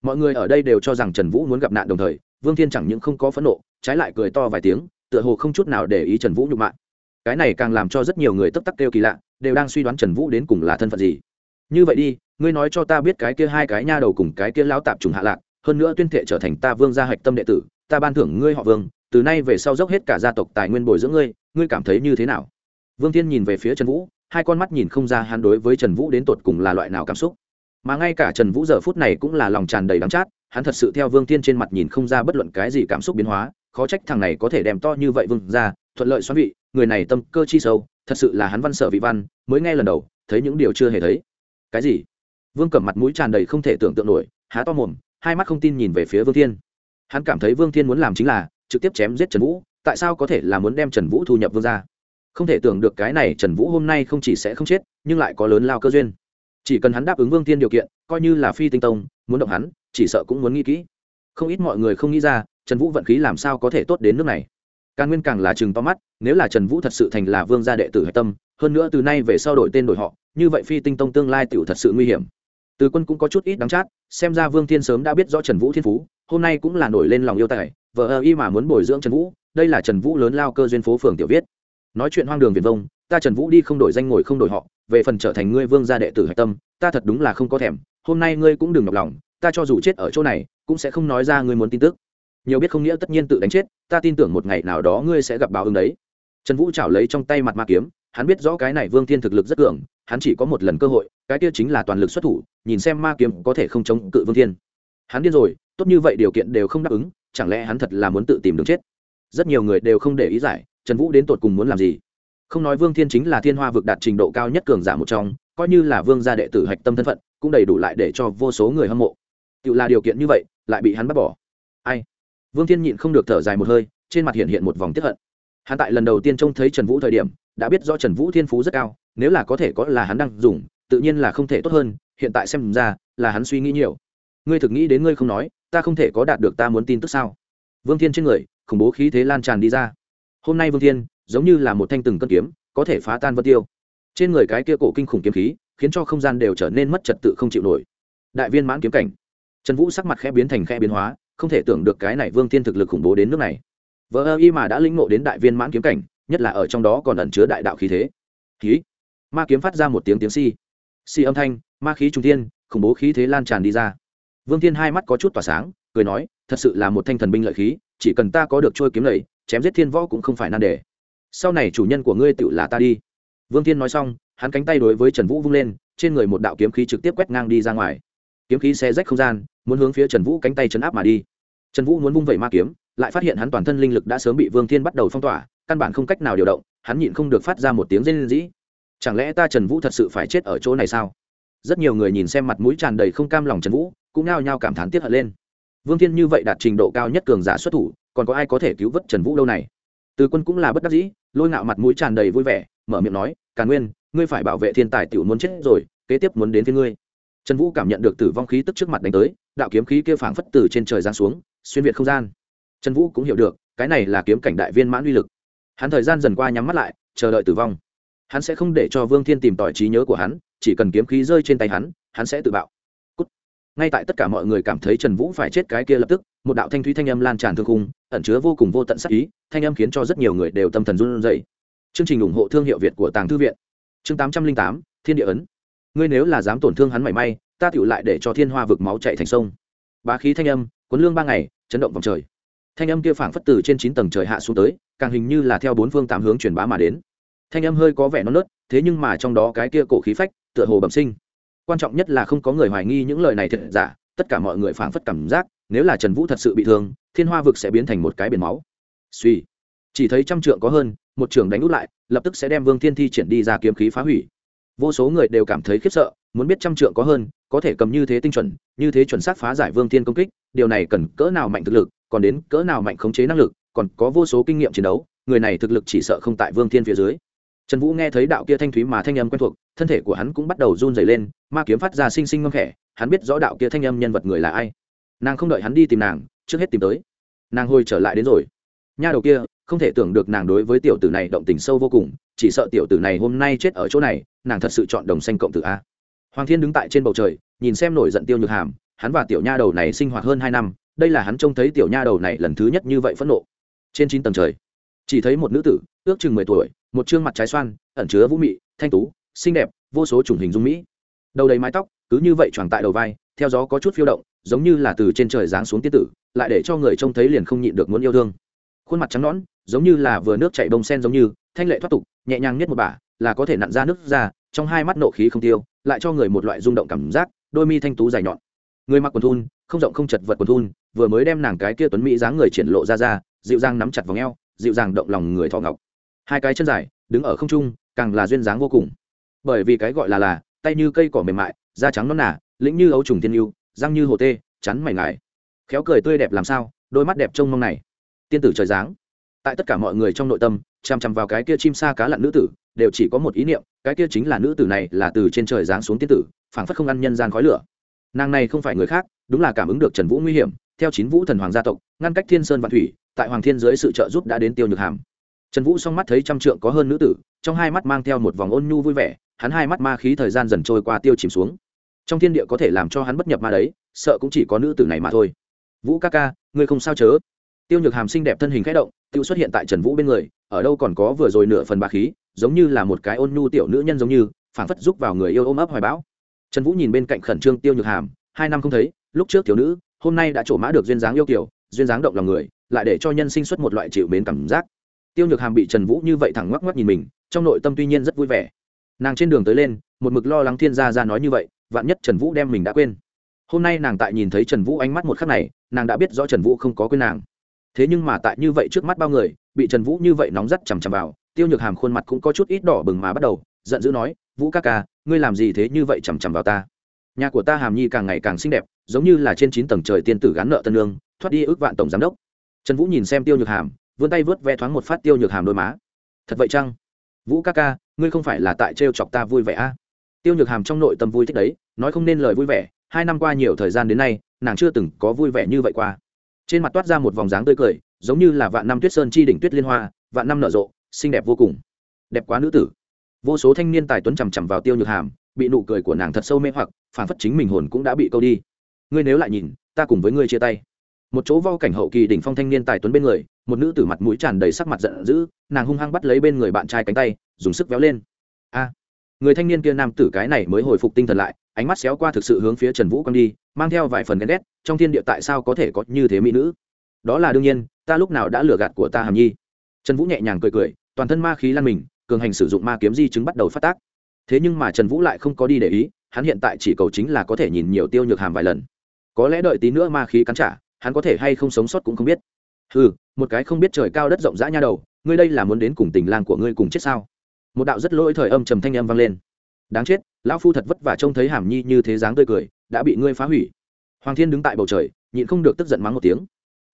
Mọi người ở đây đều cho rằng trần vũ muốn gặp nạn đồng thời, vương thiên chẳng những không có phẫn nộ, trái lại cười to vài tiếng, tựa hồ không chút nào để ý trần vũ nhục mạ cái này càng làm cho rất nhiều người tấp tắc kêu kỳ lạ, đều đang suy đoán trần vũ đến cùng là thân phận gì. Như vậy đi, ngươi nói cho ta biết cái kia hai cái nha đầu cùng cái kia lao tạp trùng hạ lạc, hơn nữa tuyên thệ trở thành ta vương gia hạch tâm đệ tử, ta ban thưởng ngươi họ vương, từ nay về sau dốc hết cả gia tộc tài nguyên bồi dưỡng ngươi ngươi cảm thấy như thế nào? Vương thiên nhìn về phía trần vũ, hai con mắt nhìn không ra hắn đối với trần vũ đến tột cùng là loại nào cảm xúc. Mà ngay cả trần vũ giờ phút này cũng là lòng tràn đầy đắng chát, hắn thật sự theo vương thiên trên mặt nhìn không ra bất luận cái gì cảm xúc biến hóa, khó trách thằng này có thể đem to như vậy vương ra, thuận lợi xoắn vị người này tâm cơ chi sâu, thật sự là hắn văn sở vị văn, mới nghe lần đầu, thấy những điều chưa hề thấy. Cái gì? Vương cẩm mặt mũi tràn đầy không thể tưởng tượng nổi, há to mồm, hai mắt không tin nhìn về phía vương thiên. Hắn cảm thấy vương thiên muốn làm chính là, trực tiếp chém giết trần vũ, tại sao có thể là muốn đem trần vũ thu nhập vương ra không thể tưởng được cái này trần vũ hôm nay không chỉ sẽ không chết, nhưng lại có lớn lao cơ duyên. Chỉ cần hắn đáp ứng vương Thiên điều kiện, coi như là phi tinh tông, muốn động hắn, chỉ sợ cũng muốn nghĩ kỹ. Không ít mọi người không nghĩ ra, trần vũ vận khí làm sao có thể tốt đến nước này càng nguyên càng là chừng to mắt, nếu là trần vũ thật sự thành là vương gia đệ tử hạch tâm, hơn nữa từ nay về sau đổi tên đổi họ, như vậy phi tinh tông tương lai tựu thật sự nguy hiểm. Từ quân cũng có chút ít đắng chát, xem ra vương thiên sớm đã biết rõ trần vũ thiên phú, hôm nay cũng là nổi lên lòng yêu tài vợ ơ y mà muốn bồi dưỡng trần vũ, đây là trần vũ lớn lao cơ duyên phố phường tiểu viết. Nói chuyện hoang đường viền vông, ta trần vũ đi không đổi danh ngồi không đổi họ, về phần trở thành ngươi vương gia đệ tử hạch tâm, ta thật đúng là không có thèm, hôm nay ngươi cũng đừng nhọc lòng, ta cho dù chết ở chỗ này, cũng sẽ không nói ra ngươi muốn tin tức nhiều biết không nghĩa tất nhiên tự đánh chết, ta tin tưởng một ngày nào đó ngươi sẽ gặp báo ứng đấy. Trần vũ chảo lấy trong tay mặt ma kiếm, hắn biết rõ cái này vương thiên thực lực rất cường, hắn chỉ có một lần cơ hội, cái kia chính là toàn lực xuất thủ, nhìn xem ma kiếm có thể không chống cự vương thiên. Hắn điên rồi, tốt như vậy điều kiện đều không đáp ứng, chẳng lẽ hắn thật là muốn tự tìm đường chết? Rất nhiều người đều không để ý giải, trần vũ đến tột cùng muốn làm gì? Không nói vương thiên chính là thiên hoa vực đạt trình độ cao nhất cường giả một trong, coi như là vương gia đệ tử hạch tâm thân phận, cũng đầy đủ lại để cho vô số người hâm mộ. Tự là điều kiện như vậy, lại bị hắn bắt bỏ. Ai? Vương thiên nhịn không được thở dài một hơi, trên mặt hiện hiện một vòng tiếp hận. Hắn tại lần đầu tiên trông thấy trần vũ thời điểm, đã biết do trần vũ thiên phú rất cao, nếu là có thể có là hắn đang dùng, tự nhiên là không thể tốt hơn, hiện tại xem ra, là hắn suy nghĩ nhiều. Ngươi thực nghĩ đến ngươi không nói, ta không thể có đạt được ta muốn tin tức sao? Vương thiên trên người, khủng bố khí thế lan tràn đi ra. Hôm nay vương thiên, giống như là một thanh từng cân kiếm, có thể phá tan vân tiêu. Trên người cái kia cổ kinh khủng kiếm khí, khiến cho không gian đều trở nên mất trật tự không chịu nổi. Đại viên mãn kiếm cảnh. Trần vũ sắc mặt khẽ biến thành khẽ biến hóa không thể tưởng được cái này vương thiên thực lực khủng bố đến nước này. Vợ ơ y mà đã lĩnh ngộ đến đại viên mãn kiếm cảnh, nhất là ở trong đó còn ẩn chứa đại đạo khí thế. Khí ma kiếm phát ra một tiếng tiếng si si âm thanh, ma khí trung thiên, khủng bố khí thế lan tràn đi ra. Vương thiên hai mắt có chút tỏa sáng, cười nói, thật sự là một thanh thần binh lợi khí, chỉ cần ta có được trôi kiếm lầy chém giết thiên võ cũng không phải nan đề. Sau này chủ nhân của ngươi tự là ta đi. Vương thiên nói xong, hắn cánh tay đối với trần vũ vung lên, trên người một đạo kiếm khí trực tiếp quét ngang đi ra ngoài. Kiếm khí xe rách không gian, muốn hướng phía trần vũ cánh tay chấn áp mà đi trần vũ muốn vung vẩy ma kiếm, lại phát hiện hắn toàn thân linh lực đã sớm bị vương thiên bắt đầu phong tỏa, căn bản không cách nào điều động, hắn nhịn không được phát ra một tiếng rên rỉ. Chẳng lẽ ta trần vũ thật sự phải chết ở chỗ này sao? Rất nhiều người nhìn xem mặt mũi tràn đầy không cam lòng trần vũ, cũng nao nhao cảm thán tiếc hận lên. Vương thiên như vậy đạt trình độ cao nhất cường giả xuất thủ, còn có ai có thể cứu vớt trần vũ đâu này? Từ quân cũng là bất đắc dĩ, lôi ngạo mặt mũi tràn đầy vui vẻ, mở miệng nói, càn nguyên, ngươi phải bảo vệ thiên tài tiểu muốn chết rồi, kế tiếp muốn đến với ngươi. Trần vũ cảm nhận được tử vong khí tức trước mặt đánh tới, đạo kiếm khí kia phảng phất từ trên trời giáng xuống xuyên việt không gian. Trần vũ cũng hiểu được, cái này là kiếm cảnh đại viên mãn uy lực. Hắn thời gian dần qua nhắm mắt lại, chờ đợi tử vong. Hắn sẽ không để cho vương thiên tìm tỏi trí nhớ của hắn, chỉ cần kiếm khí rơi trên tay hắn hắn sẽ tự bạo. Cút. ngay tại tất cả mọi người cảm thấy trần vũ phải chết cái kia lập tức, một đạo thanh thúy thanh âm lan tràn thương khung, ẩn chứa vô cùng vô tận sắc ý, thanh âm khiến cho rất nhiều người đều tâm thần run rẩy. Chương trình ủng hộ thương hiệu việt của tàng thư viện. Chương tám trăm linh tám, thiên địa ấn. Ngươi nếu là dám tổn thương hắn mảy may, ta tựu lại để cho thiên hoa vực máu chạy thành sông. Bá khí thanh âm cuốn lương ba ngày, chấn động vòng trời. Thanh âm kia phảng phất từ trên chín tầng trời hạ xuống tới, càng hình như là theo bốn phương tám hướng truyền bá mà đến. Thanh âm hơi có vẻ non nớt, thế nhưng mà trong đó cái kia cổ khí phách, tựa hồ bẩm sinh. Quan trọng nhất là không có người hoài nghi những lời này thật giả, tất cả mọi người phảng phất cảm giác, nếu là trần vũ thật sự bị thương, thiên hoa vực sẽ biến thành một cái biển máu. Suy chỉ thấy trăm trượng có hơn, một trường đánh út lại, lập tức sẽ đem vương thiên thi triển đi ra kiếm khí phá hủy. Vô số người đều cảm thấy khiếp sợ muốn biết trăm trượng có hơn, có thể cầm như thế tinh chuẩn, như thế chuẩn xác phá giải vương thiên công kích, điều này cần cỡ nào mạnh thực lực, còn đến cỡ nào mạnh khống chế năng lực, còn có vô số kinh nghiệm chiến đấu, người này thực lực chỉ sợ không tại vương thiên phía dưới. Trần vũ nghe thấy đạo kia thanh thúy mà thanh âm quen thuộc, thân thể của hắn cũng bắt đầu run dày lên, ma kiếm phát ra xinh xinh ngâm khẽ, hắn biết rõ đạo kia thanh âm nhân vật người là ai. Nàng không đợi hắn đi tìm nàng, trước hết tìm tới. Nàng hồi trở lại đến rồi. Nha đầu kia, không thể tưởng được nàng đối với tiểu tử này động tình sâu vô cùng, chỉ sợ tiểu tử này hôm nay chết ở chỗ này, nàng thật sự chọn đồng xanh cộng tử a hoàng thiên đứng tại trên bầu trời, nhìn xem nổi giận tiêu nhược hàm, hắn và tiểu nha đầu này sinh hoạt hơn hai năm, đây là hắn trông thấy tiểu nha đầu này lần thứ nhất như vậy phẫn nộ trên chín tầng trời, chỉ thấy một nữ tử, ước chừng mười tuổi, một chương mặt trái xoan, ẩn chứa vũ mị, thanh tú, xinh đẹp, vô số chủng hình dung mỹ đầu đầy mái tóc, cứ như vậy choàng tại đầu vai, theo gió có chút phiêu động, giống như là từ trên trời giáng xuống tiết tử, lại để cho người trông thấy liền không nhịn được muốn yêu thương khuôn mặt trắng nõn, giống như là vừa nước chảy bông sen giống như, thanh lệ thoát tục, nhẹ nhàng nhất một bà là có thể nặn ra nước ra, trong hai mắt nộ khí không tiêu, lại cho người một loại rung động cảm giác, đôi mi thanh tú dài nhọn. Người mặc quần thun, không rộng không chật vật quần thun, vừa mới đem nàng cái kia tuấn mỹ dáng người triển lộ ra ra, dịu dàng nắm chặt vào ngheo dịu dàng động lòng người thọ ngọc. Hai cái chân dài, đứng ở không trung, càng là duyên dáng vô cùng. Bởi vì cái gọi là là, tay như cây cỏ mềm mại, da trắng non nả lĩnh như ấu trùng thiên yêu, răng như hồ tê, chắn mày ngài. Khéo cười tươi đẹp làm sao, đôi mắt đẹp trông mong này. Tiên tử trời dáng tại tất cả mọi người trong nội tâm chằm chằm vào cái kia chim sa cá lặn nữ tử đều chỉ có một ý niệm, cái kia chính là nữ tử này là từ trên trời giáng xuống tiên tử, phảng phất không ăn nhân gian khói lửa. Nàng này không phải người khác, đúng là cảm ứng được trần vũ nguy hiểm, theo chín vũ thần hoàng gia tộc, ngăn cách thiên sơn và thủy, tại hoàng thiên dưới sự trợ giúp đã đến tiêu nhược hàm. Trần vũ song mắt thấy trăm trượng có hơn nữ tử, trong hai mắt mang theo một vòng ôn nhu vui vẻ, hắn hai mắt ma khí thời gian dần trôi qua tiêu chìm xuống. Trong thiên địa có thể làm cho hắn bất nhập ma đấy, sợ cũng chỉ có nữ tử này mà thôi. Vũ ca ca, ngươi không sao chớ? Tiêu nhược hàm xinh đẹp thân hình k h ẽ động, tiêu xuất hiện tại trần vũ bên người, ở đâu còn có vừa rồi nửa phần ba khí giống như là một cái ôn nhu tiểu nữ nhân giống như phản phất giúp vào người yêu ôm ấp hoài bão. Trần vũ nhìn bên cạnh khẩn trương tiêu nhược hàm, hai năm không thấy, lúc trước thiếu nữ, hôm nay đã trổ mã được duyên dáng yêu kiểu, duyên dáng động lòng người, lại để cho nhân sinh xuất một loại chịu mến cảm giác. Tiêu nhược hàm bị trần vũ như vậy thẳng ngoắc ngoắc nhìn mình, trong nội tâm tuy nhiên rất vui vẻ. Nàng trên đường tới lên, một mực lo lắng thiên gia ra nói như vậy, vạn nhất trần vũ đem mình đã quên. Hôm nay nàng tại nhìn thấy trần vũ ánh mắt một khắc này, nàng đã biết rõ trần vũ không có quên nàng. Thế nhưng mà tại như vậy trước mắt bao người, bị trần vũ như vậy nóng rắt chằm chằm vào tiêu nhược hàm khuôn mặt cũng có chút ít đỏ bừng mà bắt đầu, giận dữ nói, vũ ca ca, ngươi làm gì thế như vậy chằm chằm vào ta? Nhà của ta hàm nhi càng ngày càng xinh đẹp, giống như là trên chín tầng trời tiên tử gán nợ tân lương, thoát đi ước vạn tổng giám đốc. Trần vũ nhìn xem tiêu nhược hàm, vươn tay vớt ve thoáng một phát tiêu nhược hàm đôi má. Thật vậy chăng? Vũ ca ca, ngươi không phải là tại trêu chọc ta vui vẻ a à? tiêu nhược hàm trong nội tâm vui thích đấy, nói không nên lời vui vẻ, hai năm qua nhiều thời gian đến nay, nàng chưa từng có vui vẻ như vậy qua. Trên mặt toát ra một vòng dáng tươi cười, giống như là vạn năm tuyết sơn chi đỉnh tuyết liên hoa, vạn năm nở rộ xinh đẹp vô cùng. Đẹp quá nữ tử. Vô số thanh niên tài tuấn chằm chằm vào tiêu nhược hàm, bị nụ cười của nàng thật sâu mê hoặc, phản phất chính mình hồn cũng đã bị câu đi. Ngươi nếu lại nhìn, ta cùng với ngươi chia tay. Một chỗ vo cảnh hậu kỳ đỉnh phong thanh niên tài tuấn bên người, một nữ tử mặt mũi tràn đầy sắc mặt giận dữ, nàng hung hăng bắt lấy bên người bạn trai cánh tay, dùng sức véo lên. A. Người thanh niên kia nam tử cái này mới hồi phục tinh thần lại, ánh mắt xéo qua thực sự hướng phía trần vũ quang đi, mang theo vài phần ghen ghét, trong thiên địa tại sao có thể có như thế mỹ nữ? Đó là đương nhiên, ta lúc nào đã lừa gạt của ta hàm nhi. Trần vũ nhẹ nhàng cười cười toàn thân ma khí lan mình, cường hành sử dụng ma kiếm di chứng bắt đầu phát tác. Thế nhưng mà trần vũ lại không có đi để ý, hắn hiện tại chỉ cầu chính là có thể nhìn nhiều tiêu nhược hàm vài lần. Có lẽ đợi tí nữa ma khí cắn trả, hắn có thể hay không sống sót cũng không biết. Ừ một cái không biết trời cao đất rộng rãi nha đầu, ngươi đây là muốn đến cùng tình lang của ngươi cùng chết sao? Một đạo rất lỗi thời âm trầm thanh âm vang lên. Đáng chết, lão phu thật vất vả trông thấy hàm nhi như thế dáng tươi cười, đã bị ngươi phá hủy. Hoàng thiên đứng tại bầu trời, nhịn không được tức giận mắng một tiếng.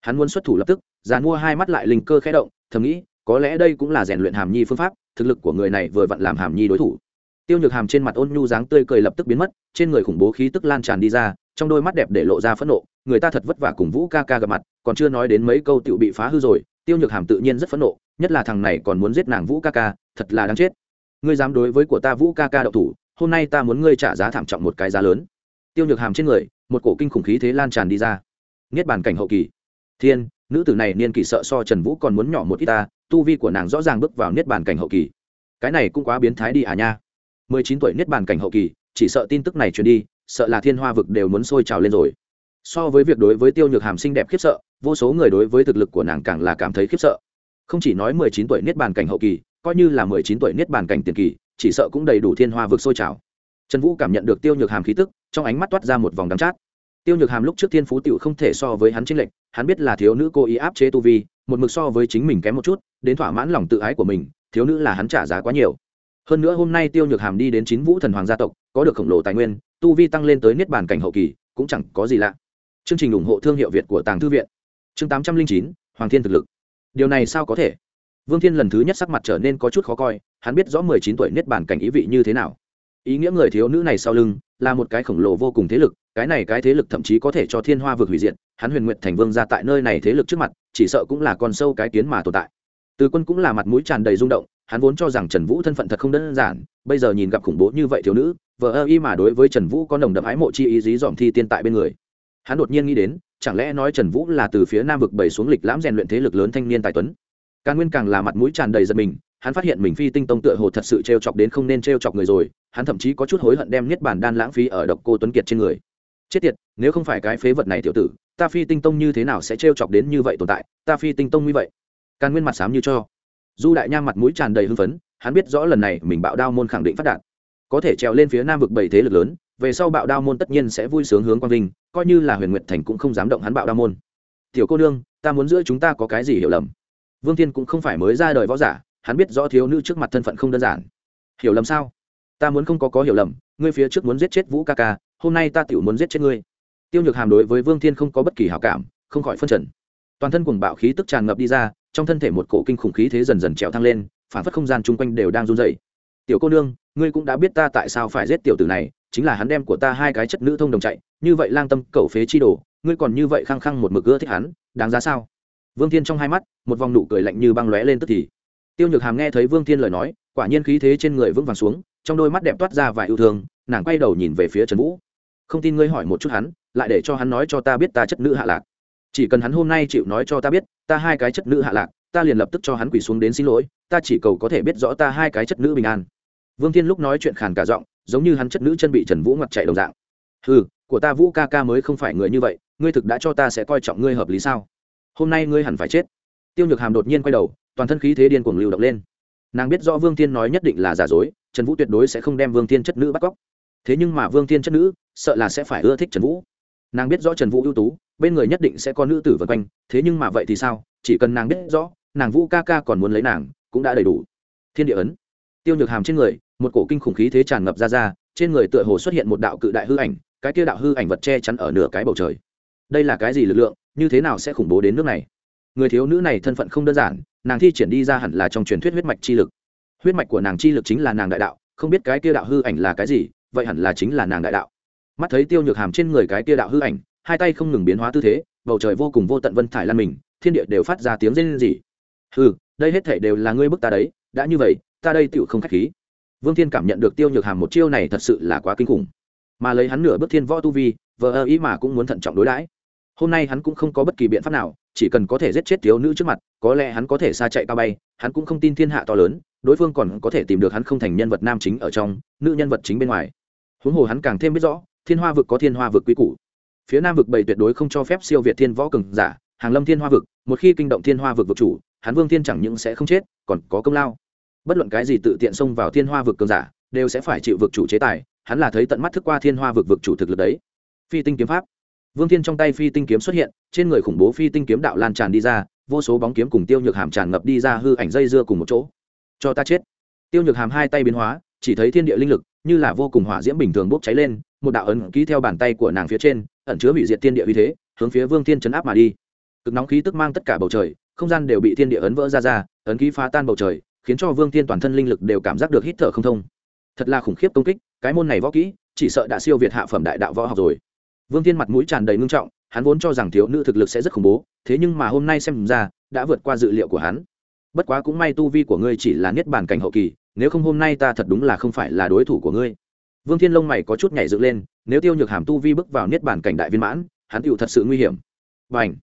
Hắn muốn xuất thủ lập tức, giàn mua hai mắt lại linh cơ khẽ động, thầm nghĩ có lẽ đây cũng là rèn luyện hàm nhi phương pháp, thực lực của người này vừa vặn làm hàm nhi đối thủ. Tiêu nhược hàm trên mặt ôn nhu dáng tươi cười lập tức biến mất, trên người khủng bố khí tức lan tràn đi ra, trong đôi mắt đẹp để lộ ra phẫn nộ, người ta thật vất vả cùng vũ ca ca gặp mặt, còn chưa nói đến mấy câu tựu bị phá hư rồi, tiêu nhược hàm tự nhiên rất phẫn nộ, nhất là thằng này còn muốn giết nàng vũ ca ca, thật là đáng chết. Ngươi dám đối với của ta vũ ca ca đậu thủ, hôm nay ta muốn ngươi trả giá thảm trọng một cái giá lớn. Tiêu nhược hàm trên người, một cổ kinh khủng khí thế lan tràn đi ra. Niết bàn cảnh hậu kỳ. Thiên nữ tử này niên kỷ sợ so trần vũ còn muốn nhỏ một ít ta, tu vi của nàng rõ ràng bước vào niết bàn cảnh hậu kỳ. Cái này cũng quá biến thái đi à nha. Mười chín tuổi niết bàn cảnh hậu kỳ, chỉ sợ tin tức này truyền đi, sợ là thiên hoa vực đều muốn sôi trào lên rồi. So với việc đối với tiêu nhược hàm xinh đẹp khiếp sợ, vô số người đối với thực lực của nàng càng là cảm thấy khiếp sợ. Không chỉ nói mười chín tuổi niết bàn cảnh hậu kỳ, coi như là mười chín tuổi niết bàn cảnh tiền kỳ, chỉ sợ cũng đầy đủ thiên hoa vực sôi trào. Trần vũ cảm nhận được tiêu nhược hàm khí tức, trong ánh mắt toát ra một vòng đắng chát tiêu nhược hàm lúc trước thiên phú tựu không thể so với hắn chính lệnh hắn biết là thiếu nữ cô ý áp chế tu vi, một mực so với chính mình kém một chút, đến thỏa mãn lòng tự ái của mình, thiếu nữ là hắn trả giá quá nhiều. Hơn nữa hôm nay tiêu nhược hàm đi đến chín vũ thần hoàng gia tộc, có được khổng lồ tài nguyên, tu vi tăng lên tới niết bàn cảnh hậu kỳ, cũng chẳng có gì lạ. Chương trình ủng hộ thương hiệu việt của tàng thư viện. Chương tám trăm linh chín, hoàng thiên thực lực. Điều này sao có thể? Vương thiên lần thứ nhất sắc mặt trở nên có chút khó coi, hắn biết rõ mười chín tuổi niết bàn cảnh ý vị như thế nào. Ý nghĩa người thiếu nữ này sau lưng là một cái khổng lồ vô cùng thế lực cái này cái thế lực thậm chí có thể cho thiên hoa vượt hủy diệt, hắn huyền nguyện thành vương ra tại nơi này thế lực trước mặt, chỉ sợ cũng là con sâu cái kiến mà tồn tại. Từ quân cũng là mặt mũi tràn đầy rung động, hắn vốn cho rằng trần vũ thân phận thật không đơn giản, bây giờ nhìn gặp khủng bố như vậy thiếu nữ vợ ơ y mà đối với trần vũ có nồng đậm ái mộ chi ý dí dòm thi tiên tại bên người. Hắn đột nhiên nghĩ đến, chẳng lẽ nói trần vũ là từ phía nam vực bảy xuống lịch lãm rèn luyện thế lực lớn thanh niên tài tuấn? Càng nguyên càng là mặt mũi tràn đầy giật mình, hắn phát hiện mình phi tinh tông tựa hồ thật sự t r e o chọc đến không nên t r e o chọc người rồi, hắn thậm chí có chút hối hận đem niết bản đan lãng phí ở độc cô tuấn kiệt trên người chết tiệt, nếu không phải cái phế vật này tiểu tử, ta phi tinh tông như thế nào sẽ t r e o chọc đến như vậy tồn tại? Ta phi tinh tông như vậy. Càn nguyên mặt sám như cho. Du đại nham mặt mũi tràn đầy hưng phấn, hắn biết rõ lần này mình bạo đao môn khẳng định phát đạt. Có thể trèo lên phía nam vực bảy thế lực lớn, về sau bạo đao môn tất nhiên sẽ vui sướng hướng quang vinh, coi như là huyền nguyệt thành cũng không dám động hắn bạo đao môn. Tiểu cô nương, ta muốn giữa chúng ta có cái gì hiểu lầm? Vương thiên cũng không phải mới ra đời võ giả, hắn biết rõ thiếu nữ trước mặt thân phận không đơn giản. Hiểu lầm sao? Ta muốn không có có hiểu lầm, ngươi phía trước muốn giết chết vũ ca ca hôm nay ta tiểu muốn giết chết ngươi. Tiêu nhược hàm đối với vương thiên không có bất kỳ hảo cảm, không khỏi phân trần. Toàn thân cùng bạo khí tức tràn ngập đi ra, trong thân thể một cổ kinh khủng khí thế dần dần trèo thăng lên, phản phất không gian chung quanh đều đang run dày tiểu cô nương, ngươi cũng đã biết ta tại sao phải giết tiểu tử này, chính là hắn đem của ta hai cái chất nữ thông đồng chạy, như vậy lang tâm cẩu phế chi đồ, ngươi còn như vậy khăng khăng một mực ưa thích hắn, đáng giá sao? Vương thiên trong hai mắt, một vòng nụ cười lạnh như băng lóe lên tức thì. Tiêu nhược hàm nghe thấy vương thiên lời nói, quả nhiên khí thế trên người vững vàng xuống, trong đôi mắt đẹp toát ra vài yêu thương, nàng quay đầu nhìn về phía trần vũ không tin ngươi hỏi một chút hắn, lại để cho hắn nói cho ta biết ta chất nữ hạ lạc. Chỉ cần hắn hôm nay chịu nói cho ta biết, ta hai cái chất nữ hạ lạc, ta liền lập tức cho hắn quỳ xuống đến xin lỗi, ta chỉ cầu có thể biết rõ ta hai cái chất nữ bình an. Vương thiên lúc nói chuyện khàn cả giọng, giống như hắn chất nữ chân bị trần vũ ngoặt chạy đồng dạng. Ừ của ta vũ ca ca mới không phải người như vậy, ngươi thực đã cho ta sẽ coi trọng ngươi hợp lý sao? Hôm nay ngươi hẳn phải chết. Tiêu nhược hàm đột nhiên quay đầu, toàn thân khí thế điên cuồng lưu động lên. Nàng biết rõ vương thiên nói nhất định là giả dối, trần vũ tuyệt đối sẽ không đem vương thiên chất nữ bắt cóc thế nhưng mà vương thiên chất nữ sợ là sẽ phải ưa thích trần vũ nàng biết rõ trần vũ ưu tú bên người nhất định sẽ có nữ tử vân quanh thế nhưng mà vậy thì sao chỉ cần nàng biết rõ nàng vũ ca ca còn muốn lấy nàng cũng đã đầy đủ thiên địa ấn tiêu nhược hàm trên người một cổ kinh khủng khí thế tràn ngập ra ra trên người tựa hồ xuất hiện một đạo cự đại hư ảnh cái kia đạo hư ảnh vật che chắn ở nửa cái bầu trời đây là cái gì lực lượng như thế nào sẽ khủng bố đến nước này người thiếu nữ này thân phận không đơn giản nàng thi triển đi ra hẳn là trong truyền thuyết huyết mạch chi lực huyết mạch của nàng chi lực chính là nàng đại đạo không biết cái kia đạo hư ảnh là cái gì vậy hẳn là chính là nàng đại đạo. Mắt thấy tiêu nhược hàm trên người cái kia đạo hư ảnh, hai tay không ngừng biến hóa tư thế, bầu trời vô cùng vô tận vân thải lan mình, thiên địa đều phát ra tiếng rên rỉ. Ừ đây hết thể đều là ngươi bức ta đấy, đã như vậy, ta đây tựu không khách khí. Vương thiên cảm nhận được tiêu nhược hàm một chiêu này thật sự là quá kinh khủng. Mà lấy hắn nửa bước thiên võ tu vi, vờ ơ ý mà cũng muốn thận trọng đối đãi. Hôm nay hắn cũng không có bất kỳ biện pháp nào, chỉ cần có thể giết chết thiếu nữ trước mặt, có lẽ hắn có thể xa chạy cao bay, hắn cũng không tin thiên hạ to lớn đối phương còn có thể tìm được hắn không thành nhân vật nam chính ở trong, nữ nhân vật chính bên ngoài. Huống hồ hắn càng thêm biết rõ, thiên hoa vực có thiên hoa vực quy củ. Phía nam vực bảy tuyệt đối không cho phép siêu việt thiên võ cường giả, hàng lâm thiên hoa vực, một khi kinh động thiên hoa vực vực chủ, hắn vương thiên chẳng những sẽ không chết, còn có công lao. Bất luận cái gì tự tiện xông vào thiên hoa vực cường giả, đều sẽ phải chịu vực chủ chế tài, hắn là thấy tận mắt thức qua thiên hoa vực vực chủ thực lực đấy. Phi tinh kiếm pháp. Vương thiên trong tay phi tinh kiếm xuất hiện, trên người khủng bố phi tinh kiếm đạo lan tràn đi ra, vô số bóng kiếm cùng tiêu nhược hàm tràn ngập đi ra hư ảnh dây dưa cùng một chỗ cho ta chết. Tiêu nhược hàm hai tay biến hóa, chỉ thấy thiên địa linh lực như là vô cùng hỏa diễm bình thường bốc cháy lên, một đạo ấn ký theo bàn tay của nàng phía trên, ẩn chứa hủy diệt thiên địa uy thế, hướng phía vương thiên chấn áp mà đi. Cực nóng khí tức mang tất cả bầu trời, không gian đều bị thiên địa ấn vỡ ra ra, ấn ký phá tan bầu trời, khiến cho vương thiên toàn thân linh lực đều cảm giác được hít thở không thông. Thật là khủng khiếp công kích, cái môn này võ kỹ, chỉ sợ đã siêu việt hạ phẩm đại đạo võ học rồi. Vương thiên mặt mũi tràn đầy ngưng trọng, hắn vốn cho rằng thiếu nữ thực lực sẽ rất khủng bố, thế nhưng mà hôm nay xem ra, đã vượt qua dự liệu của hắn bất quá cũng may tu vi của ngươi chỉ là niết bàn cảnh hậu kỳ, nếu không hôm nay ta thật đúng là không phải là đối thủ của ngươi. Vương thiên lông mày có chút nhảy dựng lên, nếu tiêu nhược hàm tu vi bước vào niết bàn cảnh đại viên mãn, hắn tựu thật sự nguy hiểm. Và ảnh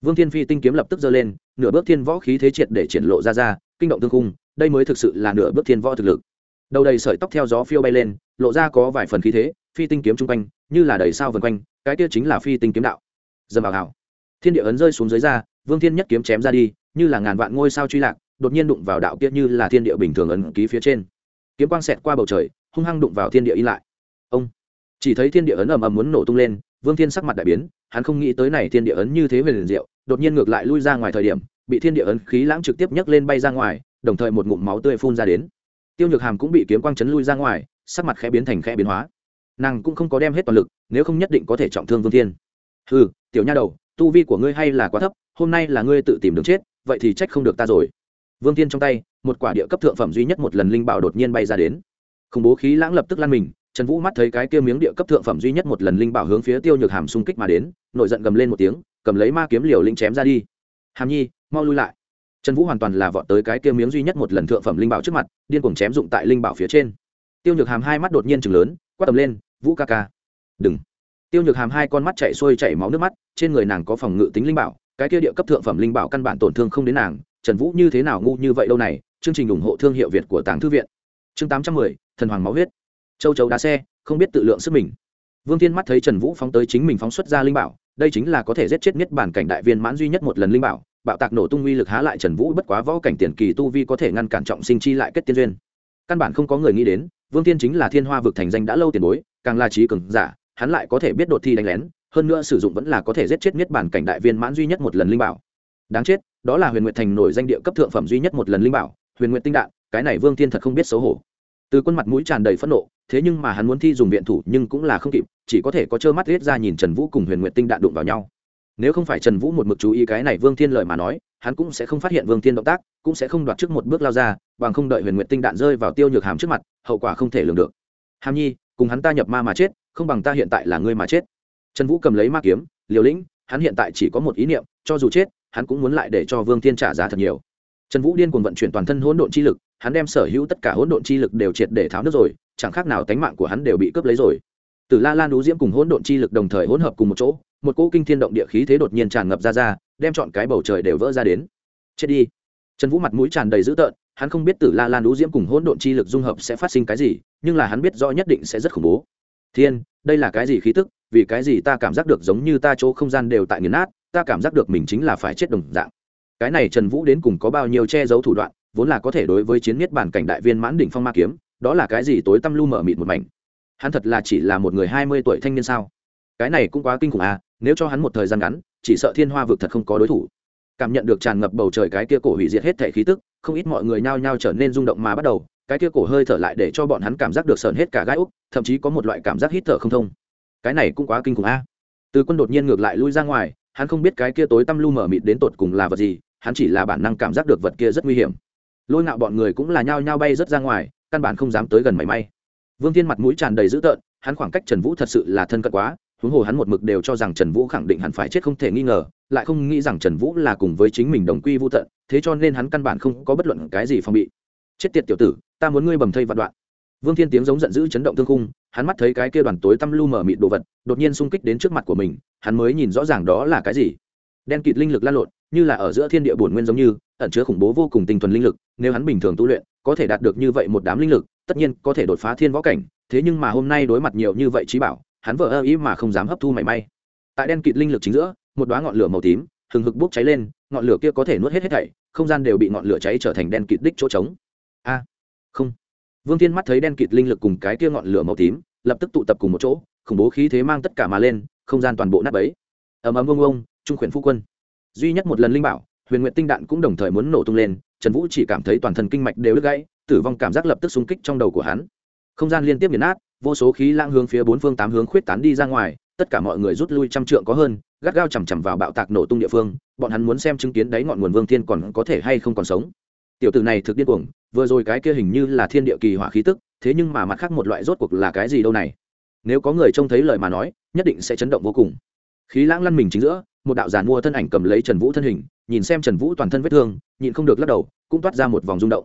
vương thiên phi tinh kiếm lập tức giơ lên, nửa bước thiên võ khí thế triệt để triển lộ ra ra, kinh động tương cung, đây mới thực sự là nửa bước thiên võ thực lực. Đầu đầy sợi tóc theo gió phiêu bay lên, lộ ra có vài phần khí thế, phi tinh kiếm chung quanh, như là đầy sao vần quanh, cái kia chính là phi tinh kiếm đạo. Dầm vào hảo thiên địa ấn rơi xuống dưới ra, vương thiên nhất kiếm chém ra đi như là ngàn vạn ngôi sao truy lạc, đột nhiên đụng vào đạo kia như là thiên địa bình thường ấn ký phía trên. Kiếm quang xẹt qua bầu trời, hung hăng đụng vào thiên địa in lại. Ông! Chỉ thấy thiên địa ấn ầm ầm muốn nổ tung lên, vương thiên sắc mặt đại biến, hắn không nghĩ tới này thiên địa ấn như thế về liền diệu, đột nhiên ngược lại lui ra ngoài thời điểm, bị thiên địa ấn khí lãng trực tiếp nhấc lên bay ra ngoài, đồng thời một ngụm máu tươi phun ra đến. Tiêu nhược hàm cũng bị kiếm quang chấn lui ra ngoài, sắc mặt khẽ biến thành khẽ biến hóa. Nàng cũng không có đem hết toàn lực, nếu không nhất định có thể trọng thương vương thiên. Ừ tiểu nha đầu, tu vi của ngươi hay là quá thấp, hôm nay là ngươi tự tìm đường chết vậy thì trách không được ta rồi. Vương tiên trong tay, một quả địa cấp thượng phẩm duy nhất một lần linh bảo đột nhiên bay ra đến. Khủng bố khí lãng lập tức lan mình, trần vũ mắt thấy cái kia miếng địa cấp thượng phẩm duy nhất một lần linh bảo hướng phía tiêu nhược hàm xung kích mà đến, nội giận gầm lên một tiếng, cầm lấy ma kiếm liều linh chém ra đi. Hàm nhi, mau lui lại. Trần vũ hoàn toàn là vọt tới cái kia miếng duy nhất một lần thượng phẩm linh bảo trước mặt, điên cuồng chém dụng tại linh bảo phía trên. Tiêu nhược hàm hai mắt đột nhiên chừng lớn, quát tầm lên, vũ ca ca, đừng. Tiêu nhược hàm hai con mắt chạy xuôi chảy máu nước mắt, trên người nàng có phòng ngự tính linh bảo cái kia địa cấp thượng phẩm linh bảo căn bản tổn thương không đến nàng, trần vũ như thế nào ngu như vậy đâu này, chương trình ủng hộ thương hiệu việt của tàng thư viện. Chương tám trăm mười, thần hoàng máu huyết. Châu chấu đá xe, không biết tự lượng sức mình. Vương thiên mắt thấy trần vũ phóng tới chính mình phóng xuất ra linh bảo, đây chính là có thể giết chết nhất bản cảnh đại viên mãn duy nhất một lần linh bảo, bạo tạc nổ tung uy lực há lại trần vũ bất quá võ cảnh tiền kỳ tu vi có thể ngăn cản trọng sinh chi lại kết tiên duyên. Căn bản không có người nghĩ đến, vương thiên chính là thiên hoa vực thành danh đã lâu tiền bối, càng là trí cường giả, hắn lại có thể biết đột thi đánh lén hơn nữa sử dụng vẫn là có thể giết chết nhất bản cảnh đại viên mãn duy nhất một lần linh bảo. Đáng chết, đó là huyền nguyệt thành nổi danh địa cấp thượng phẩm duy nhất một lần linh bảo, huyền nguyệt tinh đạn, cái này vương thiên thật không biết xấu hổ. Từ quân mặt mũi tràn đầy phẫn nộ, thế nhưng mà hắn muốn thi dùng viện thủ nhưng cũng là không kịp, chỉ có thể có trơ mắt riết ra nhìn trần vũ cùng huyền nguyệt tinh đạn đụng vào nhau. Nếu không phải trần vũ một mực chú ý cái này vương thiên lợi mà nói, hắn cũng sẽ không phát hiện vương thiên động tác, cũng sẽ không đoạt trước một bước lao ra, bằng không đợi huyền nguyệt tinh đạn rơi vào tiêu nhược hàm trước mặt, hậu quả không thể lường được. Hàm nhi, cùng hắn ta nhập ma mà chết, không bằng ta hiện tại là ngươi mà chết trần vũ cầm lấy ma kiếm, liều lĩnh, hắn hiện tại chỉ có một ý niệm, cho dù chết, hắn cũng muốn lại để cho vương thiên trả giá thật nhiều. Trần vũ điên cuồng vận chuyển toàn thân hỗn độn chi lực, hắn đem sở hữu tất cả hỗn độn chi lực đều triệt để tháo nước rồi, chẳng khác nào tánh mạng của hắn đều bị cướp lấy rồi. Từ la lan đú diễm cùng hỗn độn chi lực đồng thời hỗn hợp cùng một chỗ, một cỗ kinh thiên động địa khí thế đột nhiên tràn ngập ra ra, đem chọn cái bầu trời đều vỡ ra đến. Chết đi. Trần vũ mặt mũi tràn đầy dữ tợn, hắn không biết tử la lan đú diễm cùng hỗn độn chi lực dung hợp sẽ phát sinh cái gì, nhưng là hắn biết rõ nhất định sẽ rất khủng bố thiên, đây là cái gì khí tức? Vì cái gì ta cảm giác được giống như ta chỗ không gian đều tại nghiền nát, ta cảm giác được mình chính là phải chết đồng dạng. Cái này trần vũ đến cùng có bao nhiêu che giấu thủ đoạn, vốn là có thể đối với chiến miết bản cảnh đại viên mãn đỉnh phong ma kiếm, đó là cái gì tối tăm lu mở mịt một mảnh. Hắn thật là chỉ là một người hai mươi tuổi thanh niên sao? Cái này cũng quá kinh khủng à nếu cho hắn một thời gian ngắn, chỉ sợ thiên hoa vực thật không có đối thủ. Cảm nhận được tràn ngập bầu trời cái kia cổ hủy diệt hết thể khí tức, không ít mọi người nhao nhao trở nên rung động mà bắt đầu cái kia cổ hơi thở lại để cho bọn hắn cảm giác được sờn hết cả gai úc, thậm chí có một loại cảm giác hít thở không thông. Cái này cũng quá kinh khủng a. Từ quân đột nhiên ngược lại lui ra ngoài, hắn không biết cái kia tối tăm lu mở mịt đến tột cùng là vật gì, hắn chỉ là bản năng cảm giác được vật kia rất nguy hiểm. Lôi ngạo bọn người cũng là nhao nhao bay rất ra ngoài, căn bản không dám tới gần mảy may. Vương thiên mặt mũi tràn đầy dữ tợn, hắn khoảng cách trần vũ thật sự là thân cận quá, huống hồ hắn một mực đều cho rằng trần vũ khẳng định hẳn phải chết không thể nghi ngờ, lại không nghĩ rằng trần vũ là cùng với chính mình đồng quy vô tận, thế cho nên hắn căn bản không có bất luận cái gì phòng bị. Chết tiệt tiểu tử ta muốn ngươi bầm thây vạn đoạn. Vương thiên tiếng giống giận dữ chấn động thương khung, hắn mắt thấy cái kia đoàn tối tăm lu mờ mịt đồ vật, đột nhiên xung kích đến trước mặt của mình, hắn mới nhìn rõ ràng đó là cái gì. Đen kịt linh lực lan lộn, như là ở giữa thiên địa bổn nguyên giống như, ẩn chứa khủng bố vô cùng tinh thuần linh lực, nếu hắn bình thường tu luyện, có thể đạt được như vậy một đám linh lực, tất nhiên có thể đột phá thiên võ cảnh, thế nhưng mà hôm nay đối mặt nhiều như vậy trí bảo, hắn vợ ơ ý mà không dám hấp thu mảy may. Tại đen kịt linh lực chính giữa, một đoá ngọn lửa màu tím, hừng hực bốc cháy lên, ngọn lửa kia có thể nuốt hết hết thảy, không gian đều bị ngọn lửa cháy trở thành đen kịt đích chỗ trống. A! Không. Vương thiên mắt thấy đen kịt linh lực cùng cái kia ngọn lửa màu tím, lập tức tụ tập cùng một chỗ, khủng bố khí thế mang tất cả mà lên, không gian toàn bộ nát bấy. Ầm ầm ông ông trung khuyển phu quân. Duy nhất một lần linh bảo, huyền nguyện tinh đạn cũng đồng thời muốn nổ tung lên, trần vũ chỉ cảm thấy toàn thân kinh mạch đều đứt gãy, tử vong cảm giác lập tức xung kích trong đầu của hắn. Không gian liên tiếp nghiền nát, vô số khí lãng hướng phía bốn phương tám hướng khuyết tán đi ra ngoài, tất cả mọi người rút lui trăm trượng có hơn, gắt gao chằm chằm vào bạo tạc nổ tung địa phương, bọn hắn muốn xem chứng kiến đáy ngọn nguồn vương thiên còn có thể hay không còn sống tiểu tử này thực điên cuồng, vừa rồi cái kia hình như là thiên địa kỳ hỏa khí tức, thế nhưng mà mặt khác một loại rốt cuộc là cái gì đâu này? Nếu có người trông thấy lời mà nói, nhất định sẽ chấn động vô cùng. Khí lãng lăn mình chính giữa, một đạo giàn mua thân ảnh cầm lấy trần vũ thân hình, nhìn xem trần vũ toàn thân vết thương, nhịn không được lắc đầu, cũng toát ra một vòng rung động.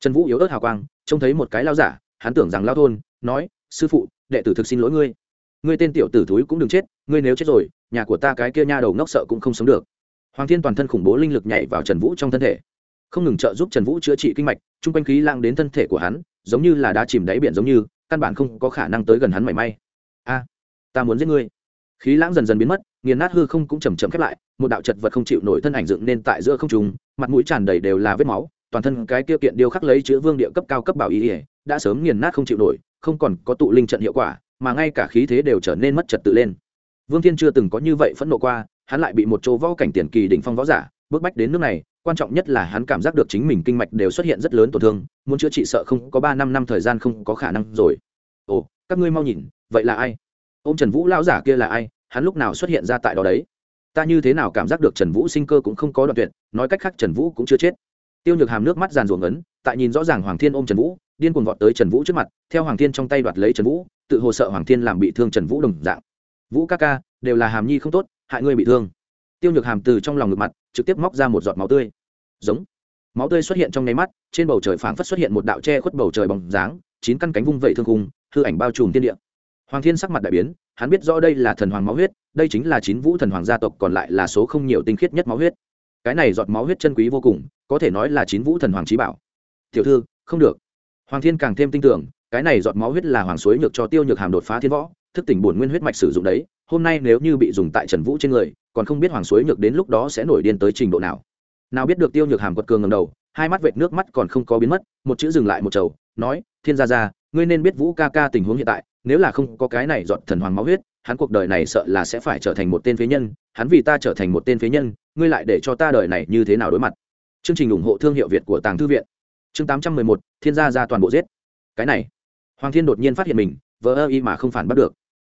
Trần vũ yếu ớt hào quang, trông thấy một cái lao giả, hắn tưởng rằng lao thôn, nói, sư phụ, đệ tử thực xin lỗi ngươi. Ngươi tên tiểu tử thúi cũng đừng chết, ngươi nếu chết rồi, nhà của ta cái kia nha đầu ngốc sợ cũng không sống được. Hoàng thiên toàn thân khủng bố linh lực nhảy vào trần vũ trong thân thể không ngừng trợ giúp trần vũ chữa trị kinh mạch, chung quanh khí lang đến thân thể của hắn, giống như là đá chìm đáy biển giống như, căn bản không có khả năng tới gần hắn mảy may. A, ta muốn giết ngươi. Khí lãng dần dần biến mất, nghiền nát hư không cũng chầm chậm khép lại, một đạo chật vật không chịu nổi thân ảnh dựng nên tại giữa không trùng mặt mũi tràn đầy đều là vết máu, toàn thân cái kia kiện điêu khắc lấy chữ vương địa cấp cao cấp bảo ý ỉa đã sớm nghiền nát không chịu nổi, không còn có tụ linh trận hiệu quả, mà ngay cả khí thế đều trở nên mất trật tự lên. Vương thiên chưa từng có như vậy phẫn nộ qua, hắn lại bị một chỗ võ cảnh tiền kỳ đỉnh phong võ giả bước bách đến nước này, quan trọng nhất là hắn cảm giác được chính mình kinh mạch đều xuất hiện rất lớn tổn thương, muốn chữa trị sợ không có ba năm năm thời gian không có khả năng rồi. Ồ, các ngươi mau nhìn, vậy là ai? Ô m trần vũ lão giả kia là ai? Hắn lúc nào xuất hiện ra tại đó đấy? Ta như thế nào cảm giác được trần vũ sinh cơ cũng không có đoạn tuyệt, nói cách khác trần vũ cũng chưa chết. Tiêu nhược hàm nước mắt giàn ruộng ấn, tại nhìn rõ ràng hoàng thiên ôm trần vũ, điên cuồng vọt tới trần vũ trước mặt, theo hoàng thiên trong tay đoạt lấy trần vũ, tự hồ sợ hoàng thiên làm bị thương trần vũ đồng dạng. Vũ ca ca, đều là hàm nhi không tốt, hại ngươi bị thương. Tiêu nhược hàm từ trong lòng ngược mặt trực tiếp móc ra một giọt máu tươi. Giống. Máu tươi xuất hiện trong nháy mắt, trên bầu trời phảng phất xuất hiện một đạo che khuất bầu trời bóng dáng, chín căn cánh vung vẩy thương khung, hư ảnh bao trùm thiên địa. Hoàng thiên sắc mặt đại biến, hắn biết rõ đây là thần hoàng máu huyết, đây chính là chín vũ thần hoàng gia tộc, còn lại là số không nhiều tinh khiết nhất máu huyết. Cái này giọt máu huyết chân quý vô cùng, có thể nói là chín vũ thần hoàng trí bảo. Tiểu thư, không được. Hoàng thiên càng thêm tin tưởng, cái này giọt máu huyết là hoàng suối nhược cho tiêu nhược hàm đột phá thiên võ, thức tỉnh bổn nguyên huyết mạch sử dụng đấy, hôm nay nếu như bị dùng tại trần vũ trên người còn không biết hoàng suối nhược đến lúc đó sẽ nổi điên tới trình độ nào. Nào biết được tiêu nhược hàm quật cường ngầm đầu, hai mắt vệt nước mắt còn không có biến mất, một chữ dừng lại một chầu nói, thiên gia gia, ngươi nên biết vũ ca ca tình huống hiện tại, nếu là không có cái này dọn thần hoàng máu huyết, hắn cuộc đời này sợ là sẽ phải trở thành một tên phế nhân, hắn vì ta trở thành một tên phế nhân, ngươi lại để cho ta đời này như thế nào đối mặt? Chương trình ủng hộ thương hiệu việt của tàng thư viện. Chương tám trăm mười một, thiên gia ra toàn bộ giết. Cái này, hoàng thiên đột nhiên phát hiện mình vỡ ơ y mà không phản bắt được.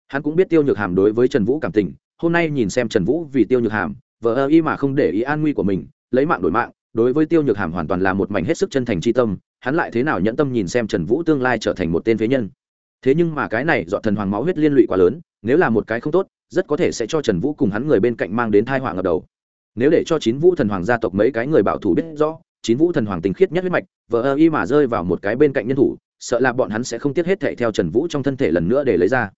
Hắn cũng biết tiêu nhược hàm đối với trần vũ cảm tình hôm nay nhìn xem trần vũ vì tiêu nhược hàm vợ ơ y mà không để ý an nguy của mình, lấy mạng đổi mạng, đối với tiêu nhược hàm hoàn toàn là một mảnh hết sức chân thành c h i tâm, hắn lại thế nào nhẫn tâm nhìn xem trần vũ tương lai trở thành một tên phế nhân. Thế nhưng mà cái này dọn thần hoàng máu huyết liên lụy quá lớn, nếu là một cái không tốt, rất có thể sẽ cho trần vũ cùng hắn người bên cạnh mang đến thai họa ngập đầu. Nếu để cho chín vũ thần hoàng gia tộc mấy cái người bảo thủ biết rõ, chín vũ thần hoàng tình khiết nhất huyết mạch vợ ơ y mà rơi vào một cái bên cạnh nhân thủ, sợ là bọn hắn sẽ không tiếc hết thệ theo trần vũ trong thân thể lần nữa để lấy ra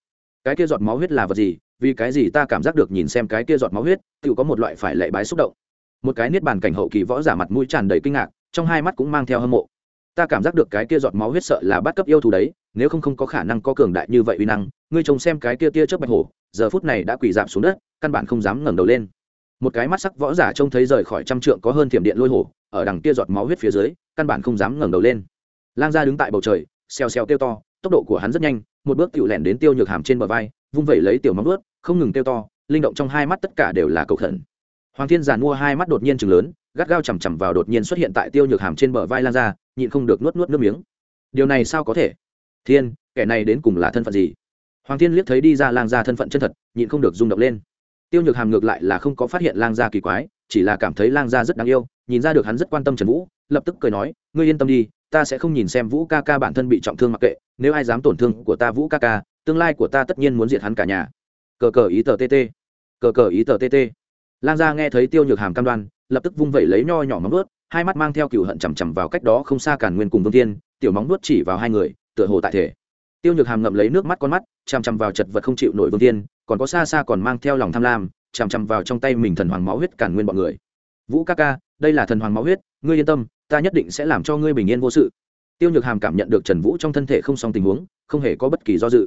cái kia giọt máu huyết là vật gì, vì cái gì ta cảm giác được nhìn xem cái kia giọt máu huyết, tự có một loại phải lệ bái xúc động. Một cái niết bàn cảnh hậu kỳ võ giả mặt mũi tràn đầy kinh ngạc, trong hai mắt cũng mang theo hâm mộ. Ta cảm giác được cái kia giọt máu huyết sợ là bắt cấp yêu thù đấy, nếu không không có khả năng có cường đại như vậy uy năng, ngươi trông xem cái kia tia chớp bạch hổ, giờ phút này đã quỳ giảm xuống đất, căn bản không dám ngẩng đầu lên. Một cái mắt sắc võ giả trông thấy rời khỏi trăm trượng có hơn thiểm điện lôi hổ, ở đằng kia giọt máu huyết phía dưới, căn bản không dám ngẩng đầu lên. Lang gia đứng tại bầu trời, xèo xèo kêu to, tốc độ của hắn rất nhanh một bước tiểu lẻn đến tiêu nhược hàm trên bờ vai, vung vẩy lấy tiểu móng ướt không ngừng kêu to, linh động trong hai mắt tất cả đều là cầu khẩn. Hoàng thiên giàn mua hai mắt đột nhiên chừng lớn, gắt gao chằm chằm vào đột nhiên xuất hiện tại tiêu nhược hàm trên bờ vai lan ra, nhịn không được nuốt nuốt nước miếng. Điều này sao có thể? Thiên, kẻ này đến cùng là thân phận gì? Hoàng thiên liếc thấy đi ra lang gia thân phận chân thật, nhịn không được rung động lên. Tiêu nhược hàm ngược lại là không có phát hiện lang gia kỳ quái, chỉ là cảm thấy lang gia rất đáng yêu, nhìn ra được hắn rất quan tâm trần vũ lập tức cười nói, ngươi yên tâm đi, ta sẽ không nhìn xem vũ ca ca bản thân bị trọng thương mặc kệ, nếu ai dám tổn thương của ta vũ ca ca, tương lai của ta tất nhiên muốn diệt hắn cả nhà. Cờ cờ ý tờ tt cờ cờ ý tờ tt lang gia nghe thấy tiêu nhược hàm cam đoan, lập tức vung vẩy lấy nho nhỏ móng vuốt, hai mắt mang theo cựu hận chằm chằm vào cách đó không xa càn nguyên cùng vương tiên tiểu móng vuốt chỉ vào hai người, tựa hồ tại thể. Tiêu nhược hàm ngậm lấy nước mắt con mắt, chằm chằm vào chật vật không chịu nổi vương tiên còn có xa xa còn mang theo lòng tham lam, chằm chằm vào trong tay mình thần hoàng máu huyết càn nguyên bọn người vũ ca ca, đây là thần hoàng máu huyết, ngươi yên tâm, ta nhất định sẽ làm cho ngươi bình yên vô sự. Tiêu nhược hàm cảm nhận được trần vũ trong thân thể không xong tình huống, không hề có bất kỳ do dự.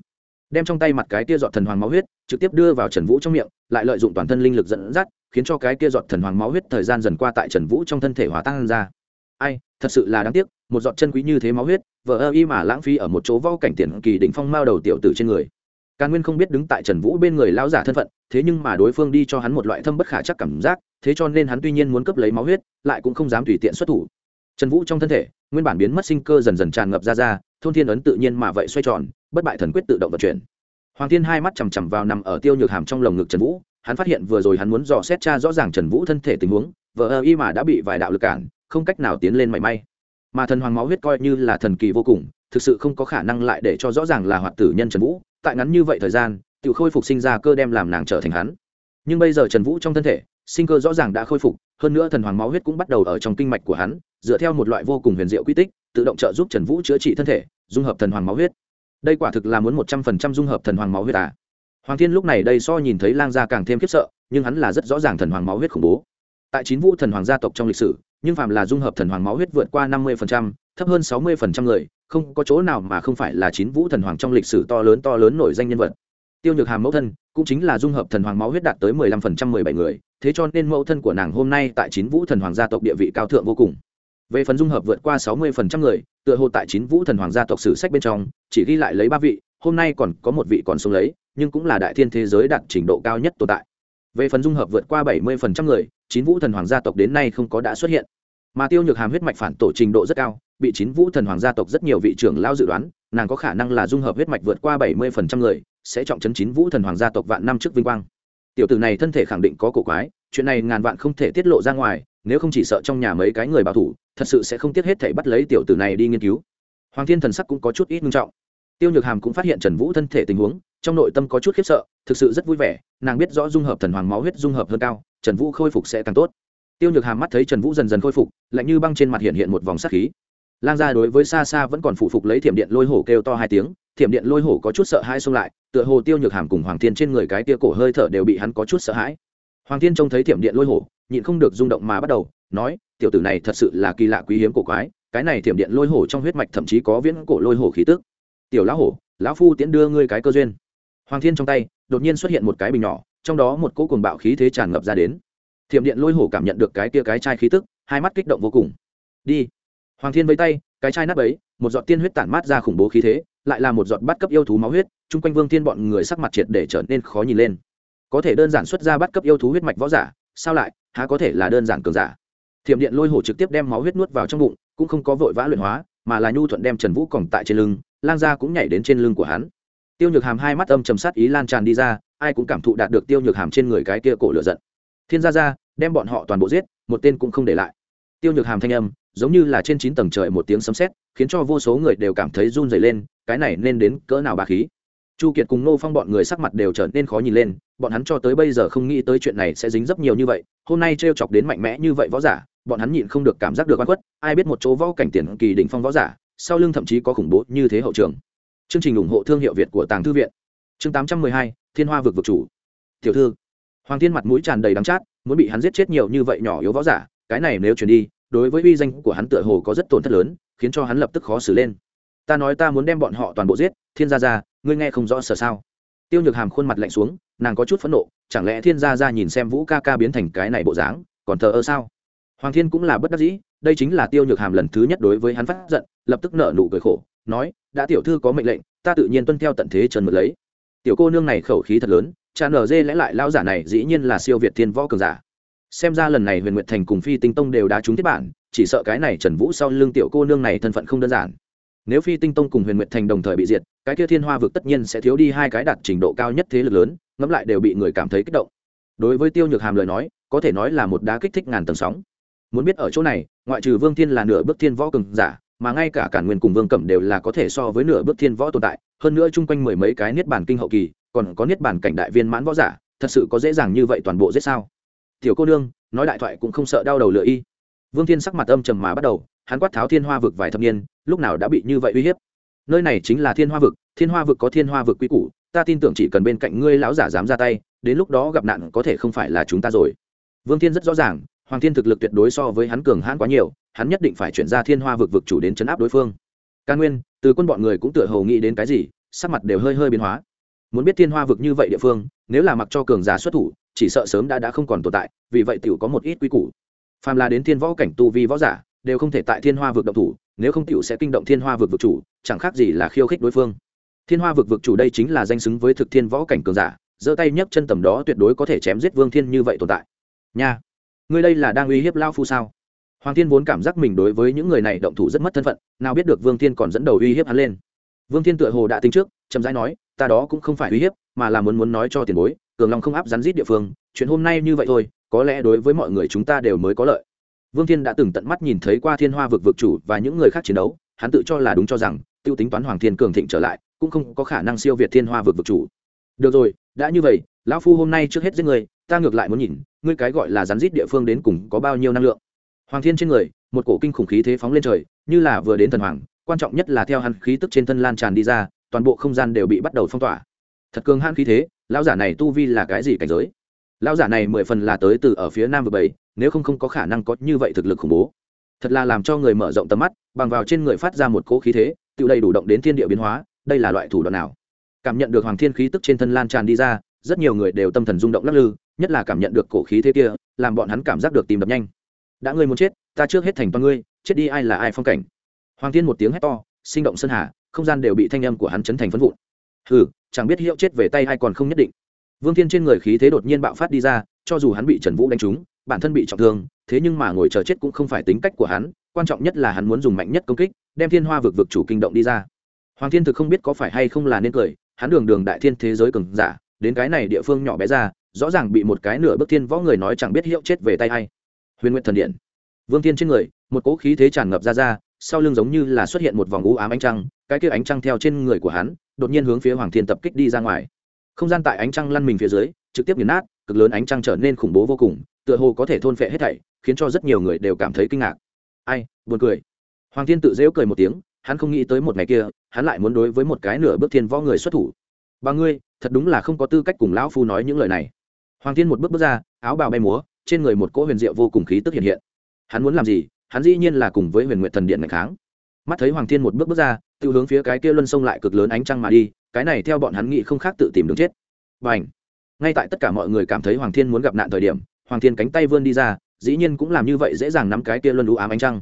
Đem trong tay mặt cái tia dọn thần hoàng máu huyết, trực tiếp đưa vào trần vũ trong miệng, lại lợi dụng toàn thân linh lực dẫn dắt, khiến cho cái kia giọt thần hoàng máu huyết thời gian dần qua tại trần vũ trong thân thể hòa tan ra. Ai, thật sự là đáng tiếc, một giọt chân quý như thế máu huyết vợ ơ y mà lãng phí ở một chỗ vo cảnh tiền kỳ đỉnh phong mao đầu tiểu tử trên người càn nguyên không biết đứng tại trần vũ bên người lão giả thân phận, thế nhưng mà đối phương đi cho hắn một loại thâm bất khả chắc cảm giác, thế cho nên hắn tuy nhiên muốn cấp lấy máu huyết, lại cũng không dám tùy tiện xuất thủ. Trần vũ trong thân thể, nguyên bản biến mất sinh cơ dần dần tràn ngập ra ra, thôn thiên ấn tự nhiên mà vậy xoay tròn, bất bại thần quyết tự động vận chuyển. Hoàng thiên hai mắt chằm chằm vào nằm ở tiêu nhược hàm trong lồng ngực trần vũ, hắn phát hiện vừa rồi hắn muốn dò xét cha rõ ràng trần vũ thân thể tình huống vợ ơ y mà đã bị vài đạo lực cản, không cách nào tiến lên mảy may. Mà thần hoàng máu huyết coi như là thần kỳ vô cùng, thực sự không có khả năng lại để cho rõ ràng là hoạt tử nhân trần vũ tại ngắn như vậy thời gian tự khôi phục sinh ra cơ đem làm nàng trở thành hắn. Nhưng bây giờ trần vũ trong thân thể sinh cơ rõ ràng đã khôi phục hơn nữa thần hoàng máu huyết cũng bắt đầu ở trong kinh mạch của hắn dựa theo một loại vô cùng huyền diệu quy tích tự động trợ giúp trần vũ chữa trị thân thể dung hợp thần hoàng máu huyết. Đây quả thực là muốn một trăm phần trăm dung hợp thần hoàng máu huyết à. hoàng thiên lúc này đây so nhìn thấy lang gia càng thêm khiếp sợ nhưng hắn là rất rõ ràng thần hoàng máu huyết khủng bố. Tại chín vũ thần hoàng gia tộc trong lịch sử nhưng phạm là dung hợp thần hoàng máu huyết vượt qua năm mươi phần trăm, thấp hơn sáu mươi phần trăm người không có chỗ nào mà không phải là chín vũ thần hoàng trong lịch sử to lớn to lớn nổi danh nhân vật. Tiêu nhược hàm mẫu thân cũng chính là dung hợp thần hoàng máu huyết đạt tới mười lăm phần trăm mười bảy người, thế cho nên mẫu thân của nàng hôm nay tại chín vũ thần hoàng gia tộc địa vị cao thượng vô cùng. Về phần dung hợp vượt qua sáu mươi phần trăm người, tựa hồ tại chín vũ thần hoàng gia tộc sử sách bên trong, chỉ ghi lại lấy ba vị, hôm nay còn có một vị còn sống lấy, nhưng cũng là đại thiên thế giới đạt trình độ cao nhất tồn tại. Về phần dung hợp vượt qua bảy mươi phần trăm người, chín vũ thần hoàng gia tộc đến nay không có đã xuất hiện. Mà tiêu nhược hàm huyết mạch phản tổ trình độ rất cao bị chín vũ thần hoàng gia tộc rất nhiều vị trưởng lao dự đoán, nàng có khả năng là dung hợp huyết mạch vượt qua bảy mươi phần trăm người, sẽ trọng chấn chín vũ thần hoàng gia tộc vạn năm trước vinh quang. Tiểu tử này thân thể khẳng định có cổ quái, chuyện này ngàn vạn không thể tiết lộ ra ngoài, nếu không chỉ sợ trong nhà mấy cái người bảo thủ, thật sự sẽ không tiếc hết thể bắt lấy tiểu tử này đi nghiên cứu. Hoàng thiên thần sắc cũng có chút ít nghiêm trọng. Tiêu nhược hàm cũng phát hiện trần vũ thân thể tình huống, trong nội tâm có chút khiếp sợ, thực sự rất vui vẻ, nàng biết rõ dung hợp thần hoàng máu huyết dung hợp hơn cao, trần vũ khôi phục sẽ càng tốt. Tiêu nhược hàm mắt thấy trần vũ dần dần khôi phục, lạnh như băng trên mặt hiện hiện một vòng sắc khí lang gia đối với xa xa vẫn còn phụ phục lấy thiểm điện lôi hổ kêu to hai tiếng, thiểm điện lôi hổ có chút sợ hãi xông lại, tựa hồ tiêu nhược hàm cùng hoàng thiên trên người cái tia cổ hơi thở đều bị hắn có chút sợ hãi. Hoàng thiên trông thấy thiểm điện lôi hổ, nhịn không được rung động mà bắt đầu, nói, tiểu tử này thật sự là kỳ lạ quý hiếm cổ quái, cái này thiểm điện lôi hổ trong huyết mạch thậm chí có viễn cổ lôi hổ khí tức. Tiểu lão hổ, lão phu tiễn đưa ngươi cái cơ duyên. Hoàng thiên trong tay, đột nhiên xuất hiện một cái bình nhỏ, trong đó một cỗ cuồng bạo khí thế tràn ngập ra đến. Thiểm điện lôi hổ cảm nhận được cái kia cái chai khí tức, hai mắt kích động vô cùng. Đi hoàng thiên vây tay, cái chai nắp ấy, một giọt tiên huyết tản mát ra khủng bố khí thế, lại là một giọt bắt cấp yêu thú máu huyết, chung quanh vương thiên bọn người sắc mặt triệt để trở nên khó nhìn lên. Có thể đơn giản xuất ra bắt cấp yêu thú huyết mạch võ giả, sao lại, há có thể là đơn giản cường giả? Thiểm điện lôi hổ trực tiếp đem máu huyết nuốt vào trong bụng, cũng không có vội vã luyện hóa, mà là nhu thuận đem trần vũ còng tại trên lưng lan ra cũng nhảy đến trên lưng của hắn. Tiêu nhược hàm hai mắt âm trầm sát ý lan tràn đi ra, ai cũng cảm thụ đạt được tiêu nhược hàm trên người cái kia cổ lửa giận. Thiên gia ra đem bọn họ toàn bộ giết, một tên cũng không để lại. Tiêu nhược hàm thanh âm giống như là trên chín tầng trời một tiếng sấm sét, khiến cho vô số người đều cảm thấy run rẩy lên, cái này nên đến cỡ nào bà khí? Chu kiệt cùng nô phong bọn người sắc mặt đều trở nên khó nhìn lên, bọn hắn cho tới bây giờ không nghĩ tới chuyện này sẽ dính dấp nhiều như vậy, hôm nay t chọc đến mạnh mẽ như vậy võ giả, bọn hắn nhịn không được cảm giác được oan khuất, ai biết một chỗ võ cảnh tiền kỳ đỉnh phong võ giả, sau lưng thậm chí có khủng bố như thế hậu trường. Chương trình ủng hộ thương hiệu việt của tàng thư viện. Chương tám trăm mười hai, thiên hoa vực vực chủ. Tiểu thư, hoàng thiên mặt mũi tràn đầy đắng chát, muốn bị hắn giết chết nhiều như vậy nhỏ yếu võ giả, cái này nếu chuyển đi đối với uy danh của hắn tựa hồ có rất tổn thất lớn, khiến cho hắn lập tức khó xử lên. Ta nói ta muốn đem bọn họ toàn bộ giết, thiên gia gia, ngươi nghe không rõ sở sao? Tiêu nhược hàm khuôn mặt lạnh xuống, nàng có chút phẫn nộ, chẳng lẽ thiên gia gia nhìn xem vũ ca ca biến thành cái này bộ dáng, còn thờ ơ sao? Hoàng thiên cũng là bất đắc dĩ, đây chính là tiêu nhược hàm lần thứ nhất đối với hắn phát giận, lập tức nở nụ cười khổ, nói, đã tiểu thư có mệnh lệnh, ta tự nhiên tuân theo tận thế trần mượt lấy. Tiểu cô nương này khẩu khí thật lớn, cha nở dê lẽ lại lao giả này dĩ nhiên là siêu việt thiên võ cường giả xem ra lần này huyền nguyệt thành cùng phi tinh tông đều đã trúng thiết bản, chỉ sợ cái này trần vũ sau lưng tiểu cô nương này thân phận không đơn giản. Nếu phi tinh tông cùng huyền nguyệt thành đồng thời bị diệt, cái kia thiên hoa vực tất nhiên sẽ thiếu đi hai cái đạt trình độ cao nhất thế lực lớn, ngẫm lại đều bị người cảm thấy kích động. Đối với tiêu nhược hàm lời nói, có thể nói là một đá kích thích ngàn tầng sóng. Muốn biết ở chỗ này, ngoại trừ vương thiên là nửa bước thiên võ cường giả, mà ngay cả cả nguyên cùng vương cẩm đều là có thể so với nửa bước thiên võ tồn tại, hơn nữa chung quanh mười mấy cái niết bàn kinh hậu kỳ, còn có niết bàn cảnh đại viên mãn võ giả, thật sự có dễ dàng như vậy toàn bộ giết sao? Tiểu cô nương, nói đại thoại cũng không sợ đau đầu lựa y. Vương thiên sắc mặt âm trầm mà bắt đầu, hắn quát tháo thiên hoa vực vài thập niên, lúc nào đã bị như vậy uy hiếp? Nơi này chính là thiên hoa vực, thiên hoa vực có thiên hoa vực quy củ, ta tin tưởng chỉ cần bên cạnh ngươi lão giả dám ra tay, đến lúc đó gặp nạn có thể không phải là chúng ta rồi. Vương thiên rất rõ ràng, hoàng thiên thực lực tuyệt đối so với hắn cường hãn quá nhiều, hắn nhất định phải chuyển ra thiên hoa vực vực chủ đến chấn áp đối phương. Ca nguyên, từ quân bọn người cũng tựa hồ nghĩ đến cái gì, sắc mặt đều hơi hơi biến hóa. Muốn biết thiên hoa vực như vậy địa phương, nếu là mặc cho cường giả xuất thủ chỉ sợ sớm đã đã không còn tồn tại, vì vậy tiểu có một ít quy củ. Phàm là đến thiên võ cảnh tu vi võ giả, đều không thể tại thiên hoa vực động thủ, nếu không tiểu sẽ kinh động thiên hoa vực vực chủ, chẳng khác gì là khiêu khích đối phương. Thiên hoa vực vực chủ đây chính là danh xứng với thực thiên võ cảnh cường giả, giơ tay nhấc chân tầm đó tuyệt đối có thể chém giết vương thiên như vậy tồn tại. Nha, ngươi đây là đang uy hiếp lao phu sao? Hoàng thiên vốn cảm giác mình đối với những người này động thủ rất mất thân phận, nào biết được vương thiên còn dẫn đầu uy hiếp hắn lên. Vương thiên tựa hồ đã tính trước, chậm rãi nói, ta đó cũng không phải uy hiếp, mà là muốn muốn nói cho tiền bối cường long không áp rắn rít địa phương, chuyện hôm nay như vậy thôi, có lẽ đối với mọi người chúng ta đều mới có lợi. Vương thiên đã từng tận mắt nhìn thấy qua thiên hoa vực vực chủ và những người khác chiến đấu, hắn tự cho là đúng cho rằng, tiêu tính toán hoàng thiên cường thịnh trở lại, cũng không có khả năng siêu việt thiên hoa vực vực chủ. Được rồi, đã như vậy, lão phu hôm nay trước hết giết người, ta ngược lại muốn nhìn, ngươi cái gọi là rắn rít địa phương đến cùng có bao nhiêu năng lượng. Hoàng thiên trên người, một cổ kinh khủng khí thế phóng lên trời, như là vừa đến thần hoàng, quan trọng nhất là theo hắn khí tức trên thân lan tràn đi ra, toàn bộ không gian đều bị bắt đầu phong tỏa thật cường hãn khí thế, lão giả này tu vi là cái gì cảnh giới? Lão giả này mười phần là tới từ ở phía nam vực bảy, nếu không không có khả năng có như vậy thực lực khủng bố. Thật là làm cho người mở rộng tầm mắt, bằng vào trên người phát ra một cỗ khí thế, tự đầy đủ động đến thiên địa biến hóa, đây là loại thủ đoạn nào? Cảm nhận được hoàng thiên khí tức trên thân lan tràn đi ra, rất nhiều người đều tâm thần rung động lắc lư, nhất là cảm nhận được cổ khí thế kia, làm bọn hắn cảm giác được tìm đập nhanh. Đã ngươi muốn chết, ta trước hết thành toàn ngươi, chết đi ai là ai phong cảnh. Hoàng thiên một tiếng hét to, sinh động sơn hà, không gian đều bị thanh âm của hắn chấn thành phấn vụn. Hừ chẳng biết hiệu chết về tay hay còn không nhất định. Vương thiên trên người khí thế đột nhiên bạo phát đi ra, cho dù hắn bị trần vũ đánh trúng, bản thân bị trọng thương, thế nhưng mà ngồi chờ chết cũng không phải tính cách của hắn, quan trọng nhất là hắn muốn dùng mạnh nhất công kích, đem thiên hoa vực vực chủ kinh động đi ra. Hoàng thiên thực không biết có phải hay không là nên cười, hắn đường đường đại thiên thế giới cường giả, đến cái này địa phương nhỏ bé ra, rõ ràng bị một cái nửa bước thiên võ người nói chẳng biết hiệu chết về tay hay huyền nguyện thần điện. Vương thiên trên người, một cỗ khí thế tràn ngập ra ra, sau lưng giống như là xuất hiện một vòng u ám ánh trăng, cái kia ánh trăng theo trên người của hắn đột nhiên hướng phía hoàng thiên tập kích đi ra ngoài. Không gian tại ánh trăng lăn mình phía dưới, trực tiếp nghiền nát, cực lớn ánh trăng trở nên khủng bố vô cùng, tựa hồ có thể thôn phệ hết thảy, khiến cho rất nhiều người đều cảm thấy kinh ngạc. Ai, buồn cười. Hoàng thiên tự dễu cười một tiếng, hắn không nghĩ tới một ngày kia, hắn lại muốn đối với một cái nửa bước thiên võ người xuất thủ. Ba ngươi, thật đúng là không có tư cách cùng lão phu nói những lời này. Hoàng thiên một bước bước ra, áo bào bay múa, trên người một cỗ huyền diệu vô cùng khí tức hiện hiện. Hắn muốn làm gì? Hắn dĩ nhiên là cùng với huyền nguyện thần điện ngày kháng. Mắt thấy hoàng thiên một bước bước ra tự hướng phía cái kia luân sông lại cực lớn ánh trăng mà đi, cái này theo bọn hắn nghĩ không khác tự tìm đường chết. Và ảnh ngay tại tất cả mọi người cảm thấy hoàng thiên muốn gặp nạn thời điểm, hoàng thiên cánh tay vươn đi ra, dĩ nhiên cũng làm như vậy dễ dàng nắm cái kia luân đũ ám ánh trăng.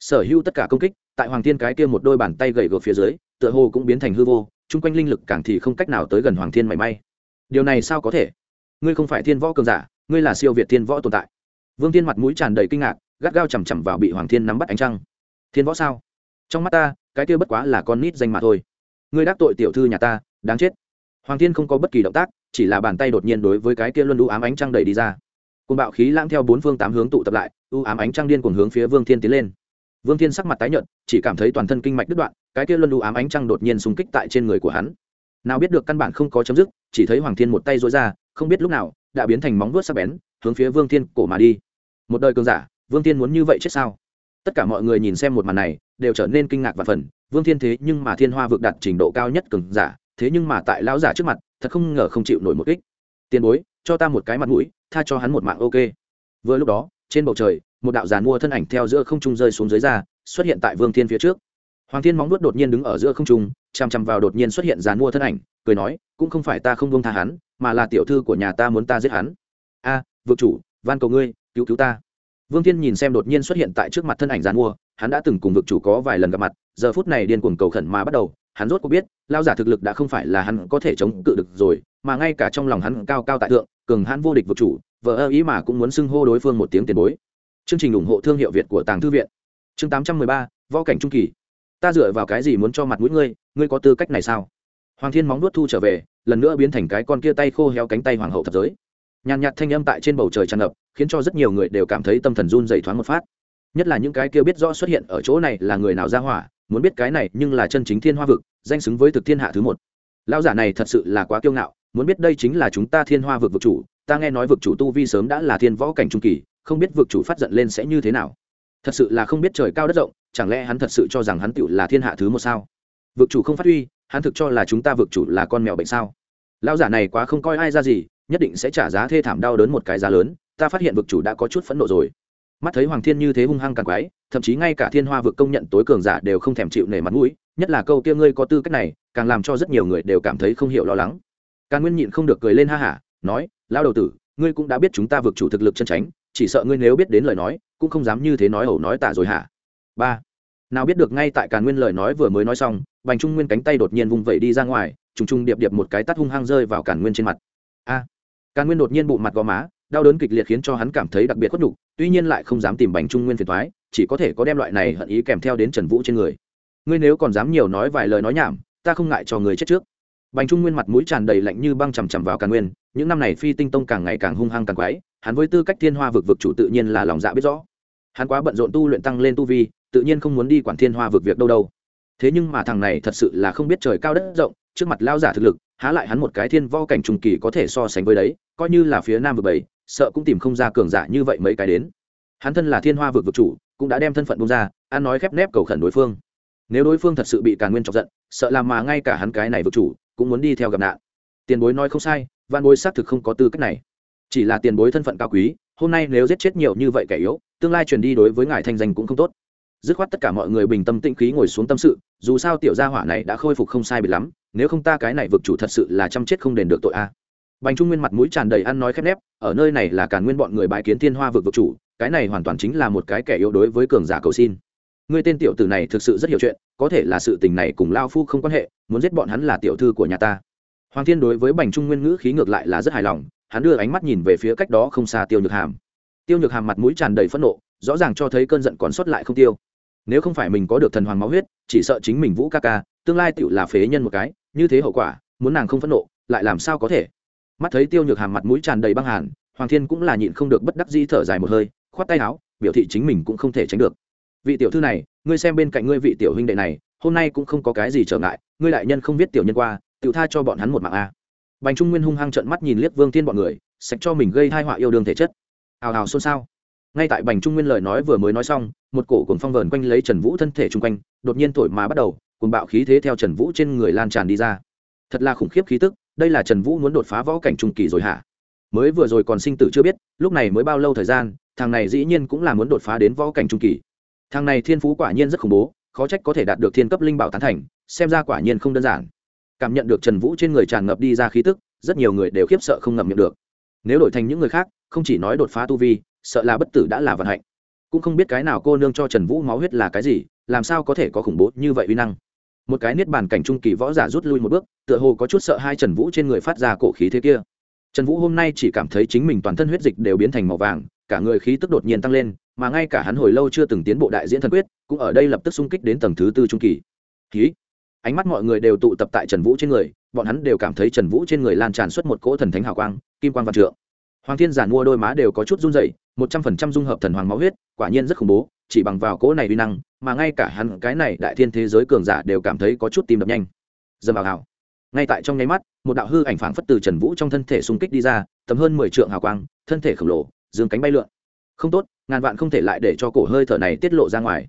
Sở hữu tất cả công kích, tại hoàng thiên cái kia một đôi bàn tay gầy gò phía dưới, tựa hồ cũng biến thành hư vô, chung quanh linh lực càng thì không cách nào tới gần hoàng thiên mảy may. Điều này sao có thể? Ngươi không phải thiên võ cường giả, ngươi là siêu việt thiên võ tồn tại. Vương thiên mặt mũi tràn đầy kinh ngạc, gắt gao chằm chằm vào bị hoàng thiên nắm bắt ánh trăng. Thiên võ sao? Trong mắt ta cái kia bất quá là con nít danh mà thôi. Ngươi đắc tội tiểu thư nhà ta, đáng chết. Hoàng thiên không có bất kỳ động tác, chỉ là bàn tay đột nhiên đối với cái kia luân đũ ám ánh trăng đầy đi ra. Cùng bạo khí lãng theo bốn phương tám hướng tụ tập lại, u ám ánh trăng điên cuồng hướng phía vương thiên tiến lên. Vương thiên sắc mặt tái nhợt, chỉ cảm thấy toàn thân kinh mạch đứt đoạn, cái kia luân đũ ám ánh trăng đột nhiên xung kích tại trên người của hắn. Nào biết được căn bản không có chấm dứt, chỉ thấy hoàng thiên một tay dối ra, không biết lúc nào, đã biến thành móng vuốt sắc bén, hướng phía vương thiên cổ mà đi. Một đời cường giả, vương thiên muốn như vậy chết sao? Tất cả mọi người nhìn xem một màn này đều trở nên kinh ngạc và phần vương thiên thế nhưng mà thiên hoa vượt đạt trình độ cao nhất cường giả thế nhưng mà tại lão giả trước mặt thật không ngờ không chịu nổi một kích. Tiền bối cho ta một cái mặt mũi tha cho hắn một mạng ok. Vừa lúc đó trên bầu trời một đạo giàn mua thân ảnh theo giữa không trung rơi xuống dưới ra xuất hiện tại vương thiên phía trước. Hoàng thiên móng nuốt đột nhiên đứng ở giữa không trung chằm chằm vào đột nhiên xuất hiện giàn mua thân ảnh cười nói cũng không phải ta không buông tha hắn mà là tiểu thư của nhà ta muốn ta giết hắn. A à, vượt chủ van cầu ngươi cứu cứu ta vương thiên nhìn xem đột nhiên xuất hiện tại trước mặt thân ảnh giàn mua, hắn đã từng cùng vực chủ có vài lần gặp mặt, giờ phút này điên cuồng cầu khẩn mà bắt đầu, hắn rốt cuộc biết, lao giả thực lực đã không phải là hắn có thể chống cự được rồi, mà ngay cả trong lòng hắn cao cao tại thượng, cường hắn vô địch vực chủ vợ ơ ý mà cũng muốn xưng hô đối phương một tiếng tiền bối. Chương trình ủng hộ thương hiệu việt của tàng thư viện. Chương tám trăm mười ba, võ cảnh trung kỳ. Ta dựa vào cái gì muốn cho mặt mũi ngươi ngươi có tư cách này sao? Hoàng thiên móng nuốt thu trở về, lần nữa biến thành cái con kia tay khô héo cánh tay hoàng hậu thập giới. Nhàn nhạt thanh âm tại trên bầu trời tràn ngập khiến cho rất nhiều người đều cảm thấy tâm thần run dày thoáng một phát. Nhất là những cái kia biết rõ xuất hiện ở chỗ này là người nào ra hỏa, muốn biết cái này nhưng là chân chính thiên hoa vực, danh xứng với thực thiên hạ thứ một. Lão giả này thật sự là quá kiêu ngạo, muốn biết đây chính là chúng ta thiên hoa vực vực chủ, ta nghe nói vực chủ tu vi sớm đã là thiên võ cảnh trung kỳ, không biết vực chủ phát giận lên sẽ như thế nào. Thật sự là không biết trời cao đất rộng, chẳng lẽ hắn thật sự cho rằng hắn tựu là thiên hạ thứ một sao? Vực chủ không phát huy, hắn thực cho là chúng ta vực chủ là con mèo bệnh sao? Lão giả này quá không coi ai ra gì, nhất định sẽ trả giá thê thảm đau đớn một cái giá lớn ta phát hiện vực chủ đã có chút phẫn nộ rồi. Mắt thấy hoàng thiên như thế hung hăng càng quái thậm chí ngay cả thiên hoa vực công nhận tối cường giả đều không thèm chịu nể mặt mũi nhất là câu kia ngươi có tư cách này càng làm cho rất nhiều người đều cảm thấy không hiểu lo lắng. Càng nguyên nhịn không được cười lên ha hả nói lao đầu tử ngươi cũng đã biết chúng ta vực chủ thực lực chân tránh chỉ sợ ngươi nếu biết đến lời nói cũng không dám như thế nói ẩu nói tả rồi hả? Ba. Nào biết được ngay tại càn nguyên lời nói vừa mới nói xong bành trung nguyên cánh tay đột nhiên vung vẩy đi ra ngoài trùng trùng điệp điệp một cái tắt hung hăng rơi vào càn nguyên trên mặt. A. À, càn nguyên đột nhiên bụng mặt gò má đau đớn kịch liệt khiến cho hắn cảm thấy đặc biệt khuất nhục, tuy nhiên lại không dám tìm bành trung nguyên phiền thoái chỉ có thể có đem loại này hận ý kèm theo đến trần vũ trên người. Ngươi nếu còn dám nhiều nói vài lời nói nhảm, ta không ngại cho người chết trước. Bành trung nguyên mặt mũi tràn đầy lạnh như băng chằm chằm vào càn nguyên, những năm này phi tinh tông càng ngày càng hung hăng càng quái, hắn với tư cách thiên hoa vực vực chủ tự nhiên là lòng dạ biết rõ. Hắn quá bận rộn tu luyện tăng lên tu vi, tự nhiên không muốn đi quản thiên hoa vực việc đâu đâu. Thế nhưng mà thằng này thật sự là không biết trời cao đất rộng, trước mặt lao giả thực lực, há lại hắn một cái thiên vo cảnh trùng kỳ có thể so sánh với đấy, coi như là phía nam vực bảy sợ cũng tìm không ra cường giả như vậy mấy cái đến. Hắn thân là thiên hoa vực vực chủ, cũng đã đem thân phận bông ra an nói khép nép cầu khẩn đối phương. Nếu đối phương thật sự bị càn nguyên chọc giận, sợ làm mà ngay cả hắn cái này vực chủ, cũng muốn đi theo gặp nạn. Tiền bối nói không sai văn bối xác thực không có tư cách này. Chỉ là tiền bối thân phận cao quý, hôm nay nếu giết chết nhiều như vậy kẻ yếu, tương lai truyền đi đối với ngài thanh danh cũng không tốt. Dứt khoát tất cả mọi người bình tâm tĩnh khí ngồi xuống tâm sự, dù sao tiểu gia hỏa này đã khôi phục không sai bị lắm, nếu không ta cái này vực chủ thật sự là chăm chết không đền được tội a bành trung nguyên mặt mũi tràn đầy ăn nói khép nép, ở nơi này là càn nguyên bọn người bái kiến thiên hoa vực vực chủ, cái này hoàn toàn chính là một cái kẻ yếu đối với cường giả cầu xin. Ngươi tên tiểu tử này thực sự rất hiểu chuyện, có thể là sự tình này cùng lao phu không quan hệ, muốn giết bọn hắn là tiểu thư của nhà ta. Hoàng thiên đối với bành trung nguyên ngữ khí ngược lại là rất hài lòng, hắn đưa ánh mắt nhìn về phía cách đó không xa tiêu nhược hàm. Tiêu nhược hàm mặt mũi tràn đầy phẫn nộ, rõ ràng cho thấy cơn giận còn sót lại không tiêu. Nếu không phải mình có được thần hoàng máu huyết, chỉ sợ chính mình vũ ca ca, tương lai tựu là phế nhân một cái, như thế hậu quả, muốn nàng không phẫn nộ, lại làm sao có thể? Mắt thấy tiêu nhược hàm mặt mũi tràn đầy băng hàn, hoàng thiên cũng là nhịn không được bất đắc di thở dài một hơi, khoát tay áo, biểu thị chính mình cũng không thể tránh được. Vị tiểu thư này, ngươi xem bên cạnh ngươi vị tiểu huynh đệ này, hôm nay cũng không có cái gì trở ngại, ngươi đại nhân không biết tiểu nhân qua tự tha cho bọn hắn một mạng a. Bành trung nguyên hung hăng trợn mắt nhìn liếc vương thiên bọn người, sạch cho mình gây thai họa yêu đương thể chất. Hào hào xôn xao. Ngay tại bành trung nguyên lời nói vừa mới nói xong, một cổ cùng phong vờn quanh lấy trần vũ thân thể chung quanh, đột nhiên thổi mà bắt đầu cùng bạo khí thế theo trần vũ trên người lan tràn đi ra. Thật là khủng khiếp khí tức đây là trần vũ muốn đột phá võ cảnh trung kỳ rồi hả? Mới vừa rồi còn sinh tử chưa biết, lúc này mới bao lâu thời gian, thằng này dĩ nhiên cũng là muốn đột phá đến võ cảnh trung kỳ. Thằng này thiên phú quả nhiên rất khủng bố, khó trách có thể đạt được thiên cấp linh bảo tán thành, xem ra quả nhiên không đơn giản. Cảm nhận được trần vũ trên người tràn ngập đi ra khí tức, rất nhiều người đều khiếp sợ không ngậm miệng được. Nếu đổi thành những người khác, không chỉ nói đột phá tu vi, sợ là bất tử đã là vận hạnh. Cũng không biết cái nào cô nương cho trần vũ máu huyết là cái gì, làm sao có thể có khủng bố như vậy uy năng một cái niết bàn cảnh trung kỳ võ giả rút lui một bước, tựa hồ có chút sợ hai trần vũ trên người phát ra cổ khí thế kia. Trần vũ hôm nay chỉ cảm thấy chính mình toàn thân huyết dịch đều biến thành màu vàng, cả người khí tức đột nhiên tăng lên, mà ngay cả hắn hồi lâu chưa từng tiến bộ đại diễn thần quyết, cũng ở đây lập tức xung kích đến tầng thứ tư trung kỳ. Khí ánh mắt mọi người đều tụ tập tại trần vũ trên người, bọn hắn đều cảm thấy trần vũ trên người lan tràn xuất một cỗ thần thánh hào quang, kim quang văn trượng. Hoàng thiên giản mua đôi má đều có chút run dày một trăm phần trăm dung hợp thần hoàng máu huyết, quả nhiên rất khủng bố chỉ bằng vào cỗ này uy năng, mà ngay cả hắn, cái này đại thiên thế giới cường giả đều cảm thấy có chút tim đập nhanh. Dầm vào hào ngay tại trong nháy mắt, một đạo hư ảnh phảng phất từ trần vũ trong thân thể xung kích đi ra, tầm hơn mười trượng hào quang, thân thể khổng lồ, dương cánh bay lượn. Không tốt, ngàn vạn không thể lại để cho cổ hơi thở này tiết lộ ra ngoài.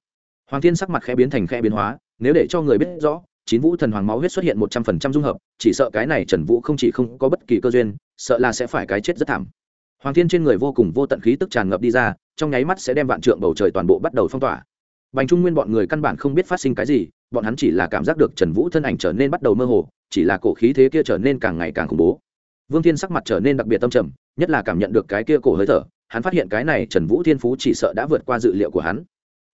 Hoàng thiên sắc mặt khẽ biến thành khẽ biến hóa, nếu để cho người biết rõ, chín vũ thần hoàng máu huyết xuất hiện một trăm phần trăm dung hợp, chỉ sợ cái này trần vũ không chỉ không có bất kỳ cơ duyên, sợ là sẽ phải cái chết rất thảm. Hoàng thiên trên người vô cùng vô tận khí tức tràn ngập đi ra trong nháy mắt sẽ đem vạn trượng bầu trời toàn bộ bắt đầu phong tỏa. Bành trung nguyên bọn người căn bản không biết phát sinh cái gì, bọn hắn chỉ là cảm giác được trần vũ thân ảnh trở nên bắt đầu mơ hồ, chỉ là cổ khí thế kia trở nên càng ngày càng khủng bố. Vương thiên sắc mặt trở nên đặc biệt tâm trầm, nhất là cảm nhận được cái kia cổ hơi thở, hắn phát hiện cái này trần vũ thiên phú chỉ sợ đã vượt qua dự liệu của hắn.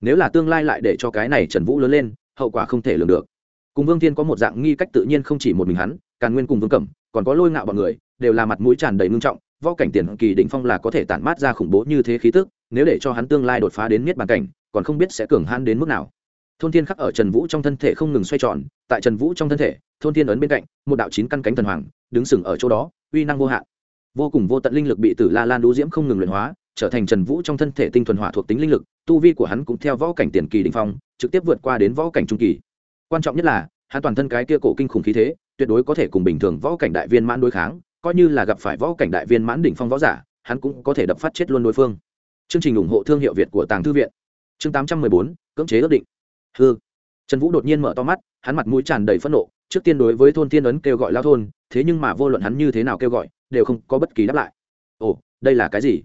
Nếu là tương lai lại để cho cái này trần vũ lớn lên, hậu quả không thể lường được. Cùng vương thiên có một dạng nghi cách tự nhiên không chỉ một mình hắn, càn nguyên cùng vương cẩm, còn có lôi ngạo bọn người, đều là mặt mũi tràn đầy ngưng trọng, võ cảnh tiền kỳ đỉnh phong là có thể tản mát ra khủng bố như thế khí tức nếu để cho hắn tương lai đột phá đến miết bàn cảnh, còn không biết sẽ cường han đến mức nào. Thôn thiên khắc ở trần vũ trong thân thể không ngừng xoay tròn, tại trần vũ trong thân thể, thôn thiên ấn bên cạnh, một đạo chín căn cánh thần hoàng, đứng sừng ở chỗ đó, uy năng vô hạn. Vô cùng vô tận linh lực bị tử la lan đũ diễm không ngừng luyện hóa, trở thành trần vũ trong thân thể tinh thuần hỏa thuộc tính linh lực, tu vi của hắn cũng theo võ cảnh tiền kỳ đình phong, trực tiếp vượt qua đến võ cảnh trung kỳ. Quan trọng nhất là, hắn toàn thân cái kia cổ kinh khủng khí thế, tuyệt đối có thể cùng bình thường võ cảnh đại viên mãn đối kháng, coi như là gặp phải võ cảnh đại viên mãn đỉnh phong võ giả, hắn cũng có thể đập phát chết luôn đối phương chương trình ủng hộ thương hiệu việt của tàng thư viện. Chương tám trăm mười bốn, cưỡng chế ước định. Hư trần vũ đột nhiên mở to mắt, hắn mặt mũi tràn đầy phẫn nộ, trước tiên đối với thôn tiên ấn kêu gọi lao thôn, thế nhưng mà vô luận hắn như thế nào kêu gọi, đều không có bất kỳ đáp lại. Ồ, đây là cái gì?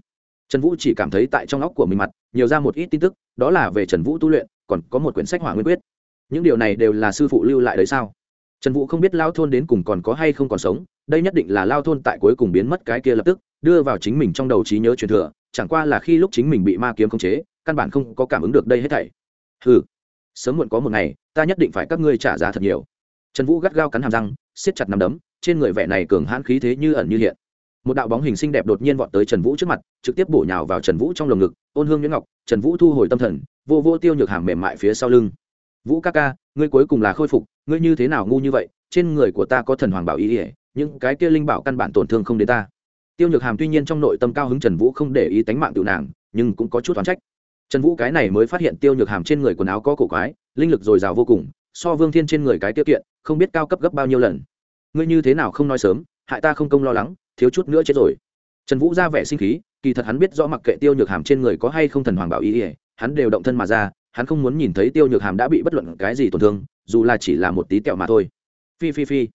Trần vũ chỉ cảm thấy tại trong óc của mình mặt, nhiều ra một ít tin tức, đó là về trần vũ tu luyện, còn có một quyển sách hỏa nguyên quyết. Những điều này đều là sư phụ lưu lại đấy sao? Trần vũ không biết lao thôn đến cùng còn có hay không còn sống, đây nhất định là lao thôn tại cuối cùng biến mất cái kia lập tức, đưa vào chính mình trong đầu trí nhớ truyền thừa chẳng qua là khi lúc chính mình bị ma kiếm khống chế, căn bản không có cảm ứng được đây hết thảy. Ừ sớm muộn có một ngày, ta nhất định phải các ngươi trả giá thật nhiều. Trần vũ gắt gao cắn hàm răng, siết chặt nằm đấm, trên người vẻ này cường hãn khí thế như ẩn như hiện. Một đạo bóng hình xinh đẹp đột nhiên vọt tới trần vũ trước mặt, trực tiếp bổ nhào vào trần vũ trong lồng ngực, ôn hương nhuyễn ngọc, trần vũ thu hồi tâm thần, vô vô tiêu nhược hàm mềm mại phía sau lưng. Vũ ca ca, ngươi cuối cùng là khôi phục, ngươi như thế nào ngu như vậy, trên người của ta có thần hoàng bảo ý ỉa những cái kia linh bảo căn bản tổn thương không đến ta tiêu nhược hàm tuy nhiên trong nội tâm cao hứng trần vũ không để ý tánh mạng tự nàng, nhưng cũng có chút oán trách. Trần vũ cái này mới phát hiện tiêu nhược hàm trên người quần áo có cổ quái, linh lực dồi dào vô cùng, so vương thiên trên người cái tiêu kiện, không biết cao cấp gấp bao nhiêu lần. Ngươi như thế nào không nói sớm, hại ta không công lo lắng, thiếu chút nữa chết rồi. Trần vũ ra vẻ sinh khí, kỳ thật hắn biết rõ mặc kệ tiêu nhược hàm trên người có hay không thần hoàng bảo ý ỉa hắn đều động thân mà ra, hắn không muốn nhìn thấy tiêu nhược hàm đã bị bất luận cái gì tổn thương, dù là chỉ là một tí kẹo mà thôi. Phi phi phi.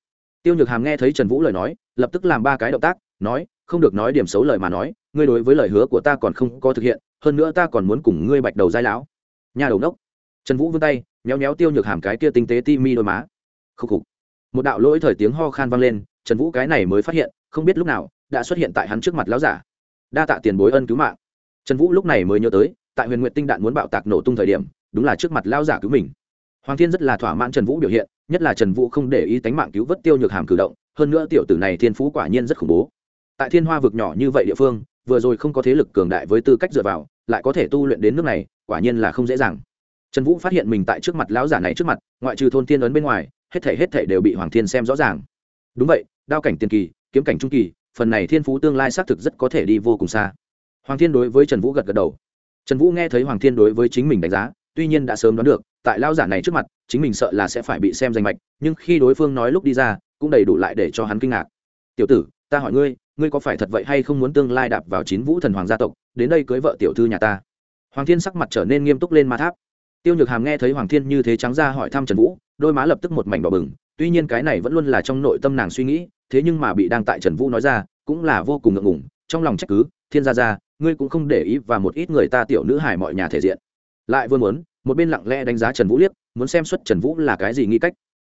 Tiêu nhược hàm nghe thấy trần vũ lời nói, lập tức làm ba cái động tác, nói không được nói điểm xấu lời mà nói, ngươi đối với lời hứa của ta còn không có thực hiện, hơn nữa ta còn muốn cùng ngươi bạch đầu giai lão. Nhà đầu nốc trần vũ vươn tay, méo méo tiêu nhược hàm cái kia tinh tế ti mi đôi má. Khúc khục. Một đạo lỗi thời tiếng ho khan vang lên, trần vũ cái này mới phát hiện, không biết lúc nào, đã xuất hiện tại hắn trước mặt lão giả. Đa tạ tiền bối ân cứu mạng. Trần vũ lúc này mới nhớ tới, tại huyền nguyện tinh đạn muốn bạo tạc nổ tung thời điểm, đúng là trước mặt lão giả cứu mình. Hoàng thiên rất là thỏa mãn trần vũ biểu hiện, nhất là trần vũ không để ý tánh mạng cứu vớt tiêu nhược hàm cử động, hơn nữa tiểu tử này thiên phú quả nhiên rất khủng bố tại thiên hoa vực nhỏ như vậy địa phương, vừa rồi không có thế lực cường đại với tư cách dựa vào, lại có thể tu luyện đến nước này, quả nhiên là không dễ dàng. Trần vũ phát hiện mình tại trước mặt lão giả này trước mặt, ngoại trừ thôn thiên ấn bên ngoài, hết thể hết thể đều bị hoàng thiên xem rõ ràng. Đúng vậy, đao cảnh tiền kỳ, kiếm cảnh trung kỳ, phần này thiên phú tương lai xác thực rất có thể đi vô cùng xa. Hoàng thiên đối với trần vũ gật gật đầu. Trần vũ nghe thấy hoàng thiên đối với chính mình đánh giá, tuy nhiên đã sớm đoán được, tại lao giả này trước mặt, chính mình sợ là sẽ phải bị xem danh mạch, nhưng khi đối phương nói lúc đi ra, cũng đầy đủ lại để cho hắn kinh ngạc. Tiểu tử, ta hỏi ngươi ngươi có phải thật vậy hay không muốn tương lai đạp vào chín vũ thần hoàng gia tộc, đến đây cưới vợ tiểu thư nhà ta? Hoàng thiên sắc mặt trở nên nghiêm túc lên ma tháp. Tiêu nhược hàm nghe thấy hoàng thiên như thế trắng ra hỏi thăm trần vũ, đôi má lập tức một mảnh đỏ bừng, tuy nhiên cái này vẫn luôn là trong nội tâm nàng suy nghĩ, thế nhưng mà bị đang tại trần vũ nói ra, cũng là vô cùng ngượng ngùng, trong lòng trách cứ, thiên gia gia, ngươi cũng không để ý và một ít người ta tiểu nữ hải mọi nhà thể diện. Lại vừa muốn, một bên lặng lẽ đánh giá trần vũ liếc, muốn xem xuất trần vũ là cái gì nghĩ cách.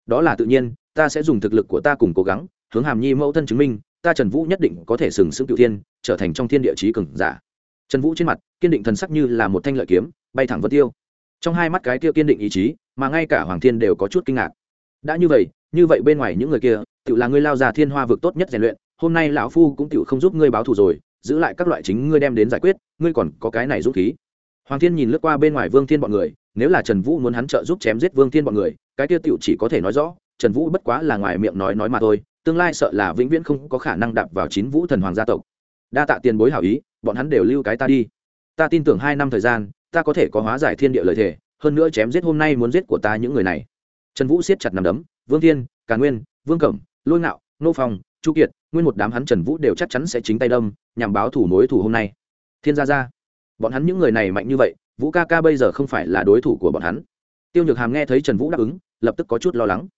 Đó là tự nhiên, ta sẽ dùng thực lực của ta cùng cố gắng, hướng hàm nhi mẫu thân chứng minh ta trần vũ nhất định có thể sừng sững cựu thiên, trở thành trong thiên địa chí cường giả. Trần vũ trên mặt, kiên định thần sắc như là một thanh lợi kiếm, bay thẳng vân tiêu. Trong hai mắt cái kia kiên định ý chí, mà ngay cả hoàng thiên đều có chút kinh ngạc. Đã như vậy như vậy bên ngoài những người kia tự là ngươi lao ra thiên hoa vực tốt nhất rèn luyện, hôm nay lão phu cũng tự không giúp ngươi báo thù rồi, giữ lại các loại chính ngươi đem đến giải quyết, ngươi còn có cái này giúp khí. Hoàng thiên nhìn lướt qua bên ngoài vương thiên bọn người, nếu là trần vũ muốn hắn trợ giúp chém giết vương thiên bọn người, cái kia tiểu chỉ có thể nói rõ, trần vũ bất quá là ngoài miệng nói nói mà thôi tương lai sợ là vĩnh viễn không có khả năng đạp vào chín vũ thần hoàng gia tộc. Đa tạ tiền bối hảo ý, bọn hắn đều lưu cái ta đi. Ta tin tưởng hai năm thời gian, ta có thể có hóa giải thiên địa lợi thể hơn nữa chém giết hôm nay muốn giết của ta những người này. Trần vũ siết chặt nằm đấm, vương thiên, càn nguyên, vương cẩm, lôi ngạo, nô phong, chu kiệt, nguyên một đám hắn trần vũ đều chắc chắn sẽ chính tay đâm, nhằm báo thủ mối thủ hôm nay. Thiên gia gia, bọn hắn những người này mạnh như vậy, vũ ca ca bây giờ không phải là đối thủ của bọn hắn. Tiêu nhược hàm nghe thấy trần vũ đáp ứng, lập tức có chút lo lắng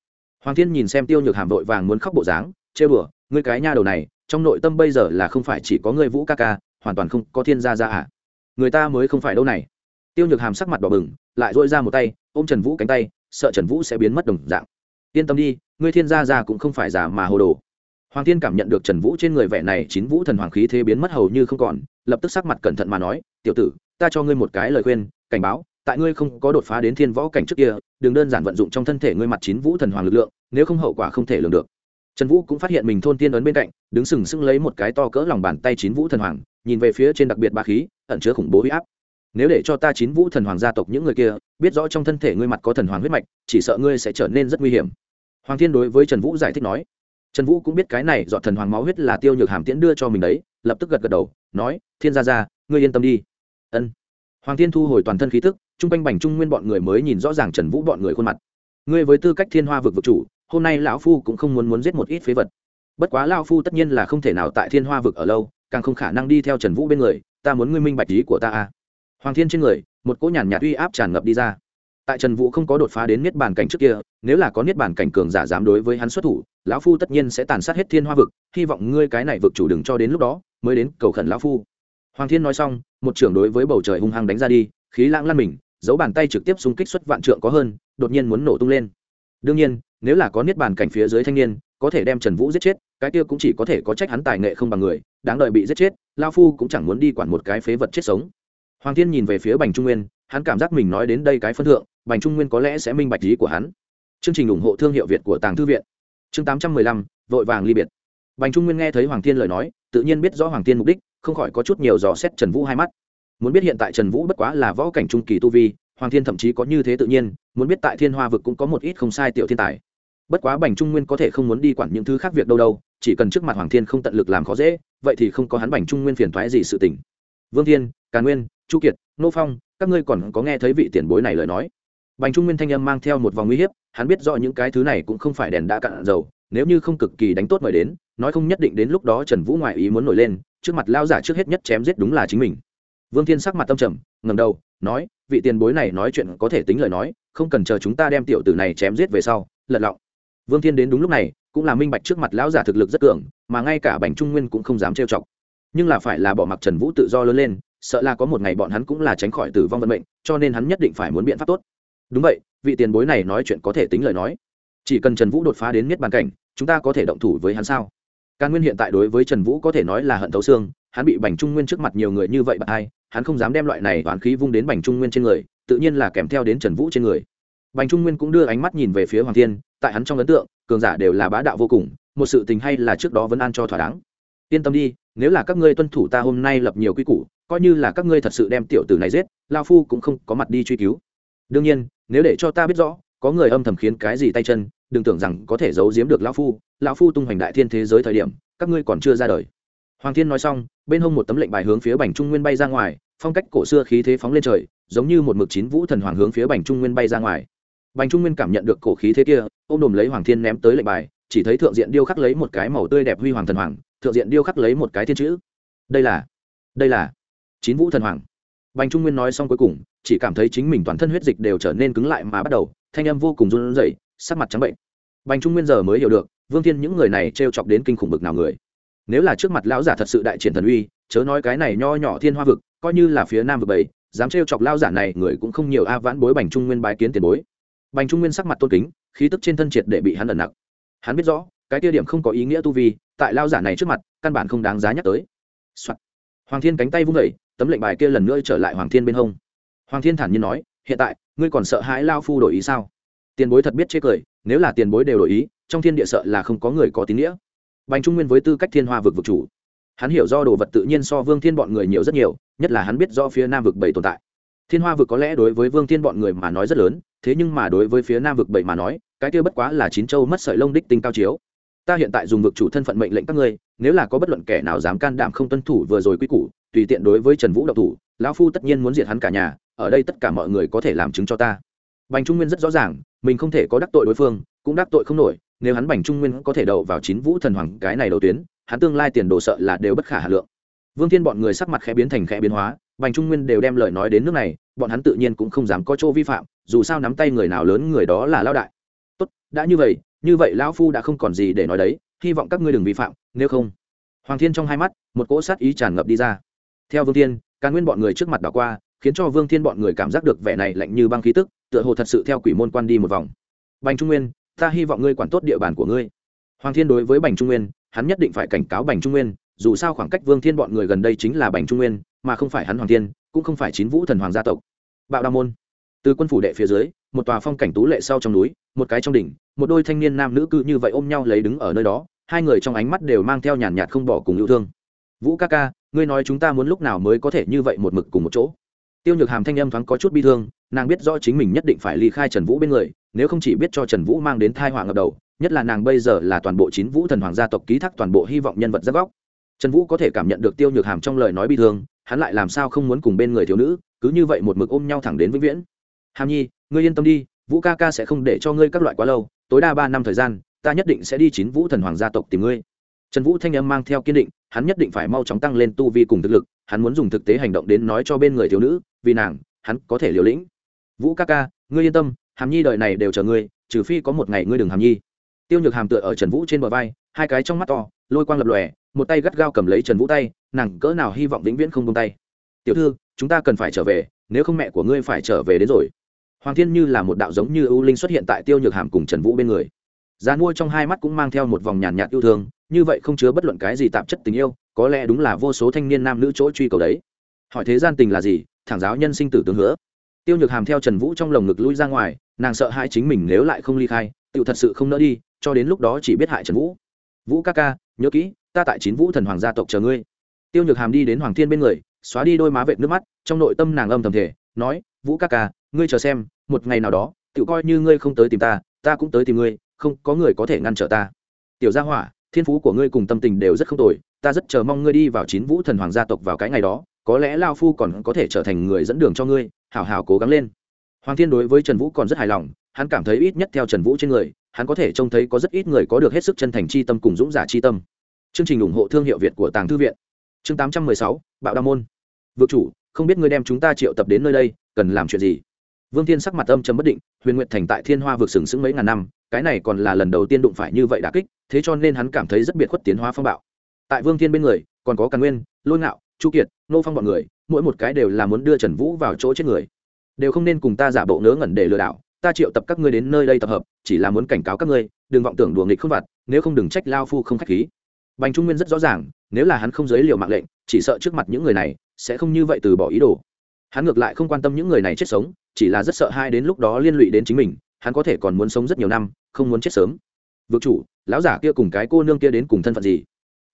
hoàng thiên nhìn xem tiêu nhược hàm vội vàng muốn khóc bộ dáng, chê bửa ngươi cái nha đầu này, trong nội tâm bây giờ là không phải chỉ có ngươi vũ ca ca, hoàn toàn không có thiên gia gia à người ta mới không phải đâu này. Tiêu nhược hàm sắc mặt đỏ bừng, lại dội ra một tay, ôm trần vũ cánh tay, sợ trần vũ sẽ biến mất đồng dạng. Yên tâm đi, ngươi thiên gia gia cũng không phải giả mà hồ đồ. Hoàng thiên cảm nhận được trần vũ trên người vẻ này chín vũ thần hoàng khí thế biến mất hầu như không còn, lập tức sắc mặt cẩn thận mà nói, tiểu tử, ta cho ngươi một cái lời khuyên, cảnh báo tại ngươi không có đột phá đến thiên võ cảnh trước kia, đừng đơn giản vận dụng trong thân thể ngươi mặt chín vũ thần hoàng lực lượng, nếu không hậu quả không thể lường được. Trần vũ cũng phát hiện mình thôn tiên ấn bên cạnh, đứng sừng sững lấy một cái to cỡ lòng bàn tay chín vũ thần hoàng, nhìn về phía trên đặc biệt ba khí, ẩn chứa khủng bố huy áp. Nếu để cho ta chín vũ thần hoàng gia tộc những người kia, biết rõ trong thân thể ngươi mặt có thần hoàng huyết mạch, chỉ sợ ngươi sẽ trở nên rất nguy hiểm. Hoàng thiên đối với trần vũ giải thích nói. Trần vũ cũng biết cái này dọn thần hoàng máu huyết là tiêu nhược hàm tiễn đưa cho mình đấy, lập tức gật gật đầu, nói, thiên gia gia, ngươi yên tâm đi. Ân. Hoàng thiên thu hồi toàn thân khí tức chung quanh bành trung nguyên bọn người mới nhìn rõ ràng trần vũ bọn người khuôn mặt. Ngươi với tư cách thiên hoa vực vực chủ, hôm nay lão phu cũng không muốn muốn giết một ít phế vật. Bất quá lão phu tất nhiên là không thể nào tại thiên hoa vực ở lâu, càng không khả năng đi theo trần vũ bên người, ta muốn ngươi minh bạch ý của ta à. Hoàng thiên trên người, một cỗ nhàn nhạt uy áp tràn ngập đi ra. Tại trần vũ không có đột phá đến niết bàn cảnh trước kia, nếu là có niết bàn cảnh cường giả dám đối với hắn xuất thủ, lão phu tất nhiên sẽ tàn sát hết thiên hoa vực, hy vọng ngươi cái này vực chủ đừng cho đến lúc đó mới đến cầu khẩn lão phu. Hoàng thiên nói xong, một trưởng đối với bầu trời hung hăng đánh ra đi, khí lãng lăn mình giấu bàn tay trực tiếp xung kích xuất vạn trượng có hơn, đột nhiên muốn nổ tung lên. Đương nhiên, nếu là có niết bàn cảnh phía dưới thanh niên, có thể đem trần vũ giết chết, cái kia cũng chỉ có thể có trách hắn tài nghệ không bằng người, đáng đợi bị giết chết, lao phu cũng chẳng muốn đi quản một cái phế vật chết sống. Hoàng thiên nhìn về phía bành trung nguyên, hắn cảm giác mình nói đến đây cái phân thượng, bành trung nguyên có lẽ sẽ minh bạch ý của hắn. Chương trình ủng hộ thương hiệu việt của tàng thư viện. Chương tám trăm mười lăm, vội vàng ly biệt. Bành trung nguyên nghe thấy hoàng thiên lời nói, tự nhiên biết rõ hoàng thiên mục đích, không khỏi có chút nhiều dò xét trần vũ hai mắt muốn biết hiện tại trần vũ bất quá là võ cảnh trung kỳ tu vi, hoàng thiên thậm chí có như thế tự nhiên, muốn biết tại thiên hoa vực cũng có một ít không sai tiểu thiên tài. Bất quá bành trung nguyên có thể không muốn đi quản những thứ khác việc đâu đâu, chỉ cần trước mặt hoàng thiên không tận lực làm khó dễ, vậy thì không có hắn bành trung nguyên phiền thoái gì sự tình. Vương thiên cà nguyên, chu kiệt, nô phong, các ngươi còn có nghe thấy vị tiền bối này lời nói? Bành trung nguyên thanh âm mang theo một vòng uy hiếp, hắn biết rõ những cái thứ này cũng không phải đèn đã cạn dầu, nếu như không cực kỳ đánh tốt mời đến, nói không nhất định đến lúc đó trần vũ ngoại ý muốn nổi lên, trước mặt lao giả trước hết nhất chém giết đúng là chính mình vương thiên sắc mặt tâm trầm ngầm đầu, nói, vị tiền bối này nói chuyện có thể tính lời nói, không cần chờ chúng ta đem tiểu tử này chém giết về sau, lật lọng. Vương thiên đến đúng lúc này, cũng là minh bạch trước mặt lão giả thực lực rất cường, mà ngay cả bành trung nguyên cũng không dám trêu chọc. Nhưng là phải là bỏ mặc trần vũ tự do lớn lên, sợ là có một ngày bọn hắn cũng là tránh khỏi tử vong vận mệnh, cho nên hắn nhất định phải muốn biện pháp tốt. Đúng vậy, vị tiền bối này nói chuyện có thể tính lời nói. Chỉ cần trần vũ đột phá đến miết bàn cảnh, chúng ta có thể động thủ với hắn sao? Càn nguyên hiện tại đối với trần vũ có thể nói là hận thấu xương, hắn bị bành trung nguyên trước mặt nhiều người như vậy bạn ai hắn không dám đem loại này toán khí vung đến bành trung nguyên trên người, tự nhiên là kèm theo đến trần vũ trên người. Bành trung nguyên cũng đưa ánh mắt nhìn về phía hoàng thiên, tại hắn trong ấn tượng, cường giả đều là bá đạo vô cùng, một sự tình hay là trước đó vẫn an cho thỏa đáng. Yên tâm đi, nếu là các ngươi tuân thủ ta hôm nay lập nhiều quy củ, coi như là các ngươi thật sự đem tiểu tử này giết, lao phu cũng không có mặt đi truy cứu. Đương nhiên, nếu để cho ta biết rõ, có người âm thầm khiến cái gì tay chân, đừng tưởng rằng có thể giấu giếm được lão phu lão phu tung hoành đại thiên thế giới thời điểm, các ngươi còn chưa ra đời. Hoàng thiên nói xong, bên hông một tấm lệnh bài hướng phía bành trung nguyên bay ra ngoài phong cách cổ xưa khí thế phóng lên trời, giống như một mực chín vũ thần hoàng hướng phía bành trung nguyên bay ra ngoài. Bành trung nguyên cảm nhận được cổ khí thế kia, ôm đồm lấy hoàng thiên ném tới lệnh bài, chỉ thấy thượng diện điêu khắc lấy một cái màu tươi đẹp huy hoàng thần hoàng, thượng diện điêu khắc lấy một cái thiên chữ. Đây là đây là chín vũ thần hoàng. Bành trung nguyên nói xong cuối cùng, chỉ cảm thấy chính mình toàn thân huyết dịch đều trở nên cứng lại mà bắt đầu, thanh âm vô cùng run rẩy, sắc mặt trắng bệnh. Bành trung nguyên giờ mới hiểu được, vương thiên những người này t chọc đến kinh khủng bực nào người. Nếu là trước mặt lão giả thật sự đại triển thần uy, chớ nói cái này nho nhỏ thiên hoa vực coi như là phía nam vực bảy, dám trêu chọc lao giả này, người cũng không nhiều. A, vãn bối bành trung nguyên bái kiến tiền bối. Bành trung nguyên sắc mặt tôn kính, khí tức trên thân triệt để bị hắn ẩn nặc. Hắn biết rõ, cái tiêu điểm không có ý nghĩa tu vi, tại lao giả này trước mặt, căn bản không đáng giá nhắc tới、Soạn. hoàng thiên cánh tay vung vẩy tấm lệnh bài kia lần nữa trở lại hoàng thiên bên hông. Hoàng thiên thản nhiên nói, hiện tại, ngươi còn sợ hãi lao phu đổi ý sao? Tiền bối thật biết chê cười, nếu là tiền bối đều đổi ý, trong thiên địa sợ là không có người có tín nghĩa. Bành trung nguyên với tư cách thiên hoa vực vực chủ hắn hiểu do đồ vật tự nhiên so vương thiên bọn người nhiều rất nhiều, nhất là hắn biết do phía nam vực bảy tồn tại. Thiên hoa vực có lẽ đối với vương thiên bọn người mà nói rất lớn, thế nhưng mà đối với phía nam vực bảy mà nói, cái kia bất quá là chín châu mất sợi lông đích tinh cao chiếu. Ta hiện tại dùng vực chủ thân phận mệnh lệnh các ngươi, nếu là có bất luận kẻ nào dám can đảm không tuân thủ vừa rồi quy củ, tùy tiện đối với trần vũ độc thủ, lão phu tất nhiên muốn diệt hắn cả nhà, ở đây tất cả mọi người có thể làm chứng cho ta. Bành trung nguyên rất rõ ràng, mình không thể có đắc tội đối phương, cũng đắc tội không nổi, nếu hắn bành trung nguyên có thể đậu vào chín vũ thần hoàng cái này đầu tuyến hắn tương lai tiền đồ sợ là đều bất khả hà lượng. Vương thiên bọn người sắc mặt khẽ biến thành khẽ biến hóa, bành trung nguyên đều đem lời nói đến nước này, bọn hắn tự nhiên cũng không dám có chỗ vi phạm, dù sao nắm tay người nào lớn người đó là lao đại. Tốt, đã như vậy như vậy lão phu đã không còn gì để nói đấy, hy vọng các ngươi đừng vi phạm, nếu không. Hoàng thiên trong hai mắt, một cỗ sát ý tràn ngập đi ra. Theo vương thiên, càn nguyên bọn người trước mặt đảo qua, khiến cho vương thiên bọn người cảm giác được vẻ này lạnh như băng khí tức, tựa hồ thật sự theo quỷ môn quan đi một vòng. Bành trung nguyên, ta hy vọng ngươi quản tốt địa bàn của ngươi. Hoàng thiên đối với bành trung nguyên hắn nhất định phải cảnh cáo bành trung nguyên, dù sao khoảng cách vương thiên bọn người gần đây chính là bành trung nguyên, mà không phải hắn hoàng thiên, cũng không phải chín vũ thần hoàng gia tộc. Bạo đa môn. Từ quân phủ đệ phía dưới, một tòa phong cảnh tú lệ sau trong núi, một cái trong đỉnh, một đôi thanh niên nam nữ cư như vậy ôm nhau lấy đứng ở nơi đó, hai người trong ánh mắt đều mang theo nhàn nhạt không bỏ cùng yêu thương. Vũ ca ca, ngươi nói chúng ta muốn lúc nào mới có thể như vậy một mực cùng một chỗ? Tiêu nhược hàm thanh âm thoáng có chút bi thương, nàng biết rõ chính mình nhất định phải ly khai trần vũ bên người, nếu không chỉ biết cho trần vũ mang đến thai họa ngập đầu nhất là nàng bây giờ là toàn bộ chín vũ thần hoàng gia tộc ký thác toàn bộ hy vọng nhân vật giáp góc trần vũ có thể cảm nhận được tiêu nhược hàm trong lời nói bi thương, hắn lại làm sao không muốn cùng bên người thiếu nữ, cứ như vậy một mực ôm nhau thẳng đến vĩnh viễn. Hàm nhi, ngươi yên tâm đi, vũ ca ca sẽ không để cho ngươi các loại quá lâu, tối đa ba năm thời gian, ta nhất định sẽ đi chín vũ thần hoàng gia tộc tìm ngươi. Trần vũ thanh âm mang theo kiên định, hắn nhất định phải mau chóng tăng lên tu vi cùng thực lực, hắn muốn dùng thực tế hành động đến nói cho bên người thiếu nữ, vì nàng, hắn có thể liều lĩnh. Vũ ca ca, ngươi yên tâm, hàm nhi đợi này đều chờ ngươi, trừ phi có một ngày ngươi đừng hàm nhi tiêu nhược hàm tựa ở trần vũ trên bờ vai, hai cái trong mắt to, lôi quang lập lòe, một tay gắt gao cầm lấy trần vũ tay, nàng cỡ nào hy vọng vĩnh viễn không tung tay. Tiểu thư, chúng ta cần phải trở về, nếu không mẹ của ngươi phải trở về đến rồi. Hoàng thiên như là một đạo giống như ưu linh xuất hiện tại tiêu nhược hàm cùng trần vũ bên người. Gian mua trong hai mắt cũng mang theo một vòng nhàn nhạt yêu thương, như vậy không chứa bất luận cái gì tạp chất tình yêu, có lẽ đúng là vô số thanh niên nam nữ chỗ truy cầu đấy. Hỏi thế gian tình là gì, thẳng giáo nhân sinh tử tướng hứa. Tiêu nhược hàm theo trần vũ trong lồng ngực lui ra ngoài, nàng sợ hãi chính mình nếu lại không ly khai tự thật sự không nỡ đi cho đến lúc đó chỉ biết hại trần vũ. Vũ ca ca, nhớ kỹ, ta tại chín vũ thần hoàng gia tộc chờ ngươi. Tiêu nhược hàm đi đến hoàng thiên bên người, xóa đi đôi má vệt nước mắt, trong nội tâm nàng âm thầm thể nói, vũ ca ca, ngươi chờ xem, một ngày nào đó tự coi như ngươi không tới tìm ta ta cũng tới tìm ngươi, không có người có thể ngăn trở ta. Tiểu gia hỏa, thiên phú của ngươi cùng tâm tình đều rất không tồi, ta rất chờ mong ngươi đi vào chín vũ thần hoàng gia tộc vào cái ngày đó, có lẽ lao phu còn có thể trở thành người dẫn đường cho ngươi, hảo hảo cố gắng lên. Hoàng thiên đối với trần vũ còn rất hài lòng, hắn cảm thấy ít nhất theo trần vũ trên người hắn có thể trông thấy có rất ít người có được hết sức chân thành chi tâm cùng dũng giả chi tâm. Chương trình ủng hộ thương hiệu việt của tàng thư viện. Chương tám trăm mười sáu, bạo đa môn. Vượt chủ, không biết ngươi đem chúng ta triệu tập đến nơi đây, cần làm chuyện gì? Vương thiên sắc mặt âm chấm bất định, huyền nguyện thành tại thiên hoa vượt sừng sững mấy ngàn năm, cái này còn là lần đầu tiên đụng phải như vậy đà kích, thế cho nên hắn cảm thấy rất biệt khuất tiến hóa phong bạo. Tại vương thiên bên người, còn có càn nguyên, lôi ngạo, chu kiệt, nô phong b ọ n người, mỗi một cái đều là muốn đưa trần vũ vào chỗ chết người. Đều không nên cùng ta giả bộ ngớ ngẩn để lừa đảo ta triệu tập các ngươi đến nơi đây tập hợp, chỉ là muốn cảnh cáo các ngươi, đừng vọng tưởng đùa nghịch không vặt, nếu không đừng trách lao phu không k h á c h khí. Bành trung nguyên rất rõ ràng, nếu là hắn không giới liều mạng lệnh, chỉ sợ trước mặt những người này sẽ không như vậy từ bỏ ý đồ. Hắn ngược lại không quan tâm những người này chết sống, chỉ là rất sợ hai đến lúc đó liên lụy đến chính mình, hắn có thể còn muốn sống rất nhiều năm, không muốn chết sớm. Vực chủ, lão giả kia cùng cái cô nương kia đến cùng thân phận gì?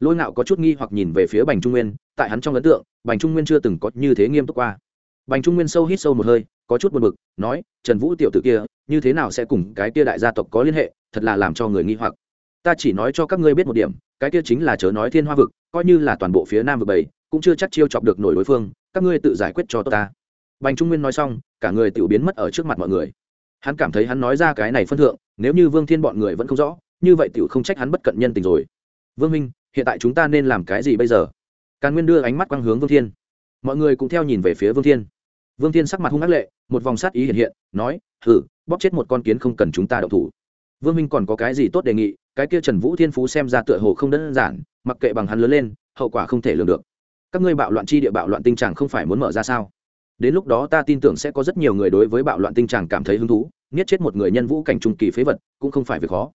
Lôi ngạo có chút nghi hoặc nhìn về phía bành trung nguyên, tại hắn trong ấn tượng, bành trung nguyên chưa từng có như thế nghiêm túc qua. Bành trung nguyên sâu hít sâu một hơi có chút buồn bực, nói, trần vũ tiểu tử kia, như thế nào sẽ cùng cái kia đại gia tộc có liên hệ, thật là làm cho người nghi hoặc. Ta chỉ nói cho các ngươi biết một điểm, cái kia chính là chớ nói thiên hoa vực, coi như là toàn bộ phía nam vực bảy, cũng chưa chắc chiêu chọc được nổi đối phương, các ngươi tự giải quyết cho tốt ta. Bành trung nguyên nói xong, cả người tiểu biến mất ở trước mặt mọi người. Hắn cảm thấy hắn nói ra cái này phân thượng, nếu như vương thiên bọn người vẫn không rõ, như vậy tiểu không trách hắn bất cận nhân tình rồi. Vương minh, hiện tại chúng ta nên làm cái gì bây giờ? Càn nguyên đưa ánh mắt quang hướng vương thiên. Mọi người cũng theo nhìn về phía vương thiên vương thiên sắc mặt hung ác lệ, một vòng sát ý hiện hiện, nói thử bóp chết một con kiến không cần chúng ta động thủ. Vương minh còn có cái gì tốt đề nghị, cái kia trần vũ thiên phú xem ra tựa hồ không đơn giản, mặc kệ bằng hắn lớn lên, hậu quả không thể lường được. Các ngươi bạo loạn chi địa bạo loạn tinh tràng không phải muốn mở ra sao? Đến lúc đó ta tin tưởng sẽ có rất nhiều người đối với bạo loạn tinh tràng cảm thấy hứng thú niết chết một người nhân vũ cảnh trung kỳ phế vật cũng không phải việc khó.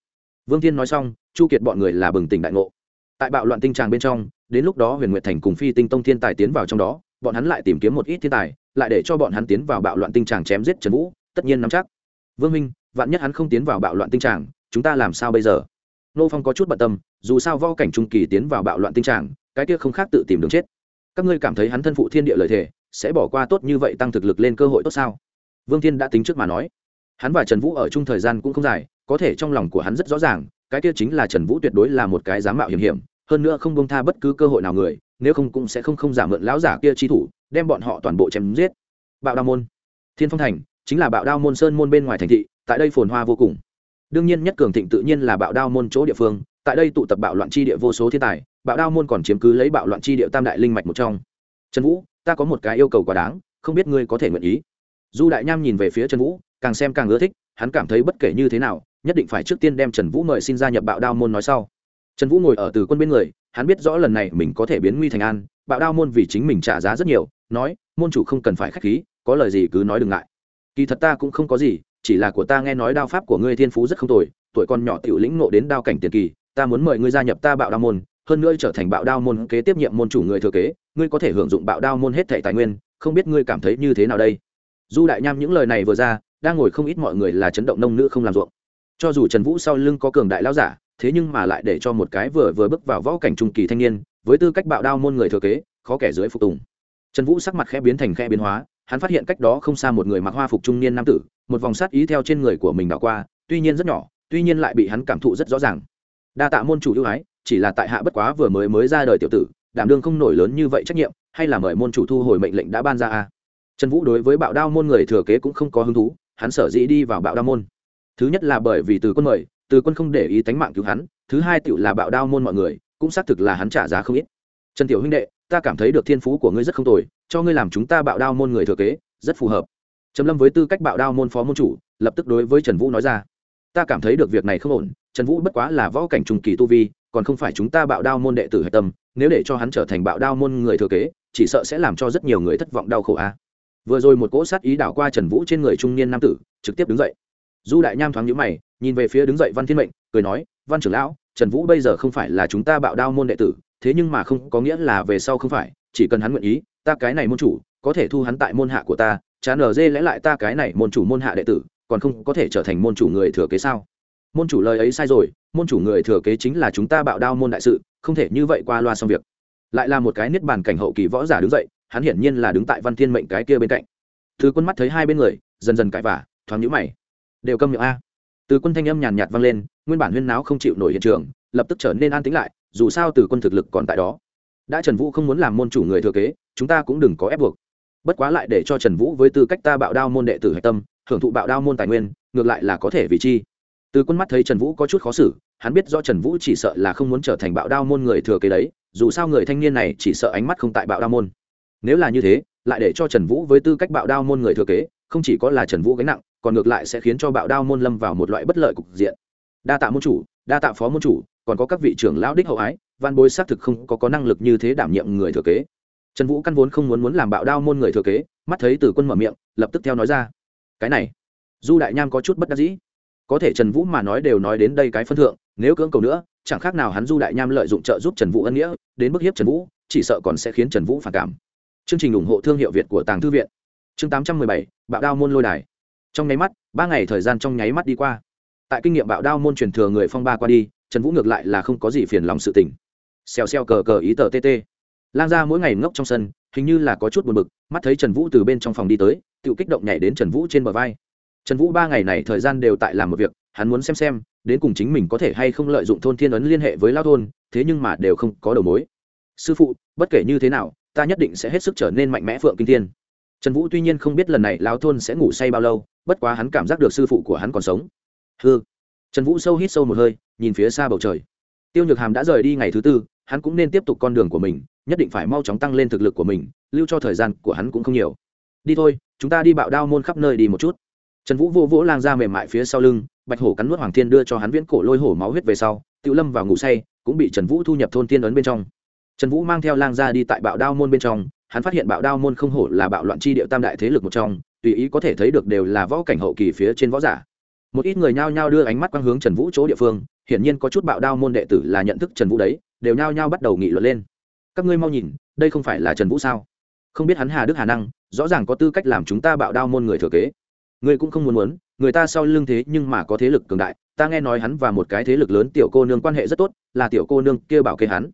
Vương thiên nói xong, chu kiệt bọn người là bừng tỉnh đại ngộ. Tại bạo loạn tinh tràng bên trong, đến lúc đó huyền nguyệt thành cùng phi tinh tông thiên tài tiến vào trong đó, bọn hắn lại tìm kiếm một ít thiên tài lại để cho bọn hắn tiến vào bạo loạn tinh tràng chém giết trần vũ, tất nhiên nắm chắc. Vương minh, vạn nhất hắn không tiến vào bạo loạn tinh tràng, chúng ta làm sao bây giờ? Nô phong có chút bận tâm, dù sao vo cảnh trung kỳ tiến vào bạo loạn tinh tràng, cái kia không khác tự tìm đường chết. Các ngươi cảm thấy hắn thân phụ thiên địa lợi thể sẽ bỏ qua tốt như vậy tăng thực lực lên cơ hội tốt sao? Vương thiên đã tính trước mà nói. Hắn và trần vũ ở chung thời gian cũng không dài, có thể trong lòng của hắn rất rõ ràng, cái kia chính là trần vũ tuyệt đối là một cái dám mạo hiểm hiểm, hơn nữa không bông tha bất cứ cơ hội nào người, nếu không cũng sẽ không không giả mượn lão giả kia chi thủ đem bọn họ toàn bộ chém giết. Bạo đao môn. Thiên phong thành chính là bạo đao môn sơn môn bên ngoài thành thị, tại đây phồn hoa vô cùng. Đương nhiên nhất cường thịnh tự nhiên là bạo đao môn chỗ địa phương, tại đây tụ tập bạo loạn chi địa vô số thiên tài, bạo đao môn còn chiếm cứ lấy bạo loạn chi địa tam đại linh mạch một trong. Trần vũ, ta có một cái yêu cầu quá đáng, không biết ngươi có thể nguyện ý. Du đại nham nhìn về phía trần vũ, càng xem càng ưa thích, hắn cảm thấy bất kể như thế nào, nhất định phải trước tiên đem trần vũ mời xin gia nhập bạo đao môn nói sau. Trần vũ ngồi ở từ quân bên người, hắn biết rõ lần này mình có thể biến nguy thành an, bạo đao môn vì chính mình trả giá rất nhiều nói, môn chủ không cần phải k h á c h khí, có lời gì cứ nói đừng ngại. Kỳ thật ta cũng không có gì, chỉ là của ta nghe nói đao pháp của ngươi thiên phú rất không tồi, tuổi con nhỏ t i ể u lĩnh nộ đến đao cảnh tiền kỳ, ta muốn mời ngươi gia nhập ta bạo đao môn, hơn nữa trở thành bạo đao môn kế tiếp nhiệm môn chủ người thừa kế, ngươi có thể hưởng dụng bạo đao môn hết thẻ tài nguyên, không biết ngươi cảm thấy như thế nào đây? Du đại nham những lời này vừa ra, đang ngồi không ít mọi người là chấn động nông nữ không làm ruộng. Cho dù trần vũ sau lưng có cường đại lao giả, thế nhưng mà lại để cho một cái vừa vừa bước vào võ cảnh trung kỳ thanh niên, với tư cách bạo đao môn người thừa kế, khó kẻ dưới phục tùng trần vũ sắc mặt khẽ biến thành khẽ biến hóa, hắn phát hiện cách đó không xa một người mặc hoa phục trung niên nam tử, một vòng sát ý theo trên người của mình đảo qua, tuy nhiên rất nhỏ, tuy nhiên lại bị hắn cảm thụ rất rõ ràng. Đa tạ môn chủ ưu ái, chỉ là tại hạ bất quá vừa mới mới ra đời tiểu tử, đảm đương không nổi lớn như vậy trách nhiệm, hay là mời môn chủ thu hồi mệnh lệnh đã ban ra a. Trần vũ đối với bạo đao môn người thừa kế cũng không có hứng thú, hắn sở dĩ đi vào bạo đao môn. Thứ nhất là bởi vì từ quân mời, từ quân không để ý tánh mạng cứu hắn, thứ hai tựu là bạo đao môn mọi người, cũng xác thực là hắn trả giá không ít trần tiểu huynh đệ, ta cảm thấy được thiên phú của ngươi rất không tồi, cho ngươi làm chúng ta bạo đao môn người thừa kế, rất phù hợp. Trầm lâm với tư cách bạo đao môn phó môn chủ, lập tức đối với trần vũ nói ra. Ta cảm thấy được việc này không ổn, trần vũ bất quá là võ cảnh trùng kỳ tu vi, còn không phải chúng ta bạo đao môn đệ tử hạch tâm, nếu để cho hắn trở thành bạo đao môn người thừa kế, chỉ sợ sẽ làm cho rất nhiều người thất vọng đau khổ a. À. Vừa rồi một cỗ sát ý đảo qua trần vũ trên người trung niên nam tử, trực tiếp đứng dậy. Du đại nham thoáng nhữ mày, nhìn về phía đứng dậy văn thiên mệnh, cười nói, văn trưởng lão, trần vũ bây giờ không phải là chúng ta bạo đao môn đệ tử thế nhưng mà không có nghĩa là về sau không phải, chỉ cần hắn nguyện ý, ta cái này môn chủ, có thể thu hắn tại môn hạ của ta chán ở dê lẽ lại ta cái này môn chủ môn hạ đệ tử, còn không có thể trở thành môn chủ người thừa kế sao? Môn chủ lời ấy sai rồi, môn chủ người thừa kế chính là chúng ta bạo đao môn đại sự, không thể như vậy qua loa xong việc. Lại là một cái niết bàn cảnh hậu kỳ võ giả đứng dậy, hắn hiển nhiên là đứng tại văn thiên mệnh cái kia bên cạnh. Thứ quân mắt thấy hai bên người, dần dần cãi vả thoáng nhũ mày. Đều câm miệng a. Từ quân thanh âm nhàn nhạt vang lên, nguyên bản huyên náo không chịu nổi hiện trường, lập tức trở nên an tĩnh lại dù sao từ quân thực lực còn tại đó. Đã trần vũ không muốn làm môn chủ người thừa kế, chúng ta cũng đừng có ép buộc. Bất quá lại để cho trần vũ với tư cách ta bạo đao môn đệ tử hạch tâm, hưởng thụ bạo đao môn tài nguyên, ngược lại là có thể vì chi. Từ quân mắt thấy trần vũ có chút khó xử, hắn biết do trần vũ chỉ sợ là không muốn trở thành bạo đao môn người thừa kế đấy, dù sao người thanh niên này chỉ sợ ánh mắt không tại bạo đao môn. Nếu là như thế, lại để cho trần vũ với tư cách bạo đao môn người thừa kế, không chỉ có là trần vũ gánh nặng, còn ngược lại sẽ khiến cho bạo đao môn lâm vào một loại bất lợi cục diện. Đa tạ môn chủ, đa tạ phó môn chủ còn có các vị trưởng lão đích hậu ái, văn bối xác thực không có có năng lực như thế đảm nhiệm người thừa kế. Trần vũ căn vốn không muốn muốn làm bạo đao môn người thừa kế, mắt thấy từ quân mở miệng, lập tức theo nói ra. Cái này, du đại nham có chút bất đắc dĩ. Có thể trần vũ mà nói đều nói đến đây cái phân thượng, nếu cưỡng cầu nữa, chẳng khác nào hắn du đại nham lợi dụng trợ giúp trần vũ ân nghĩa, đến bức hiếp trần vũ, chỉ sợ còn sẽ khiến trần vũ phản cảm. Chương trình ủng hộ thương hiệu việt của tàng thư viện. Chương tám trăm mười bảy, bạo đao môn lôi đài. Trong nháy mắt, ba ngày thời gian trong nháy mắt đi qua. Tại kinh nghiệm bạo đao môn truyền thừa người phong ba qua đi trần vũ ngược lại là không có gì phiền lòng sự tình. Xèo xèo cờ cờ ý tờ tt lang ra mỗi ngày ngốc trong sân, hình như là có chút buồn bực, mắt thấy trần vũ từ bên trong phòng đi tới tự kích động nhảy đến trần vũ trên bờ vai. Trần vũ ba ngày này thời gian đều tại làm một việc, hắn muốn xem xem, đến cùng chính mình có thể hay không lợi dụng thôn thiên ấn liên hệ với lao thôn, thế nhưng mà đều không có đầu mối. Sư phụ, bất kể như thế nào, ta nhất định sẽ hết sức trở nên mạnh mẽ phượng kinh thiên. Trần vũ tuy nhiên không biết lần này lao thôn sẽ ngủ say bao lâu, bất quá hắn cảm giác được sư phụ của hắn còn sống. Hư trần vũ sâu hít sâu một hơi nhìn phía xa bầu trời. Tiêu nhược hàm đã rời đi ngày thứ tư, hắn cũng nên tiếp tục con đường của mình, nhất định phải mau chóng tăng lên thực lực của mình, lưu cho thời gian của hắn cũng không nhiều. Đi thôi, chúng ta đi bạo đao môn khắp nơi đi một chút. Trần vũ vô vỗ lang ra mềm mại phía sau lưng, bạch hổ cắn nuốt hoàng thiên đưa cho hắn viễn cổ lôi hổ máu huyết về sau tự lâm vào ngủ say, cũng bị trần vũ thu nhập thôn tiên ấn bên trong. Trần vũ mang theo lang ra đi tại bạo đao môn bên trong, hắn phát hiện bạo đao môn không hổ là bạo loạn chi địa tam đại thế lực một trong, tùy ý có thể thấy được đều là võ cảnh hậu kỳ phía trên võ giả. Một ít người nhao nhao đưa ánh mắt quang hướng trần vũ chỗ địa phương hiển nhiên có chút bạo đao môn đệ tử là nhận thức trần vũ đấy, đều nhao nhao bắt đầu nghị luận lên. Các ngươi mau nhìn, đây không phải là trần vũ sao? Không biết hắn hà đức hà năng, rõ ràng có tư cách làm chúng ta bạo đao môn người thừa kế. Ngươi cũng không muốn muốn, người ta sau lưng thế nhưng mà có thế lực cường đại, ta nghe nói hắn và một cái thế lực lớn tiểu cô nương quan hệ rất tốt, là tiểu cô nương kia bảo kê hắn.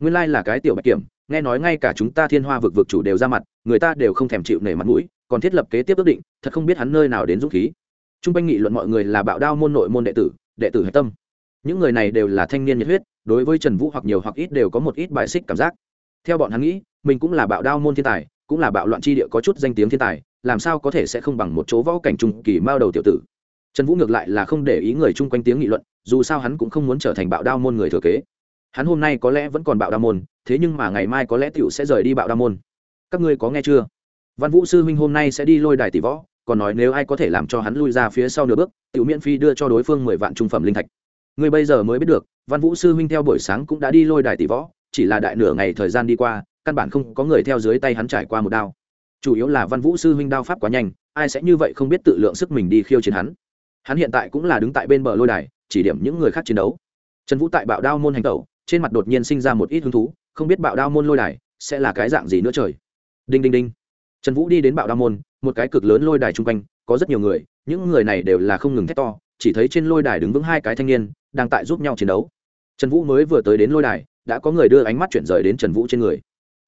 Nguyên lai là cái tiểu bạch kiểm, nghe nói ngay cả chúng ta thiên hoa vực vực chủ đều ra mặt, người ta đều không thèm chịu nể mặt mũi, còn thiết lập kế tiếp ước định, thật không biết hắn nơi nào đến dũng khí. T r u n g quanh nghị luận mọi người là bạo đao môn nội môn đệ tử đệ tử hạch tâm những người này đều là thanh niên nhiệt huyết, đối với trần vũ hoặc nhiều hoặc ít đều có một ít bài xích cảm giác. Theo bọn hắn nghĩ, mình cũng là bạo đao môn thiên tài, cũng là bạo loạn tri địa có chút danh tiếng thiên tài, làm sao có thể sẽ không bằng một chỗ võ cảnh trung kỳ mao đầu tiểu tử. Trần vũ ngược lại là không để ý người chung quanh tiếng nghị luận, dù sao hắn cũng không muốn trở thành bạo đao môn người thừa kế. Hắn hôm nay có lẽ vẫn còn bạo đao môn, thế nhưng mà ngày mai có lẽ t i ể u sẽ rời đi bạo đao môn. Các ngươi có nghe chưa? Văn vũ sư huynh hôm nay sẽ đi lôi đài tỷ võ, còn nói nếu ai có thể làm cho hắn lui ra phía sau nửa bước t i ể u miễn phi đưa cho đối phương mười vạn trung phẩm linh thạch ngươi bây giờ mới biết được, văn vũ sư huynh theo buổi sáng cũng đã đi lôi đài tỷ võ, chỉ là đại nửa ngày thời gian đi qua, căn bản không có người theo dưới tay hắn trải qua một đao. Chủ yếu là văn vũ sư huynh đao pháp quá nhanh, ai sẽ như vậy không biết tự lượng sức mình đi khiêu chiến hắn. Hắn hiện tại cũng là đứng tại bên bờ lôi đài, chỉ điểm những người khác chiến đấu. Trần vũ tại bạo đao môn hành tẩu, trên mặt đột nhiên sinh ra một ít hứng thú, không biết bạo đao môn lôi đài sẽ là cái dạng gì nữa trời. Đinh đinh đinh. Trần vũ đi đến bạo đao môn, một cái cực lớn lôi đài chung quanh, có rất nhiều người, những người này đều là không ngừng thét to, chỉ thấy trên lôi đài đứng vững hai cái thanh niên đang tại giúp nhau chiến đấu. Trần vũ mới vừa tới đến lôi đài, đã có người đưa ánh mắt chuyển rời đến trần vũ trên người.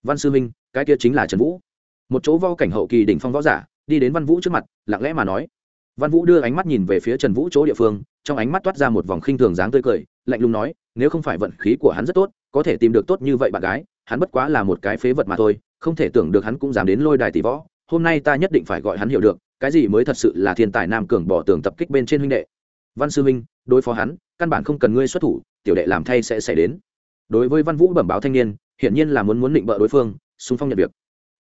Văn sư minh, cái kia chính là trần vũ. Một chỗ vo cảnh hậu kỳ đỉnh phong võ giả, đi đến văn vũ trước mặt, lặng lẽ mà nói. Văn vũ đưa ánh mắt nhìn về phía trần vũ chỗ địa phương, trong ánh mắt toát ra một vòng khinh thường dáng tươi cười, lạnh lùng nói, nếu không phải vận khí của hắn rất tốt, có thể tìm được tốt như vậy bạn gái, hắn bất quá là một cái phế vật mà thôi, không thể tưởng được hắn cũng dám đến lôi đài tỷ võ. Hôm nay ta nhất định phải gọi hắn hiểu được, cái gì mới thật sự là thiên tài nam cường bỏ tường tập kích bên trên huynh đệ văn sư huynh đối phó hắn, căn bản không cần ngươi xuất thủ, tiểu đệ làm thay sẽ xảy đến. Đối với văn vũ bẩm báo thanh niên, hiển nhiên là muốn muốn định bợ đối phương, xung phong nhận việc.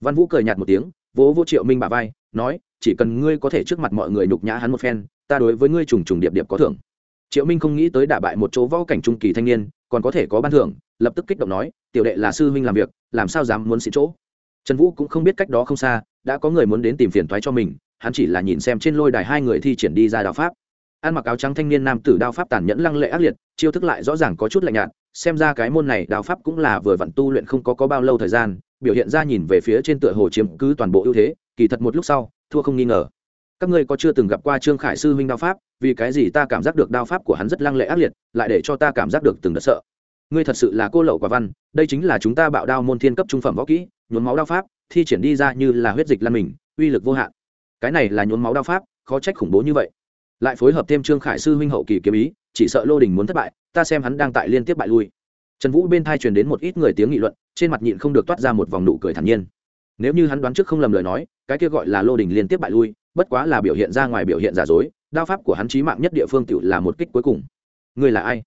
Văn vũ cười nhạt một tiếng, vỗ vô triệu minh bà vai, nói, chỉ cần ngươi có thể trước mặt mọi người nhục nhã hắn một phen, ta đối với ngươi trùng trùng điệp điệp có thưởng. Triệu minh không nghĩ tới đả bại một chỗ võ cảnh trung kỳ thanh niên, còn có thể có ban thưởng, lập tức kích động nói, tiểu đệ là sư huynh làm việc, làm sao dám muốn xịn chỗ. Trần vũ cũng không biết cách đó không xa, đã có người muốn đến tìm phiền thoái cho mình, hắn chỉ là nhìn xem trên lôi đài hai người thi triển đi ra đạo pháp ăn mặc áo trắng thanh niên nam tử đao pháp tàn nhẫn lăng lệ ác liệt chiêu thức lại rõ ràng có chút lạnh nhạt xem ra cái môn này đao pháp cũng là vừa vặn tu luyện không có, có bao lâu thời gian biểu hiện ra nhìn về phía trên tựa hồ chiếm cứ toàn bộ ưu thế kỳ thật một lúc sau thua không nghi ngờ. Các ngươi có chưa từng gặp qua trương khải sư huynh đao pháp vì cái gì ta cảm giác được đao pháp của hắn rất lăng lệ ác liệt lại để cho ta cảm giác được từng đợt sợ. Ngươi thật sự là cô lậu quả văn đây chính là chúng ta bạo đao môn thiên cấp trung phẩm võ kỹ nhuốm máu đao pháp thi triển đi ra như là huyết dịch lan mình uy lực vô hạn. Cái này là nhuốm máu đao pháp khó trách khủng bố như vậy lại phối hợp thêm trương khải sư huynh hậu kỳ kiếm ý, chỉ sợ lô đình muốn thất bại, ta xem hắn đang tại liên tiếp bại lui. Trần vũ bên thai truyền đến một ít người tiếng nghị luận, trên mặt nhịn không được toát ra một vòng nụ cười thản nhiên. Nếu như hắn đoán trước không lầm lời nói, cái kia gọi là lô đình liên tiếp bại lui, bất quá là biểu hiện ra ngoài biểu hiện giả dối, đao pháp của hắn trí mạng nhất địa phương tự là một kích cuối cùng. Ngươi là ai?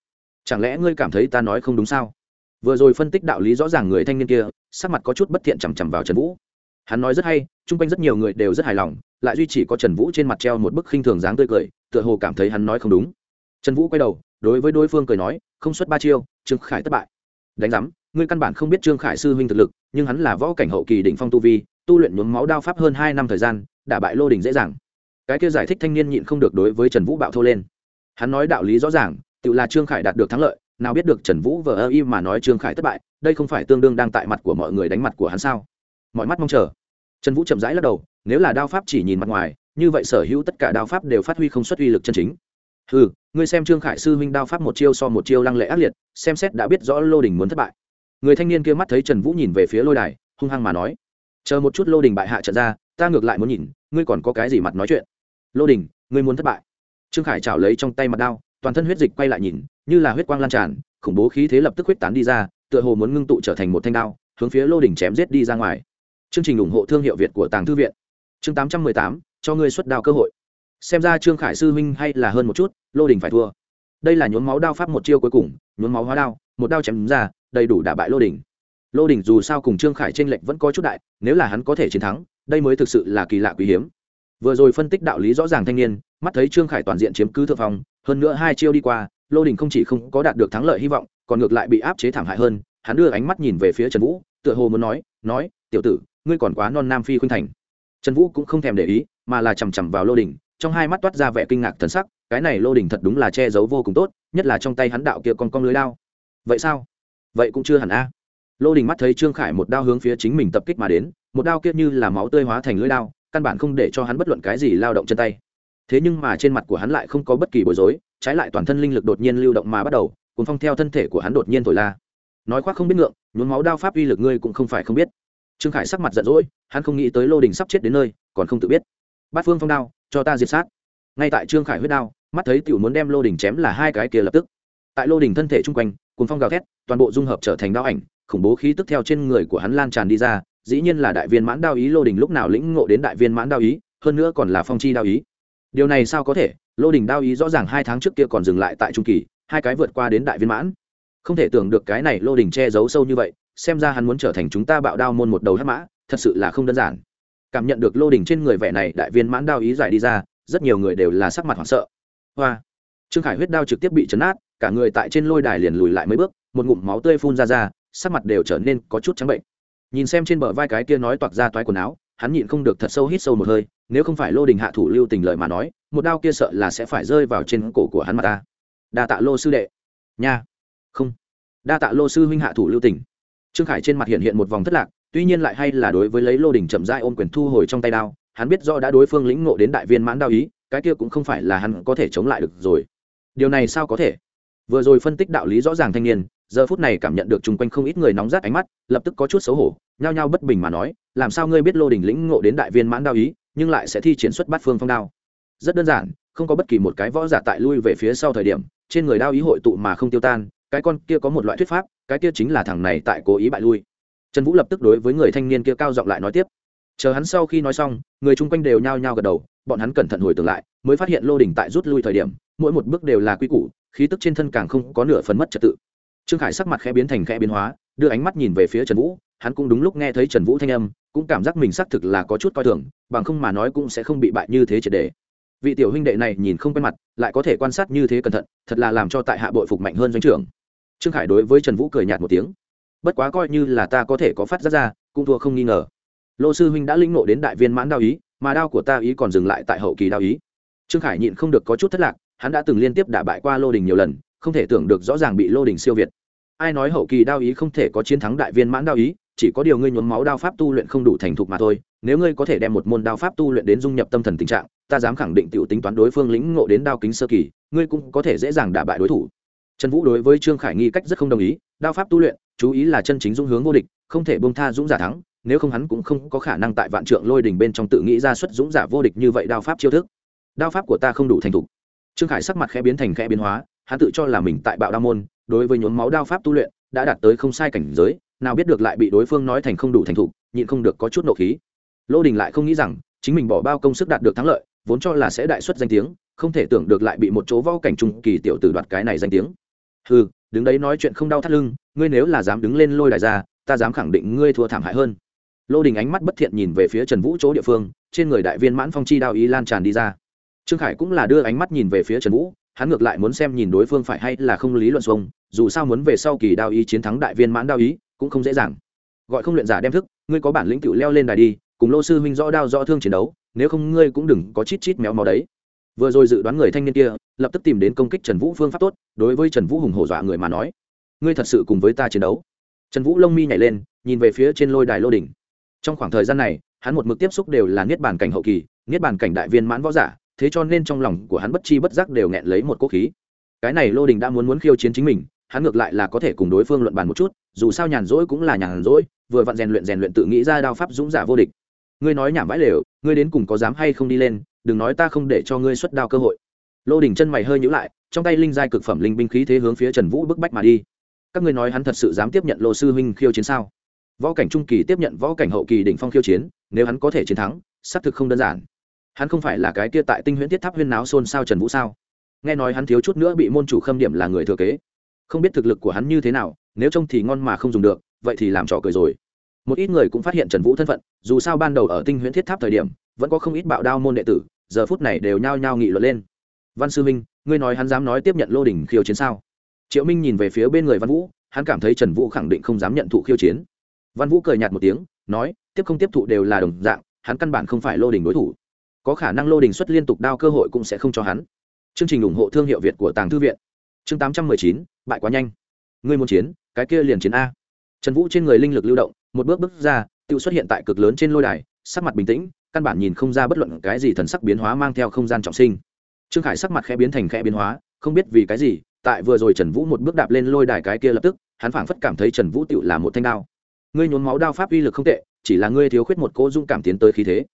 Chẳng lẽ ngươi cảm thấy ta nói không đúng sao? Vừa rồi phân tích đạo lý rõ ràng người thanh niên kia, sắc mặt có chút bất thiện chằm chằm vào trần vũ. Hắn nói rất hay, chung quanh rất nhiều người đều rất hài lòng lại duy chỉ có trần vũ trên mặt treo một bức khinh thường dáng tươi cười, tựa hồ cảm thấy hắn nói không đúng. Trần vũ quay đầu, đối với đối phương cười nói, không xuất ba chiêu, trương khải thất bại. Đánh giám, ngươi căn bản không biết trương khải sư huynh thực lực, nhưng hắn là võ cảnh hậu kỳ đỉnh phong tu vi, tu luyện nhuốm máu đao pháp hơn hai năm thời gian đả bại lô đình dễ dàng. Cái kia giải thích thanh niên nhịn không được đối với trần vũ bạo thô lên. Hắn nói đạo lý rõ ràng, tự là trương khải đạt được thắng lợi, nào biết được trần vũ vờ ơ y mà nói trương khải thất bại, đây không phải tương đương đang tại mặt của mọi người đánh mặt của hắn sao? Mọi mắt mong chờ. Trần vũ chậm rãi lắc đầu nếu là đao pháp chỉ nhìn mặt ngoài, như vậy sở hữu tất cả đao pháp đều phát huy không xuất uy lực chân chính. Ừ ngươi xem trương khải sư huynh đao pháp một chiêu so một chiêu lăng lệ ác liệt, xem xét đã biết rõ lô đình muốn thất bại. Người thanh niên kia mắt thấy trần vũ nhìn về phía lôi đài, hung hăng mà nói, chờ một chút lô đình bại hạ trận ra, ta ngược lại muốn nhìn, ngươi còn có cái gì mặt nói chuyện? Lô đình, ngươi muốn thất bại. Trương khải chảo lấy trong tay mặt đao, toàn thân huyết dịch quay lại nhìn, như là huyết quang lan tràn, khủng bố khí thế lập tức huyết tán đi ra, tựa hồ muốn ngưng tụ trở thành một thanh đao, hướng phía lô đình chém giết đi ra ngoài. Chương trình ủng hộ thương hiệu việt của tàng thư viện chương tám trăm mười tám, cho ngươi xuất đao cơ hội. Xem ra trương khải sư huynh hay là hơn một chút, lô đình phải thua. Đây là nhuốm máu đao pháp một chiêu cuối cùng, nhuốm máu hóa đao, một đao chém ra, đầy đủ đả bại lô đình. Lô đình dù sao cùng trương khải t r ê n lệch vẫn có chút đại, nếu là hắn có thể chiến thắng, đây mới thực sự là kỳ lạ quý hiếm. Vừa rồi phân tích đạo lý rõ ràng thanh niên, mắt thấy trương khải toàn diện chiếm cứ thượng phong, hơn nữa hai chiêu đi qua, lô đình không chỉ không có đạt được thắng lợi hy vọng, còn ngược lại bị áp chế thảm hại hơn, hắn đưa ánh mắt nhìn về phía trần vũ, tựa hồ muốn nói nói, tiểu tử, ngươi còn quá non nam phi khuynh thành trần vũ cũng không thèm để ý, mà là chằm chằm vào lô đình, trong hai mắt toát ra vẻ kinh ngạc thần sắc, cái này lô đình thật đúng là che giấu vô cùng tốt, nhất là trong tay hắn đạo kia con con lưới lao vậy sao? Vậy cũng chưa hẳn a. Lô đình mắt thấy trương khải một đao hướng phía chính mình tập kích mà đến, một đao kia như là máu tươi hóa thành lưỡi đao, căn bản không để cho hắn bất luận cái gì lao động chân tay. Thế nhưng mà trên mặt của hắn lại không có bất kỳ bối rối, trái lại toàn thân linh lực đột nhiên lưu động mà bắt đầu cùng phong theo thân thể của hắn đột nhiên thổi la. Nói khoác không biết ngượng, nhuốm máu đao pháp uy lực ngươi cũng không phải không biết trương khải sắc mặt giận dỗi, hắn không nghĩ tới lô đình sắp chết đến nơi, còn không tự biết. Bát phương phong đao, cho ta diệt sát. Ngay tại trương khải huyết đao, mắt thấy tiểu muốn đem lô đình chém là hai cái kia lập tức. Tại lô đình thân thể chung quanh cùng phong gào thét, toàn bộ dung hợp trở thành đao ảnh, khủng bố khí tức theo trên người của hắn lan tràn đi ra, dĩ nhiên là đại viên mãn đao ý, lô đình lúc nào lĩnh ngộ đến đại viên mãn đao ý, hơn nữa còn là phong chi đao ý. Điều này sao có thể? Lô đình đao ý rõ ràng hai tháng trước kia còn dừng lại tại trung kỳ, hai cái vượt qua đến đại viên mãn. Không thể tưởng được cái này lô đình che giấu sâu như vậy xem ra hắn muốn trở thành chúng ta bạo đao môn một đầu hắc mã, thật sự là không đơn giản. Cảm nhận được lô đình trên người vẻ này đại viên mãn đao ý giải đi ra, rất nhiều người đều là sắc mặt hoảng sợ. Hoa! Trương khải huyết đao trực tiếp bị chấn át, cả người tại trên lôi đài liền lùi lại mấy bước, một ngụm máu tươi phun ra ra, sắc mặt đều trở nên có chút trắng bệnh. Nhìn xem trên bờ vai cái kia nói toạc ra toái quần áo, hắn nhịn không được thật sâu hít sâu một hơi, nếu không phải lô đình hạ thủ lưu tình lợi mà nói, một đao kia sợ là sẽ phải rơi vào trên cổ của hắn mà ta. Đa tạ lô sư đệ. Nha! Không. Đa tạ lô sư huynh hạ thủ lưu tình trương khải trên mặt hiện hiện một vòng thất lạc, tuy nhiên lại hay là đối với lấy lô đình chậm rãi ôm quyền thu hồi trong tay đao, hắn biết do đã đối phương lĩnh ngộ đến đại viên mãn đao ý, cái kia cũng không phải là hắn có thể chống lại được rồi. Điều này sao có thể? Vừa rồi phân tích đạo lý rõ ràng thanh niên, giờ phút này cảm nhận được chung quanh không ít người nóng rát ánh mắt, lập tức có chút xấu hổ, nhao nhao bất bình mà nói, làm sao ngươi biết lô đình lĩnh ngộ đến đại viên mãn đao ý, nhưng lại sẽ thi chiến xuất bát phương phong đao? Rất đơn giản, không có bất kỳ một cái võ giả tại lui về phía sau thời điểm, trên người đao ý hội tụ mà không tiêu tan cái con kia có một loại thuyết pháp, cái kia chính là thằng này tại cố ý bại lui. Trần vũ lập tức đối với người thanh niên kia cao giọng lại nói tiếp. Chờ hắn sau khi nói xong, người chung quanh đều nhao nhao gật đầu, bọn hắn cẩn thận hồi tưởng lại, mới phát hiện lô đỉnh tại rút lui thời điểm, mỗi một bước đều là quy củ, khí tức trên thân càng không có nửa phần mất trật tự. Trương khải sắc mặt khẽ biến thành khẽ biến hóa, đưa ánh mắt nhìn về phía trần vũ, hắn cũng đúng lúc nghe thấy trần vũ thanh âm, cũng cảm giác mình xác thực là có chút coi thường, bằng không mà nói cũng sẽ không bị bại như thế triệt đề. Vị tiểu huynh đệ này nhìn không quen mặt, lại có thể quan sát như thế cẩn thận, thật là làm cho tại hạ bội phục mạnh hơn doanh trưởng trương khải đối với trần vũ cười nhạt một tiếng. Bất quá coi như là ta có thể có phát giác ra, cũng thua không nghi ngờ. Lô sư huynh đã linh nộ đến đại viên mãn đao ý, mà đao của ta ý còn dừng lại tại hậu kỳ đao ý. Trương khải nhịn không được có chút thất lạc, hắn đã từng liên tiếp đả bại qua lô đình nhiều lần, không thể tưởng được rõ ràng bị lô đình siêu việt. Ai nói hậu kỳ đao ý không thể có chiến thắng đại viên mãn đao ý, chỉ có điều ngươi nhuốm máu đao pháp tu luyện không đủ thành thục mà thôi. Nếu ngươi có thể đem một môn đao pháp tu luyện đến dung nhập tâm thần tình trạng, ta dám khẳng định t i ể u tính toán đối phương lĩnh ngộ đến đao kính sơ kỳ, ngươi cũng có thể dễ dàng đả bại đối thủ trần vũ đối với trương khải nghi cách rất không đồng ý, đao pháp tu luyện, chú ý là chân chính dũng hướng vô địch, không thể bông tha dũng giả thắng, nếu không hắn cũng không có khả năng tại vạn trượng lôi đỉnh bên trong tự nghĩ ra xuất dũng giả vô địch như vậy đao pháp chiêu thức. Đao pháp của ta không đủ thành thục. Trương khải sắc mặt khẽ biến thành khẽ biến hóa, hắn tự cho là mình tại bạo đao môn, đối với nhốn máu đao pháp tu luyện, đã đạt tới không sai cảnh giới, nào biết được lại bị đối phương nói thành không đủ thành thục, nhịn không được có chút nộ khí. Lô đình lại không nghĩ rằng, chính mình bỏ bao công sức đạt được thắng lợi, vốn cho là sẽ đại xuất danh tiếng, không thể tưởng được lại bị một chỗ võ cảnh trung kỳ tiểu tử đoạt cái này danh tiếng ừ đứng đấy nói chuyện không đau thắt lưng, ngươi nếu là dám đứng lên lôi đài ra, ta dám khẳng định ngươi thua thảm hại hơn. Lô đình ánh mắt bất thiện nhìn về phía trần vũ chỗ địa phương, trên người đại viên mãn phong chi đao ý lan tràn đi ra. Trương khải cũng là đưa ánh mắt nhìn về phía trần vũ, hắn ngược lại muốn xem nhìn đối phương phải hay là không lý luận xuông, dù sao muốn về sau kỳ đao ý chiến thắng đại viên mãn đao ý, cũng không dễ dàng. Gọi không luyện giả đem thức, ngươi có bản lĩnh cựu leo lên đài đi, cùng lô sư huynh rõ đao rõ thương chiến đấu, nếu không ngươi cũng đừng có chít chít méo mó đấy vừa rồi dự đoán người thanh niên kia, lập tức tìm đến công kích trần vũ phương pháp tốt, đối với trần vũ hùng hổ dọa người mà nói. Ngươi thật sự cùng với ta chiến đấu. Trần vũ lông mi nhảy lên, nhìn về phía trên lôi đài lô đỉnh. Trong khoảng thời gian này, hắn một mực tiếp xúc đều là niết bàn cảnh hậu kỳ, niết bàn cảnh đại viên mãn võ giả, thế cho nên trong lòng của hắn bất chi bất giác đều nghẹn lấy một cỗ khí. Cái này lô đình đã muốn muốn khiêu chiến chính mình, hắn ngược lại là có thể cùng đối phương luận bàn một chút, dù sao nhàn rỗi cũng là nhàn rỗi, vừa vặn rèn luyện rèn luyện tự nghĩ ra đao pháp dũng giả vô địch. Ngươi nói nhảm vãi lều, ngươi đến cùng có dám hay không đi lên đừng nói ta không để cho ngươi xuất đao cơ hội. Lô đình chân mày hơi nhữ lại, trong tay linh giai cực phẩm linh binh khí thế hướng phía trần vũ bức bách mà đi. Các ngươi nói hắn thật sự dám tiếp nhận lô sư huynh khiêu chiến sao? Võ cảnh trung kỳ tiếp nhận võ cảnh hậu kỳ đỉnh phong khiêu chiến, nếu hắn có thể chiến thắng, xác thực không đơn giản. Hắn không phải là cái kia tại tinh huyễn thiết tháp huyên náo xôn xao trần vũ sao? Nghe nói hắn thiếu chút nữa bị môn chủ khâm điểm là người thừa kế. Không biết thực lực của hắn như thế nào, nếu trông thì ngon mà không dùng được, vậy thì làm trò cười rồi. Một ít người cũng phát hiện trần vũ thân phận, dù sao ban đầu ở tinh huyễn thiết tháp thời điểm, vẫn có không ít bạo đao môn đệ tử giờ phút này đều nhao nhao nghị luận lên. Văn sư minh, ngươi nói hắn dám nói tiếp nhận lô đỉnh khiêu chiến sao? Triệu minh nhìn về phía bên người văn vũ, hắn cảm thấy trần vũ khẳng định không dám nhận thụ khiêu chiến. Văn vũ cười nhạt một tiếng, nói, tiếp không tiếp thụ đều là đồng dạng, hắn căn bản không phải lô đình đối thủ. Có khả năng lô đình xuất liên tục đao cơ hội cũng sẽ không cho hắn. Chương trình ủng hộ thương hiệu việt của tàng thư viện. Chương tám trăm mười chín, bại quá nhanh. Ngươi muốn chiến, cái kia liền chiến a. Trần vũ trên người linh lực lưu động, một bước bước ra tự xuất hiện tại cực lớn trên lôi đài, sắc mặt bình tĩnh căn bản nhìn không ra bất luận cái gì thần sắc biến hóa mang theo không gian trọng sinh. Trương khải sắc mặt khẽ biến thành khẽ biến hóa, không biết vì cái gì, tại vừa rồi trần vũ một bước đạp lên lôi đài cái kia lập tức, hắn phảng phất cảm thấy trần vũ tựu là một thanh đao. Ngươi nhốn máu đao pháp uy lực không tệ, chỉ là ngươi thiếu khuyết một cô dung cảm tiến tới khí thế.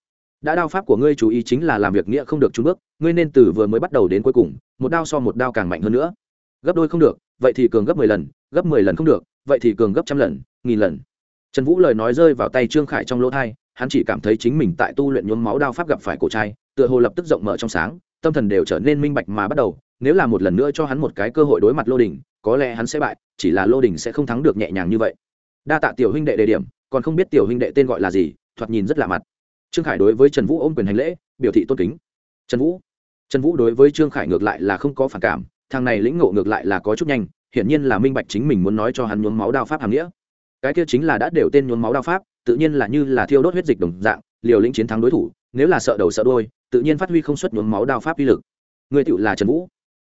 Đã đao pháp của ngươi chú ý chính là làm việc nghĩa không được trung bước, ngươi nên từ vừa mới bắt đầu đến cuối cùng, một đao so một đao càng mạnh hơn nữa. Gấp đôi không được, vậy thì cường gấp mười lần, gấp mười lần không được, vậy thì cường gấp trăm lần, nghìn lần. Trần vũ lời nói rơi vào tay trương khải trong lỗ thai hắn chỉ cảm thấy chính mình tại tu luyện nhuốm máu đao pháp gặp phải cổ trai, tựa hồ lập tức rộng mở trong sáng, tâm thần đều trở nên minh bạch mà bắt đầu, nếu là một lần nữa cho hắn một cái cơ hội đối mặt lô đình, có lẽ hắn sẽ bại, chỉ là lô đình sẽ không thắng được nhẹ nhàng như vậy. Đa tạ tiểu huynh đệ đề điểm, còn không biết tiểu huynh đệ tên gọi là gì, thoạt nhìn rất lạ mặt. Trương khải đối với trần vũ ôm quyền hành lễ, biểu thị tôn kính. Trần vũ? Trần vũ đối với trương khải ngược lại là không có phản cảm, thằng này lĩnh ngộ ngược lại là có chút nhanh, hiển nhiên là minh bạch chính mình muốn nói cho hắn nhuốm máu đao pháp hàm nghĩa. Cái kia chính là đã đều tên nhuốm máu đao pháp tự nhiên là như là thiêu đốt huyết dịch đồng dạng, liều lĩnh chiến thắng đối thủ, nếu là sợ đầu sợ đôi tự nhiên phát huy không xuất nhuốm máu đao pháp uy lực. Người tựu là trần vũ.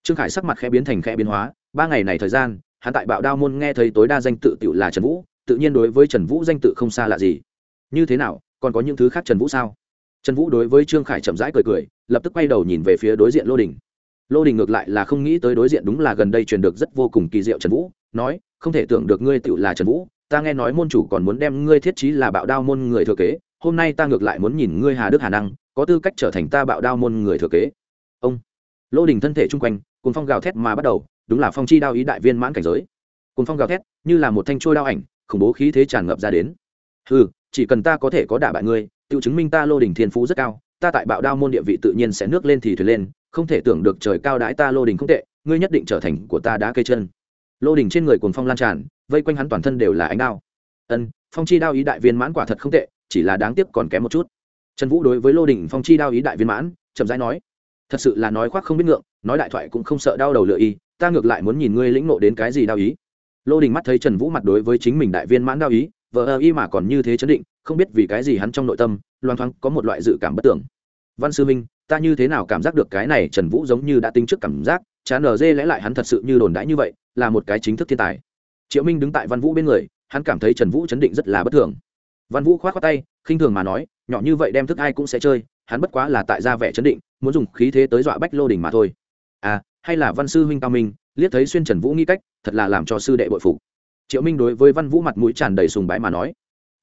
Trương khải sắc mặt khẽ biến thành khẽ biến hóa, ba ngày này thời gian, hắn tại bạo đao môn nghe thấy tối đa danh tự tựu là trần vũ, tự nhiên đối với trần vũ danh tự không xa lạ gì. Như thế nào, còn có những thứ khác trần vũ sao? Trần vũ đối với trương khải chậm rãi cười cười, lập tức quay đầu nhìn về phía đối diện lô đình. Lô đình ngược lại là không nghĩ tới đối diện đúng là gần đây truyền được rất vô cùng kỳ diệu trần vũ, nói, không thể tưởng được ngươi tự là trần vũ ta nghe nói môn chủ còn muốn đem ngươi thiết trí là bạo đao môn người thừa kế, hôm nay ta ngược lại muốn nhìn ngươi hà đức hà năng, có tư cách trở thành ta bạo đao môn người thừa kế. Ông. Lô đình thân thể chung quanh cùng phong gào thét mà bắt đầu, đúng là phong chi đao ý đại viên mãn cảnh giới. Cùng phong gào thét, như là một thanh trôi đao ảnh, khủng bố khí thế tràn ngập ra đến. Ừ chỉ cần ta có thể có đả bại ngươi, tự chứng minh ta lô đình thiên phú rất cao, ta tại bạo đao môn địa vị tự nhiên sẽ nước lên thì thuyền lên, không thể tưởng được trời cao đãi ta lô đình không tệ, ngươi nhất định trở thành của ta đá cây chân. Lô đình trên người cuồng phong lan tràn vây quanh hắn toàn thân đều là ánh đao. Ân, phong chi đao ý đại viên mãn quả thật không tệ, chỉ là đáng tiếc còn kém một chút. Trần vũ đối với lô đình phong chi đao ý đại viên mãn, chậm rãi nói, thật sự là nói khoác không biết ngượng, nói đại thoại cũng không sợ đau đầu lựa y, ta ngược lại muốn nhìn ngươi lĩnh nộ đến cái gì đao ý. Lô đình mắt thấy trần vũ mặt đối với chính mình đại viên mãn đao ý, vờ ơ y mà còn như thế chấn định, không biết vì cái gì hắn trong nội tâm, loang thoáng có một loại dự cảm bất tưởng. Văn sư minh ta như thế nào cảm giác được cái này trần vũ giống như đã tính trước cảm giác, chán ở dê lẽ lại hắn thật sự như đồn đãi như vậy, là một cái chính thức thiên tài triệu minh đứng tại văn vũ bên người, hắn cảm thấy trần vũ chấn định rất là bất thường. Văn vũ k h o á t k tay, khinh thường mà nói, nhỏ như vậy đem thức ai cũng sẽ chơi, hắn bất quá là tại gia vẻ chấn định, muốn dùng khí thế tới dọa bách lô đình mà thôi. À hay là văn sư huynh cao minh, liếc thấy xuyên trần vũ nghi cách, thật là làm cho sư đệ bội phục. Triệu minh đối với văn vũ mặt mũi tràn đầy sùng bái mà nói.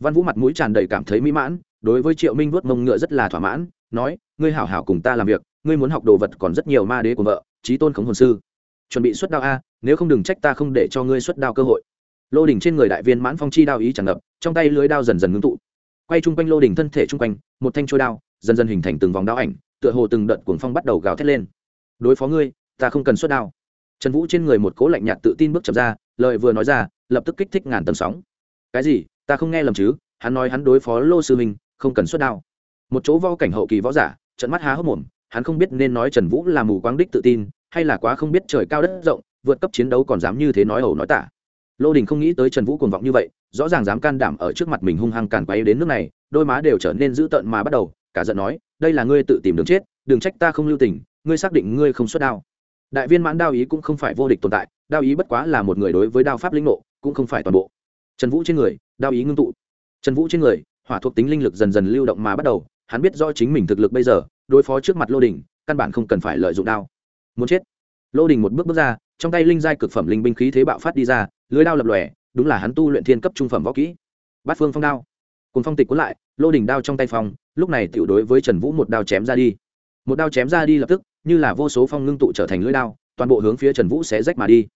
Văn vũ mặt mũi tràn đầy cảm thấy mỹ mãn, đối với triệu minh vuốt mông ngựa rất là thỏa mãn, nói, ngươi hảo hảo cùng ta làm việc, ngươi muốn học đồ vật còn rất nhiều ma đế của vợ trí tôn khống hồn sư chuẩn bị xuất đao a, nếu không đừng trách ta không để cho ngươi xuất đao cơ hội. Lô đỉnh trên người đại viên mãn phong chi đao ý tràn ngập, trong tay lưới đao dần dần ngưng tụ. Quay chung quanh lô đỉnh thân thể chung quanh, một thanh trôi đao, dần dần hình thành từng vòng đao ảnh, tựa hồ từng đợt cuồng phong bắt đầu gào thét lên. Đối phó ngươi, ta không cần xuất đao. Trần vũ trên người một cố lạnh nhạt tự tin bước chậm ra, lời vừa nói ra, lập tức kích thích ngàn tầng sóng. Cái gì? Ta không nghe lầm chứ? Hắn nói hắn đối phó lô sư minh, không cần xuất đao. Một chỗ vo cảnh hậu kỳ võ giả trận mắt há hốc mồm, hắn không biết nên nói trần vũ là mù quáng đích tự tin hay là quá không biết trời cao đất rộng, vượt cấp chiến đấu còn dám như thế nói ẩu nói tả. Lô đình không nghĩ tới trần vũ cuồng vọng như vậy, rõ ràng dám can đảm ở trước mặt mình hung hăng càn quay đến nước này, đôi má đều trở nên dữ tợn mà bắt đầu, cả giận nói, đây là ngươi tự tìm đường chết, đừng trách ta không lưu tình, ngươi xác định ngươi không xuất đao. Đại viên mãn đao ý cũng không phải vô địch tồn tại, đao ý bất quá là một người đối với đao pháp linh nộ cũng không phải toàn bộ. Trần vũ trên người, đao ý ngưng tụ. Trần vũ trên người, hỏa thuộc tính linh lực dần dần lưu động mà bắt đầu, hắn biết do chính mình thực lực bây giờ, đối phó trước mặt lô đình, căn bản không cần phải lợi dụng đao muốn chết. Lô đình một bước bước ra, trong tay linh giai cực phẩm linh binh khí thế bạo phát đi ra, lưới đao lập lòe, đúng là hắn tu luyện thiên cấp trung phẩm võ kỹ. Bát phương phong đao. Cùng phong tịch cuốn lại, lô đình đao trong tay phong, lúc này tiểu đối với trần vũ một đao chém ra đi. Một đao chém ra đi lập tức, như là vô số phong ngưng tụ trở thành lưỡi đao, toàn bộ hướng phía trần vũ sẽ rách mà đi.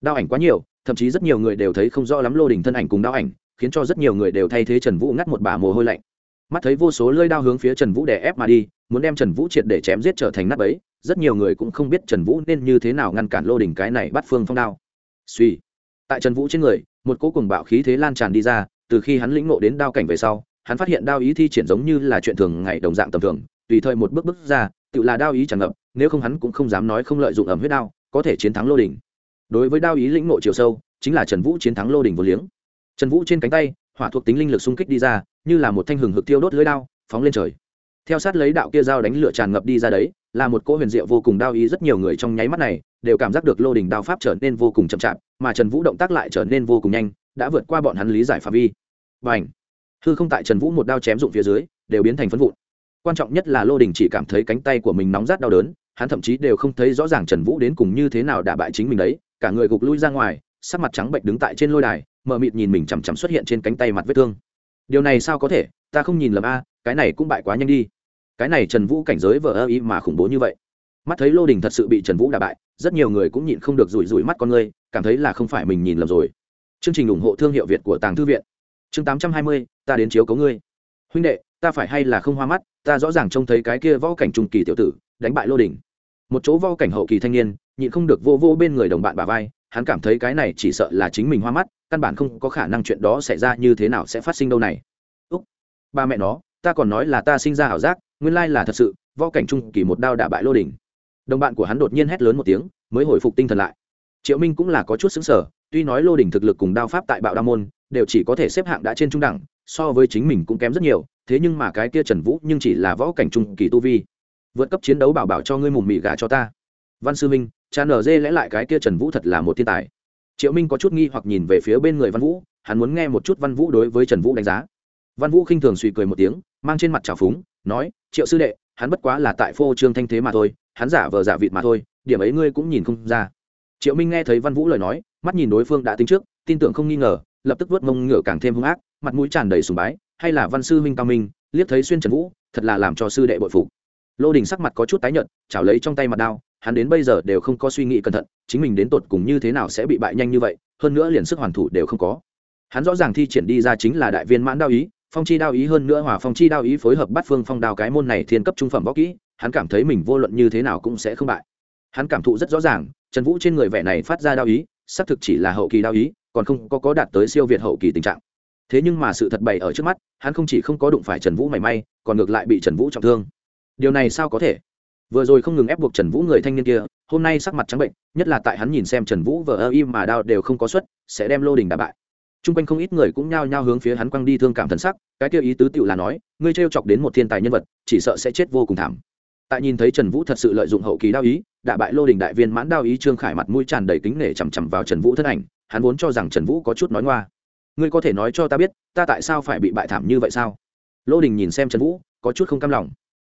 Đao ảnh quá nhiều, thậm chí rất nhiều người đều thấy không rõ lắm lô đình thân ảnh cùng đao ảnh, khiến cho rất nhiều người đều thay thế trần vũ ngắt một bả mồ hôi lạnh. Mắt thấy vô số lưỡi đao hướng phía trần vũ đè ép mà đi, muốn đem trần vũ triệt để chém giết trở thành nắp ấy rất nhiều người cũng không biết trần vũ nên như thế nào ngăn cản lô đình cái này bắt phương phong đao. Suy, tại trần vũ trên người, một cỗ cùng bạo khí thế lan tràn đi ra, từ khi hắn lĩnh ngộ đến đao cảnh về sau, hắn phát hiện đao ý thi triển giống như là chuyện thường ngày đồng dạng tầm thường, tùy thời một bước bước ra, tự là đao ý tràn ngập, nếu không hắn cũng không dám nói không lợi dụng ẩm huyết đao, có thể chiến thắng lô đình. Đối với đao ý lĩnh ngộ chiều sâu, chính là trần vũ chiến thắng lô đình vô liếng. Trần vũ trên cánh tay, hỏa thuộc tính linh lực xung kích đi ra, như là một thanh hừng hực tiêu đốt lưới đao, phóng lên trời theo sát lấy đạo kia dao đánh lửa tràn ngập đi ra đấy, là một cỗ huyền diệu vô cùng đao ý rất nhiều người trong nháy mắt này đều cảm giác được lô đình đao pháp trở nên vô cùng chậm chạp, mà trần vũ động tác lại trở nên vô cùng nhanh, đã vượt qua bọn hắn lý giải phạm vi. Và ảnh hư không tại trần vũ một đao chém dụng phía dưới, đều biến thành phân vụn. Quan trọng nhất là lô đình chỉ cảm thấy cánh tay của mình nóng rát đau đớn, hắn thậm chí đều không thấy rõ ràng trần vũ đến cùng như thế nào đả bại chính mình đấy, cả người gục lui ra ngoài, sắc mặt trắng bệnh đứng tại trên lôi đài, mờ mịt nhìn mình chằm chằm xuất hiện trên cánh tay mặt vết thương. Điều này sao có thể? Ta không nhìn lầm a, cái này cũng bại quá nhanh đi. Cái này trần vũ cảnh giới vờ ơ ý mà khủng bố như vậy. Mắt thấy lô đình thật sự bị trần vũ đả bại, rất nhiều người cũng nhịn không được rủi rủi mắt con người cảm thấy là không phải mình nhìn lầm rồi. Chương trình ủng hộ thương hiệu việt của tàng thư viện. Chương tám trăm hai mươi, ta đến chiếu cấu ngươi. Huynh đệ, ta phải hay là không hoa mắt, ta rõ ràng trông thấy cái kia võ cảnh trung kỳ tiểu tử, đánh bại lô đình. Một chỗ võ cảnh hậu kỳ thanh niên, nhịn không được vô vô bên người đồng bạn bà vai, hắn cảm thấy cái này chỉ sợ là chính mình hoa mắt, căn bản không có khả năng chuyện đó xảy ra như thế nào sẽ phát sinh đâu này ba mẹ nó, ta còn nói là ta sinh ra ảo giác, nguyên lai là thật sự, võ cảnh trung kỳ một đao đả bại lô đình đồng bạn của hắn đột nhiên hét lớn một tiếng, mới hồi phục tinh thần lại. Triệu minh cũng là có chút xứng sở tuy nói lô đình thực lực cùng đao pháp tại bạo đa môn đều chỉ có thể xếp hạng đã trên trung đẳng, so với chính mình cũng kém rất nhiều, thế nhưng mà cái kia trần vũ nhưng chỉ là võ cảnh trung kỳ tu vi. Vượt cấp chiến đấu bảo bảo cho ngươi mùm mị gà cho ta. Văn sư minh cha nở dê lẽ lại cái kia trần vũ thật là một thiên tài. Triệu minh có chút nghi hoặc nhìn về phía bên người văn vũ, hắn muốn nghe một chút văn vũ đối với trần vũ đánh giá văn vũ khinh thường suy cười một tiếng, mang trên mặt trào phúng, nói, triệu sư đệ, hắn bất quá là tại phô trương thanh thế mà thôi, hắn giả vờ giả vịt mà thôi, điểm ấy ngươi cũng nhìn không ra. Triệu minh nghe thấy văn vũ lời nói, mắt nhìn đối phương đã tính trước, tin tưởng không nghi ngờ, lập tức vớt mông ngựa càng thêm hung ác, mặt mũi tràn đầy sùng bái, hay là văn sư minh cao minh, liếc thấy xuyên trần vũ, thật là làm cho sư đệ bội phục. Lô đình sắc mặt có chút tái nhợt, chảo lấy trong tay mặt đao, hắn đến bây giờ đều không có suy nghĩ cẩn thận, chính mình đến tột cùng như thế nào sẽ bị bại nhanh như vậy, hơn nữa liền sức hoàn thủ đều không có. Hắn rõ ràng thi triển đi ra chính là đại viên mãn đao ý phong chi đao ý hơn nữa hòa phong chi đao ý phối hợp bắt phương phong đao cái môn này thiên cấp trung phẩm võ kỹ, hắn cảm thấy mình vô luận như thế nào cũng sẽ không bại. Hắn cảm thụ rất rõ ràng, trần vũ trên người vẻ này phát ra đao ý, xác thực chỉ là hậu kỳ đao ý, còn không có có đạt tới siêu việt hậu kỳ tình trạng. Thế nhưng mà sự thật bày ở trước mắt, hắn không chỉ không có đụng phải trần vũ mảy may, còn ngược lại bị trần vũ trọng thương. Điều này sao có thể? Vừa rồi không ngừng ép buộc trần vũ người thanh niên kia, hôm nay sắc mặt trắng bệnh, nhất là tại hắn nhìn xem trần vũ vờ ơ im mà đao đều không có suất sẽ đem lô đình đà bại chung quanh không ít người cũng nhao nhao hướng phía hắn quăng đi thương cảm thần sắc, cái kia ý tứ tựu là nói, ngươi t chọc đến một thiên tài nhân vật, chỉ sợ sẽ chết vô cùng thảm. Tại nhìn thấy trần vũ thật sự lợi dụng hậu kỳ đao ý đạ bại lô đình đại viên mãn đao ý trương khải mặt mũi tràn đầy kính nể chằm chằm vào trần vũ thân ảnh, hắn vốn cho rằng trần vũ có chút nói ngoa. Ngươi có thể nói cho ta biết, ta tại sao phải bị bại thảm như vậy sao? Lô đình nhìn xem trần vũ, có chút không cam lòng.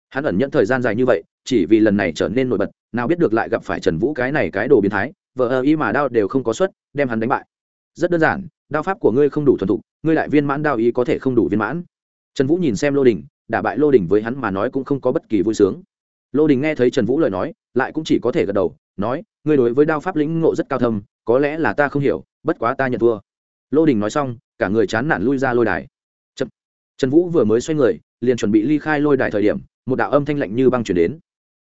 Hắn ẩn nhận thời gian dài như vậy, chỉ vì lần này trở nên nổi bật, nào biết được lại gặp phải trần vũ cái này cái đồ biến thái vợ ơ ý mà đao đều không có suất, đem hắn đánh bại. Rất đơn giản đao pháp của ngươi không đủ thuần thục, ngươi lại viên mãn đao ý có thể không đủ viên mãn. Trần vũ nhìn xem lô đình, đả bại lô đình với hắn mà nói cũng không có bất kỳ vui sướng. Lô đình nghe thấy trần vũ lời nói, lại cũng chỉ có thể gật đầu, nói, ngươi đối với đao pháp lĩnh ngộ rất cao thâm, có lẽ là ta không hiểu, bất quá ta nhận thua. Lô đình nói xong, cả người chán nản lui ra lôi đài. Chậm. trần vũ vừa mới xoay người, liền chuẩn bị ly khai lôi đài thời điểm, một đạo âm thanh lạnh như băng chuyển đến.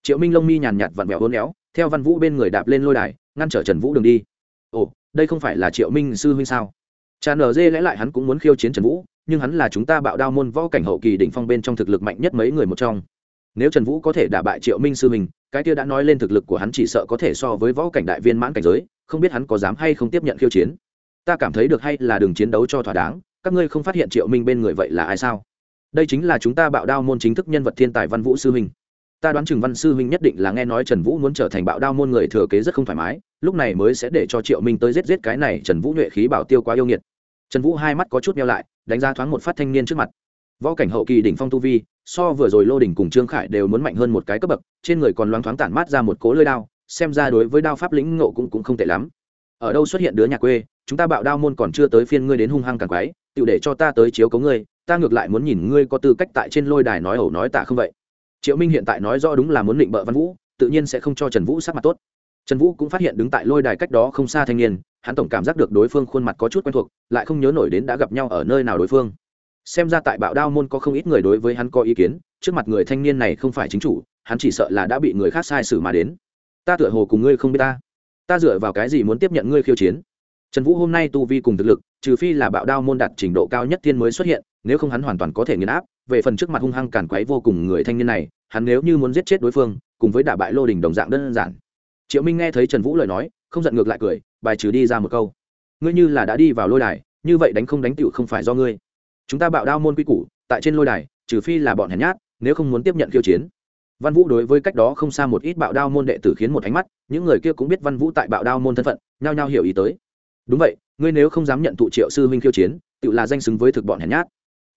Triệu minh lông mi nhàn nhạt vặn vẹo hôn éo, theo văn vũ bên người đạp lên lôi đài, ngăn trở trần vũ đường đi. Ồ, đây không phải là triệu minh sư huynh sao? Cha nở dê lẽ lại hắn cũng muốn khiêu chiến trần vũ, nhưng hắn là chúng ta bạo đao môn võ cảnh hậu kỳ đỉnh phong bên trong thực lực mạnh nhất mấy người một trong. Nếu trần vũ có thể đả bại triệu minh sư mình cái kia đã nói lên thực lực của hắn chỉ sợ có thể so với võ cảnh đại viên mãn cảnh giới, không biết hắn có dám hay không tiếp nhận khiêu chiến. Ta cảm thấy được hay là đường chiến đấu cho thỏa đáng, các ngươi không phát hiện triệu minh bên người vậy là ai sao? Đây chính là chúng ta bạo đao môn chính thức nhân vật thiên tài văn vũ sư huynh ta đoán chừng văn sư huynh nhất định là nghe nói trần vũ muốn trở thành bạo đao môn người thừa kế rất không thoải mái, lúc này mới sẽ để cho triệu minh tới giết giết cái này trần vũ nhuệ khí bảo tiêu quá yêu nghiệt trần vũ hai mắt có chút meo lại, đánh giá thoáng một phát thanh niên trước mặt. Võ cảnh hậu kỳ đỉnh phong tu vi, so vừa rồi lô đỉnh cùng trương khải đều muốn mạnh hơn một cái cấp bậc, trên người còn loáng thoáng tản mát ra một cố lơi đao, xem ra đối với đao pháp lĩnh ngộ cũng cũng không tệ lắm. Ở đâu xuất hiện đứa nhà quê, chúng ta bạo đao môn còn chưa tới phiên ngươi đến hung hăng càng quái tự để cho ta tới chiếu cấu ngươi, ta ngược lại muốn nhìn ngươi có tư cách tại trên lôi đài nói ẩu nói tạ không vậy. Triệu minh hiện tại nói rõ đúng là muốn định bợ văn vũ, tự nhiên sẽ không cho trần vũ sắc mặt tốt trần vũ cũng phát hiện đứng tại lôi đài cách đó không xa thanh niên, hắn tổng cảm giác được đối phương khuôn mặt có chút quen thuộc, lại không nhớ nổi đến đã gặp nhau ở nơi nào đối phương. Xem ra tại bạo đao môn có không ít người đối với hắn có ý kiến, trước mặt người thanh niên này không phải chính chủ, hắn chỉ sợ là đã bị người khác sai xử mà đến. Ta tựa hồ cùng ngươi không biết ta. Ta dựa vào cái gì muốn tiếp nhận ngươi khiêu chiến? Trần vũ hôm nay tu vi cùng thực lực, trừ phi là bạo đao môn đạt trình độ cao nhất tiên mới xuất hiện, nếu không hắn hoàn toàn có thể nghiền áp, về phần trước mặt hung hăng càn quấy vô cùng người thanh niên này, hắn nếu như muốn giết chết đối phương, cùng với đả bại lô đình đồng dạng đơn giản triệu minh nghe thấy trần vũ lời nói, không giận ngược lại cười, bài trừ đi ra một câu. Ngươi như là đã đi vào lôi đài, như vậy đánh không đánh tựu không phải do ngươi. Chúng ta bạo đao môn quy củ, tại trên lôi đài, trừ phi là bọn hèn nhát, nếu không muốn tiếp nhận khiêu chiến. Văn vũ đối với cách đó không xa một ít bạo đao môn đệ tử khiến một ánh mắt, những người kia cũng biết văn vũ tại bạo đao môn thân phận, nhao nhao hiểu ý tới. Đúng vậy, ngươi nếu không dám nhận thụ triệu sư huynh khiêu chiến, tự là danh xứng với thực bọn hèn nhát.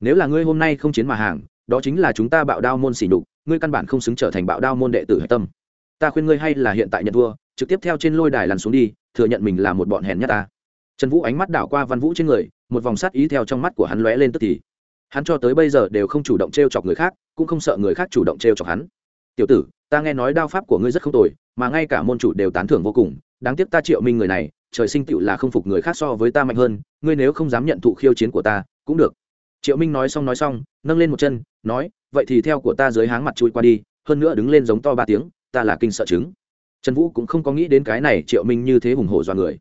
Nếu là ngươi hôm nay không chiến mà hàng, đó chính là chúng ta bạo đao môn xỉ nhục, ngươi căn bản không xứng trở thành bạo đao môn đệ tử hạch tâm ta khuyên ngươi hay là hiện tại nhận thua, trực tiếp theo trên lôi đài lăn xuống đi, thừa nhận mình là một bọn hèn nhát ta. Trần vũ ánh mắt đảo qua văn vũ trên người, một vòng sát ý theo trong mắt của hắn lóe lên tức thì. Hắn cho tới bây giờ đều không chủ động t r e o chọc người khác, cũng không sợ người khác chủ động t r e o chọc hắn. Tiểu tử, ta nghe nói đao pháp của ngươi rất không tồi, mà ngay cả môn chủ đều tán thưởng vô cùng, đáng tiếc ta triệu minh người này, trời sinh tựu là không phục người khác so với ta mạnh hơn, ngươi nếu không dám nhận thụ khiêu chiến của ta, cũng được. Triệu minh nói xong nói xong, nâng lên một chân, nói, vậy thì theo của ta dưới háng mặt chui qua đi, hơn nữa đứng lên giống to ba tiếng ta là kinh sợ chứng. Trần vũ cũng không có nghĩ đến cái này triệu minh như thế hùng hổ do người.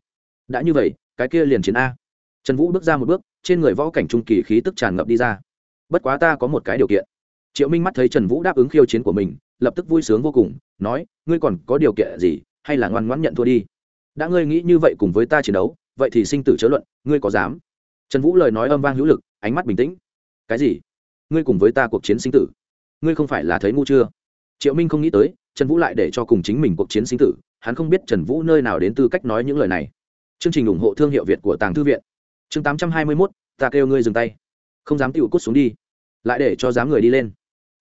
Đã như vậy, cái kia liền chiến a. Trần vũ bước ra một bước, trên người võ cảnh trung kỳ khí tức tràn ngập đi ra. Bất quá ta có một cái điều kiện. Triệu minh mắt thấy trần vũ đáp ứng khiêu chiến của mình, lập tức vui sướng vô cùng, nói, ngươi còn có điều kiện gì, hay là ngoan ngoãn nhận thua đi? Đã ngươi nghĩ như vậy cùng với ta chiến đấu, vậy thì sinh tử chớ luận, ngươi có dám? Trần vũ lời nói âm vang hữu lực, ánh mắt bình tĩnh. Cái gì? Ngươi cùng với ta cuộc chiến sinh tử? Ngươi không phải là thấy ngu chưa? Triệu minh không nghĩ tới trần vũ lại để cho cùng chính mình cuộc chiến sinh tử, hắn không biết trần vũ nơi nào đến tư cách nói những lời này. Chương trình ủng hộ thương hiệu việt của tàng thư viện. Chương tám trăm hai mươi mốt, ta kêu ngươi dừng tay. Không dám tựu cút xuống đi. Lại để cho dám người đi lên.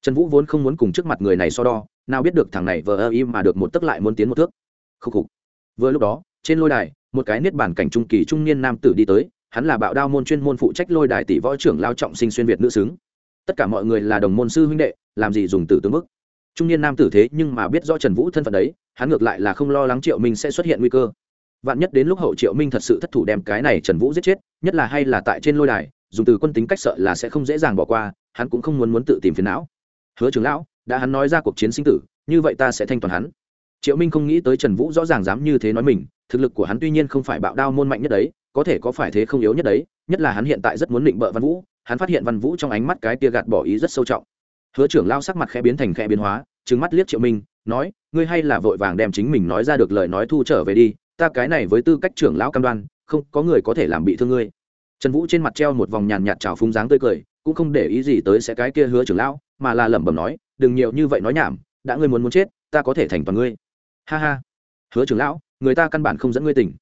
Trần vũ vốn không muốn cùng trước mặt người này so đo, nào biết được thằng này vờ ơ im mà được một tấc lại muốn tiến một thước. Khúc khục. Vừa lúc đó, trên lôi đài, một cái niết bản cảnh trung kỳ trung niên nam tử đi tới, hắn là bạo đao môn chuyên môn phụ trách lôi đài tỷ võ trưởng lao trọng sinh xuyên việt nữ xứng. Tất cả mọi người là đồng môn sư huynh đệ, làm gì dùng từ tướng mức trung niên nam tử thế nhưng mà biết rõ trần vũ thân phận đấy, hắn ngược lại là không lo lắng triệu minh sẽ xuất hiện nguy cơ. Vạn nhất đến lúc hậu triệu minh thật sự thất thủ đem cái này trần vũ giết chết, nhất là hay là tại trên lôi đài, dùng từ quân tính cách sợ là sẽ không dễ dàng bỏ qua, hắn cũng không muốn muốn tự tìm phiền não. Hứa trưởng lão, đã hắn nói ra cuộc chiến sinh tử, như vậy ta sẽ thanh toàn hắn. Triệu minh không nghĩ tới trần vũ rõ ràng dám như thế nói mình, thực lực của hắn tuy nhiên không phải bạo đao môn mạnh nhất đấy, có thể có phải thế không yếu nhất đấy, nhất là hắn hiện tại rất muốn định bợ văn vũ, hắn phát hiện văn vũ trong ánh mắt cái tia gạt bỏ ý rất sâu trọng hứa trưởng lao sắc mặt khẽ biến thành khẽ biến hóa trứng mắt liếc triệu minh, nói, ngươi hay là vội vàng đem chính mình nói ra được lời nói thu trở về đi, ta cái này với tư cách trưởng lão cam đoan, không, có người có thể làm bị thương ngươi. Trần vũ trên mặt treo một vòng nhàn nhạt trào phúng dáng tươi cười, cũng không để ý gì tới sẽ cái kia hứa trưởng lão, mà là lẩm bẩm nói, đừng nhiều như vậy nói nhảm, đã ngươi muốn muốn chết, ta có thể thành toàn ngươi. Ha ha. Hứa trưởng lão, người ta căn bản không dẫn ngươi tỉnh.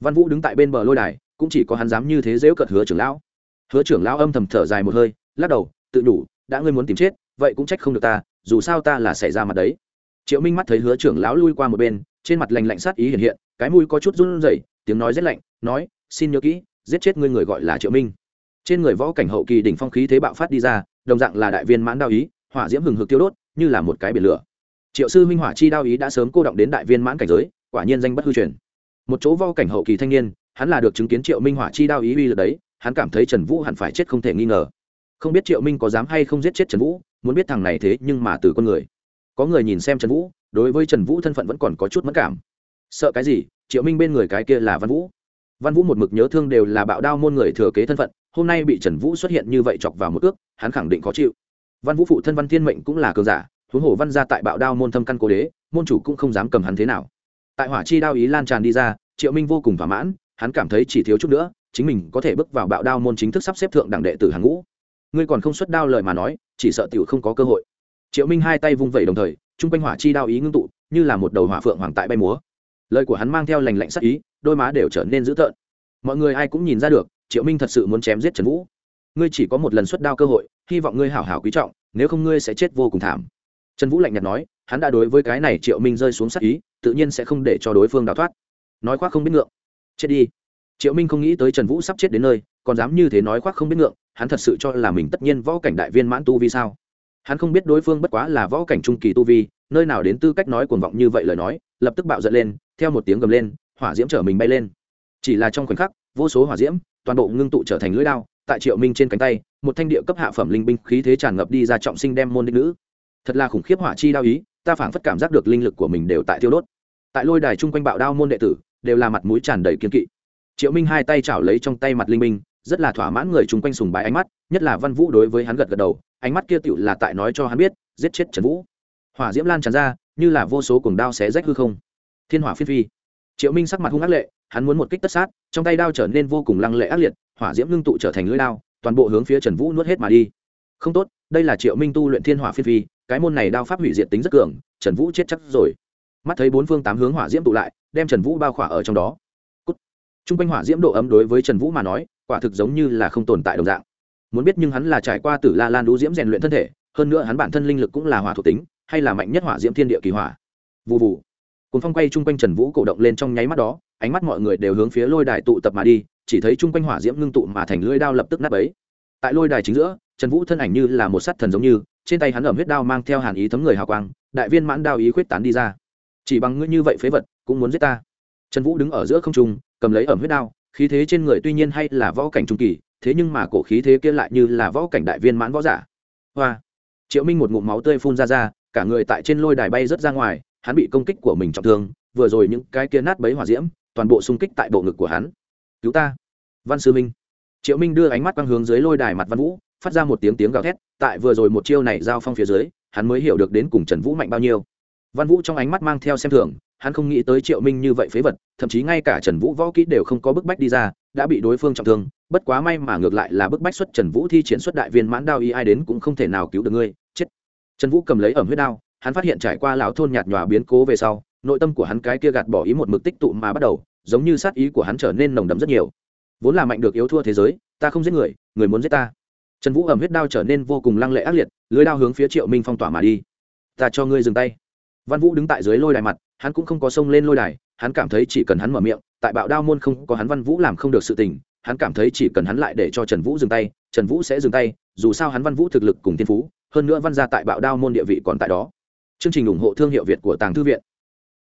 Văn vũ đứng tại bên bờ lôi đài, cũng chỉ có hắn dám như thế dễu cợt hứa trưởng lão. Hứa trưởng lão âm thầm thở dài một hơi, lắc đầu, tự đủ, đã ngươi muốn tìm chết vậy cũng trách không được ta, dù sao ta là xảy ra mặt đấy. Triệu minh mắt thấy hứa trưởng lão lui qua một bên, trên mặt lành lạnh sát ý hiện hiện, cái mũi có chút run rẩy, tiếng nói rét lạnh, nói, xin nhớ kỹ, giết chết ngươi người gọi là triệu minh. Trên người võ cảnh hậu kỳ đỉnh phong khí thế bạo phát đi ra, đồng dạng là đại viên mãn đao ý, hỏa diễm hừng hực tiêu đốt, như là một cái biển lửa. Triệu sư minh hỏa chi đao ý đã sớm cô động đến đại viên mãn cảnh giới, quả nhiên danh bất hư truyền. Một chỗ võ cảnh hậu kỳ thanh niên, hắn là được chứng kiến triệu minh hỏa chi đao ý uy lực đấy, hắn cảm thấy trần vũ hẳn phải chết không thể nghi ngờ không biết triệu minh có dám hay không giết chết trần vũ, muốn biết thằng này thế nhưng mà từ con người. Có người nhìn xem trần vũ, đối với trần vũ thân phận vẫn còn có chút mất cảm. Sợ cái gì? Triệu minh bên người cái kia là văn vũ. Văn vũ một mực nhớ thương đều là bạo đao môn người thừa kế thân phận, hôm nay bị trần vũ xuất hiện như vậy chọc vào một ước, hắn khẳng định khó chịu. Văn vũ phụ thân văn thiên mệnh cũng là cường giả, huống hồ văn ra tại bạo đao môn thâm căn cố đế, môn chủ cũng không dám cầm hắn thế nào. Tại hỏa chi đao ý lan tràn đi ra, triệu minh vô cùng thỏa mãn, hắn cảm thấy chỉ thiếu chút nữa, chính mình có thể bước vào bạo đao môn chính thức sắp xếp thượng đẳng đệ tử hàng ngũ ngươi còn không xuất đao lời mà nói, chỉ sợ tiểu không có cơ hội. Triệu minh hai tay vung vẩy đồng thời, chung quanh hỏa chi đao ý ngưng tụ, như là một đầu hỏa phượng hoàng tại bay múa. Lời của hắn mang theo lành lạnh sắc ý, đôi má đều trở nên dữ tợn. Mọi người ai cũng nhìn ra được, triệu minh thật sự muốn chém giết trần vũ. Ngươi chỉ có một lần xuất đao cơ hội, hy vọng ngươi hảo hảo quý trọng, nếu không ngươi sẽ chết vô cùng thảm. Trần vũ lạnh nhạt nói, hắn đã đối với cái này triệu minh rơi xuống sắc ý, tự nhiên sẽ không để cho đối phương đào thoát. Nói khoác không biết ngượng. Chết đi triệu minh không nghĩ tới trần vũ sắp chết đến nơi, còn dám như thế nói khoác không biết ngượng, hắn thật sự cho là mình tất nhiên võ cảnh đại viên mãn tu vi sao? Hắn không biết đối phương bất quá là võ cảnh trung kỳ tu vi, nơi nào đến tư cách nói cuồng vọng như vậy lời nói, lập tức bạo giận lên, theo một tiếng gầm lên, hỏa diễm chở mình bay lên. Chỉ là trong khoảnh khắc, vô số hỏa diễm, toàn bộ ngưng tụ trở thành lưỡi đao, tại triệu minh trên cánh tay, một thanh địa cấp hạ phẩm linh binh khí thế tràn ngập đi ra trọng sinh đem môn đích nữ. Thật là khủng khiếp hỏa chi đao ý, ta phảng phất cảm giác được linh lực của mình đều tại tiêu đốt. Tại lôi đài chung quanh bạo đao môn đệ tử, đều là mặt mũi tràn đầy kiên kỵ triệu minh hai tay chảo lấy trong tay mặt linh minh, rất là thỏa mãn người chung quanh sùng bái ánh mắt nhất là văn vũ đối với hắn gật gật đầu ánh mắt kia tựu là tại nói cho hắn biết giết chết trần vũ. Hỏa diễm lan tràn ra như là vô số cuồng đao xé rách hư không. Thiên hỏa phi phi. Triệu minh sắc mặt hung ác lệ hắn muốn một kích tất sát trong tay đao trở nên vô cùng lăng lệ ác liệt hỏa diễm ngưng tụ trở thành lưỡi đao toàn bộ hướng phía trần vũ nuốt hết mà đi. Không tốt đây là triệu minh tu luyện thiên hỏa phi phi cái môn này đao pháp hủy diệt tính rất cường trần vũ chết chắc rồi. Mắt thấy bốn phương tám hướng hỏa diễm tụ lại đem trần vũ bao khỏa ở trong đó. Trung quanh hỏa diễm độ ấm đối với trần vũ mà nói quả thực giống như là không tồn tại đồng dạng. Muốn biết nhưng hắn là trải qua tử la lan đũ diễm rèn luyện thân thể hơn nữa hắn bản thân linh lực cũng là hỏa thuộc tính hay là mạnh nhất hỏa diễm thiên địa kỳ hỏa. Vù vù, cùng phong quay chung quanh trần vũ cổ động lên trong nháy mắt đó ánh mắt mọi người đều hướng phía lôi đài tụ tập mà đi chỉ thấy Trung quanh hỏa diễm ngưng tụ mà thành lưỡi đao lập tức nắp ấy tại lôi đài chính giữa trần vũ thân ảnh như là một sắt thần giống như trên tay hắn ẩm huyết đao mang theo hàn ý thấm người hào quang đại viên mãn đao ý khuyết tán đi ra. Chỉ bằng ngươi như vậy phế vật cũng muốn giết ta. Trần vũ đứng ở giữa không trung cầm lấy ẩm huyết đao, khí thế trên người tuy nhiên hay là võ cảnh trung kỳ, thế nhưng mà cổ khí thế kia lại như là võ cảnh đại viên mãn võ giả. Hoa! Triệu minh một ngụm máu tươi phun ra ra, cả người tại trên lôi đài bay rớt ra ngoài, hắn bị công kích của mình trọng thương, vừa rồi những cái kia nát bấy hỏa diễm, toàn bộ xung kích tại bộ ngực của hắn. Cứu ta! Văn sư minh! Triệu minh đưa ánh mắt quang hướng dưới lôi đài mặt văn vũ, phát ra một tiếng tiếng gào thét, tại vừa rồi một chiêu này giao phong phía dưới, hắn mới hiểu được đến cùng trần vũ mạnh bao nhiêu. Văn vũ trong ánh mắt mang theo xem thường hắn không nghĩ tới triệu minh như vậy phế vật, thậm chí ngay cả trần vũ võ kỹ đều không có bức bách đi ra, đã bị đối phương trọng thương, bất quá may mà ngược lại là bức bách xuất trần vũ thi triển xuất đại viên mãn đao y ai đến cũng không thể nào cứu được ngươi, chết. Trần vũ cầm lấy ẩm huyết đao, hắn phát hiện trải qua lão thôn nhạt nhòa biến cố về sau, nội tâm của hắn cái kia gạt bỏ ý một mực tích tụ mà bắt đầu, giống như sát ý của hắn trở nên nồng đậm rất nhiều. Vốn là mạnh được yếu thua thế giới, ta không giết người người muốn giết ta. Trần vũ ẩm huyết đao trở nên vô cùng lăng lệ ác liệt, lưới đao hướng phía triệu minh phong tỏa mà đi. Ta cho ngươi dừng tay. Văn vũ đứng tại dưới lôi đài mặt hắn cũng không có sông lên lôi đài, hắn cảm thấy chỉ cần hắn mở miệng, tại bạo đao môn không có hắn văn vũ làm không được sự tình, hắn cảm thấy chỉ cần hắn lại để cho trần vũ dừng tay, trần vũ sẽ dừng tay, dù sao hắn văn vũ thực lực cùng thiên phú, hơn nữa văn gia tại bạo đao môn địa vị còn tại đó. Chương trình ủng hộ thương hiệu việt của tàng thư viện.